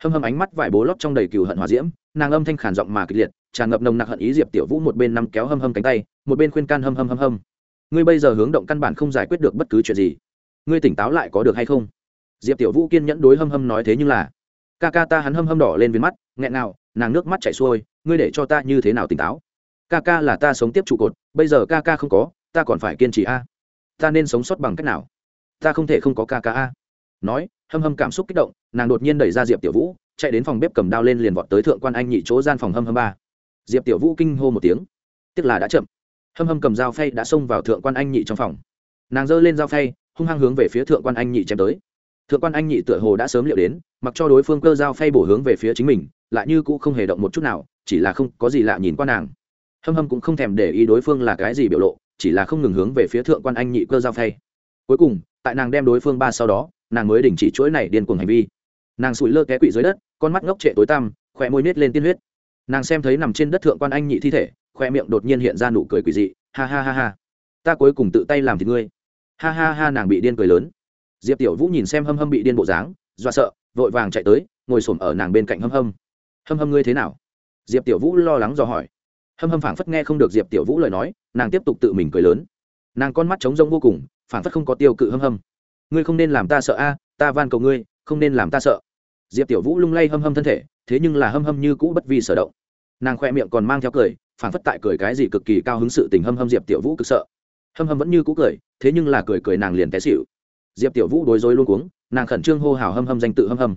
hâm hâm ánh mắt vải bố lót trong đầy cừu hận hòa diễm, nàng âm thanh khản giọng mà kịch liệt, tràn ngập nồng nặc hận ý diệp tiểu vũ một bên nằm kéo hâm hâm cánh tay, một bên khuyên can hâm hâm hâm hâm. Ngươi bây giờ hướng động căn bản không giải quyết được bất cứ chuyện gì. Ngươi tỉnh táo lại có được hay không? Diệp tiểu vũ kiên nhẫn đối hâm hâm nói thế nhưng là, ca ca ta hắn hâm hâm đỏ lên viên mắt, nghẹn nào nàng nước mắt chảy xuôi, ngươi để cho ta như thế nào tỉnh táo? Ca ca là ta sống tiếp trụ cột, bây giờ ca ca không có, ta còn phải kiên trì a. Ta nên sống sót bằng cách nào? Ta không thể không có ca ca a nói, hâm hâm cảm xúc kích động, nàng đột nhiên đẩy ra diệp tiểu vũ, chạy đến phòng bếp cầm đao lên liền vọt tới thượng quan anh nhị chỗ gian phòng hâm hâm ba. Diệp tiểu vũ kinh hô một tiếng tức là đã chậm. Hâm hâm cầm dao phay đã xông vào thượng quan anh nhị trong phòng. Nàng giơ lên dao phay, hung hăng hướng về phía thượng quan anh nhị chém tới. Thượng quan anh nhị tựa hồ đã sớm liệu đến, mặc cho đối phương cơ dao phay bổ hướng về phía chính mình, lại như cũng không hề động một chút nào, chỉ là không có gì lạ nhìn qua nàng. Hâm hâm cũng không thèm để ý đối phương là cái gì biểu lộ, chỉ là không ngừng hướng về phía thượng quan anh nhị cơ dao phay. Cuối cùng, tại nàng đem đối phương ba sau đó nàng mới đình chỉ chuỗi này điên cuồng hành vi. Nàng sụi lơ ké quỵ dưới đất, con mắt ngốc trệ tối tăm khỏe môi nết lên tiên huyết. Nàng xem thấy nằm trên đất thượng quan anh nhị thi thể khoe miệng đột nhiên hiện ra nụ cười quỷ dị, ha ha ha ha, ta cuối cùng tự tay làm thì ngươi. Ha ha ha, nàng bị điên cười lớn. Diệp tiểu vũ nhìn xem hâm hâm bị điên bộ dáng do sợ, vội vàng chạy tới, ngồi s ổ m ở nàng bên cạnh hâm hâm. Hâm hâm ngươi thế nào? Diệp tiểu vũ lo lắng dò hỏi. Hâm hâm phảng phất nghe không được diệp tiểu vũ lời nói, nàng tiếp tục tự mình cười lớn. Nàng con mắt trống rông vô cùng, phảng phất không có tiêu cự hâm hâm ngươi không nên làm ta sợ a, ta van cầu ngươi, không nên làm ta sợ. Diệp tiểu vũ lung lay hâm hâm thân thể, thế nhưng là hâm hâm như cũ bất vi sở động. Nàng khoe miệng còn mang theo cười, phảng phất tại cười cái gì cực kỳ cao hứng sự tình hâm hâm diệp tiểu vũ cực sợ. Hâm hâm vẫn như cũ cười, thế nhưng là cười cười nàng liền té xịu diệp tiểu vũ đối rối luôn cuống, nàng khẩn trương hô hào hâm hâm danh tự hâm hâm.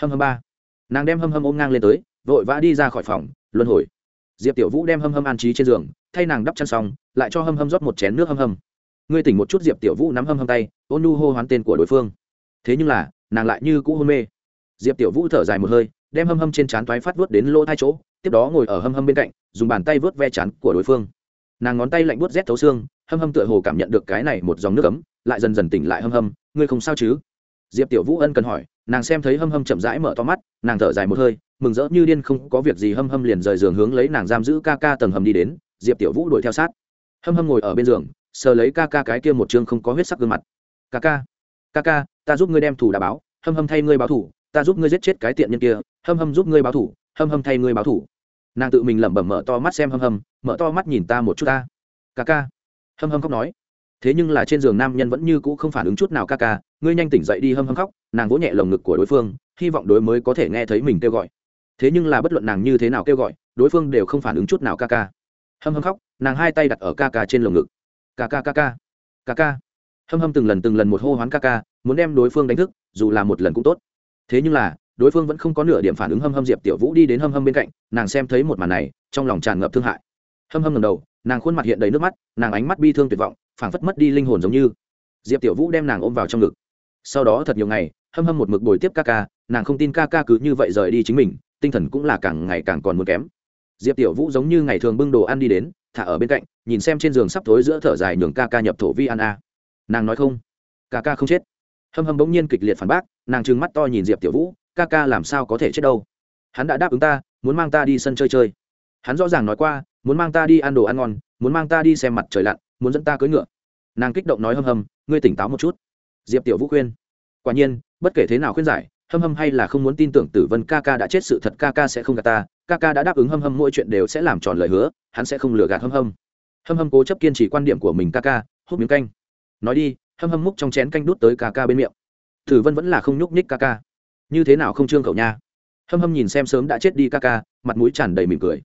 Hâm hâm ba. Nàng đem hâm hâm ôm ngang lên tới, vội vã đi ra khỏi phòng, luân hồi. Diệp tiểu vũ đem hâm hâm an trí trên giường, thay nàng đắp chăn xong, lại cho hâm hâm rót một chén nước hâm hâm ngươi tỉnh một chút diệp tiểu vũ nắm hâm hâm tay, ôn nu hô hoán tên của đối phương. Thế nhưng là, nàng lại như cũ hôn mê. Diệp tiểu vũ thở dài một hơi, đem hâm hâm trên trán toái phát vớt đến lỗ hai chỗ, tiếp đó ngồi ở hâm hâm bên cạnh, dùng bàn tay vớt ve chán của đối phương. Nàng ngón tay lạnh vớt rét thấu xương, hâm hâm tựa hồ cảm nhận được cái này một dòng nước ấm, lại dần dần tỉnh lại hâm hâm, ngươi không sao chứ? Diệp tiểu vũ ân cần hỏi, nàng xem thấy hâm hâm chậm rãi mở to mắt, nàng thở dài một hơi, mừng rỡ như điên không có việc gì hâm hâm liền rời giường hướng lấy nàng giam giữ ca ca tầng hầm đi đến, diệp tiểu vũ đuổi theo sát. Hâm hâm ngồi ở bên giường sờ lấy ca ca cái kia một chương không có huyết sắc gương mặt. Ca ca ca ca, ta giúp ngươi đem thủ đà báo, hâm hâm thay ngươi báo thủ, ta giúp ngươi giết chết cái tiện nhân kia, hâm hâm giúp ngươi báo thủ, hâm hâm thay ngươi báo thủ. Nàng tự mình lẩm bẩm mở to mắt xem hâm hâm, mở to mắt nhìn ta một chút ta. Ca ca, hâm hâm khóc nói. Thế nhưng là trên giường nam nhân vẫn như cũ không phản ứng chút nào ca ca, ngươi nhanh tỉnh dậy đi, hâm hâm khóc, nàng vỗ nhẹ lồng ngực của đối phương, hy vọng đối mới có thể nghe thấy mình kêu gọi. Thế nhưng là bất luận nàng như thế nào kêu gọi, đối phương đều không phản ứng chút nào ca ca. Hâm hâm khóc, nàng hai tay đặt ở ca ca trên lồng ngực ca ca ca ca. Ca ca. Hâm hâm từng lần từng lần một hô hoán ca ca, muốn đem đối phương đánh thức, dù là một lần cũng tốt. Thế nhưng là, đối phương vẫn không có nửa điểm phản ứng hâm hâm diệp tiểu vũ đi đến hâm hâm bên cạnh, nàng xem thấy một màn này, trong lòng tràn ngập thương hại. Hâm hâm ngầm đầu, nàng khuôn mặt hiện đầy nước mắt, nàng ánh mắt bi thương tuyệt vọng, phảng phất mất đi linh hồn giống như. Diệp tiểu vũ đem nàng ôm vào trong ngực. Sau đó thật nhiều ngày, hâm hâm một mực bồi tiếp ca ca, nàng không tin ca ca cứ như vậy rời đi chính mình, tinh thần cũng là càng ngày càng còn muốn kém diệp tiểu vũ giống như ngày thường bưng đồ ăn đi đến, thả ở bên cạnh, nhìn xem trên giường sắp thối giữa thở dài nhường ca ca nhập thổ vi ăn a. Nàng nói không. Ca ca không chết. Hâm hâm bỗng nhiên kịch liệt phản bác, nàng trừng mắt to nhìn diệp tiểu vũ, ca ca làm sao có thể chết đâu? Hắn đã đáp ứng ta, muốn mang ta đi sân chơi chơi. Hắn rõ ràng nói qua, muốn mang ta đi ăn đồ ăn ngon, muốn mang ta đi xem mặt trời lặn, muốn dẫn ta cưỡi ngựa. Nàng kích động nói hâm hâm, ngươi tỉnh táo một chút. Diệp tiểu vũ khuyên. Quả nhiên, bất kể thế nào khuyên giải, hâm hâm hay là không muốn tin tưởng tử vân ca ca đã chết sự thật ca ca sẽ không gạt ta ca ca đã đáp ứng hâm hâm mỗi chuyện đều sẽ làm tròn lời hứa, hắn sẽ không lừa gạt hâm hâm. Hâm hâm cố chấp kiên trì quan điểm của mình ca ca, hút miếng canh. Nói đi, hâm hâm múc trong chén canh đút tới ca ca bên miệng. Thử vân vẫn là không nhúc nhích ca ca. Như thế nào không trương khẩu nha? Hâm hâm nhìn xem sớm đã chết đi ca ca, mặt mũi tràn đầy mỉm cười.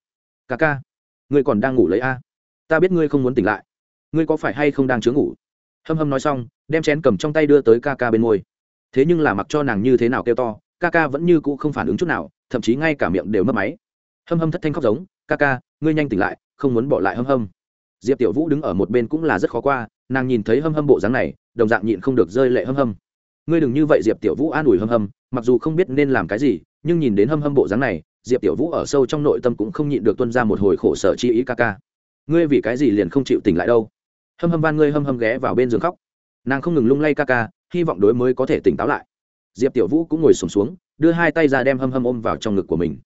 Ca ca, ngươi còn đang ngủ lấy a? Ta biết ngươi không muốn tỉnh lại. Ngươi có phải hay không đang chứa ngủ? Hâm hâm nói xong, đem chén cầm trong tay đưa tới ca ca bên môi. Thế nhưng là mặc cho nàng như thế nào kêu to, ca ca vẫn như cũ không phản ứng chút nào, thậm chí ngay cả miệng đều mất máy hâm hâm thất thanh khóc giống ca ca ngươi nhanh tỉnh lại không muốn bỏ lại hâm hâm. Diệp tiểu vũ đứng ở một bên cũng là rất khó qua nàng nhìn thấy hâm hâm bộ dáng này đồng dạng nhịn không được rơi lệ hâm hâm. Ngươi đừng như vậy diệp tiểu vũ an ủi hâm hâm mặc dù không biết nên làm cái gì nhưng nhìn đến hâm hâm bộ dáng này diệp tiểu vũ ở sâu trong nội tâm cũng không nhịn được tuân ra một hồi khổ sở chi ý ca ca ngươi vì cái gì liền không chịu tỉnh lại đâu? Hâm hâm van ngươi hâm hâm ghé vào bên giường khóc. Nàng không ngừng lung lay ca ca hy vọng đối mới có thể tỉnh táo lại. Diệp tiểu vũ cũng ngồi sùng xuống, xuống đưa hai tay ra đem hâm hâm ôm vào trong ngực của mình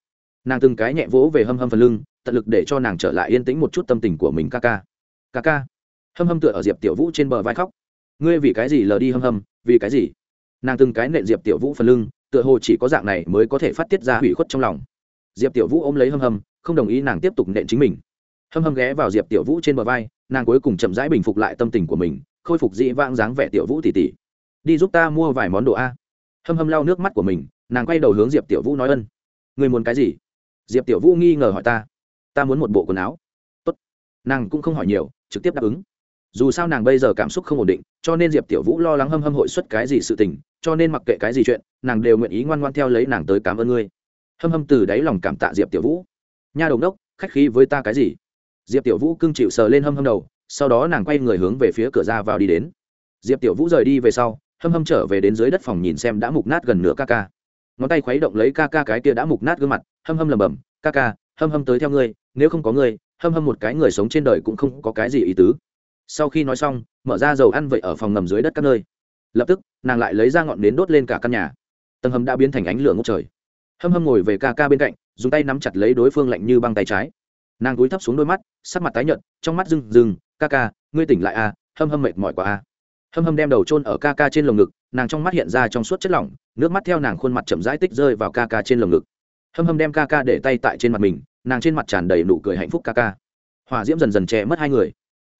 nàng từng cái nhẹ vỗ về hâm hâm phần lưng, tận lực để cho nàng trở lại yên tĩnh một chút tâm tình của mình ca ca. Ca ca. Hâm hâm tựa ở diệp tiểu vũ trên bờ vai khóc. Ngươi vì cái gì lờ đi hâm hâm, vì cái gì? Nàng từng cái nện diệp tiểu vũ phần lưng, tựa hồ chỉ có dạng này mới có thể phát tiết ra hủy khuất trong lòng. Diệp tiểu vũ ôm lấy hâm hâm, không đồng ý nàng tiếp tục nện chính mình. Hâm hâm ghé vào diệp tiểu vũ trên bờ vai, nàng cuối cùng chậm rãi bình phục lại tâm tình của mình, khôi phục dị vãng dáng vẻ tiểu vũ tỉ tỉ. Đi giúp ta mua vài món đồ a. Hâm hâm lau nước mắt của mình, nàng quay đầu hướng diệp tiểu vũ nói ân. Người muốn cái gì? Diệp tiểu vũ nghi ngờ hỏi ta ta muốn một bộ quần áo. Tốt. nàng cũng không hỏi nhiều, trực tiếp đáp ứng. Dù sao nàng bây giờ cảm xúc không ổn định, cho nên diệp tiểu vũ lo lắng hâm hâm hội xuất cái gì sự tình, cho nên mặc kệ cái gì chuyện, nàng đều nguyện ý ngoan ngoan theo lấy nàng tới cảm ơn ngươi. Hâm hâm từ đáy lòng cảm tạ diệp tiểu vũ. Nha đồng đốc, khách khí với ta cái gì? Diệp tiểu vũ cưng chịu sờ lên hâm hâm đầu, sau đó nàng quay người hướng về phía cửa ra vào đi đến. Diệp tiểu vũ rời đi về sau, hâm hâm trở về đến dưới đất phòng nhìn xem đã mục nát gần nửa ca ca ngón tay khuấy động lấy ca ca cái kia đã mục nát gương mặt, hâm hâm lầm bầm ca ca, hâm hâm tới theo ngươi, nếu không có ngươi, hâm hâm một cái người sống trên đời cũng không có cái gì ý tứ. Sau khi nói xong, mở ra dầu ăn vậy ở phòng ngầm dưới đất các nơi. Lập tức, nàng lại lấy ra ngọn nến đốt lên cả căn nhà. Tầng hầm đã biến thành ánh lửa ngốc trời. Hâm hâm ngồi về ca ca bên cạnh, dùng tay nắm chặt lấy đối phương lạnh như băng tay trái. Nàng cúi thấp xuống đôi mắt, sắc mặt tái nhợt, trong mắt rừng rừng ca ca, ngươi tỉnh lại à hâm hâm mệt mỏi quá à hâm hâm đem đầu trôn ở ca ca trên lồng ngực, nàng trong mắt hiện ra trong suốt chất lỏng, nước mắt theo nàng khuôn mặt chậm rãi tích rơi vào ca ca trên lồng ngực. Hâm hâm đem ca ca để tay tại trên mặt mình, nàng trên mặt tràn đầy nụ cười hạnh phúc ca ca. Hòa diễm dần dần che mất hai người.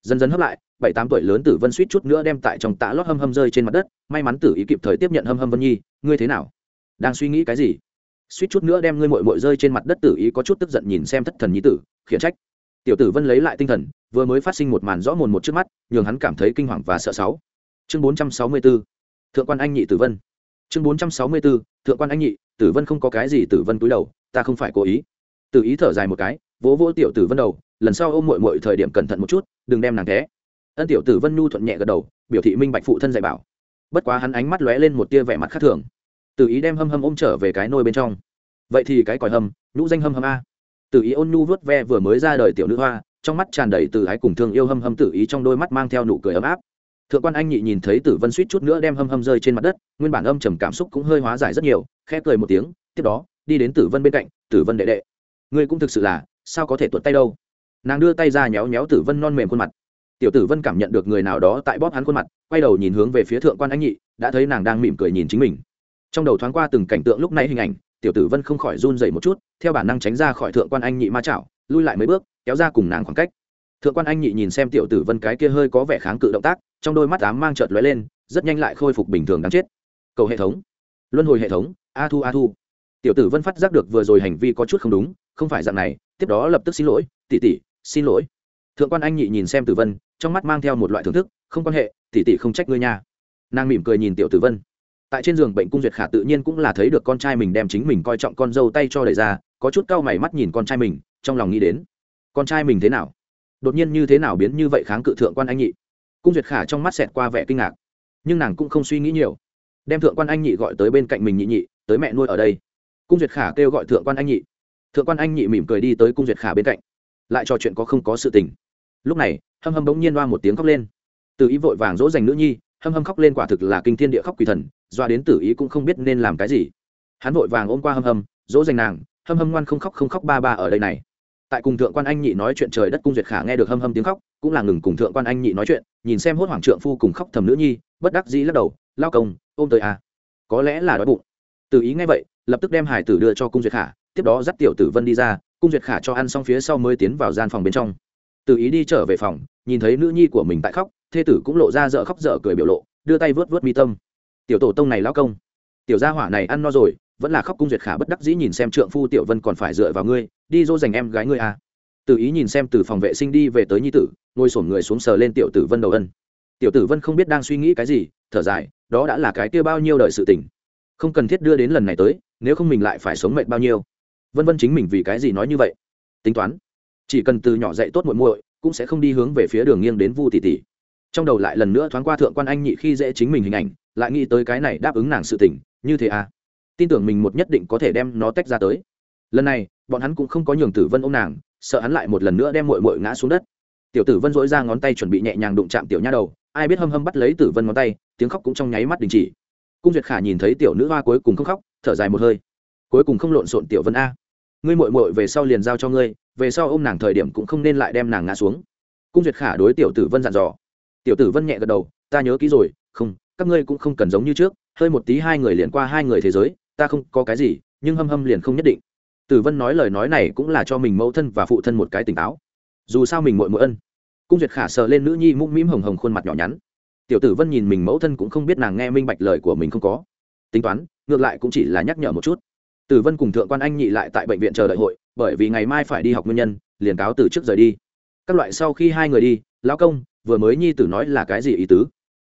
Dần dần hấp lại, bảy tám tuổi lớn tử vân suýt chút nữa đem tại trong tã lót hâm hâm rơi trên mặt đất, may mắn tử ý kịp thời tiếp nhận hâm hâm vân nhi, ngươi thế nào? Đang suy nghĩ cái gì? Suýt chút nữa đem ngươi mội mội rơi trên mặt đất tử ý có chút tức giận nhìn xem thất thần nhi tử, khiển trách. Tiểu tử vân lấy lại tinh thần, vừa mới phát sinh một màn rõ mồn một trước mắt, nhường hắn cảm thấy kinh hoàng và sợ sáu chương bốn trăm sáu mươi 464 thượng quan anh nhị tử vân. Chương bốn trăm sáu mươi 464 thượng quan anh nhị tử vân không có cái gì tử vân túi đầu, ta không phải cố ý. Tử ý thở dài một cái, vỗ vỗ tiểu tử vân đầu, lần sau ôm mội mội thời điểm cẩn thận một chút, đừng đem nàng té ân tiểu tử vân nhu thuận nhẹ gật đầu, biểu thị minh bạch phụ thân dạy bảo. Bất quá hắn ánh mắt lóe lên một tia vẻ mặt khác thường. Tử ý đem hâm hâm ôm trở về cái nôi bên trong. Vậy thì cái còi hâm, nhũ danh hâm hâm a. Tử ý ôn nhu vuốt ve vừa mới ra đời tiểu nữ hoa, trong mắt tràn đầy từ ái cùng thương yêu hâm hâm tử ý trong đôi mắt mang theo nụ cười ấm áp thượng quan anh nhị nhìn thấy tử vân suýt chút nữa đem hâm hâm rơi trên mặt đất, nguyên bản âm trầm cảm xúc cũng hơi hóa giải rất nhiều, khẽ cười một tiếng, tiếp đó, đi đến tử vân bên cạnh, tử vân đệ đệ, ngươi cũng thực sự là, sao có thể tuột tay đâu? Nàng đưa tay ra nhéo nhéo tử vân non mềm khuôn mặt. Tiểu tử vân cảm nhận được người nào đó tại bóp hắn khuôn mặt, quay đầu nhìn hướng về phía thượng quan anh nhị, đã thấy nàng đang mỉm cười nhìn chính mình. Trong đầu thoáng qua từng cảnh tượng lúc này hình ảnh, tiểu tử vân không khỏi run dậy một chút, theo bản năng tránh ra khỏi thượng quan anh nhị ma chảo, lui lại mấy bước, kéo ra cùng nàng khoảng cách thượng quan anh nhị nhìn xem tiểu tử vân cái kia hơi có vẻ kháng cự động tác, trong đôi mắt ám mang trợt lóe lên, rất nhanh lại khôi phục bình thường đáng chết. Cầu hệ thống. Luân hồi hệ thống. A thu a thu. Tiểu tử vân phát giác được vừa rồi hành vi có chút không đúng, không phải dạng này, tiếp đó lập tức xin lỗi, tỷ tỷ, xin lỗi. Thượng quan anh nhị nhìn xem tử vân, trong mắt mang theo một loại thưởng thức, không quan hệ, tỷ tỷ không trách ngươi nha. Nàng mỉm cười nhìn tiểu tử vân. Tại trên giường bệnh cung duyệt khả tự nhiên cũng là thấy được con trai mình đem chính mình coi trọng con dâu tay cho đẩy ra, có chút cau mày mắt nhìn con trai mình, trong lòng nghĩ đến, con trai mình thế nào? Đột nhiên như thế nào biến như vậy kháng cự thượng quan anh nhị. Cung duyệt khả trong mắt xẹt qua vẻ kinh ngạc, nhưng nàng cũng không suy nghĩ nhiều. Đem thượng quan anh nhị gọi tới bên cạnh mình nhị nhị, tới mẹ nuôi ở đây. Cung duyệt khả kêu gọi thượng quan anh nhị. Thượng quan anh nhị mỉm cười đi tới cung duyệt khả bên cạnh, lại trò chuyện có không có sự tình. Lúc này, hâm hâm bỗng nhiên loa một tiếng khóc lên. Từ ý vội vàng dỗ dành nữ nhi, hâm hâm khóc lên quả thực là kinh thiên địa khóc quỷ thần, doa đến tử ý cũng không biết nên làm cái gì. Hắn vội vàng ôm qua hâm hâm, dỗ dành nàng, hâm hâm ngoan không khóc không khóc ba ba ở đây này tại cùng thượng quan anh nhị nói chuyện trời đất cung duyệt khả nghe được hâm hâm tiếng khóc, cũng là ngừng cùng thượng quan anh nhị nói chuyện, nhìn xem hốt hoảng trượng phu cùng khóc thầm nữ nhi, bất đắc dĩ lắc đầu, lao công, ôm tới à. có lẽ là đói bụng. Từ ý nghe vậy, lập tức đem hải tử đưa cho cung duyệt khả, tiếp đó dắt tiểu tử vân đi ra, cung duyệt khả cho ăn xong phía sau mới tiến vào gian phòng bên trong. Từ ý đi trở về phòng, nhìn thấy nữ nhi của mình tại khóc, thê tử cũng lộ ra dở khóc dở cười biểu lộ, đưa tay vớt vớt mi tâm. Tiểu tổ tông này lao công, tiểu gia hỏa này ăn no rồi vẫn là khóc cung duyệt khả bất đắc dĩ nhìn xem trượng phu tiểu vân còn phải dựa vào ngươi, đi dỗ dành em gái ngươi à. tự ý nhìn xem từ phòng vệ sinh đi về tới nhi tử, ngồi sổm người xuống sờ lên tiểu tử vân đầu ân. Tiểu tử vân không biết đang suy nghĩ cái gì, thở dài, đó đã là cái kia bao nhiêu đời sự tình. Không cần thiết đưa đến lần này tới, nếu không mình lại phải sống mệt bao nhiêu. Vân vân chính mình vì cái gì nói như vậy? Tính toán. Chỉ cần từ nhỏ dạy tốt muội muội, cũng sẽ không đi hướng về phía đường nghiêng đến vu tỷ tỷ. Trong đầu lại lần nữa thoáng qua thượng quan anh nhị khi dễ chính mình hình ảnh, lại nghĩ tới cái này đáp ứng nàng sự tình, như thế à? Tin tưởng mình một nhất định có thể đem nó tách ra tới. Lần này, bọn hắn cũng không có nhường tử vân ô m nàng, sợ hắn lại một lần nữa đem mội mội ngã xuống đất. Tiểu tử vân dỗi ra ngón tay chuẩn bị nhẹ nhàng đụng chạm tiểu nha đầu, ai biết hâm hâm bắt lấy tử vân ngón tay, tiếng khóc cũng trong nháy mắt đình chỉ. Cung duyệt khả nhìn thấy tiểu nữ hoa cuối cùng không khóc, thở dài một hơi. Cuối cùng không lộn xộn tiểu vân a. Ngươi mội mội về sau liền giao cho ngươi, về sau ô m nàng thời điểm cũng không nên lại đem nàng ngã xuống. Cung duyệt khả đối tiểu tử vân dặn dò. Tiểu tử vân nhẹ gật đầu, ta nhớ kỹ rồi, không, các ngươi cũng không cần giống như trước, hơi một tí hai người liền qua hai người thế giới ta không có cái gì, nhưng hâm hâm liền không nhất định. Tử vân nói lời nói này cũng là cho mình mẫu thân và phụ thân một cái tỉnh táo. Dù sao mình mội mội ân. Cung duyệt khả sờ lên nữ nhi mũm mĩm hồng hồng khuôn mặt nhỏ nhắn. Tiểu tử vân nhìn mình mẫu thân cũng không biết nàng nghe minh bạch lời của mình không có. Tính toán, ngược lại cũng chỉ là nhắc nhở một chút. Tử vân cùng thượng quan anh nhị lại tại bệnh viện chờ đợi hội, bởi vì ngày mai phải đi học nguyên nhân, liền cáo từ trước rời đi. Các loại sau khi hai người đi, lão công, vừa mới nhi tử nói là cái gì ý tứ?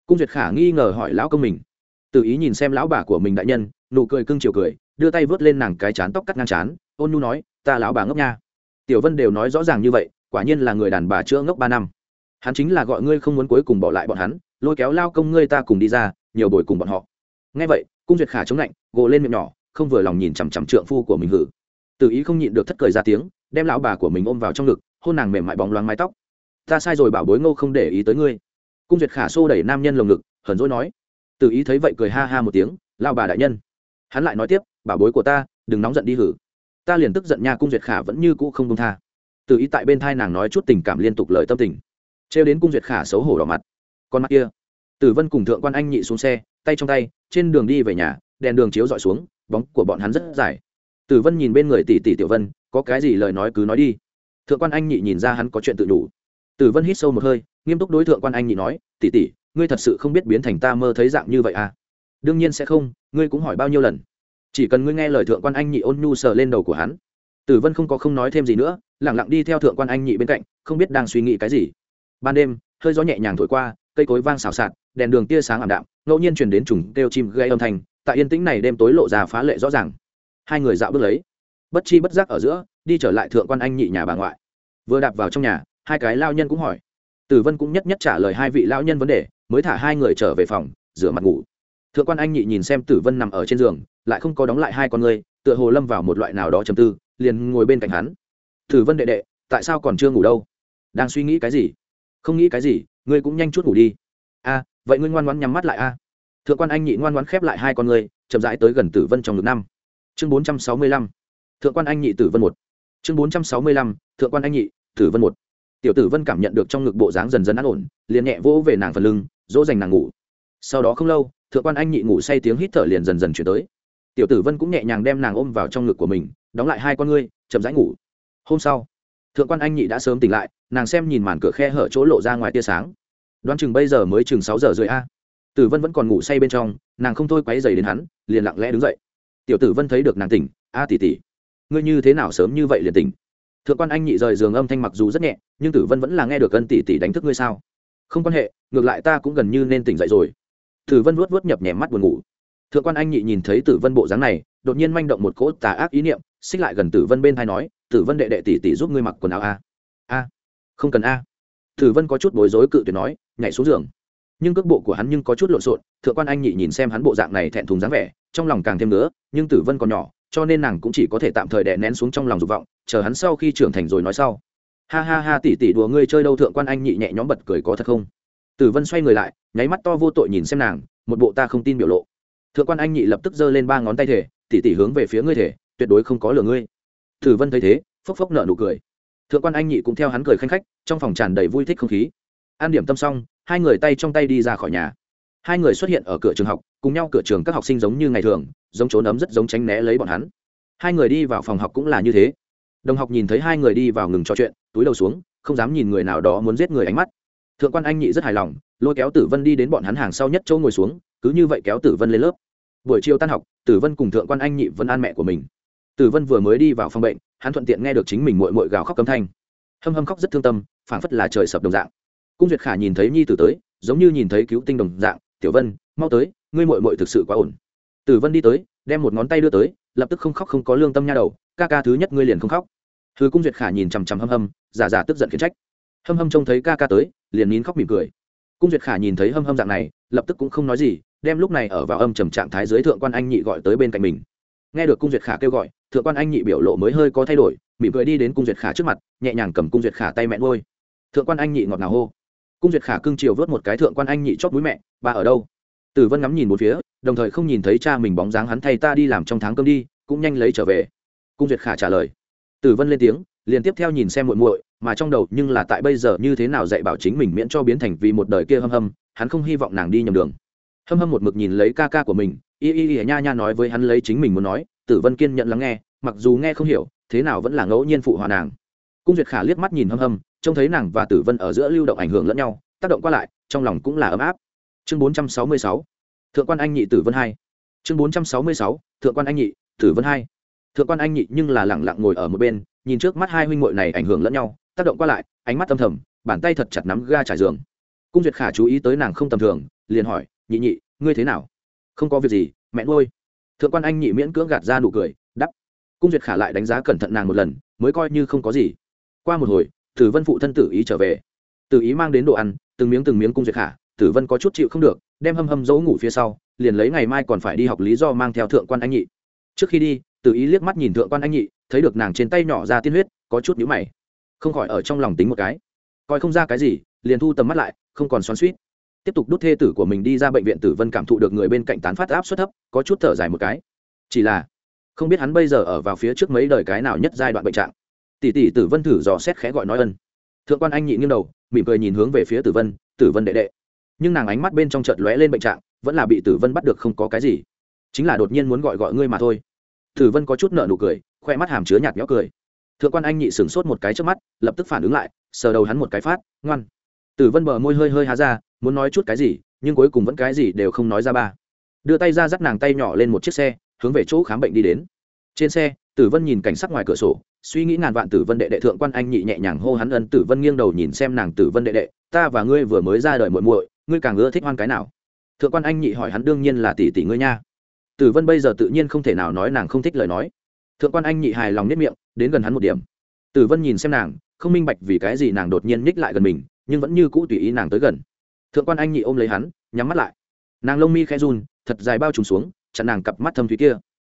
Cung duyệt khả nghi ngờ hỏi lão công mình tự ý nhìn xem lão bà của mình đại nhân, nụ cười cưng chiều cười, đưa tay vớt lên nàng cái chán tóc cắt ngang chán, ôn nhu nói, ta lão bà ngốc nha. Tiểu vân đều nói rõ ràng như vậy, quả nhiên là người đàn bà chữa ngốc ba năm. Hắn chính là gọi ngươi không muốn cuối cùng bỏ lại bọn hắn, lôi kéo lao công ngươi ta cùng đi ra, nhiều bồi cùng bọn họ. Ngay vậy, cung duyệt khả chống lạnh gộ lên miệng nhỏ, không vừa lòng nhìn chằm chằm trượng phu của mình hử. Tự ý không nhịn được thất cười ra tiếng, đem lão bà của mình ôm vào trong ngực, hôn nàng mềm mại bóng loáng mái tóc. Ta sai rồi bảo bối ngô không để ý tới ngươi. Cung duyệt khả xô đẩy nam nhân lồng ngực, hờn dỗi nói tự ý thấy vậy cười ha ha một tiếng lao bà đại nhân. Hắn lại nói tiếp, bảo bối của ta, đừng nóng giận đi hử. Ta liền tức giận nha, cung duyệt khả vẫn như cũ không công tha. Tự ý tại bên thai nàng nói chút tình cảm liên tục lời tâm tình. Trêu đến cung duyệt khả xấu hổ đỏ mặt. Con mắt kia. Tử vân cùng thượng quan anh nhị xuống xe, tay trong tay, trên đường đi về nhà, đèn đường chiếu dọi xuống, bóng của bọn hắn rất dài. Tử vân nhìn bên người tỷ tỷ tiểu vân, có cái gì lời nói cứ nói đi. Thượng quan anh nhị nhìn ra hắn có chuyện tự đủ. Tử vân hít sâu một hơi, nghiêm túc đối thượng quan anh nhị nói, tỷ tỷ ngươi thật sự không biết biến thành ta mơ thấy dạng như vậy à? Đương nhiên sẽ không, ngươi cũng hỏi bao nhiêu lần. Chỉ cần ngươi nghe lời thượng quan anh nhị ôn nhu sờ lên đầu của hắn. Tử vân không có không nói thêm gì nữa lẳng lặng đi theo thượng quan anh nhị bên cạnh, không biết đang suy nghĩ cái gì. Ban đêm, hơi gió nhẹ nhàng thổi qua, cây cối vang xào xạc, đèn đường tia sáng ảm đạm, ngẫu nhiên chuyển đến trùng kêu chim gây âm thanh, tại yên tĩnh này đêm tối lộ ra phá lệ rõ ràng. Hai người dạo bước lấy. Bất chi bất giác ở giữa, đi trở lại thượng quan anh nhị nhà bà ngoại. Vừa đạp vào trong nhà, hai cái lao nhân cũng hỏi. Tử vân cũng nhất nhất trả lời hai vị lao nhân vấn đề mới thả hai người trở về phòng, rửa mặt ngủ. Thượng quan anh nhị nhìn xem tử vân nằm ở trên giường, lại không có đóng lại hai con người tựa hồ lâm vào một loại nào đó chầm tư, liền ngồi bên cạnh hắn. Tử vân đệ đệ, tại sao còn chưa ngủ đâu? Đang suy nghĩ cái gì? Không nghĩ cái gì, ngươi cũng nhanh chút ngủ đi. A, vậy ngươi ngoan ngoãn nhắm mắt lại a. Thượng quan anh nhị ngoan ngoãn khép lại hai con ngươi, chậm rãi tới gần tử vân trong ngực năm. Chương bốn trăm sáu mươi lăm, thượng quan anh nhị tử vân một. Chương bốn trăm sáu mươi lăm, thượng quan anh nhị tử vân một. Tiểu tử vân cảm nhận được trong ngực bộ dáng dần dần an ổn, liền nhẹ vỗ về nàng phần lưng dỗ dành nàng ngủ. Sau đó không lâu, thượng quan anh nhị ngủ say tiếng hít thở liền dần dần chuyển tới. Tiểu tử vân cũng nhẹ nhàng đem nàng ôm vào trong ngực của mình, đóng lại hai con ngươi, chậm rãi ngủ. Hôm sau, thượng quan anh nhị đã sớm tỉnh lại, nàng xem nhìn màn cửa khe hở chỗ lộ ra ngoài tia sáng. Đoán chừng bây giờ mới chừng sáu giờ rưỡi a. Tử vân vẫn còn ngủ say bên trong, nàng không thôi quấy dày đến hắn, liền lặng lẽ đứng dậy. Tiểu tử vân thấy được nàng tỉnh, a tỷ tỷ, ngươi như thế nào sớm như vậy liền tỉnh? Thượng quan anh nhị rời giường âm thanh mặc dù rất nhẹ, nhưng tử vân vẫn là nghe được ân tỷ tỷ đánh thức ngươi sao? Không quan hệ, ngược lại ta cũng gần như nên tỉnh dậy rồi. Tử vân vuốt vuốt nhập nhèm mắt buồn ngủ. Thượng quan anh nhị nhìn thấy tử vân bộ dáng này, đột nhiên manh động một cỗ tà ác ý niệm, xích lại gần tử vân bên thai nói, tử vân đệ đệ tỷ tỷ giúp ngươi mặc quần áo a. A, không cần a. Tử vân có chút bối rối cự tuyệt nói, nhảy xuống giường. Nhưng cước bộ của hắn nhưng có chút lộn xộn, thượng quan anh nhị nhìn xem hắn bộ dạng này thẹn thùng dáng vẻ, trong lòng càng thêm nữa nhưng tử vân còn nhỏ, cho nên nàng cũng chỉ có thể tạm thời đè nén xuống trong lòng dục vọng, chờ hắn sau khi trưởng thành rồi nói sau ha ha ha tỷ tỷ đùa ngươi chơi đâu, thượng quan anh nhị nhẹ nhõm bật cười có thật không? Tử vân xoay người lại, nháy mắt to vô tội nhìn xem nàng, một bộ ta không tin biểu lộ. Thượng quan anh nhị lập tức giơ lên ba ngón tay thể tỷ tỷ hướng về phía ngươi thể, tuyệt đối không có lừa ngươi. Tử vân thấy thế, phốc phốc nợ nụ cười. Thượng quan anh nhị cũng theo hắn cười khanh khách, trong phòng tràn đầy vui thích không khí. An điểm tâm xong, hai người tay trong tay đi ra khỏi nhà. Hai người xuất hiện ở cửa trường học, cùng nhau cửa trường các học sinh giống như ngày thường, giống trốn ấm rất giống tránh né lấy bọn hắn. Hai người đi vào phòng học cũng là như thế đồng học nhìn thấy hai người đi vào ngừng trò chuyện, túi đầu xuống, không dám nhìn người nào đó muốn giết người ánh mắt. Thượng quan anh nhị rất hài lòng, lôi kéo tử vân đi đến bọn hắn hàng sau nhất chỗ ngồi xuống, cứ như vậy kéo tử vân lên lớp. Buổi chiều tan học, tử vân cùng thượng quan anh nhị vẫn an mẹ của mình. Tử vân vừa mới đi vào phòng bệnh, hắn thuận tiện nghe được chính mình mội mội gào khóc cấm thanh. Hâm hâm khóc rất thương tâm, phảng phất là trời sập đồng dạng. Cung duyệt khả nhìn thấy nhi tử tới, giống như nhìn thấy cứu tinh đồng dạng, tiểu vân, mau tới, ngươi mội mội thực sự quá ổn. Tử vân đi tới, đem một ngón tay đưa tới, lập tức không khóc không có lương tâm nha đầu ca ca thứ nhất ngươi liền không khóc. Thứ cung duyệt khả nhìn chằm chằm hâm hâm, giả giả tức giận khiển trách. Hâm hâm trông thấy ca ca tới, liền nín khóc mỉm cười. Cung duyệt khả nhìn thấy hâm hâm dạng này, lập tức cũng không nói gì, đem lúc này ở vào âm trầm trạng thái dưới thượng quan anh nhị gọi tới bên cạnh mình. Nghe được cung duyệt khả kêu gọi, thượng quan anh nhị biểu lộ mới hơi có thay đổi, mỉm cười đi đến cung duyệt khả trước mặt, nhẹ nhàng cầm cung duyệt khả tay mẹ ngôi thượng quan anh nhị ngọt ngào hô. Cung duyệt khả cưng chiều vớt một cái thượng quan anh nhị chót mũi mẹ bà ở đâu? Tử vân ngắm nhìn một phía, đồng thời không nhìn thấy cha mình bóng dáng hắn thay ta đi làm trong tháng cơm đi, cũng nhanh lấy trở về cung duyệt khả trả lời. Tử vân lên tiếng, liền tiếp theo nhìn xem muội muội, mà trong đầu nhưng là tại bây giờ như thế nào dạy bảo chính mình miễn cho biến thành vì một đời kia hâm hâm, hắn không hy vọng nàng đi nhầm đường. Hâm hâm một mực nhìn lấy ca ca của mình, y y y nha nha nói với hắn lấy chính mình muốn nói, tử vân kiên nhận lắng nghe, mặc dù nghe không hiểu, thế nào vẫn là ngẫu nhiên phụ hòa nàng. Cung duyệt khả liếc mắt nhìn hâm hâm, trông thấy nàng và tử vân ở giữa lưu động ảnh hưởng lẫn nhau, tác động qua lại, trong lòng cũng là ấm áp. Chương bốn trăm sáu mươi sáu, thượng quan anh nhị tử vân hai. Chương bốn trăm sáu mươi sáu, thượng quan anh nhị tử vân hai thượng quan anh nhị nhưng là lẳng lặng ngồi ở một bên, nhìn trước mắt hai huynh muội này ảnh hưởng lẫn nhau, tác động qua lại, ánh mắt âm thầm, bàn tay thật chặt nắm ga trải giường. Cung duyệt khả chú ý tới nàng không tầm thường, liền hỏi, nhị nhị, ngươi thế nào? Không có việc gì, mẹ nuôi. Thượng quan anh nhị miễn cưỡng gạt ra nụ cười đắp cung duyệt khả lại đánh giá cẩn thận nàng một lần, mới coi như không có gì. Qua một hồi, tử vân phụ thân tử ý trở về. Tử ý mang đến đồ ăn, từng miếng từng miếng cung duyệt khả, tử vân có chút chịu không được, đem hâm hâm dấu ngủ phía sau, liền lấy ngày mai còn phải đi học lý do mang theo thượng quan anh nhị. Trước khi đi tự ý liếc mắt nhìn thượng quan anh nhị, thấy được nàng trên tay nhỏ ra tiên huyết, có chút nhũ mày. Không khỏi ở trong lòng tính một cái. Coi không ra cái gì, liền thu tầm mắt lại, không còn xoắn suýt tiếp tục đút thê tử của mình đi ra bệnh viện tử vân cảm thụ được người bên cạnh tán phát áp suất thấp, có chút thở dài một cái. Chỉ là, không biết hắn bây giờ ở vào phía trước mấy đời cái nào nhất giai đoạn bệnh trạng. Tỷ tỷ tử vân thử dò xét khẽ gọi nói ân. Thượng quan anh nhị nghiêng đầu, mỉm cười nhìn hướng về phía tử vân tử vân đệ đệ. Nhưng nàng ánh mắt bên trong chợt lóe lên bệnh trạng, vẫn là bị tử vân bắt được không có cái gì. Chính là đột nhiên muốn gọi gọi ngươi mà thôi tử vân có chút nợ nụ cười, khoe mắt hàm chứa nhạt nhõ cười. Thượng quan anh nhị sửng sốt một cái trước mắt, lập tức phản ứng lại, sờ đầu hắn một cái phát, ngoan. Tử vân bờ môi hơi hơi há ra, muốn nói chút cái gì, nhưng cuối cùng vẫn cái gì đều không nói ra ba. Đưa tay ra dắt nàng tay nhỏ lên một chiếc xe, hướng về chỗ khám bệnh đi đến. Trên xe, tử vân nhìn cảnh sắc ngoài cửa sổ, suy nghĩ ngàn vạn tử vân đệ đệ thượng quan anh nhị nhẹ nhàng hô hắn ân, tử vân nghiêng đầu nhìn xem nàng tử vân đệ đệ, ta và ngươi vừa mới ra đời muội muội, ngươi càng ưa thích hoan cái nào? Thượng quan anh nhị hỏi hắn, đương nhiên là tỷ tỷ ngươi nha tử vân bây giờ tự nhiên không thể nào nói nàng không thích lời nói. Thượng quan anh nhị hài lòng nếp miệng, đến gần hắn một điểm. Tử vân nhìn xem nàng, không minh bạch vì cái gì nàng đột nhiên ních lại gần mình, nhưng vẫn như cũ tùy ý nàng tới gần. Thượng quan anh nhị ôm lấy hắn, nhắm mắt lại. Nàng lông mi khẽ run, thật dài bao trùm xuống, chặn nàng cặp mắt thâm thúy kia.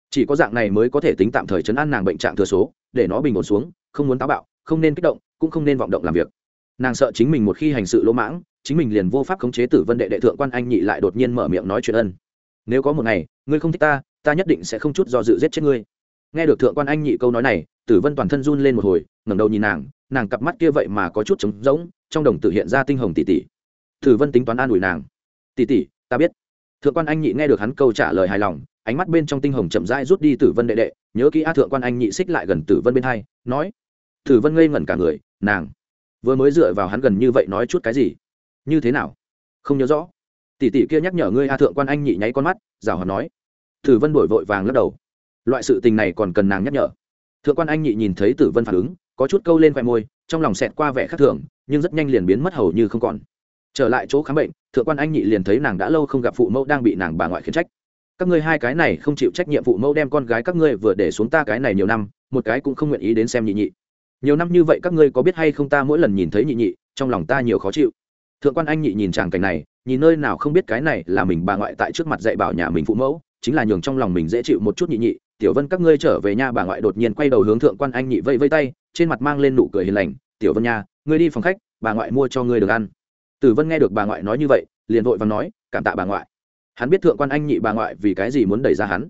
Chỉ có dạng này mới có thể tính tạm thời chấn an nàng bệnh trạng thừa số, để nó bình ổn xuống, không muốn táo bạo, không nên kích động, cũng không nên vọng động làm việc. Nàng sợ chính mình một khi hành sự lỗ mãng, chính mình liền vô pháp khống chế tử vân đệ đệ thượng quan anh nhị lại đột nhiên mở miệng nói chuyện ân nếu có một ngày, ngươi không thích ta ta nhất định sẽ không chút do dự giết chết ngươi. Nghe được thượng quan anh nhị câu nói này, tử vân toàn thân run lên một hồi, ngẩng đầu nhìn nàng nàng cặp mắt kia vậy mà có chút trống rỗng, trong đồng tử hiện ra tinh hồng tỷ tỷ tử vân tính toán an ủi nàng. Tỷ tỷ ta biết. Thượng quan anh nhị nghe được hắn câu trả lời hài lòng, ánh mắt bên trong tinh hồng chậm rãi rút đi tử vân đệ đệ, nhớ kỹ a thượng quan anh nhị xích lại gần tử vân bên hai, nói, tử vân ngây ngẩn cả người, nàng, vừa mới dựa vào hắn gần như vậy nói chút cái gì? Như thế nào? Không nhớ rõ tỷ tỷ kia nhắc nhở ngươi a thượng quan anh nhị nháy con mắt, rào hòn nói. Tử vân đổi vội vàng lắc đầu. Loại sự tình này còn cần nàng nhắc nhở. Thượng quan anh nhị nhìn thấy tử vân phản ứng, có chút câu lên khoe môi, trong lòng xẹt qua vẻ khác thường, nhưng rất nhanh liền biến mất hầu như không còn. Trở lại chỗ khám bệnh, thượng quan anh nhị liền thấy nàng đã lâu không gặp phụ mẫu đang bị nàng bà ngoại khiển trách. Các ngươi hai cái này không chịu trách nhiệm phụ mẫu đem con gái các ngươi vừa để xuống ta cái này nhiều năm, một cái cũng không nguyện ý đến xem nhị nhị. Nhiều năm như vậy các ngươi có biết hay không ta mỗi lần nhìn thấy nhị nhị, trong lòng ta nhiều khó chịu. Thượng quan anh nhị nhìn chàng cảnh này nhìn nơi nào không biết cái này là mình bà ngoại tại trước mặt dạy bảo nhà mình phụ mẫu, chính là nhường trong lòng mình dễ chịu một chút nhị nhị. Tiểu vân các ngươi trở về nhà bà ngoại đột nhiên quay đầu hướng thượng quan anh nhị vây vây tay, trên mặt mang lên nụ cười hiền lành. Tiểu vân nha, ngươi đi phòng khách, bà ngoại mua cho ngươi được ăn. Tử vân nghe được bà ngoại nói như vậy, liền vội và nói, cảm tạ bà ngoại. Hắn biết thượng quan anh nhị bà ngoại vì cái gì muốn đẩy ra hắn.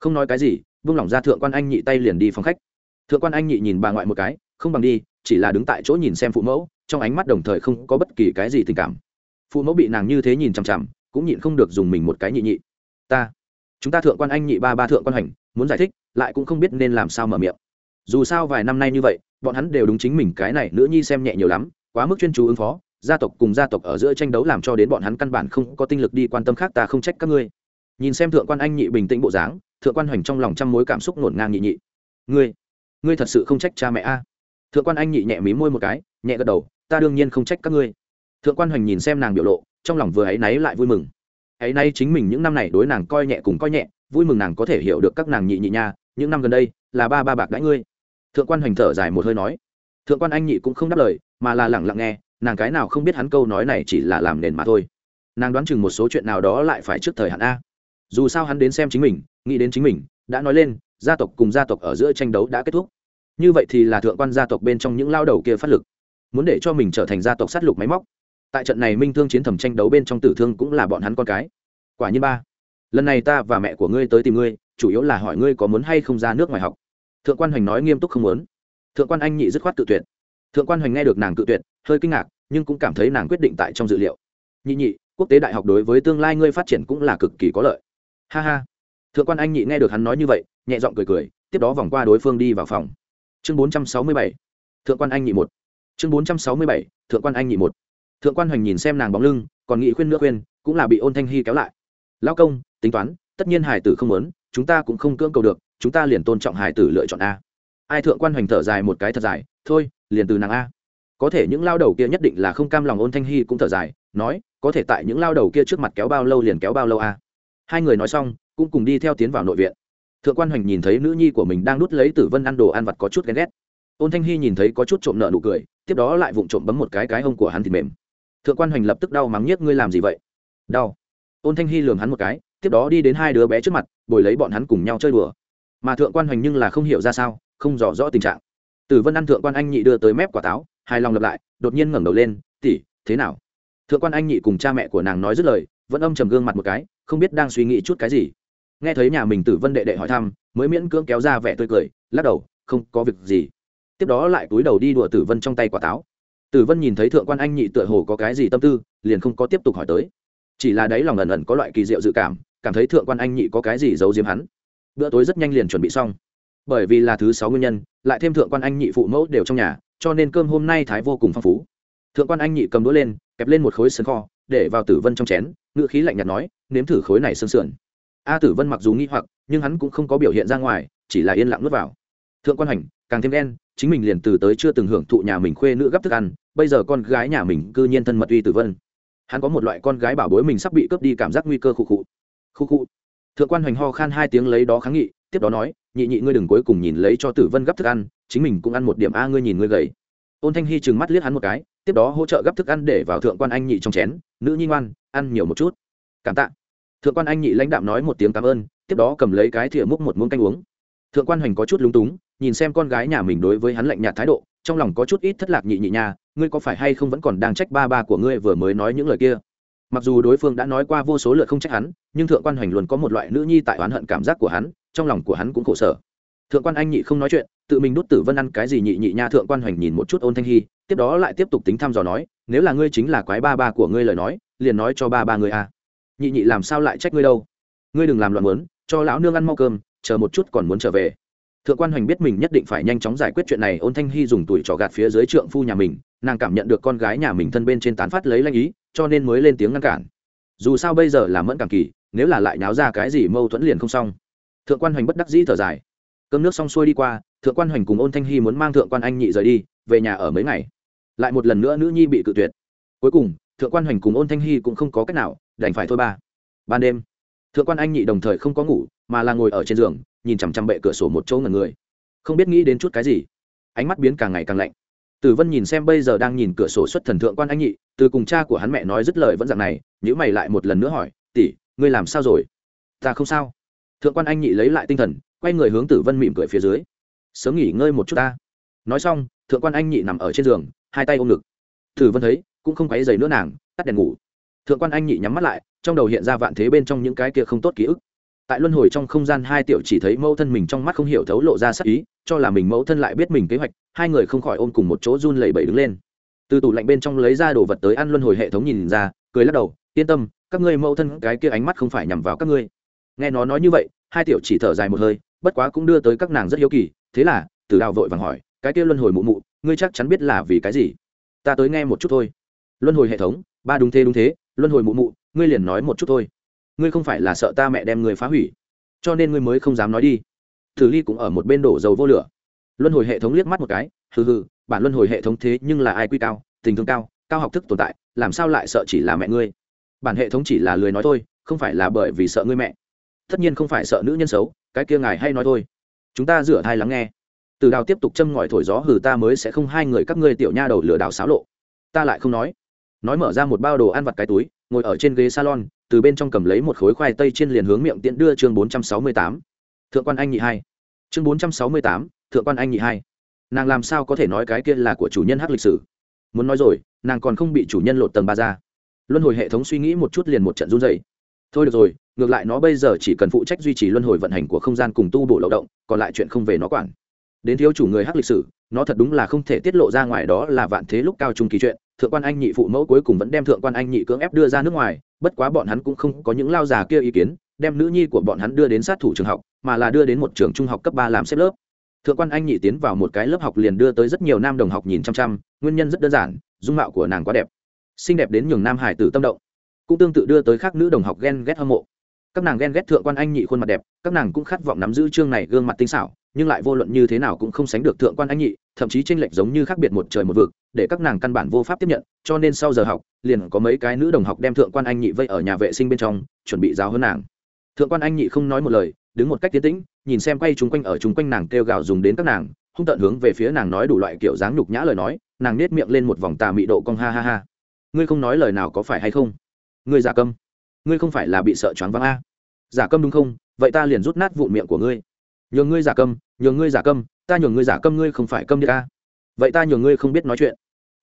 Không nói cái gì vung lỏng ra thượng quan anh nhị tay liền đi phòng khách. Thượng quan anh nhị nhìn bà ngoại một cái, không bằng đi, chỉ là đứng tại chỗ nhìn xem phụ mẫu, trong ánh mắt đồng thời không có bất kỳ cái gì tình cảm phụ mẫu bị nàng như thế nhìn chằm chằm, cũng nhịn không được dùng mình một cái nhị nhị. Ta, chúng ta thượng quan anh nhị ba ba thượng quan hành, muốn giải thích, lại cũng không biết nên làm sao mở miệng. Dù sao vài năm nay như vậy, bọn hắn đều đúng chính mình cái này nữ nhi xem nhẹ nhiều lắm, quá mức chuyên chú ứng phó, gia tộc cùng gia tộc ở giữa tranh đấu làm cho đến bọn hắn căn bản không có tinh lực đi quan tâm khác, ta không trách các ngươi. Nhìn xem thượng quan anh nhị bình tĩnh bộ dáng, thượng quan hoành trong lòng trăm mối cảm xúc ngổn ngang nhị nhị. Ngươi ngươi thật sự không trách cha mẹ a. Thượng quan anh nhị nhẹ mí môi một cái, nhẹ gật đầu, ta đương nhiên không trách các ngươi thượng quan hoành nhìn xem nàng biểu lộ, trong lòng vừa áy náy lại vui mừng. Ấy nay chính mình những năm này đối nàng coi nhẹ cùng coi nhẹ, vui mừng nàng có thể hiểu được các nàng nhị nhị nha, những năm gần đây, là ba ba bạc đãi ngươi. Thượng quan hoành thở dài một hơi nói. Thượng quan anh nhị cũng không đáp lời, mà là lẳng lặng nghe, nàng cái nào không biết hắn câu nói này chỉ là làm nền mà thôi. Nàng đoán chừng một số chuyện nào đó lại phải trước thời hạn a. Dù sao hắn đến xem chính mình, nghĩ đến chính mình, đã nói lên, gia tộc cùng gia tộc ở giữa tranh đấu đã kết thúc. Như vậy thì là thượng quan gia tộc bên trong những lao đầu kia phát lực, muốn để cho mình trở thành gia tộc sát lục máy móc tại trận này minh thương chiến thẩm tranh đấu bên trong tử thương cũng là bọn hắn con cái. Quả nhiên ba, lần này ta và mẹ của ngươi tới tìm ngươi, chủ yếu là hỏi ngươi có muốn hay không ra nước ngoài học. Thượng quan hoành nói nghiêm túc không muốn. Thượng quan anh nhị dứt khoát tự tuyệt. Thượng quan hoành nghe được nàng tự tuyệt, hơi kinh ngạc, nhưng cũng cảm thấy nàng quyết định tại trong dự liệu. Nhị nhị, quốc tế đại học đối với tương lai ngươi phát triển cũng là cực kỳ có lợi. Ha ha. Thượng quan anh nhị nghe được hắn nói như vậy, nhẹ giọng cười cười, tiếp đó vòng qua đối phương đi vào phòng. Chương bốn trăm sáu mươi bảy. Thượng quan anh nhị một. Chương bốn trăm sáu mươi bảy. Thượng quan anh nhị một thượng quan hoành nhìn xem nàng bóng lưng, còn nghị khuyên nữa khuyên, cũng là bị ôn thanh hy kéo lại. Lao công, tính toán, tất nhiên hải tử không muốn, chúng ta cũng không cưỡng cầu được, chúng ta liền tôn trọng hải tử lựa chọn a. Ai thượng quan hoành thở dài một cái thật dài, thôi, liền từ nàng a. Có thể những lao đầu kia nhất định là không cam lòng ôn thanh hy cũng thở dài, nói, có thể tại những lao đầu kia trước mặt kéo bao lâu liền kéo bao lâu a. Hai người nói xong, cũng cùng đi theo tiến vào nội viện. Thượng quan hoành nhìn thấy nữ nhi của mình đang đút lấy tử vân ăn đồ ăn vặt có chút ghen ghét. Ôn thanh hy nhìn thấy có chút trộm nợ nụ cười, tiếp đó lại vụng trộm bấm một cái cái ông của hắn thì mềm thượng quan hoành lập tức đau mắng nhiếc, ngươi làm gì vậy? Đau. Ôn thanh hy lường hắn một cái, tiếp đó đi đến hai đứa bé trước mặt, bồi lấy bọn hắn cùng nhau chơi đùa. Mà thượng quan hoành nhưng là không hiểu ra sao, không rõ rõ tình trạng. Tử vân ăn thượng quan anh nhị đưa tới mép quả táo, hài lòng lặp lại, đột nhiên ngẩng đầu lên tỉ thế nào? Thượng quan anh nhị cùng cha mẹ của nàng nói dứt lời, vẫn âm trầm gương mặt một cái, không biết đang suy nghĩ chút cái gì. Nghe thấy nhà mình tử vân đệ đệ hỏi thăm, mới miễn cưỡng kéo ra vẻ tươi cười, lắc đầu, không có việc gì. Tiếp đó lại túi đầu đi đùa tử vân trong tay quả táo tử vân nhìn thấy thượng quan anh nhị tựa hồ có cái gì tâm tư, liền không có tiếp tục hỏi tới. Chỉ là đấy lòng ẩn ẩn có loại kỳ diệu dự cảm cảm thấy thượng quan anh nhị có cái gì giấu giếm hắn. Bữa tối rất nhanh liền chuẩn bị xong. Bởi vì là thứ sáu nguyên nhân, lại thêm thượng quan anh nhị phụ mẫu đều trong nhà, cho nên cơm hôm nay thái vô cùng phong phú. Thượng quan anh nhị cầm đũa lên, kẹp lên một khối sân kho, để vào tử vân trong chén ngựa khí lạnh nhạt nói, nếm thử khối này sơn sườn. A tử vân mặc dù nghi hoặc, nhưng hắn cũng không có biểu hiện ra ngoài, chỉ là yên lặng nuốt vào. Thượng quan hành, càng thêm đen chính mình liền từ tới chưa từng hưởng thụ nhà mình khuê nữ gấp thức ăn, bây giờ con gái nhà mình cư nhiên thân mật uy tử vân. Hắn có một loại con gái bảo bối mình sắp bị cướp đi cảm giác nguy cơ khụ khụ. Khụ khụ. Thượng quan hoành ho khan hai tiếng lấy đó kháng nghị, tiếp đó nói, nhị nhị ngươi đừng cuối cùng nhìn lấy cho tử vân gấp thức ăn, chính mình cũng ăn một điểm a, ngươi nhìn ngươi gầy. Ôn thanh hy trừng mắt liếc hắn một cái, tiếp đó hỗ trợ gấp thức ăn để vào thượng quan anh nhị trong chén, nữ nhi ngoan, ăn nhiều một chút. Cảm tạ. Thượng quan anh nhị lãnh đạm nói một tiếng cảm ơn, tiếp đó cầm lấy cái thìa múc một muỗng canh uống. Thượng quan hoành có chút lúng túng nhìn xem con gái nhà mình đối với hắn lạnh nhạt thái độ, trong lòng có chút ít thất lạc nhị nhị nha, ngươi có phải hay không vẫn còn đang trách ba ba của ngươi vừa mới nói những lời kia? Mặc dù đối phương đã nói qua vô số lượt không trách hắn, nhưng thượng quan hoành luôn có một loại nữ nhi tại oán hận cảm giác của hắn, trong lòng của hắn cũng khổ sở. Thượng quan anh nhị không nói chuyện, tự mình đút tử vân ăn cái gì nhị nhị nha thượng quan hoành nhìn một chút ôn thanh hy, tiếp đó lại tiếp tục tính thăm dò nói, nếu là ngươi chính là quái ba ba của ngươi lời nói, liền nói cho ba ba ngươi à. nhị nhị làm sao lại trách ngươi đâu? Ngươi đừng làm loạn muốn, cho lão nương ăn mau cơm, chờ một chút còn muốn trở về thượng quan hoành biết mình nhất định phải nhanh chóng giải quyết chuyện này, ôn thanh hy dùng tuổi trò gạt phía dưới trượng phu nhà mình, nàng cảm nhận được con gái nhà mình thân bên trên tán phát lấy lanh ý, cho nên mới lên tiếng ngăn cản. Dù sao bây giờ là mẫn cảm kỳ, nếu là lại náo ra cái gì mâu thuẫn liền không xong. Thượng quan hoành bất đắc dĩ thở dài. Cơm nước xong xuôi đi qua, thượng quan hoành cùng ôn thanh hy muốn mang thượng quan anh nhị rời đi, về nhà ở mấy ngày. Lại một lần nữa nữ nhi bị cự tuyệt. Cuối cùng, thượng quan hoành cùng ôn thanh hy cũng không có cách nào, đành phải thôi ba. Ban đêm thượng quan anh nhị đồng thời không có ngủ, mà là ngồi ở trên giường, nhìn chằm chằm bệ cửa sổ một chỗ ngần người. Không biết nghĩ đến chút cái gì. Ánh mắt biến càng ngày càng lạnh. Tử vân nhìn xem bây giờ đang nhìn cửa sổ xuất thần thượng quan anh nhị, từ cùng cha của hắn mẹ nói dứt lời vẫn dạng này nhữ mày lại một lần nữa hỏi, tỷ, ngươi làm sao rồi? Ta không sao. Thượng quan anh nhị lấy lại tinh thần, quay người hướng tử vân mỉm cười phía dưới. Sớm nghỉ ngơi một chút ta. Nói xong, thượng quan anh nhị nằm ở trên giường, hai tay ôm ngực. Tử vân thấy, cũng không quấy dày nữa nàng, tắt đèn ngủ thượng quan anh nhị nhắm mắt lại, trong đầu hiện ra vạn thế bên trong những cái kia không tốt ký ức. Tại luân hồi trong không gian hai tiểu chỉ thấy mẫu thân mình trong mắt không hiểu thấu lộ ra sắc ý, cho là mình mẫu thân lại biết mình kế hoạch, hai người không khỏi ôm cùng một chỗ run lẩy bẩy đứng lên. Từ tủ lạnh bên trong lấy ra đồ vật tới ăn luân hồi hệ thống nhìn ra, cười lắc đầu, yên tâm, các ngươi mẫu thân cái kia ánh mắt không phải nhằm vào các ngươi. Nghe nó nói như vậy, hai tiểu chỉ thở dài một hơi, bất quá cũng đưa tới các nàng rất hiếu kỳ, thế là, từ đào vội vàng hỏi, cái kia luân hồi mụ mụ, ngươi chắc chắn biết là vì cái gì? Ta tới nghe một chút thôi. Luân hồi hệ thống, ba đúng thế đúng thế luân hồi mụ mụ, ngươi liền nói một chút thôi. Ngươi không phải là sợ ta mẹ đem ngươi phá hủy, cho nên ngươi mới không dám nói đi. Thử ly cũng ở một bên đổ dầu vô lửa. Luân hồi hệ thống liếc mắt một cái, hừ hừ, bản luân hồi hệ thống thế nhưng là ai quy cao, tình thương cao cao học thức tồn tại, làm sao lại sợ chỉ là mẹ ngươi? Bản hệ thống chỉ là lười nói thôi, không phải là bởi vì sợ ngươi mẹ. Tất nhiên không phải sợ nữ nhân xấu, cái kia ngài hay nói thôi. Chúng ta rửa thai lắng nghe. Từ đào tiếp tục châm ngòi thổi gió, hừ ta mới sẽ không hai người các ngươi tiểu nha đầu lừa đảo xáo lộ. Ta lại không nói nói mở ra một bao đồ ăn vặt cái túi, ngồi ở trên ghế salon, từ bên trong cầm lấy một khối khoai tây trên liền hướng miệng tiễn đưa chương bốn trăm sáu mươi tám. Thượng quan anh nhị hai. Chương bốn trăm sáu mươi tám, thượng quan anh nhị hai. Nàng làm sao có thể nói cái kia là của chủ nhân hắc lịch sử? Muốn nói rồi, nàng còn không bị chủ nhân lột tầng ba ra. Luân hồi hệ thống suy nghĩ một chút liền một trận run dày thôi được rồi, ngược lại nó bây giờ chỉ cần phụ trách duy trì luân hồi vận hành của không gian cùng tu bổ lậu động, còn lại chuyện không về nó quản. Đến thiếu chủ người hắc lịch sử nó thật đúng là không thể tiết lộ ra ngoài đó là vạn thế lúc cao trung kỳ chuyện. Thượng quan anh nhị phụ mẫu cuối cùng vẫn đem thượng quan anh nhị cưỡng ép đưa ra nước ngoài, bất quá bọn hắn cũng không có những lao già kia ý kiến, đem nữ nhi của bọn hắn đưa đến sát thủ trường học, mà là đưa đến một trường trung học cấp ba làm xếp lớp. Thượng quan anh nhị tiến vào một cái lớp học liền đưa tới rất nhiều nam đồng học nhìn chăm chăm, nguyên nhân rất đơn giản, dung mạo của nàng quá đẹp. Xinh đẹp đến nhường nam hải tử tâm động. Cũng tương tự đưa tới khác nữ đồng học ghen ghét hâm mộ. Các nàng ghen ghét thượng quan anh nhị khuôn mặt đẹp, các nàng cũng khát vọng nắm giữ chương này gương mặt tinh xảo nhưng lại vô luận như thế nào cũng không sánh được thượng quan anh nhị, thậm chí tranh lệch giống như khác biệt một trời một vực, để các nàng căn bản vô pháp tiếp nhận, cho nên sau giờ học, liền có mấy cái nữ đồng học đem thượng quan anh nhị vây ở nhà vệ sinh bên trong, chuẩn bị giáo hơn nàng. Thượng quan anh nhị không nói một lời, đứng một cách tiến tĩnh, nhìn xem quay chung quanh ở chung quanh nàng kêu gào dùng đến các nàng, hung tận hướng về phía nàng nói đủ loại kiểu dáng nhục nhã lời nói, nàng nết miệng lên một vòng tà mị độ cong ha ha ha. Ngươi không nói lời nào có phải hay không? Ngươi giả câm. Ngươi không phải là bị sợ choáng váng a. Giả câm đúng không? Vậy ta liền rút nát vụn miệng của ngươi nhường ngươi giả câm, nhường ngươi giả câm, ta nhường ngươi giả câm ngươi không phải câm đi ca vậy ta nhường ngươi không biết nói chuyện.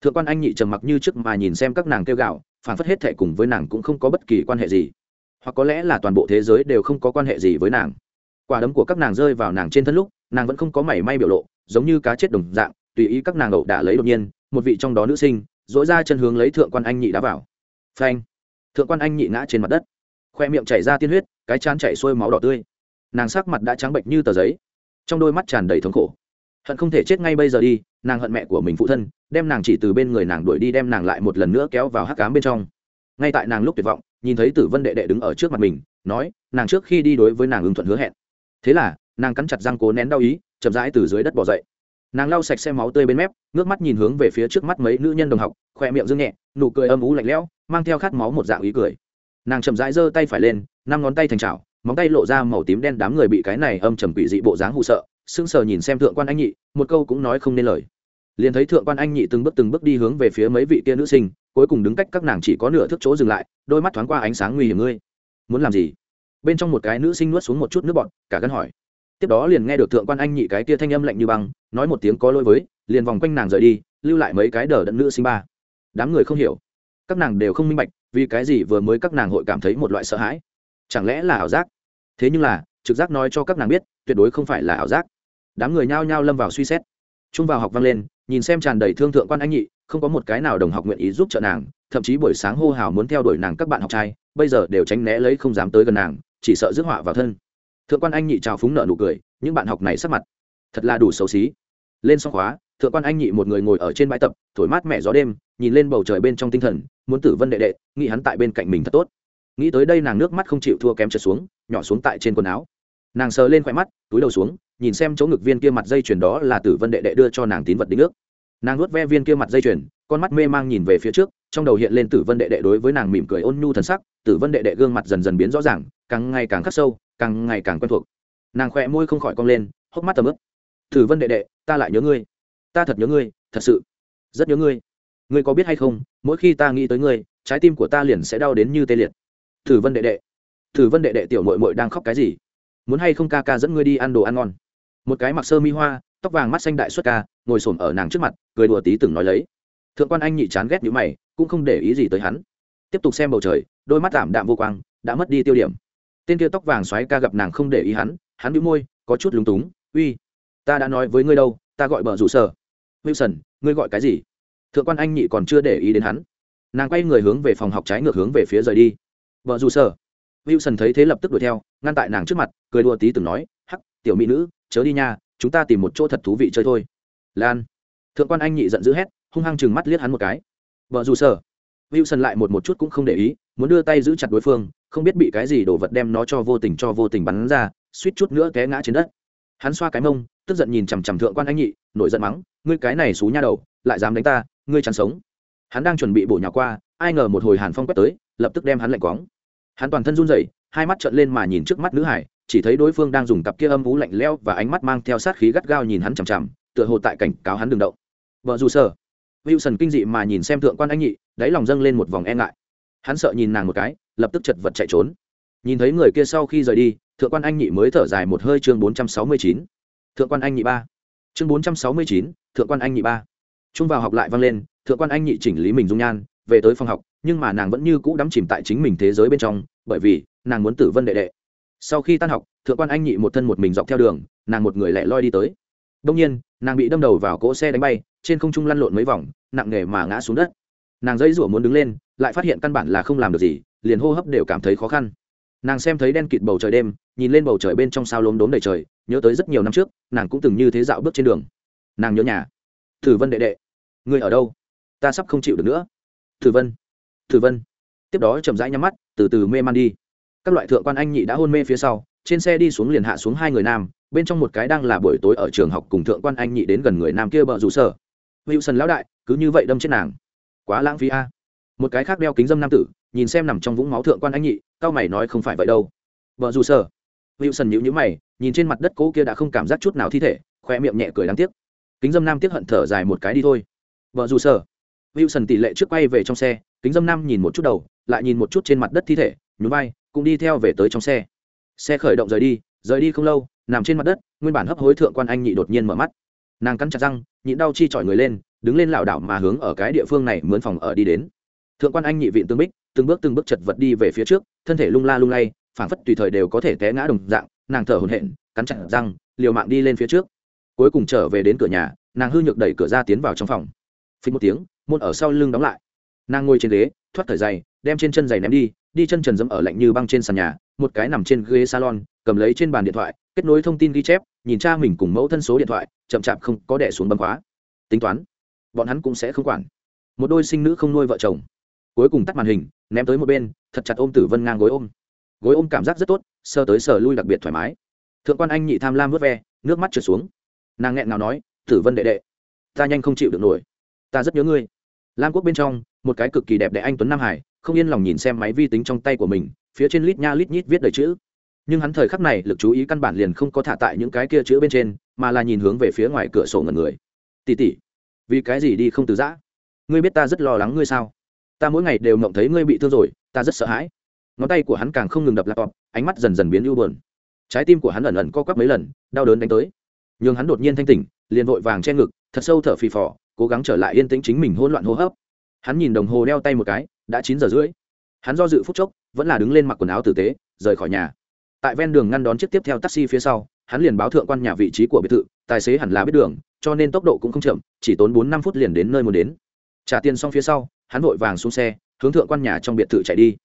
Thượng quan anh nhị trầm mặc như trước mà nhìn xem các nàng kêu gạo phản phất hết thệ cùng với nàng cũng không có bất kỳ quan hệ gì. Hoặc có lẽ là toàn bộ thế giới đều không có quan hệ gì với nàng. Quả đấm của các nàng rơi vào nàng trên thân lúc, nàng vẫn không có mảy may biểu lộ, giống như cá chết đồng dạng, tùy ý các nàng ẩu đả lấy đột nhiên, một vị trong đó nữ sinh dỗi ra chân hướng lấy thượng quan anh nhị đá vào. Phanh. Thượng quan anh nhị ngã trên mặt đất. Khoe miệng chảy ra tiên huyết, cái chán chảy xuôi máu đỏ tươi nàng sắc mặt đã trắng bệnh như tờ giấy. Trong đôi mắt tràn đầy thống khổ. Hận không thể chết ngay bây giờ đi, nàng hận mẹ của mình phụ thân, đem nàng chỉ từ bên người nàng đuổi đi, đem nàng lại một lần nữa kéo vào hắc cám bên trong. Ngay tại nàng lúc tuyệt vọng, nhìn thấy tử vân đệ đệ đứng ở trước mặt mình, nói, nàng trước khi đi đối với nàng ưng thuận hứa hẹn. Thế là, nàng cắn chặt răng cố nén đau ý, chậm rãi từ dưới đất bỏ dậy. Nàng lau sạch xe máu tươi bên mép, ngước mắt nhìn hướng về phía trước mắt mấy nữ nhân đồng học khoe miệng dương nhẹ, nụ cười âm ú lạnh lẽo, mang theo khát máu một dạng ý cười. Nàng chậm rãi giơ tay phải lên, năm ngón tay thành trào móng tay lộ ra màu tím đen đám người bị cái này âm trầm quỷ dị bộ dáng hụ sợ, sững sờ nhìn xem thượng quan anh nhị, một câu cũng nói không nên lời. Liền thấy thượng quan anh nhị từng bước từng bước đi hướng về phía mấy vị kia nữ sinh, cuối cùng đứng cách các nàng chỉ có nửa thước chỗ dừng lại, đôi mắt thoáng qua ánh sáng nguy hiểm ngươi. Muốn làm gì? Bên trong một cái nữ sinh nuốt xuống một chút nước bọt, cả gân hỏi. Tiếp đó liền nghe được thượng quan anh nhị cái kia thanh âm lạnh như băng, nói một tiếng có lỗi với, liền vòng quanh nàng rời đi, lưu lại mấy cái đờ đẫn nữ sinh ba. Đám người không hiểu. Các nàng đều không minh bạch, vì cái gì vừa mới các nàng hội cảm thấy một loại sợ hãi chẳng lẽ là ảo giác? Thế nhưng là, trực giác nói cho các nàng biết, tuyệt đối không phải là ảo giác. Đám người nhao nhao lâm vào suy xét. Trung vào học vang lên, nhìn xem tràn đầy thương thượng quan anh nhị, không có một cái nào đồng học nguyện ý giúp trợ nàng, thậm chí buổi sáng hô hào muốn theo đuổi nàng các bạn học trai, bây giờ đều tránh né lấy không dám tới gần nàng, chỉ sợ rước họa vào thân. Thượng quan anh nhị trào phúng nợ nụ cười, những bạn học này sắc mặt thật là đủ xấu xí. Lên xong khóa, thượng quan anh nhị một người ngồi ở trên bãi tập, thổi mát mẻ gió đêm, nhìn lên bầu trời bên trong tinh thần, muốn tử vân đệ đệ, nghĩ hắn tại bên cạnh mình thật tốt nghĩ tới đây nàng nước mắt không chịu thua kém trượt xuống, nhỏ xuống tại trên quần áo. Nàng sờ lên khoe mắt, túi đầu xuống, nhìn xem chỗ ngực viên kia mặt dây chuyền đó là tử vân đệ đệ đưa cho nàng tín vật đính ước. Nàng nuốt ve viên kia mặt dây chuyền, con mắt mê mang nhìn về phía trước, trong đầu hiện lên tử vân đệ đệ đối với nàng mỉm cười ôn nhu thần sắc, tử vân đệ đệ gương mặt dần dần biến rõ ràng, càng ngày càng khắc sâu, càng ngày càng quen thuộc. Nàng khỏe môi không khỏi cong lên, hốc mắt tầm ướp tử vân đệ đệ, ta lại nhớ ngươi. Ta thật nhớ ngươi, thật sự. Rất nhớ ngươi. Ngươi có biết hay không, mỗi khi ta nghĩ tới ngươi, trái tim của ta liền sẽ đau đến như tê liệt tử vân đệ đệ. Tử vân đệ đệ tiểu mội mội đang khóc cái gì? Muốn hay không ca ca dẫn ngươi đi ăn đồ ăn ngon? Một cái mặc sơ mi hoa, tóc vàng mắt xanh đại xuất ca, ngồi s ở nàng trước mặt, cười đùa tí từng nói lấy. Thượng quan anh nhị chán ghét nhữ mày, cũng không để ý gì tới hắn. Tiếp tục xem bầu trời, đôi mắt tảm đạm vô quang, đã mất đi tiêu điểm. Tên kia tóc vàng xoáy ca gặp nàng không để ý hắn hắn bị môi, có chút lúng túng, uy, ta đã nói với ngươi đâu, ta gọi bờ rủ sở. Wilson, ngươi gọi cái gì? Thượng quan anh nhị còn chưa để ý đến hắn. Nàng quay người hướng về phòng học trái ngược hướng về phía rời đi vợ dù sở wilson thấy thế lập tức đuổi theo, ngăn tại nàng trước mặt, cười đùa tí từng nói, hắc, tiểu mỹ nữ, chớ đi nha, chúng ta tìm một chỗ thật thú vị chơi thôi. Lan. Thượng quan anh nhị giận dữ hét, hung hăng chừng mắt liếc hắn một cái. Vợ dù sở wilson lại một một chút cũng không để ý, muốn đưa tay giữ chặt đối phương, không biết bị cái gì đồ vật đem nó cho vô tình cho vô tình bắn ra, suýt chút nữa té ngã trên đất. Hắn xoa cái mông, tức giận nhìn chằm chằm thượng quan anh nhị, nổi giận mắng, ngươi cái này xú nha đầu, lại dám đánh ta, ngươi chẳng sống. Hắn đang chuẩn bị bổ nhào qua, ai ngờ một hồi hàn phong quét tới lập tức đem hắn lạnh quóng. Hắn toàn thân run rẩy, hai mắt trợn lên mà nhìn trước mắt nữ hải, chỉ thấy đối phương đang dùng cặp kia âm vú lạnh leo và ánh mắt mang theo sát khí gắt gao nhìn hắn chằm chằm, tựa hồ tại cảnh cáo hắn đừng động. Vợ dù sở wilson kinh dị mà nhìn xem thượng quan anh nhị, đáy lòng dâng lên một vòng e ngại. Hắn sợ nhìn nàng một cái, lập tức chật vật chạy trốn. Nhìn thấy người kia sau khi rời đi, thượng quan anh nhị mới thở dài một hơi chương bốn trăm sáu mươi chín. Thượng quan anh nhị ba. Chương bốn trăm sáu mươi chín, thượng quan anh nhị ba. Trung vào học lại vang lên, thượng quan anh nhị chỉnh lý mình dung nhan về tới phòng học, nhưng mà nàng vẫn như cũ đắm chìm tại chính mình thế giới bên trong, bởi vì nàng muốn tử vân đệ đệ. Sau khi tan học, thượng quan anh nhị một thân một mình dọc theo đường, nàng một người lẻ loi đi tới. Đông nhiên, nàng bị đâm đầu vào cỗ xe đánh bay, trên không trung lăn lộn mấy vòng, nặng nề mà ngã xuống đất. Nàng dãy rủa muốn đứng lên, lại phát hiện căn bản là không làm được gì, liền hô hấp đều cảm thấy khó khăn. Nàng xem thấy đen kịt bầu trời đêm, nhìn lên bầu trời bên trong sao lốm đốm đầy trời, nhớ tới rất nhiều năm trước, nàng cũng từng như thế dạo bước trên đường. Nàng nhớ nhà. Thử vân đệ đệ người ở đâu? Ta sắp không chịu được nữa thử vân. Thử vân. Tiếp đó chậm rãi nhắm mắt, từ từ mê man đi. Các loại thượng quan anh nhị đã hôn mê phía sau, trên xe đi xuống liền hạ xuống hai người nam, bên trong một cái đang là buổi tối ở trường học cùng thượng quan anh nhị đến gần người nam kia bợ rủ sở. Wilson lão đại, cứ như vậy đâm chết nàng. Quá lãng phí a. Một cái khác đeo kính dâm nam tử, nhìn xem nằm trong vũng máu thượng quan anh nhị, cao mày nói không phải vậy đâu. Vợ dù sở. Wilson nhíu nhíu mày, nhìn trên mặt đất cỗ kia đã không cảm giác chút nào thi thể, khoe miệng nhẹ cười đáng tiếc. Kính dâm nam tiếc hận thở dài một cái đi thôi. Vợ dù sở wilson tỷ lệ trước quay về trong xe, kính dâm nam nhìn một chút đầu, lại nhìn một chút trên mặt đất thi thể, nhún vai, cũng đi theo về tới trong xe. Xe khởi động rời đi rời đi không lâu, nằm trên mặt đất, nguyên bản hấp hối thượng quan anh nhị đột nhiên mở mắt. Nàng cắn chặt răng, nhịn đau chi chọi người lên, đứng lên lảo đảo mà hướng ở cái địa phương này mướn phòng ở đi đến. Thượng quan anh nhị vịn tương bích, từng bước từng bước chật vật đi về phía trước, thân thể lung la lung lay, phảng phất tùy thời đều có thể té ngã đồng dạng, nàng thở hổn hển, cắn chặt răng, liều mạng đi lên phía trước. Cuối cùng trở về đến cửa nhà, nàng hư nhược đẩy cửa ra tiến vào trong phòng phí một tiếng, môn ở sau lưng đóng lại. Nàng ngồi trên ghế, thoát thời giày, đem trên chân giày ném đi đi chân trần dẫm ở lạnh như băng trên sàn nhà, một cái nằm trên ghế salon, cầm lấy trên bàn điện thoại, kết nối thông tin ghi chép, nhìn cha mình cùng mẫu thân số điện thoại, chậm chạp không có đẻ xuống bấm khóa. Tính toán, bọn hắn cũng sẽ không quản. Một đôi sinh nữ không nuôi vợ chồng. Cuối cùng tắt màn hình, ném tới một bên, thật chặt ôm tử vân ngang gối ôm. Gối ôm cảm giác rất tốt sơ tới sờ lui đặc biệt thoải mái. Thượng quan anh nhị tham lam vớt ve, nước mắt trượt xuống. Nàng nghẹn nào nói, tử vân đệ đệ, ta nhanh không chịu được nổi ta rất nhớ ngươi. Lam quốc bên trong, một cái cực kỳ đẹp đẽ anh tuấn nam hải, không yên lòng nhìn xem máy vi tính trong tay của mình, phía trên lít nha lít nhít viết đầy chữ. Nhưng hắn thời khắc này lực chú ý căn bản liền không có thả tại những cái kia chữ bên trên, mà là nhìn hướng về phía ngoài cửa sổ ngần người. Tỉ tỉ vì cái gì đi không từ giã? Ngươi biết ta rất lo lắng ngươi sao? Ta mỗi ngày đều mộng thấy ngươi bị thương rồi, ta rất sợ hãi. Ngón tay của hắn càng không ngừng đập laptop, ánh mắt dần dần biến ưu bờn trái tim của hắn ẩn ẩn co quắp mấy lần, đau đớn đánh tới. N h ư n g hắn đột nhiên thanh tỉnh, liền vội vàng che ngực, thật sâu thở phì phò cố gắng trở lại yên tĩnh chính mình hỗn loạn hô hấp. Hắn nhìn đồng hồ đeo tay một cái, đã chín giờ rưỡi. Hắn do dự phút chốc, vẫn là đứng lên mặc quần áo tử tế, rời khỏi nhà. Tại ven đường ngăn đón chiếc tiếp theo taxi phía sau, hắn liền báo thượng quan nhà vị trí của biệt thự, tài xế hẳn là biết đường, cho nên tốc độ cũng không chậm, chỉ tốn bốn năm phút liền đến nơi muốn đến. Trả tiền xong phía sau, hắn vội vàng xuống xe, hướng thượng quan nhà trong biệt thự chạy đi.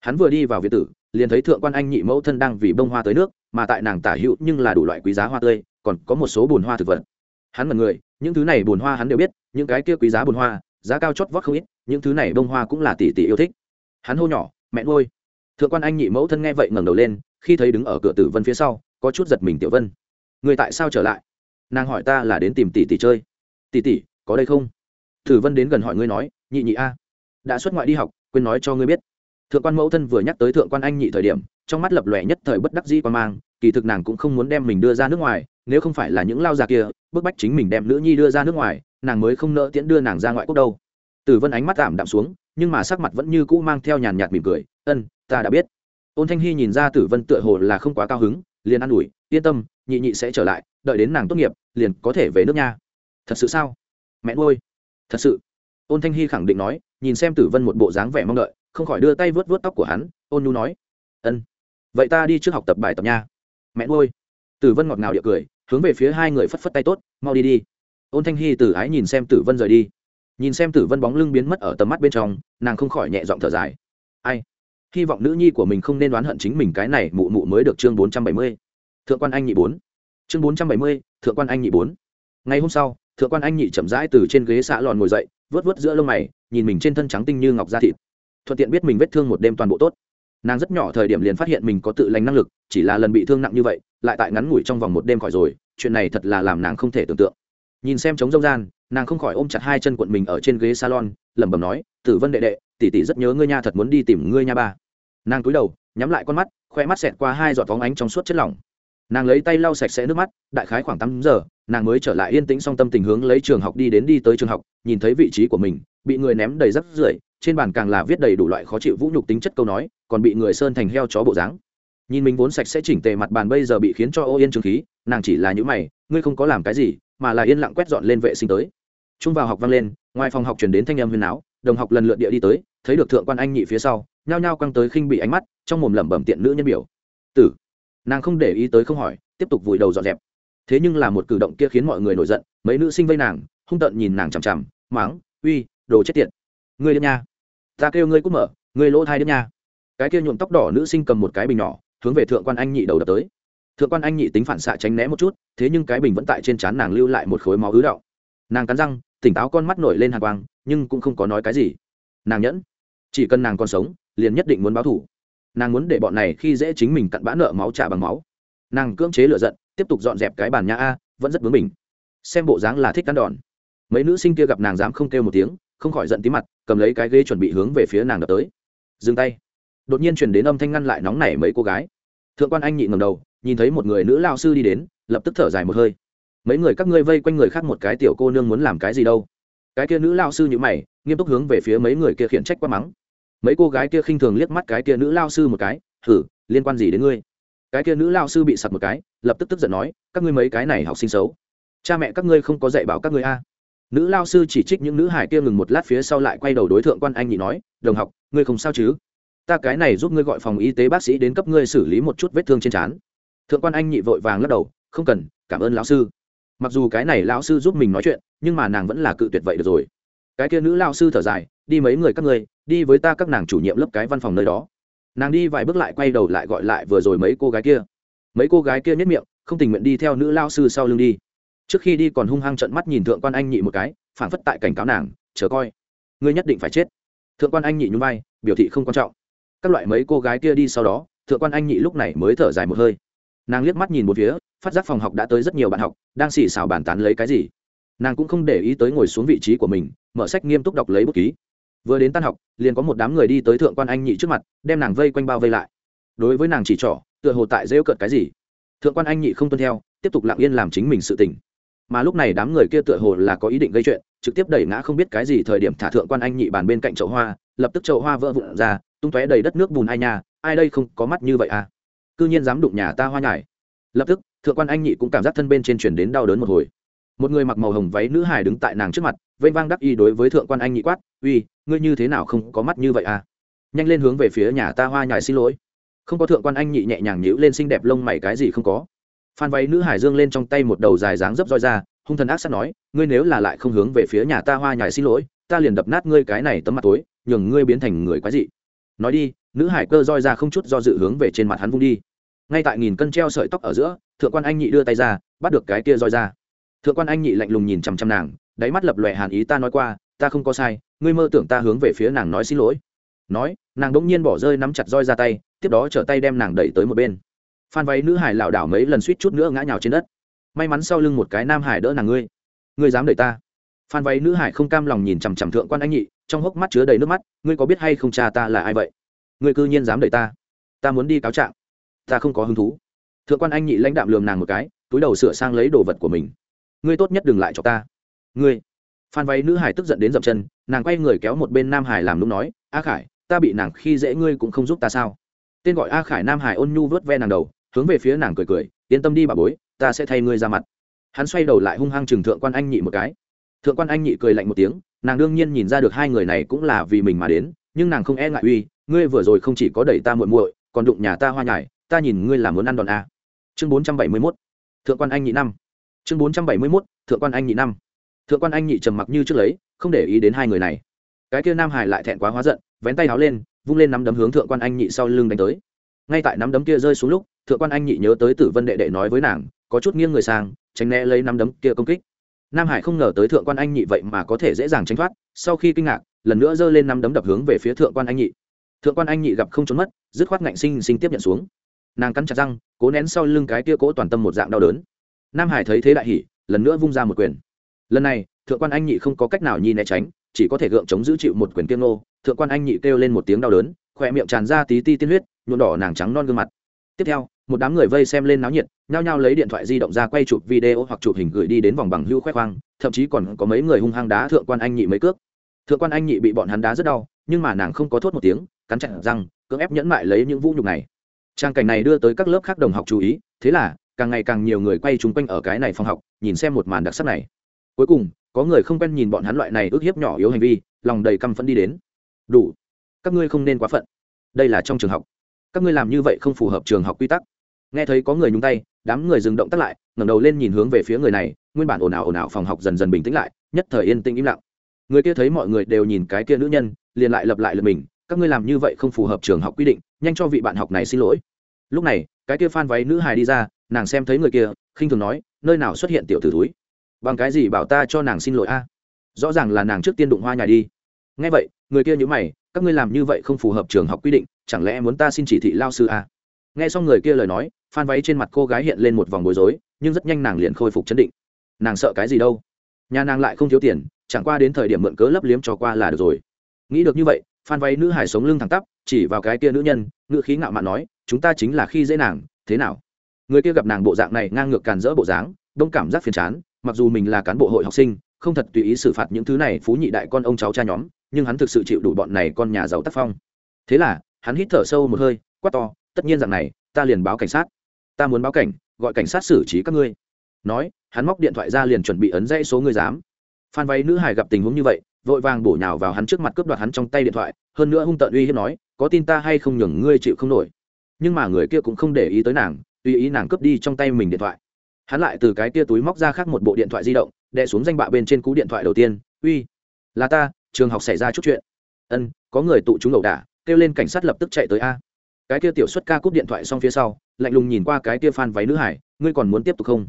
Hắn vừa đi vào việt tử liền thấy thượng quan anh nhị mẫu thân đang vì bông hoa tới nước, mà tại nàng tả hữu nhưng là đủ loại quý giá hoa tươi, còn có một số bùn hoa thực vật. Hắn mật người những thứ này bùn hoa hắn đều biết, những cái kia quý giá bùn hoa, giá cao chót vót không ít, những thứ này bông hoa cũng là tỷ tỷ yêu thích. Hắn hô nhỏ, mẹ ngôi thượng quan anh nhị mẫu thân nghe vậy ngẩng đầu lên, khi thấy đứng ở cửa tử vân phía sau, có chút giật mình tiểu vân. Người tại sao trở lại? Nàng hỏi, ta là đến tìm tỷ tỷ chơi. Tỷ tỷ, có đây không? Tử vân đến gần hỏi, ngươi nói, nhị nhị a, đã xuất ngoại đi học, quên nói cho ngươi biết. Thượng quan mẫu thân vừa nhắc tới thượng quan anh nhị thời điểm, trong mắt lập lòe nhất thời bất đắc dĩ quan mang, kỳ thực nàng cũng không muốn đem mình đưa ra nước ngoài nếu không phải là những lao già kia, bức bách chính mình đem nữ nhi đưa ra nước ngoài, nàng mới không nỡ tiễn đưa nàng ra ngoại quốc đâu. Tử vân ánh mắt tạm đạm xuống, nhưng mà sắc mặt vẫn như cũ mang theo nhàn nhạt mỉm cười, ân, ta đã biết. Ôn thanh hy nhìn ra tử vân tựa hồ là không quá cao hứng, liền an ủi, yên tâm, nhị nhị sẽ trở lại, đợi đến nàng tốt nghiệp, liền có thể về nước nha. Thật sự sao? Mẹ ngôi thật sự. Ôn thanh hy khẳng định nói, nhìn xem tử vân một bộ dáng vẻ mong đợi, không khỏi đưa tay vớt vớt tóc của hắn, ôn nhu nói, ân, vậy ta đi trước học tập bài tập nha. Mẹ ngôi tử vân ngọt ngào địa cười hướng về phía hai người phất phất tay tốt, mau đi đi. Ôn thanh hy tử ái nhìn xem tử vân rời đi. Nhìn xem tử vân bóng lưng biến mất ở tầm mắt bên trong, nàng không khỏi nhẹ giọng thở dài. Ai? Hy vọng nữ nhi của mình không nên đoán hận chính mình cái này mụ mụ mới được chương bốn trăm bảy mươi. Thượng quan anh nhị bốn. Chương bốn trăm bảy mươi, thượng quan anh nhị bốn. Ngày hôm sau, thượng quan anh nhị chậm rãi từ trên ghế xạ lòn ngồi dậy, vớt vớt giữa lông mày, nhìn mình trên thân trắng tinh như ngọc da thịt. Thuận tiện biết mình vết thương một đêm toàn bộ tốt nàng rất nhỏ thời điểm liền phát hiện mình có tự lành năng lực, chỉ là lần bị thương nặng như vậy, lại tại ngắn ngủi trong vòng một đêm khỏi rồi, chuyện này thật là làm nàng không thể tưởng tượng. Nhìn xem trống rông gian, nàng không khỏi ôm chặt hai chân quận mình ở trên ghế salon, lẩm bẩm nói, tử vân đệ đệ, tỷ tỷ rất nhớ ngươi nha, thật muốn đi tìm ngươi nha ba. Nàng cúi đầu, nhắm lại con mắt, khoe mắt xẹt qua hai giọt phóng ánh trong suốt chất lỏng. Nàng lấy tay lau sạch sẽ nước mắt, đại khái khoảng tám giờ, nàng mới trở lại yên tĩnh song tâm tình hướng lấy trường học đi đến đi tới trường học, nhìn thấy vị trí của mình, bị người ném đầy rắc rưởi trên bàn càng là viết đầy đủ loại khó chịu vũ nhục tính chất câu nói, còn bị người sơn thành heo chó bộ dáng. Nhìn mình vốn sạch sẽ chỉnh tề mặt bàn bây giờ bị khiến cho ô yên trường khí, nàng chỉ là những mày, ngươi không có làm cái gì, mà là yên lặng quét dọn lên vệ sinh tới. Trung vào học vang lên, ngoài phòng học chuyển đến thanh âm huyền áo, đồng học lần lượt địa đi tới, thấy được thượng quan anh nhị phía sau, nhao nhao căng tới khinh bị ánh mắt, trong mồm lẩm bẩm tiện nữ nhân biểu. Tử. Nàng không để ý tới không hỏi, tiếp tục vùi đầu dọn dẹp. Thế nhưng là một cử động kia khiến mọi người nổi giận, mấy nữ sinh vây nàng, hung tợn nhìn nàng chằm chằm máng uy, đồ chết tiệt. Ngươi đ nha ta kêu ngươi cút mở, ngươi lỗ thai đến nha cái kia nhuộm tóc đỏ nữ sinh cầm một cái bình nhỏ, hướng về thượng quan anh nhị đầu đập tới. Thượng quan anh nhị tính phản xạ tránh né một chút, thế nhưng cái bình vẫn tại trên trán nàng lưu lại một khối máu ứ đạo nàng cắn răng, tỉnh táo con mắt nổi lên hàng quang, nhưng cũng không có nói cái gì. Nàng nhẫn. Chỉ cần nàng còn sống, liền nhất định muốn báo thủ nàng muốn để bọn này khi dễ chính mình cặn bã nợ máu trả bằng máu. Nàng cưỡng chế lựa giận, tiếp tục dọn dẹp cái bàn nhà a, vẫn rất bướng mình xem bộ dáng là thích cắn đòn. Mấy nữ sinh kia gặp nàng dám không kêu một tiếng không khỏi giận tí mặt, cầm lấy cái ghế chuẩn bị hướng về phía nàng đập tới. Dừng tay. Đột nhiên chuyển đến âm thanh ngăn lại nóng nảy mấy cô gái. Thượng quan anh nhị ngầm đầu, nhìn thấy một người nữ lao sư đi đến, lập tức thở dài một hơi. Mấy người các ngươi vây quanh người khác một cái tiểu cô nương muốn làm cái gì đâu? Cái kia nữ lao sư như mày, nghiêm túc hướng về phía mấy người kia khiển trách quá mắng. Mấy cô gái kia khinh thường liếc mắt cái kia nữ lao sư một cái thử liên quan gì đến ngươi? Cái kia nữ lao sư bị sặc một cái, lập tức tức giận nói, các ngươi mấy cái này học sinh xấu. Cha mẹ các ngươi không có dạy bảo các ngươi a nữ lao sư chỉ trích những nữ hải kia ngừng một lát phía sau lại quay đầu đối tượng quan anh nhị nói, đồng học, ngươi không sao chứ? Ta cái này giúp ngươi gọi phòng y tế bác sĩ đến cấp ngươi xử lý một chút vết thương trên trán. Thượng quan anh nhị vội vàng lắc đầu, không cần, cảm ơn lão sư. Mặc dù cái này lão sư giúp mình nói chuyện, nhưng mà nàng vẫn là cự tuyệt vậy được rồi. Cái kia nữ lao sư thở dài, đi mấy người các ngươi, đi với ta các nàng chủ nhiệm lớp cái văn phòng nơi đó. Nàng đi vài bước lại quay đầu lại gọi lại vừa rồi mấy cô gái kia. Mấy cô gái kia nhất miệng, không tình nguyện đi theo nữ lao sư sau lưng đi trước khi đi còn hung hăng trận mắt nhìn thượng quan anh nhị một cái phản phất tại cảnh cáo nàng, chờ coi, ngươi nhất định phải chết. Thượng quan anh nhị nhún vai, biểu thị không quan trọng. Các loại mấy cô gái kia đi sau đó, thượng quan anh nhị lúc này mới thở dài một hơi. Nàng liếc mắt nhìn một phía, phát giác phòng học đã tới rất nhiều bạn học, đang xì xào bàn tán lấy cái gì. Nàng cũng không để ý tới ngồi xuống vị trí của mình, mở sách nghiêm túc đọc lấy bút ký. Vừa đến tan học, liền có một đám người đi tới thượng quan anh nhị trước mặt, đem nàng vây quanh bao vây lại. Đối với nàng chỉ trỏ, tựa hồ tại rêu cợt cái gì. Thượng quan anh nhị không tuân theo, tiếp tục lặng yên làm chính mình sự tình mà lúc này đám người kia tựa hồ là có ý định gây chuyện, trực tiếp đẩy ngã không biết cái gì thời điểm thả thượng quan anh nhị bàn bên cạnh chậu hoa, lập tức chậu hoa vỡ vụn ra, tung tóe đầy đất nước bùn ai nhà, ai đây không có mắt như vậy à? Cư nhiên dám đụng nhà ta hoa nhải. Lập tức, thượng quan anh nhị cũng cảm giác thân bên trên chuyển đến đau đớn một hồi. Một người mặc màu hồng váy nữ hải đứng tại nàng trước mặt, vênh vang đắc y đối với thượng quan anh nhị quát, uy, ngươi như thế nào không có mắt như vậy à? Nhanh lên hướng về phía nhà ta hoa nhài xin lỗi. Không có thượng quan anh nhị nhẹ nhàng nhíu lên xinh đẹp lông mày, cái gì không có? Phan váy nữ hải dương lên trong tay một đầu dài dáng dấp roi ra, hung thần ác sát nói, ngươi nếu là lại không hướng về phía nhà ta hoa nhài xin lỗi, ta liền đập nát ngươi cái này tấm mặt tối, nhường ngươi biến thành người quái dị. Nói đi, nữ hải cơ roi ra không chút do dự hướng về trên mặt hắn vung đi. Ngay tại nghìn cân treo sợi tóc ở giữa, thượng quan anh nhị đưa tay ra, bắt được cái kia roi ra. Thượng quan anh nhị lạnh lùng nhìn chằm chằm nàng, đáy mắt lập lòe hàn ý ta nói qua, ta không có sai, ngươi mơ tưởng ta hướng về phía nàng nói xin lỗi. Nói, nàng đ ỗ n g nhiên bỏ rơi nắm chặt roi ra tay, tiếp đó trở tay đem nàng đẩy tới một bên phan váy nữ hải lảo đảo mấy lần suýt chút nữa ngã nhào trên đất. May mắn sau lưng một cái nam hải đỡ nàng ngươi. Ngươi dám đẩy ta. Phan váy nữ hải không cam lòng nhìn chằm chằm thượng quan anh nhị, trong hốc mắt chứa đầy nước mắt, ngươi có biết hay không cha ta là ai vậy? Ngươi cư nhiên dám đẩy ta. Ta muốn đi cáo trạng. Ta không có hứng thú. Thượng quan anh nhị lãnh đạm lườm nàng một cái, túi đầu sửa sang lấy đồ vật của mình. Ngươi tốt nhất đừng lại cho ta. Ngươi. Phan váy nữ hải tức giận đến dậm chân, nàng quay người kéo một bên nam hải làm lúc nói, a khải, ta bị nàng khi dễ ngươi cũng không giúp ta sao? Tên gọi a khải nam hải ôn nhu vớt ve nàng đầu hướng về phía nàng cười cười, yên tâm đi bà bối, ta sẽ thay ngươi ra mặt. Hắn xoay đầu lại hung hăng chừng thượng quan anh nhị một cái. Thượng quan anh nhị cười lạnh một tiếng, nàng đương nhiên nhìn ra được hai người này cũng là vì mình mà đến, nhưng nàng không e ngại uy, ngươi vừa rồi không chỉ có đẩy ta muội muội, còn đụng nhà ta hoa nhải ta nhìn ngươi là muốn ăn đòn a. Chương bốn trăm bảy mươi mốt, thượng quan anh nhị năm. Chương bốn trăm bảy mươi mốt, thượng quan anh nhị năm. Thượng quan anh nhị trầm mặc như trước lấy, không để ý đến hai người này. Cái kia nam hải lại thẹn quá hóa giận, vén tay háo lên, vung lên nắm đấm hướng thượng quan anh nhị sau lưng đánh tới. Ngay tại nắm đấm kia rơi xuống lúc thượng quan anh nhị nhớ tới tử vân đệ đệ nói với nàng, có chút nghiêng người sang, tránh né lấy nắm đấm kia công kích. Nam hải không ngờ tới thượng quan anh nhị vậy mà có thể dễ dàng tránh thoát, sau khi kinh ngạc, lần nữa giơ lên nắm đấm đập hướng về phía thượng quan anh nhị. Thượng quan anh nhị gặp không trốn mất, dứt khoát ngạnh sinh sinh tiếp nhận xuống. Nàng cắn chặt răng, cố nén sau lưng cái kia cố toàn tâm một dạng đau đớn. Nam hải thấy thế đại hỉ, lần nữa vung ra một quyền. Lần này, thượng quan anh nhị không có cách nào nhi né tránh, chỉ có thể gượng chống giữ chịu một quyền kiêng nô thượng quan anh nhị kêu lên một tiếng đau đớn, khỏe miệng tràn ra tí ti tiên huyết, nhuộm đỏ nàng trắng non gương mặt. Tiếp theo một đám người vây xem lên náo nhiệt, nhao nhao lấy điện thoại di động ra quay chụp video hoặc chụp hình gửi đi đến vòng bằng hưu khoe khoang, thậm chí còn có mấy người hung hăng đá thượng quan anh nhị mấy cước. Thượng quan anh nhị bị bọn hắn đá rất đau, nhưng mà nàng không có thốt một tiếng, cắn chặt răng, cưỡng ép nhẫn mại lấy những vũ nhục này. Trang cảnh này đưa tới các lớp khác đồng học chú ý, thế là, càng ngày càng nhiều người quay chung quanh ở cái này phòng học, nhìn xem một màn đặc sắc này. Cuối cùng, có người không quen nhìn bọn hắn loại này ước hiếp nhỏ yếu hành vi, lòng đầy căm phẫn đi đến. Đủ, các ngươi không nên quá phận. Đây là trong trường học. Các ngươi làm như vậy không phù hợp trường học quy tắc nghe thấy có người nhúng tay, đám người dừng động tắt lại, ngẩng đầu lên nhìn hướng về phía người này, nguyên bản ồn ào ồn ào phòng học dần dần bình tĩnh lại, nhất thời yên tĩnh im lặng. Người kia thấy mọi người đều nhìn cái kia nữ nhân, liền lại lập lại lượt mình, các ngươi làm như vậy không phù hợp trường học quy định, nhanh cho vị bạn học này xin lỗi. Lúc này, cái kia phan váy nữ hài đi ra, nàng xem thấy người kia, khinh thường nói, nơi nào xuất hiện tiểu tử túi bằng cái gì bảo ta cho nàng xin lỗi a? Rõ ràng là nàng trước tiên đụng hoa nhà đi. Ngay vậy, người kia nhữ mày, các ngươi làm như vậy không phù hợp trường học quy định, chẳng lẽ muốn ta xin chỉ thị lao sư a? Nghe xong người kia lời nói phan váy trên mặt cô gái hiện lên một vòng bối rối, nhưng rất nhanh nàng liền khôi phục chấn định. Nàng sợ cái gì đâu? Nhà nàng lại không thiếu tiền, chẳng qua đến thời điểm mượn cớ lấp liếm cho qua là được rồi. Nghĩ được như vậy, phan váy nữ hải sống lưng thẳng tắp, chỉ vào cái kia nữ nhân, ngữ khí ngạo mạn nói, chúng ta chính là khi dễ nàng, thế nào? Người kia gặp nàng bộ dạng này ngang ngược càn rỡ bộ dáng, đông cảm giác phiền chán, mặc dù mình là cán bộ hội học sinh, không thật tùy ý xử phạt những thứ này phú nhị đại con ông cháu cha nhóm, nhưng hắn thực sự chịu đủ bọn này con nhà giàu tác phong. Thế là, hắn hít thở sâu một hơi, quát to, tất nhiên rằng này, ta liền báo cảnh sát ta muốn báo cảnh, gọi cảnh sát xử trí các ngươi. Nói, hắn móc điện thoại ra liền chuẩn bị ấn dãy số người dám. Phan váy nữ hải gặp tình huống như vậy, vội vàng bổ nhào vào hắn trước mặt cướp đoạt hắn trong tay điện thoại, hơn nữa hung tợn uy hiếp nói, có tin ta hay không nhường ngươi chịu không nổi? Nhưng mà người kia cũng không để ý tới nàng, tùy ý nàng cướp đi trong tay mình điện thoại. Hắn lại từ cái kia túi móc ra khác một bộ điện thoại di động, đè xuống danh bạ bên trên cú điện thoại đầu tiên, uy, là ta, trường học xảy ra chút chuyện. Ân, có người tụ chúng ẩu đả, kêu lên cảnh sát lập tức chạy tới a. Cái kia tiểu xuất ca cúp điện thoại xong phía sau lạnh lùng nhìn qua cái kia phan váy nữ hải, ngươi còn muốn tiếp tục không?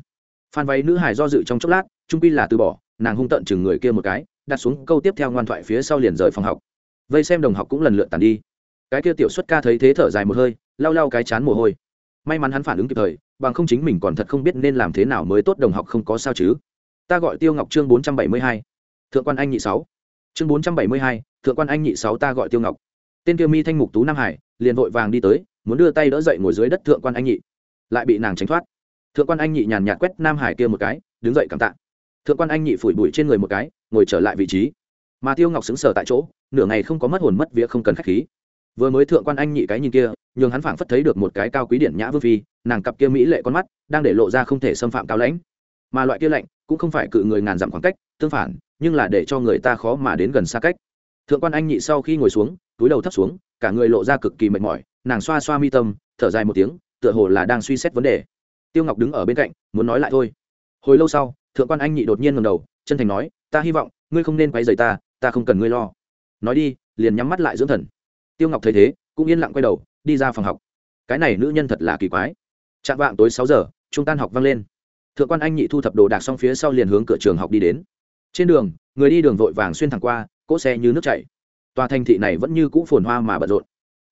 Phan váy nữ hải do dự trong chốc lát, trung pi là từ bỏ, nàng hung tận chừng người kia một cái, đặt xuống câu tiếp theo ngoan thoại phía sau liền rời phòng học. Vây xem đồng học cũng lần lượt tàn đi. Cái kia tiểu xuất ca thấy thế thở dài một hơi, lau lau cái chán mồ hôi. May mắn hắn phản ứng kịp thời, bằng không chính mình còn thật không biết nên làm thế nào mới tốt đồng học không có sao chứ. Ta gọi tiêu ngọc chương bốn trăm bảy mươi hai, thượng quan anh nhị sáu. Chương bốn trăm bảy mươi hai, thượng quan anh nhị sáu ta gọi tiêu ngọc. Tên tiêu mi thanh mục tú nam hải, liền vội vàng đi tới muốn đưa tay đỡ dậy ngồi dưới đất thượng quan anh nhị, lại bị nàng tránh thoát. Thượng quan anh nhị nhàn nhạt quét nam hải kia một cái, đứng dậy cảm tạ. Thượng quan anh nhị phủi bụi trên người một cái, ngồi trở lại vị trí. Mà tiêu ngọc xứng sở tại chỗ, nửa ngày không có mất hồn mất vía không cần k h á c h khí. Vừa mới thượng quan anh nhị cái nhìn kia, nhường hắn phảng phất thấy được một cái cao quý điển nhã vương phi, nàng cặp kia mỹ lệ con mắt, đang để lộ ra không thể xâm phạm cao lãnh. Mà loại kia lạnh, cũng không phải cự người ngàn dặm khoảng cách, tương phản, nhưng là để cho người ta khó mà đến gần xa cách. Thượng quan anh nhị sau khi ngồi xuống, túi đầu thấp xuống, cả người lộ ra cực kỳ mệt mỏi nàng xoa xoa mi tâm, thở dài một tiếng, tựa hồ là đang suy xét vấn đề. Tiêu ngọc đứng ở bên cạnh, muốn nói lại thôi. Hồi lâu sau, thượng quan anh nhị đột nhiên ngầm đầu, chân thành nói, ta hy vọng, ngươi không nên quay rời ta ta không cần ngươi lo. Nói đi, liền nhắm mắt lại dưỡng thần. Tiêu ngọc thấy thế, cũng yên lặng quay đầu, đi ra phòng học. Cái này nữ nhân thật là kỳ quái. Chạm vạng tối sáu giờ, trung tan học vang lên. Thượng quan anh nhị thu thập đồ đạc xong phía sau liền hướng cửa trường học đi đến. Trên đường, người đi đường vội vàng xuyên thẳng qua, cỗ xe như nước chảy. Tòa thành thị này vẫn như cũ phồn hoa mà bận rộn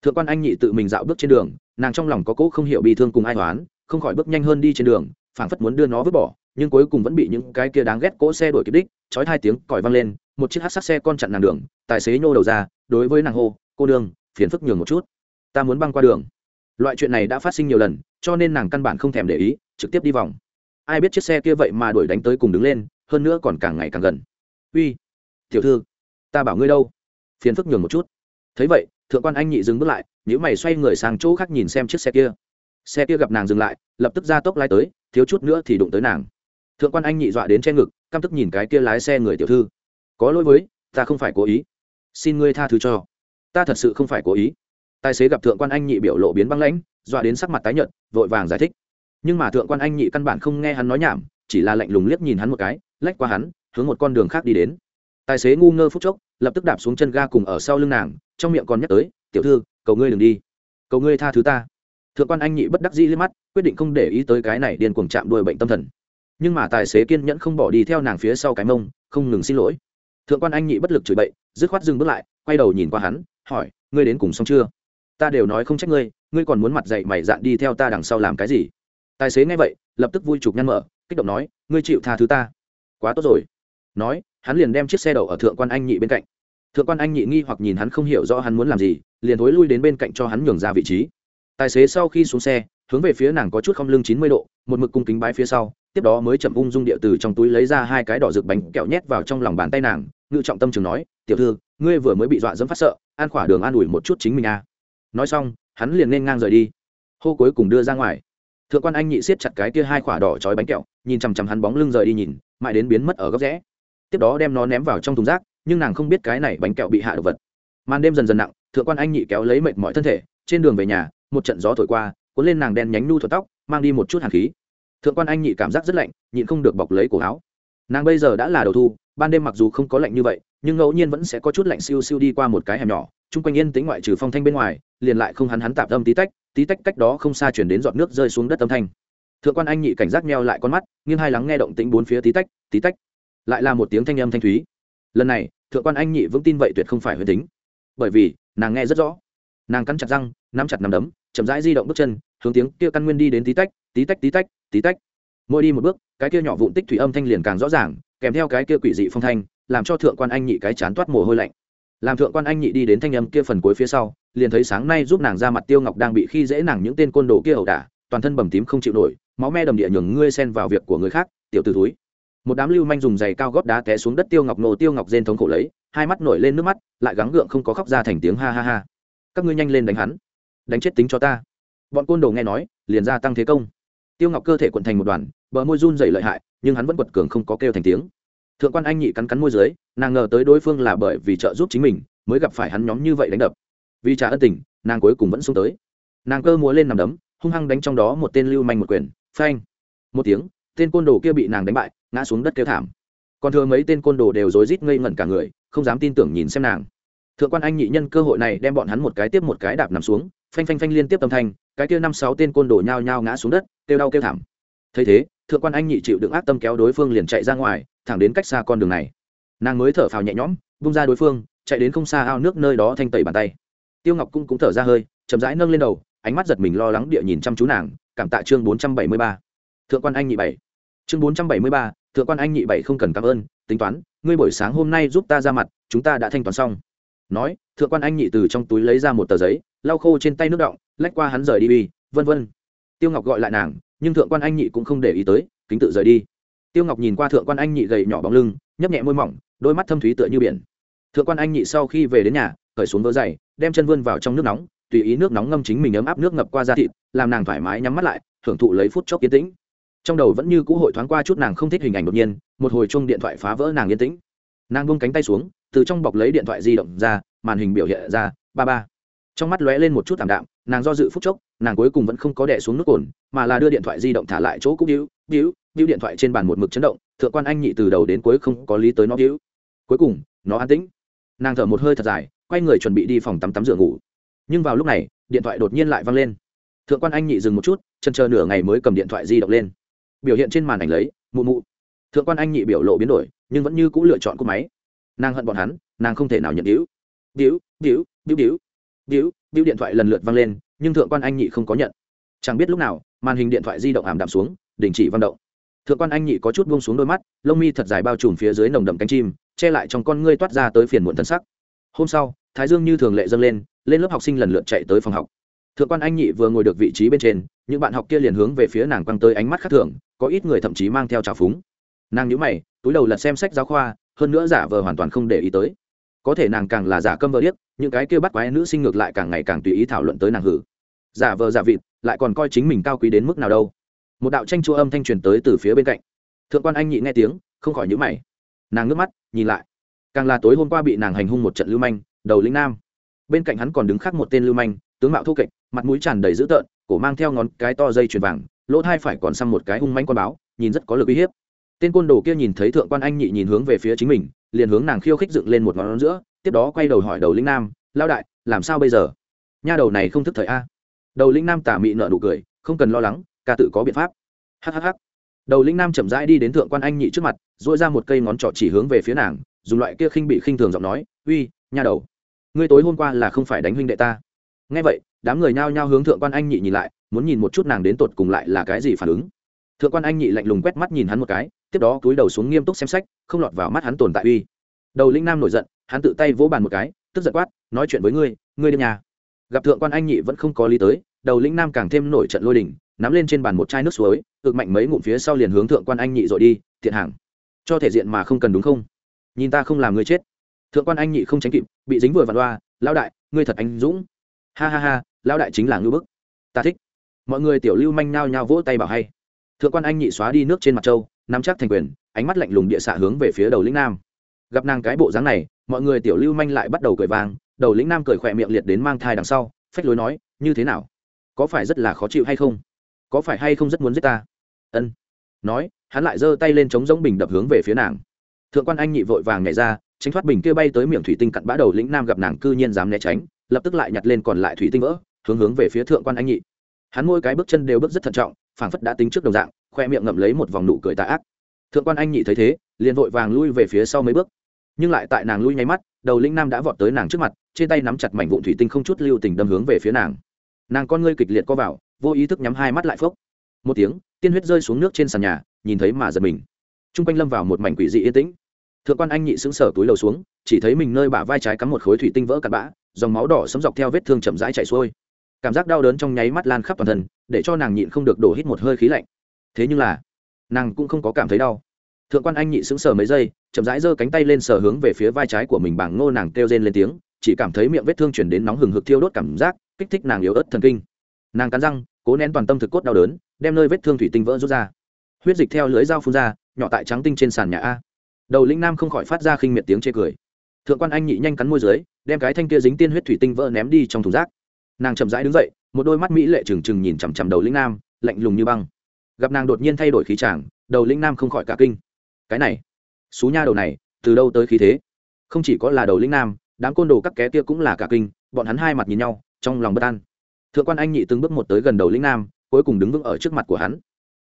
thượng quan anh nhị tự mình dạo bước trên đường, nàng trong lòng có cỗ không hiểu bị thương cùng ai toán không khỏi bước nhanh hơn đi trên đường, phảng phất muốn đưa nó vứt bỏ, nhưng cuối cùng vẫn bị những cái kia đáng ghét cỗ xe đuổi kịp đích, chói hai tiếng còi vang lên, một chiếc hát sắc xe con chặn nàng đường, tài xế nhô đầu ra, đối với nàng hô, cô đường phiền phức nhường một chút, ta muốn băng qua đường. Loại chuyện này đã phát sinh nhiều lần, cho nên nàng căn bản không thèm để ý, trực tiếp đi vòng. Ai biết chiếc xe kia vậy mà đuổi đánh tới cùng đứng lên, hơn nữa còn càng ngày càng gần. Uy, tiểu thư, ta bảo ngươi đâu, phiền phức nhường một chút. Thấy vậy thượng quan anh nhị dừng bước lại nếu mày xoay người sang chỗ khác nhìn xem chiếc xe kia. Xe kia gặp nàng dừng lại, lập tức ra tốc lái tới, thiếu chút nữa thì đụng tới nàng. Thượng quan anh nhị dọa đến che ngực, căm tức nhìn cái kia lái xe người tiểu thư. Có lỗi với, ta không phải cố ý. Xin ngươi tha thứ cho. Ta thật sự không phải cố ý. Tài xế gặp thượng quan anh nhị biểu lộ biến băng lãnh, dọa đến sắc mặt tái nhợt, vội vàng giải thích. Nhưng mà thượng quan anh nhị căn bản không nghe hắn nói nhảm, chỉ là lạnh lùng liếc nhìn hắn một cái, lách qua hắn, hướng một con đường khác đi đến. Tài xế ngu ngơ phút chốc, lập tức đạp xuống chân ga cùng ở sau lưng nàng trong miệng còn nhắc tới, tiểu thư, cầu ngươi đừng đi. Cầu ngươi tha thứ ta. Thượng quan anh nhị bất đắc dĩ liếc mắt, quyết định không để ý tới cái này điên cuồng chạm đuôi bệnh tâm thần. Nhưng mà tài xế kiên nhẫn không bỏ đi theo nàng phía sau cái mông, không ngừng xin lỗi. Thượng quan anh nhị bất lực chửi bậy, dứt khoát dừng bước lại, quay đầu nhìn qua hắn, hỏi, ngươi đến cùng xong chưa? Ta đều nói không trách ngươi ngươi còn muốn mặt dậy mày dạn đi theo ta đằng sau làm cái gì? Tài xế nghe vậy, lập tức vui chụp nhăn mở, kích động nói, ngươi chịu tha thứ ta. Quá tốt rồi. Nói, hắn liền đem chiếc xe đậu ở thượng quan anh nhị bên cạnh thượng quan anh nhị nghi hoặc nhìn hắn không hiểu rõ hắn muốn làm gì, liền thối lui đến bên cạnh cho hắn nhường ra vị trí. Tài xế sau khi xuống xe, hướng về phía nàng có chút không lưng chín mươi độ, một mực cung kính bái phía sau, tiếp đó mới chậm ung dung địa từ trong túi lấy ra hai cái đỏ rực bánh kẹo nhét vào trong lòng bàn tay nàng, ngự trọng tâm trường nói, tiểu thư, ngươi vừa mới bị dọa dẫm phát sợ, an khỏa đường an ủi một chút chính mình à. nói xong, hắn liền nên ngang rời đi. Hô cuối cùng đưa ra ngoài. Thượng quan anh nhị siết chặt cái kia hai khỏa đỏ trói bánh kẹo, nhìn chằm chằm hắn bóng lưng rời đi nhìn, mãi đến biến mất ở góc rẽ. Tiếp đó đem nó ném vào trong thùng rác nhưng nàng không biết cái này bánh kẹo bị hạ độc vật. Màn đêm dần dần nặng, thượng quan anh nhị kéo lấy mệt mọi thân thể, trên đường về nhà, một trận gió thổi qua, cuốn lên nàng đen nhánh nu thuật tóc, mang đi một chút hàn khí. Thượng quan anh nhị cảm giác rất lạnh, nhịn không được bọc lấy cổ áo. Nàng bây giờ đã là đầu thu, ban đêm mặc dù không có lạnh như vậy, nhưng ngẫu nhiên vẫn sẽ có chút lạnh siêu siêu đi qua một cái hẻm nhỏ, chung quanh yên tính ngoại trừ phong thanh bên ngoài, liền lại không hắn hắn tạm âm tí tách tí tách cách đó không xa chuyển đến giọt nước rơi xuống đất âm thanh. Thượng quan anh nhị cảnh giác meo lại con mắt, nghiêng hai lắng nghe động tĩnh bốn phía tí tách tí tách. Lại là một tiếng thanh âm thanh thúy lần này, thượng quan anh nhị vững tin vậy tuyệt không phải huyền tính. Bởi vì, nàng nghe rất rõ. Nàng cắn chặt răng, nắm chặt nằm đấm, chậm rãi di động bước chân, hướng tiếng kia căn nguyên đi đến tí tách tí tách tí tách tí tách. Mỗi đi một bước, cái kia nhỏ vụn tích thủy âm thanh liền càng rõ ràng, kèm theo cái kia quỷ dị phong thanh, làm cho thượng quan anh nhị cái chán toát mồ hôi lạnh. Làm thượng quan anh nhị đi đến thanh âm kia phần cuối phía sau, liền thấy sáng nay giúp nàng ra mặt tiêu ngọc đang bị khi dễ nàng những tên côn đồ kia ẩu đả, toàn thân bầm tím không chịu nổi, máu me đầm địa nhường ngươi xen vào việc của người khác, tiểu t ử túi một đám lưu manh dùng giày cao góp đá té xuống đất tiêu ngọc nổ tiêu ngọc rên thống khổ lấy, hai mắt nổi lên nước mắt, lại gắng gượng không có khóc ra thành tiếng ha ha ha. Các ngươi nhanh lên đánh hắn, đánh chết tính cho ta. Bọn côn đồ nghe nói, liền ra tăng thế công. Tiêu ngọc cơ thể quận thành một đoàn, bờ môi run dày lợi hại, nhưng hắn vẫn quật cường không có kêu thành tiếng. Thượng quan anh nhị cắn cắn môi dưới, nàng ngờ tới đối phương là bởi vì trợ giúp chính mình, mới gặp phải hắn nhóm như vậy đánh đập. Vì trả ân tình, nàng cuối cùng vẫn xuống tới. Nàng cơ múa lên nằm đấm, hung hăng đánh trong đó một tên lưu manh một quyền. Phanh. Một tiếng tên côn đồ kia bị nàng đánh bại, ngã xuống đất kêu thảm. Còn thừa mấy tên côn đồ đều rối rít ngây ngẩn cả người, không dám tin tưởng nhìn xem nàng. Thượng quan anh nhị nhân cơ hội này đem bọn hắn một cái tiếp một cái đạp nằm xuống, phanh phanh phanh liên tiếp tâm thanh, cái kia năm sáu tên côn đồ nhao nhao ngã xuống đất, kêu đau kêu thảm. Thấy thế, thượng quan anh nhị chịu đựng ác tâm kéo đối phương liền chạy ra ngoài, thẳng đến cách xa con đường này. Nàng mới thở phào nhẹ nhõm bung ra đối phương, chạy đến không xa ao nước nơi đó thanh tẩy bàn tay. Tiêu ngọc cung cũng thở ra hơi, chậm rãi nâng lên đầu, ánh mắt giật mình lo lắng địa nhìn chăm chú nàng, cảm tạ chương bốn trăm bảy mươi ba thượng quan anh nhị bảy. Chương bốn trăm bảy mươi ba, thượng quan anh nhị bảy không cần cảm ơn, tính toán, ngươi buổi sáng hôm nay giúp ta ra mặt, chúng ta đã thanh toán xong. Nói, thượng quan anh nhị từ trong túi lấy ra một tờ giấy, lau khô trên tay nước động lách qua hắn rời đi bi vân vân. Tiêu ngọc gọi lại nàng, nhưng thượng quan anh nhị cũng không để ý tới, kính tự rời đi. Tiêu ngọc nhìn qua thượng quan anh nhị gầy nhỏ bóng lưng, nhấp nhẹ môi mỏng, đôi mắt thâm thúy tựa như biển. Thượng quan anh nhị sau khi về đến nhà, cởi xuống vỡ dày, đem chân vươn vào trong nước nóng, tùy ý nước nóng ngâm chính mình ấm áp nước ngập qua da thịt, làm nàng thoải mái nhắm mắt lại, thưởng thụ lấy phút chốc yên tĩnh trong đầu vẫn như cũ hội thoáng qua chút nàng không thích hình ảnh đột nhiên, một hồi chung điện thoại phá vỡ nàng yên tĩnh. Nàng bông cánh tay xuống, từ trong bọc lấy điện thoại di động ra, màn hình biểu hiện ra, ba ba. Trong mắt lóe lên một chút thảm đạm, nàng do dự phút chốc, nàng cuối cùng vẫn không có đẻ xuống nước cồn, mà là đưa điện thoại di động thả lại chỗ cũng hữu hữu hữu điện thoại trên bàn một mực chấn động, thượng quan anh nhị từ đầu đến cuối không có lý tới nó hữu cuối cùng, nó an tĩnh. Nàng thở một hơi thật dài, quay người chuẩn bị đi phòng tắm tắm rửa ngủ. Nhưng vào lúc này, điện thoại đột nhiên lại văng lên. Thượng quan anh nhị dừng một chút chân chờ nửa ngày mới cầm điện thoại di động lên biểu hiện trên màn ảnh lấy, mụ mụ. Thượng quan anh nhị biểu lộ biến đổi, nhưng vẫn như c ũ lựa chọn cỗ máy. Nàng hận bọn hắn, nàng không thể nào nhận đĩu đĩu đĩu đĩu đĩu đĩu đĩu điện thoại lần lượt vang lên, nhưng thượng quan anh nhị không có nhận. Chẳng biết lúc nào, màn hình điện thoại di động ảm đạm xuống, đình chỉ vang động. Thượng quan anh nhị có chút buông xuống đôi mắt, lông mi thật dài bao trùm phía dưới nồng đậm cánh chim, che lại trong con ngươi toát ra tới phiền muộn thân sắc. Hôm sau, thái dương như thường lệ dâng lên lên lớp học sinh lần lượt chạy tới phòng học thượng quan anh nhị vừa ngồi được vị trí bên trên, những bạn học kia liền hướng về phía nàng quăng tới ánh mắt khác thường, có ít người thậm chí mang theo trào phúng. Nàng nhữ mày, túi đầu lật xem sách giáo khoa, hơn nữa giả vờ hoàn toàn không để ý tới. Có thể nàng càng là giả câm vờ điếc, những cái kia bắt quái nữ sinh ngược lại càng ngày càng tùy ý thảo luận tới nàng hử. Giả vờ giả vịt, lại còn coi chính mình cao quý đến mức nào đâu. Một đạo tranh chua âm thanh truyền tới từ phía bên cạnh. Thượng quan anh nhị nghe tiếng, không khỏi nhữ mày. Nàng ngước mắt, nhìn lại. Càng là tối hôm qua bị nàng hành hung một trận lưu manh, đầu linh nam. Bên cạnh hắn còn đứng khác một tên lưu manh, tướng mạo thô kệch mặt mũi tràn đầy dữ tợn, cổ mang theo ngón cái to dây chuyền vàng, lỗ thai phải còn xăm một cái hung manh con báo, nhìn rất có lực uy hiếp. Tên côn đồ kia nhìn thấy thượng quan anh nhị nhìn hướng về phía chính mình, liền hướng nàng khiêu khích dựng lên một ngón giữa, tiếp đó quay đầu hỏi đầu linh nam lao đại, làm sao bây giờ? Nha đầu này không thức thời a. Đầu linh nam tả mị nợ nụ cười, không cần lo lắng, ca tự có biện pháp. Hhh đầu linh nam chậm rãi đi đến thượng quan anh nhị trước mặt dội ra một cây ngón trỏ chỉ hướng về phía nàng, dùng loại kia khinh bị khinh thường giọng nói, uy, nha đầu, ngươi tối hôm qua là không phải đánh huynh đệ ta. Nghe vậy đám người nhao nhao hướng thượng quan anh nhị nhìn lại muốn nhìn một chút nàng đến tột cùng lại là cái gì phản ứng. Thượng quan anh nhị lạnh lùng quét mắt nhìn hắn một cái tiếp đó cúi đầu xuống nghiêm túc xem sách không lọt vào mắt hắn tồn tại uy. Đầu linh nam nổi giận hắn tự tay vỗ bàn một cái tức giận quát nói chuyện với ngươi ngươi đêm nhà. Gặp thượng quan anh nhị vẫn không có lý tới đầu linh nam càng thêm nổi trận lôi đình, nắm lên trên bàn một chai nước suối ực mạnh mấy ngụm phía sau liền hướng thượng quan anh nhị rồi đi tiện hàng cho thể diện mà không cần đúng không? Nhìn ta không làm ngươi chết. Thượng quan anh nhị không tránh kịp bị dính vừa vặn loa lão đại ngươi thật anh dũng. Ha ha ha lão đại chính là ngư bức. Ta thích. Mọi người tiểu lưu manh nao nhao vỗ tay bảo hay. Thượng quan anh nhị xóa đi nước trên mặt trâu nắm chắc thành quyền, ánh mắt lạnh lùng địa xạ hướng về phía đầu lĩnh nam. Gặp nàng cái bộ dáng này, mọi người tiểu lưu manh lại bắt đầu cười vang, đầu lĩnh nam cười khỏe miệng liệt đến mang thai đằng sau, phách lối nói, như thế nào? Có phải rất là khó chịu hay không? Có phải hay không rất muốn giết ta? Ân. Nói, hắn lại giơ tay lên chống giống bình đập hướng về phía nàng. Thượng quan anh nhị vội vàng nhảy ra, tránh thoát bình kia bay tới miệng thủy tinh cặn bã đầu lĩnh nam gặp nàng cư nhiên dám né tránh, lập tức lại nhặt lên còn lại thủy tinh vỡ hướng hướng về phía thượng quan anh nhị. Hắn môi cái bước chân đều bước rất thận trọng, phảng phất đã tính trước đồng dạng, khoe miệng ngậm lấy một vòng nụ cười tà ác. Thượng quan anh nhị thấy thế, liền vội vàng lui về phía sau mấy bước. Nhưng lại tại nàng lui nháy mắt, đầu linh nam đã vọt tới nàng trước mặt, trên tay nắm chặt mảnh vụn thủy tinh không chút lưu tình đâm hướng về phía nàng. Nàng con ngươi kịch liệt co vào, vô ý thức nhắm hai mắt lại phốc. Một tiếng, tiên huyết rơi xuống nước trên sàn nhà, nhìn thấy mà giật mình. T r u n g quanh lâm vào một mảnh quỷ dị yên tĩnh. Thượng quan anh nhị xứng sở túi lầu xuống, chỉ thấy mình nơi bả vai trái cắm một khối thủy tinh vỡ cặn bã, dòng máu đỏ sấm dọc theo vết thương chậm rãi chạy xuôi cảm giác đau đớn trong nháy mắt lan khắp toàn thân, để cho nàng nhịn không được đổ hít một hơi khí lạnh. Thế nhưng là, nàng cũng không có cảm thấy đau. Thượng quan anh nhị sững sờ mấy giây, chậm rãi giơ cánh tay lên sờ hướng về phía vai trái của mình bảng ngô nàng kêu rên lên tiếng, chỉ cảm thấy miệng vết thương chuyển đến nóng hừng hực thiêu đốt cảm giác, kích thích nàng yếu ớt thần kinh. Nàng cắn răng, cố nén toàn tâm thực cốt đau đớn, đem nơi vết thương thủy tinh vỡ rút ra. Huyết dịch theo lưới dao phun ra, nhỏ tại trắng tinh trên sàn nhà a. Đầu lĩnh nam không khỏi phát ra khinh miệt tiếng chê cười. Thượng quan anh nhị nhanh cắn môi dưới, đem cái thanh kia dính tiên huyết thủy tinh vỡ ném đi trong thùng rác nàng chậm rãi đứng dậy, một đôi mắt mỹ lệ trừng trừng nhìn chằm chằm đầu lĩnh nam, lạnh lùng như băng. Gặp nàng đột nhiên thay đổi khí tràng đầu lĩnh nam không khỏi cả kinh. Cái này, xú nha đầu này, từ đâu tới khí thế? Không chỉ có là đầu lĩnh nam, đám côn đồ các ké kia cũng là cả kinh, bọn hắn hai mặt nhìn nhau, trong lòng bất an. Thượng quan anh nhị từng bước một tới gần đầu lĩnh nam, cuối cùng đứng vững ở trước mặt của hắn.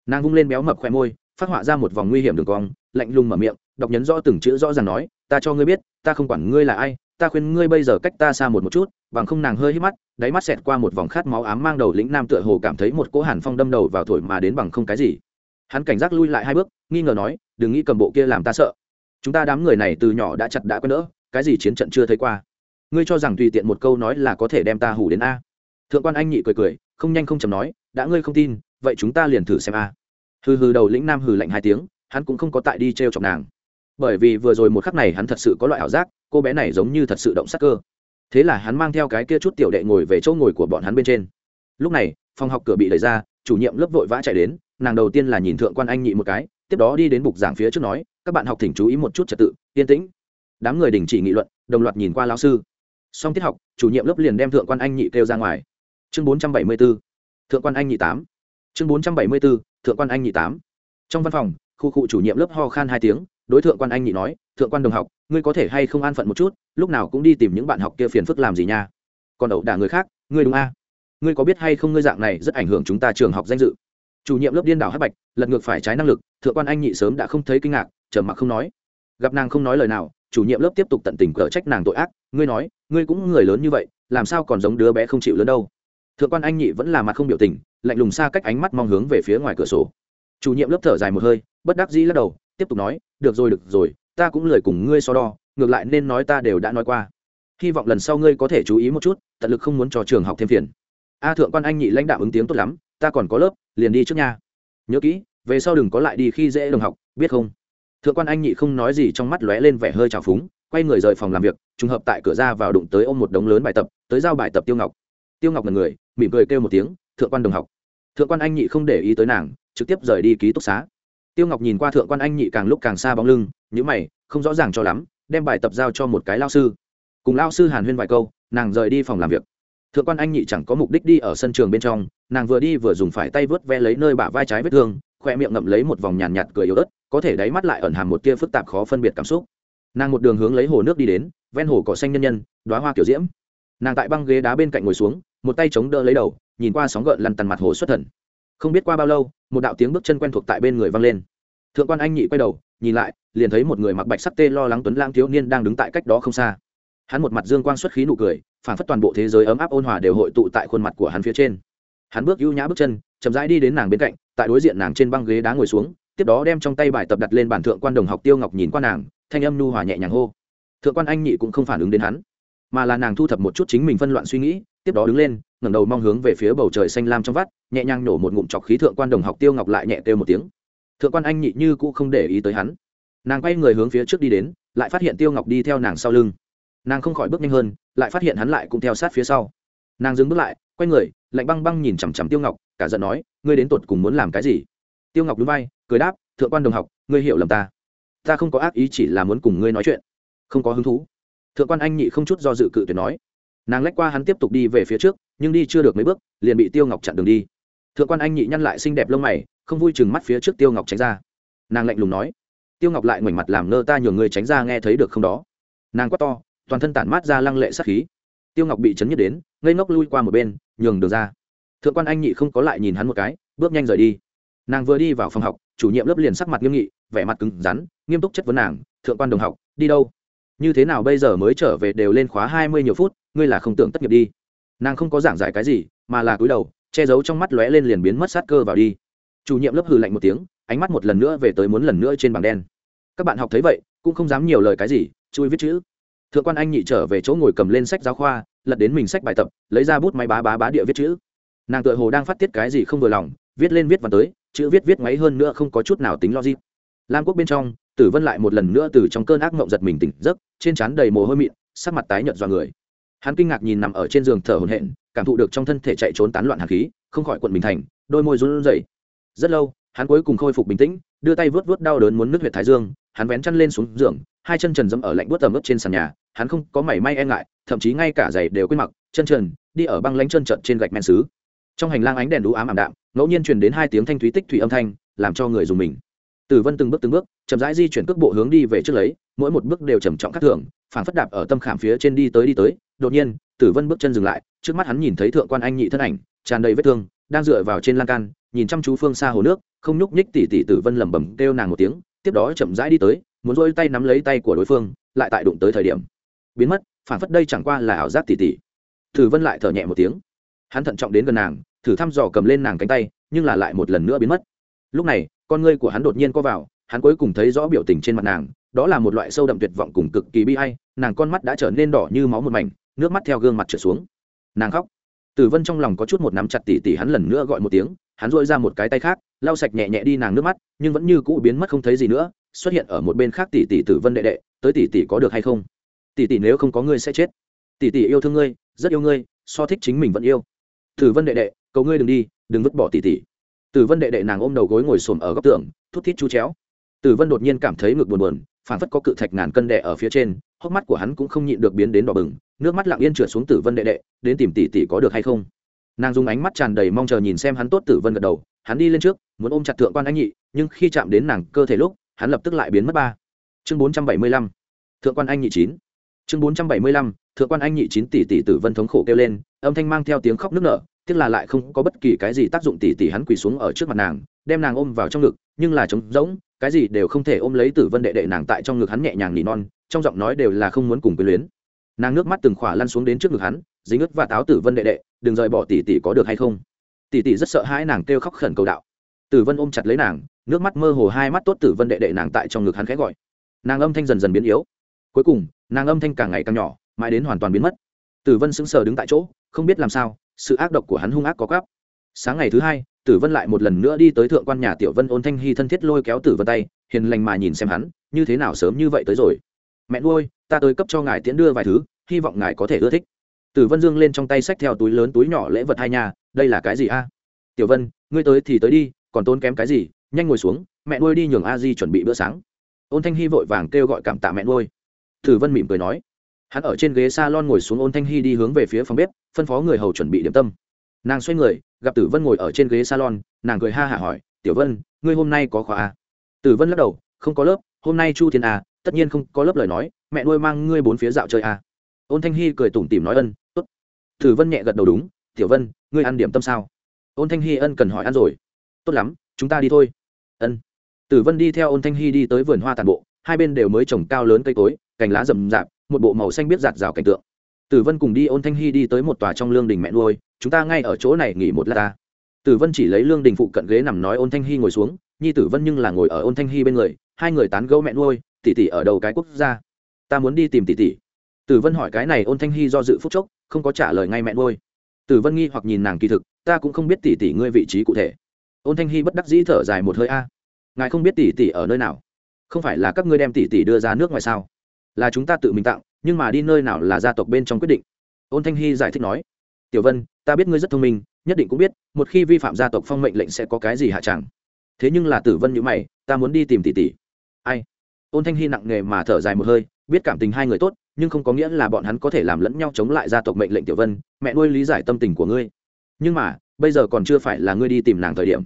Nàng vung lên béo mập khoe môi, phát họa ra một vòng nguy hiểm đường cong, lạnh lùng mở miệng đọc nhấn rõ từng chữ rõ ràng nói, ta cho ngươi biết, ta không quản ngươi là ai, ta khuyên ngươi bây giờ cách ta xa một một chút, bằng không nàng hơi hít mắt, đáy mắt xẹt qua một vòng khát máu ám mang đầu lĩnh nam tựa hồ cảm thấy một cỗ hàn phong đâm đầu vào thổi mà đến bằng không cái gì. Hắn cảnh giác lui lại hai bước, nghi ngờ nói, đừng nghĩ cầm bộ kia làm ta sợ. Chúng ta đám người này từ nhỏ đã chặt đã quen đỡ, cái gì chiến trận chưa thấy qua. Ngươi cho rằng tùy tiện một câu nói là có thể đem ta hủ đến a? Thượng quan anh nhị cười cười, không nhanh không chầm nói, đã ngươi không tin, vậy chúng ta liền thử xem a. Hừ hừ đầu lĩnh nam hừ lạnh hai tiếng, hắn cũng không có tại đi t r e o chọc nàng bởi vì vừa rồi một khắc này hắn thật sự có loại ảo giác, cô bé này giống như thật sự động sắc cơ. Thế là hắn mang theo cái kia chút tiểu đệ ngồi về chỗ ngồi của bọn hắn bên trên. Lúc này, phòng học cửa bị đẩy ra, chủ nhiệm lớp vội vã chạy đến, nàng đầu tiên là nhìn thượng quan anh nhị một cái, tiếp đó đi đến bục giảng phía trước nói, các bạn học thỉnh chú ý một chút trật tự, yên tĩnh. Đám người đình chỉ nghị luận, đồng loạt nhìn qua lao sư. Xong tiết học, chủ nhiệm lớp liền đem thượng quan anh nhị kêu ra ngoài. Chương bốn trăm bảy mươi b ố thượng quan anh nhị tám. Chương bốn trăm bảy mươi b ố thượng quan anh nhị tám. Trong văn phòng, khu cụ chủ nhiệm lớp ho khan hai tiếng đối thượng quan anh nhị nói, thượng quan đồng học, ngươi có thể hay không an phận một chút, lúc nào cũng đi tìm những bạn học kia phiền phức làm gì nha. Còn ẩu đả người khác, ngươi đúng a? Ngươi có biết hay không ngươi dạng này rất ảnh hưởng chúng ta trường học danh dự? Chủ nhiệm lớp điên đảo hát bạch, lật ngược phải trái năng lực, thượng quan anh nhị sớm đã không thấy kinh ngạc, trầm mặc không nói. Gặp nàng không nói lời nào, chủ nhiệm lớp tiếp tục tận tình cở trách nàng tội ác, ngươi nói, ngươi cũng người lớn như vậy, làm sao còn giống đứa bé không chịu lớn đâu? Thượng quan anh nhị vẫn là mặt không biểu tình, lạnh lùng xa cách ánh mắt mong hướng về phía ngoài cửa sổ. Chủ nhiệm lớp thở dài một hơi, bất đắc dĩ lắc đầu tiếp tục nói, được rồi được rồi, ta cũng lười cùng ngươi so đo, ngược lại nên nói ta đều đã nói qua. Hy vọng lần sau ngươi có thể chú ý một chút, tận lực không muốn cho trường học thêm phiền. A thượng quan anh nhị lãnh đạo ứng tiếng tốt lắm, ta còn có lớp, liền đi trước nha. Nhớ kỹ, về sau đừng có lại đi khi dễ đồng học, biết không? Thượng quan anh nhị không nói gì trong mắt lóe lên vẻ hơi trào phúng, quay người rời phòng làm việc, trùng hợp tại cửa ra vào đụng tới ôm một đống lớn bài tập, tới giao bài tập tiêu ngọc. Tiêu ngọc là người, mỉm cười kêu một tiếng, thượng quan đồng học. Thượng quan anh nhị không để ý tới nàng, trực tiếp rời đi ký túc xá tiêu ngọc nhìn qua thượng quan anh nhị càng lúc càng xa bóng lưng nhữ mày không rõ ràng cho lắm đem bài tập giao cho một cái lao sư. Cùng lao sư hàn huyên vài câu nàng rời đi phòng làm việc. Thượng quan anh nhị chẳng có mục đích đi ở sân trường bên trong nàng vừa đi vừa dùng phải tay vớt ve lấy nơi bả vai trái vết thương khoe miệng ngậm lấy một vòng nhàn nhạt, nhạt cười yếu ớt có thể đáy mắt lại ẩn hàm một tia phức tạp khó phân biệt cảm xúc. Nàng một đường hướng lấy hồ nước đi đến ven hồ cỏ xanh nhân nhân đoá hoa kiểu diễm. Nàng tại băng ghế đá bên cạnh ngồi xuống một tay chống đỡ lấy đầu nhìn qua sóng gợn lăn tăn mặt hồ xuất thần không biết qua bao lâu, một đạo tiếng bước chân quen thuộc tại bên người vang lên. Thượng quan anh nhị quay đầu, nhìn lại, liền thấy một người mặc bạch sắc tê lo lắng tuấn lang thiếu niên đang đứng tại cách đó không xa. Hắn một mặt dương quang xuất khí nụ cười, phản phất toàn bộ thế giới ấm áp ôn hòa đều hội tụ tại khuôn mặt của hắn phía trên. Hắn bước ưu nhã bước chân, chậm rãi đi đến nàng bên cạnh, tại đối diện nàng trên băng ghế đá ngồi xuống, tiếp đó đem trong tay bài tập đặt lên bản thượng quan đồng học tiêu ngọc nhìn qua nàng, thanh âm nu hòa nhẹ nhàng hô. Thượng quan anh nhị cũng không phản ứng đến hắn, mà là nàng thu thập một chút chính mình phân loạn suy nghĩ, tiếp đó đứng lên ngẩng đầu mong hướng về phía bầu trời xanh lam trong vắt, nhẹ nhàng nổ một ngụm chọc khí thượng quan đồng học tiêu ngọc lại nhẹ kêu một tiếng. Thượng quan anh nhị như cũ không để ý tới hắn. Nàng quay người hướng phía trước đi đến, lại phát hiện tiêu ngọc đi theo nàng sau lưng. Nàng không khỏi bước nhanh hơn, lại phát hiện hắn lại cũng theo sát phía sau. Nàng dừng bước lại, quay người, lạnh băng băng nhìn chằm chằm tiêu ngọc, cả giận nói, ngươi đến tột cùng muốn làm cái gì? Tiêu ngọc núi bay cười đáp, thượng quan đồng học, ngươi hiểu lầm ta. Ta không có ác ý chỉ là muốn cùng ngươi nói chuyện. Không có hứng thú. Thượng quan anh nhị không chút do dự cự tuyệt nói nàng lách qua hắn tiếp tục đi về phía trước, nhưng đi chưa được mấy bước, liền bị tiêu ngọc chặn đường đi. Thượng quan anh nhị nhăn lại xinh đẹp lông mày, không vui chừng mắt phía trước tiêu ngọc tránh ra. Nàng lạnh lùng nói, tiêu ngọc lại ngoảnh mặt làm ngơ ta nhường người tránh ra nghe thấy được không đó. Nàng quát to, toàn thân tản mát ra lăng lệ sát khí. Tiêu ngọc bị chấn nhất đến, ngây ngốc lui qua một bên, nhường đường ra. Thượng quan anh nhị không có lại nhìn hắn một cái, bước nhanh rời đi. Nàng vừa đi vào phòng học, chủ nhiệm lớp liền sắc mặt nghiêm nghị, vẻ mặt cứng rắn, nghiêm túc chất vấn nàng, thượng quan đồng học, đi đâu? Như thế nào bây giờ mới trở về đều lên khóa hai mươi nhiều phút, ngươi là không tưởng tất nghiệp đi. Nàng không có giảng giải cái gì, mà là cúi đầu, che giấu trong mắt lóe lên liền biến mất sát cơ vào đi. Chủ nhiệm lớp hừ lạnh một tiếng, ánh mắt một lần nữa về tới muốn lần nữa trên bảng đen. Các bạn học thấy vậy, cũng không dám nhiều lời cái gì, chui viết chữ. Thượng quan anh nhị trở về chỗ ngồi cầm lên sách giáo khoa, lật đến mình sách bài tập, lấy ra bút máy bá bá bá địa viết chữ. Nàng tựa hồ đang phát tiết cái gì không vừa lòng, viết lên viết vào tới, chữ viết viết máy hơn nữa không có chút nào tính logic. Lam quốc bên trong tử vân lại một lần nữa từ trong cơn ác mộng giật mình tỉnh giấc, trên trán đầy mồ hôi mịn, sắc mặt tái nhợt do người. Hắn kinh ngạc nhìn nằm ở trên giường thở hổn hển, cảm thụ được trong thân thể chạy trốn tán loạn hàn khí, không khỏi quận bình thành, đôi môi run rẩy. Rất lâu, hắn cuối cùng khôi phục bình tĩnh, đưa tay vớt vớt đau đớn muốn nứt huyệt thái dương, hắn vén chăn lên xuống giường, hai chân trần dẫm ở lạnh buốt tầm ướp trên sàn nhà, hắn không có mảy may e ngại, thậm chí ngay cả giày đều quên mặc, chân trần, đi ở băng lánh chân trận trên gạch men xứ. Trong hành lang ánh đèn đú ám ảm đạm, ngẫu nhiên truyền đến hai tiếng thanh thúy tích thủy âm thanh, làm cho người dùng mình tử vân từng bước từng bước, chậm rãi di chuyển cước bộ hướng đi về trước lấy, mỗi một bước đều trầm trọng khắc thường, phảng phất đạp ở tâm khảm phía trên đi tới đi tới. Đột nhiên tử vân bước chân dừng lại, trước mắt hắn nhìn thấy thượng quan anh nhị thân ảnh, tràn đầy vết thương, đang dựa vào trên lan can, nhìn chăm chú phương xa hồ nước, không nhúc nhích tỉ tỉ tử vân lẩm bẩm kêu nàng một tiếng, tiếp đó chậm rãi đi tới, muốn rôi tay nắm lấy tay của đối phương, lại tại đụng tới thời điểm, biến mất phản phất đây chẳng qua là ảo giác tỉ tỉ. Tử vân lại thở nhẹ một tiếng. Hắn thận trọng đến gần nàng, thử thăm dò cầm lên nàng cánh tay, nhưng là lại một lần nữa biến mất. Lúc này con ngươi của hắn đột nhiên co vào, hắn cuối cùng thấy rõ biểu tình trên mặt nàng, đó là một loại sâu đậm tuyệt vọng cùng cực kỳ bi hay nàng con mắt đã trở nên đỏ như máu một mảnh, nước mắt theo gương mặt trở xuống. Nàng khóc. Tử vân trong lòng có chút một nắm chặt tỉ tỉ hắn lần nữa gọi một tiếng, hắn dội ra một cái tay khác, lau sạch nhẹ nhẹ đi nàng nước mắt, nhưng vẫn như cũ biến mất không thấy gì nữa, xuất hiện ở một bên khác tỷ tỷ tử vân đệ đệ, tới tỷ tỷ có được hay không? Tỷ tỷ nếu không có ngươi sẽ chết. Tỷ tỷ yêu thương ngươi, rất yêu ngươi, so thích chính mình vẫn yêu. Tử vân đệ đệ, cầu ngươi đừng đi, đừng vứt bỏ tỷ tỷ tử vân đệ đệ nàng ôm đầu gối ngồi xổm ở góc tường, thút thít chú chéo. Tử vân đột nhiên cảm thấy ngực buồn buồn phản phất có cự thạch ngàn cân đè ở phía trên, hốc mắt của hắn cũng không nhịn được biến đến đỏ bừng, nước mắt lặng yên trượt xuống tử vân đệ đệ, đến tìm tỷ tỷ có được hay không. Nàng dùng ánh mắt tràn đầy mong chờ nhìn xem hắn tốt tử vân gật đầu, hắn đi lên trước, muốn ôm chặt thượng quan anh nhị, nhưng khi chạm đến nàng cơ thể lúc, hắn lập tức lại biến mất ba. Chương bốn trăm bảy mươi lăm, thượng quan anh nhị chín. Chương bốn trăm bảy mươi lăm, thượng quan anh nhị chín tỷ tỷ tử vân thống khổ kêu lên, âm thanh mang theo tiếng khóc nức nở tiếc là lại không có bất kỳ cái gì tác dụng tỷ tỷ hắn quỳ xuống ở trước mặt nàng, đem nàng ôm vào trong ngực, nhưng là trống rỗng, cái gì đều không thể ôm lấy tử vân đệ đệ nàng tại trong ngực hắn nhẹ nhàng nỉ non, trong giọng nói đều là không muốn cùng quyền luyến. Nàng nước mắt từng khỏa lăn xuống đến trước ngực hắn, dính ướt và táo tử vân đệ đệ, đừng rời bỏ tỷ tỷ có được hay không? Tỷ tỷ rất sợ hãi nàng kêu khóc khẩn cầu đạo. Tử vân ôm chặt lấy nàng, nước mắt mơ hồ hai mắt tốt tử vân đệ đệ nàng tại trong ngực hắn khẽ gọi. Nàng âm thanh dần dần biến yếu. Cuối cùng, nàng âm thanh càng ngày càng nhỏ, mãi đến hoàn toàn biến mất. Tử vân sững sờ đứng tại chỗ, không biết làm sao sự ác độc của hắn hung ác có gấp. sáng ngày thứ hai, tử vân lại một lần nữa đi tới thượng quan nhà tiểu vân ôn thanh hy thân thiết lôi kéo tử vân tay, hiền lành mà nhìn xem hắn, như thế nào sớm như vậy tới rồi. Mẹ nuôi, ta tới cấp cho ngài tiễn đưa vài thứ, hy vọng ngài có thể ưa thích. Tử vân dương lên trong tay sách theo túi lớn túi nhỏ lễ vật hai nhà đây là cái gì a? Tiểu vân, ngươi tới thì tới đi, còn tốn kém cái gì, nhanh ngồi xuống, mẹ nuôi đi nhường a di chuẩn bị bữa sáng. Ôn thanh hy vội vàng kêu gọi cảm tạ mẹ nuôi. Tử vân mỉm cười nói hắn ở trên ghế s a lon ngồi xuống ôn thanh hy đi hướng về phía phòng bếp phân phó người hầu chuẩn bị điểm tâm. Nàng xoay người gặp tử vân ngồi ở trên ghế salon nàng cười ha hả hỏi tiểu vân ngươi hôm nay có khóa à? tử vân lắc đầu không có lớp hôm nay chu thiên à, tất nhiên không có lớp lời nói mẹ nuôi mang ngươi bốn phía dạo chơi à. ôn thanh hy cười tủm tỉm nói ân tốt. Tử vân nhẹ gật đầu đúng tiểu vân ngươi ăn điểm tâm sao? Ôn thanh hy ân cần hỏi ăn rồi tốt lắm chúng ta đi thôi. Ân. Tử vân đi theo ôn thanh hy đi tới vườn hoa tàn bộ hai bên đều mới trồng cao lớn cây cối cành lá rậm rạp một bộ màu xanh biết giạt rào cảnh tượng. Tử vân cùng đi ôn thanh hy đi tới một tòa trong lương đình mẹ nuôi, chúng ta ngay ở chỗ này nghỉ một lát ta. Tử vân chỉ lấy lương đình phụ cận ghế nằm nói ôn thanh hy ngồi xuống, nhi tử vân nhưng là ngồi ở ôn thanh hy bên người, hai người tán gẫu mẹ nuôi tỉ tỉ ở đầu cái quốc gia, ta muốn đi tìm tỷ tỷ. Tử vân hỏi cái này ôn thanh hy do dự phúc chốc, không có trả lời ngay mẹ nuôi. tử vân nghi hoặc nhìn nàng kỳ thực, ta cũng không biết tỷ tỷ ngươi vị trí cụ thể. Ôn thanh hy bất đắc dĩ thở dài một hơi, a, ngài không biết tỷ tỷ ở nơi nào? Không phải là các ngươi đem tỷ tỷ đưa ra nước ngoài sao? Là chúng ta tự mình tặng nhưng mà đi nơi nào là gia tộc bên trong quyết định. Ôn thanh hy giải thích nói, tiểu vân, ta biết ngươi rất thông minh, nhất định cũng biết, một khi vi phạm gia tộc phong mệnh lệnh sẽ có cái gì hạ chẳng. Thế nhưng là tử vân như mày, ta muốn đi tìm tỷ tỷ. Ai? Ôn thanh hy nặng nề mà thở dài một hơi, biết cảm tình hai người tốt, nhưng không có nghĩa là bọn hắn có thể làm lẫn nhau chống lại gia tộc mệnh lệnh tiểu vân, mẹ nuôi lý giải tâm tình của ngươi. Nhưng mà, bây giờ còn chưa phải là ngươi đi tìm nàng thời điểm.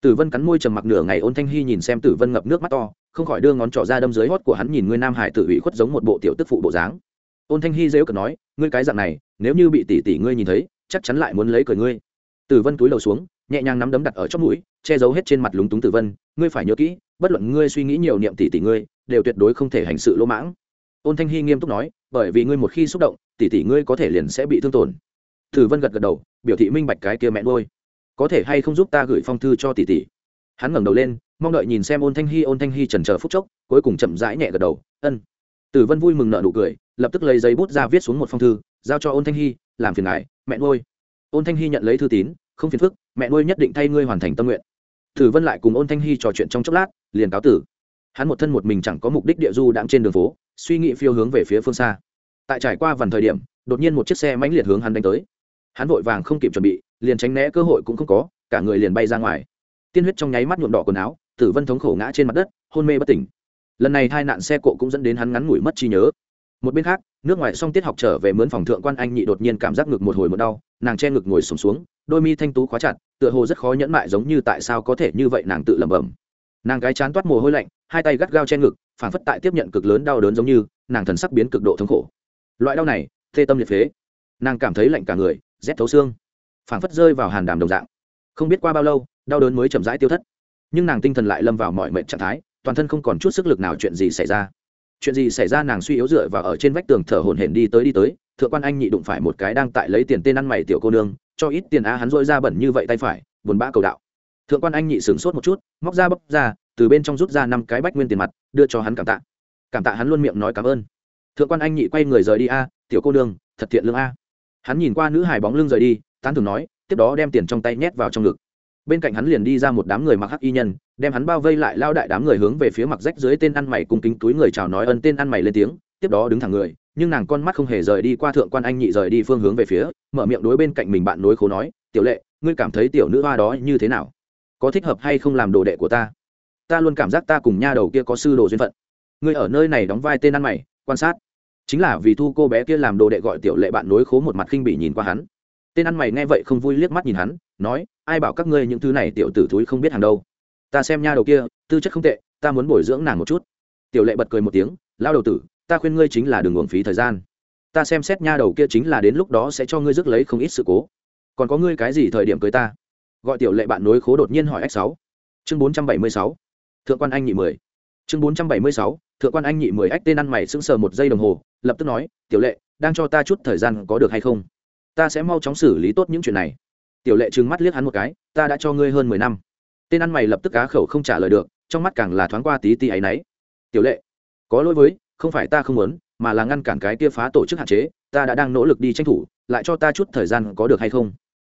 Tử vân cắn môi trầm mặc nửa ngày, ôn thanh hy nhìn xem tử vân ngập nước mắt to không khỏi đưa ngón trỏ ra đâm dưới hót của hắn nhìn ngươi nam hải tử ủy khuất giống một bộ tiểu tức phụ bộ dáng. Ôn thanh hy dễu cợt nói, ngươi cái dạng này, nếu như bị tỷ tỷ ngươi nhìn thấy, chắc chắn lại muốn lấy cười ngươi. Tử vân túi đầu xuống, nhẹ nhàng nắm đấm đặt ở trong mũi, che giấu hết trên mặt lúng túng tử vân, ngươi phải nhớ kỹ, bất luận ngươi suy nghĩ nhiều niệm tỷ tỷ ngươi, đều tuyệt đối không thể hành sự lỗ mãng. Ôn thanh hy nghiêm túc nói, bởi vì ngươi một khi xúc động, tỷ tỷ ngươi có thể liền sẽ bị thương tổn. Tử vân gật gật đầu, biểu thị minh bạch cái kia mẹ nuôi. Có thể hay không giúp ta gửi phong thư cho tỷ tỷ? Hắn ngẩng đầu lên mong đợi nhìn xem ôn thanh hy ôn thanh hy trần chờ phút chốc, cuối cùng chậm rãi nhẹ gật đầu, ân. Tử vân vui mừng nợ nụ cười, lập tức lấy giấy bút ra viết xuống một phong thư, giao cho ôn thanh hy làm phiền ngài, mẹ nuôi. Ôn thanh hy nhận lấy thư tín, không phiền phức, mẹ nuôi nhất định thay ngươi hoàn thành tâm nguyện. Tử vân lại cùng ôn thanh hy trò chuyện trong chốc lát, liền cáo tử. Hắn một thân một mình chẳng có mục đích địa du đang trên đường phố, suy nghĩ phiêu hướng về phía phương xa. Tại trải qua vần thời điểm, đột nhiên một chiếc xe mãnh liệt hướng hắn đánh tới. Hắn vội vàng không kịp chuẩn bị, liền tránh né cơ hội cũng không có, cả người liền bay ra ngoài. Tiên huyết trong nháy mắt nhuộm đỏ quần áo tử vân thống khổ ngã trên mặt đất hôn mê bất tỉnh. Lần này tai nạn xe cộ cũng dẫn đến hắn ngắn ngủi mất trí nhớ. Một bên khác nước ngoài xong tiết học trở về mướn phòng thượng quan anh nhị đột nhiên cảm giác ngực một hồi một đau nàng che ngực ngồi sùng xuống, xuống đôi mi thanh tú khóa chặt tựa hồ rất khó nhẫn mại giống như tại sao có thể như vậy nàng tự lẩm bẩm. Nàng cái chán toát mồ hôi lạnh hai tay gắt gao che ngực phản phất tại tiếp nhận cực lớn đau đớn giống như nàng thần sắc biến cực độ thống khổ. Loại đau này thê tâm liệt phế. Nàng cảm thấy lạnh cả người rét thấu xương. Phản phất rơi vào hàn đàm đồng dạng. Không biết qua bao lâu đau đớn mới chậm rãi tiêu thất nhưng nàng tinh thần lại lâm vào mọi mệnh trạng thái, toàn thân không còn chút sức lực nào chuyện gì xảy ra. Chuyện gì xảy ra nàng suy yếu dựa và ở trên vách tường thở hổn hển đi tới đi tới, thượng quan anh nhị đụng phải một cái đang tại lấy tiền tên ăn mày tiểu cô nương, cho ít tiền á hắn dội ra bẩn như vậy tay phải, buồn bã cầu đạo. Thượng quan anh nhị sửng sốt một chút, móc ra bóc ra, từ bên trong rút ra năm cái bách nguyên tiền mặt, đưa cho hắn cảm tạ. Cảm tạ hắn luôn miệng nói cảm ơn. Thượng quan anh nhị quay người rời đi a, tiểu cô nương, thật thiện lương a. Hắn nhìn qua nữ hài bóng lưng rời đi, tán thường nói, tiếp đó đem tiền trong tay nhét vào trong ngực bên cạnh hắn liền đi ra một đám người mặc hắc y nhân, đem hắn bao vây lại lao đại đám người hướng về phía mặc rách dưới tên ăn mày cùng kính túi người chào nói ân tên ăn mày lên tiếng, tiếp đó đứng thẳng người, nhưng nàng con mắt không hề rời đi qua thượng quan anh nhị rời đi phương hướng về phía, mở miệng đối bên cạnh mình bạn nối khố nói, tiểu lệ, ngươi cảm thấy tiểu nữ hoa đó như thế nào? Có thích hợp hay không làm đồ đệ của ta? Ta luôn cảm giác ta cùng nha đầu kia có sư đồ duyên phận. Ngươi ở nơi này đóng vai tên ăn mày, quan sát. Chính là vì thu cô bé kia làm đồ đệ gọi tiểu lệ bạn nối khố một mặt khinh bị nhìn qua hắn tên ăn mày nghe vậy không vui liếc mắt nhìn hắn, nói, ai bảo các ngươi những thứ này tiểu tử thúi không biết hàng đâu? Ta xem nha đầu kia, tư chất không tệ, ta muốn bồi dưỡng nàng một chút. Tiểu lệ bật cười một tiếng lao đầu tử, ta khuyên ngươi chính là đừng uổng phí thời gian. Ta xem xét nha đầu kia chính là đến lúc đó sẽ cho ngươi rước lấy không ít sự cố. Còn có ngươi cái gì thời điểm cưới ta? Gọi tiểu lệ bạn nối khố đột nhiên hỏi x sáu. Chương bốn trăm bảy mươi sáu. Thượng quan anh nhị mười. Chương bốn trăm bảy mươi sáu, thượng quan anh nhị mười ách tên ăn mày sững sờ một giây đồng hồ, lập tức nói, tiểu lệ, đang cho ta chút thời gian có được hay không? Ta sẽ mau chóng xử lý tốt những chuyện này. Tiểu lệ trừng mắt liếc hắn một cái, ta đã cho ngươi hơn mười năm. Tên ăn mày lập tức cá khẩu không trả lời được, trong mắt càng là thoáng qua tí tí áy náy. Tiểu lệ, có lỗi với, không phải ta không muốn, mà là ngăn cản cái kia phá tổ chức hạn chế, ta đã đang nỗ lực đi tranh thủ, lại cho ta chút thời gian có được hay không?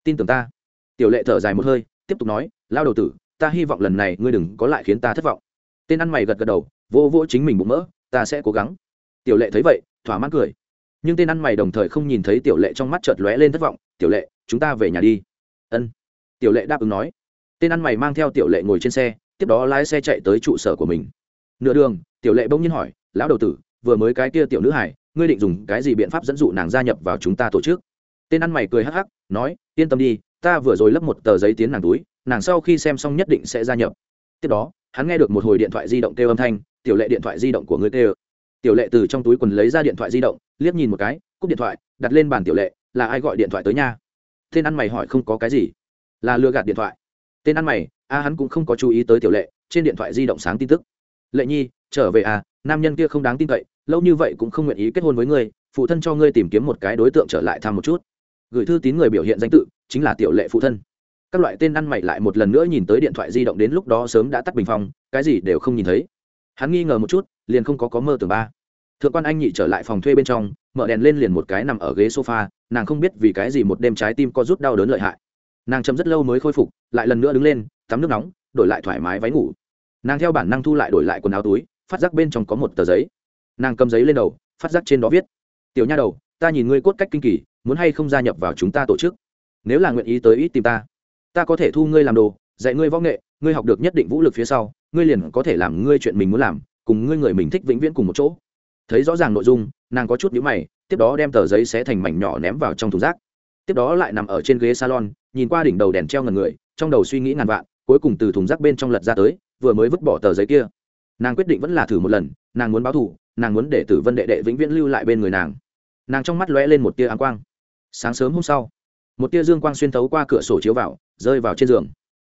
Tin tưởng ta. Tiểu lệ thở dài một hơi, tiếp tục nói lao đầu tử, ta hy vọng lần này ngươi đừng có lại khiến ta thất vọng. Tên ăn mày gật gật đầu vô vô chính mình bụng mỡ, ta sẽ cố gắng. Tiểu lệ thấy vậy, thỏa mãn cười nhưng tên ăn mày đồng thời không nhìn thấy tiểu lệ trong mắt chợt lóe lên thất vọng, tiểu lệ, chúng ta về nhà đi. Ân. Tiểu lệ đáp ứng nói. Tên ăn mày mang theo tiểu lệ ngồi trên xe, tiếp đó lái xe chạy tới trụ sở của mình. Nửa đường, tiểu lệ bỗng nhiên hỏi, lão đầu tử, vừa mới cái kia tiểu nữ hải, ngươi định dùng cái gì biện pháp dẫn dụ nàng gia nhập vào chúng ta tổ chức? Tên ăn mày cười hắc hắc, nói, yên tâm đi, ta vừa rồi lấp một tờ giấy tiến nàng túi, nàng sau khi xem xong nhất định sẽ gia nhập. Tiếp đó, hắn nghe được một hồi điện thoại di động kêu âm thanh, tiểu lệ điện thoại di động của ngươi kêu tiểu lệ từ trong túi quần lấy ra điện thoại di động, liếc nhìn một cái, cúp điện thoại, đặt lên bàn tiểu lệ, là ai gọi điện thoại tới nha? Tên ăn mày hỏi không có cái gì. Là lừa gạt điện thoại. Tên ăn mày, a, hắn cũng không có chú ý tới tiểu lệ, trên điện thoại di động sáng tin tức. Lệ nhi, trở về à nam nhân kia không đáng tin cậy, lâu như vậy cũng không nguyện ý kết hôn với ngươi, phụ thân cho ngươi tìm kiếm một cái đối tượng trở lại thăm một chút. Gửi thư tín người biểu hiện danh tự, chính là tiểu lệ phụ thân. Các loại tên ăn mày lại một lần nữa nhìn tới điện thoại di động đến lúc đó sớm đã tắt bình phong, cái gì đều không nhìn thấy. Hắn nghi ngờ một chút liền không có có mơ tưởng ba. Thượng quan anh nhị trở lại phòng thuê bên trong, mở đèn lên liền một cái nằm ở ghế sofa, nàng không biết vì cái gì một đêm trái tim có rút đau đớn lợi hại. Nàng chấm rất lâu mới khôi phục, lại lần nữa đứng lên, tắm nước nóng, đổi lại thoải mái váy ngủ. Nàng theo bản năng thu lại đổi lại quần áo túi, phát giác bên trong có một tờ giấy. Nàng cầm giấy lên đầu, phát giác trên đó viết, tiểu nha đầu, ta nhìn ngươi cốt cách kinh kỳ, muốn hay không gia nhập vào chúng ta tổ chức? Nếu là nguyện ý tới ít tìm ta ta có thể thu ngươi làm đồ, dạy ngươi võ nghệ, ngươi học được nhất định vũ lực phía sau, ngươi liền có thể làm ngươi chuyện mình muốn làm cùng ngươi người mình thích vĩnh viễn cùng một chỗ. Thấy rõ ràng nội dung, nàng có chút nhíu mày, tiếp đó đem tờ giấy xé thành mảnh nhỏ ném vào trong thùng rác. Tiếp đó lại nằm ở trên ghế salon, nhìn qua đỉnh đầu đèn treo ngần người, trong đầu suy nghĩ ngàn vạn, cuối cùng từ thùng rác bên trong lật ra tới, vừa mới vứt bỏ tờ giấy kia. Nàng quyết định vẫn là thử một lần, nàng muốn báo thù, nàng muốn để tử vân đệ đệ vĩnh viễn lưu lại bên người nàng. Nàng trong mắt lóe lên một tia áng quang. Sáng sớm hôm sau, một tia dương quang xuyên thấu qua cửa sổ chiếu vào, rơi vào trên giường.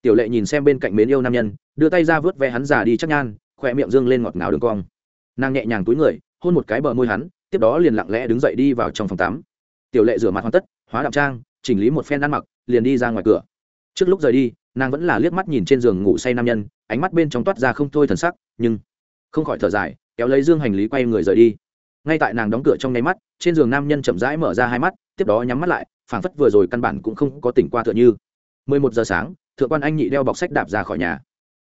Tiểu lệ nhìn xem bên cạnh mến yêu nam nhân, đưa tay ra vớt ve hắn già đi chắc nhan khỏe miệng dương lên ngọt ngào đường cong. Nàng nhẹ nhàng túi người, hôn một cái bờ môi hắn, tiếp đó liền lặng lẽ đứng dậy đi vào trong phòng tắm. Tiểu lệ rửa mặt hoàn tất, hóa đạm trang, chỉnh lý một phen ăn mặc, liền đi ra ngoài cửa. Trước lúc rời đi, nàng vẫn là liếc mắt nhìn trên giường ngủ say nam nhân, ánh mắt bên trong toát ra không thôi thần sắc, nhưng không khỏi thở dài, kéo lấy dương hành lý quay người rời đi. Ngay tại nàng đóng cửa trong nháy mắt, trên giường nam nhân chậm rãi mở ra hai mắt, tiếp đó nhắm mắt lại, phảng phất vừa rồi căn bản cũng không có tỉnh qua tựa như. Mười một giờ sáng, thượng quan anh nhị đeo bọc sách đạp ra khỏi nhà.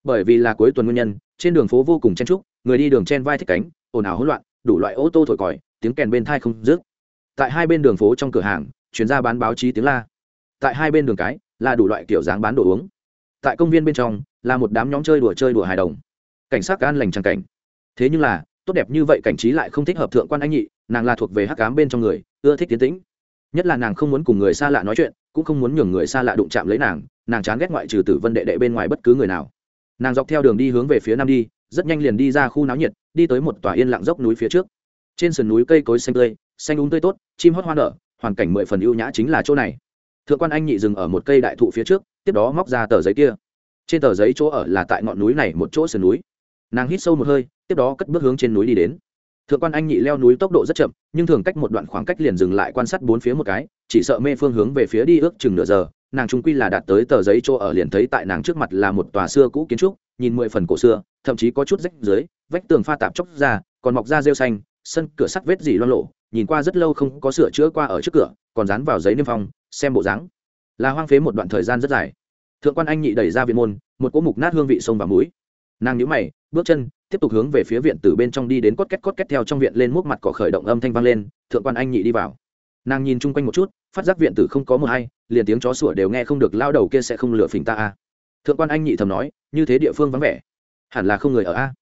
Bởi vì là cuối tuần nguyên nhân trên đường phố vô cùng chen trúc người đi đường chen vai thích cánh, ồn ào hỗn loạn, đủ loại ô tô thổi còi, tiếng kèn bên thai không dứt. Tại hai bên đường phố trong cửa hàng, chuyên gia bán báo chí tiếng la. Tại hai bên đường cái, là đủ loại kiểu dáng bán đồ uống. Tại công viên bên trong, là một đám nhóm chơi đùa chơi đùa hài đồng. Cảnh sát an lành trang cảnh. Thế nhưng là, tốt đẹp như vậy cảnh trí lại không thích hợp thượng quan anh nhị, nàng là thuộc về hắc cám bên trong người, ưa thích tiến tĩnh. Nhất là nàng không muốn cùng người xa lạ nói chuyện, cũng không muốn nhường người xa lạ đụng chạm lấy nàng nàng chán ghét ngoại trừ tử vân đệ đệ bên ngoài bất cứ người nào nàng dọc theo đường đi hướng về phía nam đi, rất nhanh liền đi ra khu náo nhiệt, đi tới một tòa yên lặng dốc núi phía trước. Trên sườn núi cây cối xanh tươi, xanh úng tươi tốt, chim hót hoa nở, hoàn cảnh mười phần ưu nhã chính là chỗ này. Thượng quan anh nhị dừng ở một cây đại thụ phía trước, tiếp đó móc ra tờ giấy kia. Trên tờ giấy chỗ ở là tại ngọn núi này một chỗ sườn núi. Nàng hít sâu một hơi, tiếp đó cất bước hướng trên núi đi đến thượng quan anh nhị leo núi tốc độ rất chậm, nhưng thường cách một đoạn khoảng cách liền dừng lại quan sát bốn phía một cái, chỉ sợ mê phương hướng về phía đi ước chừng nửa giờ. Nàng trung quy là đạt tới tờ giấy chỗ ở liền thấy tại nàng trước mặt là một tòa xưa cũ kiến trúc, nhìn mười phần cổ xưa, thậm chí có chút rách dưới, vách tường pha tạp chóc ra, còn mọc ra rêu xanh, sân cửa sắt vết dỉ loan lộ nhìn qua rất lâu không có sửa chữa qua ở trước cửa, còn dán vào giấy niêm phong, xem bộ dáng. Là hoang phế một đoạn thời gian rất dài. Thượng quan anh nhị đẩy ra viện môn, một cỗ mục nát hương vị sông và mũi nàng nhíu mày, bước chân, tiếp tục hướng về phía viện từ bên trong đi đến cốt két cốt két theo trong viện lên múc mặt cỏ khởi động âm thanh vang lên, thượng quan anh nhị đi vào. Nàng nhìn chung quanh một chút, phát giác viện tử không có một hay, liền tiếng chó sủa đều nghe không được, lao đầu kia sẽ không lừa phình ta a thượng quan anh nhị thầm nói, như thế địa phương vắng vẻ, hẳn là không người ở a.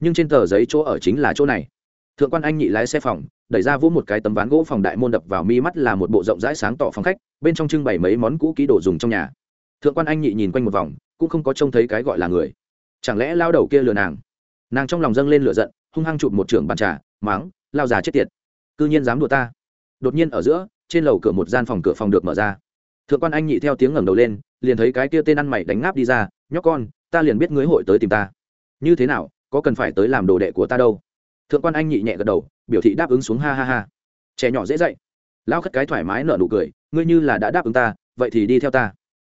Nhưng trên tờ giấy chỗ ở chính là chỗ này. Thượng quan anh nhị lái xe phòng, đẩy ra vỗ một cái tấm ván gỗ phòng đại môn đập vào mi mắt là một bộ rộng rãi sáng tỏ phòng khách, bên trong trưng bày mấy món cũ kỹ đồ dùng trong nhà. Thượng quan anh nhị nhìn quanh một vòng, cũng không có trông thấy cái gọi là người chẳng lẽ lao đầu kia lừa nàng? Nàng trong lòng dâng lên lửa giận hung hăng chụp một trưởng bàn trà máng lao già chết tiệt. Cư nhiên dám đùa ta. Đột nhiên ở giữa trên lầu cửa một gian phòng cửa phòng được mở ra. Thượng quan anh nhị theo tiếng ngẩng đầu lên liền thấy cái kia tên ăn mày đánh ngáp đi ra nhóc con ta liền biết ngươi hội tới tìm ta. Như thế nào có cần phải tới làm đồ đệ của ta đâu? Thượng quan anh nhị nhẹ gật đầu biểu thị đáp ứng xuống ha ha ha. Trẻ nhỏ dễ dậy, lao khất cái thoải mái nở nụ cười ngươi như là đã đáp ứng ta vậy thì đi theo ta.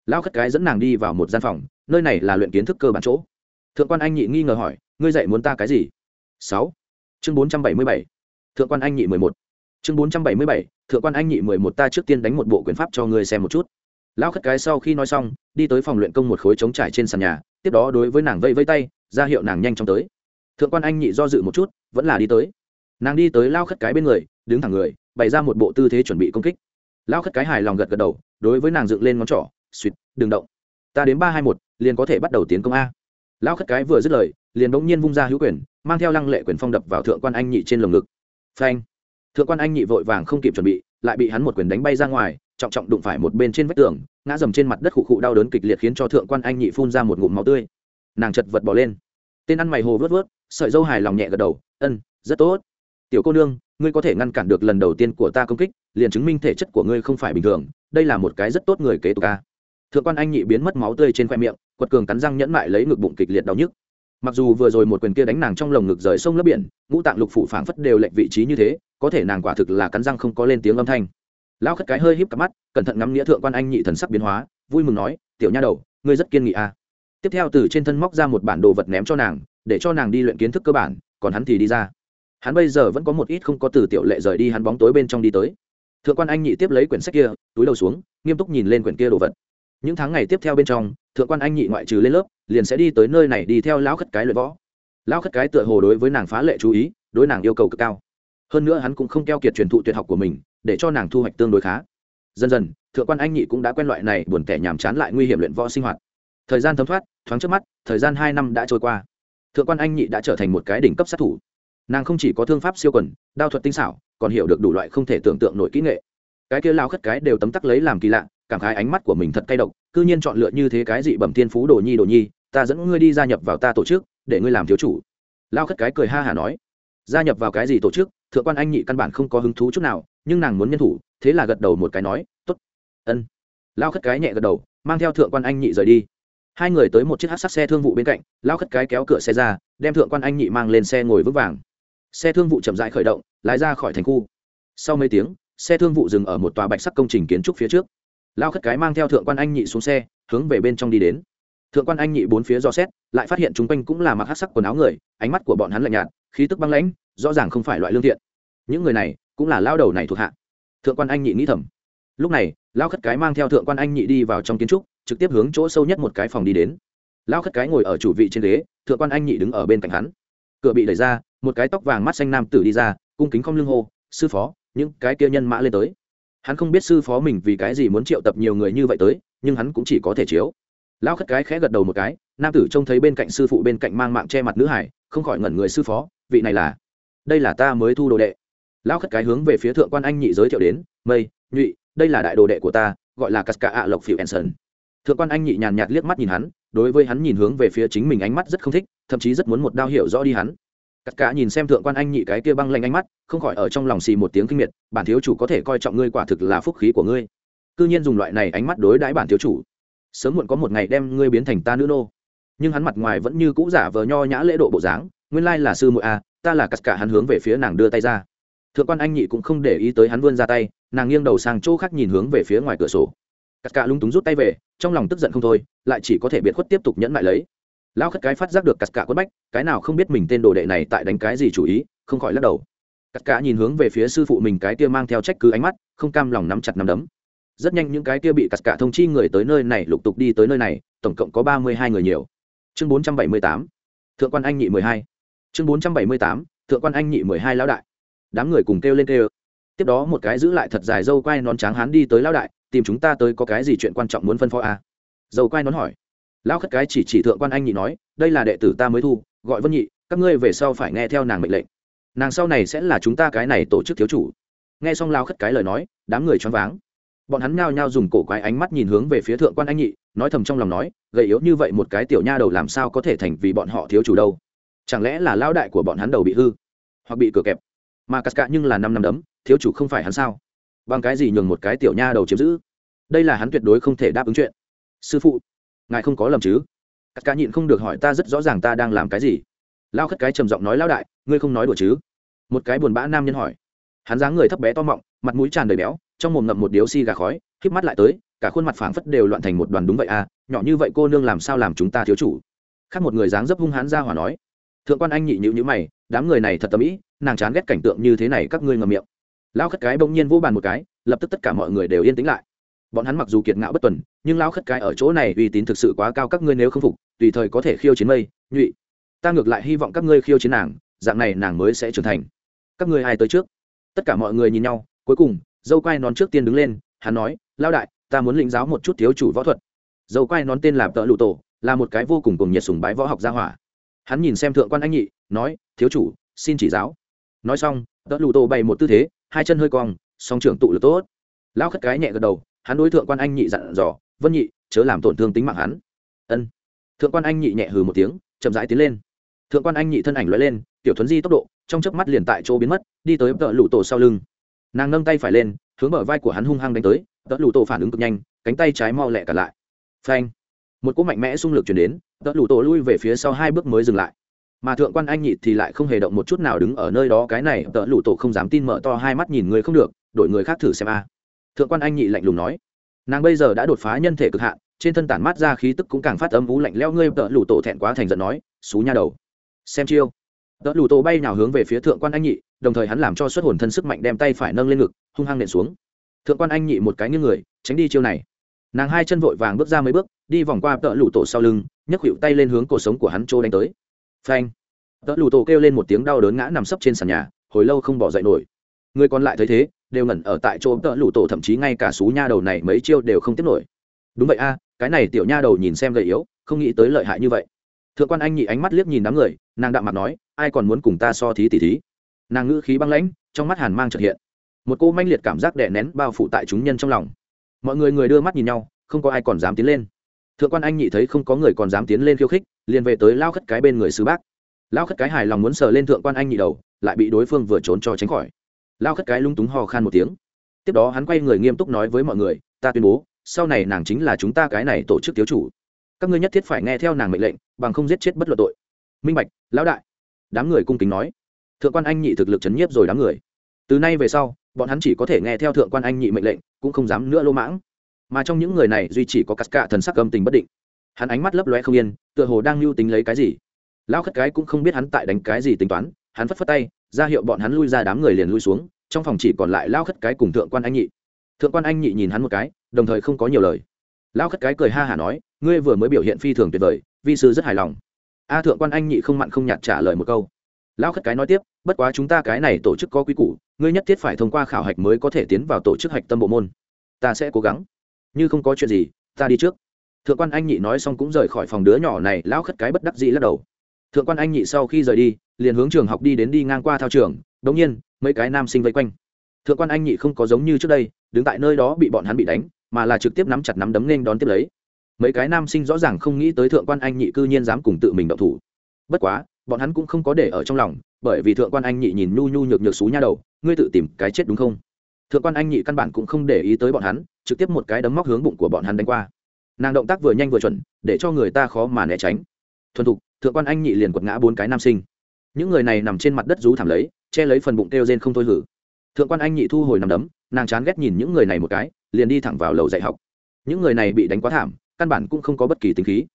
Lao khất cái dẫn nàng đi vào một gian phòng nơi này là luyện kiến thức cơ bản chỗ thượng quan anh nhị nghi ngờ hỏi, ngươi dạy muốn ta cái gì? Sáu. Chương bốn trăm bảy mươi bảy. Thượng quan anh nhị mười một. Chương bốn trăm bảy mươi bảy, thượng quan anh nhị mười một ta trước tiên đánh một bộ quyền pháp cho ngươi xem một chút. Lão khất cái sau khi nói xong, đi tới phòng luyện công một khối trống trải trên sàn nhà, tiếp đó đối với nàng vây vây tay, ra hiệu nàng nhanh chóng tới. Thượng quan anh nhị do dự một chút, vẫn là đi tới. Nàng đi tới lao khất cái bên người, đứng thẳng người, bày ra một bộ tư thế chuẩn bị công kích. Lao khất cái hài lòng gật gật đầu, đối với nàng dựng lên ngón trỏ suýt đừng động. Ta đến ba hai một, liền có thể bắt đầu tiến công a lão khất cái vừa dứt lời, liền bỗng nhiên vung ra hữu quyền, mang theo lăng lệ quyền phong đập vào thượng quan anh nhị trên lồng ngực. Phanh! Thượng quan anh nhị vội vàng không kịp chuẩn bị, lại bị hắn một quyền đánh bay ra ngoài, trọng trọng đụng phải một bên trên vách tường, ngã dầm trên mặt đất khụ khụ đau đớn kịch liệt khiến cho thượng quan anh nhị phun ra một ngụm máu tươi. Nàng chật vật bỏ lên. Tên ăn mày hồ vớt vớt, sợi dâu hài lòng nhẹ gật đầu, ân, rất tốt. Tiểu cô nương, ngươi có thể ngăn cản được lần đầu tiên của ta công kích, liền chứng minh thể chất của ngươi không phải bình thường, đây là một cái rất tốt người kế tục ca thượng quan anh nhị biến mất máu tươi trên khoe miệng quật cường cắn răng nhẫn mại lấy ngực bụng kịch liệt đau nhức. Mặc dù vừa rồi một quyền kia đánh nàng trong lồng ngực rời sông lấp biển, ngũ tạng lục phủ phảng phất đều lệnh vị trí như thế, có thể nàng quả thực là cắn răng không có lên tiếng âm thanh. Lão khất cái hơi híp cặp mắt, cẩn thận ngắm nghĩa thượng quan anh nhị thần sắc biến hóa, vui mừng nói, tiểu nha đầu, ngươi rất kiên nghị a à. tiếp theo từ trên thân móc ra một bản đồ vật ném cho nàng, để cho nàng đi luyện kiến thức cơ bản, còn hắn thì đi ra. Hắn bây giờ vẫn có một ít không có từ tiểu lệ rời đi, hắn bóng tối bên trong đi tới. Thượng quan anh nhị tiếp lấy quyển sách kia, túi đầu xuống, nghiêm túc nhìn lên quyển kia đồ vật những tháng ngày tiếp theo bên trong, thượng quan anh nhị ngoại trừ lên lớp, liền sẽ đi tới nơi này đi theo lão khất cái luyện võ. Lão khất cái tựa hồ đối với nàng phá lệ chú ý, đối nàng yêu cầu cực cao. Hơn nữa hắn cũng không keo kiệt truyền thụ tuyệt học của mình, để cho nàng thu hoạch tương đối khá. Dần dần, thượng quan anh nhị cũng đã quen loại này buồn tẻ nhàm chán lại nguy hiểm luyện võ sinh hoạt. Thời gian thấm thoát, thoáng trước mắt, thời gian hai năm đã trôi qua. Thượng quan anh nhị đã trở thành một cái đỉnh cấp sát thủ. Nàng không chỉ có thương pháp siêu quần, đao thuật tinh xảo, còn hiểu được đủ loại không thể tưởng tượng nổi kỹ nghệ. Cái kia lao khất cái đều tấm tắc lấy làm kỳ lạ cảm khái ánh mắt của mình thật cay độc, cư nhiên chọn lựa như thế cái dị bẩm thiên phú đồ nhi đồ nhi, ta dẫn ngươi đi gia nhập vào ta tổ chức, để ngươi làm thiếu chủ. Lao khất cái cười ha hả nói, gia nhập vào cái gì tổ chức, thượng quan anh nhị căn bản không có hứng thú chút nào, nhưng nàng muốn nhân thủ, thế là gật đầu một cái nói t ố t ân. Lao khất cái nhẹ gật đầu, mang theo thượng quan anh nhị rời đi. Hai người tới một chiếc hát sắc xe thương vụ bên cạnh, lao khất cái kéo cửa xe ra, đem thượng quan anh nhị mang lên xe ngồi vững vàng. Xe thương vụ chậm rãi khởi động, lái ra khỏi thành khu. Sau mấy tiếng, xe thương vụ dừng ở một tòa bạch sắc công trình kiến trúc phía trước lao khất cái mang theo thượng quan anh nhị xuống xe, hướng về bên trong đi đến. Thượng quan anh nhị bốn phía do xét, lại phát hiện chúng quanh cũng là mặc hát sắc quần áo người, ánh mắt của bọn hắn lạnh nhạt, khí tức băng lãnh, rõ ràng không phải loại lương thiện. Những người này cũng là lao đầu này thuộc hạ. Thượng quan anh nhị nghĩ thầm. Lúc này, lao khất cái mang theo thượng quan anh nhị đi vào trong kiến trúc, trực tiếp hướng chỗ sâu nhất một cái phòng đi đến. Lao khất cái ngồi ở chủ vị trên ghế, thượng quan anh nhị đứng ở bên cạnh hắn. Cửa bị đẩy ra, một cái tóc vàng mắt xanh nam tử đi ra, cung kính không lưng hô, sư phó, những cái kia nhân mã lên tới hắn không biết sư phó mình vì cái gì muốn triệu tập nhiều người như vậy tới, nhưng hắn cũng chỉ có thể chiếu. Lão khất cái khẽ gật đầu một cái, nam tử trông thấy bên cạnh sư phụ bên cạnh mang mạng che mặt nữ hải, không khỏi ngẩn người sư phó, vị này là, đây là ta mới thu đồ đệ. Lão khất cái hướng về phía thượng quan anh nhị giới thiệu đến, mây, nhụy, đây là đại đồ đệ của ta, gọi là casca ạ lộc phiêu enson. Thượng quan anh nhị nhàn nhạt liếc mắt nhìn hắn, đối với hắn nhìn hướng về phía chính mình ánh mắt rất không thích, thậm chí rất muốn một đao hiểu rõ đi hắn. Cắt cả nhìn xem thượng quan anh nhị cái kia băng lanh ánh mắt, không khỏi ở trong lòng xì một tiếng kinh miệt, bản thiếu chủ có thể coi trọng ngươi quả thực là phúc khí của ngươi. Cư nhiên dùng loại này ánh mắt đối đãi bản thiếu chủ. Sớm muộn có một ngày đem ngươi biến thành ta nữ nô. Nhưng hắn mặt ngoài vẫn như cũ giả vờ nho nhã lễ độ bộ dáng, nguyên lai là sư muội a, ta là cắt cả hắn hướng về phía nàng đưa tay ra. Thượng quan anh nhị cũng không để ý tới hắn vươn ra tay, nàng nghiêng đầu sang chỗ khác nhìn hướng về phía ngoài cửa sổ. Cắt cả lung túng rút tay về, trong lòng tức giận không thôi, lại chỉ có thể biệt khuất tiếp tục nhẫn lại lấy lão khất cái phát giác được cắt cả quất bách, cái nào không biết mình tên đồ đệ này tại đánh cái gì chủ ý, không khỏi lắc đầu. Cắt cả nhìn hướng về phía sư phụ mình cái kia mang theo trách cứ ánh mắt, không cam lòng nắm chặt nắm đấm. Rất nhanh những cái kia bị cắt cả thông chi người tới nơi này lục tục đi tới nơi này, tổng cộng có ba mươi hai người nhiều. Chương bốn trăm bảy mươi tám, thượng quan anh nhị mười hai. Chương bốn trăm bảy mươi tám, thượng quan anh nhị mười hai lão đại. Đám người cùng kêu lên kêu. Tiếp đó một cái giữ lại thật dài dâu quai nón trắng hán đi tới lão đại, tìm chúng ta tới có cái gì chuyện quan trọng muốn phân phó à? dâu quai nón hỏi lão khất cái chỉ chỉ thượng quan anh nhị nói, đây là đệ tử ta mới thu, gọi vân nhị, các ngươi về sau phải nghe theo nàng mệnh lệnh. Nàng sau này sẽ là chúng ta cái này tổ chức thiếu chủ. Nghe xong lao khất cái lời nói, đám người choáng váng. Bọn hắn nhao nhao dùng cổ quái ánh mắt nhìn hướng về phía thượng quan anh nhị, nói thầm trong lòng nói, gầy yếu như vậy một cái tiểu nha đầu làm sao có thể thành vì bọn họ thiếu chủ đâu? Chẳng lẽ là lao đại của bọn hắn đầu bị hư, hoặc bị cửa kẹp? Mà cắt cả nhưng là năm năm đấm, thiếu chủ không phải hắn sao? Bằng cái gì nhường một cái tiểu nha đầu chiếm giữ? Đây là hắn tuyệt đối không thể đáp ứng chuyện. Sư phụ ngài không có lầm chứ? Các cá nhịn không được hỏi ta rất rõ ràng ta đang làm cái gì. Lao khất cái trầm giọng nói lao đại, ngươi không nói đùa chứ? Một cái buồn bã nam nhân hỏi. Hắn dáng người thấp bé to mọng, mặt mũi tràn đầy béo, trong mồm ngậm một điếu xi gà khói híp mắt lại tới, cả khuôn mặt phảng phất đều loạn thành một đoàn đúng vậy à nhỏ như vậy cô nương làm sao làm chúng ta thiếu chủ? Khác một người dáng dấp hung hãn ra hỏa nói. Thượng quan anh nhị nhữ nhữ mày, đám người này thật tầm ý, nàng chán ghét cảnh tượng như thế này các ngươi ngậm miệng. Lao khất cái bỗng nhiên vô bàn một cái, lập tức tất cả mọi người đều yên tĩnh lại bọn hắn mặc dù kiệt ngạo bất tuần, nhưng lao khất cái ở chỗ này uy tín thực sự quá cao các ngươi nếu không phục, tùy thời có thể khiêu chiến mây, nhụy. Ta ngược lại hy vọng các ngươi khiêu chiến nàng, dạng này nàng mới sẽ trưởng thành. Các ngươi ai tới trước? Tất cả mọi người nhìn nhau, cuối cùng, dâu quai nón trước tiên đứng lên, hắn nói lao đại, ta muốn lĩnh giáo một chút thiếu chủ võ thuật. Dâu quai nón tên là tợ lụ tổ, là một cái vô cùng cùng nhiệt sùng bái võ học gia hỏa. Hắn nhìn xem thượng quan anh nhị, nói, thiếu chủ, xin chỉ giáo. Nói xong, tợ lụ tổ bày một tư thế, hai chân hơi cong, song trưởng tụ lực tốt. Lao khất cái nhẹ gật đầu hắn đối thượng quan anh nhị dặn dò, vân nhị, chớ làm tổn thương tính mạng hắn. Ân. Thượng quan anh nhị nhẹ hừ một tiếng, chậm rãi tiến lên. Thượng quan anh nhị thân ảnh lóe lên, tiểu thuấn di tốc độ, trong chớp mắt liền tại chỗ biến mất, đi tới tợ lụ tổ sau lưng. Nàng nâng tay phải lên, hướng bờ vai của hắn hung hăng đánh tới, tợ lụ tổ phản ứng cực nhanh, cánh tay trái mau lẹ cả lại. Phanh! Một cú mạnh mẽ xung lực chuyển đến, tợ lụ tổ lui về phía sau hai bước mới dừng lại. Mà thượng quan anh nhị thì lại không hề động một chút nào đứng ở nơi đó, cái này tợ lụ tổ không dám tin mở to hai mắt nhìn người không được, đổi người khác thử xem a thượng quan anh nhị lạnh lùng nói, nàng bây giờ đã đột phá nhân thể cực hạn, trên thân tản mát ra khí tức cũng càng phát âm vú lạnh leo ngươi tợ lủ tổ thẹn quá thành giận nói, xú nha đầu. Xem chiêu. Tợ lù tổ bay nào hướng về phía thượng quan anh nhị, đồng thời hắn làm cho xuất hồn thân sức mạnh đem tay phải nâng lên ngực, hung hăng nện xuống. Thượng quan anh nhị một cái như người, tránh đi chiêu này. Nàng hai chân vội vàng bước ra mấy bước, đi vòng qua tợ lù tổ sau lưng, nhấc hiệu tay lên hướng cổ sống của hắn trô đánh tới. Phanh. Tợ lù tổ kêu lên một tiếng đau đớn ngã nằm sấp trên sàn nhà, hồi lâu không bỏ dậy nổi. Người còn lại thấy thế đều ngẩn ở tại chỗ tợ lù tổ, thậm chí ngay cả xú nha đầu này mấy chiêu đều không tiếp nổi. Đúng vậy a, cái này tiểu nha đầu nhìn xem gầy yếu, không nghĩ tới lợi hại như vậy. Thượng quan anh nhị ánh mắt liếc nhìn đám người, nàng đạm mặt nói, ai còn muốn cùng ta so thí tỉ thí? Nàng ngữ khí băng lãnh, trong mắt hàn mang trật hiện. Một cô manh liệt cảm giác đè nén bao phủ tại chúng nhân trong lòng. Mọi người người đưa mắt nhìn nhau, không có ai còn dám tiến lên. Thượng quan anh nhị thấy không có người còn dám tiến lên khiêu khích, liền về tới lao khất cái bên người sứ bác. Lao khất cái hài lòng muốn sờ lên thượng quan anh nhị đầu, lại bị đối phương vừa trốn cho tránh khỏi lao khất cái lung túng ho khan một tiếng. Tiếp đó hắn quay người nghiêm túc nói với mọi người, ta tuyên bố, sau này nàng chính là chúng ta cái này tổ chức thiếu chủ. Các ngươi nhất thiết phải nghe theo nàng mệnh lệnh, bằng không giết chết bất luận tội. Minh bạch, lão đại. Đám người cung kính nói. Thượng quan anh nhị thực lực chấn nhiếp rồi đám người. Từ nay về sau, bọn hắn chỉ có thể nghe theo thượng quan anh nhị mệnh lệnh, cũng không dám nữa lô mãng. Mà trong những người này duy chỉ có cắt cả thần sắc âm tình bất định. Hắn ánh mắt lấp loe không yên, tựa hồ đang mưu tính lấy cái gì. Lao khất cái cũng không biết hắn tại đánh cái gì tính toán, hắn phất phất tay ra hiệu bọn hắn lui ra đám người liền lui xuống, trong phòng chỉ còn lại lao khất cái cùng thượng quan anh nhị. Thượng quan anh nhị nhìn hắn một cái, đồng thời không có nhiều lời. Lao khất cái cười ha hả nói, ngươi vừa mới biểu hiện phi thường tuyệt vời, vi sư rất hài lòng. A thượng quan anh nhị không mặn không nhạt trả lời một câu. Lao khất cái nói tiếp, bất quá chúng ta cái này tổ chức có quy củ, ngươi nhất thiết phải thông qua khảo hạch mới có thể tiến vào tổ chức hạch tâm bộ môn. Ta sẽ cố gắng. Như không có chuyện gì, ta đi trước. Thượng quan anh nhị nói xong cũng rời khỏi phòng đứa nhỏ này lão khất cái bất đắc dĩ lắc đầu thượng quan anh nhị sau khi rời đi, liền hướng trường học đi đến đi ngang qua thao trường, đống nhiên, mấy cái nam sinh vây quanh. Thượng quan anh nhị không có giống như trước đây, đứng tại nơi đó bị bọn hắn bị đánh, mà là trực tiếp nắm chặt nắm đấm nên đón tiếp lấy. Mấy cái nam sinh rõ ràng không nghĩ tới thượng quan anh nhị cư nhiên dám cùng tự mình động thủ. Bất quá, bọn hắn cũng không có để ở trong lòng, bởi vì thượng quan anh nhị nhìn nhu nhu nhược nhược xú nha đầu, ngươi tự tìm cái chết đúng không? Thượng quan anh nhị căn bản cũng không để ý tới bọn hắn, trực tiếp một cái đấm móc hướng bụng của bọn hắn đánh qua. Nàng động tác vừa nhanh vừa chuẩn, để cho người ta khó mà né tránh. Thuần thục thượng quan anh nhị liền quật ngã bốn cái nam sinh. Những người này nằm trên mặt đất rú thảm lấy, che lấy phần bụng kêu rên không thôi hử. Thượng quan anh nhị thu hồi nằm đấm, nàng chán ghét nhìn những người này một cái, liền đi thẳng vào lầu dạy học. Những người này bị đánh quá thảm, căn bản cũng không có bất kỳ tính khí.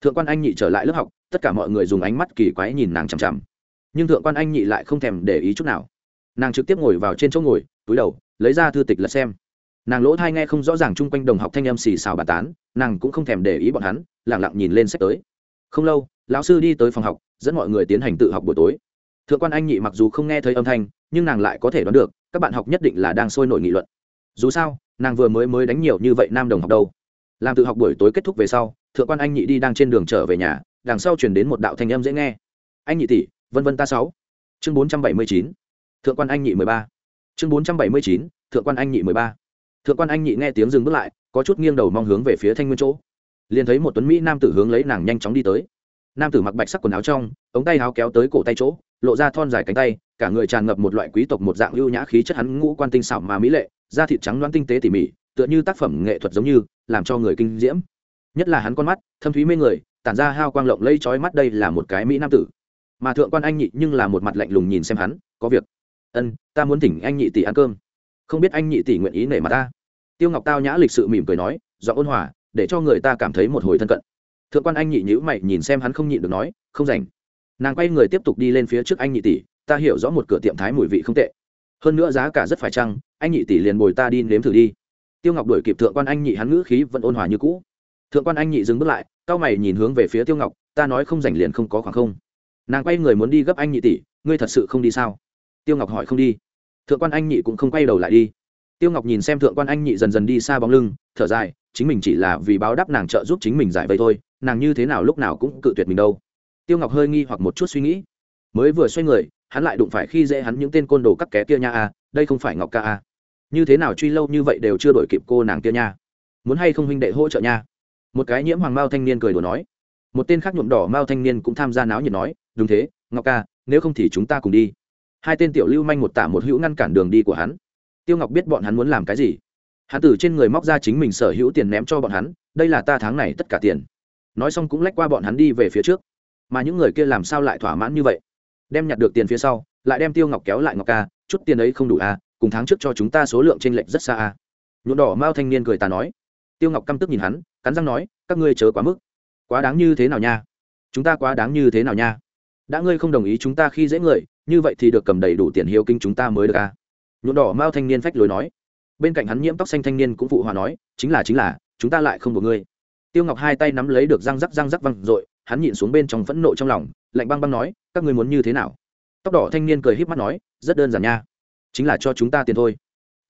Thượng quan anh nhị trở lại lớp học, tất cả mọi người dùng ánh mắt kỳ quái nhìn nàng chằm chằm. Nhưng thượng quan anh nhị lại không thèm để ý chút nào. Nàng trực tiếp ngồi vào trên chỗ ngồi, túi đầu, lấy ra thư tịch lật xem. Nàng lỗ thai nghe không rõ ràng chung quanh đồng học thanh âm xì xào bà tán, nàng cũng không thèm để ý bọn hắn lẳng lặng nhìn lên sách tới không lâu, lão sư đi tới phòng học, dẫn mọi người tiến hành tự học buổi tối. Thượng quan anh nhị mặc dù không nghe thấy âm thanh, nhưng nàng lại có thể đoán được, các bạn học nhất định là đang sôi nổi nghị luận. Dù sao, nàng vừa mới mới đánh nhiều như vậy nam đồng học đâu. Làm tự học buổi tối kết thúc về sau, thượng quan anh nhị đi đang trên đường trở về nhà, đằng sau chuyển đến một đạo thanh âm dễ nghe. Anh nhị tỷ, vân vân ta sáu. Chương bốn trăm bảy mươi chín. Thượng quan anh nhị mười ba. Chương bốn trăm bảy mươi chín, thượng quan anh nhị mười ba. Thượng quan anh nhị nghe tiếng dừng bước lại, có chút nghiêng đầu mong hướng về phía thanh nguyên chỗ liền thấy một tuấn mỹ nam tử hướng lấy nàng nhanh chóng đi tới. Nam tử mặc bạch sắc quần áo trong, ống tay áo kéo tới cổ tay chỗ, lộ ra thon dài cánh tay, cả người tràn ngập một loại quý tộc một dạng ưu nhã khí chất hắn ngũ quan tinh xảo mà mỹ lệ, da thịt trắng loáng tinh tế tỉ mỉ, tựa như tác phẩm nghệ thuật giống như, làm cho người kinh diễm. Nhất là hắn con mắt, thâm thúy mê người, tản ra hao quang lộng lây trói mắt đây là một cái mỹ nam tử. Mà thượng quan anh nhị nhưng là một mặt lạnh lùng nhìn xem hắn, có việc. Ân, ta muốn thỉnh anh nhị tỷ ăn cơm. Không biết anh nhị tỷ nguyện ý nể mà ta. Tiêu ngọc tao nhã lịch sự mỉm cười nói do ôn hòa để cho người ta cảm thấy một hồi thân cận. Thượng quan anh nhị nhữ mày nhìn xem hắn không nhịn được nói, không rảnh. Nàng quay người tiếp tục đi lên phía trước anh nhị tỷ, ta hiểu rõ một cửa tiệm thái mùi vị không tệ. Hơn nữa giá cả rất phải chăng, anh nhị tỷ liền bồi ta đi nếm thử đi. Tiêu ngọc đuổi kịp thượng quan anh nhị, hắn ngữ khí vẫn ôn hòa như cũ. Thượng quan anh nhị dừng bước lại cao mày nhìn hướng về phía tiêu ngọc, ta nói không rảnh liền không có khoảng không. Nàng quay người muốn đi gấp anh nhị tỷ, ngươi thật sự không đi sao? Tiêu ngọc hỏi, không đi. Thượng quan anh nhị cũng không quay đầu lại đi tiêu ngọc nhìn xem thượng quan anh nhị dần dần đi xa bóng lưng, thở dài, chính mình chỉ là vì báo đáp nàng trợ giúp chính mình giải vây thôi, nàng như thế nào lúc nào cũng cự tuyệt mình đâu. Tiêu ngọc hơi nghi hoặc một chút suy nghĩ. Mới vừa xoay người, hắn lại đụng phải khi dễ hắn những tên côn đồ cắt ké kia nha a, đây không phải ngọc ca a. Như thế nào truy lâu như vậy đều chưa đổi kịp cô nàng kia nha. Muốn hay không huynh đệ hỗ trợ nha? Một cái nhiễm hoàng mao thanh niên cười đùa nói. Một tên khác nhuộm đỏ mao thanh niên cũng tham gia náo nhiệt nói, đúng thế, ngọc ca, nếu không thì chúng ta cùng đi. Hai tên tiểu lưu manh một tả một hữu ngăn cản đường đi của hắn tiêu ngọc biết bọn hắn muốn làm cái gì. Hắn từ trên người móc ra chính mình sở hữu tiền ném cho bọn hắn, đây là ta tháng này tất cả tiền. Nói xong cũng lách qua bọn hắn đi về phía trước. Mà những người kia làm sao lại thỏa mãn như vậy? Đem nhặt được tiền phía sau, lại đem tiêu ngọc kéo lại ngọc ca, chút tiền ấy không đủ à cùng tháng trước cho chúng ta số lượng t r ê n lệch rất xa à. Nhuộm đỏ mao thanh niên cười ta nói. Tiêu ngọc căm tức nhìn hắn, cắn răng nói, các ngươi chớ quá mức. Quá đáng như thế nào nha? Chúng ta quá đáng như thế nào nha? Đã ngươi không đồng ý chúng ta khi dễ người, như vậy thì được cầm đầy đủ tiền hiếu kinh chúng ta mới được à nhuộm đỏ mao thanh niên phách lối nói. Bên cạnh hắn nhiễm tóc xanh thanh niên cũng phụ hòa nói, chính là chính là, chúng ta lại không buộc ngươi. Tiêu ngọc hai tay nắm lấy được răng rắc răng rắc văng r ộ i hắn nhịn xuống bên trong phẫn nộ trong lòng, lạnh băng băng nói, các ngươi muốn như thế nào? Tóc đỏ thanh niên cười híp mắt nói, rất đơn giản nha. Chính là cho chúng ta tiền thôi.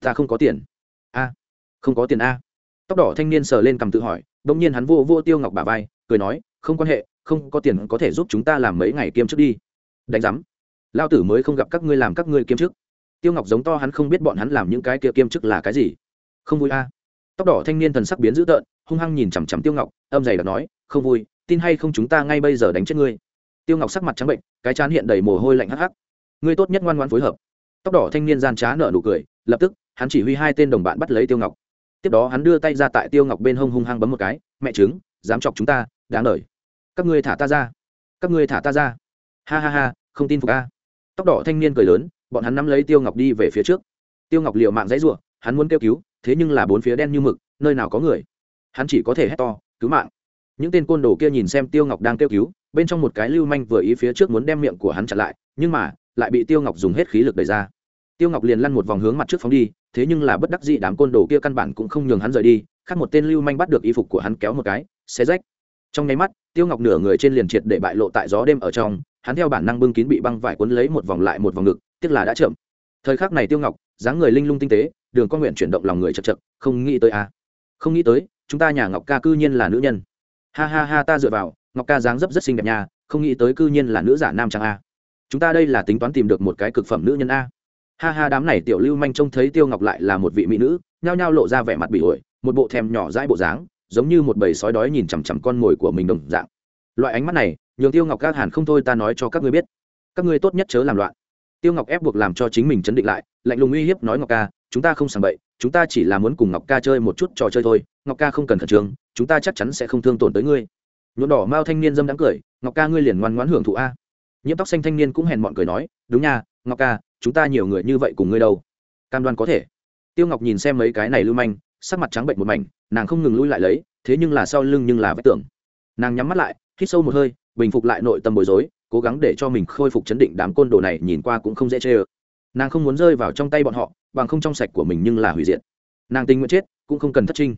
Ta không có tiền. A. Không có tiền a. Tóc đỏ thanh niên sờ lên cầm tự hỏi đ ỗ n g nhiên hắn vô vô tiêu ngọc bà vai, cười nói, không quan hệ, không có tiền có thể giúp chúng ta làm mấy ngày kiêm trước đi. Đánh giám. Lao tử mới không gặp các ngươi làm các ngươi kiêm chức tiêu ngọc giống to hắn không biết bọn hắn làm những cái kia kiêm chức là cái gì. Không vui a. Tóc đỏ thanh niên thần sắc biến dữ tợn, hung hăng nhìn chằm chằm tiêu ngọc, âm dày đặc nói, không vui, tin hay không chúng ta ngay bây giờ đánh chết ngươi? Tiêu ngọc sắc mặt trắng bệnh, cái chán hiện đầy mồ hôi lạnh hắc hắc. Ngươi tốt nhất ngoan ngoan phối hợp. Tóc đỏ thanh niên gian trá nợ nụ cười, lập tức, hắn chỉ huy hai tên đồng bạn bắt lấy tiêu ngọc. Tiếp đó hắn đưa tay ra tại tiêu ngọc bên hông hung hăng bấm một cái, mẹ chứng dám chọc chúng ta, đáng lời. Các ngươi thả ta ra. Các ngươi thả ta ra. Ha ha ha, không tin phục a. Tóc đỏ thanh niên cười lớn bọn hắn nắm lấy tiêu ngọc đi về phía trước. Tiêu ngọc liệu mạng dãy ruộng hắn muốn kêu cứu, thế nhưng là bốn phía đen như mực, nơi nào có người. Hắn chỉ có thể hét to, cứu mạng! Những tên côn đồ kia nhìn xem tiêu ngọc đang kêu cứu, bên trong một cái lưu manh vừa ý phía trước muốn đem miệng của hắn chặn lại, nhưng mà, lại bị tiêu ngọc dùng hết khí lực đẩy ra. Tiêu ngọc liền lăn một vòng hướng mặt trước phóng đi, thế nhưng là bất đắc dĩ đám côn đồ kia căn bản cũng không nhường hắn rời đi, khác một tên lưu manh bắt được y phục của hắn kéo một cái, xé rách. Trong nháy mắt, tiêu ngọc nửa người trên liền triệt để bại lộ tại gió đêm ở trong, hắn theo bản năng bưng kín bị băng vải quấn lấy một vòng lại một vòng ngực tiếc là đã chậm. Thời khắc này tiêu ngọc, dáng người linh lung tinh tế, đường con nguyện chuyển động lòng người chật chật không nghĩ tới à. không nghĩ tới, chúng ta nhà ngọc ca cư nhiên là nữ nhân. Ha ha ha, ta dựa vào, ngọc ca dáng dấp rất xinh đẹp nha, không nghĩ tới cư nhiên là nữ giả nam trang a. Chúng ta đây là tính toán tìm được một cái cực phẩm nữ nhân a. Ha ha, đám này tiểu lưu manh trông thấy tiêu ngọc lại là một vị mỹ nữ, nhao nhao lộ ra vẻ mặt bị ổi, một bộ thèm nhỏ dãi bộ dáng, giống như một bầy sói đói nhìn chằm chằm con mồi của mình đồng dạng. Loại ánh mắt này, nhường tiêu ngọc các hàn không thôi ta nói cho các ngươi biết. Các ngươi tốt nhất chớ làm loạn tiêu ngọc ép buộc làm cho chính mình chấn định lại, lạnh lùng uy hiếp nói, ngọc ca, chúng ta không sàng bậy, chúng ta chỉ là muốn cùng ngọc ca chơi một chút trò chơi thôi. Ngọc ca không cần khẩn trương, chúng ta chắc chắn sẽ không thương tổn tới ngươi. Nhuộm đỏ mao thanh niên dâm đắng cười, ngọc ca ngươi liền ngoan ngoãn hưởng thụ a. Nhiễm tóc xanh thanh niên cũng hèn mọn cười nói, đúng nha, ngọc ca, chúng ta nhiều người như vậy cùng ngươi đâu. Cam đoan có thể. Tiêu ngọc nhìn xem mấy cái này lưu manh, sắc mặt trắng bệnh một mảnh, nàng không ngừng lui lại lấy, thế nhưng là sau lưng nhưng là vết tưởng nàng nhắm mắt lại, hít sâu một hơi, bình phục lại nội tâm bối rối cố gắng để cho mình khôi phục chấn định đám côn đồ này nhìn qua cũng không dễ chê ơ. Nàng không muốn rơi vào trong tay bọn họ, bằng không trong sạch của mình nhưng là hủy diệt. Nàng tình nguyện chết, cũng không cần thất trinh.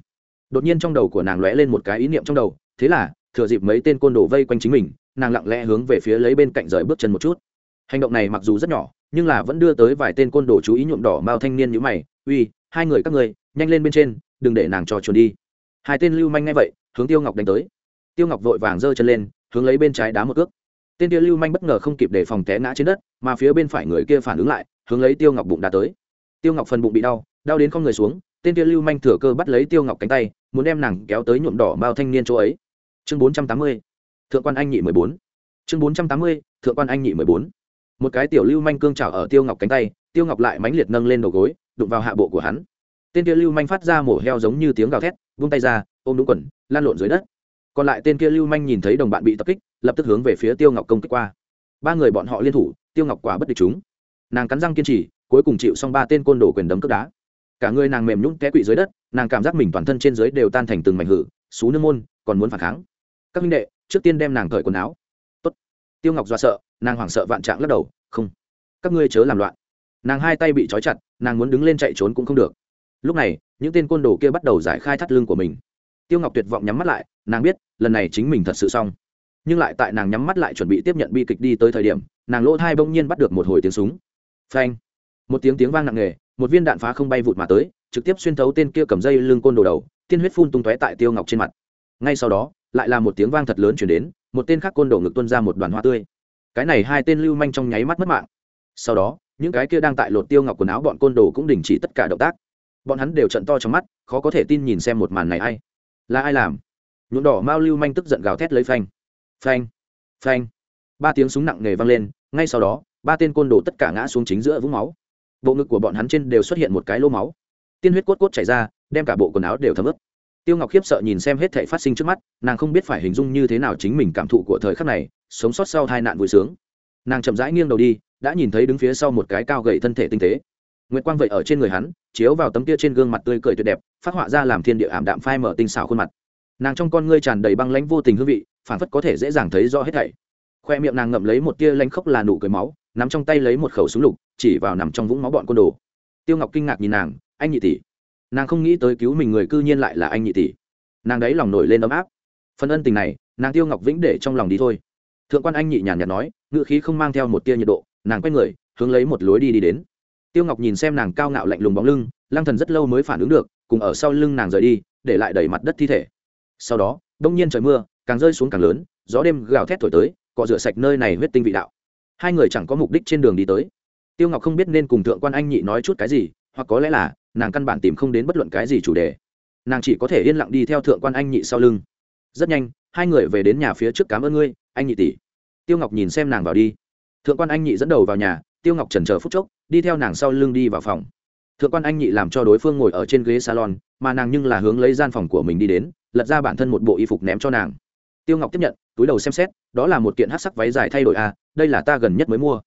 Đột nhiên trong đầu của nàng lóe lên một cái ý niệm trong đầu, thế là, thừa dịp mấy tên côn đồ vây quanh chính mình, nàng lặng lẽ hướng về phía lấy bên cạnh rời bước chân một chút. Hành động này mặc dù rất nhỏ, nhưng là vẫn đưa tới vài tên côn đồ chú ý nhuộm đỏ mao thanh niên nhữ mày, uy, hai người các người nhanh lên bên trên, đừng để nàng trò chuồn đi. Hai tên lưu manh ngay vậy, hướng tiêu ngọc đánh tới. Tiêu ngọc vội vàng giơ chân lên, hướng lấy bên trái đá một ước tên kia lưu manh bất ngờ không kịp để phòng té ngã trên đất, mà phía bên phải người kia phản ứng lại, hướng lấy tiêu ngọc bụng đã tới. Tiêu ngọc phần bụng bị đau đau đến không người xuống, tên kia lưu manh thừa cơ bắt lấy tiêu ngọc cánh tay, muốn đem nàng kéo tới nhuộm đỏ mao thanh niên chỗ ấy. Chương bốn trăm tám mươi, thượng quan anh nhị mười bốn. Chương bốn trăm tám mươi, thượng quan anh nhị mười bốn. Một cái tiểu lưu manh cương trào ở tiêu ngọc cánh tay, tiêu ngọc lại mãnh liệt nâng lên đầu gối, đụng vào hạ bộ của hắn. Tên kia lưu manh phát ra mổ heo giống như tiếng gào thét, vung tay ra, ôm đúng quần lan lộn dưới đất còn lại tên kia lưu manh nhìn thấy đồng bạn bị tập kích, lập tức hướng về phía tiêu ngọc công kích qua. Ba người bọn họ liên thủ, tiêu ngọc quả bất địch chúng. Nàng cắn răng kiên trì, cuối cùng chịu xong ba tên côn đồ quyền đấm cướp đá. Cả người nàng mềm nhũng té quỵ dưới đất, nàng cảm giác mình toàn thân trên dưới đều tan thành từng mảnh hử, xú nương môn, còn muốn phản kháng. Các huynh đệ, trước tiên đem nàng cởi quần áo. Tốt. tiêu ngọc do sợ, nàng hoảng sợ vạn trạng lắc đầu, không, các ngươi chớ làm loạn. Nàng hai tay bị trói chặt, nàng muốn đứng lên chạy trốn cũng không được. Lúc này, những tên côn đồ kia bắt đầu giải khai thắt lưng của mình tiêu ngọc tuyệt vọng nhắm mắt lại, nàng biết, lần này chính mình thật sự xong. Nhưng lại tại nàng nhắm mắt lại chuẩn bị tiếp nhận bi kịch đi tới thời điểm, nàng lỗ thai bỗng nhiên bắt được một hồi tiếng súng. Phanh. Một tiếng tiếng vang nặng nề, một viên đạn phá không bay vụt mà tới, trực tiếp xuyên thấu tên kia cầm dây lưng côn đồ đầu, tiên huyết phun tung tóe tại tiêu ngọc trên mặt. Ngay sau đó, lại là một tiếng vang thật lớn chuyển đến, một tên khác côn đồ ngực tuân ra một đoàn hoa tươi. Cái này hai tên lưu manh trong nháy mắt mất mạng. Sau đó, những cái kia đang tại lột tiêu ngọc quần áo bọn côn đồ cũng đình chỉ tất cả động tác. Bọn hắn đều trận to trong mắt, khó có thể tin nhìn xem một màn này ai là ai làm? Nhuộm đỏ mao lưu manh tức giận gào thét lấy phanh. Phanh phanh. Ba tiếng súng nặng nề vang lên, ngay sau đó, ba tên côn đồ tất cả ngã xuống chính giữa vũng máu. Bộ ngực của bọn hắn trên đều xuất hiện một cái lô máu. Tiên huyết cốt cốt chảy ra, đem cả bộ quần áo đều thấm ướt. Tiêu ngọc khiếp sợ nhìn xem hết thể phát sinh trước mắt, nàng không biết phải hình dung như thế nào chính mình cảm thụ của thời khắc này, sống sót sau hai nạn vui sướng. Nàng chậm rãi nghiêng đầu đi, đã nhìn thấy đứng phía sau một cái cao gậy thân thể tinh tế. Nguyệt quang vậy ở trên người hắn, chiếu vào tấm kia trên gương mặt tươi cười tuyệt đẹp phát họa ra làm thiên địa ảm đạm phai mở tinh xảo khuôn mặt. Nàng trong con ngươi tràn đầy băng lãnh vô tình hương vị, phản phất có thể dễ dàng thấy rõ hết thảy. Khoe miệng nàng ngậm lấy một tia lanh khốc là nụ cười máu, nắm trong tay lấy một khẩu súng lục, chỉ vào nằm trong vũng máu bọn côn đồ. Tiêu ngọc kinh ngạc nhìn nàng, anh nhị tỷ. Nàng không nghĩ tới cứu mình người cư nhiên lại là anh nhị tỷ. Nàng đấy lòng nổi lên ấm áp. Phần ân tình này, nàng tiêu ngọc vĩnh để trong lòng đi thôi. Thượng quan anh nhị nhàn nhạt nói ngự khí không mang theo một tia nhiệt độ, nàng quay người, hướng lấy một lối đi đi đến. Tiêu ngọc nhìn xem nàng cao ngạo lạnh lùng bóng lưng lang thần rất lâu mới phản ứng được cùng ở sau lưng nàng rời đi, để lại đầy mặt đất thi thể. Sau đó, đông nhiên trời mưa, càng rơi xuống càng lớn, gió đêm gào thét thổi tới, cọ rửa sạch nơi này huyết tinh vị đạo. Hai người chẳng có mục đích trên đường đi tới. Tiêu ngọc không biết nên cùng thượng quan anh nhị nói chút cái gì, hoặc có lẽ là, nàng căn bản tìm không đến bất luận cái gì chủ đề. Nàng chỉ có thể yên lặng đi theo thượng quan anh nhị sau lưng. Rất nhanh, hai người về đến nhà phía trước cảm ơn ngươi, anh nhị tỷ. Tiêu ngọc nhìn xem nàng vào đi. Thượng quan anh nhị dẫn đầu vào nhà, tiêu ngọc trần chờ phút chốc, đi theo nàng sau lưng đi vào phòng thượng quan anh nhị làm cho đối phương ngồi ở trên ghế salon mà nàng nhưng là hướng lấy gian phòng của mình đi đến lật ra bản thân một bộ y phục ném cho nàng. Tiêu ngọc tiếp nhận túi đầu xem xét đó là một kiện hát sắc váy dài thay đổi à, đây là ta gần nhất mới mua.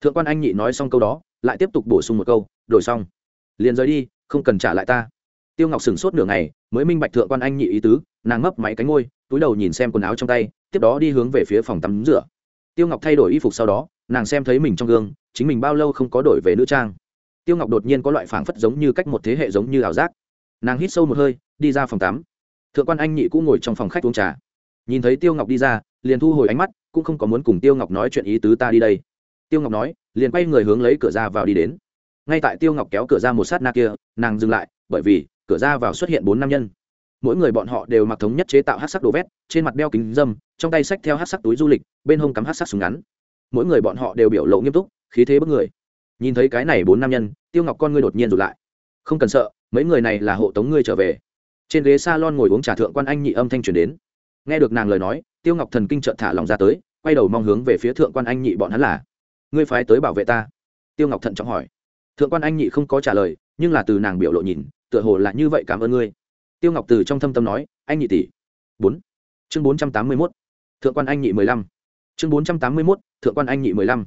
Thượng quan anh nhị nói xong câu đó lại tiếp tục bổ sung một câu đổi xong. Liền rời đi không cần trả lại ta. Tiêu ngọc sửng sốt nửa ngày mới minh bạch thượng quan anh nhị ý tứ nàng mấp máy cánh ngôi túi đầu nhìn xem quần áo trong tay tiếp đó đi hướng về phía phòng tắm rửa. Tiêu ngọc thay đổi y phục sau đó nàng xem thấy mình trong gương chính mình bao lâu không có đổi về nữ trang tiêu ngọc đột nhiên có loại phảng phất giống như cách một thế hệ giống như ảo giác. Nàng hít sâu một hơi, đi ra phòng tắm. Thượng quan anh nhị cũng ngồi trong phòng khách uống trà. Nhìn thấy tiêu ngọc đi ra, liền thu hồi ánh mắt, cũng không có muốn cùng tiêu ngọc nói chuyện ý tứ ta đi đây. Tiêu ngọc nói, liền quay người hướng lấy cửa ra vào đi đến. Ngay tại tiêu ngọc kéo cửa ra một sát na kia, nàng dừng lại, bởi vì, cửa ra vào xuất hiện bốn nam nhân. Mỗi người bọn họ đều mặc thống nhất chế tạo hát sắc đồ vét, trên mặt đeo kính dâm, trong tay xách theo hát sắc túi du lịch, bên hông cắm hát sắc súng ngắn. Mỗi người bọn họ đều biểu lộ nghiêm túc, khí thế bức người nhìn thấy cái này bốn nam nhân, tiêu ngọc con ngươi đột nhiên rụt lại. Không cần sợ, mấy người này là hộ tống ngươi trở về. Trên ghế s a lon ngồi uống trà thượng quan anh nhị âm thanh truyền đến. Nghe được nàng lời nói, tiêu ngọc thần kinh trợn thả lòng ra tới, quay đầu mong hướng về phía thượng quan anh nhị bọn hắn là, ngươi phái tới bảo vệ ta? Tiêu ngọc thận trọng hỏi. Thượng quan anh nhị không có trả lời, nhưng là từ nàng biểu lộ nhìn, tựa hồ là như vậy cảm ơn ngươi. Tiêu ngọc từ trong thâm tâm nói, anh nhị tỷ. Bốn. Chương bốn trăm tám mươi mốt. Thượng quan anh nhị mười lăm. Chương bốn trăm tám mươi mốt, thượng quan anh nhị mười lăm.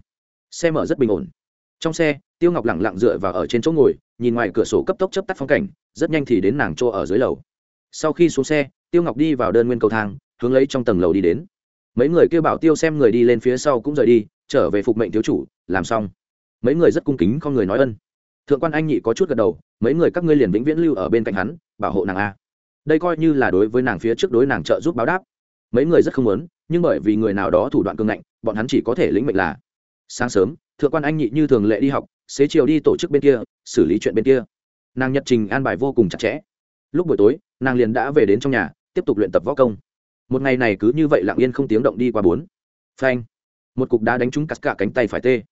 Xe mở rất bình ổn trong xe, tiêu ngọc lẳng lặng dựa vào ở trên chỗ ngồi, nhìn ngoài cửa sổ cấp tốc chấp tắt phong cảnh, rất nhanh thì đến nàng chỗ ở dưới lầu. Sau khi xuống xe, tiêu ngọc đi vào đơn nguyên cầu thang, hướng lấy trong tầng lầu đi đến. Mấy người kêu bảo tiêu xem người đi lên phía sau cũng rời đi, trở về phục mệnh thiếu chủ, làm xong. Mấy người rất cung kính con người nói ân. Thượng quan anh nhị có chút gật đầu, mấy người các ngươi liền vĩnh viễn lưu ở bên cạnh hắn, bảo hộ nàng a. Đây coi như là đối với nàng phía trước đối nàng trợ giúp báo đáp. Mấy người rất không muốn, nhưng bởi vì người nào đó thủ đoạn cương ngạnh, bọn hắn chỉ có thể lĩnh mệnh là sáng sớm, thượng quan anh nhị như thường lệ đi học, xế chiều đi tổ chức bên kia, xử lý chuyện bên kia. Nàng nhật trình an bài vô cùng chặt chẽ. Lúc buổi tối, nàng liền đã về đến trong nhà, tiếp tục luyện tập võ công. Một ngày này cứ như vậy lặng yên không tiếng động đi qua bốn. Phanh. Một cục đá đánh trúng cắt cả cánh tay phải tê.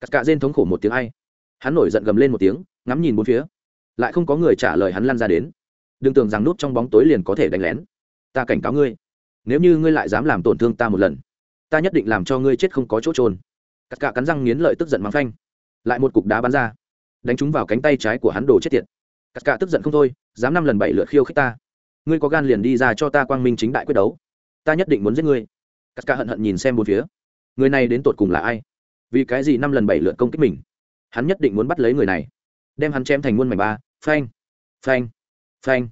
Cắt cả rên thống khổ một tiếng ai. Hắn nổi giận gầm lên một tiếng, ngắm nhìn bốn phía. Lại không có người trả lời hắn lăn ra đến. Đừng tưởng rằng nút trong bóng tối liền có thể đánh lén. Ta cảnh cáo ngươi, nếu như ngươi lại dám làm tổn thương ta một lần, ta nhất định làm cho ngươi chết không có chỗ trôn cắt cả cắn răng nghiến lợi tức giận mắng phanh. Lại một cục đá bắn ra. Đánh trúng vào cánh tay trái của hắn đồ chết tiệt. Cắt cả tức giận không thôi, dám năm lần bảy lượt khiêu khích ta. Ngươi có gan liền đi ra cho ta quang minh chính đại quyết đấu. Ta nhất định muốn giết ngươi. Cắt cả hận hận nhìn xem bốn phía. Người này đến tột cùng là ai? Vì cái gì năm lần bảy lượt công kích mình? Hắn nhất định muốn bắt lấy người này. Đem hắn chém thành muôn mảnh ba. Phanh. Phanh. Phanh.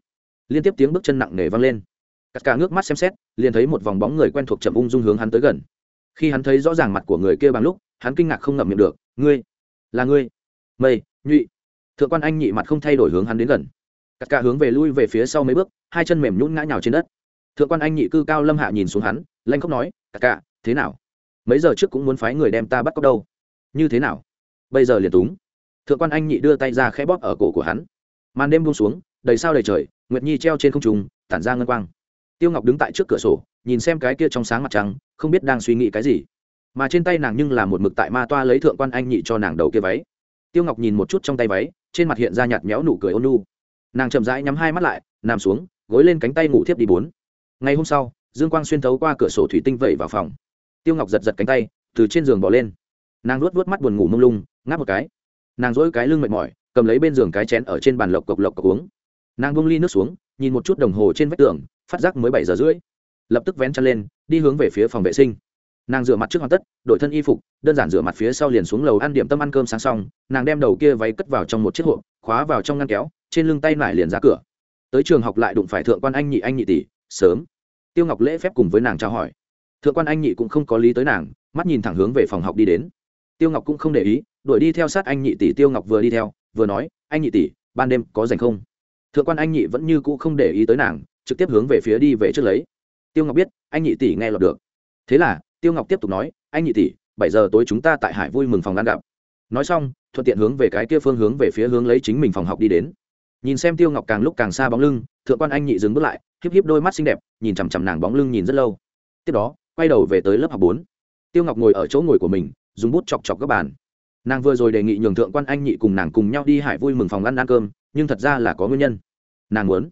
Liên tiếp tiếng bước chân nặng nề vang lên. Cắt cả ngước mắt xem xét, liền thấy một vòng bóng người quen thuộc chậm ung dung hướng hắn tới gần. Khi hắn thấy rõ ràng mặt của người kia bằng lúc hắn kinh ngạc không ngậm miệng được, ngươi, là ngươi? Mây, nhụy. Thượng quan anh nhị mặt không thay đổi hướng hắn đến gần. Cắt cả hướng về lui về phía sau mấy bước, hai chân mềm nhún ngã nhào trên đất. Thượng quan anh nhị cư cao lâm hạ nhìn xuống hắn lanh khóc nói, cắt cả, thế nào? Mấy giờ trước cũng muốn phái người đem ta bắt cóc đâu? Như thế nào? Bây giờ liền túng. Thượng quan anh nhị đưa tay ra khẽ bóp ở cổ của hắn. Màn đêm buông xuống, đầy sao đầy trời, nguyệt nhi treo trên không trùng tản ra ngân quang. Tiêu ngọc đứng tại trước cửa sổ, nhìn xem cái kia trong sáng mặt trăng, không biết đang suy nghĩ cái gì mà trên tay nàng nhưng là một mực tại ma toa lấy thượng quan anh nhị cho nàng đầu kia váy. Tiêu ngọc nhìn một chút trong tay váy, trên mặt hiện ra nhạt méo nụ cười ôn nu nàng chậm rãi nhắm hai mắt lại, nằm xuống, gối lên cánh tay ngủ thiếp đi bốn. Ngày hôm sau, dương quang xuyên thấu qua cửa sổ thủy tinh vẩy vào phòng. Tiêu ngọc giật giật cánh tay, từ trên giường bỏ lên. Nàng luốt vớt mắt buồn ngủ mông lung, ngáp một cái. Nàng dỗi cái lưng mệt mỏi, cầm lấy bên giường cái chén ở trên bàn lộc cộc lộc cộc uống. Nàng bông ly nước xuống, nhìn một chút đồng hồ trên vách tường, phát giác mới bảy giờ rưỡi. Lập tức vén chân lên, đi hướng về phía phòng vệ sinh nàng rửa mặt trước hoàn tất, đổi thân y phục, đơn giản rửa mặt phía sau liền xuống lầu ăn điểm tâm ăn cơm sáng xong, nàng đem đầu kia váy cất vào trong một chiếc hộp, khóa vào trong ngăn kéo, trên lưng tay nải liền ra cửa. Tới trường học lại đụng phải thượng quan anh nhị anh nhị tỷ, sớm. Tiêu ngọc lễ phép cùng với nàng trao hỏi. Thượng quan anh nhị cũng không có lý tới nàng, mắt nhìn thẳng hướng về phòng học đi đến. Tiêu ngọc cũng không để ý, đuổi đi theo sát anh nhị tỷ, tiêu ngọc vừa đi theo, vừa nói, anh nhị tỷ, ban đêm có dành không? Thượng quan anh nhị vẫn như cũ không để ý tới nàng, trực tiếp hướng về phía đi về trước lấy. Tiêu ngọc biết, anh nhị tỷ nghe lọt được. Thế là tiêu ngọc tiếp tục nói, anh nhị tỷ, bảy giờ tối chúng ta tại hải vui mừng phòng ăn gặp. Nói xong, thuận tiện hướng về cái kia phương hướng về phía hướng lấy chính mình phòng học đi đến. Nhìn xem tiêu ngọc càng lúc càng xa bóng lưng, thượng quan anh nhị dừng bước lại, híp híp đôi mắt xinh đẹp, nhìn chằm chằm nàng bóng lưng nhìn rất lâu. Tiếp đó, quay đầu về tới lớp học bốn. Tiêu ngọc ngồi ở chỗ ngồi của mình, dùng bút chọc chọc các bàn. Nàng vừa rồi đề nghị nhường thượng quan anh nhị cùng nàng cùng nhau đi hải vui mừng phòng ăn ăn cơm, nhưng thật ra là có nguyên nhân. Nàng muốn